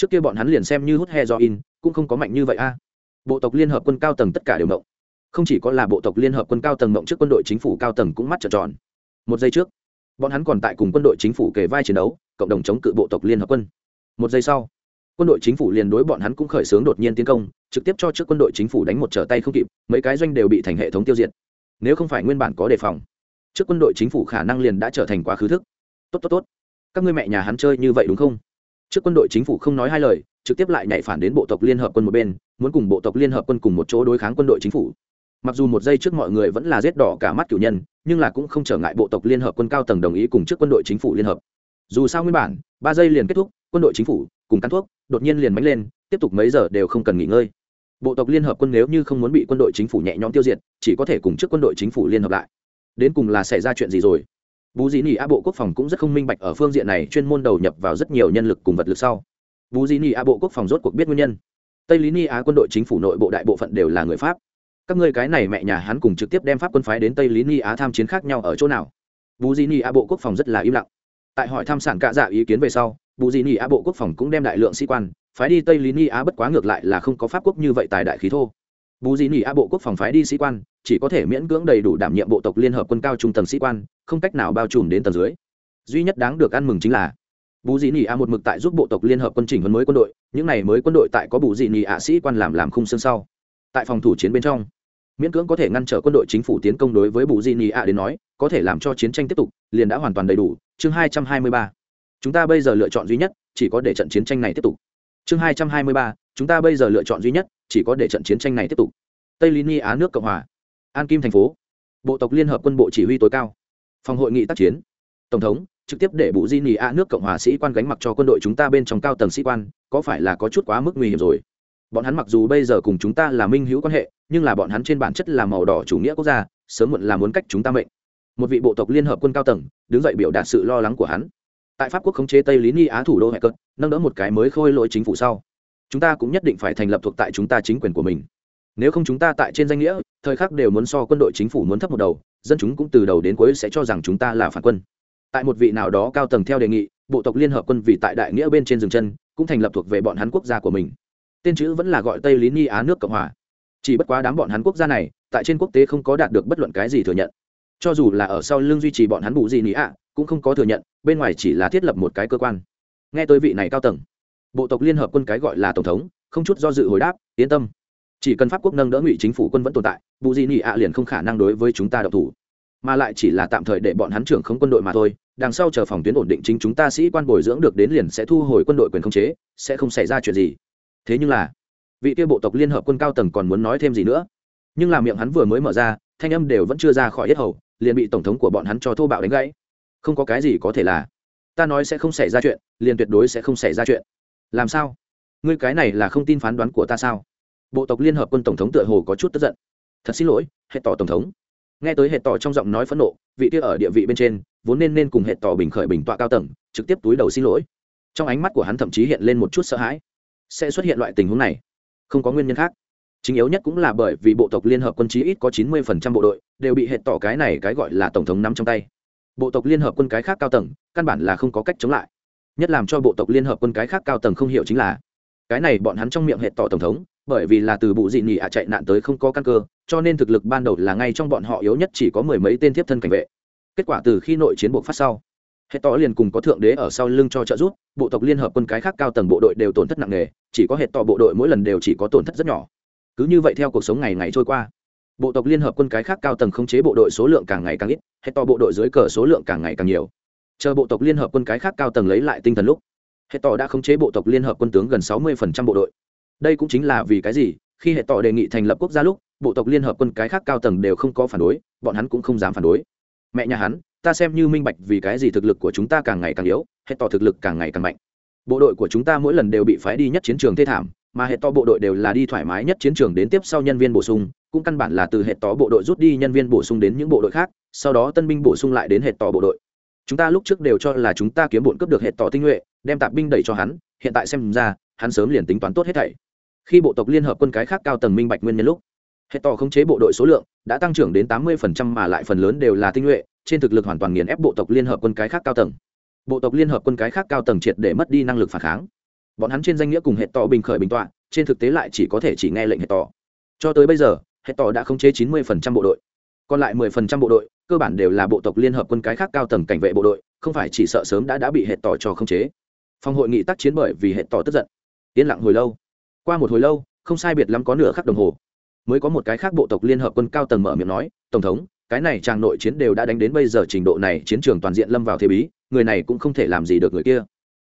trước kia bọn hắn liền xem như hút he do in, cũng không có mạnh như vậy a. Bộ tộc liên hợp quân cao tầng tất cả đều mộng không chỉ có là bộ tộc liên hợp quân cao tầng mộng trước quân đội chính phủ cao tầng cũng mắt trợn tròn. Một giây trước, bọn hắn còn tại cùng quân đội chính phủ kề vai chiến đấu, cộng đồng chống cự bộ tộc liên hợp quân. Một giây sau, quân đội chính phủ liền đối bọn hắn cũng khởi xướng đột nhiên tiến công, trực tiếp cho trước quân đội chính phủ đánh một trở tay không kịp, mấy cái doanh đều bị thành hệ thống tiêu diệt. Nếu không phải nguyên bản có đề phòng, trước quân đội chính phủ khả năng liền đã trở thành quá khứ thức. Tốt tốt tốt. Các ngươi mẹ nhà hắn chơi như vậy đúng không? Trước quân đội chính phủ không nói hai lời, trực tiếp lại nhảy phản đến bộ tộc liên hợp quân một bên, muốn cùng bộ tộc liên hợp quân cùng một chỗ đối kháng quân đội chính phủ. Mặc dù một giây trước mọi người vẫn là rét đỏ cả mắt cử nhân, nhưng là cũng không trở ngại bộ tộc liên hợp quân cao tầng đồng ý cùng trước quân đội chính phủ liên hợp. Dù sao nguyên bản, ba giây liền kết thúc, quân đội chính phủ cùng cắn thuốc, đột nhiên liền mánh lên, tiếp tục mấy giờ đều không cần nghỉ ngơi. Bộ tộc liên hợp quân nếu như không muốn bị quân đội chính phủ nhẹ nhõm tiêu diệt, chỉ có thể cùng trước quân đội chính phủ liên hợp lại. Đến cùng là xảy ra chuyện gì rồi? Bú dĩ nỉ a bộ quốc phòng cũng rất không minh bạch ở phương diện này chuyên môn đầu nhập vào rất nhiều nhân lực cùng vật lực sau. Bú dĩ nỉ a bộ quốc phòng rốt cuộc biết nguyên nhân. Tây lý ni á quân đội chính phủ nội bộ đại bộ phận đều là người pháp. Các ngươi cái này mẹ nhà hắn cùng trực tiếp đem pháp quân phái đến tây lý ni á tham chiến khác nhau ở chỗ nào? Bú dĩ nỉ a bộ quốc phòng rất là im lặng. Tại hỏi tham sản cạ dạ ý kiến về sau bù dị nỉ á bộ quốc phòng cũng đem đại lượng sĩ quan phái đi tây lý ni á bất quá ngược lại là không có pháp quốc như vậy tài đại khí thô bù dị nỉ a bộ quốc phòng phái đi sĩ quan, chỉ có thể miễn cưỡng đầy đủ đảm nhiệm bộ tộc liên hợp quân cao trung tầng sĩ quan, không cách nào bao trùm đến tầng dưới. Duy nhất đáng được ăn mừng chính là bù dị nỉ a một mực tại giúp bộ tộc liên hợp quân chỉnh huấn mới quân đội, những n à y mới quân đội tại có bù dị nỉ a sĩ quan làm làm khung xương sau. Tại phòng thủ chiến bên trong, miễn cưỡng có thể ngăn trở quân đội chính phủ tiến công đối với bù dị nỉ a đến nói, có thể làm cho chiến tranh tiếp tục, liền đã hoàn toàn đầy đủ. Chương hai trăm hai mươi ba. Chúng ta bây giờ lựa chọn duy nhất, chỉ có để trận chiến tranh này tiếp tục. Chương hai trăm hai mươi ba chúng ta bây giờ lựa chọn duy nhất, chỉ có để trận chiến tranh này tiếp tục. Tây lý ni á nước cộng hòa, an kim thành phố. Bộ tộc liên hợp quân bộ chỉ huy tối cao. Phòng hội nghị tác chiến. Tổng thống, trực tiếp để bụ di nì a nước cộng hòa sĩ quan gánh mặc cho quân đội chúng ta bên trong cao tầng sĩ quan, có phải là có chút quá mức nguy hiểm rồi? Bọn hắn mặc dù bây giờ cùng chúng ta là minh hữu quan hệ, nhưng là bọn hắn trên bản chất là màu đỏ chủ nghĩa quốc gia, sớm muộn là muốn cách chúng ta mệnh. Một vị bộ tộc liên hợp quân cao tầng, đứng dậy biểu đạt sự lo lắng của hắn. Tại pháp quốc khống chế tây lý ni á thủ đô hẹp cận, nâng đỡ một cái mới khôi lỗi chính phủ sau chúng ta cũng nhất định phải thành lập thuộc tại chúng ta chính quyền của mình. Nếu không chúng ta tại trên danh nghĩa, thời khắc đều muốn so quân đội chính phủ muốn thấp một đầu, dân chúng cũng từ đầu đến cuối sẽ cho rằng chúng ta là phản quân. Tại một vị nào đó cao tầng theo đề nghị, bộ tộc liên hợp quân vì tại đại nghĩa bên trên rừng chân, cũng thành lập thuộc về bọn hắn quốc gia của mình. Tên chữ vẫn là gọi tây lý ni á nước cộng hòa. Chỉ bất quá đám bọn hắn quốc gia này, tại trên quốc tế không có đạt được bất luận cái gì thừa nhận. Cho dù là ở sau lưng duy trì bọn hắn bù gì nị ạ cũng không có thừa nhận, bên ngoài chỉ là thiết lập một cái cơ quan. Nghe tới vị này cao tầng bộ tộc liên hợp quân cái gọi là tổng thống, không chút do dự hồi đáp, yên tâm, chỉ cần pháp quốc nâng đỡ ngụy chính phủ quân vẫn tồn tại, bù gì nỉ ạ liền không khả năng đối với chúng ta độc thủ. Mà lại chỉ là tạm thời để bọn hắn trưởng không quân đội mà thôi, đằng sau chờ phòng tuyến ổn định chính chúng ta sĩ quan bồi dưỡng được đến liền sẽ thu hồi quân đội quyền khống chế, sẽ không xảy ra chuyện gì. Thế nhưng là, vị kia bộ tộc liên hợp quân cao tầng còn muốn nói thêm gì nữa? Nhưng là miệng hắn vừa mới mở ra, thanh âm đều vẫn chưa ra khỏi yết hầu, liền bị tổng thống của bọn hắn cho thô bạo đánh gãy. Không có cái gì có thể là, ta nói sẽ không xảy ra chuyện, liền tuyệt đối sẽ không xảy ra chuyện làm sao? Ngươi cái này là không tin phán đoán của ta sao? Bộ tộc liên hợp quân tổng thống tựa hồ có chút tức giận. Thật xin lỗi, hệ tỏ tổng thống. Nghe tới hệ tỏ trong giọng nói phẫn nộ, vị kia ở địa vị bên trên, vốn nên nên cùng hệ tỏ bình khởi bình tọa cao tầng, trực tiếp túi đầu xin lỗi. Trong ánh mắt của hắn thậm chí hiện lên một chút sợ hãi. Sẽ xuất hiện loại tình huống này. Không có nguyên nhân khác. Chính yếu nhất cũng là bởi vì bộ tộc liên hợp quân chí ít có chín mươi phần trăm bộ đội đều bị hệ tỏ cái này cái gọi là tổng thống nắm trong tay. Bộ tộc liên hợp quân cái khác cao tầng, căn bản là không có cách chống lại nhất làm cho bộ tộc liên hợp quân cái khác cao tầng không hiểu chính là, cái này bọn hắn trong miệng hệ tỏ tổng thống, bởi vì là từ bụ dị nhị ạ chạy nạn tới không có căn cơ, cho nên thực lực ban đầu là ngay trong bọn họ yếu nhất chỉ có mười mấy tên tiếp thân cảnh vệ. Kết quả từ khi nội chiến buộc phát sau hệ tỏ liền cùng có thượng đế ở sau lưng cho trợ giúp, bộ tộc liên hợp quân cái khác cao tầng bộ đội đều tổn thất nặng nề, chỉ có hệ tỏ bộ đội mỗi lần đều chỉ có tổn thất rất nhỏ. Cứ như vậy theo cuộc sống ngày ngày trôi qua, bộ tộc liên hợp quân cái khác cao tầng khống chế bộ đội số lượng càng ngày càng ít hệ tỏ bộ đội dưới cờ số lượng càng ngày càng nhiều chờ bộ tộc liên hợp quân cái khác cao tầng lấy lại tinh thần lúc, hệ tỏ đã khống chế bộ tộc liên hợp quân tướng gần sáu mươi bộ đội. Đây cũng chính là vì cái gì? Khi hệ tỏ đề nghị thành lập quốc gia lúc, bộ tộc liên hợp quân cái khác cao tầng đều không có phản đối, bọn hắn cũng không dám phản đối. Mẹ nhà hắn, ta xem như minh bạch vì cái gì thực lực của chúng ta càng ngày càng yếu, hệ tỏ thực lực càng ngày càng mạnh. Bộ đội của chúng ta mỗi lần đều bị phái đi nhất chiến trường thê thảm, mà hệ to bộ đội đều là đi thoải mái nhất chiến trường đến tiếp sau nhân viên bổ sung, cũng căn bản là từ hệ to bộ đội rút đi nhân viên bổ sung đến những bộ đội khác, sau đó tân binh bổ sung lại đến hệ to bộ đội chúng ta lúc trước đều cho là chúng ta kiếm bổn cướp được hệ tỏ tinh nhuệ, đem tạp binh đẩy cho hắn, hiện tại xem ra, hắn sớm liền tính toán tốt hết thảy. Khi bộ tộc liên hợp quân cái khác cao tầng minh bạch nguyên nhân lúc hệ tỏ khống chế bộ đội số lượng đã tăng trưởng đến tám mươi phần trăm mà lại phần lớn đều là tinh nhuệ, trên thực lực hoàn toàn nghiền ép bộ tộc liên hợp quân cái khác cao tầng. Bộ tộc liên hợp quân cái khác cao tầng triệt để mất đi năng lực phản kháng. Bọn hắn trên danh nghĩa cùng hệ tỏ bình khởi bình tọa, trên thực tế lại chỉ có thể chỉ nghe lệnh hệ tỏ. Cho tới bây giờ hệ tỏ đã khống chế chín mươi phần trăm bộ đội, còn lại mười phần trăm bộ đội cơ bản đều là bộ tộc liên hợp quân cái khác cao tầng cảnh vệ bộ đội, không phải chỉ sợ sớm đã đã bị hệ tỏ cho không chế. Phòng hội nghị tác chiến bởi vì hệ tỏ tức giận. Yên lặng hồi lâu. Qua một hồi lâu, không sai biệt lắm có nửa khắc đồng hồ. Mới có một cái khác bộ tộc liên hợp quân cao tầng mở miệng nói, tổng thống, cái này trang nội chiến đều đã đánh đến bây giờ trình độ này, chiến trường toàn diện lâm vào thế bí, người này cũng không thể làm gì được người kia.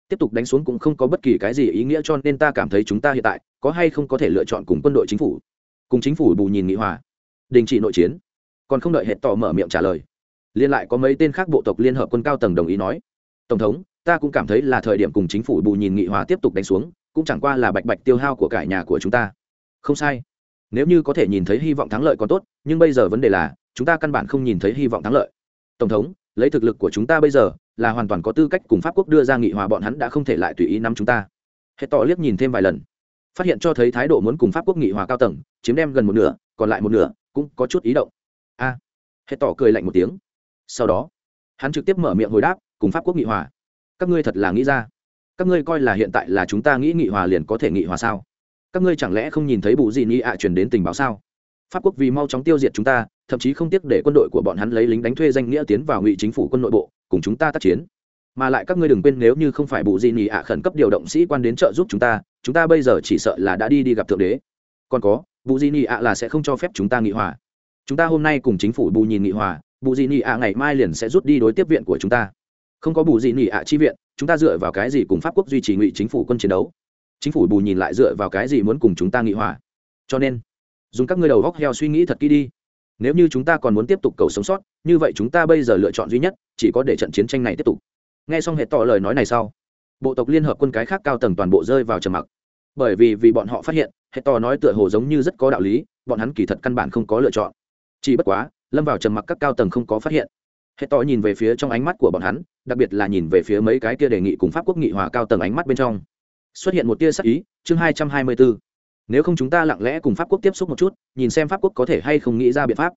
Tiếp tục đánh xuống cũng không có bất kỳ cái gì ý nghĩa cho nên ta cảm thấy chúng ta hiện tại có hay không có thể lựa chọn cùng quân đội chính phủ. Cùng chính phủ bù nhìn nghị hòa. Đình chỉ nội chiến còn không đợi hệ tỏ mở miệng trả lời. Liên lại có mấy tên khác bộ tộc liên hợp quân cao tầng đồng ý nói, tổng thống, ta cũng cảm thấy là thời điểm cùng chính phủ bù nhìn nghị hòa tiếp tục đánh xuống, cũng chẳng qua là bạch bạch tiêu hao của cải nhà của chúng ta. Không sai. Nếu như có thể nhìn thấy hy vọng thắng lợi còn tốt, nhưng bây giờ vấn đề là, chúng ta căn bản không nhìn thấy hy vọng thắng lợi. Tổng thống, lấy thực lực của chúng ta bây giờ, là hoàn toàn có tư cách cùng pháp quốc đưa ra nghị hòa bọn hắn đã không thể lại tùy ý nắm chúng ta. Hệ tỏ liếc nhìn thêm vài lần, phát hiện cho thấy thái độ muốn cùng pháp quốc nghị hòa cao tầng, chiếm đem gần một nửa, còn lại một nửa, cũng có chút ý động a à, hệ tỏ cười lạnh một tiếng sau đó hắn trực tiếp mở miệng hồi đáp cùng pháp quốc nghị hòa các ngươi thật là nghĩ ra các ngươi coi là hiện tại là chúng ta nghĩ nghị hòa liền có thể nghị hòa sao các ngươi chẳng lẽ không nhìn thấy bù gì nghĩ ạ truyền đến tình báo sao pháp quốc vì mau chóng tiêu diệt chúng ta thậm chí không tiếc để quân đội của bọn hắn lấy lính đánh thuê danh nghĩa tiến vào ngụy chính phủ quân nội bộ cùng chúng ta tác chiến mà lại các ngươi đừng quên nếu như không phải bù gì nhì ạ khẩn cấp điều động sĩ quan đến trợ giúp chúng ta chúng ta bây giờ chỉ sợ là đã đi đi gặp thượng đế còn có bù gì nhì ạ là sẽ không cho phép chúng ta nghị hòa chúng ta hôm nay cùng chính phủ bù nhìn nghị hòa, bù dị nghị ạ ngày mai liền sẽ rút đi đối tiếp viện của chúng ta. Không có bù dị nghị ạ chi viện, chúng ta dựa vào cái gì cùng pháp quốc duy trì ngụy chính phủ quân chiến đấu? Chính phủ bù nhìn lại dựa vào cái gì muốn cùng chúng ta nghị hòa? Cho nên, dùng các ngươi đầu góc heo suy nghĩ thật kỹ đi. Nếu như chúng ta còn muốn tiếp tục cầu sống sót, như vậy chúng ta bây giờ lựa chọn duy nhất, chỉ có để trận chiến tranh này tiếp tục. Nghe xong hệ tỏ lời nói này sau, bộ tộc liên hợp quân cái khác cao tầng toàn bộ rơi vào trầm mặc. Bởi vì vì bọn họ phát hiện, hệ tỏ nói tựa hồ giống như rất có đạo lý, bọn hắn kỳ thật căn bản không có lựa chọn chỉ bất quá, lâm vào trầm mặc các cao tầng không có phát hiện. Hệ tỏ nhìn về phía trong ánh mắt của bọn hắn, đặc biệt là nhìn về phía mấy cái kia đề nghị cùng pháp quốc nghị hòa cao tầng ánh mắt bên trong. Xuất hiện một tia sắc ý, chương hai trăm hai mươi bốn. Nếu không chúng ta lặng lẽ cùng pháp quốc tiếp xúc một chút, nhìn xem pháp quốc có thể hay không nghĩ ra biện pháp.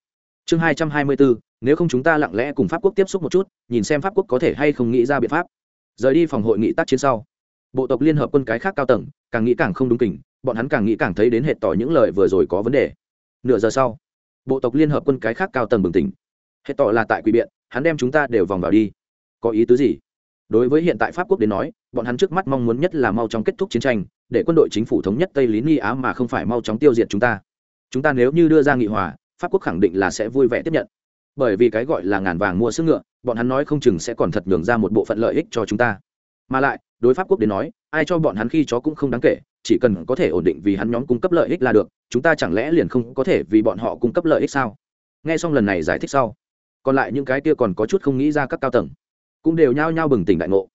Chương hai trăm hai mươi bốn, nếu không chúng ta lặng lẽ cùng pháp quốc tiếp xúc một chút, nhìn xem pháp quốc có thể hay không nghĩ ra biện pháp. Rời đi phòng hội nghị tác chiến sau, bộ tộc liên hợp quân cái khác cao tầng, càng nghĩ càng không đúng kình, bọn hắn càng nghĩ càng thấy đến hệ tỏ những lời vừa rồi có vấn đề. Nửa giờ sau bộ tộc liên hợp quân cái khác cao tầng bừng tỉnh. Hệ tỏ là tại quỷ biện, hắn đem chúng ta đều vòng vào đi. Có ý tứ gì? Đối với hiện tại pháp quốc đến nói, bọn hắn trước mắt mong muốn nhất là mau chóng kết thúc chiến tranh, để quân đội chính phủ thống nhất tây lý nghi á mà không phải mau chóng tiêu diệt chúng ta. Chúng ta nếu như đưa ra nghị hòa, pháp quốc khẳng định là sẽ vui vẻ tiếp nhận. Bởi vì cái gọi là ngàn vàng mua sức ngựa, bọn hắn nói không chừng sẽ còn thật nhường ra một bộ phận lợi ích cho chúng ta mà lại, đối pháp quốc đến nói, ai cho bọn hắn khi chó cũng không đáng kể, chỉ cần có thể ổn định vì hắn nhóm cung cấp lợi ích là được, chúng ta chẳng lẽ liền không có thể vì bọn họ cung cấp lợi ích sao? Nghe xong lần này giải thích sau, còn lại những cái kia còn có chút không nghĩ ra các cao tầng cũng đều nhao nhao bừng tỉnh đại ngộ.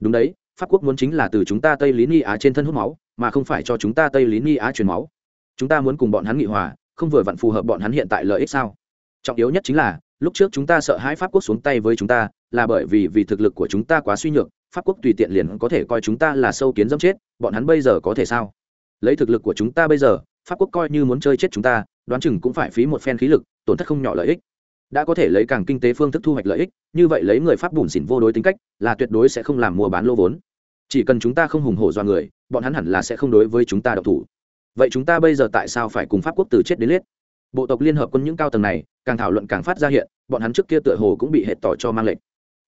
Đúng đấy, pháp quốc muốn chính là từ chúng ta tây lý ni á trên thân hút máu, mà không phải cho chúng ta tây lý ni á truyền máu. Chúng ta muốn cùng bọn hắn nghị hòa, không vừa vặn phù hợp bọn hắn hiện tại lợi ích sao? Trọng yếu nhất chính là, lúc trước chúng ta sợ hai pháp quốc xuống tay với chúng ta, là bởi vì vì thực lực của chúng ta quá suy nhược pháp quốc tùy tiện liền có thể coi chúng ta là sâu kiến dâm chết, bọn hắn bây giờ có thể sao? Lấy thực lực của chúng ta bây giờ, pháp quốc coi như muốn chơi chết chúng ta, đoán chừng cũng phải phí một phen khí lực, tổn thất không nhỏ lợi ích. Đã có thể lấy càng kinh tế phương thức thu hoạch lợi ích, như vậy lấy người pháp bùn xỉn vô đối tính cách, là tuyệt đối sẽ không làm mua bán lô vốn. Chỉ cần chúng ta không hùng hổ do người, bọn hắn hẳn là sẽ không đối với chúng ta độc thủ. Vậy chúng ta bây giờ tại sao phải cùng pháp quốc từ chết đến liết bộ tộc liên hợp quân những cao tầng này, càng thảo luận càng phát ra hiện, bọn hắn trước kia tựa hồ cũng bị hệ tỏ cho mang lệnh.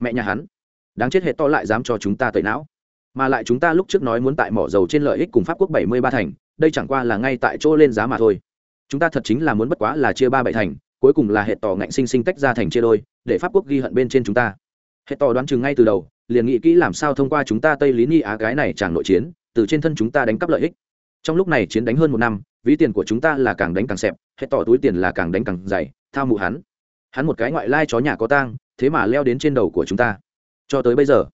Mẹ nhà hắn đáng chết hệ to lại dám cho chúng ta tẩy não. Mà lại chúng ta lúc trước nói muốn tại mỏ dầu trên lợi ích cùng pháp quốc bảy mươi ba thành, đây chẳng qua là ngay tại chỗ lên giá mà thôi. Chúng ta thật chính là muốn bất quá là chia ba bảy thành, cuối cùng là hệ tỏ ngạnh sinh sinh tách ra thành chia đôi, để pháp quốc ghi hận bên trên chúng ta. Hệ tỏ đoán chừng ngay từ đầu, liền nghĩ kỹ làm sao thông qua chúng ta tây lý ni á cái này chẳng nội chiến, từ trên thân chúng ta đánh cắp lợi ích. Trong lúc này chiến đánh hơn một năm, ví tiền của chúng ta là càng đánh càng xẹp, hệ tỏ túi tiền là càng đánh càng dày thao mụ hắn. Hắn một cái ngoại lai chó nhà có tang, thế mà leo đến trên đầu của chúng ta cho tới bây giờ.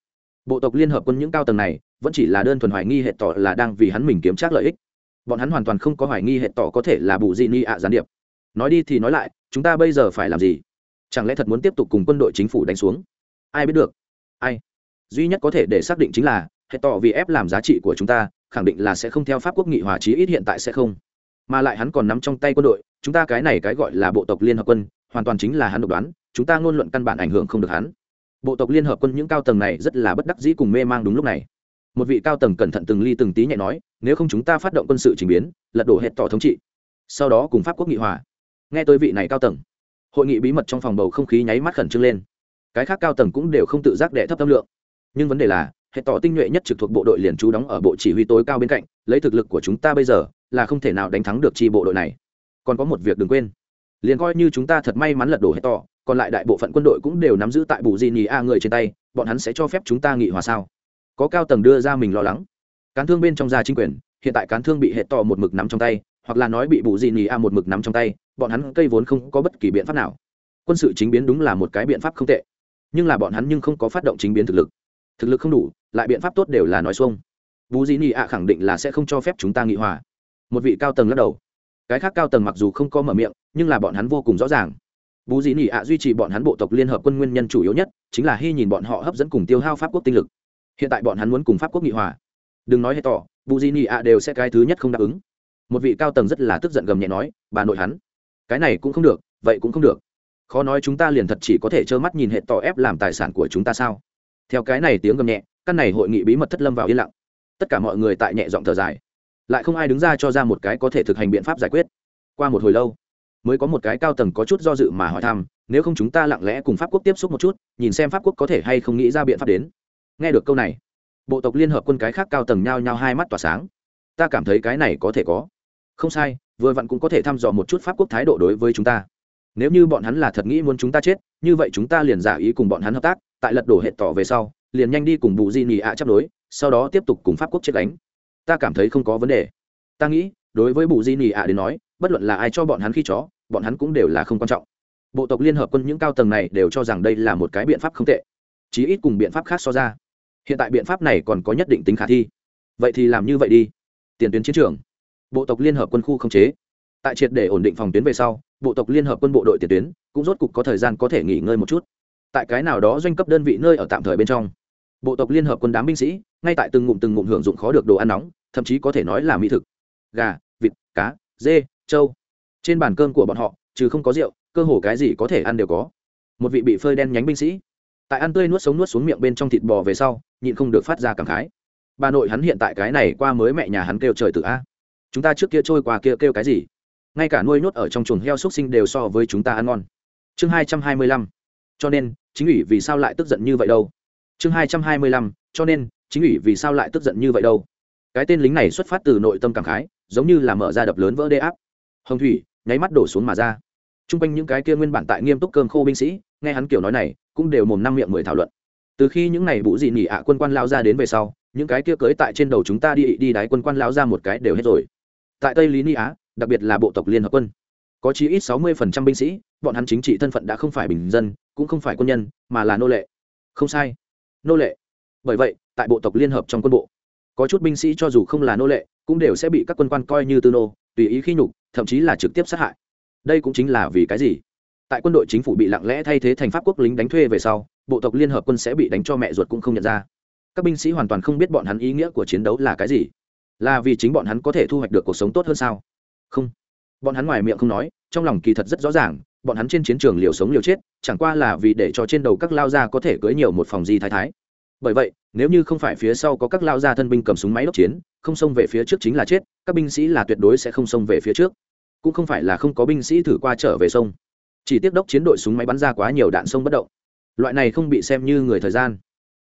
Bộ tộc liên hợp quân những cao tầng này, vẫn chỉ là đơn thuần hoài nghi hệ tỏ là đang vì hắn mình kiếm trác lợi ích. Bọn hắn hoàn toàn không có hoài nghi hệ tỏ có thể là bù dị ni ạ gián điệp. Nói đi thì nói lại, chúng ta bây giờ phải làm gì? Chẳng lẽ thật muốn tiếp tục cùng quân đội chính phủ đánh xuống? Ai biết được. Ai? Duy nhất có thể để xác định chính là, hệ tỏ vì ép làm giá trị của chúng ta, khẳng định là sẽ không theo pháp quốc nghị hòa chí ít hiện tại sẽ không. Mà lại hắn còn nắm trong tay quân đội, chúng ta cái này cái gọi là bộ tộc liên hợp quân, hoàn toàn chính là hắn độc đoán, chúng ta ngôn luận căn bản ảnh hưởng không được hắn bộ tộc liên hợp quân những cao tầng này rất là bất đắc dĩ cùng mê mang đúng lúc này. Một vị cao tầng cẩn thận từng ly từng tí nhẹ nói, nếu không chúng ta phát động quân sự trình biến, lật đổ hệ tỏ thống trị. Sau đó cùng pháp quốc nghị hòa. Nghe tới vị này cao tầng, hội nghị bí mật trong phòng bầu không khí nháy mắt khẩn trương lên. Cái khác cao tầng cũng đều không tự giác đệ thấp tâm lượng. Nhưng vấn đề là hệ tỏ tinh nhuệ nhất trực thuộc bộ đội liền trú đóng ở bộ chỉ huy tối cao bên cạnh, lấy thực lực của chúng ta bây giờ, là không thể nào đánh thắng được chi bộ đội này. Còn có một việc đừng quên, liền coi như chúng ta thật may mắn lật đổ hệ tỏ còn lại đại bộ phận quân đội cũng đều nắm giữ tại bù di nhì a người trên tay, bọn hắn sẽ cho phép chúng ta nghị hòa sao? Có cao tầng đưa ra mình lo lắng. Cán thương bên trong gia chính quyền, hiện tại cán thương bị hệ tỏ một mực nắm trong tay, hoặc là nói bị bù di nhì a một mực nắm trong tay, bọn hắn cây vốn không có bất kỳ biện pháp nào. Quân sự chính biến đúng là một cái biện pháp không tệ. Nhưng là bọn hắn nhưng không có phát động chính biến thực lực. Thực lực không đủ, lại biện pháp tốt đều là nói xuông. Bù di nhì a khẳng định là sẽ không cho phép chúng ta nghị hòa. Một vị cao tầng lắc đầu. Cái khác cao tầng mặc dù không có mở miệng, nhưng là bọn hắn vô cùng rõ ràng bù dị nỉ ạ duy trì bọn hắn bộ tộc liên hợp quân nguyên nhân chủ yếu nhất chính là hy nhìn bọn họ hấp dẫn cùng tiêu hao pháp quốc tinh lực. Hiện tại bọn hắn muốn cùng pháp quốc nghị hòa. Đừng nói hay tỏ bù dị nỉ ạ đều sẽ cái thứ nhất không đáp ứng. Một vị cao tầng rất là tức giận gầm nhẹ nói, bà nội hắn, cái này cũng không được, vậy cũng không được. Khó nói chúng ta liền thật chỉ có thể trơ mắt nhìn hệ tỏ ép làm tài sản của chúng ta sao? Theo cái này tiếng gầm nhẹ, căn này hội nghị bí mật thất lâm vào yên lặng. Tất cả mọi người tại nhẹ giọng thở dài. Lại không ai đứng ra cho ra một cái có thể thực hành biện pháp giải quyết. Qua một hồi lâu mới có một cái cao tầng có chút do dự mà hỏi thăm, nếu không chúng ta lặng lẽ cùng pháp quốc tiếp xúc một chút, nhìn xem pháp quốc có thể hay không nghĩ ra biện pháp đến. Nghe được câu này, bộ tộc liên hợp quân cái khác cao tầng nhao nhao hai mắt tỏa sáng. Ta cảm thấy cái này có thể có. Không sai, vừa vặn cũng có thể thăm dò một chút pháp quốc thái độ đối với chúng ta. Nếu như bọn hắn là thật nghĩ muốn chúng ta chết, như vậy chúng ta liền giả ý cùng bọn hắn hợp tác, tại lật đổ hệ tỏ về sau, liền nhanh đi cùng bù di Nì ạ chấp đối, sau đó tiếp tục cùng pháp quốc chết đánh. Ta cảm thấy không có vấn đề. Ta nghĩ, đối với bù di Nì ạ đến nói bất luận là ai cho bọn hắn khi chó, bọn hắn cũng đều là không quan trọng. Bộ tộc liên hợp quân những cao tầng này đều cho rằng đây là một cái biện pháp không tệ, chí ít cùng biện pháp khác so ra. Hiện tại biện pháp này còn có nhất định tính khả thi. Vậy thì làm như vậy đi. Tiền tuyến chiến trường. Bộ tộc liên hợp quân khu không chế. Tại triệt để ổn định phòng tuyến về sau, bộ tộc liên hợp quân bộ đội tiền tuyến cũng rốt cục có thời gian có thể nghỉ ngơi một chút. Tại cái nào đó doanh cấp đơn vị nơi ở tạm thời bên trong, bộ tộc liên hợp quân đám binh sĩ ngay tại từng ngụm từng ngụm hưởng dụng khó được đồ ăn nóng, thậm chí có thể nói là mỹ thực. Gà, vịt, cá, dê trâu trên bàn cơm của bọn họ, trừ không có rượu, cơ hồ cái gì có thể ăn đều có. Một vị bị phơi đen nhánh binh sĩ. Tại ăn tươi nuốt sống nuốt xuống miệng bên trong thịt bò về sau, nhịn không được phát ra cảm khái. Bà nội hắn hiện tại cái này qua mới mẹ nhà hắn kêu trời tự a. Chúng ta trước kia trôi qua kia kêu cái gì? Ngay cả nuôi nhốt ở trong chuồng heo xúc sinh đều so với chúng ta ăn ngon. Chương hai trăm hai mươi lăm. Cho nên, chính ủy vì sao lại tức giận như vậy đâu? Chương hai trăm hai mươi lăm. Cho nên, chính ủy vì sao lại tức giận như vậy đâu? Cái tên lính này xuất phát từ nội tâm cảm khái, giống như là mở ra đập lớn vỡ đê áp hồng thủy, nháy mắt đổ xuống mà ra. T r u n g quanh những cái kia nguyên bản tại nghiêm túc cơm khô binh sĩ, nghe hắn kiểu nói này, cũng đều mồm năm miệng mười thảo luận. Từ khi những n à y bụ dị nỉ ạ quân quan lao ra đến về sau, những cái kia cưới tại trên đầu chúng ta đi đi đáy quân quan lao ra một cái đều hết rồi. Tại tây lý ni á, đặc biệt là bộ tộc liên hợp quân, có chí ít sáu mươi phần trăm binh sĩ, bọn hắn chính trị thân phận đã không phải bình dân, cũng không phải quân nhân, mà là nô lệ. Không sai. Nô lệ. Bởi vậy, tại bộ tộc liên hợp trong quân bộ, có chút binh sĩ cho dù không là nô lệ, cũng đều sẽ bị các quân quan coi như tư nô tùy ý khi nhục, thậm chí là trực tiếp sát hại. Đây cũng chính là vì cái gì? Tại quân đội chính phủ bị lặng lẽ thay thế thành pháp quốc lính đánh thuê về sau, bộ tộc liên hợp quân sẽ bị đánh cho mẹ ruột cũng không nhận ra. Các binh sĩ hoàn toàn không biết bọn hắn ý nghĩa của chiến đấu là cái gì. Là vì chính bọn hắn có thể thu hoạch được cuộc sống tốt hơn sao? Không. Bọn hắn ngoài miệng không nói, trong lòng kỳ thật rất rõ ràng, bọn hắn trên chiến trường liều sống liều chết, chẳng qua là vì để cho trên đầu các lao gia có thể cưới nhiều một phòng di thái thái. Bởi vậy nếu như không phải phía sau có các lao gia thân binh cầm súng máy đốc chiến, không xông về phía trước chính là chết, các binh sĩ là tuyệt đối sẽ không xông về phía trước. Cũng không phải là không có binh sĩ thử qua trở về sông. Chỉ tiếp đốc chiến đội súng máy bắn ra quá nhiều đạn sông bất động. Loại này không bị xem như người thời gian.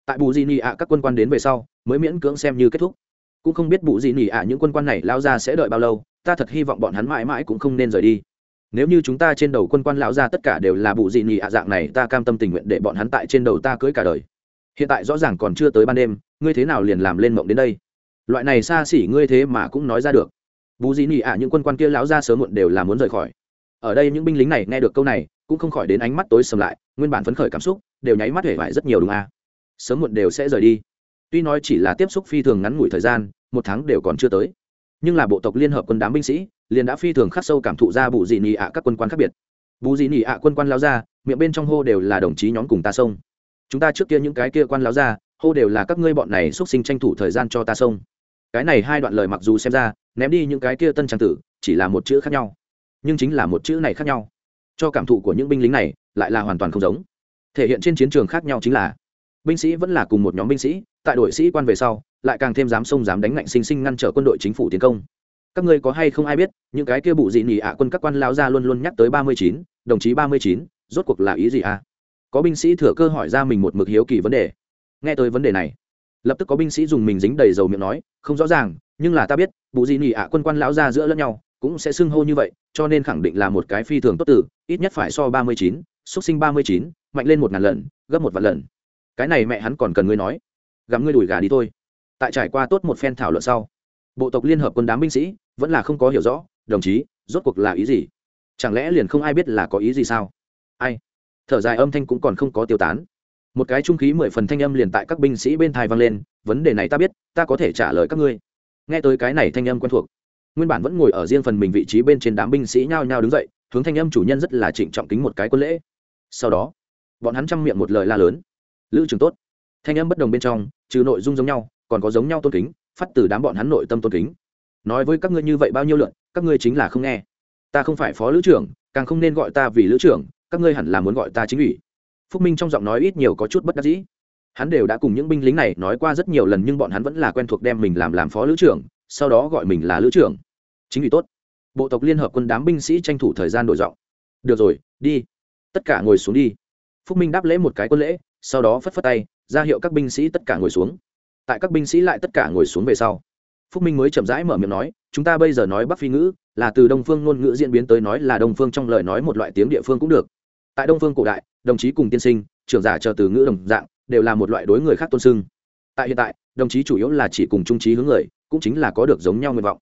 Tại bù di nị ạ, các quân quan đến về sau, mới miễn cưỡng xem như kết thúc. Cũng không biết bù di nị ạ, những quân quan này lao ra sẽ đợi bao lâu, ta thật hy vọng bọn hắn mãi mãi cũng không nên rời đi. Nếu như chúng ta trên đầu quân quan lão ra tất cả đều là bù dị nị ạ dạng này, ta cam tâm tình nguyện để bọn hắn tại trên đầu ta cưới cả đời hiện tại rõ ràng còn chưa tới ban đêm, ngươi thế nào liền làm lên mộng đến đây? Loại này xa xỉ ngươi thế mà cũng nói ra được. Bù dị nhị ạ, những quân quan kia lão ra sớm muộn đều là muốn rời khỏi. Ở đây những binh lính này nghe được câu này, cũng không khỏi đến ánh mắt tối sầm lại, nguyên bản phấn khởi cảm xúc, đều nháy mắt hể vải rất nhiều đúng a sớm muộn đều sẽ rời đi. Tuy nói chỉ là tiếp xúc phi thường ngắn ngủi thời gian, một tháng đều còn chưa tới. Nhưng là bộ tộc liên hợp quân đám binh sĩ, liền đã phi thường khắc sâu cảm thụ ra bù dị nị ạ các quân quan khác biệt. Bù dị nị ạ quân quan lao ra miệng bên trong hô đều là đồng chí nhóm cùng ta sông chúng ta trước kia những cái kia quan láo ra, hô đều là các ngươi bọn này x sinh tranh thủ thời gian cho ta xông. cái này hai đoạn lời mặc dù xem ra, ném đi những cái kia tân trang tử, chỉ là một chữ khác nhau. Nhưng chính là một chữ này khác nhau. Cho cảm thụ của những binh lính này, lại là hoàn toàn không giống. Thể hiện trên chiến trường khác nhau chính là, binh sĩ vẫn là cùng một nhóm binh sĩ, tại đội sĩ quan về sau, lại càng thêm dám xông dám đánh ngạnh sinh sinh ngăn trở quân đội chính phủ tiến công. Các ngươi có hay không ai biết, những cái kia bụ dị nỉ ạ quân các quan lao ra luôn luôn nhắc tới ba mươi chín, đồng chí ba mươi chín, rốt cuộc là ý gì à? Có binh sĩ thừa cơ hỏi ra mình một mực hiếu kỳ vấn đề. Nghe tới vấn đề này, lập tức có binh sĩ dùng mình dính đầy dầu miệng nói, không rõ ràng, nhưng là ta biết, bù di nỉ ạ quân quan lão ra giữa lẫn nhau, cũng sẽ xưng hô như vậy, cho nên khẳng định là một cái phi thường tốt tử ít nhất phải so ba mươi chín, xúc sinh ba mươi chín, mạnh lên một ngàn lần, gấp một vạn lần. Cái này mẹ hắn còn cần ngươi nói. Gắm ngươi đùi gà đi thôi. Tại trải qua tốt một phen thảo luận sau, bộ tộc liên hợp quân đám binh sĩ vẫn là không có hiểu rõ, đồng chí, rốt cuộc là ý gì? Chẳng lẽ liền không ai biết là có ý gì sao? Ai? Thở dài âm thanh cũng còn không có tiêu tán. Một cái trung khí mười phần thanh âm liền tại các binh sĩ bên thai vang lên, vấn đề này ta biết, ta có thể trả lời các ngươi. Nghe tới cái này thanh âm quen thuộc, nguyên bản vẫn ngồi ở riêng phần mình vị trí bên trên đám binh sĩ nhao nhao đứng dậy, hướng thanh âm chủ nhân rất là trịnh trọng kính một cái quân lễ. Sau đó, bọn hắn chăm miệng một lời la lớn, lữ trường tốt. Thanh âm bất đồng bên trong, trừ nội dung giống nhau, còn có giống nhau tôn kính, phát từ đám bọn hắn nội tâm tôn kính. Nói với các ngươi như vậy bao nhiêu lượn các ngươi chính là không nghe. Ta không phải phó lữ trưởng, càng không nên gọi ta vì lữ trưởng các ngươi hẳn là muốn gọi ta chính ủy. Phúc minh trong giọng nói ít nhiều có chút bất đắc dĩ. Hắn đều đã cùng những binh lính này nói qua rất nhiều lần nhưng bọn hắn vẫn là quen thuộc đem mình làm làm phó lữ trưởng, sau đó gọi mình là lữ trưởng. Chính ủy tốt. Bộ tộc liên hợp quân đám binh sĩ tranh thủ thời gian đổi giọng. Được rồi, đi. Tất cả ngồi xuống đi. Phúc minh đáp lễ một cái quân lễ, sau đó phất phất tay, ra hiệu các binh sĩ tất cả ngồi xuống. Tại các binh sĩ lại tất cả ngồi xuống về sau, phúc minh mới chậm rãi mở miệng nói, chúng ta bây giờ nói bắc phi ngữ, là từ đông phương ngôn ngữ diễn biến tới nói là đông phương trong lời nói một loại tiếng địa phương cũng được tại đông phương cổ đại, đồng chí cùng tiên sinh, trưởng giả chờ từ ngữ đồng dạng, đều là một loại đối người khác tôn sưng. Tại hiện tại, đồng chí chủ yếu là chỉ cùng trung trí hướng người, cũng chính là có được giống nhau nguyện vọng.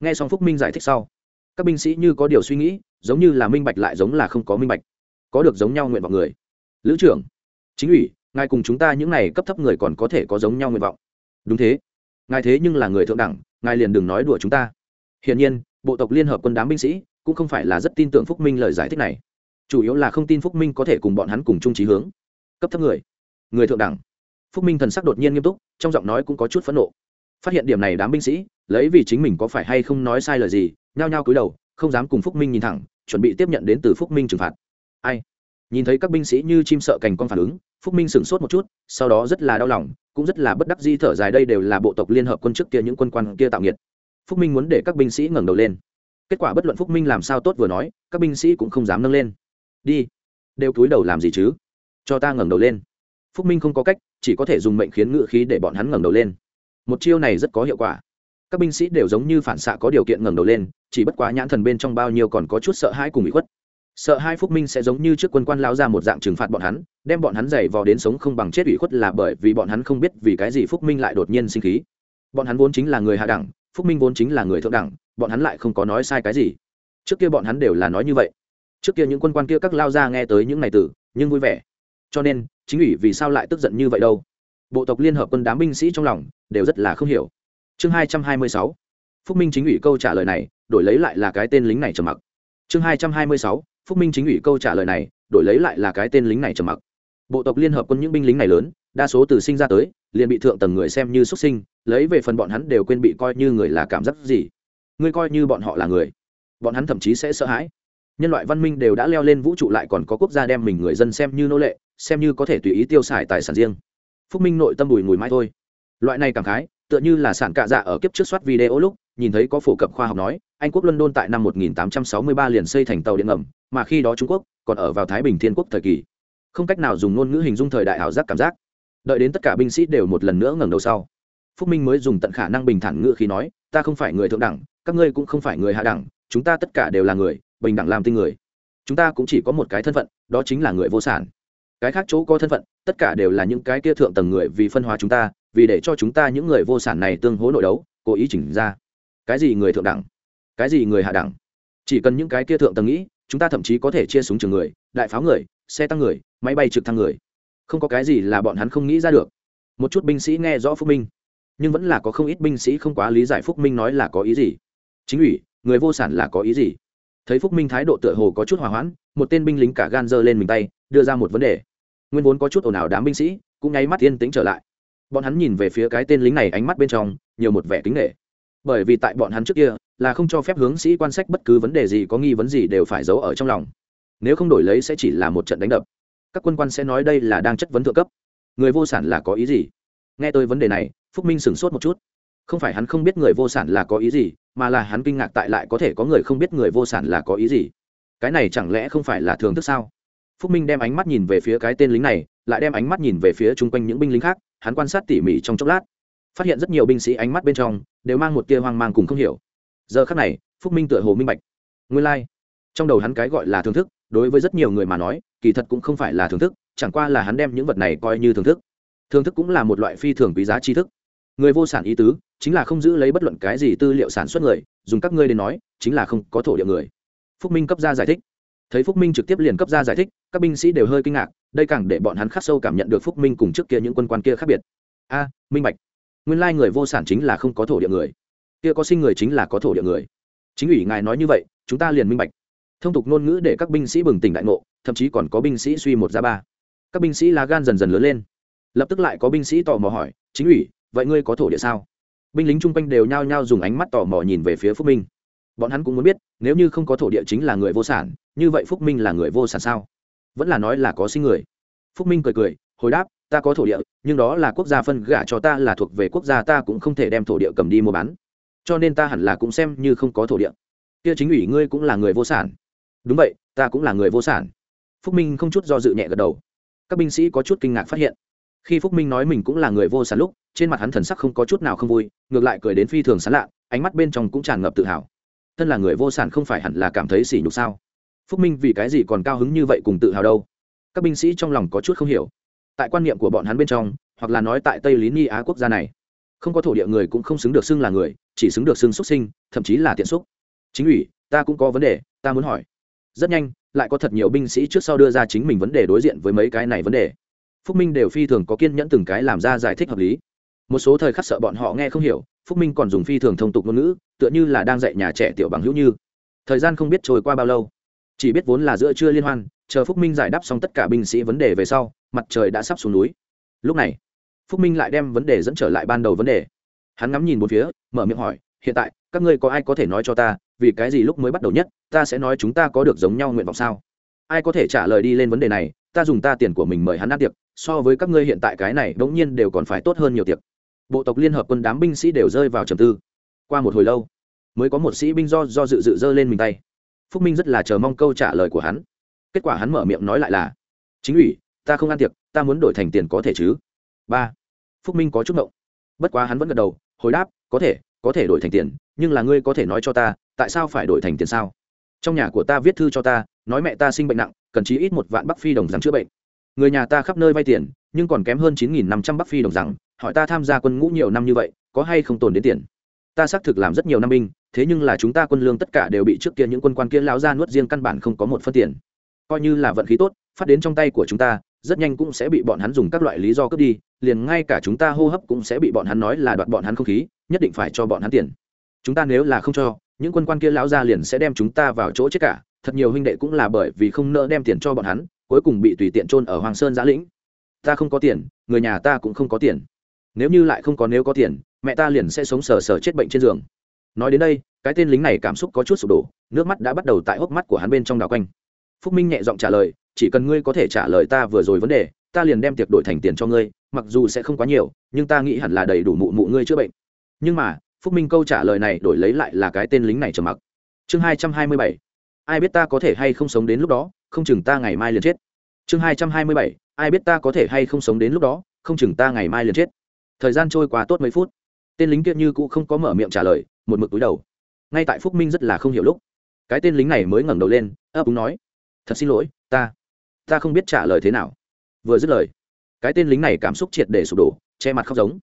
Nghe xong phúc minh giải thích sau, các binh sĩ như có điều suy nghĩ, giống như là minh bạch lại giống là không có minh bạch, có được giống nhau nguyện vọng người. Lữ trưởng, chính ủy, ngài cùng chúng ta những này cấp thấp người còn có thể có giống nhau nguyện vọng. Đúng thế. Ngài thế nhưng là người thượng đẳng, ngài liền đừng nói đùa chúng ta. Hiển nhiên, bộ tộc liên hợp quân đám binh sĩ cũng không phải là rất tin tưởng phúc minh lời giải thích này chủ yếu là không tin phúc minh có thể cùng bọn hắn cùng chung trí hướng. Cấp thấp người. Người thượng đẳng. Phúc minh thần sắc đột nhiên nghiêm túc, trong giọng nói cũng có chút phẫn nộ. Phát hiện điểm này đám binh sĩ, lấy vì chính mình có phải hay không nói sai lời gì, nhao nhao cúi đầu, không dám cùng phúc minh nhìn thẳng, chuẩn bị tiếp nhận đến từ phúc minh trừng phạt. Ai? Nhìn thấy các binh sĩ như chim sợ cành con phản ứng, phúc minh sửng sốt một chút, sau đó rất là đau lòng, cũng rất là bất đắc di thở dài đây đều là bộ tộc liên hợp quân trước kia những quân quan kia tạo nghiệt. Phúc minh muốn để các binh sĩ ngẩng đầu lên. Kết quả bất luận phúc minh làm sao tốt vừa nói, các binh sĩ cũng không dám nâng lên đi. Đều cúi đầu làm gì chứ? Cho ta ngẩng đầu lên. Phúc minh không có cách, chỉ có thể dùng mệnh khiến ngự khí để bọn hắn ngẩng đầu lên. Một chiêu này rất có hiệu quả. Các binh sĩ đều giống như phản xạ có điều kiện ngẩng đầu lên, chỉ bất quá nhãn thần bên trong bao nhiêu còn có chút sợ hãi cùng bị khuất. Sợ hai phúc minh sẽ giống như trước quân quan lao ra một dạng trừng phạt bọn hắn, đem bọn hắn giày vò đến sống không bằng chết ủy khuất là bởi vì bọn hắn không biết vì cái gì phúc minh lại đột nhiên sinh khí. Bọn hắn vốn chính là người hạ đẳng, phúc minh vốn chính là người thượng đẳng, bọn hắn lại không có nói sai cái gì. Trước kia bọn hắn đều là nói như vậy trước kia những quân quan kia các lao ra nghe tới những ngày tử nhưng vui vẻ. Cho nên, chính ủy vì sao lại tức giận như vậy đâu? Bộ tộc liên hợp quân đám binh sĩ trong lòng đều rất là không hiểu. Chương hai trăm hai mươi sáu. Phúc minh chính ủy câu trả lời này, đổi lấy lại là cái tên lính này trầm mặc. Chương hai trăm hai mươi sáu. Phúc minh chính ủy câu trả lời này, đổi lấy lại là cái tên lính này trầm mặc. Bộ tộc liên hợp quân những binh lính này lớn, đa số từ sinh ra tới, liền bị thượng tầng người xem như xuất sinh, lấy về phần bọn hắn đều quên bị coi như người là cảm giác gì. Ngươi coi như bọn họ là người, bọn hắn thậm chí sẽ sợ hãi nhân loại văn minh đều đã leo lên vũ trụ lại còn có quốc gia đem mình người dân xem như nô lệ, xem như có thể tùy ý tiêu xài tài sản riêng. Phúc minh nội tâm bùi ngùi mãi thôi. Loại này cảm khái, tựa như là sản cạ dạ ở kiếp trước soát video lúc, nhìn thấy có phổ cập khoa học nói, anh quốc london tại năm 1863 liền xây thành tàu điện ngầm, mà khi đó trung quốc còn ở vào thái bình thiên quốc thời kỳ. Không cách nào dùng ngôn ngữ hình dung thời đại ảo giác cảm giác. Đợi đến tất cả binh sĩ đều một lần nữa ngẩng đầu sau, phúc minh mới dùng tận khả năng bình thản ngữ khi nói, ta không phải người thượng đẳng, các ngươi cũng không phải người hạ đẳng, chúng ta tất cả đều là người bình đẳng làm tinh người. Chúng ta cũng chỉ có một cái thân phận, đó chính là người vô sản. Cái khác chỗ có thân phận, tất cả đều là những cái kia thượng tầng người vì phân hóa chúng ta, vì để cho chúng ta những người vô sản này tương hỗ nội đấu, cố ý chỉnh ra. Cái gì người thượng đẳng? Cái gì người hạ đẳng? Chỉ cần những cái kia thượng tầng nghĩ, chúng ta thậm chí có thể chia súng trường người, đại pháo người, xe tăng người, máy bay trực thăng người. Không có cái gì là bọn hắn không nghĩ ra được. Một chút binh sĩ nghe rõ phúc minh, nhưng vẫn là có không ít binh sĩ không quá lý giải phúc minh nói là có ý gì. Chính ủy, người vô sản là có ý gì? Thấy phúc minh thái độ tựa hồ có chút hòa hoãn một tên binh lính cả gan giơ lên mình tay đưa ra một vấn đề nguyên vốn có chút ồn ào đám binh sĩ cũng nháy mắt yên tĩnh trở lại bọn hắn nhìn về phía cái tên lính này ánh mắt bên trong nhiều một vẻ kính nghệ bởi vì tại bọn hắn trước kia là không cho phép hướng sĩ quan sách bất cứ vấn đề gì có nghi vấn gì đều phải giấu ở trong lòng nếu không đổi lấy sẽ chỉ là một trận đánh đập các quân quan sẽ nói đây là đang chất vấn thượng cấp người vô sản là có ý gì nghe tôi vấn đề này phúc minh sửng sốt một chút không phải hắn không biết người vô sản là có ý gì, mà là hắn kinh ngạc tại lại có thể có người không biết người vô sản là có ý gì. Cái này chẳng lẽ không phải là thường thức sao? Phúc minh đem ánh mắt nhìn về phía cái tên lính này, lại đem ánh mắt nhìn về phía chung quanh những binh lính khác, hắn quan sát tỉ mỉ trong chốc lát. Phát hiện rất nhiều binh sĩ ánh mắt bên trong đều mang một tia hoang mang cùng không hiểu. Giờ khác này, phúc minh tựa hồ minh bạch. Nguyên lai、like. trong đầu hắn cái gọi là thưởng thức, đối với rất nhiều người mà nói, kỳ thật cũng không phải là thưởng thức, chẳng qua là hắn đem những vật này coi như thưởng thức. Thưởng thức cũng là một loại phi thường quý giá tri thức. Người vô sản ý tứ chính là không giữ lấy bất luận cái gì tư liệu sản xuất người, dùng các ngươi đến nói, chính là không có thổ địa người. Phúc minh cấp ra giải thích. Thấy phúc minh trực tiếp liền cấp ra giải thích, các binh sĩ đều hơi kinh ngạc, đây càng để bọn hắn khắc sâu cảm nhận được phúc minh cùng trước kia những quân quan kia khác biệt. A, minh bạch. Nguyên lai người vô sản chính là không có thổ địa người. Kia có sinh người chính là có thổ địa người. Chính ủy ngài nói như vậy, chúng ta liền minh bạch. Thông tục ngôn ngữ để các binh sĩ bừng tỉnh đại ngộ, thậm chí còn có binh sĩ suy một ra ba. Các binh sĩ lá gan dần dần lớn lên. Lập tức lại có binh sĩ tò mò hỏi, chính ủy, vậy ngươi có thổ địa sao? Binh lính chung quanh đều nhao nhao dùng ánh mắt tò mò nhìn về phía phúc minh. Bọn hắn cũng muốn biết, nếu như không có thổ địa chính là người vô sản, như vậy phúc minh là người vô sản sao? Vẫn là nói là có sinh người. Phúc minh cười cười, hồi đáp, ta có thổ địa, nhưng đó là quốc gia phân gả cho ta là thuộc về quốc gia ta cũng không thể đem thổ địa cầm đi mua bán. Cho nên ta hẳn là cũng xem như không có thổ địa. Kia chính ủy ngươi cũng là người vô sản. Đúng vậy, ta cũng là người vô sản. Phúc minh không chút do dự nhẹ gật đầu. Các binh sĩ có chút kinh ngạc phát hiện. Khi phúc minh nói mình cũng là người vô sản lúc trên mặt hắn thần sắc không có chút nào không vui, ngược lại cười đến phi thường sán lạ, ánh mắt bên trong cũng tràn ngập tự hào. Thân là người vô sản không phải hẳn là cảm thấy sỉ nhục sao? Phúc minh vì cái gì còn cao hứng như vậy cùng tự hào đâu? Các binh sĩ trong lòng có chút không hiểu. Tại quan niệm của bọn hắn bên trong, hoặc là nói tại tây lý ni á quốc gia này, không có thổ địa người cũng không xứng được xưng là người, chỉ xứng được xưng xuất sinh, thậm chí là tiện xúc. Chính ủy, ta cũng có vấn đề, ta muốn hỏi. Rất nhanh, lại có thật nhiều binh sĩ trước sau đưa ra chính mình vấn đề đối diện với mấy cái này vấn đề. Phúc minh đều phi thường có kiên nhẫn từng cái làm ra giải thích hợp lý một số thời khắc sợ bọn họ nghe không hiểu, phúc minh còn dùng phi thường thông tục ngôn ngữ, tựa như là đang dạy nhà trẻ tiểu bằng hữu như. Thời gian không biết trôi qua bao lâu, chỉ biết vốn là giữa trưa liên hoan, chờ phúc minh giải đáp xong tất cả binh sĩ vấn đề về sau, mặt trời đã sắp xuống núi. Lúc này, phúc minh lại đem vấn đề dẫn trở lại ban đầu vấn đề. Hắn ngắm nhìn một phía, mở miệng hỏi, hiện tại, các ngươi có ai có thể nói cho ta, vì cái gì lúc mới bắt đầu nhất, ta sẽ nói chúng ta có được giống nhau nguyện vọng sao? Ai có thể trả lời đi lên vấn đề này, ta dùng ta tiền của mình mời hắn ăn tiệc, so với các ngươi hiện tại cái này, đống nhiên đều còn phải tốt hơn nhiều tiệc bộ tộc liên hợp quân đám binh sĩ đều rơi vào trầm tư. Qua một hồi lâu, mới có một sĩ binh do do dự dự dơ lên mình tay. Phúc minh rất là chờ mong câu trả lời của hắn. Kết quả hắn mở miệng nói lại là, chính ủy, ta không ăn tiệc, ta muốn đổi thành tiền có thể chứ? Ba, phúc minh có chút mộng bất quá hắn vẫn gật đầu, hồi đáp, có thể có thể đổi thành tiền, nhưng là ngươi có thể nói cho ta, tại sao phải đổi thành tiền sao? Trong nhà của ta viết thư cho ta, nói mẹ ta sinh bệnh nặng, cần chí ít một vạn bắc phi đồng rằng chữa bệnh. Người nhà ta khắp nơi vay tiền, nhưng còn kém hơn chín nghìn năm trăm bắc phi đồng rằng hỏi ta tham gia quân ngũ nhiều năm như vậy, có hay không tồn đến tiền? Ta xác thực làm rất nhiều năm binh, thế nhưng là chúng ta quân lương tất cả đều bị trước kia những quân quan kia lão ra nuốt riêng căn bản không có một phân tiền. Coi như là vận khí tốt, phát đến trong tay của chúng ta, rất nhanh cũng sẽ bị bọn hắn dùng các loại lý do cướp đi, liền ngay cả chúng ta hô hấp cũng sẽ bị bọn hắn nói là đoạt bọn hắn không khí, nhất định phải cho bọn hắn tiền. Chúng ta nếu là không cho, những quân quan kia lão ra liền sẽ đem chúng ta vào chỗ chết cả, thật nhiều huynh đệ cũng là bởi vì không nỡ đem tiền cho bọn hắn, cuối cùng bị tùy tiện trôn ở hoàng sơn giã lĩnh. Ta không có tiền, người nhà ta cũng không có tiền nếu như lại không có nếu có tiền, mẹ ta liền sẽ sống sờ sờ chết bệnh trên giường. Nói đến đây, cái tên lính này cảm xúc có chút sụp đổ, nước mắt đã bắt đầu tại hốc mắt của hắn bên trong đào quanh. Phúc minh nhẹ giọng trả lời, chỉ cần ngươi có thể trả lời ta vừa rồi vấn đề, ta liền đem tiệc đổi thành tiền cho ngươi, mặc dù sẽ không quá nhiều, nhưng ta nghĩ hẳn là đầy đủ mụ mụ ngươi chữa bệnh. Nhưng mà, phúc minh câu trả lời này đổi lấy lại là cái tên lính này trầm mặc. Chương hai trăm hai mươi bảy, ai biết ta có thể hay không sống đến lúc đó, không chừng ta ngày mai liền chết. Chương hai trăm hai mươi bảy, ai biết ta có thể hay không sống đến lúc đó, không chừng ta ngày mai liền chết thời gian trôi qua tốt mấy phút. Tên lính kia như cũ không có mở miệng trả lời, một mực túi đầu. Ngay tại phúc minh rất là không hiểu lúc, cái tên lính này mới ngẩng đầu lên, ấp úng nói, thật xin lỗi, ta ta không biết trả lời thế nào. Vừa dứt lời, cái tên lính này cảm xúc triệt để sụp đổ, che mặt khóc giống.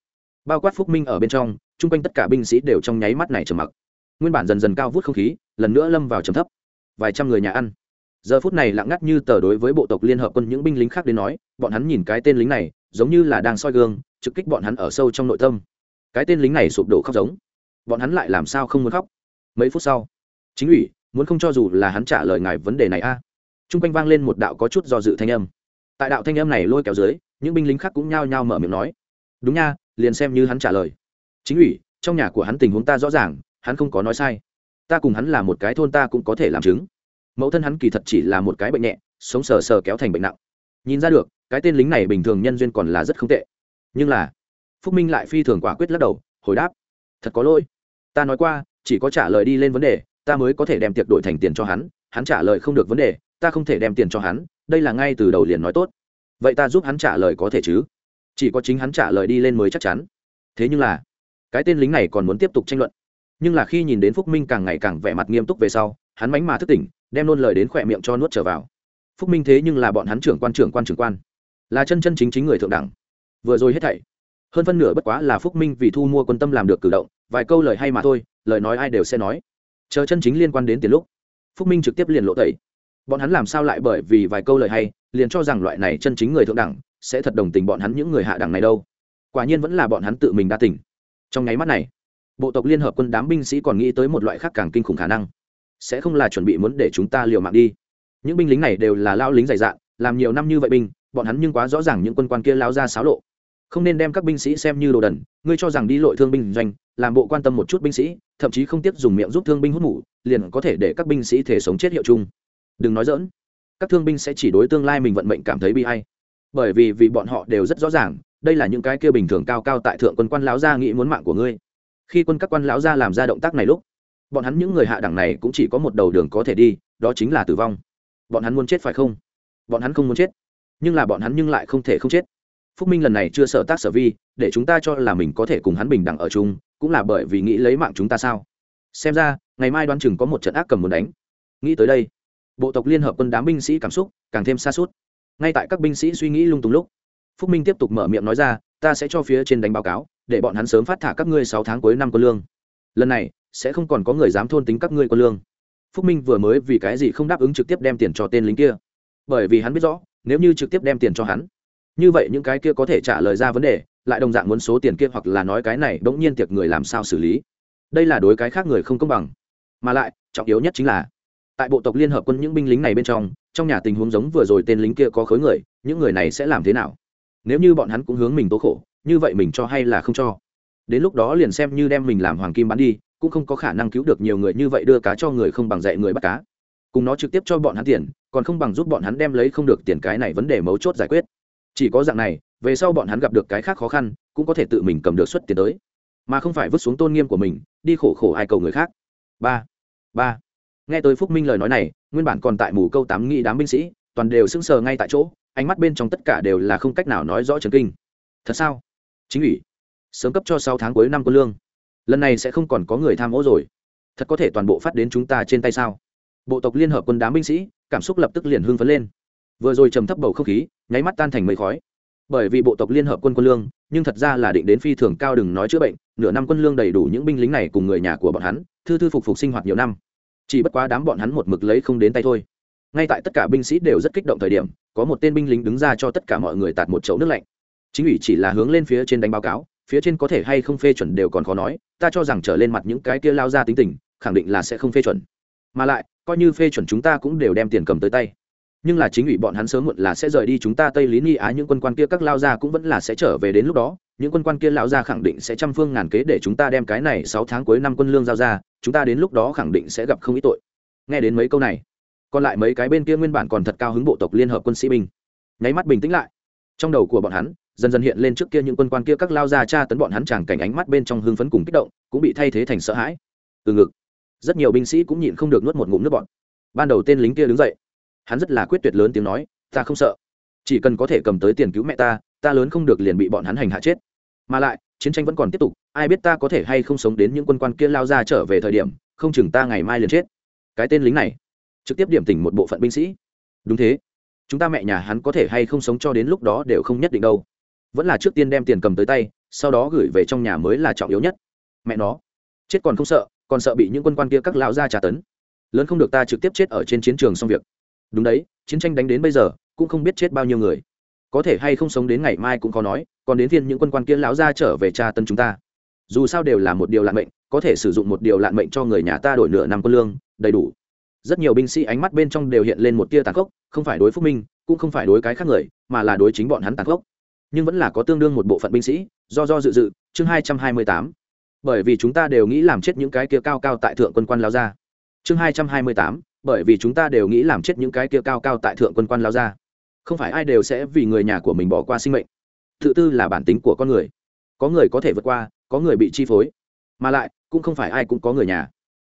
Bao quát phúc minh ở bên trong, chung quanh tất cả binh sĩ đều trong nháy mắt này trầm mặc. Nguyên bản dần dần cao vút không khí, lần nữa lâm vào trầm thấp. Vài trăm người nhà ăn. Giờ phút này lặng ngắt như tờ đối với bộ tộc liên hợp quân những binh lính khác đến nói, bọn hắn nhìn cái tên lính này, giống như là đang soi gương trực kích bọn hắn ở sâu trong nội tâm. Cái tên lính này sụp đổ khóc giống. Bọn hắn lại làm sao không muốn khóc? Mấy phút sau, chính ủy, muốn không cho dù là hắn trả lời ngài vấn đề này a. À. t r u n g quanh vang lên một đạo có chút do dự thanh âm. Tại đạo thanh âm này lôi kéo dưới, những binh lính khác cũng nhao nhao mở miệng nói. Đúng nha, liền xem như hắn trả lời. Chính ủy, trong nhà của hắn tình huống ta rõ ràng, hắn không có nói sai. Ta cùng hắn là một cái thôn ta cũng có thể làm chứng. Mẫu thân hắn kỳ thật chỉ là một cái bệnh nhẹ, sống sờ sờ kéo thành bệnh nặng. Nhìn ra được, cái tên lính này bình thường nhân duyên còn là rất không tệ nhưng là, phúc minh lại phi thường quả quyết lắc đầu, hồi đáp, thật có lỗi. Ta nói qua, chỉ có trả lời đi lên vấn đề, ta mới có thể đem tiệc đổi thành tiền cho hắn hắn trả lời không được vấn đề, ta không thể đem tiền cho hắn, đây là ngay từ đầu liền nói tốt. Vậy ta giúp hắn trả lời có thể chứ? Chỉ có chính hắn trả lời đi lên mới chắc chắn. Thế nhưng là, cái tên lính này còn muốn tiếp tục tranh luận. Nhưng là khi nhìn đến phúc minh càng ngày càng vẻ mặt nghiêm túc về sau, hắn mánh mà thức tỉnh, đem nôn lời đến khỏe miệng cho nuốt trở vào. Phúc minh thế nhưng là bọn hắn trưởng quan trưởng quan trưởng quan. Là chân chân chính chính người thượng đẳng vừa rồi hết thảy. Hơn phân nửa bất quá là phúc minh vì thu mua quân tâm làm được cử động, vài câu lời hay mà thôi, lời nói ai đều sẽ nói. Chờ chân chính liên quan đến tiền lúc, phúc minh trực tiếp liền lộ tẩy. Bọn hắn làm sao lại bởi vì vài câu lời hay, liền cho rằng loại này chân chính người thượng đẳng sẽ thật đồng tình bọn hắn những người hạ đẳng này đâu. Quả nhiên vẫn là bọn hắn tự mình đa tỉnh trong nháy mắt này, bộ tộc liên hợp quân đám binh sĩ còn nghĩ tới một loại khác càng kinh khủng khả năng. Sẽ không là chuẩn bị muốn để chúng ta liều mạng đi. Những binh lính này đều là lao lính dày dạn, làm nhiều năm như vậy binh bọn hắn nhưng quá rõ ràng những quân quan kia lao ra xáo lộ. Không nên đem các binh sĩ xem như đồ đần, ngươi cho rằng đi lội thương binh doanh, làm bộ quan tâm một chút binh sĩ, thậm chí không tiếc dùng miệng giúp thương binh hút mủ, liền có thể để các binh sĩ thể sống chết hiệu chung. Đừng nói dỡn các thương binh sẽ chỉ đối tương lai mình vận mệnh cảm thấy bi hay bởi vì vì bọn họ đều rất rõ ràng, đây là những cái kia bình thường cao cao tại thượng quân quan lão gia nghĩ muốn mạng của ngươi. Khi quân các quan lão gia làm ra động tác này lúc, bọn hắn những người hạ đẳng này cũng chỉ có một đầu đường có thể đi, đó chính là tử vong. Bọn hắn muốn chết phải không? Bọn hắn không muốn chết nhưng là bọn hắn nhưng lại không thể không chết. Phúc minh lần này chưa sở tác sở vi, để chúng ta cho là mình có thể cùng hắn bình đẳng ở chung, cũng là bởi vì nghĩ lấy mạng chúng ta sao? Xem ra, ngày mai đoán chừng có một trận ác cầm muốn đánh. Nghĩ tới đây, bộ tộc liên hợp quân đám binh sĩ cảm xúc càng thêm xa suốt ngay tại các binh sĩ suy nghĩ lung tung lúc, phúc minh tiếp tục mở miệng nói ra, ta sẽ cho phía trên đánh báo cáo, để bọn hắn sớm phát thả các ngươi sáu tháng cuối năm quân lương. Lần này, sẽ không còn có người dám thôn tính các ngươi quân lương. Phúc minh vừa mới vì cái gì không đáp ứng trực tiếp đem tiền cho tên lính kia? Bởi vì hắn biết rõ nếu như trực tiếp đem tiền cho hắn. Như vậy những cái kia có thể trả lời ra vấn đề, lại đồng dạng muốn số tiền kia hoặc là nói cái này bỗng nhiên tiệc người làm sao xử lý. Đây là đối cái khác người không công bằng. Mà lại, trọng yếu nhất chính là, tại bộ tộc liên hợp quân những binh lính này bên trong trong nhà tình huống giống vừa rồi tên lính kia có khối người, những người này sẽ làm thế nào? Nếu như bọn hắn cũng hướng mình tố khổ, như vậy mình cho hay là không cho? Đến lúc đó liền xem như đem mình làm hoàng kim bán đi, cũng không có khả năng cứu được nhiều người như vậy đưa cá cho người không bằng dạy người bắt cá. Cùng nó trực tiếp cho bọn hắn tiền còn không bằng giúp bọn hắn đem lấy không được tiền cái này vấn đề mấu chốt giải quyết. Chỉ có dạng này, về sau bọn hắn gặp được cái khác khó khăn, cũng có thể tự mình cầm được suất tiền tới. Mà không phải vứt xuống tôn nghiêm của mình, đi khổ khổ ai cầu người khác. Ba ba. Nghe tới phúc minh lời nói này, nguyên bản còn tại mù câu tám nghĩ đám binh sĩ, toàn đều sững sờ ngay tại chỗ, ánh mắt bên trong tất cả đều là không cách nào nói rõ trần kinh. Thật sao? Chính ủy, sớm cấp cho sáu tháng cuối năm quân lương. Lần này sẽ không còn có người tham ô rồi. Thật có thể toàn bộ phát đến chúng ta trên tay sao? Bộ tộc liên hợp quân đám binh sĩ cảm xúc lập tức liền hưng phấn lên. Vừa rồi trầm thấp bầu không khí, nháy mắt tan thành mây khói. Bởi vì bộ tộc liên hợp quân quân lương, nhưng thật ra là định đến phi thường cao đừng nói chữa bệnh, nửa năm quân lương đầy đủ những binh lính này cùng người nhà của bọn hắn, thư thư phục phục sinh hoạt nhiều năm. Chỉ bất quá đám bọn hắn một mực lấy không đến tay thôi. Ngay tại tất cả binh sĩ đều rất kích động thời điểm, có một tên binh lính đứng ra cho tất cả mọi người tạt một chậu nước lạnh. Chính ủy chỉ là hướng lên phía trên đánh báo cáo, phía trên có thể hay không phê chuẩn đều còn khó nói, ta cho rằng trở lên mặt những cái kia lao ra tính tình, khẳng định là sẽ không phê chuẩn. Mà lại coi như phê chuẩn chúng ta cũng đều đem tiền cầm tới tay. Nhưng là chính ủy bọn hắn sớm muộn là sẽ rời đi chúng ta tây lý ni á, những quân quan kia các lao gia cũng vẫn là sẽ trở về đến lúc đó. Những quân quan kia lão gia khẳng định sẽ trăm phương ngàn kế để chúng ta đem cái này sáu tháng cuối năm quân lương giao ra, chúng ta đến lúc đó khẳng định sẽ gặp không ít tội. Nghe đến mấy câu này, còn lại mấy cái bên kia nguyên bản còn thật cao hứng bộ tộc liên hợp quân sĩ binh, nháy mắt bình tĩnh lại. Trong đầu của bọn hắn, dần dần hiện lên trước kia những quân quan kia các lao ra tra tấn bọn hắn chàng cảnh ánh mắt bên trong hưng phấn cùng kích động, cũng bị thay thế thành sợ hãi. Từ ngực rất nhiều binh sĩ cũng nhịn không được nuốt một ngụm nước bọn ban đầu tên lính kia đứng dậy. Hắn rất là quyết tuyệt lớn tiếng nói, ta không sợ. Chỉ cần có thể cầm tới tiền cứu mẹ ta ta lớn không được liền bị bọn hắn hành hạ chết. Mà lại, chiến tranh vẫn còn tiếp tục, ai biết ta có thể hay không sống đến những quân quan kia lao ra trở về thời điểm, không chừng ta ngày mai liền chết. Cái tên lính này trực tiếp điểm tỉnh một bộ phận binh sĩ. Đúng thế. Chúng ta mẹ nhà hắn có thể hay không sống cho đến lúc đó đều không nhất định đâu. Vẫn là trước tiên đem tiền cầm tới tay, sau đó gửi về trong nhà mới là trọng yếu nhất. Mẹ nó. Chết còn không sợ còn sợ bị những quân quan kia các lão gia trả tấn. Lớn không được ta trực tiếp chết ở trên chiến trường xong việc. Đúng đấy, chiến tranh đánh đến bây giờ, cũng không biết chết bao nhiêu người. Có thể hay không sống đến ngày mai cũng khó nói, còn đến phiên những quân quan kia lão gia trở về tra tân chúng ta. Dù sao đều là một điều lạn mệnh, có thể sử dụng một điều lạn mệnh cho người nhà ta đổi nửa năm quân lương, đầy đủ. Rất nhiều binh sĩ ánh mắt bên trong đều hiện lên một tia tàn khốc, không phải đối phúc minh, cũng không phải đối cái khác người, mà là đối chính bọn hắn tàn khốc. Nhưng vẫn là có tương đương một bộ phận binh sĩ, do do dự dự, chương hai trăm hai mươi tám bởi vì chúng ta đều nghĩ làm chết những cái kia cao cao tại thượng quân quan lao ra chương hai trăm hai mươi tám, bởi vì chúng ta đều nghĩ làm chết những cái kia cao cao tại thượng quân quan lao ra không phải ai đều sẽ vì người nhà của mình bỏ qua sinh mệnh. Tự tư là bản tính của con người. Có người có thể vượt qua, có người bị chi phối. Mà lại, cũng không phải ai cũng có người nhà.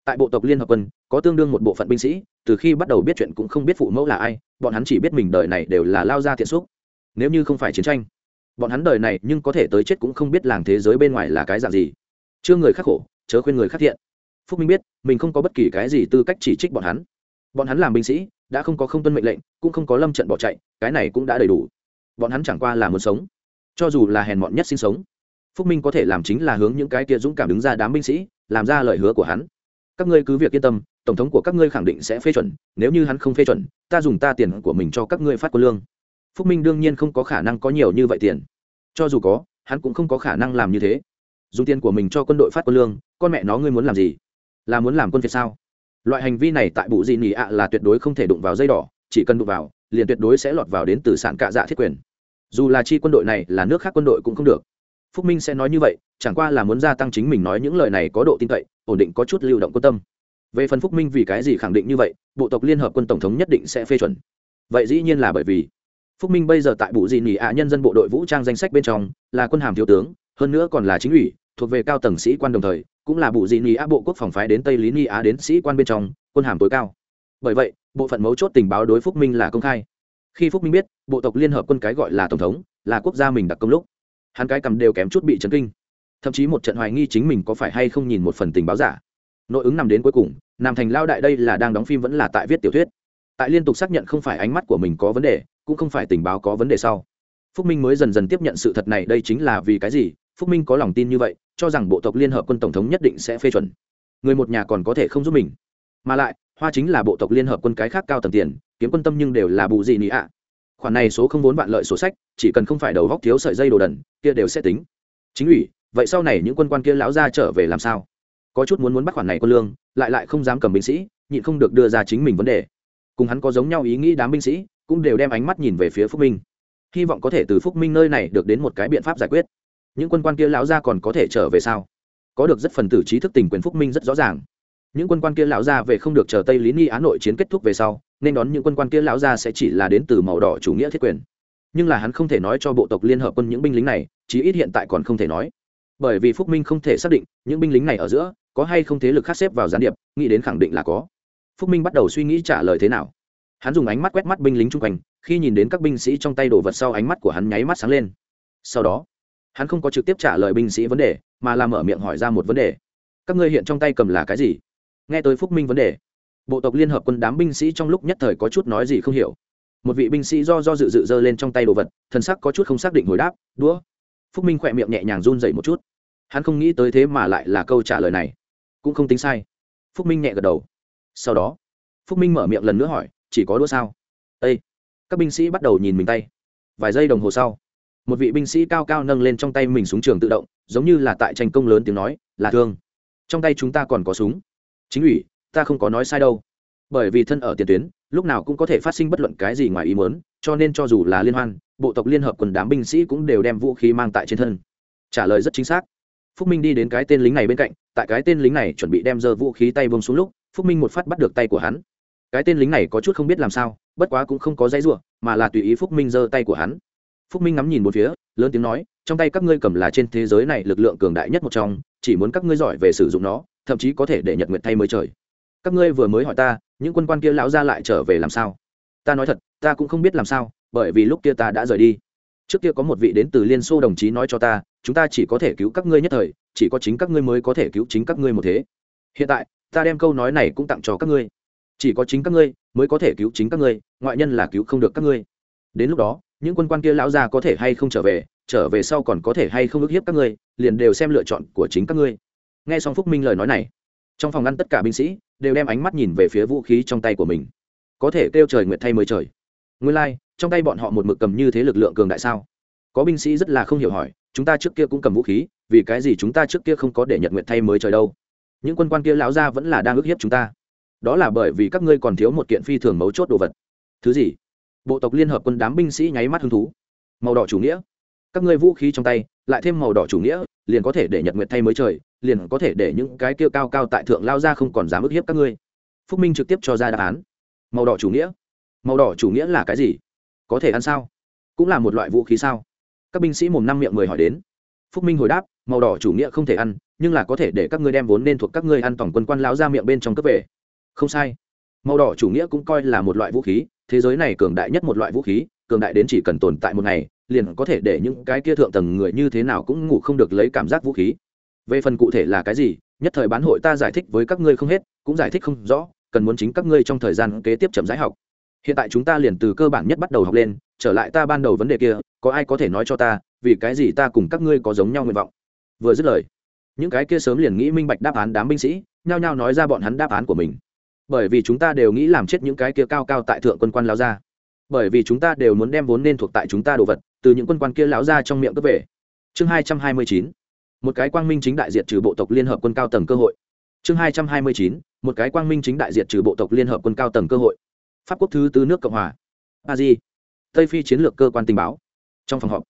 Tại bộ tộc liên hợp quân, có tương đương một bộ phận binh sĩ, từ khi bắt đầu biết chuyện cũng không biết phụ mẫu là ai, bọn hắn chỉ biết mình đời này đều là lao ra thiện xúc. Nếu như không phải chiến tranh, bọn hắn đời này nhưng có thể tới chết cũng không biết làng thế giới bên ngoài là cái dạng gì chưa người khắc khổ, chớ khuyên người khắc thiện. Phúc minh biết, mình không có bất kỳ cái gì tư cách chỉ trích bọn hắn. Bọn hắn làm binh sĩ, đã không có không tuân mệnh lệnh, cũng không có lâm trận bỏ chạy, cái này cũng đã đầy đủ. Bọn hắn chẳng qua là muốn sống. Cho dù là hèn mọn nhất sinh sống, phúc minh có thể làm chính là hướng những cái kia dũng cảm đứng ra đám binh sĩ, làm ra lời hứa của hắn. Các ngươi cứ việc yên tâm, tổng thống của các ngươi khẳng định sẽ phê chuẩn, nếu như hắn không phê chuẩn, ta dùng ta tiền của mình cho các ngươi phát quân lương. Phúc minh đương nhiên không có khả năng có nhiều như vậy tiền. Cho dù có, hắn cũng không có khả năng làm như thế dùng tiền của mình cho quân đội phát quân lương, con mẹ nó ngươi muốn làm gì? Là muốn làm quân việt sao? Loại hành vi này tại bụ dị nỉ ạ là tuyệt đối không thể đụng vào dây đỏ, chỉ cần đụng vào, liền tuyệt đối sẽ lọt vào đến từ sản cạ dạ thiết quyền. Dù là chi quân đội này là nước khác quân đội cũng không được. Phúc minh sẽ nói như vậy, chẳng qua là muốn gia tăng chính mình nói những lời này có độ tin cậy, ổn định có chút lưu động quan tâm. Về phần phúc minh vì cái gì khẳng định như vậy, bộ tộc liên hợp quân tổng thống nhất định sẽ phê chuẩn. Vậy dĩ nhiên là bởi vì phúc minh bây giờ tại bụ dị nỉ ạ nhân dân bộ đội vũ trang danh sách bên trong là quân hàm thiếu tướng, hơn nữa còn là chính ủy thuộc về cao tầng sĩ quan đồng thời, cũng là bụ dị ni á bộ quốc phòng phái đến tây lý ni á đến sĩ quan bên trong, quân hàm tối cao. Bởi vậy, bộ phận mấu chốt tình báo đối phúc minh là công khai. Khi phúc minh biết, bộ tộc liên hợp quân cái gọi là tổng thống, là quốc gia mình đặc công lúc, hắn cái cầm đều kém chút bị chấn kinh. Thậm chí một trận hoài nghi chính mình có phải hay không nhìn một phần tình báo giả. Nội ứng nằm đến cuối cùng, nam thành lao đại đây là đang đóng phim vẫn là tại viết tiểu thuyết. Tại liên tục xác nhận không phải ánh mắt của mình có vấn đề, cũng không phải tình báo có vấn đề sau. Phúc minh mới dần dần tiếp nhận sự thật này, đây chính là vì cái gì? Phúc minh có lòng tin như vậy cho rằng bộ tộc liên hợp quân tổng thống nhất định sẽ phê chuẩn. Người một nhà còn có thể không giúp mình. Mà lại, hoa chính là bộ tộc liên hợp quân cái khác cao tầng tiền, kiếm quân tâm nhưng đều là bù gì nị ạ. Khoản này số không vốn vạn lợi sổ sách, chỉ cần không phải đầu góc thiếu sợi dây đồ đần, kia đều sẽ tính. Chính ủy, vậy sau này những quân quan kia lão ra trở về làm sao? Có chút muốn muốn bắt khoản này quân lương, lại lại không dám cầm binh sĩ, nhịn không được đưa ra chính mình vấn đề. Cùng hắn có giống nhau ý nghĩ đám binh sĩ, cũng đều đem ánh mắt nhìn về phía phúc minh. Hy vọng có thể từ phúc minh nơi này được đến một cái biện pháp giải quyết những quân quan kia lão gia còn có thể trở về sao? Có được rất phần tử trí thức tình quyền phúc minh rất rõ ràng. Những quân quan kia lão gia về không được chờ tây lý ni á nội chiến kết thúc về sau, nên đón những quân quan kia lão gia sẽ chỉ là đến từ màu đỏ chủ nghĩa thiết quyền. Nhưng là hắn không thể nói cho bộ tộc liên hợp quân những binh lính này, chí ít hiện tại còn không thể nói. Bởi vì phúc minh không thể xác định những binh lính này ở giữa có hay không thế lực khác xếp vào gián điệp, nghĩ đến khẳng định là có. Phúc minh bắt đầu suy nghĩ trả lời thế nào. Hắn dùng ánh mắt quét mắt binh lính chung quanh, khi nhìn đến các binh sĩ trong tay đồ vật sau ánh mắt của hắn nháy mắt sáng lên. Sau đó hắn không có trực tiếp trả lời binh sĩ vấn đề, mà làm mở miệng hỏi ra một vấn đề. Các ngươi hiện trong tay cầm là cái gì? Nghe tới phúc minh vấn đề, bộ tộc liên hợp quân đám binh sĩ trong lúc nhất thời có chút nói gì không hiểu. Một vị binh sĩ do do dự dự dơ lên trong tay đồ vật, thần sắc có chút không xác định hồi đáp, đũa. Phúc minh khỏe miệng nhẹ nhàng run dậy một chút. Hắn không nghĩ tới thế mà lại là câu trả lời này. Cũng không tính sai. Phúc minh nhẹ gật đầu. Sau đó, phúc minh mở miệng lần nữa hỏi, chỉ có đũa sao? Â các binh sĩ bắt đầu nhìn mình tay. Vài giây đồng hồ sau một vị binh sĩ cao cao nâng lên trong tay mình súng trường tự động, giống như là tại tranh công lớn tiếng nói, là thương. Trong tay chúng ta còn có súng. Chính ủy, ta không có nói sai đâu. Bởi vì thân ở tiền tuyến, lúc nào cũng có thể phát sinh bất luận cái gì ngoài ý muốn, cho nên cho dù là liên hoan, bộ tộc liên hợp quần đám binh sĩ cũng đều đem vũ khí mang tại trên thân. Trả lời rất chính xác. Phúc minh đi đến cái tên lính này bên cạnh, tại cái tên lính này chuẩn bị đem giơ vũ khí tay bông xuống lúc, phúc minh một phát bắt được tay của hắn. Cái tên lính này có chút không biết làm sao, bất quá cũng không có dãy ruộng mà là tùy ý phúc minh giơ tay của hắn phúc minh ngắm nhìn một phía, lớn tiếng nói, trong tay các ngươi cầm là trên thế giới này lực lượng cường đại nhất một trong, chỉ muốn các ngươi giỏi về sử dụng nó, thậm chí có thể để nhật nguyện thay mới trời. Các ngươi vừa mới hỏi ta, những quân quan kia lão ra lại trở về làm sao? Ta nói thật, ta cũng không biết làm sao, bởi vì lúc kia ta đã rời đi. Trước kia có một vị đến từ liên xô đồng chí nói cho ta, chúng ta chỉ có thể cứu các ngươi nhất thời, chỉ có chính các ngươi mới có thể cứu chính các ngươi một thế. Hiện tại, ta đem câu nói này cũng tặng cho các ngươi. Chỉ có chính các ngươi mới có thể cứu chính các ngươi, ngoại nhân là cứu không được các ngươi. Đến lúc đó những quân quan kia lão già có thể hay không trở về trở về sau còn có thể hay không ức hiếp các ngươi liền đều xem lựa chọn của chính các ngươi. Nghe xong phúc minh lời nói này trong phòng ngăn tất cả binh sĩ đều đem ánh mắt nhìn về phía vũ khí trong tay của mình. Có thể kêu trời nguyệt thay mới trời. Nguyên lai、like, trong tay bọn họ một mực cầm như thế lực lượng cường đại sao? Có binh sĩ rất là không hiểu hỏi chúng ta trước kia cũng cầm vũ khí vì cái gì chúng ta trước kia không có để nhật nguyện thay mới trời đâu? Những quân quan kia lão ra vẫn là đang ức hiếp chúng ta. Đó là bởi vì các ngươi còn thiếu một kiện phi thường mấu chốt đồ vật. Thứ gì? Bộ tộc liên hợp quân đám binh sĩ nháy mắt hứng thú. Màu đỏ chủ nghĩa. Các ngươi vũ khí trong tay, lại thêm màu đỏ chủ nghĩa, liền có thể để nhật nguyện thay mới trời, liền có thể để những cái kia cao cao tại thượng lao ra không còn dám ức hiếp các ngươi. Phúc minh trực tiếp cho ra đáp án. Màu đỏ chủ nghĩa. Màu đỏ chủ nghĩa là cái gì? Có thể ăn sao? Cũng là một loại vũ khí sao? Các binh sĩ mồm năm miệng mười hỏi đến. Phúc minh hồi đáp, màu đỏ chủ nghĩa không thể ăn, nhưng là có thể để các ngươi đem vốn nên thuộc các ngươi ăn tổng quân quan lão ra miệng bên trong cấp về. Không sai. Màu đỏ chủ nghĩa cũng coi là một loại vũ khí thế giới này cường đại nhất một loại vũ khí, cường đại đến chỉ cần tồn tại một ngày, liền có thể để những cái kia thượng tầng người như thế nào cũng ngủ không được lấy cảm giác vũ khí. Về phần cụ thể là cái gì, nhất thời bán hội ta giải thích với các ngươi không hết, cũng giải thích không rõ, cần muốn chính các ngươi trong thời gian kế tiếp chậm giải học. Hiện tại chúng ta liền từ cơ bản nhất bắt đầu học lên, trở lại ta ban đầu vấn đề kia, có ai có thể nói cho ta, vì cái gì ta cùng các ngươi có giống nhau nguyện vọng? Vừa dứt lời, những cái kia sớm liền nghĩ minh bạch đáp án đám binh sĩ, nhao nhao nói ra bọn hắn đáp án của mình bởi vì chúng ta đều nghĩ làm chết những cái kia cao cao tại thượng quân quan lão gia. Bởi vì chúng ta đều muốn đem vốn nên thuộc tại chúng ta đồ vật, từ những quân quan kia lão gia trong miệng cướp về. Chương hai trăm hai mươi chín, một cái quang minh chính đại diện trừ bộ tộc liên hợp quân cao tầng cơ hội. Chương hai trăm hai mươi chín, một cái quang minh chính đại diện trừ bộ tộc liên hợp quân cao tầng cơ hội. Pháp quốc thứ tứ nước cộng hòa. A di. Tây phi chiến lược cơ quan tình báo. Trong phòng họp,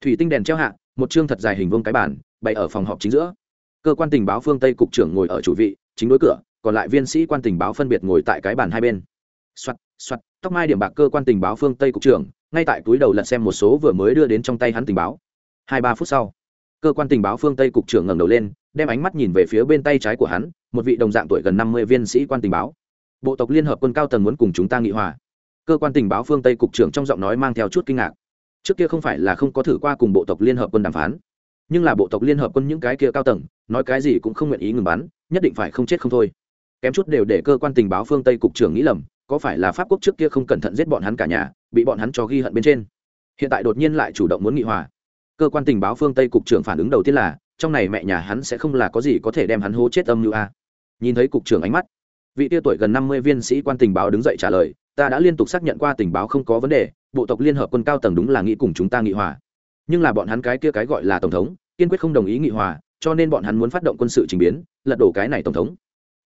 thủy tinh đèn treo hạ, một chương thật dài hình vuông cái bản bày ở phòng họp chính giữa. Cơ quan tình báo phương tây cục trưởng ngồi ở chủ vị, chính đối cửa còn lại viên sĩ quan tình báo phân biệt ngồi tại cái bàn hai bên. Soạt soạt, tóc mai điểm bạc cơ quan tình báo phương tây cục trưởng, ngay tại túi đầu lật xem một số vừa mới đưa đến trong tay hắn tình báo. Hai ba phút sau, cơ quan tình báo phương tây cục trưởng ngẩng đầu lên, đem ánh mắt nhìn về phía bên tay trái của hắn, một vị đồng dạng tuổi gần năm mươi viên sĩ quan tình báo. Bộ tộc liên hợp quân cao tầng muốn cùng chúng ta nghị hòa. Cơ quan tình báo phương tây cục trưởng trong giọng nói mang theo chút kinh ngạc. Trước kia không phải là không có thử qua cùng bộ tộc liên hợp quân đàm phán, nhưng là bộ tộc liên hợp quân những cái kia cao tầng, nói cái gì cũng không nguyện ý ngừng bắn, nhất định phải không chết không thôi kém chút đều để cơ quan tình báo phương tây cục trưởng nghĩ lầm, có phải là pháp quốc trước kia không cẩn thận giết bọn hắn cả nhà, bị bọn hắn cho ghi hận bên trên? Hiện tại đột nhiên lại chủ động muốn nghị hòa. Cơ quan tình báo phương tây cục trưởng phản ứng đầu tiên là, trong này mẹ nhà hắn sẽ không là có gì có thể đem hắn hố chết âm như a. Nhìn thấy cục trưởng ánh mắt, vị tia tuổi gần năm mươi viên sĩ quan tình báo đứng dậy trả lời, ta đã liên tục xác nhận qua tình báo không có vấn đề, bộ tộc liên hợp quân cao tầng đúng là nghĩ cùng chúng ta nghị hòa. Nhưng là bọn hắn cái kia cái gọi là tổng thống, kiên quyết không đồng ý nghị hòa, cho nên bọn hắn muốn phát động quân sự trình biến, lật đổ cái này tổng thống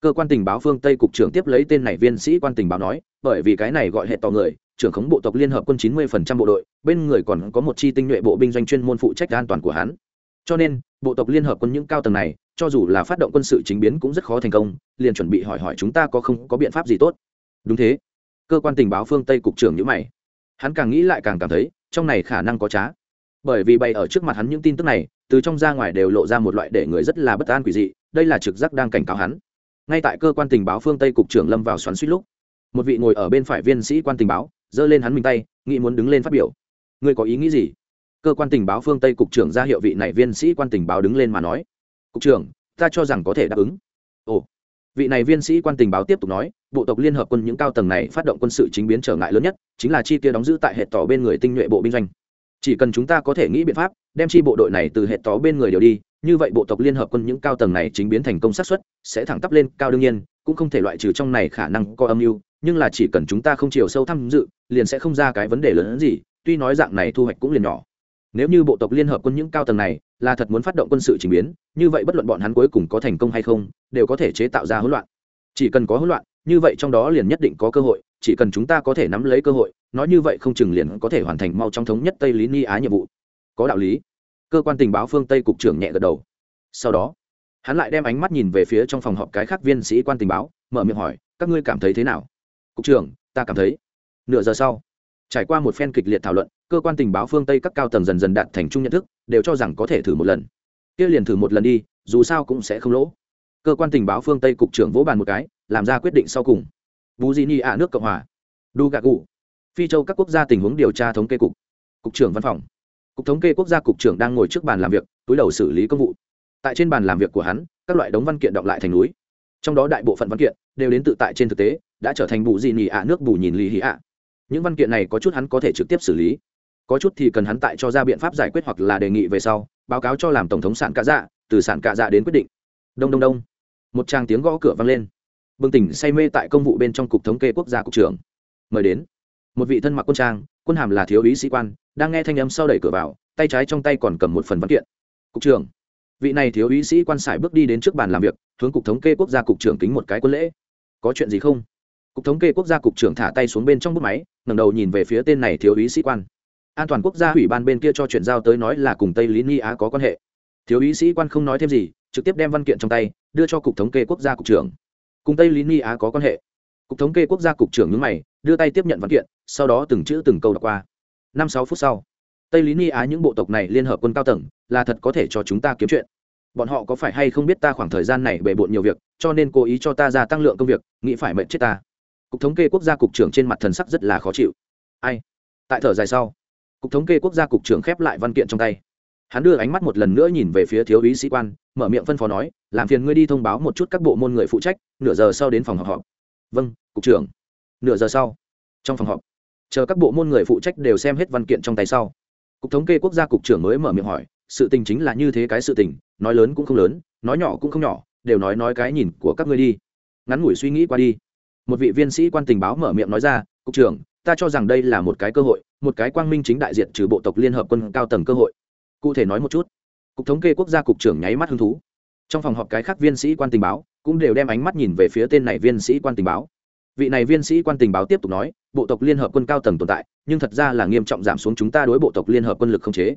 cơ quan tình báo phương tây cục trưởng tiếp lấy tên này viên sĩ quan tình báo nói, bởi vì cái này gọi hệ tò người, trưởng khống bộ tộc liên hợp quân chín mươi phần trăm bộ đội, bên người còn có một chi tinh nhuệ bộ binh doanh chuyên môn phụ trách an toàn của hắn. Cho nên, bộ tộc liên hợp quân những cao tầng này, cho dù là phát động quân sự chính biến cũng rất khó thành công, liền chuẩn bị hỏi hỏi chúng ta có không, có biện pháp gì tốt. Đúng thế. Cơ quan tình báo phương tây cục trưởng nhữ mày. Hắn càng nghĩ lại càng cảm thấy, trong này khả năng có trá. Bởi vì bày ở trước mặt hắn những tin tức này, từ trong ra ngoài đều lộ ra một loại để người rất là bất an quỷ dị, đây là trực giác đang cảnh cáo hắn ngay tại cơ quan tình báo phương tây cục trưởng lâm vào xoắn suýt lúc, một vị ngồi ở bên phải viên sĩ quan tình báo, giơ lên hắn mình tay, nghĩ muốn đứng lên phát biểu. Ngươi có ý nghĩ gì? Cơ quan tình báo phương tây cục trưởng ra hiệu vị này viên sĩ quan tình báo đứng lên mà nói. Cục trưởng, ta cho rằng có thể đáp ứng. Ồ. Vị này viên sĩ quan tình báo tiếp tục nói, bộ tộc liên hợp quân những cao tầng này phát động quân sự chính biến trở ngại lớn nhất, chính là chi tiêu đóng giữ tại hệ tỏ bên người tinh nhuệ bộ binh doanh. Chỉ cần chúng ta có thể nghĩ biện pháp, đem chi bộ đội này từ hệ tỏ bên người điều đi như vậy bộ tộc liên hợp quân những cao tầng này chính biến thành công sát xuất, sẽ thẳng tắp lên cao đương nhiên, cũng không thể loại trừ trong này khả năng có âm mưu, nhưng là chỉ cần chúng ta không chiều sâu tham dự, liền sẽ không ra cái vấn đề lớn hơn gì, tuy nói dạng này thu hoạch cũng liền nhỏ. Nếu như bộ tộc liên hợp quân những cao tầng này là thật muốn phát động quân sự trình biến, như vậy bất luận bọn hắn cuối cùng có thành công hay không, đều có thể chế tạo ra hỗn loạn. Chỉ cần có hỗn loạn, như vậy trong đó liền nhất định có cơ hội, chỉ cần chúng ta có thể nắm lấy cơ hội, nói như vậy không chừng liền có thể hoàn thành mau trong thống nhất tây lý ni á nhiệm vụ. Có đạo lý cơ quan tình báo phương tây cục trưởng nhẹ gật đầu. Sau đó, hắn lại đem ánh mắt nhìn về phía trong phòng họp cái khác viên sĩ quan tình báo, mở miệng hỏi, các ngươi cảm thấy thế nào? Cục trưởng, ta cảm thấy. Nửa giờ sau, trải qua một phen kịch liệt thảo luận, cơ quan tình báo phương tây các cao tầng dần dần đạt thành chung nhận thức, đều cho rằng có thể thử một lần. Kia liền thử một lần đi, dù sao cũng sẽ không lỗ. Cơ quan tình báo phương tây cục trưởng vỗ bàn một cái, làm ra quyết định sau cùng. Bù di ni ạ nước cộng hòa, đu gà cụ, phi châu các quốc gia tình huống điều tra thống kê cục. Cục trưởng văn phòng cục thống kê quốc gia cục trưởng đang ngồi trước bàn làm việc, túi đầu xử lý công vụ. Tại trên bàn làm việc của hắn, các loại đống văn kiện động lại thành núi. Trong đó đại bộ phận văn kiện đều đến tự tại trên thực tế, đã trở thành bù gì nhì ạ, nước bù nhìn lì hì ạ. Những văn kiện này có chút hắn có thể trực tiếp xử lý. Có chút thì cần hắn tại cho ra biện pháp giải quyết hoặc là đề nghị về sau, báo cáo cho làm tổng thống sản cạ dạ từ sản cạ dạ đến quyết định. Đông đông đông. Một tràng tiếng gõ cửa vang lên. Bừng tỉnh say mê tại công vụ bên trong cục thống kê quốc gia cục trưởng. Mời đến. Một vị thân mặc quân trang quân hàm là thiếu úy sĩ quan, đang nghe thanh âm sau đẩy cửa vào, tay trái trong tay còn cầm một phần văn kiện. Cục trưởng. Vị này thiếu úy sĩ quan sải bước đi đến trước bàn làm việc, hướng cục thống kê quốc gia cục trưởng kính một cái quân lễ. Có chuyện gì không? Cục thống kê quốc gia cục trưởng thả tay xuống bên trong bút máy, ngẩng đầu nhìn về phía tên này thiếu úy sĩ quan. An toàn quốc gia ủy ban bên kia cho chuyện giao tới nói là cùng tây lý ni á có quan hệ. Thiếu úy sĩ quan không nói thêm gì, trực tiếp đem văn kiện trong tay, đưa cho cục thống kê quốc gia cục trưởng. Cùng tây lý ni á có quan hệ. Cục thống kê quốc gia cục trưởng nhướng mày đưa tay tiếp nhận văn kiện, sau đó từng chữ từng câu đọc qua. Năm sáu phút sau, tây lý ni á những bộ tộc này liên hợp quân cao tầng, là thật có thể cho chúng ta kiếm chuyện. Bọn họ có phải hay không biết ta khoảng thời gian này bề bộn nhiều việc, cho nên cố ý cho ta gia tăng lượng công việc, nghĩ phải mệnh chết ta. Cục thống kê quốc gia cục trưởng trên mặt thần sắc rất là khó chịu. Ai? Tại thở dài sau, cục thống kê quốc gia cục trưởng khép lại văn kiện trong tay. Hắn đưa ánh mắt một lần nữa nhìn về phía thiếu úy sĩ quan, mở miệng phân phó nói, làm phiền ngươi đi thông báo một chút các bộ môn người phụ trách, nửa giờ sau đến phòng họp họp. Vâng cục trưởng nửa giờ sau, trong phòng họp, chờ các bộ môn người phụ trách đều xem hết văn kiện trong tay sau, cục thống kê quốc gia cục trưởng mới mở miệng hỏi, sự tình chính là như thế cái sự tình, nói lớn cũng không lớn, nói nhỏ cũng không nhỏ, đều nói nói cái nhìn của các ngươi đi. Ngắn ngủi suy nghĩ qua đi. Một vị viên sĩ quan tình báo mở miệng nói ra, cục trưởng, ta cho rằng đây là một cái cơ hội, một cái quang minh chính đại diện trừ bộ tộc liên hợp quân cao tầng cơ hội. Cụ thể nói một chút. Cục thống kê quốc gia cục trưởng nháy mắt hứng thú. Trong phòng họp cái khác viên sĩ quan tình báo cũng đều đem ánh mắt nhìn về phía tên này viên sĩ quan tình báo vị này viên sĩ quan tình báo tiếp tục nói, bộ tộc liên hợp quân cao tầng tồn tại, nhưng thật ra là nghiêm trọng giảm xuống chúng ta đối bộ tộc liên hợp quân lực không chế.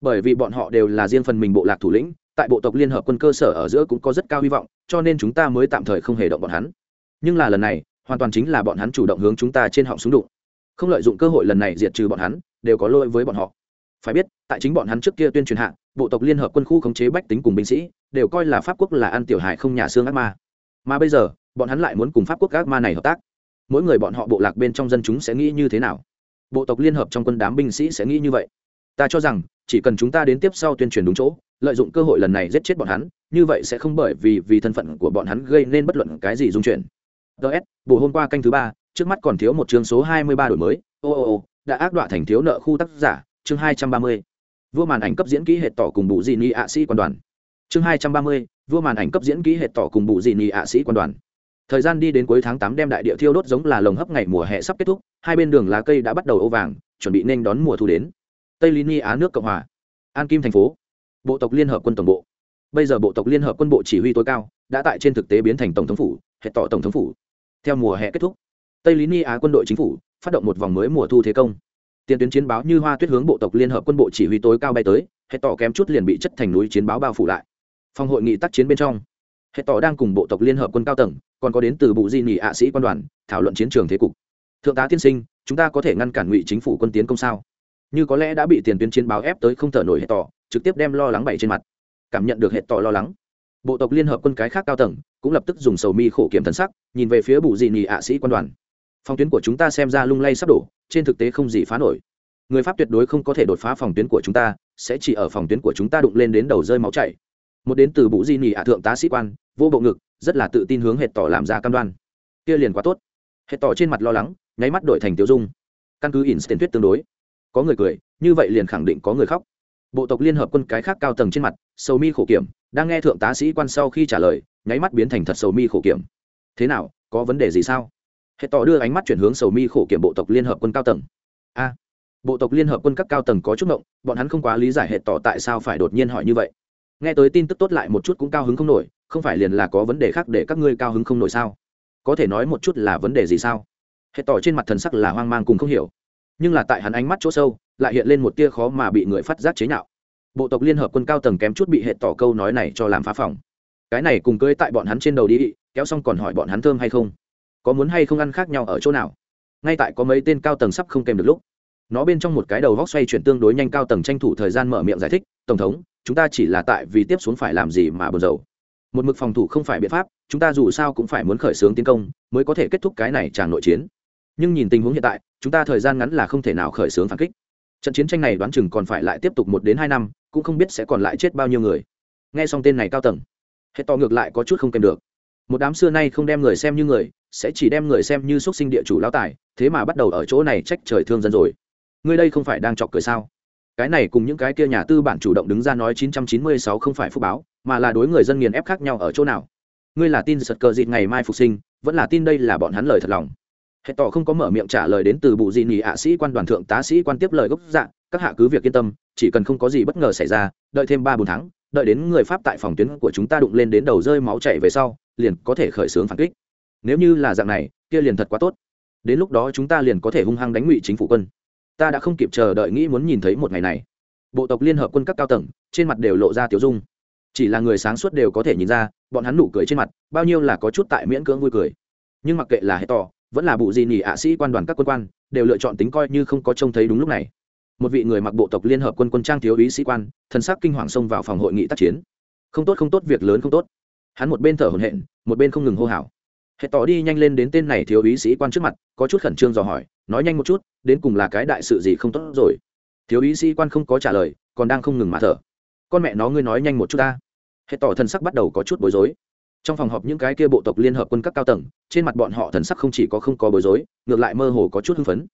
Bởi vì bọn họ đều là riêng phần mình bộ lạc thủ lĩnh, tại bộ tộc liên hợp quân cơ sở ở giữa cũng có rất cao hy vọng, cho nên chúng ta mới tạm thời không hề động bọn hắn. Nhưng là lần này, hoàn toàn chính là bọn hắn chủ động hướng chúng ta trên họng súng đụng. Không lợi dụng cơ hội lần này diệt trừ bọn hắn, đều có lỗi với bọn họ. Phải biết, tại chính bọn hắn trước kia tuyên truyền hạ, bộ tộc liên hợp quân khu khống chế bách tính cùng binh sĩ, đều coi là pháp quốc là ăn tiểu hài không nhà xương ác ma. Mà bây giờ bọn hắn lại muốn cùng pháp quốc ác ma này hợp tác. Mỗi người bọn họ bộ lạc bên trong dân chúng sẽ nghĩ như thế nào? Bộ tộc liên hợp trong quân đám binh sĩ sẽ nghĩ như vậy. Ta cho rằng, chỉ cần chúng ta đến tiếp sau tuyên truyền đúng chỗ, lợi dụng cơ hội lần này giết chết bọn hắn, như vậy sẽ không bởi vì vì thân phận của bọn hắn gây nên bất luận cái gì dung chuyển. Ts bộ hôm qua canh thứ ba, trước mắt còn thiếu một chương số hai mươi ba đổi mới. Ô ô ô, đã ác đọa thành thiếu nợ khu tác giả, chương hai trăm ba mươi. Vua màn ảnh cấp diễn kỹ hệ tỏ cùng bụ dị ni ạ sĩ quan đoàn. Chương hai trăm ba mươi, vua màn ảnh cấp diễn kỹ hệ tỏ cùng bụ dị ni ạ sĩ quan đoàn thời gian đi đến cuối tháng tám đem đại địa thiêu đốt giống là lồng hấp ngày mùa hè sắp kết thúc, hai bên đường lá cây đã bắt đầu ô vàng, chuẩn bị nên đón mùa thu đến. Tây lý ni á nước cộng hòa, an kim thành phố, bộ tộc liên hợp quân tổng bộ. Bây giờ bộ tộc liên hợp quân bộ chỉ huy tối cao, đã tại trên thực tế biến thành tổng thống phủ, hệ tỏ tổng thống phủ. Theo mùa hè kết thúc, tây lý ni á quân đội chính phủ phát động một vòng mới mùa thu thế công. Tiền tuyến chiến báo như hoa tuyết hướng bộ tộc liên hợp quân bộ chỉ huy tối cao bay tới, hệ tỏ kém chút liền bị chất thành núi chiến báo bao phủ lại. Phòng hội nghị tác chiến bên trong, hệ tỏ đang cùng bộ tộc liên hợp quân cao tầng còn có đến từ bộ di nỉ ạ sĩ quan đoàn, thảo luận chiến trường thế cục. Thượng tá tiên sinh, chúng ta có thể ngăn cản ngụy chính phủ quân tiến công sao? Như có lẽ đã bị tiền tuyến chiến báo ép tới không thở nổi hệ tỏ, trực tiếp đem lo lắng bày trên mặt. Cảm nhận được hệ tỏ lo lắng. Bộ tộc liên hợp quân cái khác cao tầng cũng lập tức dùng sầu mi khổ kiểm thần sắc, nhìn về phía bù dị nỉ ạ sĩ quan đoàn. Phòng tuyến của chúng ta xem ra lung lay sắp đổ, trên thực tế không gì phá nổi. Người pháp tuyệt đối không có thể đột phá phòng tuyến của chúng ta, sẽ chỉ ở phòng tuyến của chúng ta đụng lên đến đầu rơi máu chảy một đến từ bụ di nỉ ạ thượng tá sĩ quan, vô bộ ngực, rất là tự tin hướng hệ tỏ làm ra cam đoan. Kia liền quá tốt. Hệ tỏ trên mặt lo lắng, nháy mắt đổi thành tiêu dung. Căn cứ instant tuyết tương đối, có người cười, như vậy liền khẳng định có người khóc. Bộ tộc liên hợp quân cái khác cao tầng trên mặt, sầu mi khổ kiểm, đang nghe thượng tá sĩ quan sau khi trả lời, nháy mắt biến thành thật sầu mi khổ kiểm. Thế nào, có vấn đề gì sao? Hệ tỏ đưa ánh mắt chuyển hướng sầu mi khổ kiểm bộ tộc liên hợp quân cao tầng. A, bộ tộc liên hợp quân các cao tầng có chút ngộng, bọn hắn không quá lý giải hệ tỏ tại sao phải đột nhiên hỏi như vậy nghe tới tin tức tốt lại một chút cũng cao hứng không nổi, không phải liền là có vấn đề khác để các ngươi cao hứng không nổi sao? Có thể nói một chút là vấn đề gì sao? Hệ tỏ trên mặt thần sắc là hoang mang cùng không hiểu. Nhưng là tại hắn ánh mắt chỗ sâu, lại hiện lên một tia khó mà bị người phát giác chế nhạo. Bộ tộc liên hợp quân cao tầng kém chút bị hệ tỏ câu nói này cho làm phá phòng. Cái này cùng cưới tại bọn hắn trên đầu đi, kéo xong còn hỏi bọn hắn thơm hay không? Có muốn hay không ăn khác nhau ở chỗ nào? Ngay tại có mấy tên cao tầng sắp không kèm được lúc nó bên trong một cái đầu vóc xoay chuyển tương đối nhanh cao tầng tranh thủ thời gian mở miệng giải thích, tổng thống, chúng ta chỉ là tại vì tiếp xuống phải làm gì mà buồn rầu. Một mực phòng thủ không phải biện pháp, chúng ta dù sao cũng phải muốn khởi xướng tiến công, mới có thể kết thúc cái này tràn nội chiến. Nhưng nhìn tình huống hiện tại, chúng ta thời gian ngắn là không thể nào khởi xướng phản kích. Trận chiến tranh này đoán chừng còn phải lại tiếp tục một đến hai năm, cũng không biết sẽ còn lại chết bao nhiêu người. Nghe xong tên này cao tầng hết to ngược lại có chút không kèm được. Một đám xưa nay không đem người xem như người, sẽ chỉ đem người xem như xuất sinh địa chủ lão tài, thế mà bắt đầu ở chỗ này trách trời thương dân rồi ngươi đây không phải đang chọc cười sao? Cái này cùng những cái kia nhà tư bản chủ động đứng ra nói 996 không phải phúc báo, mà là đối người dân nghiền ép khác nhau ở chỗ nào? Ngươi là tin sật cờ dịt ngày mai phục sinh, vẫn là tin đây là bọn hắn lời thật lòng? Hệ tỏ không có mở miệng trả lời đến từ bụ dị nhì ạ sĩ quan đoàn thượng tá sĩ quan tiếp lời gốc dạng các hạ cứ việc yên tâm, chỉ cần không có gì bất ngờ xảy ra, đợi thêm ba bốn tháng, đợi đến người pháp tại phòng tuyến của chúng ta đụng lên đến đầu rơi máu chảy về sau, liền có thể khởi xướng phản kích. Nếu như là dạng này, kia liền thật quá tốt. Đến lúc đó chúng ta liền có thể hung hăng đánh ngụy chính phủ quân ta đã không kịp chờ đợi nghĩ muốn nhìn thấy một ngày này. Bộ tộc liên hợp quân các cao tầng, trên mặt đều lộ ra tiểu dung. Chỉ là người sáng suốt đều có thể nhìn ra, bọn hắn nụ cười trên mặt, bao nhiêu là có chút tại miễn cưỡng vui cười. Nhưng mặc kệ là hệ tỏ vẫn là bụ gì nhỉ ạ sĩ quan đoàn các quân quan, đều lựa chọn tính coi như không có trông thấy đúng lúc này. Một vị người mặc bộ tộc liên hợp quân quân trang thiếu úy sĩ quan thân sắc kinh hoàng xông vào phòng hội nghị tác chiến. Không tốt không tốt, việc lớn không tốt. Hắn một bên thở hổn hển, một bên không ngừng hô hào hệ tỏ đi nhanh lên đến tên này thiếu úy sĩ quan trước mặt, có chút khẩn trương dò hỏi, nói nhanh một chút, đến cùng là cái đại sự gì không tốt rồi? Thiếu úy sĩ quan không có trả lời, còn đang không ngừng mà thở. Con mẹ nó ngươi nói nhanh một chút ta. Hệ tỏ thần sắc bắt đầu có chút bối rối. Trong phòng họp những cái kia bộ tộc liên hợp quân các cao tầng, trên mặt bọn họ thần sắc không chỉ có không có bối rối, ngược lại mơ hồ có chút hưng phấn.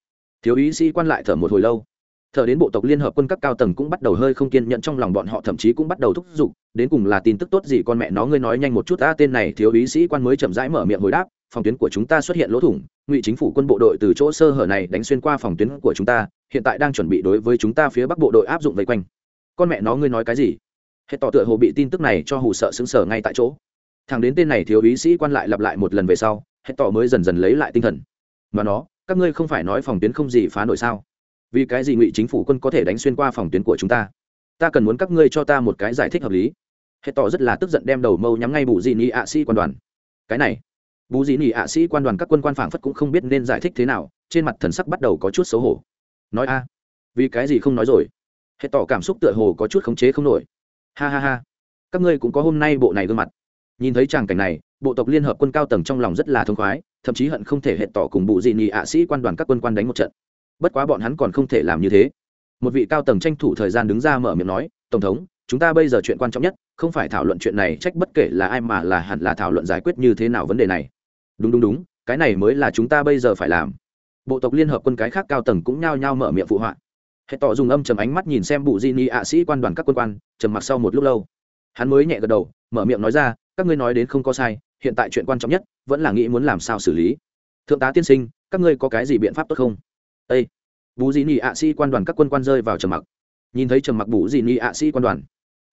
Thiếu úy sĩ quan lại thở một hồi lâu thở đến bộ tộc liên hợp quân các cao tầng cũng bắt đầu hơi không kiên nhận trong lòng bọn họ, thậm chí cũng bắt đầu thúc giục, đến cùng là tin tức tốt gì, con mẹ nó, ngươi nói nhanh một chút ta tên này thiếu úy sĩ quan mới chậm rãi mở miệng hồi đáp, phòng tuyến của chúng ta xuất hiện lỗ thủng, ngụy chính phủ quân bộ đội từ chỗ sơ hở này đánh xuyên qua phòng tuyến của chúng ta, hiện tại đang chuẩn bị đối với chúng ta phía bắc bộ đội áp dụng vây quanh. Con mẹ nó, ngươi nói cái gì? Hết tỏ tựa hồ bị tin tức này cho hù sợ xứng sở ngay tại chỗ. Thằng đến tên này thiếu úy sĩ quan lại lặp lại một lần về sau, hết tỏ mới dần dần lấy lại tinh thần. Mà nó, các ngươi không phải nói phòng tuyến không gì phá nổi sao? Vì cái gì ngụy chính phủ quân có thể đánh xuyên qua phòng tuyến của chúng ta? Ta cần muốn các ngươi cho ta một cái giải thích hợp lý. Hệ tỏ rất là tức giận đem đầu mâu nhắm ngay bù dị nị ạ sĩ quan đoàn. Cái này. Bù dị nị ạ sĩ quan đoàn các quân quan phảng phất cũng không biết nên giải thích thế nào, trên mặt thần sắc bắt đầu có chút xấu hổ. Nói a, vì cái gì không nói rồi? Hệ tỏ cảm xúc tựa hồ có chút khống chế không nổi. Ha ha ha, các ngươi cũng có hôm nay bộ này gương mặt. Nhìn thấy tràng cảnh này, bộ tộc liên hợp quân cao tầng trong lòng rất là thông khoái, thậm chí hận không thể hệ tỏ cùng bụ dị nhị ạ sĩ quan đoàn các quân quan đánh một trận bất quá bọn hắn còn không thể làm như thế. Một vị cao tầng tranh thủ thời gian đứng ra mở miệng nói, tổng thống, chúng ta bây giờ chuyện quan trọng nhất, không phải thảo luận chuyện này trách bất kể là ai mà là hẳn là thảo luận giải quyết như thế nào vấn đề này. Đúng đúng đúng, cái này mới là chúng ta bây giờ phải làm. Bộ tộc liên hợp quân cái khác cao tầng cũng nhao nhao mở miệng phụ họa. Hệ tỏ dùng âm chầm ánh mắt nhìn xem bụ di ni ạ sĩ quan đoàn các quân quan, trầm mặc sau một lúc lâu. Hắn mới nhẹ gật đầu, mở miệng nói ra, các ngươi nói đến không có sai, hiện tại chuyện quan trọng nhất, vẫn là nghĩ muốn làm sao xử lý. Thượng tá tiên sinh, các ngươi có cái gì biện pháp tốt không? Ây bù dị nị ạ sĩ quan đoàn các quân quan rơi vào trầm mặc. Nhìn thấy trầm mặc bù dị nị ạ sĩ quan đoàn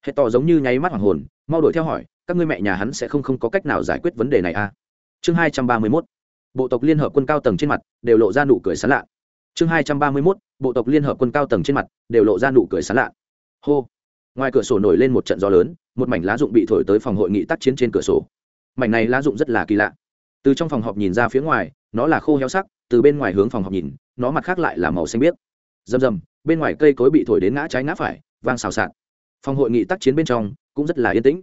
hệ tỏ giống như nháy mắt hoàng hồn, mau đuổi theo hỏi, các ngươi mẹ nhà hắn sẽ không không có cách nào giải quyết vấn đề này à? Chương hai trăm ba mươi mốt, bộ tộc liên hợp quân cao tầng trên mặt đều lộ ra nụ cười sán lạ. Chương hai trăm ba mươi mốt, bộ tộc liên hợp quân cao tầng trên mặt đều lộ ra nụ cười sán lạ. Hô! Ngoài cửa sổ nổi lên một trận gió lớn, một mảnh lá dụng bị thổi tới phòng hội nghị tác chiến trên cửa sổ. Mảnh này lá dụng rất là kỳ lạ từ trong phòng họp nhìn ra phía ngoài, nó là khô heo sắc, từ bên ngoài hướng phòng họp nhìn, nó mặt khác lại là màu xanh biếc. Rầm rầm, bên ngoài cây cối bị thổi đến ngã trái ngã phải, vang xào xạc. Phòng hội nghị tác chiến bên trong, cũng rất là yên tĩnh.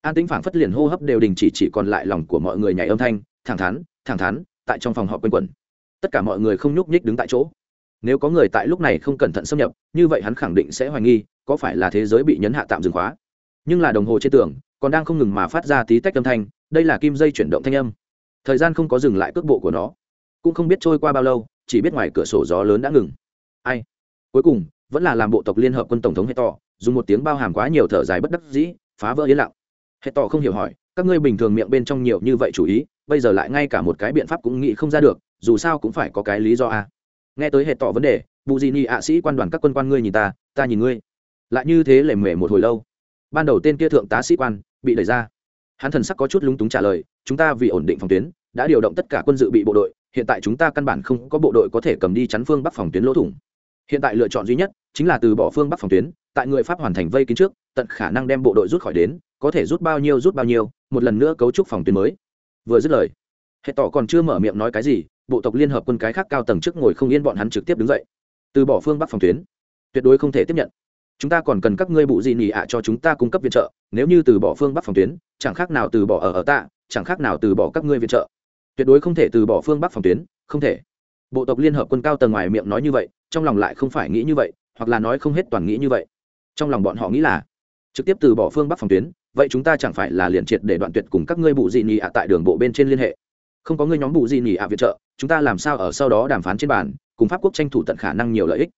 An tĩnh phảng phất liền hô hấp đều đình chỉ chỉ còn lại lòng của mọi người nhảy âm thanh, thẳng thắn thẳng thắn, tại trong phòng họp quanh quẩn. Tất cả mọi người không nhúc nhích đứng tại chỗ. Nếu có người tại lúc này không cẩn thận xâm nhập, như vậy hắn khẳng định sẽ hoài nghi, có phải là thế giới bị nhấn hạ tạm dừng khóa. Nhưng là đồng hồ trên tường, còn đang không ngừng mà phát ra tí tách âm thanh, đây là kim dây chuyển động thanh âm thời gian không có dừng lại cước bộ của nó. Cũng không biết trôi qua bao lâu, chỉ biết ngoài cửa sổ gió lớn đã ngừng. Ai? Cuối cùng, vẫn là làm bộ tộc liên hợp quân tổng thống hệ tỏ dùng một tiếng bao hàm quá nhiều thở dài bất đắc dĩ, phá vỡ yên lặng. Hệ tỏ không hiểu hỏi, các ngươi bình thường miệng bên trong nhiều như vậy chủ ý, bây giờ lại ngay cả một cái biện pháp cũng nghĩ không ra được, dù sao cũng phải có cái lý do a. Nghe tới hệ tỏ vấn đề bù gì ni ạ sĩ quan đoàn các quân quan ngươi nhìn ta ta nhìn ngươi. Lại như thế lề mề một hồi lâu. Ban đầu tên kia thượng tá sĩ quan bị đẩy ra. Hắn thần sắc có chút lúng túng trả lời chúng ta vì ổn định phòng tuyến, đã điều động tất cả quân dự bị bộ đội, hiện tại chúng ta căn bản không có bộ đội có thể cầm đi chắn phương bắc phòng tuyến lỗ thủng. Hiện tại lựa chọn duy nhất chính là từ bỏ phương bắc phòng tuyến, tại người pháp hoàn thành vây kín trước, tận khả năng đem bộ đội rút khỏi đến, có thể rút bao nhiêu rút bao nhiêu, một lần nữa cấu trúc phòng tuyến mới. Vừa dứt lời, hệ tỏ còn chưa mở miệng nói cái gì, bộ tộc liên hợp quân cái khác cao tầng trước ngồi không yên bọn hắn trực tiếp đứng dậy. Từ bỏ phương bắc phòng tuyến, tuyệt đối không thể tiếp nhận. Chúng ta còn cần các ngươi bụ gì nhỉ ạ cho chúng ta cung cấp viện trợ, nếu như từ bỏ phương bắc phòng tuyến, chẳng khác nào từ bỏ ở ở tạ chẳng khác nào từ bỏ các ngươi viện trợ. Tuyệt đối không thể từ bỏ phương bắc phòng tuyến, không thể. Bộ tộc liên hợp quân cao tầng ngoài miệng nói như vậy, trong lòng lại không phải nghĩ như vậy, hoặc là nói không hết toàn nghĩ như vậy. Trong lòng bọn họ nghĩ là, trực tiếp từ bỏ phương bắc phòng tuyến, vậy chúng ta chẳng phải là liền triệt để đoạn tuyệt cùng các ngươi bụ dị nhì ạ tại đường bộ bên trên liên hệ. Không có ngươi nhóm bụ dị nhì ạ viện trợ, chúng ta làm sao ở sau đó đàm phán trên bàn, cùng pháp quốc tranh thủ tận khả năng nhiều lợi ích.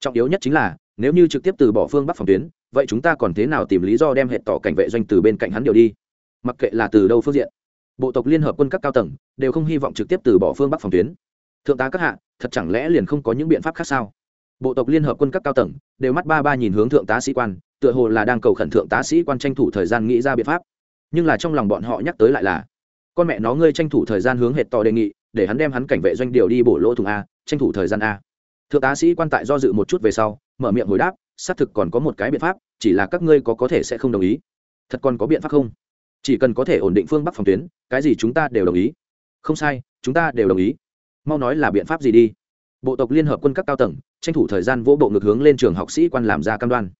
Trọng yếu nhất chính là, nếu như trực tiếp từ bỏ phương bắc phòng tuyến, vậy chúng ta còn thế nào tìm lý do đem hệ tỏ cảnh vệ doanh từ bên cạnh hắn điều đi? Mặc kệ là từ đâu phương diện, bộ tộc liên hợp quân các cao tầng đều không hy vọng trực tiếp từ bỏ phương bắc phòng tuyến. Thượng tá các hạ, thật chẳng lẽ liền không có những biện pháp khác sao? Bộ tộc liên hợp quân các cao tầng đều mắt ba ba nhìn hướng thượng tá sĩ quan, tựa hồ là đang cầu khẩn thượng tá sĩ quan tranh thủ thời gian nghĩ ra biện pháp. Nhưng là trong lòng bọn họ nhắc tới lại là, con mẹ nó, ngươi tranh thủ thời gian hướng hệt to đề nghị, để hắn đem hắn cảnh vệ doanh điều đi bổ lỗ thùng a, tranh thủ thời gian a. Thượng tá sĩ quan tại do dự một chút về sau, mở miệng hồi đáp, xác thực còn có một cái biện pháp, chỉ là các ngươi có có thể sẽ không đồng ý. Thật còn có biện pháp không? Chỉ cần có thể ổn định phương bắc phòng tuyến, cái gì chúng ta đều đồng ý. Không sai, chúng ta đều đồng ý. Mau nói là biện pháp gì đi. Bộ tộc liên hợp quân các cao tầng, tranh thủ thời gian vỗ bộ ngược hướng lên trường học sĩ quan làm ra cam đoan.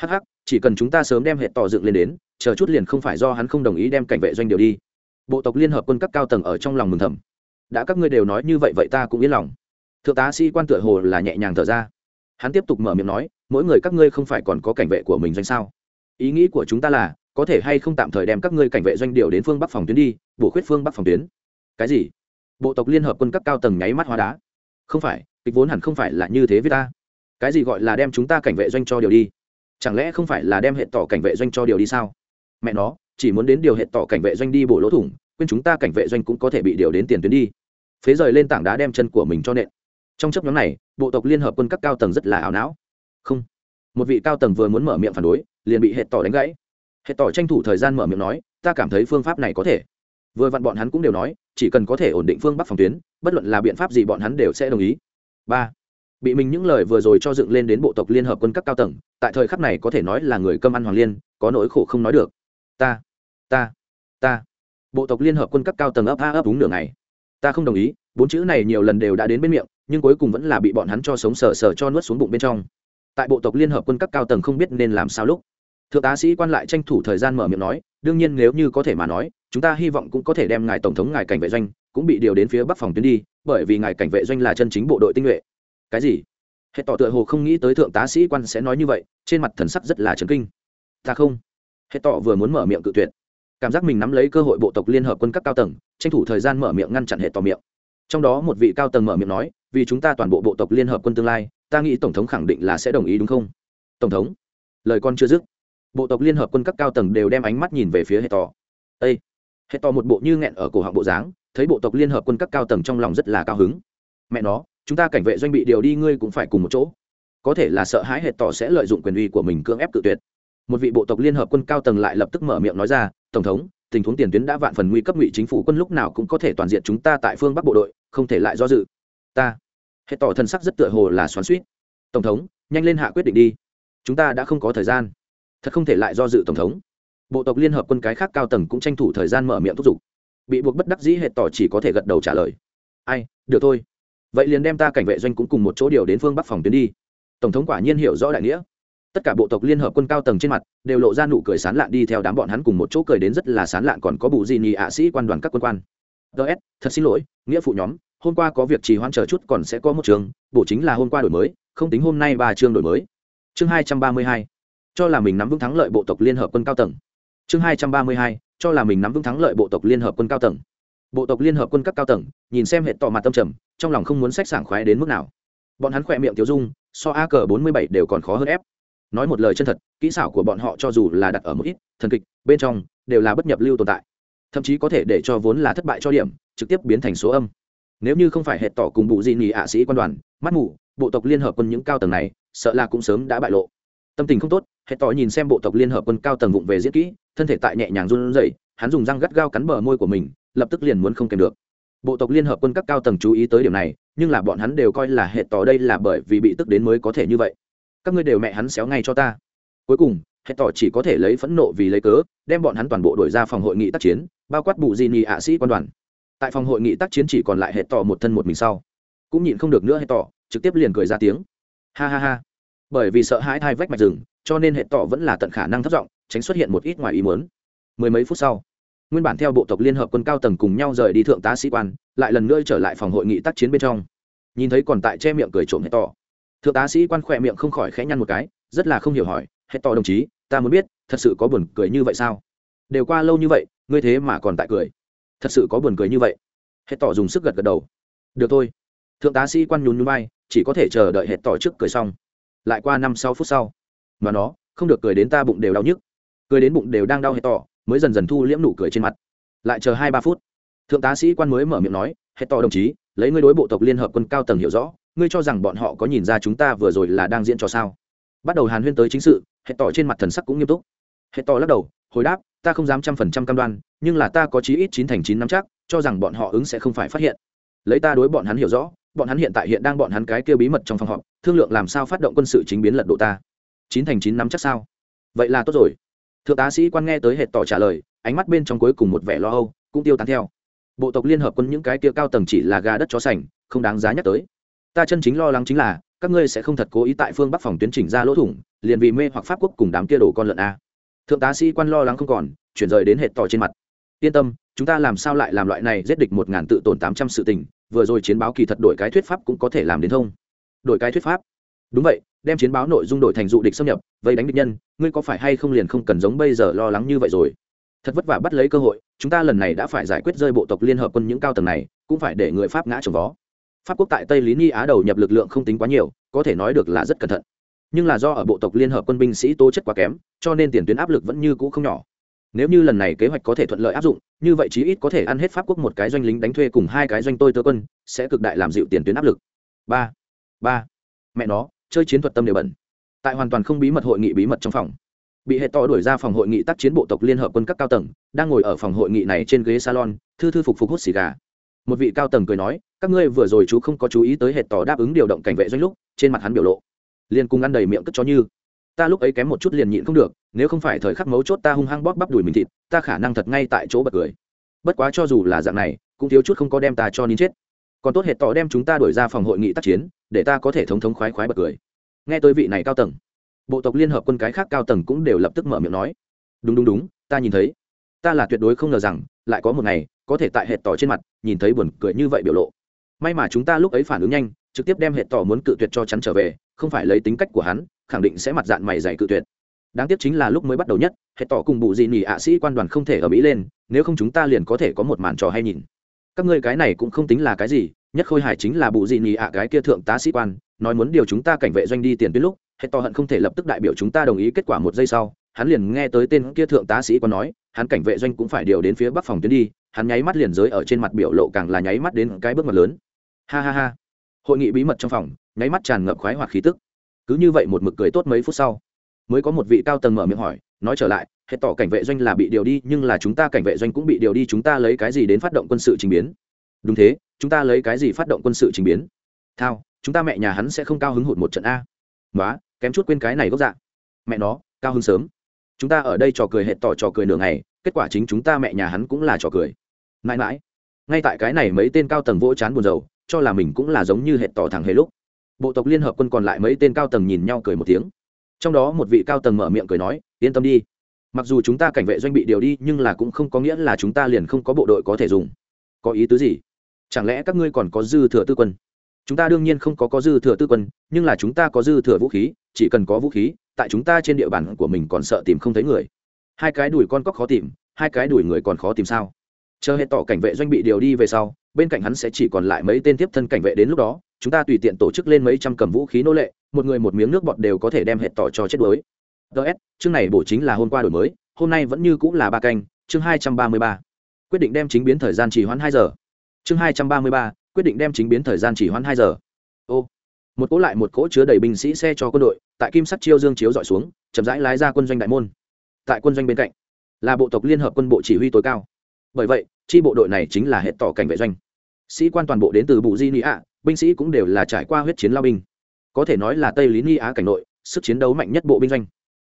Hh chỉ cần chúng ta sớm đem hệ tỏ dựng lên đến, chờ chút liền không phải do hắn không đồng ý đem cảnh vệ doanh điều đi. Bộ tộc liên hợp quân các cao tầng ở trong lòng mừng thầm. Đã các ngươi đều nói như vậy vậy ta cũng yên lòng. Thượng tá sĩ quan tựa hồ là nhẹ nhàng thở ra. Hắn tiếp tục mở miệng nói, mỗi người các ngươi không phải còn có cảnh vệ của mình doanh sao? Ý nghĩ của chúng ta là có thể hay không tạm thời đem các ngươi cảnh vệ doanh điều đến phương bắc phòng tuyến đi, bổ khuyết phương bắc phòng tuyến. Cái gì? Bộ tộc liên hợp quân cấp cao tầng nháy mắt hóa đá. Không phải, kịch vốn hẳn không phải là như thế với ta. Cái gì gọi là đem chúng ta cảnh vệ doanh cho điều đi? Chẳng lẽ không phải là đem hệ tỏ cảnh vệ doanh cho điều đi sao? Mẹ nó, chỉ muốn đến điều hệ tỏ cảnh vệ doanh đi bổ lỗ thủng, quên chúng ta cảnh vệ doanh cũng có thể bị điều đến tiền tuyến đi. Phế rời lên tảng đá đem chân của mình cho nện. Trong chấp nhóm này, bộ tộc liên hợp quân cấp cao tầng rất là ảo não. Không. Một vị cao tầng vừa muốn mở miệng phản đối, liền bị hệ tỏ đánh gãy hệ tỏ tranh thủ thời gian mở miệng nói, ta cảm thấy phương pháp này có thể. Vừa vặn bọn hắn cũng đều nói, chỉ cần có thể ổn định phương bắc phòng tuyến, bất luận là biện pháp gì bọn hắn đều sẽ đồng ý. Ba, bị mình những lời vừa rồi cho dựng lên đến bộ tộc liên hợp quân cấp cao tầng, tại thời khắc này có thể nói là người cơm ăn hoàng liên, có nỗi khổ không nói được. Ta ta ta. Bộ tộc liên hợp quân cấp cao tầng ấp a ấp đúng nửa ngày. Ta không đồng ý, bốn chữ này nhiều lần đều đã đến bên miệng, nhưng cuối cùng vẫn là bị bọn hắn cho sống sờ sờ cho nuốt xuống bụng bên trong. Tại bộ tộc liên hợp quân cấp cao tầng không biết nên làm sao lúc thượng tá sĩ quan lại tranh thủ thời gian mở miệng nói, đương nhiên nếu như có thể mà nói, chúng ta hy vọng cũng có thể đem ngài tổng thống, ngài cảnh vệ doanh cũng bị điều đến phía bắc phòng tuyến đi, bởi vì ngài cảnh vệ doanh là chân chính bộ đội tinh nhuệ. Cái gì? Hệ tỏ tựa hồ không nghĩ tới thượng tá sĩ quan sẽ nói như vậy, trên mặt thần sắc rất là chấn kinh. Ta không. Hệ tỏ vừa muốn mở miệng cự tuyệt. Cảm giác mình nắm lấy cơ hội bộ tộc liên hợp quân các cao tầng, tranh thủ thời gian mở miệng ngăn chặn hệ tỏ miệng. Trong đó một vị cao tầng mở miệng nói, vì chúng ta toàn bộ bộ tộc liên hợp quân tương lai, ta nghĩ tổng thống khẳng định là sẽ đồng ý đúng không? Tổng thống? Lời con chưa dứt bộ tộc liên hợp quân các cao tầng đều đem ánh mắt nhìn về phía hệ tỏ ây hệ tỏ một bộ như nghẹn ở cổ họng bộ dáng, thấy bộ tộc liên hợp quân các cao tầng trong lòng rất là cao hứng. Mẹ nó, chúng ta cảnh vệ doanh bị điều đi ngươi cũng phải cùng một chỗ. Có thể là sợ hãi hệ tỏ sẽ lợi dụng quyền uy của mình cưỡng ép tự tuyệt. Một vị bộ tộc liên hợp quân cao tầng lại lập tức mở miệng nói ra, tổng thống, tình huống tiền tuyến đã vạn phần nguy cấp ngụy chính phủ quân lúc nào cũng có thể toàn diện chúng ta tại phương bắc bộ đội, không thể lại do dự. Ta. Hệ tỏ thân sắc rất tựa hồ là xoắn suýt tổng thống, nhanh lên hạ quyết định đi. Chúng ta đã không có thời gian thật không thể lại do dự tổng thống. Bộ tộc liên hợp quân cái khác cao tầng cũng tranh thủ thời gian mở miệng thúc giục. Bị buộc bất đắc dĩ hệ tỏ chỉ có thể gật đầu trả lời. Ai, được thôi. Vậy liền đem ta cảnh vệ doanh cũng cùng một chỗ điều đến phương bắc phòng tuyến đi. Tổng thống quả nhiên hiểu rõ đại nghĩa. Tất cả bộ tộc liên hợp quân cao tầng trên mặt đều lộ ra nụ cười sán lạn đi theo đám bọn hắn cùng một chỗ cười đến rất là sán lạn còn có bù gì nhì ạ sĩ quan đoàn các quân quan. Ts thật xin lỗi, nghĩa phụ nhóm, hôm qua có việc trì hoãn chờ chút còn sẽ có một trường bộ chính là hôm qua đổi mới, không tính hôm nay ba chương đổi mới. Chương hai trăm ba mươi hai cho là mình nắm vững thắng lợi bộ tộc liên hợp quân cao tầng. Chương hai trăm ba mươi hai, cho là mình nắm vững thắng lợi bộ tộc liên hợp quân cao tầng. Bộ tộc liên hợp quân các cao tầng, nhìn xem hệ tỏ mặt tâm trầm, trong lòng không muốn sách sảng khoái đến mức nào. Bọn hắn khỏe miệng tiêu dung, so a cờ bốn mươi bảy đều còn khó hơn ép. Nói một lời chân thật, kỹ xảo của bọn họ cho dù là đặt ở một ít, thần kịch, bên trong, đều là bất nhập lưu tồn tại. Thậm chí có thể để cho vốn là thất bại cho điểm, trực tiếp biến thành số âm. Nếu như không phải hệ tỏ cùng bụ dị nhì ạ sĩ quan đoàn, mắt mù, bộ tộc liên hợp quân những cao tầng này, sợ là cũng sớm đã bại lộ. Tâm tình không tốt hệ tỏ nhìn xem bộ tộc liên hợp quân cao tầng vụng về diễn kỹ, thân thể tại nhẹ nhàng run rẩy, hắn dùng răng gắt gao cắn bờ môi của mình, lập tức liền muốn không kèm được. Bộ tộc liên hợp quân các cao tầng chú ý tới điểm này, nhưng là bọn hắn đều coi là hệ tỏ đây là bởi vì bị tức đến mới có thể như vậy. Các ngươi đều mẹ hắn xéo ngay cho ta. Cuối cùng hệ tỏ chỉ có thể lấy phẫn nộ vì lấy cớ, đem bọn hắn toàn bộ đổi ra phòng hội nghị tác chiến, bao quát bù di nhì ạ sĩ quan đoàn. Tại phòng hội nghị tác chiến chỉ còn lại hệ tỏ một thân một mình sau. Cũng nhịn không được nữa hệ tỏ, trực tiếp liền cười ra tiếng. Ha ha ha bởi vì sợ hãi thai vách mạch rừng, cho nên hệ tỏ vẫn là tận khả năng thất vọng tránh xuất hiện một ít ngoài ý muốn. Mười mấy phút sau, nguyên bản theo bộ tộc liên hợp quân cao tầng cùng nhau rời đi thượng tá sĩ quan, lại lần nữa trở lại phòng hội nghị tác chiến bên trong. Nhìn thấy còn tại che miệng cười trộm hệ tỏ thượng tá sĩ quan khỏe miệng không khỏi khẽ nhăn một cái, rất là không hiểu hỏi, hệ tỏ đồng chí, ta muốn biết, thật sự có buồn cười như vậy sao? Đều qua lâu như vậy, ngươi thế mà còn tại cười. Thật sự có buồn cười như vậy? Hệ tỏ dùng sức gật gật đầu. Được thôi. Thượng tá sĩ quan nhún nhún vai, chỉ có thể chờ đợi hệ tỏ trước cười xong lại qua năm sáu phút sau. Mà nó, không được cười đến ta bụng đều đau nhức. Cười đến bụng đều đang đau hệ tỏ mới dần dần thu liễm nụ cười trên mặt. Lại chờ hai ba phút, thượng tá sĩ quan mới mở miệng nói hệ tỏ đồng chí, lấy ngươi đối bộ tộc liên hợp quân cao tầng hiểu rõ, ngươi cho rằng bọn họ có nhìn ra chúng ta vừa rồi là đang diễn trò sao? Bắt đầu hàn huyên tới chính sự hệ tỏ trên mặt thần sắc cũng nghiêm túc. Hệ tỏ lắc đầu, hồi đáp, ta không dám trăm phần trăm cam đoan, nhưng là ta có chí ít chín thành chín năm chắc, cho rằng bọn họ ứng sẽ không phải phát hiện. Lấy ta đối bọn hắn hiểu rõ bọn hắn hiện tại hiện đang bọn hắn cái kia bí mật trong phòng họp, thương lượng làm sao phát động quân sự chính biến lật độ ta. Chín thành chín năm chắc sao? Vậy là tốt rồi. Thượng tá sĩ quan nghe tới hệ tỏ trả lời, ánh mắt bên trong cuối cùng một vẻ lo âu, cũng tiêu tán theo. Bộ tộc liên hợp quân những cái kia cao tầng chỉ là gà đất chó sành, không đáng giá nhắc tới. Ta chân chính lo lắng chính là, các ngươi sẽ không thật cố ý tại phương bắc phòng tuyến chỉnh ra lỗ thủng, liền vì mê hoặc pháp quốc cùng đám kia đổ con lợn a. Thượng tá sĩ quan lo lắng không còn, chuyển rời đến hệ tỏ trên mặt. Yên tâm, chúng ta làm sao lại làm loại này giết địch một ngàn tự tổn tám trăm sự tình vừa rồi chiến báo kỳ thật đổi cái thuyết pháp cũng có thể làm đến thông. Đổi cái thuyết pháp? Đúng vậy, đem chiến báo nội dung đổi thành dụ địch xâm nhập, vây đánh địch nhân, ngươi có phải hay không liền không cần giống bây giờ lo lắng như vậy rồi? Thật vất vả bắt lấy cơ hội, chúng ta lần này đã phải giải quyết rơi bộ tộc liên hợp quân những cao tầng này, cũng phải để người pháp ngã trồng vó. Pháp quốc tại tây lý ni á đầu nhập lực lượng không tính quá nhiều, có thể nói được là rất cẩn thận. Nhưng là do ở bộ tộc liên hợp quân binh sĩ tố chất quá kém, cho nên tiền tuyến áp lực vẫn như cũ không nhỏ nếu như lần này kế hoạch có thể thuận lợi áp dụng, như vậy chí ít có thể ăn hết pháp quốc một cái doanh lính đánh thuê cùng hai cái doanh tôi tơ quân, sẽ cực đại làm dịu tiền tuyến áp lực. Ba ba. Mẹ nó, chơi chiến thuật tâm đều bẩn. Tại hoàn toàn không bí mật hội nghị bí mật trong phòng, bị hệ to đuổi ra phòng hội nghị tác chiến bộ tộc liên hợp quân các cao tầng, đang ngồi ở phòng hội nghị này trên ghế salon, thư thư phục phục hút xì gà. Một vị cao tầng cười nói, các ngươi vừa rồi chú không có chú ý tới hệ tỏ đáp ứng điều động cảnh vệ doanh lúc, trên mặt hắn biểu lộ, liền cùng ăn đầy miệng cất chó như ta lúc ấy kém một chút liền nhịn không được, nếu không phải thời khắc mấu chốt ta hung hăng bóp bắp đùi mình thịt, ta khả năng thật ngay tại chỗ bật cười. Bất quá cho dù là dạng này, cũng thiếu chút không có đem ta cho nín chết. Còn tốt hệ tỏ đem chúng ta đuổi ra phòng hội nghị tác chiến, để ta có thể thống thống khoái khoái bật cười. Nghe tôi vị này cao tầng, bộ tộc liên hợp quân cái khác cao tầng cũng đều lập tức mở miệng nói. Đúng đúng đúng, ta nhìn thấy. Ta là tuyệt đối không ngờ rằng, lại có một ngày, có thể tại hệ tỏ trên mặt, nhìn thấy buồn cười như vậy biểu lộ. May mà chúng ta lúc ấy phản ứng nhanh, trực tiếp đem hệ tỏ muốn cự tuyệt cho chắn trở về, không phải lấy tính cách của hắn khẳng định sẽ mặt dạng mày dày cự tuyệt. Đáng tiếc chính là lúc mới bắt đầu nhất, hệ tỏ cùng bụ dị nỉ ạ sĩ quan đoàn không thể ở mỹ lên, nếu không chúng ta liền có thể có một màn trò hay nhìn. Các ngươi cái này cũng không tính là cái gì, nhất khôi hài chính là bụ dị nỉ ạ cái kia thượng tá sĩ quan, nói muốn điều chúng ta cảnh vệ doanh đi tiền tuyến lúc, hệ tỏ hận không thể lập tức đại biểu chúng ta đồng ý kết quả một giây sau, hắn liền nghe tới tên kia thượng tá sĩ quan nói, hắn cảnh vệ doanh cũng phải điều đến phía bắc phòng tuyến đi, hắn nháy mắt liền giới ở trên mặt biểu lộ càng là nháy mắt đến cái bước mặt lớn. Ha ha ha. Hội nghị bí mật trong phòng, nháy mắt tràn ngập khoái hoặc khí tức cứ như vậy một mực cười tốt mấy phút sau, mới có một vị cao tầng mở miệng hỏi, nói trở lại, hệ tỏ cảnh vệ doanh là bị điều đi, nhưng là chúng ta cảnh vệ doanh cũng bị điều đi, chúng ta lấy cái gì đến phát động quân sự trình biến? Đúng thế, chúng ta lấy cái gì phát động quân sự trình biến? Thao, chúng ta mẹ nhà hắn sẽ không cao hứng hụt một trận a. Nói kém chút quên cái này gốc dạ. Mẹ nó, cao hứng sớm. Chúng ta ở đây trò cười, hệ tỏ trò cười nửa ngày, kết quả chính chúng ta mẹ nhà hắn cũng là trò cười. Mãi mãi. Ngay tại cái này mấy tên cao tầng vỗ chán buồn rầu, cho là mình cũng là giống như hệ tỏ thẳng hề lúc bộ tộc liên hợp quân còn lại mấy tên cao tầng nhìn nhau cười một tiếng. Trong đó một vị cao tầng mở miệng cười nói, yên tâm đi. Mặc dù chúng ta cảnh vệ doanh bị điều đi, nhưng là cũng không có nghĩa là chúng ta liền không có bộ đội có thể dùng. Có ý tứ gì? Chẳng lẽ các ngươi còn có dư thừa tư quân? Chúng ta đương nhiên không có có dư thừa tư quân, nhưng là chúng ta có dư thừa vũ khí, chỉ cần có vũ khí, tại chúng ta trên địa bàn của mình còn sợ tìm không thấy người. Hai cái đùi con cóc khó tìm, hai cái đùi người còn khó tìm sao? Chờ hết tỏ cảnh vệ doanh bị điều đi về sau, bên cạnh hắn sẽ chỉ còn lại mấy tên tiếp thân cảnh vệ đến lúc đó chúng ta tùy tiện tổ chức lên mấy trăm cầm vũ khí nô lệ, một người một miếng nước bọt đều có thể đem hệt tỏ cho chết đuối. Ts chương này bổ chính là hôm qua đổi mới, hôm nay vẫn như cũng là ba canh, chương hai trăm ba mươi ba. Quyết định đem chính biến thời gian chỉ hoãn hai giờ. Chương hai trăm ba mươi ba, quyết định đem chính biến thời gian chỉ hoãn hai giờ. Ô, một cỗ lại một cỗ chứa đầy binh sĩ xe cho quân đội, tại kim sắc chiêu dương chiếu dọi xuống, chậm rãi lái ra quân doanh đại môn. Tại quân doanh bên cạnh, là bộ tộc liên hợp quân bộ chỉ huy tối cao. Bởi vậy, chi bộ đội này chính là hệ tỏ cảnh vệ doanh. Sĩ quan toàn bộ đến từ bụ di nị ạ binh sĩ cũng đều là trải qua huyết chiến lao binh. Có thể nói là tây lý ni á cảnh nội, sức chiến đấu mạnh nhất bộ binh doanh.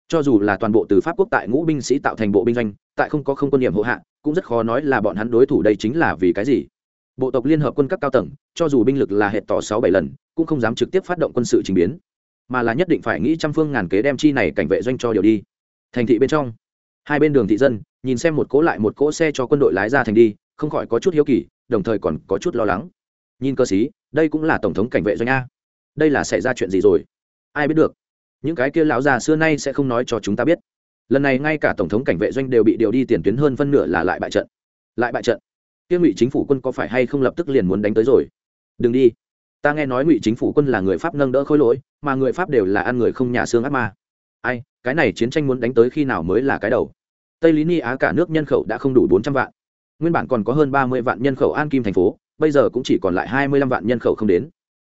Cho dù là toàn bộ từ pháp quốc tại ngũ binh sĩ tạo thành bộ binh doanh, tại không có không quân điểm hộ hạ, cũng rất khó nói là bọn hắn đối thủ đây chính là vì cái gì. Bộ tộc liên hợp quân cấp cao tầng, cho dù binh lực là hệ tỏ sáu bảy lần, cũng không dám trực tiếp phát động quân sự trình biến. Mà là nhất định phải nghĩ trăm phương ngàn kế đem chi này cảnh vệ doanh cho điều đi. Thành thị bên trong, hai bên đường thị dân, nhìn xem một cỗ lại một cỗ xe cho quân đội lái ra thành đi, không khỏi có chút hiếu kỳ, đồng thời còn có chút lo lắng nhìn cơ sĩ, đây cũng là tổng thống cảnh vệ doanh a. Đây là xảy ra chuyện gì rồi? Ai biết được? Những cái kia lão già xưa nay sẽ không nói cho chúng ta biết. Lần này ngay cả tổng thống cảnh vệ doanh đều bị điều đi tiền tuyến hơn phân nửa là lại bại trận. Lại bại trận? Kia ngụy chính phủ quân có phải hay không lập tức liền muốn đánh tới rồi? Đừng đi. Ta nghe nói ngụy chính phủ quân là người pháp nâng đỡ khối lỗi, mà người pháp đều là ăn người không nhà xương ác ma. Ai, cái này chiến tranh muốn đánh tới khi nào mới là cái đầu? Tây lý ni á cả nước nhân khẩu đã không đủ bốn trăm vạn. Nguyên bản còn có hơn ba mươi vạn nhân khẩu an kim thành phố bây giờ cũng chỉ còn lại hai mươi lăm vạn nhân khẩu không đến.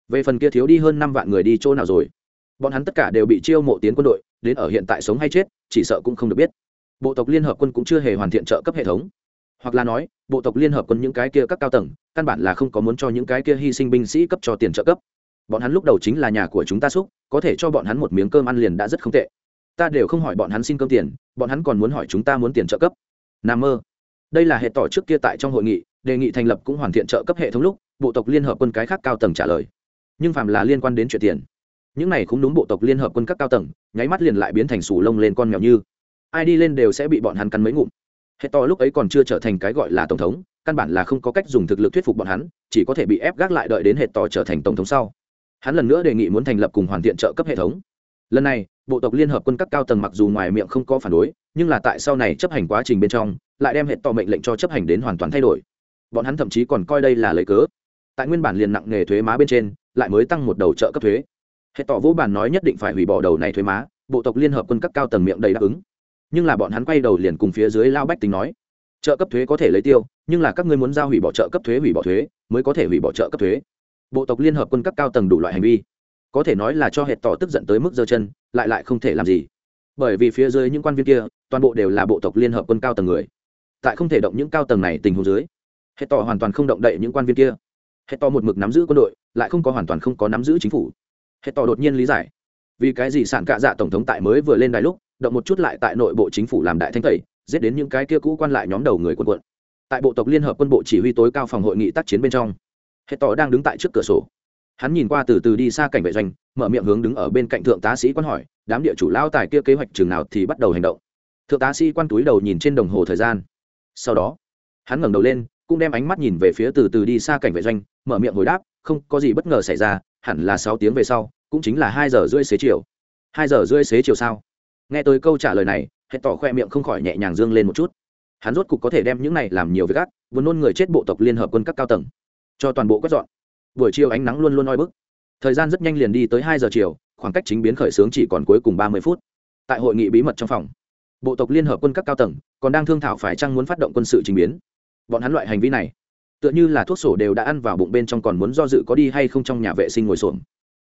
Về phần kia thiếu đi hơn năm vạn người đi chỗ nào rồi? Bọn hắn tất cả đều bị chiêu mộ tiến quân đội, đến ở hiện tại sống hay chết, chỉ sợ cũng không được biết. Bộ tộc liên hợp quân cũng chưa hề hoàn thiện trợ cấp hệ thống. Hoặc là nói, bộ tộc liên hợp quân những cái kia các cao tầng, căn bản là không có muốn cho những cái kia hy sinh binh sĩ cấp cho tiền trợ cấp. Bọn hắn lúc đầu chính là nhà của chúng ta xúc, có thể cho bọn hắn một miếng cơm ăn liền đã rất không tệ. Ta đều không hỏi bọn hắn xin cơm tiền, bọn hắn còn muốn hỏi chúng ta muốn tiền trợ cấp. N a mơ. Đây là hệ tỏ trước kia tại trong hội nghị đề nghị thành lập cũng hoàn thiện trợ cấp hệ thống lúc, bộ tộc liên hợp quân cái khác cao tầng trả lời. Nhưng phàm là liên quan đến chuyện tiền, những này cũng đúng bộ tộc liên hợp quân các cao tầng, nháy mắt liền lại biến thành sủ lông lên con mèo như. Ai đi lên đều sẽ bị bọn hắn cắn mấy ngụm. Hệ to lúc ấy còn chưa trở thành cái gọi là tổng thống, căn bản là không có cách dùng thực lực thuyết phục bọn hắn, chỉ có thể bị ép gác lại đợi đến hệ to trở thành tổng thống sau. Hắn lần nữa đề nghị muốn thành lập cùng hoàn thiện trợ cấp hệ thống. Lần này, bộ tộc liên hợp quân các cao tầng mặc dù ngoài miệng không có phản đối, nhưng là tại sau này chấp hành quá trình bên trong, lại đem hệ to mệnh lệnh cho chấp hành đến hoàn toàn thay đổi bọn hắn thậm chí còn coi đây là lấy cớ. Tại nguyên bản liền nặng nghề thuế má bên trên, lại mới tăng một đầu trợ cấp thuế. Hệ tỏ vô bản nói nhất định phải hủy bỏ đầu này thuế má, bộ tộc liên hợp quân các cao tầng miệng đầy đáp ứng. Nhưng là bọn hắn quay đầu liền cùng phía dưới lao bách tính nói, trợ cấp thuế có thể lấy tiêu, nhưng là các ngươi muốn giao hủy bỏ trợ cấp thuế hủy bỏ thuế, mới có thể hủy bỏ trợ cấp thuế. Bộ tộc liên hợp quân các cao tầng đủ loại hành vi. Có thể nói là cho hệ tỏ tức giận tới mức giơ chân, lại lại không thể làm gì. Bởi vì phía dưới những quan viên kia, toàn bộ đều là bộ tộc liên hợp quân cao tầng người. Tại không thể động những cao tầng này tình huống dưới hệ tỏ hoàn toàn không động đậy những quan viên kia. Hệ tỏ một mực nắm giữ quân đội, lại không có hoàn toàn không có nắm giữ chính phủ. Hệ tỏ đột nhiên lý giải. Vì cái gì sản cạ dạ tổng thống tại mới vừa lên đài lúc, động một chút lại tại nội bộ chính phủ làm đại thanh tẩy, giết đến những cái kia cũ quan lại nhóm đầu người quân quận tại bộ tộc liên hợp quân bộ chỉ huy tối cao phòng hội nghị tác chiến bên trong hệ tỏ đang đứng tại trước cửa sổ. Hắn nhìn qua từ từ đi xa cảnh vệ doanh, mở miệng hướng đứng ở bên cạnh thượng tá sĩ quan hỏi, đám địa chủ lao tài kia kế hoạch trường nào thì bắt đầu hành động? Thượng tá sĩ quan túi đầu nhìn trên đồng hồ thời gian. Sau đó, hắn ngẩng đầu lên cũng đem ánh mắt nhìn về phía từ từ đi xa cảnh vệ doanh, mở miệng hồi đáp, không có gì bất ngờ xảy ra, hẳn là sáu tiếng về sau, cũng chính là hai giờ rưỡi xế chiều. Hai giờ rưỡi xế chiều sao? Nghe tới câu trả lời này hệ tỏ khoe miệng không khỏi nhẹ nhàng dương lên một chút. Hắn rốt cục có thể đem những này làm nhiều việc ác vừa nôn người chết bộ tộc liên hợp quân các cao tầng, cho toàn bộ quét dọn. Buổi chiều ánh nắng luôn luôn oi bức. Thời gian rất nhanh liền đi tới hai giờ chiều, khoảng cách chính biến khởi xướng chỉ còn cuối cùng ba mươi phút. Tại hội nghị bí mật trong phòng, bộ tộc liên hợp quân các cao tầng còn đang thương thảo phải chăng muốn phát động quân sự trình biến bọn hắn loại hành vi này, tựa như là thuốc sổ đều đã ăn vào bụng bên trong còn muốn do dự có đi hay không trong nhà vệ sinh ngồi xổm.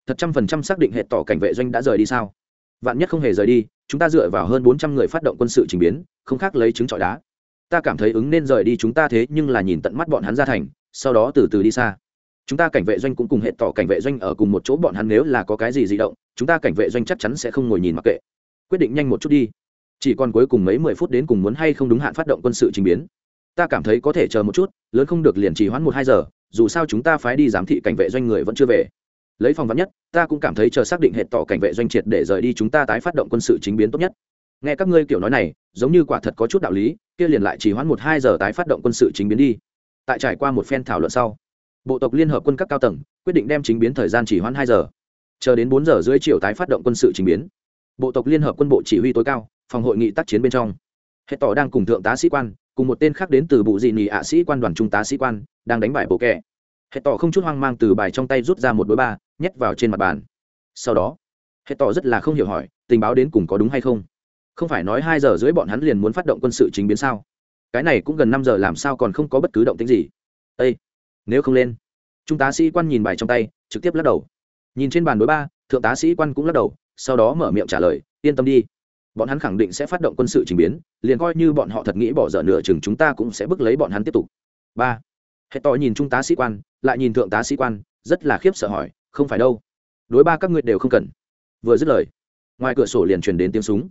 Thật trăm phần trăm xác định hệ tỏ cảnh vệ doanh đã rời đi sao? Vạn nhất không hề rời đi, chúng ta dựa vào hơn bốn trăm người phát động quân sự trình biến, không khác lấy trứng trọi đá. Ta cảm thấy ứng nên rời đi chúng ta thế nhưng là nhìn tận mắt bọn hắn ra thành, sau đó từ từ đi xa. Chúng ta cảnh vệ doanh cũng cùng hệ tỏ cảnh vệ doanh ở cùng một chỗ bọn hắn nếu là có cái gì di động, chúng ta cảnh vệ doanh chắc chắn sẽ không ngồi nhìn mặc kệ. Quyết định nhanh một chút đi. Chỉ còn cuối cùng mấy mười phút đến cùng muốn hay không đúng hạn phát động quân sự trình biến ta cảm thấy có thể chờ một chút, lớn không được liền trì hoãn một hai giờ, dù sao chúng ta phái đi giám thị cảnh vệ doanh người vẫn chưa về. Lấy phòng vắn nhất, ta cũng cảm thấy chờ xác định hệ tỏ cảnh vệ doanh triệt để rời đi chúng ta tái phát động quân sự chính biến tốt nhất. Nghe các ngươi kiểu nói này, giống như quả thật có chút đạo lý, kia liền lại chỉ hoãn một hai giờ tái phát động quân sự chính biến đi. Tại trải qua một phen thảo luận sau, bộ tộc liên hợp quân các cao tầng quyết định đem chính biến thời gian chỉ hoãn hai giờ. Chờ đến bốn giờ dưới chiều tái phát động quân sự chính biến, bộ tộc liên hợp quân bộ chỉ huy tối cao, phòng hội nghị tác chiến bên trong. Hệ tỏ đang cùng thượng tá sĩ quan cùng một tên khác đến từ bộ dị nị ạ sĩ quan đoàn trung tá sĩ quan, đang đánh bài bộ kẹ. Hệ tỏ không chút hoang mang từ bài trong tay rút ra một đôi ba, nhét vào trên mặt bàn. Sau đó hệ tỏ rất là không hiểu hỏi, tình báo đến cùng có đúng hay không? Không phải nói hai giờ dưới bọn hắn liền muốn phát động quân sự chính biến sao? Cái này cũng gần năm giờ làm sao còn không có bất cứ động tính gì. Â nếu không lên. Trung tá sĩ quan nhìn bài trong tay, trực tiếp lắc đầu. Nhìn trên bàn đối ba, thượng tá sĩ quan cũng lắc đầu, sau đó mở miệng trả lời, yên tâm đi bọn hắn khẳng định sẽ phát động quân sự trình biến, liền coi như bọn họ thật nghĩ bỏ dở nửa chừng, chúng ta cũng sẽ bước lấy bọn hắn tiếp tục. Ba hệ tỏ nhìn trung tá sĩ quan, lại nhìn thượng tá sĩ quan, rất là khiếp sợ hỏi, không phải đâu. Đối ba các ngươi đều không cần. Vừa dứt lời, ngoài cửa sổ liền truyền đến tiếng súng.